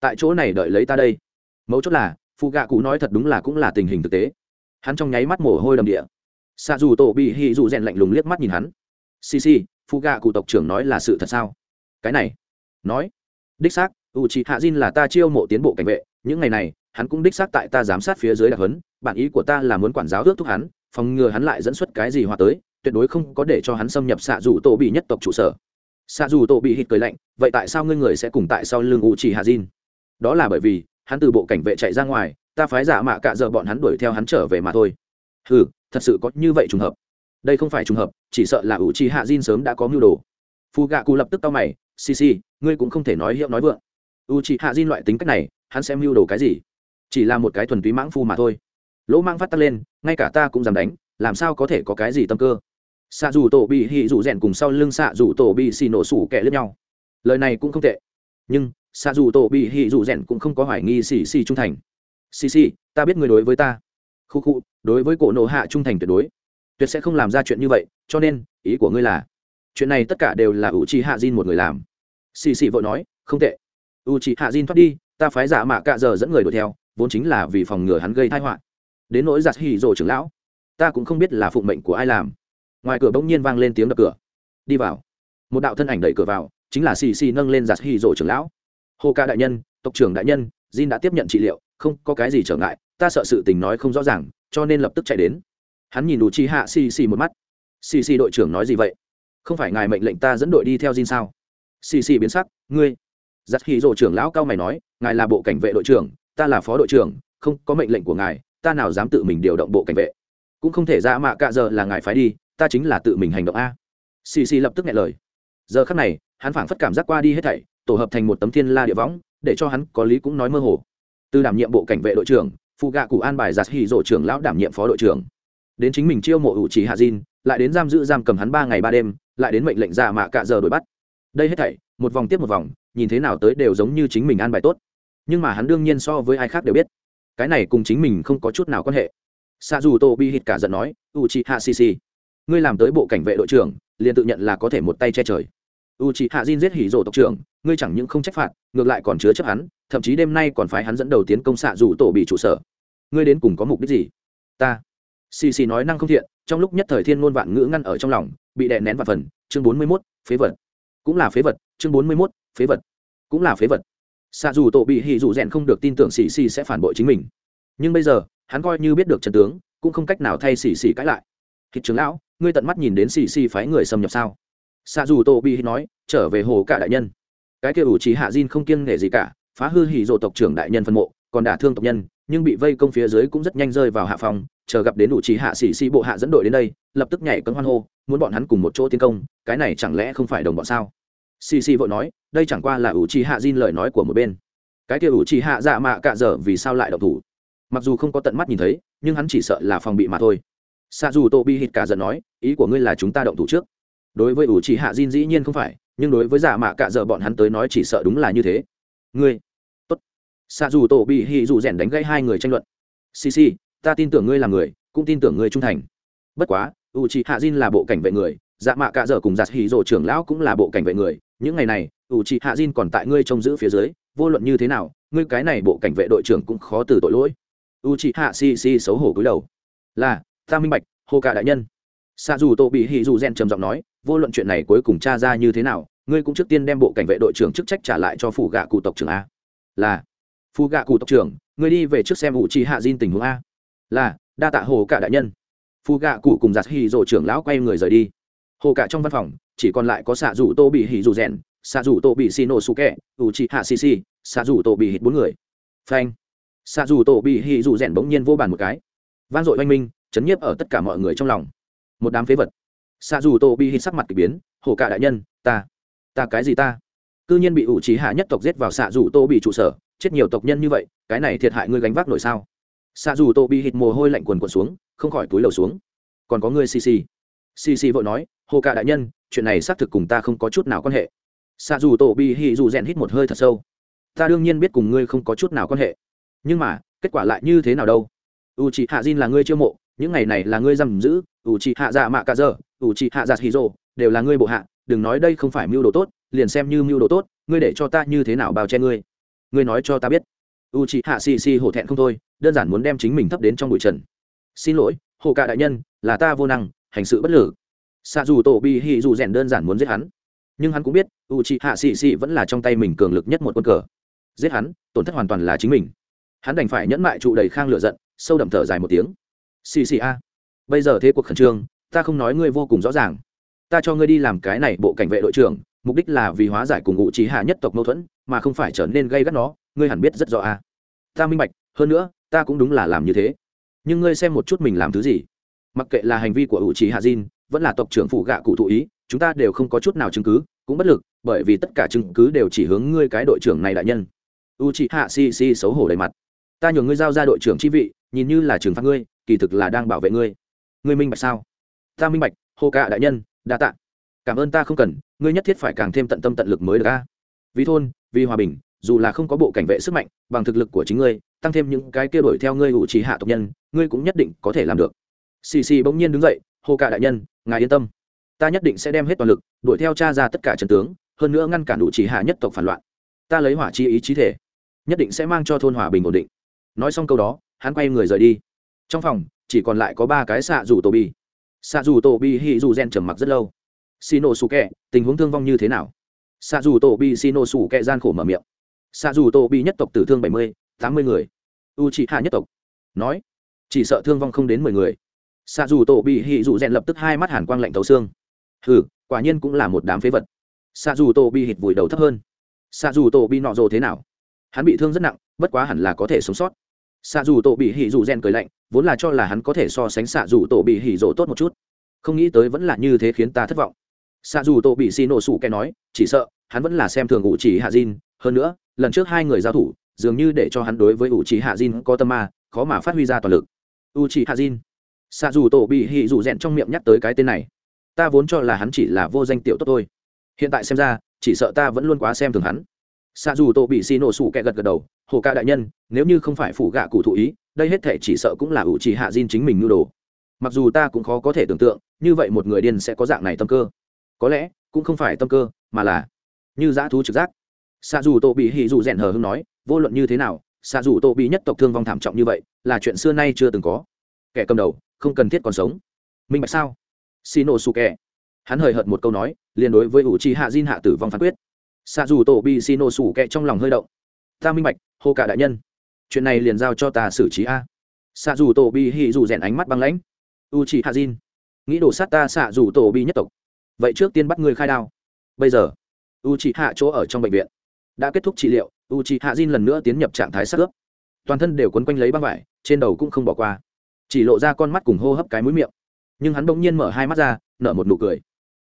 Tại chỗ này đợi lấy ta đây. Mấu chốt là phụ gạ cụ nói thật đúng là cũng là tình hình thực tế. Hắn trong nháy mắt mồ hôi đầm địa. Xạ dù tổ bị hì dù rèn lạnh lùng liếc mắt nhìn hắn. Xì xì phụ gạ cụ tộc trưởng nói là sự thật sao? Cái này. Nói. Đích xác u c h ị hạ Jin là ta chiêu mộ tiến bộ cảnh vệ. Những ngày này, hắn cũng đích xác tại ta giám sát phía dưới đặc hấn bản ý của ta là muốn quản giáo ước thúc hắn, phòng ngừa hắn lại dẫn xuất cái gì hòa tới, tuyệt đối không có để cho hắn xâm nhập xạ dù tổ bị nhất tộc trụ sở xa dù tổ bị hít cười lạnh, vậy tại sao ngươi người sẽ cùng tại sau lưng u chỉ hà diên đó là bởi vì, hắn từ bộ cảnh vệ chạy ra ngoài, ta phái giả mạ cạ giờ bọn hắn đuổi theo hắn trở về mà thôi. Ừ thật sự có như vậy trùng hợp? Đây không phải trùng hợp, chỉ sợ là u chỉ hạ diên sớm đã có mưu đồ. Phù gạ cụ lập tức tao mày, xì xì, ngươi cũng không thể nói hiệu nói vượng. U chỉ hạ diên loại tính cách này, hắn sẽ mưu đồ cái gì? Chỉ là một cái thuần túy mãng phu mà thôi. Lỗ mang phát tắc lên, ngay cả ta cũng dám đánh, làm sao có thể có cái gì tâm cơ? Xạ dù tổ bị hỉ dù rèn cùng sau lưng xạ dù tổ bị xì nổ sủ kẻ lướt nhau. Lời này cũng không tệ. Nhưng, xạ dù tổ bị hỉ dù rèn cũng không có hoài nghi xì xì trung thành. Xì xì, ta biết người đối với ta. Khu khu, đối với cổ nộ hạ trung thành tuyệt đối. Tuyệt sẽ không làm ra chuyện như vậy, cho nên, ý của ngươi là, chuyện này tất cả đều là u chi hạ Jin một người làm. Xì xì vội nói, không tệ. U chi hạ Jin thoát đi, ta phái giả mạ cạ giờ dẫn người đuổi theo, vốn chính là vì phòng ngừa hắn gây tai họa. Đến nỗi giặt hỉ rồ trưởng lão, ta cũng không biết là phụng mệnh của ai làm ngoài cửa bỗng nhiên vang lên tiếng đập cửa. Đi vào. Một đạo thân ảnh đẩy cửa vào, chính là xì xì nâng lên giặt hì rổ trưởng lão. Hồ ca đại nhân, tộc trưởng đại nhân, jin đã tiếp nhận trị liệu, không có cái gì trở ngại, ta sợ sự tình nói không rõ ràng, cho nên lập tức chạy đến. Hắn nhìn đủ chi hạ xì xì một mắt. Xì xì đội trưởng nói gì vậy? Không phải ngài mệnh lệnh ta dẫn đội đi theo jin sao? Xì xì biến sắc, ngươi. Giặt hì rổ trưởng lão cao mày nói, ngài là bộ cảnh vệ đội trưởng, ta là phó đội trưởng, không có mệnh lệnh của ngài, ta nào dám tự mình điều động bộ cảnh vệ. Cũng không thể ra mạ cạ giờ là ngài phái đi ta chính là tự mình hành động a. Xì xì lập tức nghe lời. Giờ khắc này, hắn phảng phất cảm giác qua đi hết thảy, tổ hợp thành một tấm thiên la địa võng, để cho hắn có lý cũng nói mơ hồ. Từ đảm nhiệm bộ cảnh vệ đội trưởng, phụ gạ cụ an bài giặt hỉ rộ trưởng lão đảm nhiệm phó đội trưởng. Đến chính mình chiêu mộ ủ trì hạ diên lại đến giam giữ giam cầm hắn ba ngày ba đêm, lại đến mệnh lệnh ra mạ cạ giờ đuổi bắt. Đây hết thảy, một vòng tiếp một vòng, nhìn thế nào tới đều giống như chính mình an bài tốt. Nhưng mà hắn đương nhiên so với ai khác đều biết. Cái này cùng chính mình không có chút nào quan hệ. Xa dù tô bi hít cả giận nói u chi hạ si ngươi làm tới bộ cảnh vệ đội trưởng, liền tự nhận là có thể một tay che trời. U chi hạ dinh giết hỉ rổ tộc trưởng, ngươi chẳng những không trách phạt, ngược lại còn chứa chấp hắn, thậm chí đêm nay còn phái hắn dẫn đầu tiến công xạ dù tổ bị trụ sở. Ngươi đến cùng có mục đích gì? Ta. Xì xì nói năng không thiện, trong lúc nhất thời thiên ngôn vạn ngữ ngăn ở trong lòng, bị đè nén vạn phần, chương bốn mươi mốt, phế vật. Cũng là phế vật, chương bốn mươi mốt, phế vật. Cũng là phế vật. Xạ dù tổ bị hỉ dù rèn không được tin tưởng xì xì sẽ phản bội chính mình. Nhưng bây giờ, hắn coi như biết được trận tướng, cũng không cách nào thay xì xì cãi lại. Thịt trưởng lão ngươi tận mắt nhìn đến xì xì phái người xâm nhập sao? Xạ dù Tô bị nói, trở về hồ cả đại nhân. Cái kia ủ trí hạ diên không kiêng nể gì cả, phá hư hỉ rộ tộc trưởng đại nhân phân mộ, còn đả thương tộc nhân, nhưng bị vây công phía dưới cũng rất nhanh rơi vào hạ phòng, chờ gặp đến ủ trí hạ xì xì bộ hạ dẫn đội đến đây, lập tức nhảy cấm hoan hô, muốn bọn hắn cùng một chỗ tiến công, cái này chẳng lẽ không phải đồng bọn sao? Xì xì vội nói, đây chẳng qua là ủ trí hạ diên lời nói của một bên. Cái kia ủ trí hạ dạ mạ cạ dở vì sao lại độc thủ? Mặc dù không có tận mắt nhìn thấy, nhưng hắn chỉ sợ là phòng bị mà thôi xa dù tô bi hít cả giận nói, ý của ngươi là chúng ta động thủ trước. Đối với ủ chỉ hạ Jin dĩ nhiên không phải, nhưng đối với dạ mạ cạ dở bọn hắn tới nói chỉ sợ đúng là như thế. Ngươi, tốt. Xa dù Tô bị hì dù rèn đánh gãy hai người tranh luận. Xì xì, ta tin tưởng ngươi là người, cũng tin tưởng ngươi trung thành. Bất quá u chỉ hạ Jin là bộ cảnh vệ người dạ mạ cạ dở cùng giặt hỉ rộ trưởng lão cũng là bộ cảnh vệ người. Những ngày này u c hạ diên còn tại ngươi trông giữ phía dưới, vô luận như thế nào, ngươi cái này bộ cảnh vệ đội trưởng cũng khó từ tội lỗi. U c hạ si si xấu hổ cúi đầu. Là ta minh bạch, hồ cả đại nhân. Xa dù tổ bị hì dù rèn trầm giọng nói, vô luận chuyện này cuối cùng tra ra như thế nào, ngươi cũng trước tiên đem bộ cảnh vệ đội trưởng chức trách trả lại cho phủ gạ cụ tộc trưởng a. Là. Phù gạ cụ tộc trưởng, ngươi đi về trước xem ủ trì hạ diên tình huống a. Là, đa tạ hồ cả đại nhân. Phù gạ cụ cùng giặt hì rộ trưởng lão quay người rời đi. Hồ cả trong văn phòng, chỉ còn lại có xạ rủ tô bị hì dù rèn xạ rủ tô bị xì nổ su kẹ ủ trì hạ xì xì xạ rủ tô bị hít bốn người. Phanh. Xạ rủ tô bị hì dù rèn bỗng nhiên vô bàn một cái. Vang dội oanh minh chấn nhiếp ở tất cả mọi người trong lòng. Một đám phế vật. Xa dù tô bị hít sắc mặt k ỳ biến, hồ cả đại nhân, ta ta cái gì ta? Cư nhiên bị ủ trí hạ nhất tộc giết vào xạ dù tô bị trụ sở, chết nhiều tộc nhân như vậy, cái này thiệt hại ngươi gánh vác nổi sao? Xạ dù tô bị hít mồ hôi lạnh quần quần xuống, không khỏi túi lầu xuống. Còn có ngươi xì xì xì xì vội nói, hồ cả đại nhân, chuyện này xác thực cùng ta không có chút nào quan hệ. Xạ dù tô bị hít dù rèn hít một hơi thật sâu. Ta đương nhiên biết cùng ngươi không có chút nào quan hệ. Nhưng mà, kết quả lại như thế nào đâu? U chị hạ diên là ngươi chiêu mộ những ngày này là ngươi giam giữ u trị hạ dạ mạ cả giờ u trị hạ dạ hì rồ, đều là ngươi bộ hạ, đừng nói đây không phải mưu đồ tốt, liền xem như mưu đồ tốt, ngươi để cho ta như thế nào bao che ngươi? Ngươi nói cho ta biết. U c hạ xì xì hổ thẹn không thôi, đơn giản muốn đem chính mình thấp đến trong bụi trần. Xin lỗi hồ cả đại nhân, là ta vô năng, hành sự bất lử. Xạ dù tổ bi hì dù rèn đơn giản muốn giết hắn. Nhưng hắn cũng biết u c hạ xì xì vẫn là trong tay mình cường lực nhất một quân cờ. Giết hắn, tổn thất hoàn toàn là chính mình. Hắn đành phải nhẫn mại trụ đầy khang lửa giận, sâu đậm thở dài một tiếng xì xì a. Bây giờ thế cuộc khẩn trương, ta không nói ngươi vô cùng rõ ràng. Ta cho ngươi đi làm cái này bộ cảnh vệ đội trưởng, mục đích là vì hóa giải cùng ngụ trí hạ nhất tộc mâu thuẫn, mà không phải trở nên gây gắt nó, ngươi hẳn biết rất rõ a. Ta minh bạch, hơn nữa, ta cũng đúng là làm như thế. Nhưng ngươi xem một chút mình làm thứ gì. Mặc kệ là hành vi của ủ trí hạ diên vẫn là tộc trưởng phụ gạ cụ thụ ý, chúng ta đều không có chút nào chứng cứ, cũng bất lực, bởi vì tất cả chứng cứ đều chỉ hướng ngươi cái đội trưởng này đại nhân. U c hạ si si xấu hổ đầy mặt. Ta nhường ngươi giao ra đội trưởng chi vị, nhìn như là trừng phạt ngươi kỳ thực là đang bảo vệ ngươi. Ngươi minh bạch sao? Ta minh bạch, hô cả đại nhân, đa tạ. Cảm ơn ta không cần, ngươi nhất thiết phải càng thêm tận tâm tận lực mới được a. Vì thôn, vì hòa bình, dù là không có bộ cảnh vệ sức mạnh, bằng thực lực của chính ngươi, tăng thêm những cái kia đổi theo ngươi ủ trí hạ tộc nhân, ngươi cũng nhất định có thể làm được. Xì xì bỗng nhiên đứng dậy, hô cả đại nhân, ngài yên tâm. Ta nhất định sẽ đem hết toàn lực, đuổi theo cha ra tất cả trần tướng, hơn nữa ngăn cản đủ chỉ hạ nhất tộc phản loạn. Ta lấy hỏa chi ý chí thể, nhất định sẽ mang cho thôn hòa bình ổn định. Nói xong câu đó, hắn quay người rời đi trong phòng, chỉ còn lại có ba cái xạ dù tổ bi xạ dù tổ bi hì dù gen trầm mặc rất lâu. Xì nổ xù kẹ tình huống thương vong như thế nào? Xạ dù tổ bi xì nổ xù kẹ gian khổ mở miệng. Xạ dù tổ bi nhất tộc tử thương bảy mươi, tám mươi người. U trị hạ nhất tộc. Nói, chỉ sợ thương vong không đến mười người. Xạ dù tổ bị hì dù rèn lập tức hai mắt hàn quang lạnh tấu xương. Hừ, quả nhiên cũng là một đám phế vật. Xạ dù tổ bị hít vùi đầu thấp hơn. Xạ dù tổ bị nọ rồ thế nào? Hắn bị thương rất nặng, bất quá hẳn là có thể sống sót xạ dù tổ bị hỉ dù rèn cười lạnh, vốn là cho là hắn có thể so sánh xạ dù tổ bị hỉ rỗ tốt một chút. Không nghĩ tới vẫn là như thế khiến ta thất vọng. Xạ dù tổ bị xì nổ sủ kẻ nói, chỉ sợ, hắn vẫn là xem thường ủ chỉ hạ diên hơn nữa, lần trước hai người giao thủ, dường như để cho hắn đối với u chỉ hạ diên có tâm ma, khó mà phát huy ra toàn lực. U chỉ hạ diên xạ dù tổ bị hỉ dù rèn trong miệng nhắc tới cái tên này. Ta vốn cho là hắn chỉ là vô danh tiểu tốt thôi. Hiện tại xem ra, chỉ sợ ta vẫn luôn quá xem thường hắn xạ dù tổ bị xì nổ sủ kẹ gật gật đầu, hồ ca đại nhân, nếu như không phải phủ gạ cụ thụ ý, đây hết thể chỉ sợ cũng là ủ trì hạ diên chính mình nhu đồ. Mặc dù ta cũng khó có thể tưởng tượng, như vậy một người điên sẽ có dạng này tâm cơ. Có lẽ, cũng không phải tâm cơ, mà là như dã thú trực giác. Xạ dù tổ bị hì dù rèn hờ hưng nói, vô luận như thế nào xạ dù tổ bị nhất tộc thương vong thảm trọng như vậy, là chuyện xưa nay chưa từng có. Kẻ cầm đầu, không cần thiết còn sống. Minh bạch sao? Xì nổ sủ kẹ hắn hời hợt một câu nói, liền đối với ủ trì hạ diên hạ tử vong phán quyết xạ dù tổ bị xì nổ sủ kẹ trong lòng hơi động. Ta minh bạch, hô cả đại nhân. Chuyện này liền giao cho ta xử trí a. Xạ dù tổ bị hì dù rèn ánh mắt băng lãnh. U chị hạ diên nghĩ đổ sát ta xạ dù tổ bị nhất tộc. Vậy trước tiên bắt người khai đao. Bây giờ u chị hạ chỗ ở trong bệnh viện. Đã kết thúc trị liệu u chị hạ diên lần nữa tiến nhập trạng thái sắc ướp. Toàn thân đều quấn quanh lấy băng vải, trên đầu cũng không bỏ qua. Chỉ lộ ra con mắt cùng hô hấp cái mũi miệng. Nhưng hắn bỗng nhiên mở hai mắt ra, nở một nụ cười.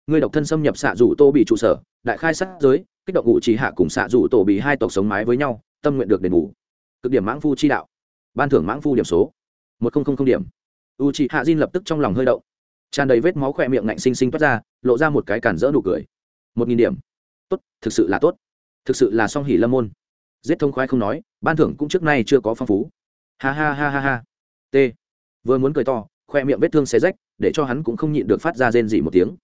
Người độc thân xâm nhập xạ rủ tô bị trụ sở, đại khai sát giới kích động ngụ trí hạ cùng xạ rủ tổ bị hai tộc sống mái với nhau, tâm nguyện được đền bù. Cực điểm mãng phu chi đạo. Ban thưởng mãng phu điểm số. Một nghìn điểm. U chị hạ diên lập tức trong lòng hơi động. Tràn đầy vết máu khỏe miệng ngạnh xinh xinh toát ra, lộ ra một cái cản rỡ nụ cười. Một nghìn điểm. Tốt, thực sự là tốt. Thực sự là song hỉ lâm môn. Giết thông khoái không nói, ban thưởng cũng trước nay chưa có phong phú. Ha ha ha ha ha. T. Vừa muốn cười to khoe miệng vết thương xé rách, để cho hắn cũng không nhịn được phát ra rên gì một tiếng.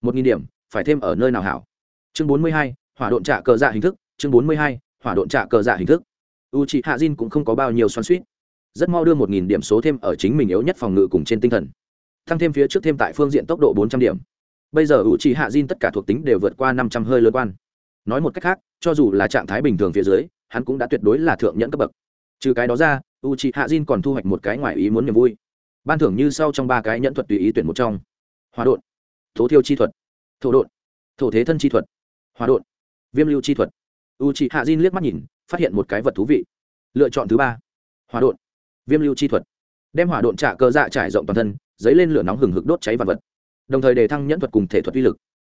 Một nghìn điểm, phải thêm ở nơi nào hảo? Chương bốn mươi hai hỏa độn trả cờ dạ hình thức, chương bốn mươi hai, hỏa độn trả cờ dạ hình thức. U chị hạ diên cũng không có bao nhiêu xoắn suýt rất mau đưa một nghìn điểm số thêm ở chính mình yếu nhất phòng ngự cùng trên tinh thần. Tăng thêm phía trước thêm tại phương diện tốc độ bốn trăm điểm. Bây giờ u chị hạ diên tất cả thuộc tính đều vượt qua năm trăm hơi lớn quan. Nói một cách khác, cho dù là trạng thái bình thường phía dưới, hắn cũng đã tuyệt đối là thượng nhẫn cấp bậc. Trừ cái đó ra u chị hạ diên còn thu hoạch một cái ngoài ý muốn niềm vui. Ban thưởng như sau trong ba cái nhẫn thuật tùy ý tuyển một trong. Hòa đột thố thiêu chi thuật, thổ đột thổ thế thân chi thuật hòa đột viêm lưu chi thuật. U chị hạ diên liếc mắt nhìn, phát hiện một cái vật thú vị. Lựa chọn thứ ba. Hòa đột viêm lưu chi thuật. Đem hỏa độn trả cơ dạ trải rộng toàn thân, dấy lên lửa nóng hừng hực đốt cháy vật vật. Đồng thời đề thăng nhẫn thuật cùng thể thuật uy lực.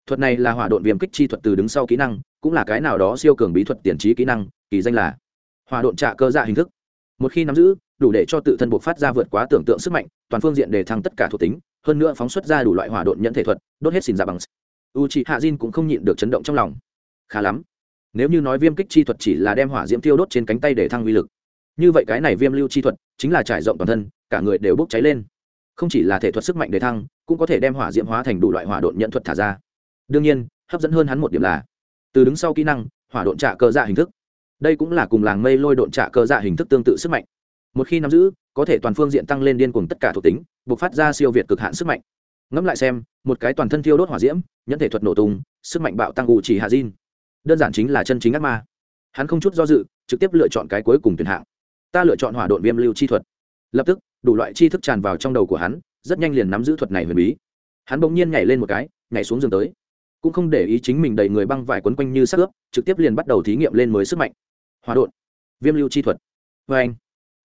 Thuật này là hỏa độn viêm kích chi thuật từ đứng sau kỹ năng, cũng là cái nào đó siêu cường bí thuật tiền trí kỹ năng, kỳ danh là hỏa độn trả cơ dạ hình thức. Một khi nắm giữ, đủ để cho tự thân buộc phát ra vượt quá tưởng tượng sức mạnh, toàn phương diện đề thăng tất cả thuộc tính, hơn nữa phóng xuất ra đủ loại hỏa độn nhẫn thể thuật, đốt hết xin ra dạ bằng. U chị hạ diên cũng không nhịn được chấn động trong lòng khá lắm. Nếu như nói viêm kích chi thuật chỉ là đem hỏa diễm tiêu đốt trên cánh tay để thăng uy lực, như vậy cái này viêm lưu chi thuật chính là trải rộng toàn thân, cả người đều bốc cháy lên. Không chỉ là thể thuật sức mạnh để thăng, cũng có thể đem hỏa diễm hóa thành đủ loại hỏa độn nhận thuật thả ra. Đương nhiên, hấp dẫn hơn hắn một điểm là, từ đứng sau kỹ năng, hỏa độn trạ cơ dạ hình thức. Đây cũng là cùng làng mây lôi độn trạ cơ dạ hình thức tương tự sức mạnh. Một khi nắm giữ, có thể toàn phương diện tăng lên điên cùng tất cả thuộc tính buộc phát ra siêu việt cực hạn sức mạnh. Ngẫm lại xem, một cái toàn thân thiêu đốt hỏa diễm, nhẫn thể thuật nổ tung, sức mạnh bạo tăng ủ chỉ hạ diên đơn giản chính là chân chính ác ma. Hắn không chút do dự, trực tiếp lựa chọn cái cuối cùng tuyển hạng. Ta lựa chọn hỏa độn viêm lưu chi thuật. Lập tức, đủ loại chi thức tràn vào trong đầu của hắn, rất nhanh liền nắm giữ thuật này huyền bí. Hắn bỗng nhiên nhảy lên một cái, nhảy xuống giường tới. Cũng không để ý chính mình đầy người băng vải quấn quanh như sắc ướp, trực tiếp liền bắt đầu thí nghiệm lên mới sức mạnh. Hỏa độn. Viêm lưu chi thuật. Vê anh.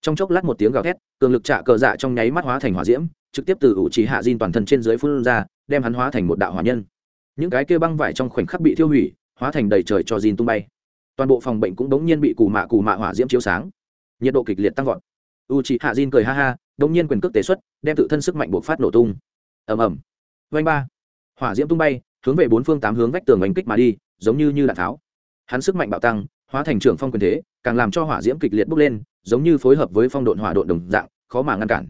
Trong chốc lát một tiếng gào thét, cường lực trả cờ dạ trong nháy mắt hóa thành hỏa diễm, trực tiếp từ ủ trí hạ diên toàn thân trên dưới phun ra, đem hắn hóa thành một đạo hỏa nhân. Những cái kia băng vải trong khoảnh khắc bị thiêu hủy hóa thành đầy trời cho diên tung bay. Toàn bộ phòng bệnh cũng đống nhiên bị cù mạ cù mạ hỏa diễm chiếu sáng. Nhiệt độ kịch liệt tăng vọt. U chị hạ diên cười ha ha, đống nhiên quyền cước tế xuất, đem tự thân sức mạnh buộc phát nổ tung. Ầm ầm. Vanh ba. Hỏa diễm tung bay, hướng về bốn phương tám hướng vách tường oanh kích mà đi, giống như như đạn tháo. Hắn sức mạnh bạo tăng, hóa thành trưởng phong quyền thế, càng làm cho hỏa diễm kịch liệt bốc lên, giống như phối hợp với phong độn hỏa độn đồng dạng, khó mà ngăn cản.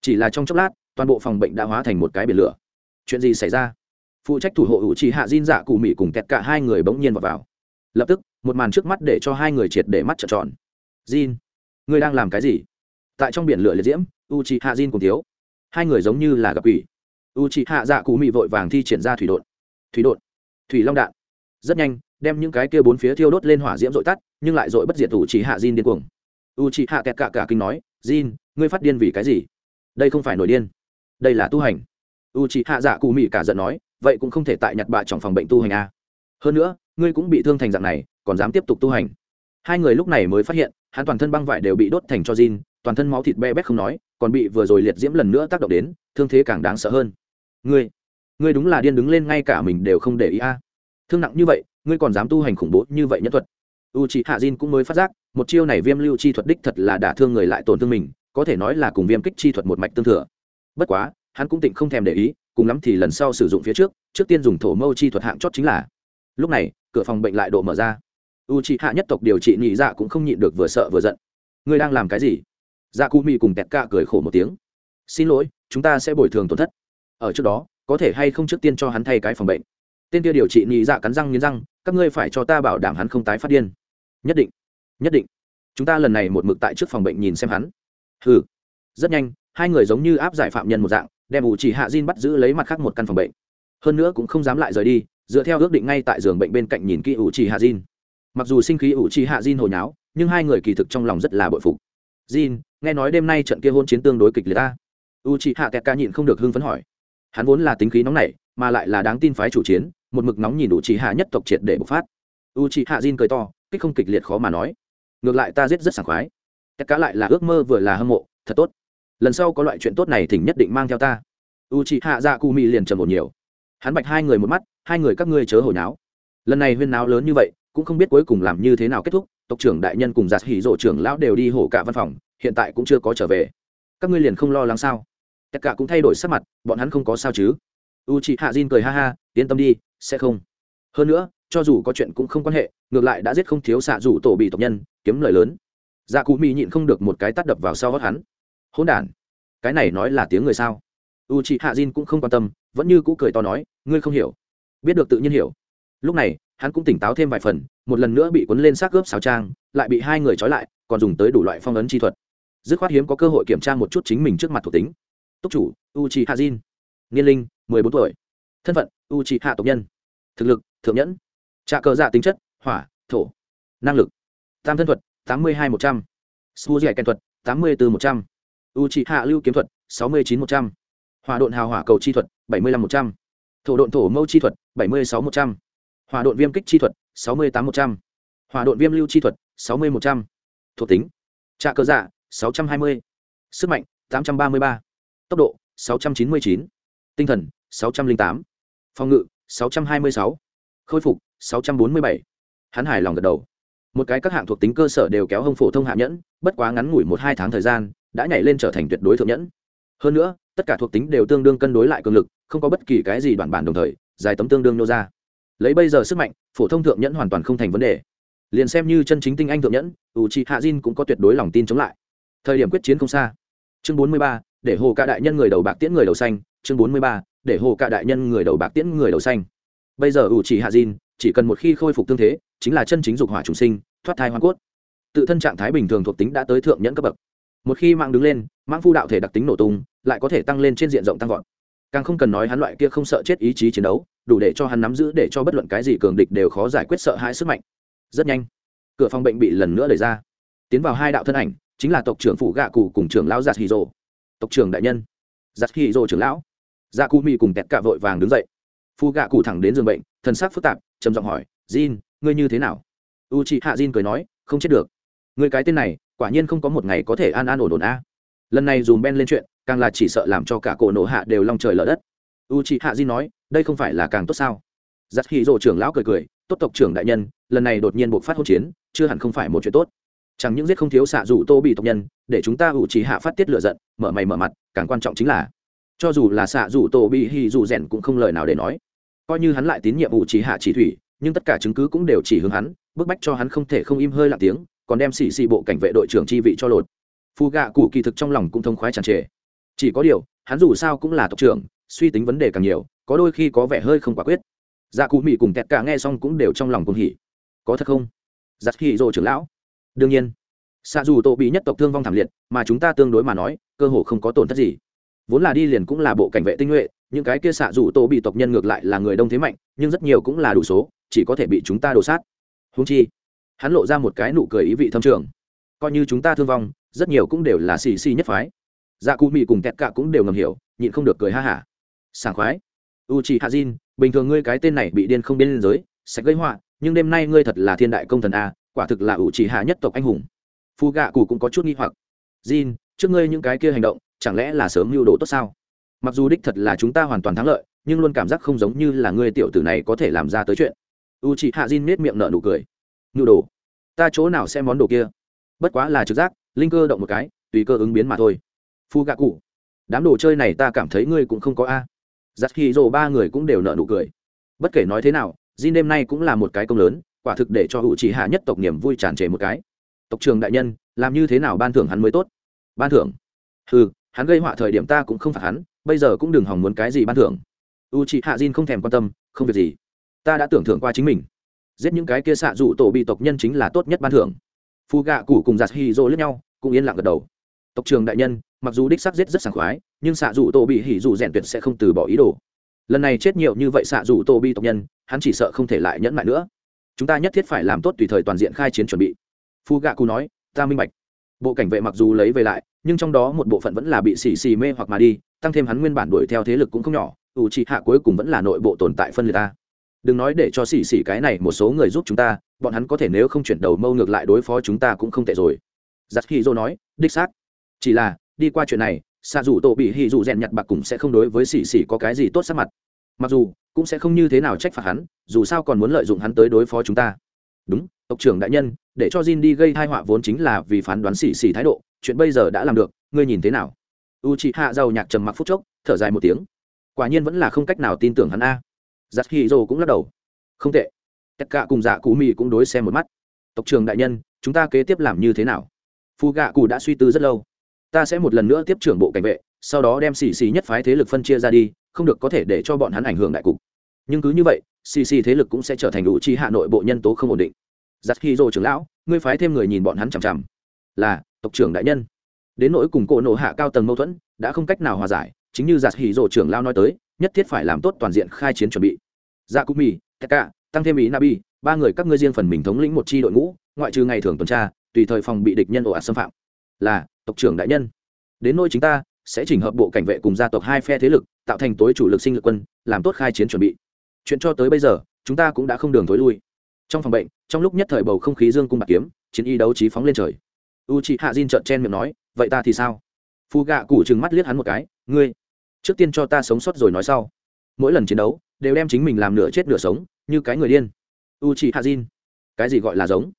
Chỉ là trong chốc lát, toàn bộ phòng bệnh đã hóa thành một cái biển lửa. Chuyện gì xảy ra? Phụ trách thủ hộ hữu chỉ hạ diên dạ cụ mỹ cùng kẹt cả hai người bỗng nhiên vào, vào. Lập tức một màn trước mắt để cho hai người triệt để mắt trợn tròn. Diên ngươi đang làm cái gì? Tại trong biển lửa liệt diễm u hạ jin cùng thiếu. Hai người giống như là gặp quỷ. U c hạ dạ cụ mỹ vội vàng thi triển ra thủy đột thủy đột thủy long đạn. Rất nhanh đem những cái kia bốn phía thiêu đốt lên hỏa diễm dội tắt nhưng lại dội bất diệt Uchiha hạ jin điên cuồng. U hạ kẹt cả cả kinh nói jin ngươi phát điên vì cái gì? Đây không phải nổi điên. Đây là tu hành. U c hạ dạ cụ mỹ cả giận nói vậy cũng không thể tại nhặt bạ trong phòng bệnh tu hành a hơn nữa, ngươi cũng bị thương thành dạng này, còn dám tiếp tục tu hành. Hai người lúc này mới phát hiện, hắn toàn thân băng vải đều bị đốt thành cho jean toàn thân máu thịt be bét không nói, còn bị vừa rồi liệt diễm lần nữa tác động đến, thương thế càng đáng sợ hơn. Ngươi ngươi đúng là điên đứng lên ngay cả mình đều không để ý a. Thương nặng như vậy, ngươi còn dám tu hành khủng bố như vậy nhân thuật. U c hạ jin cũng mới phát giác, một chiêu này viêm lưu chi thuật đích thật là đả thương người lại tổn thương mình, có thể nói là cùng viêm kích chi thuật một mạch tương thừa. Bất quá, hắn cũng tịnh không thèm để ý cùng lắm thì lần sau sử dụng phía trước trước tiên dùng thổ mâu chi thuật hạng chót chính là. Lúc này, cửa phòng bệnh lại độ mở ra. U c hạ nhất tộc điều trị nhị dạ cũng không nhịn được vừa sợ vừa giận. Ngươi đang làm cái gì? Dạ cụ mị cùng tẹt ca cười khổ một tiếng. Xin lỗi, chúng ta sẽ bồi thường tổn thất. Ở trước đó, có thể hay không trước tiên cho hắn thay cái phòng bệnh? Tên kia điều trị nhị dạ cắn răng nghiến răng, các ngươi phải cho ta bảo đảm hắn không tái phát điên. Nhất định nhất định. Chúng ta lần này một mực tại trước phòng bệnh nhìn xem hắn. Ừ rất nhanh, hai người giống như áp giải phạm nhân một dạng đem ủ chỉ hạ Jin bắt giữ lấy mặt khác một căn phòng bệnh. Hơn nữa cũng không dám lại rời đi, dựa theo ước định ngay tại giường bệnh bên cạnh nhìn kỹ ủ chỉ hạ Jin. Mặc dù sinh khí ủ chỉ hạ Jin hồi nháo, nhưng hai người kỳ thực trong lòng rất là bội phục. Jin, nghe nói đêm nay trận kia hôn chiến tương đối kịch liệt ta. U chỉ hạ kẹt ca nhịn không được hưng phấn hỏi. Hắn vốn là tính khí nóng nảy, mà lại là đáng tin phái chủ chiến, một mực nóng nhìn ủ chỉ hạ nhất tộc triệt để bộc phát. U chỉ hạ Jin cười to kích không kịch liệt khó mà nói. Ngược lại ta giết rất sảng khoái. Kẹt Ca lại là ước mơ vừa là hâm mộ, thật tốt lần sau có loại chuyện tốt này thỉnh nhất định mang theo ta. U chị hạ dạ cụ mị liền trầm một nhiều. Hắn bạch hai người một mắt, hai người các ngươi chớ hồi náo. Lần này huyên náo lớn như vậy, cũng không biết cuối cùng làm như thế nào kết thúc, tộc trưởng đại nhân cùng giặt hỉ rộ trưởng lão đều đi hổ cả văn phòng, hiện tại cũng chưa có trở về. Các ngươi liền không lo lắng sao? Tất cả cũng thay đổi sắc mặt, bọn hắn không có sao chứ? U chị hạ Jin cười ha ha, yên tâm đi, sẽ không. Hơn nữa, cho dù có chuyện cũng không quan hệ, ngược lại đã giết không thiếu xạ rủ tổ bị tộc nhân, kiếm lời lớn. Dạ cụ mỹ nhịn không được một cái tắt đập vào sau hót hắn hỗn đản. Cái này nói là tiếng người sao? U chị hạ diên cũng không quan tâm, vẫn như cũ cười to nói, ngươi không hiểu. Biết được tự nhiên hiểu. Lúc này, hắn cũng tỉnh táo thêm vài phần, một lần nữa bị cuốn lên xác cướp xào trang, lại bị hai người trói lại, còn dùng tới đủ loại phong ấn chi thuật. Dứt khoát hiếm có cơ hội kiểm tra một chút chính mình trước mặt thuộc tính. Túc chủ u chị hạ diên niên linh, mười bốn tuổi. Thân phận u chị hạ tộc nhân. Thực lực, thượng nhẫn. Trạ cờ dạ tính chất, hỏa, thổ. Năng lực, tam thân thuật, tám mươi hai một trăm. Su dạy kèn thuật, tám mươi bốn một trăm u trị hạ lưu kiếm thuật, sáu mươi chín một trăm. Hòa độn hào hỏa cầu chi thuật, bảy mươi năm một trăm. Thổ độn thổ mâu chi thuật, bảy mươi sáu một trăm. Hòa độn viêm kích chi thuật, sáu mươi tám một trăm. Hòa độn viêm lưu chi thuật, sáu mươi một trăm. Thuộc tính, trạ cơ dạ sáu trăm hai mươi. Sức mạnh, tám trăm ba mươi ba. Tốc độ, sáu trăm chín mươi chín. Tinh thần, sáu trăm linh tám. Phòng ngự, sáu trăm hai mươi sáu. Khôi phục, sáu trăm bốn mươi bảy. Hắn hài lòng gật đầu. Một cái các hạng thuộc tính cơ sở đều kéo hông phổ thông hạ nhẫn, bất quá ngắn ngủi một hai tháng thời gian đã nhảy lên trở thành tuyệt đối thượng nhẫn. Hơn nữa, tất cả thuộc tính đều tương đương cân đối lại cường lực, không có bất kỳ cái gì đoạn bản đồng thời, dài tấm tương đương nô ra. Lấy bây giờ sức mạnh, phổ thông thượng nhẫn hoàn toàn không thành vấn đề. Liền xem như chân chính tinh anh thượng nhẫn u chi hạ jin cũng có tuyệt đối lòng tin chống lại. Thời điểm quyết chiến không xa. Chương bốn mươi ba, để hồ cả đại nhân người đầu bạc tiễn người đầu xanh. Chương bốn mươi ba, để hồ cả đại nhân người đầu bạc tiễn người đầu xanh. Bây giờ u chi hạ jin chỉ cần một khi khôi phục tương thế, chính là chân chính dục hỏa trùng sinh, thoát thai hoa cốt. Tự thân trạng thái bình thường thuộc tính đã tới thượng nhẫn cấp bậc một khi mạng đứng lên mạng phu đạo thể đặc tính nổ tung, lại có thể tăng lên trên diện rộng tăng vọt. Càng không cần nói hắn loại kia không sợ chết ý chí chiến đấu, đủ để cho hắn nắm giữ để cho bất luận cái gì cường địch đều khó giải quyết sợ hãi sức mạnh. Rất nhanh, cửa phòng bệnh bị lần nữa đẩy ra. Tiến vào hai đạo thân ảnh, chính là tộc trưởng phủ gạ cụ cùng trưởng lão giặt hì rồ. Tộc trưởng đại nhân. Giặt hì rồ trưởng lão. Dạ cụ mỹ cùng tẹt cả vội vàng đứng dậy. Phu gạ cụ thẳng đến giường bệnh thân xác phức tạp, trầm giọng hỏi, jin, ngươi như thế nào? U chị hạ jin cười nói, không chết được người cái tên này, quả nhiên không có một ngày có thể an an ổn ổn a. Lần này dùm ben lên chuyện, càng là chỉ sợ làm cho cả cổ nổ hạ đều long trời lở đất. U chị hạ di nói, đây không phải là càng tốt sao? Giặc hì rộ trưởng lão cười cười, tốt tộc trưởng đại nhân, lần này đột nhiên buộc phát hỗn chiến, chưa hẳn không phải một chuyện tốt. Chẳng những giết không thiếu xạ dù tô bị tộc nhân, để chúng ta ủ trì hạ phát tiết lựa giận, mở mày mở mặt, càng quan trọng chính là, cho dù là xạ dù tô bị hi dù rèn cũng không lời nào để nói. Coi như hắn lại tín nhiệm ủ trì hạ chỉ thủy, nhưng tất cả chứng cứ cũng đều chỉ hướng hắn, bức bách cho hắn không thể không im hơi lặng tiếng còn đem xì xì bộ cảnh vệ đội trưởng chi vị cho lột. Phù gạ cụ kỳ thực trong lòng cũng thông khoái tràn trề. Chỉ có điều, hắn dù sao cũng là tộc trưởng, suy tính vấn đề càng nhiều, có đôi khi có vẻ hơi không quả quyết. Dạ cụ mỹ cùng tẹt cả nghe xong cũng đều trong lòng cùng hỉ. Có thật không? Giặt hỉ rồ trưởng lão. Đương nhiên. Xạ dù tổ bị nhất tộc thương vong thảm liệt, mà chúng ta tương đối mà nói, cơ hồ không có tổn thất gì. Vốn là đi liền cũng là bộ cảnh vệ tinh nhuệ, những cái kia xạ dù tổ bị tộc nhân ngược lại là người đông thế mạnh, nhưng rất nhiều cũng là đủ số, chỉ có thể bị chúng ta đổ sát. Húng chi hắn lộ ra một cái nụ cười ý vị thâm trường. Coi như chúng ta thương vong, rất nhiều cũng đều là xì xì nhất phái. Dạ cụ mị cùng tẹt cả cũng đều ngầm hiểu, nhịn không được cười ha hả. Sảng khoái. U chị hạ jin bình thường ngươi cái tên này bị điên không biên giới sạch gây họa, nhưng đêm nay ngươi thật là thiên đại công thần a, quả thực là u chị hạ nhất tộc anh hùng. Phu gạ cụ cũng có chút nghi hoặc. Jin, trước ngươi những cái kia hành động, chẳng lẽ là sớm mưu đồ tốt sao? Mặc dù đích thật là chúng ta hoàn toàn thắng lợi, nhưng luôn cảm giác không giống như là ngươi tiểu tử này có thể làm ra tới chuyện. U chị hạ jin nết miệng nở nụ cười nhu đồ. Ta chỗ nào xem món đồ kia? Bất quá là trực giác, linh cơ động một cái, tùy cơ ứng biến mà thôi. Phu gạ cụ. Đám đồ chơi này ta cảm thấy ngươi cũng không có a. Giặt khi rồ ba người cũng đều nợ nụ cười. Bất kể nói thế nào di đêm nay cũng là một cái công lớn, quả thực để cho hữu chỉ hạ nhất tộc niềm vui tràn trề một cái. Tộc trường đại nhân, làm như thế nào ban thưởng hắn mới tốt? Ban thưởng? Ừ hắn gây họa thời điểm ta cũng không phạt hắn, bây giờ cũng đừng hỏng muốn cái gì ban thưởng. U chị hạ diên không thèm quan tâm, không việc gì. Ta đã tưởng thưởng qua chính mình giết những cái kia xạ dụ tổ bị tộc nhân chính là tốt nhất ban thưởng. Phù gạ cụ cùng giặt hì rô lẫn nhau, cũng yên lặng gật đầu. Tộc trường đại nhân, mặc dù đích xác giết rất sảng khoái, nhưng xạ dụ tổ bị hỉ dụ rèn tuyệt sẽ không từ bỏ ý đồ. Lần này chết nhiều như vậy xạ dụ tổ bị tộc nhân, hắn chỉ sợ không thể lại nhẫn mại nữa. Chúng ta nhất thiết phải làm tốt tùy thời toàn diện khai chiến chuẩn bị. Phù gạ cụ nói, ta minh bạch. Bộ cảnh vệ mặc dù lấy về lại, nhưng trong đó một bộ phận vẫn là bị xì xì mê hoặc mà đi, tăng thêm hắn nguyên bản đuổi theo thế lực cũng không nhỏ ủ trị hạ cuối cùng vẫn là nội bộ tồn tại phân liệt ta đừng nói để cho xì xì cái này một số người giúp chúng ta, bọn hắn có thể nếu không chuyển đầu mâu ngược lại đối phó chúng ta cũng không tệ rồi. Giặc hy dô nói, đích xác. Chỉ là, đi qua chuyện này xạ dù tổ bị hy dù rèn nhặt bạc cũng sẽ không đối với xì xì có cái gì tốt sắc mặt. Mặc dù, cũng sẽ không như thế nào trách phạt hắn, dù sao còn muốn lợi dụng hắn tới đối phó chúng ta. Đúng, tộc trưởng đại nhân, để cho Jin đi gây tai họa vốn chính là vì phán đoán xì xì thái độ, chuyện bây giờ đã làm được, ngươi nhìn thế nào? U chị hạ giàu nhạc trầm mặc phút chốc, thở dài một tiếng. Quả nhiên vẫn là không cách nào tin tưởng hắn a giặc hì dô cũng lắc đầu. Không tệ. Tất cả cùng dạ cụ mì cũng đối xem một mắt. Tộc trưởng đại nhân, chúng ta kế tiếp làm như thế nào? Phù gạ cụ đã suy tư rất lâu. Ta sẽ một lần nữa tiếp trưởng bộ cảnh vệ, sau đó đem xì xì nhất phái thế lực phân chia ra đi, không được có thể để cho bọn hắn ảnh hưởng đại cục. Nhưng cứ như vậy, xì xì thế lực cũng sẽ trở thành đủ chi hạ nội bộ nhân tố không ổn định. Giặc khi dô trưởng lão, ngươi phái thêm người nhìn bọn hắn chằm chằm. Là, tộc trưởng đại nhân. Đến nỗi cùng cổ nộ hạ cao tầng mâu thuẫn, đã không cách nào hòa giải, chính như giặc hì dô trưởng lao nói tới nhất thiết phải làm tốt toàn diện khai chiến chuẩn bị. Dạ cụ mì tekka tăng thêm ý nabi, ba người các ngươi riêng phần mình thống lĩnh một chi đội ngũ, ngoại trừ ngày thường tuần tra, tùy thời phòng bị địch nhân ồ ạt xâm phạm. Là, tộc trưởng đại nhân. Đến nỗi chúng ta, sẽ chỉnh hợp bộ cảnh vệ cùng gia tộc hai phe thế lực, tạo thành tối chủ lực sinh lực quân, làm tốt khai chiến chuẩn bị. Chuyện cho tới bây giờ, chúng ta cũng đã không đường thối lui. Trong phòng bệnh, trong lúc nhất thời bầu không khí dương cung bạc kiếm, chiến y đấu trí phóng lên trời. U chị hạ diên trợn chen miệng nói, vậy ta thì sao? Phù gạ cụ trừng mắt liếc hắn một cái, ngươi trước tiên cho ta sống sót rồi nói sau. Mỗi lần chiến đấu đều đem chính mình làm nửa chết nửa sống như cái người điên. U chị hạ diên cái gì gọi là giống?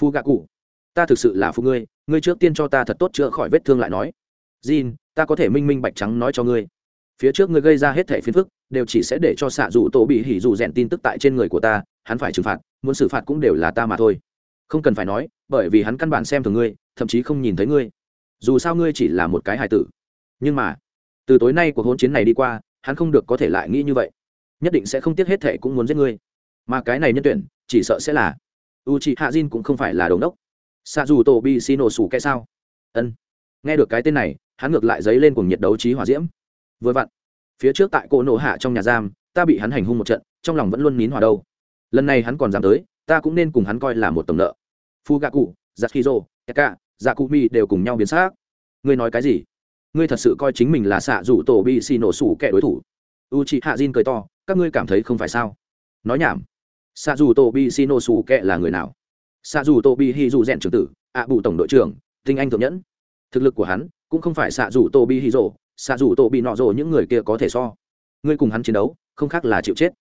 Phu gạ cụ ta thực sự là phụ ngươi ngươi trước tiên cho ta thật tốt chữa khỏi vết thương lại nói. Jin, ta có thể minh minh bạch trắng nói cho ngươi. Phía trước ngươi gây ra hết thẻ phiền phức đều chỉ sẽ để cho xạ dù tổ bị hỉ dù rèn tin tức tại trên người của ta hắn phải trừng phạt muốn xử phạt cũng đều là ta mà thôi. Không cần phải nói bởi vì hắn căn bản xem thường ngươi thậm chí không nhìn thấy ngươi. Dù sao ngươi chỉ là một cái hài tử. Nhưng mà từ tối nay cuộc hôn chiến này đi qua, hắn không được có thể lại nghĩ như vậy. Nhất định sẽ không tiếc hết thệ cũng muốn giết ngươi. Mà cái này nhân tuyển, chỉ sợ sẽ là u chị hạ diên cũng không phải là đống đốc. Xạ dù tổ bị xì nổ sủ cái sao? Ân. Nghe được cái tên này, hắn ngược lại dấy lên cùng nhiệt đấu trí hỏa diễm. Vừa vặn, phía trước tại cỗ nổ hạ trong nhà giam, ta bị hắn hành hung một trận, trong lòng vẫn luôn nín hòa đâu. Lần này hắn còn dám tới, ta cũng nên cùng hắn coi là một tổng nợ. Phu gạ cụ giặc khi rô eka dạ cụ mi đều cùng nhau biến xác ngươi nói cái gì? Ngươi thật sự coi chính mình là xạ rủ tổ bị xì nổ sủ kẻ đối thủ. U chị hạ diên cười to, các ngươi cảm thấy không phải sao? Nói nhảm. Xạ rủ tổ bị xì nổ sủ kẻ là người nào? Xạ dù tổ bị hy dù rèn trưởng tử, ạ bù tổng đội trưởng, tinh anh thượng nhẫn. Thực lực của hắn cũng không phải xạ dù tổ bị hi rồ, xạ dù tổ bị nọ rồ những người kia có thể so. Ngươi cùng hắn chiến đấu, không khác là chịu chết.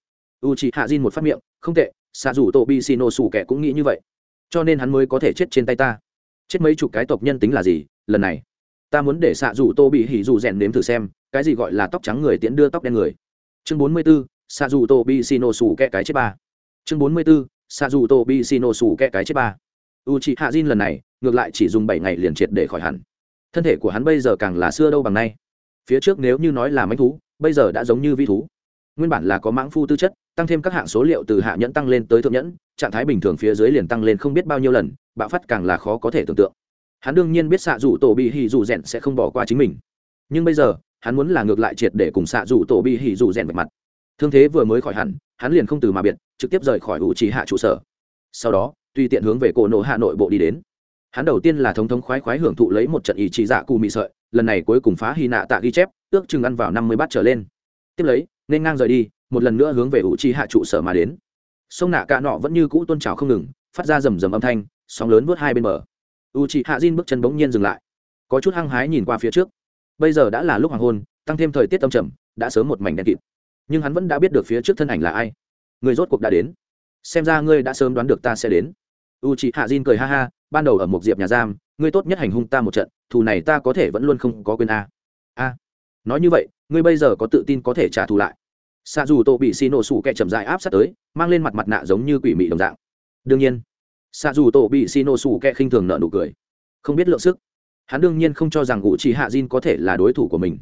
U chị hạ diên một phát miệng, không tệ, xạ dù tổ bị xì nổ sủ kẻ cũng nghĩ như vậy. Cho nên hắn mới có thể chết trên tay ta. Chết mấy chục cái tộc nhân tính là gì? Lần này ta muốn để xạ dù tô bị hỉ dù rèn nếm thử xem, cái gì gọi là tóc trắng người tiễn đưa tóc đen người. Chương bốn mươi b ố xạ dù tô bị xì nổ sủ kẹ cái chết ba. Chương bốn mươi b ố xạ dù tô bị xì nổ sủ kẹ cái chết ba. U chị hạ diên lần này, ngược lại chỉ dùng bảy ngày liền triệt để khỏi hẳn. Thân thể của hắn bây giờ càng là xưa đâu bằng nay. Phía trước nếu như nói là manh thú, bây giờ đã giống như vi thú. Nguyên bản là có mãng phu tư chất, tăng thêm các hạng số liệu từ hạ nhẫn tăng lên tới thượng nhẫn, trạng thái bình thường phía dưới liền tăng lên không biết bao nhiêu lần, bạo phát càng là khó có thể tưởng tượng hắn đương nhiên biết xạ dù tổ bị hì dù rèn sẽ không bỏ qua chính mình. Nhưng bây giờ, hắn muốn là ngược lại triệt để cùng xạ dù tổ bị hì dù rèn vạch mặt. Thương thế vừa mới khỏi hẳn, hắn liền không từ mà biệt, trực tiếp rời khỏi ủ trì hạ trụ sở. Sau đó, tùy tiện hướng về cổ nộ hạ nội bộ đi đến. Hắn đầu tiên là thống thống khoái khoái hưởng thụ lấy một trận ý chí dạ cù mị sợi, lần này cuối cùng phá hy nạ tạ ghi chép, ước chừng ăn vào năm mươi bát trở lên. Tiếp lấy, nên ngang rời đi, một lần nữa hướng về ủ trì hạ trụ sở mà đến. Sông nạ cạ nọ vẫn như cũ tôn trào không ngừng, phát ra rầm rầm âm thanh, sóng lớn vớt hai bên bờ u chị hạ diên bước chân bỗng nhiên dừng lại. Có chút hăng hái nhìn qua phía trước. Bây giờ đã là lúc hoàng hôn, tăng thêm thời tiết âm trầm, đã sớm một mảnh đen kịt. Nhưng hắn vẫn đã biết được phía trước thân ảnh là ai. Người rốt cuộc đã đến. Xem ra ngươi đã sớm đoán được ta sẽ đến. U chị hạ diên cười ha ha, ban đầu ở một diệp nhà giam, ngươi tốt nhất hành hung ta một trận, thù này ta có thể vẫn luôn không có quên a. A. Nói như vậy, ngươi bây giờ có tự tin có thể trả thù lại. Xạ dù tô bị xì nổ sủ kẹ chậm dại áp sát tới, mang lên mặt mặt nạ giống như quỷ mị đồng dạng. Đương nhiên xạ dù tổ bị xì nổ sủ kẹ khinh thường nợ nụ cười. Không biết lượng sức. Hắn đương nhiên không cho rằng ngụ chỉ hạ Jin có thể là đối thủ của mình.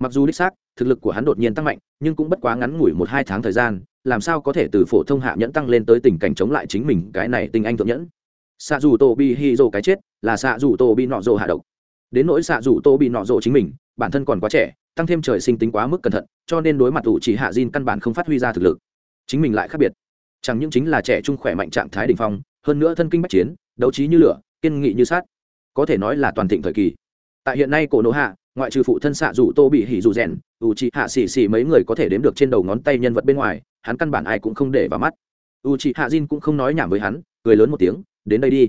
Mặc dù đích xác, thực lực của hắn đột nhiên tăng mạnh, nhưng cũng bất quá ngắn ngủi một hai tháng thời gian, làm sao có thể từ phổ thông hạ nhẫn tăng lên tới tình cảnh chống lại chính mình, cái này tinh anh thượng nhẫn. Xạ dù tô bị hy dô cái chết, là xạ dù tô bị nọ dô hạ độc. Đến nỗi xạ dù tô bị nọ dô chính mình, bản thân còn quá trẻ, tăng thêm trời sinh tính quá mức cẩn thận, cho nên đối mặt ủ chỉ hạ Jin căn bản không phát huy ra thực lực. Chính mình lại khác biệt. Chẳng những chính là trẻ trung khỏe mạnh trạng thái đ ỉ n h phong hơn nữa thân kinh bắc chiến, đấu trí như lửa, kiên nghị như sát có thể nói là toàn thịnh thời kỳ. Tại hiện nay cổ nộ hạ, ngoại trừ phụ thân xạ dù tô bị hỉ dù rèn u chỉ hạ xì xì mấy người có thể đếm được trên đầu ngón tay nhân vật bên ngoài, hắn căn bản ai cũng không để vào mắt. U chị hạ Jin cũng không nói nhảm với hắn, cười lớn một tiếng, đến đây đi.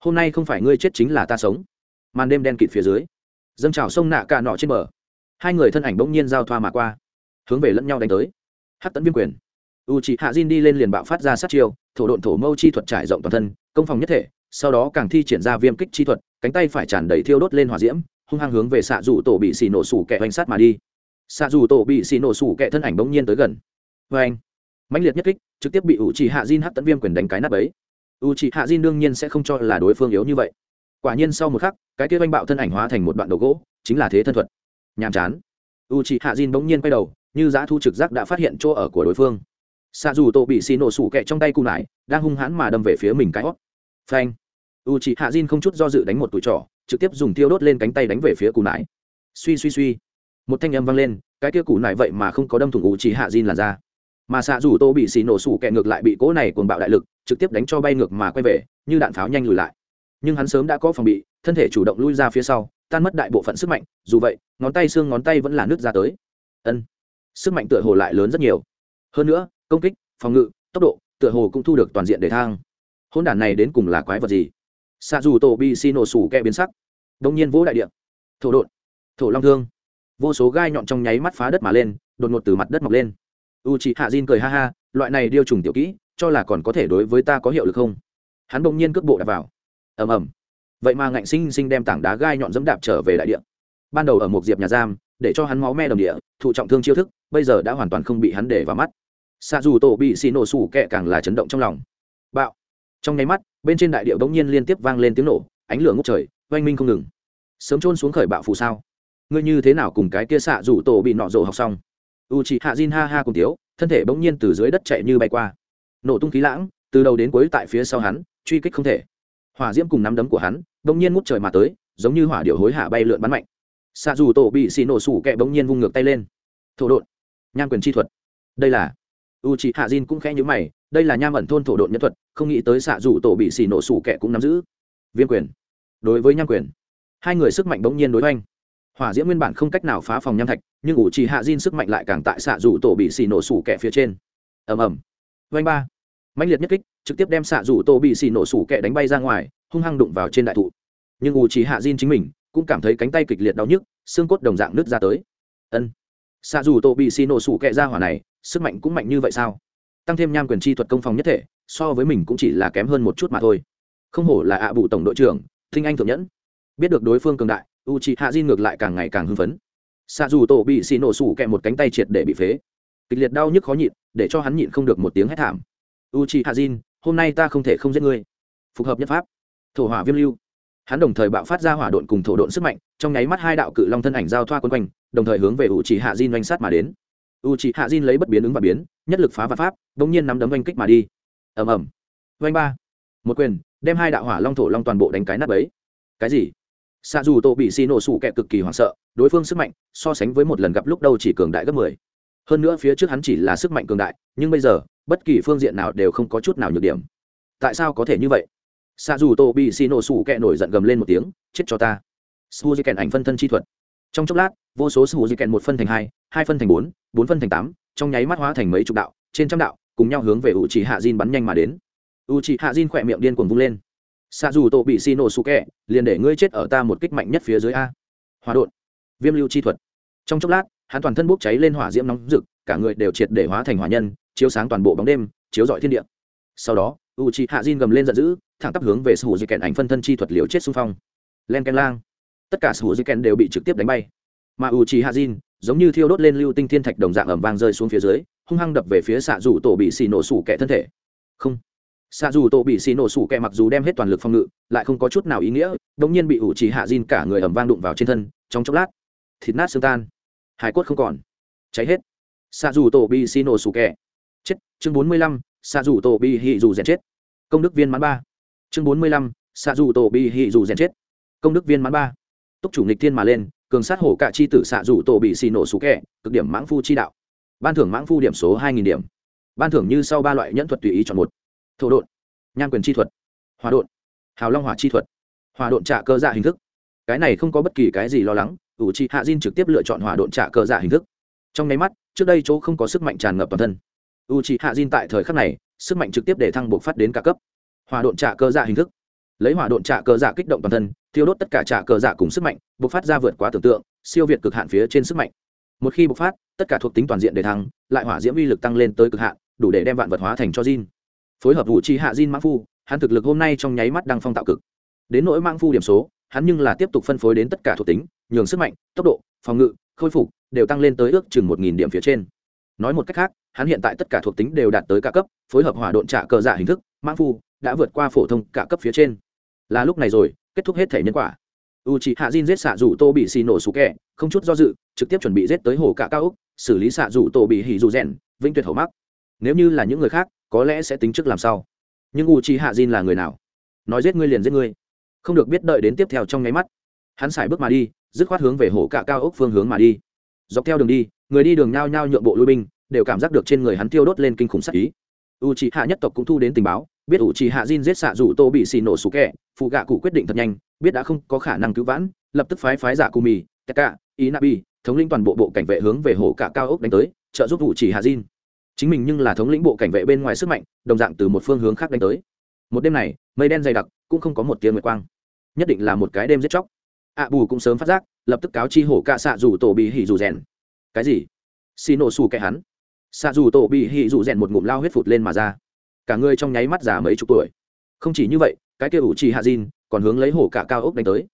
Hôm nay không phải ngươi chết chính là ta sống. Màn đêm đen kịt phía dưới, dâng trào sông nạ cả nọ trên bờ. Hai người thân ảnh bỗng nhiên giao thoa mà qua, hướng về lẫn nhau đánh tới. Hát tấn viêm quyền u chị hạ Jin đi lên liền bạo phát ra sát chiêu, thổ độn thổ mâu chi thuật trải rộng toàn thân, công phòng nhất thể, sau đó càng thi triển ra viêm kích chi thuật, cánh tay phải tràn đầy thiêu đốt lên hỏa diễm, hung hăng hướng về xạ dù tổ bị xì nổ sủ kẻ hoành sát mà đi. Xạ dù tổ bị xì nổ sủ kẻ thân ảnh bỗng nhiên tới gần. Vê anh, mãnh liệt nhất kích, trực tiếp bị u chị hạ Jin hắc tấn viêm quyền đánh cái nắp ấy u chị hạ Jin đương nhiên sẽ không cho là đối phương yếu như vậy. Quả nhiên sau một khắc, cái kia oanh bạo thân ảnh hóa thành một đoạn đầu gỗ, chính là thế thân thuật. Nhàm chán. U chị hạ Jin bỗng nhiên quay đầu, như giá thu trực giác đã phát hiện chỗ ở của đối phương xạ dù tổ bị xì nổ sủ kẹ trong tay cụ nải đang hung hãn mà đâm về phía mình cái hót. Phanh. U chị hạ Jin không chút do dự đánh một tuổi trỏ, trực tiếp dùng tiêu đốt lên cánh tay đánh về phía cụ nải. Suy suy suy. Một thanh âm vang lên, cái kia cụ nải vậy mà không có đâm thủng u chị hạ Jin làn ra mà xạ dù tô bị xì nổ sủ kẹ ngược lại bị cỗ này cuồng bạo đại lực, trực tiếp đánh cho bay ngược mà quay về, như đạn pháo nhanh lùi lại. Nhưng hắn sớm đã có phòng bị, thân thể chủ động lui ra phía sau, tan mất đại bộ phận sức mạnh, dù vậy, ngón tay xương ngón tay vẫn là nước ra tới. Ân. Sức mạnh tựa hồ lại lớn rất nhiều. Hơn nữa công kích, phòng ngự, tốc độ, tựa hồ cũng thu được toàn diện để thang hôn đản này đến cùng là quái vật gì? Xạ dù tổ bị xì nổ sủ kẹ biến sắc. Đông nhiên vỗ đại địa. Thổ đột thổ long thương. Vô số gai nhọn trong nháy mắt phá đất mà lên, đột ngột từ mặt đất mọc lên. U chị hạ diên cười ha ha, loại này điêu trùng tiểu kỹ, cho là còn có thể đối với ta có hiệu lực không? Hắn bỗng nhiên cước bộ đạp vào. Ầm ầm. Vậy mà ngạnh sinh sinh đem tảng đá gai nhọn dẫm đạp trở về đại địa. Ban đầu ở một diệp nhà giam, để cho hắn máu me đồng địa, thụ trọng thương chiêu thức, bây giờ đã hoàn toàn không bị hắn để vào mắt xa dù tổ bị xì nổ sủ kẹ càng là chấn động trong lòng. Bạo. Trong nháy mắt, bên trên đại điệu bỗng nhiên liên tiếp vang lên tiếng nổ, ánh lửa ngốc trời, oanh minh không ngừng. Sớm trôn xuống khởi bạo phù sao? Ngươi như thế nào cùng cái kia xạ rủ tổ bị nọ rộ học xong? U chị hạ Jin ha ha cùng tiếu, thân thể bỗng nhiên từ dưới đất chạy như bay qua. Nổ tung khí lãng, từ đầu đến cuối tại phía sau hắn, truy kích không thể. Hỏa diễm cùng nắm đấm của hắn, bỗng nhiên ngút trời mà tới, giống như hỏa điệu hối hạ bay lượn bắn mạnh. Xạ dù tổ bị xì nổ sủ kẹ bỗng nhiên vung ngược tay lên. Thổ đột nham quyền chi thuật. Đây là u chị hạ Jin cũng khẽ nhữ mày, đây là nham ẩn thôn thổ độn nhân thuật, không nghĩ tới xạ rủ tổ bị xì nổ sủ kẹ cũng nắm giữ. Viêm quyền. Đối với nham quyền, hai người sức mạnh bỗng nhiên đối oanh hỏa diễm nguyên bản không cách nào phá phòng nham thạch, nhưng ủ trì hạ diên sức mạnh lại càng tại xạ rủ tổ bị xì nổ sủ kẹ phía trên. Ầm ầm. Vanh ba. Mạnh liệt nhất kích, trực tiếp đem xạ rủ tổ bị xì nổ sủ kẹ đánh bay ra ngoài, hung hăng đụng vào trên đại thụ. Nhưng U trì hạ diên chính mình cũng cảm thấy cánh tay kịch liệt đau nhức, xương cốt đồng dạng nứt ra tới. Ân. Xạ dù tổ bị xì nổ sủ kẹ ra hỏa này sức mạnh cũng mạnh như vậy sao? Tăng thêm nham quyền chi thuật công phòng nhất thể, so với mình cũng chỉ là kém hơn một chút mà thôi. Không hổ là ạ bụ tổng đội trưởng, thinh anh thượng nhẫn. Biết được đối phương cường đại u c h i hạ diên ngược lại càng ngày càng hưng phấn. Xạ dù tổ bị xì nổ sủ kẹ một cánh tay triệt để bị phế. Kịch liệt đau nhức khó nhịn, để cho hắn nhịn không được một tiếng hét thảm. U c h i hạ diên hôm nay ta không thể không giết ngươi. Phù hợp nhất pháp. Thổ hỏa viêm lưu. Hắn đồng thời bạo phát ra hỏa độn cùng thổ độn sức mạnh, trong nháy mắt hai đạo cự long thân ảnh giao thoa quân quanh, đồng thời hướng về u c hạ diên oanh sát mà đến u c hạ diên lấy bất biến ứng và biến, nhất lực phá và pháp đ ỗ n g nhiên nắm đấm oanh kích mà đi. Ẩm ẩm oanh ba. Một quyền, đem hai đạo hỏa long thổ long toàn bộ đánh cái nắp ấy cái gì? Xạ dù tổ bị xì nổ sủ kẹ cực kỳ hoảng sợ, đối phương sức mạnh, so sánh với một lần gặp lúc đầu chỉ cường đại gấp mười. Hơn nữa phía trước hắn chỉ là sức mạnh cường đại, nhưng bây giờ, bất kỳ phương diện nào đều không có chút nào nhược điểm. Tại sao có thể như vậy? Xạ dù tổ bị xì nổ sủ kẹ nổi giận gầm lên một tiếng, chết cho ta. Su di kèn ảnh phân thân chi thuật. Trong chốc lát vô số sư hữu di kèn một phân thành hai hai phân thành bốn bốn phân thành tám, trong nháy mắt hóa thành mấy chục đạo, trên trăm đạo, cùng nhau hướng về u chỉ hạ diên bắn nhanh mà đến. U chỉ hạ diên khỏe miệng điên cuồng vung lên. Xa dù tổ bị xì nổ sụ kẹ liền để ngươi chết ở ta một kích mạnh nhất phía dưới a. Hòa đột viêm lưu chi thuật. Trong chốc lát, hắn toàn thân bốc cháy lên hỏa diễm nóng rực, cả người đều triệt để hóa thành hỏa nhân, chiếu sáng toàn bộ bóng đêm, chiếu rọi thiên địa. Sau đó u c hạ diên gầm lên giận dữ, thẳng tắp hướng về sủ di kèn ảnh phân thân chi thuật liều chết xung phong. Len ken lang. Tất cả sủ di kèn đều bị trực tiếp đánh bay mà u trí hạ diên giống như thiêu đốt lên lưu tinh thiên thạch đồng dạng ẩm vang rơi xuống phía dưới, hung hăng đập về phía xạ dù tổ bị xì nổ sủ kẻ thân thể. Không. Xạ dù tổ bị xì nổ sủ kẻ mặc dù đem hết toàn lực phòng ngự, lại không có chút nào ý nghĩa đ ỗ n g nhiên bị ủ trì hạ diên cả người ẩm vang đụng vào trên thân, trong chốc lát, thịt nát xương tan. Hải cốt không còn. Cháy hết. Xạ dù tổ bị xì nổ sủ kẻ. Chết. Chương bốn mươi lăm, xạ dù tổ bị hị dù rèn chết. Công đức viên mãn ba. Chương bốn mươi lăm, xạ dù tổ bị hị dù rèn chết. Công đức viên mãn ba. Túc chủ nghịch thiên mà lên cường sát hổ cạ chi tử xạ rủ tổ bị xì nổ sủ kẹ cực điểm mãng phu chi đạo. Ban thưởng mãng phu điểm số hai nghìn điểm. Ban thưởng như sau ba loại nhẫn thuật tùy ý chọn một. Thổ đột nham quyền chi thuật hòa đột hào long hỏa chi thuật. Hòa đột trả cơ dạ hình thức. Cái này không có bất kỳ cái gì lo lắng, ủ chi hạ diên trực tiếp lựa chọn hòa đột trả cơ dạ hình thức. Trong nháy mắt, trước đây chỗ không có sức mạnh tràn ngập toàn thân. U chi hạ diên tại thời khắc này, sức mạnh trực tiếp để thăng buộc phát đến cả cấp. Hòa đột trả cơ dạ hình thức lấy hỏa độn trạ cơ dạ kích động toàn thân, thiêu đốt tất cả trạ cơ dạ cùng sức mạnh, bộc phát ra vượt quá tưởng tượng, siêu việt cực hạn phía trên sức mạnh. Một khi bộc phát, tất cả thuộc tính toàn diện để thăng, lại hỏa diễm uy lực tăng lên tới cực hạn, đủ để đem vạn vật hóa thành cho Jin. phối hợp vũ chi hạ Jin mãng phu, hắn thực lực hôm nay trong nháy mắt đang phong tạo cực. Đến nỗi mãng phu điểm số, hắn nhưng là tiếp tục phân phối đến tất cả thuộc tính, nhường sức mạnh, tốc độ, phòng ngự, khôi phục đều tăng lên tới ước chừng một nghìn điểm phía trên. Nói một cách khác, hắn hiện tại tất cả thuộc tính đều đạt tới cả cấp, phối hợp hỏa độn trả cờ giả hình thức, mãng phu đã vượt qua phổ thông cả cấp phía trên. Là lúc này rồi, kết thúc hết thể nhân quả. U c h ị hạ Jin giết xạ rủ tô bị xì nổ sủ kẹ không chút do dự, trực tiếp chuẩn bị giết tới hồ cả cao úc, xử lý xạ rủ tô bị hỉ dù rèn vĩnh tuyệt hầu mắc. Nếu như là những người khác, có lẽ sẽ tính trước làm sao? Nhưng u c h ị hạ Jin là người nào? Nói giết ngươi liền giết ngươi. Không được biết đợi đến tiếp theo trong nháy mắt. Hắn xài bước mà đi, dứt khoát hướng về hồ cả cao úc phương hướng mà đi. Dọc theo đường đi, người đi đường nhao nhao nhượng bộ lui binh, đều cảm giác được trên người hắn tiêu đốt lên kinh khủng sắc ý. U c h ị hạ nhất tộc cũng thu đến tình báo biết ủ trì hạ Jin giết xạ rủ tô bị xì nổ sủ kẹ, phụ gạ cụ quyết định thật nhanh, biết đã không có khả năng cứu vãn, lập tức phái phái giả cù mì tất cả ý nabi thống lĩnh toàn bộ bộ cảnh vệ hướng về hồ cả cao ốc đánh tới, trợ giúp vụ chỉ hà diên chính mình nhưng là thống lĩnh bộ cảnh vệ bên ngoài sức mạnh, đồng dạng từ một phương hướng khác đánh tới. Một đêm này, mây đen dày đặc, cũng không có một tia nguyệt quang. Nhất định là một cái đêm giết chóc. Ạ bù cũng sớm phát giác, lập tức cáo chi hổ cạ xạ dù tổ bị hỉ dù rèn. Cái gì? Xì nổ xù kẻ hắn. Xạ dù tổ bị hỉ dù rèn một ngụm lao huyết phụt lên mà ra cả người trong nháy mắt già mấy chục tuổi. Không chỉ như vậy cái kia ủ trì hạ dìn, còn hướng lấy hổ cả cao ốc đánh tới.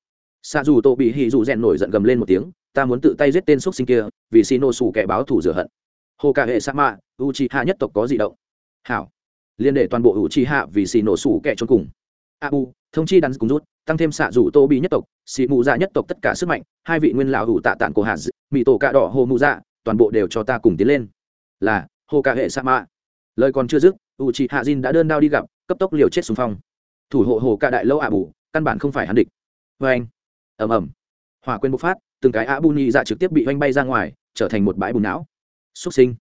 Xạ dù tô bị hỉ dù rèn nổi giận gầm lên một tiếng ta muốn tự tay giết tên x sinh kia vì xin ô sủ kẻ báo thủ rửa hận. Hồ cả hệ sa mạ u trì hạ nhất tộc có gì động. Hảo. Liên đệ toàn bộ u trì hạ vì xin nổ sủ kẻ trốn cùng. Abu thông chi đắn cùng rút tăng thêm xạ dù tô bị nhất tộc xị mù dạ nhất tộc tất cả sức mạnh hai vị nguyên lão hủ tạ tạng của hạ mỹ tổ cạ đỏ hồ mù dạ toàn bộ đều cho ta cùng tiến lên. Là hồ cả hệ sa mạ lời còn chưa dứt u chị hạ jin đã đơn đao đi gặp, cấp tốc liều chết xung phong. Thủ hộ hồ cả đại lâu ạ bù, căn bản không phải hắn địch. Vê anh. Ầm ầm. Hỏa quên bộc phát, từng cái ạ bù nhị dạ trực tiếp bị oanh bay ra ngoài, trở thành một bãi bùn não. Xuất sinh.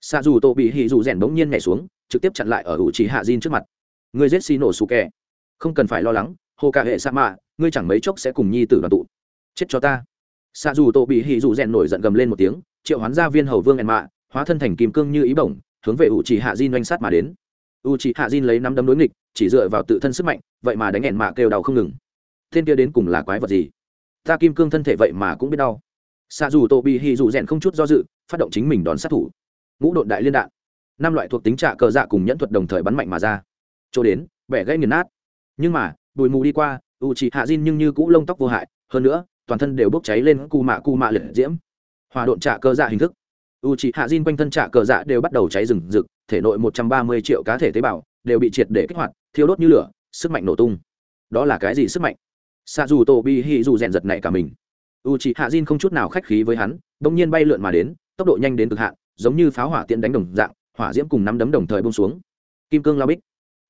Xa dù tổ bị hì dù rèn bỗng nhiên nhảy xuống, trực tiếp chặn lại ở ủ chị hạ diên trước mặt. Người giết xì nổ sù kẹ không cần phải lo lắng, hồ cả hệ sa mạ, ngươi chẳng mấy chốc sẽ cùng nhi tử đoàn tụ. Chết cho ta. Xa dù tổ bị hì dù rèn nổi giận gầm lên một tiếng, triệu hoán gia viên hầu vương ẹn mạ hóa thân thành kim cương như ý bổng, hướng về ủ trì hạ di doanh sát mà đến u trì hạ diên lấy nắm đấm đối nghịch, chỉ dựa vào tự thân sức mạnh, vậy mà đánh ẻn mạ kêu đau không ngừng. Thiên kia đến cùng là quái vật gì? Ta kim cương thân thể vậy mà cũng biết đau. Xạ dù Tô bị hì dù rèn không chút do dự, phát động chính mình đón sát thủ. Ngũ độn đại liên đạn. Năm loại thuộc tính trạ cờ dạ cùng nhẫn thuật đồng thời bắn mạnh mà ra. Chỗ đến, bẻ gãy nghiền nát. Nhưng mà, bụi mù đi qua u chị hạ diên nhưng như cũ lông tóc vô hại, hơn nữa, toàn thân đều bốc cháy lên cù mạ cù mạ liệt diễm. Hòa độn trạ cờ dạ hình thức. U chị hạ diên quanh thân trạ cờ dạ đều bắt đầu cháy rừng rực thể nội một trăm ba mươi triệu cá thể tế bào đều bị triệt để kích hoạt, thiêu đốt như lửa, sức mạnh nổ tung. Đó là cái gì sức mạnh? Xạ dù Tô bi hì dù rèn giật này cả mình. U chị hạ diên không chút nào khách khí với hắn đ ỗ n g nhiên bay lượn mà đến, tốc độ nhanh đến cực hạn, giống như pháo hỏa tiện đánh đồng dạng, hỏa diễm cùng nắm đấm đồng thời bông xuống. Kim cương lao bích.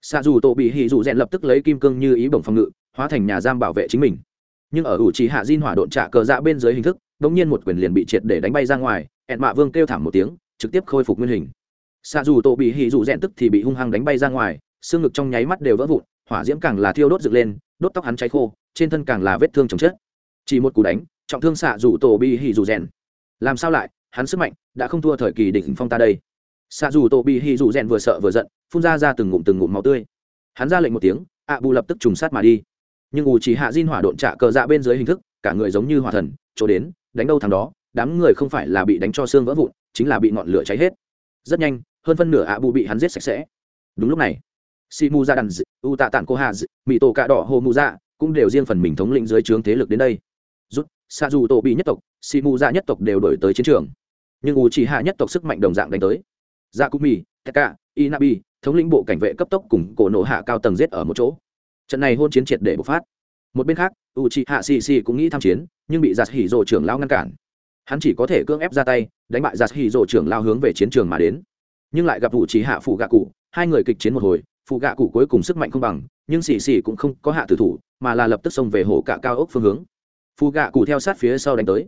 Xạ dù Tô bị hì dù rèn lập tức lấy kim cương như ý bổng phòng ngự, hóa thành nhà giam bảo vệ chính mình. Nhưng ở ủ trì hạ diên hỏa độn trả cờ dạ bên dưới hình thức đ ỗ n g nhiên một quyền liền bị triệt để đánh bay ra ngoài, ẹn mạ vương kêu thảm một tiếng, trực tiếp khôi phục nguyên hình xạ dù tổ bị hì dù rèn tức thì bị hung hăng đánh bay ra ngoài, xương ngực trong nháy mắt đều vỡ vụn, hỏa diễm càng là thiêu đốt dựng lên, đốt tóc hắn cháy khô, trên thân càng là vết thương chồng chết chỉ một cú đánh, trọng thương xạ dù tổ bị hì dù rèn làm sao lại, hắn sức mạnh đã không thua thời kỳ đỉnh phong ta đây. Xạ dù tổ bị hì dù rèn vừa sợ vừa giận, phun ra ra từng ngụm từng ngụm máu tươi. Hắn ra lệnh một tiếng, ạ bù lập tức trùng sát mà đi. Nhưng ủ chỉ hạ diên hỏa độn trả cờ dạ bên dưới hình thức, cả người giống như hỏa thần, chỗ đến, đánh đâu thằng đó, đám người không phải là bị đánh cho xương vỡ vụn, chính là bị ngọn lửa cháy hết. Rất nhanh hơn phân nửa ạ bù bị hắn giết sạch sẽ. Đúng lúc này si mu ra đàn u tạ tản cô hà mỹ tổ cạ đỏ hồ mu dạ cũng đều riêng phần mình thống lĩnh dưới trướng thế lực đến đây. Rút xa dù tổ bị nhất tộc si mu ra dạ nhất tộc đều đổi tới chiến trường. Nhưng u chỉ hạ nhất tộc sức mạnh đồng dạng đánh tới. Ra cụ mì tekka inabi thống lĩnh bộ cảnh vệ cấp tốc cùng cổ nổ hạ cao tầng giết ở một chỗ. Trận này hôn chiến triệt để bộc phát. Một bên khác, u c hạ xì xì cũng nghĩ tham chiến, nhưng bị giặt hỉ rộ trưởng lao ngăn cản. Hắn chỉ có thể cưỡng ép ra tay, đánh bại giặt hỉ rộ trưởng lao hướng về chiến trường mà đến nhưng lại gặp u Chỉ hạ phụ gạ cụ. Hai người kịch chiến một hồi phụ gạ cụ cuối cùng sức mạnh không bằng, nhưng xì xì cũng không có hạ tử thủ, mà là lập tức xông về hổ cạ cao ốc phương hướng. Phụ gạ cụ theo sát phía sau đánh tới.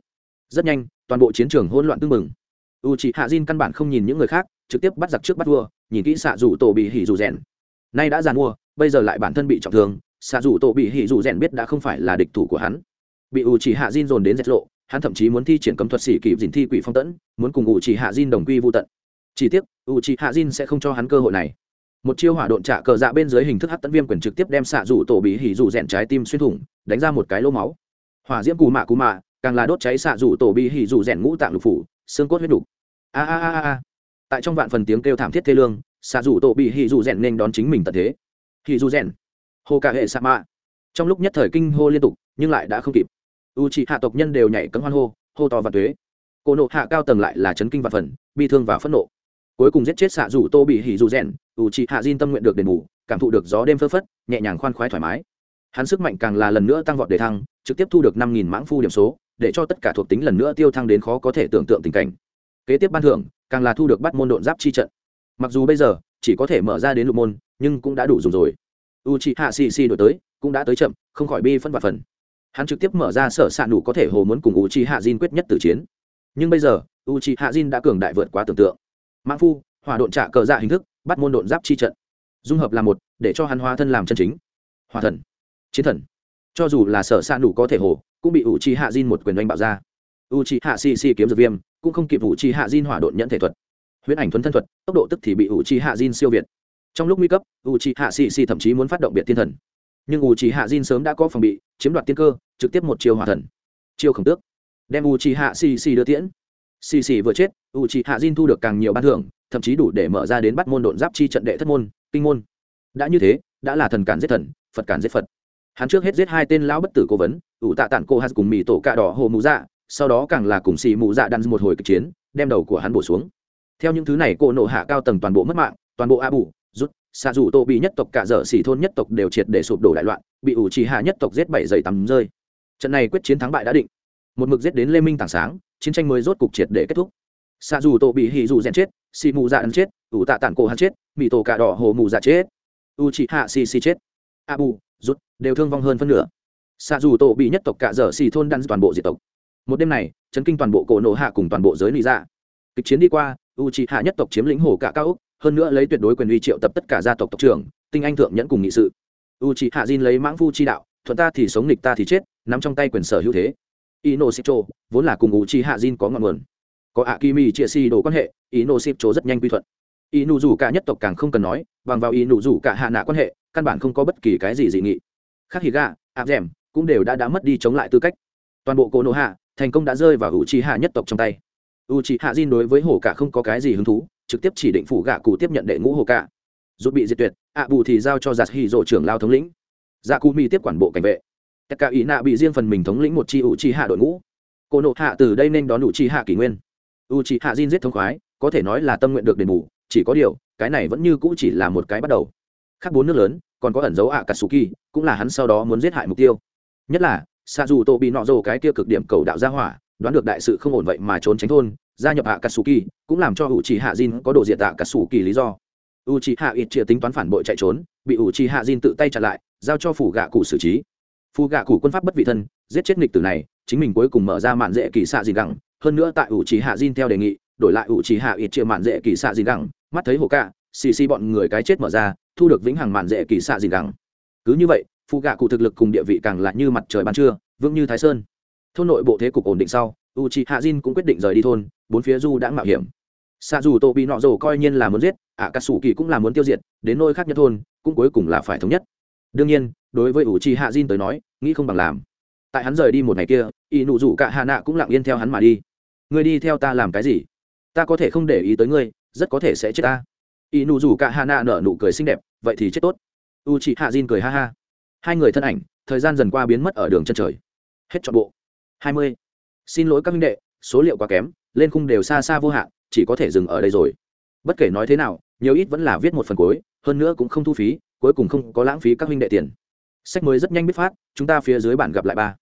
Rất nhanh, toàn bộ chiến trường hỗn loạn tưng bừng. U Chỉ hạ diên căn bản không nhìn những người khác, trực tiếp bắt giặc trước bắt vua, nhìn kỹ xạ rủ tổ bị hỉ dù rèn. Nay đã giàn mua bây giờ lại bản thân bị trọng thương xạ rủ tổ bị hỉ dù rèn biết đã không phải là địch thủ của hắn. Bị u chỉ hạ diên dồn đến dẹt lộ, hắn thậm chí muốn thi triển cấm thuật xỉ kịp dình thi quỷ phong tẫn, muốn cùng u chỉ hạ diên đồng quy vô tận chỉ tiếc u chỉ hạ diên sẽ không cho hắn cơ hội này. Một chiêu hỏa độn trả cờ dạ bên dưới hình thức hát tấn viêm quyền trực tiếp đem xạ rủ tổ bị hỉ rủ rèn trái tim xuyên thủng, đánh ra một cái lỗ máu. Hỏa diễm cù mạ cù mạ, càng là đốt cháy xạ rủ tổ bị hỉ rủ rèn ngũ tạng lục phủ, xương cốt huyết đục a a a a tại trong vạn phần tiếng kêu thảm thiết thê lương, xạ rủ tổ bị hỉ rủ rèn nên đón chính mình tận thế. Hỉ rủ rèn. Hồ cả hệ sa mạ. Trong lúc nhất thời kinh hô liên tục, nhưng lại đã không kịp. U c hạ tộc nhân đều nhảy cấm hoan hô hô to và thuế cổ nộ hạ cao tầng lại là chấn kinh và phần, bi thương và phẫn nộ cuối cùng giết chết xạ rủ tô bị hỉ dù rèn, ủ c hạ diên tâm nguyện được đền bù, cảm thụ được gió đêm phơ phất, nhẹ nhàng khoan khoái thoải mái. Hắn sức mạnh càng là lần nữa tăng vọt đề thăng, trực tiếp thu được năm nghìn mãng phu điểm số, để cho tất cả thuộc tính lần nữa tiêu thăng đến khó có thể tưởng tượng tình cảnh. Kế tiếp ban thưởng, càng là thu được bắt môn độn giáp chi trận. Mặc dù bây giờ, chỉ có thể mở ra đến lục môn, nhưng cũng đã đủ dùng rồi. U chị hạ xì xì đổi tới, cũng đã tới chậm, không khỏi bi phân và phần. Hắn trực tiếp mở ra sở s ạ nụ có thể hồ muốn cùng u chị hạ diên quyết nhất tử chiến. Nhưng bây giờ u chị hạ diên đã cường đại vượt quá tưởng tượng mãn phu, hỏa độn trạ cờ dạ hình thức, bắt môn độn giáp chi trận. Dung hợp là một, để cho hắn hóa thân làm chân chính. Hòa thần. Chiến thần. Cho dù là sở s ạ nủ có thể hồ, cũng bị u Chi hạ diên một quyền oanh bạo ra. U Chi hạ Si Si kiếm dược viêm, cũng không kịp u Chi hạ diên hỏa độn nhận thể thuật. Huyễn ảnh thuấn thân thuật, tốc độ tức thì bị u Chi hạ diên siêu việt. Trong lúc nguy cấp u Chi hạ Si Si thậm chí muốn phát động biệt thiên thần. Nhưng u Chi hạ diên sớm đã có phòng bị, chiếm đoạt tiên cơ, trực tiếp một chiêu hỏa thần. Chiêu khổng tước. Đem u Chi hạ Si Si đưa tiễn xì xì vừa chết u c h i hạ diên thu được càng nhiều ban thưởng, thậm chí đủ để mở ra đến bắt môn độn giáp chi trận đệ thất môn, kinh môn. Đã như thế, đã là thần cản giết thần, phật cản giết phật. Hắn trước hết giết hai tên lão bất tử cố vấn, ủ tạ tản cô hát cùng mì tổ cạ đỏ hồ mù dạ sau đó càng là cùng xì mù dạ đan một hồi kịch chiến, đem đầu của hắn bổ xuống. Theo những thứ này, cô nộ hạ cao tầng toàn bộ mất mạng, toàn bộ a bù rút xạ dù tô bị nhất tộc, cả dở xỉ thôn nhất tộc đều triệt để sụp đổ đại loạn, bị ủ trì hạ nhất tộc giết bảy dày tắm rơi. Trận này quyết chiến thắng bại đã định một mực giết đến lê minh tảng sáng, chiến tranh mới rốt cục triệt để kết thúc. Xạ dù tổ bị hì dù rèn chết, xì mù dạ ăn chết, ủ tạ tản cổ hắn chết bị tổ cả đỏ hồ mù dạ chết. U trì hạ xì xì chết. A bù, rút, đều thương vong hơn phân nửa. Xạ dù tổ bị nhất tộc cả dở xì thôn đan toàn bộ diệt tộc. Một đêm này, chấn kinh toàn bộ cổ nổ hạ cùng toàn bộ giới lý dạ. Kịch chiến đi qua, u trì hạ nhất tộc chiếm lĩnh hồ cả cao úc hơn nữa lấy tuyệt đối quyền uy triệu tập tất cả gia tộc tộc trưởng, tinh anh thượng nhẫn cùng nghị sự. U chị hạ diên lấy mãng phu chi đạo, thuận ta thì sống, nghịch ta thì chết nắm trong tay quyền sở hữu thế. Inoshipcho vốn là cùng Uchiha Jin có ngọn nguồn. Có Akimi chia si đồ quan hệ Inoshipcho rất nhanh quy thuận. Inu dù cả nhất tộc càng không cần nói bằng vào inu dù cả hạ nạ quan hệ căn bản không có bất kỳ cái gì dị nghị. Khác Higa, áp cũng đều đã đã mất đi chống lại tư cách. Toàn bộ cổ nổ hạ thành công đã rơi vào Uchiha nhất tộc trong tay. Uchiha Jin đối với hổ cả không có cái gì hứng thú trực tiếp chỉ định phủ gạ cụ tiếp nhận đệ ngũ hồ cả rút bị diệt tuyệt ạ bù thì giao cho giặt hì trưởng lao thống lĩnh. Dạ cụ mi tiếp quản bộ cảnh vệ tất cả ý nạ bị riêng phần mình thống lĩnh một chi ủ chi hạ đội ngũ. Cô nộ hạ từ đây nên đón ủ chi hạ kỷ nguyên. U chi hạ diên giết thống khoái, có thể nói là tâm nguyện được đền bù, chỉ có điều, cái này vẫn như cũ chỉ là một cái bắt đầu. Khác bốn nước lớn, còn có ẩn dấu ạ katsuki cũng là hắn sau đó muốn giết hại mục tiêu. Nhất là xa dù tô bị nọ rồ cái kia cực điểm cầu đạo gia hỏa, đoán được đại sự không ổn vậy mà trốn tránh thôn, gia nhập hạ katsuki cũng làm cho u c hạ jin có độ diệt tạ katsuki lý do. U c hạ ít chia tính toán phản bội chạy trốn, bị u c hạ jin tự tay chặn lại, giao cho phủ gạ cụ xử trí phù gạ cụ quân pháp bất vị thân, giết chết nghịch tử này, chính mình cuối cùng mở ra mạn dễ kỳ xạ gì gẳng. Hơn nữa tại ủ trí hạ jin theo đề nghị, đổi lại ủ trí hạ ít chia mạn dễ kỳ xạ gì gẳng. Mắt thấy hồ cạ xì xì bọn người cái chết mở ra, thu được vĩnh hằng mạn dễ kỳ xạ gì gẳng. Cứ như vậy phù gạ cụ thực lực cùng địa vị càng lại như mặt trời ban trưa, vững như thái sơn. Thôn nội bộ thế cục ổn định sau u c h i hạ jin cũng quyết định rời đi thôn, bốn phía du đã mạo hiểm. Xa dù tô bị nọ rồ coi nhiên là muốn giết ả cà sủ kỳ cũng là muốn tiêu diệt, đến nơi khác nhất thôn, cũng cuối cùng là phải thống nhất. Đương nhiên, đối với u c h i hạ jin tới nói nghĩ không bằng làm. Tại hắn rời đi một ngày kia, y nụ rủ cả Hà nạ cũng lặng yên theo hắn mà đi. Ngươi đi theo ta làm cái gì? Ta có thể không để ý tới ngươi, rất có thể sẽ chết ta. Y nụ rủ cả Hà nạ nở nụ cười xinh đẹp, vậy thì chết tốt. U chị hạ Jin cười ha ha. Hai người thân ảnh, thời gian dần qua biến mất ở đường chân trời. Hết trọn bộ. Hai mươi. Xin lỗi các minh đệ, số liệu quá kém, lên khung đều xa xa vô hạn, chỉ có thể dừng ở đây rồi. Bất kể nói thế nào, nhiều ít vẫn là viết một phần cuối, hơn nữa cũng không thu phí, cuối cùng không có lãng phí các minh đệ tiền sách mới rất nhanh biết phát chúng ta phía dưới bản gặp lại ba.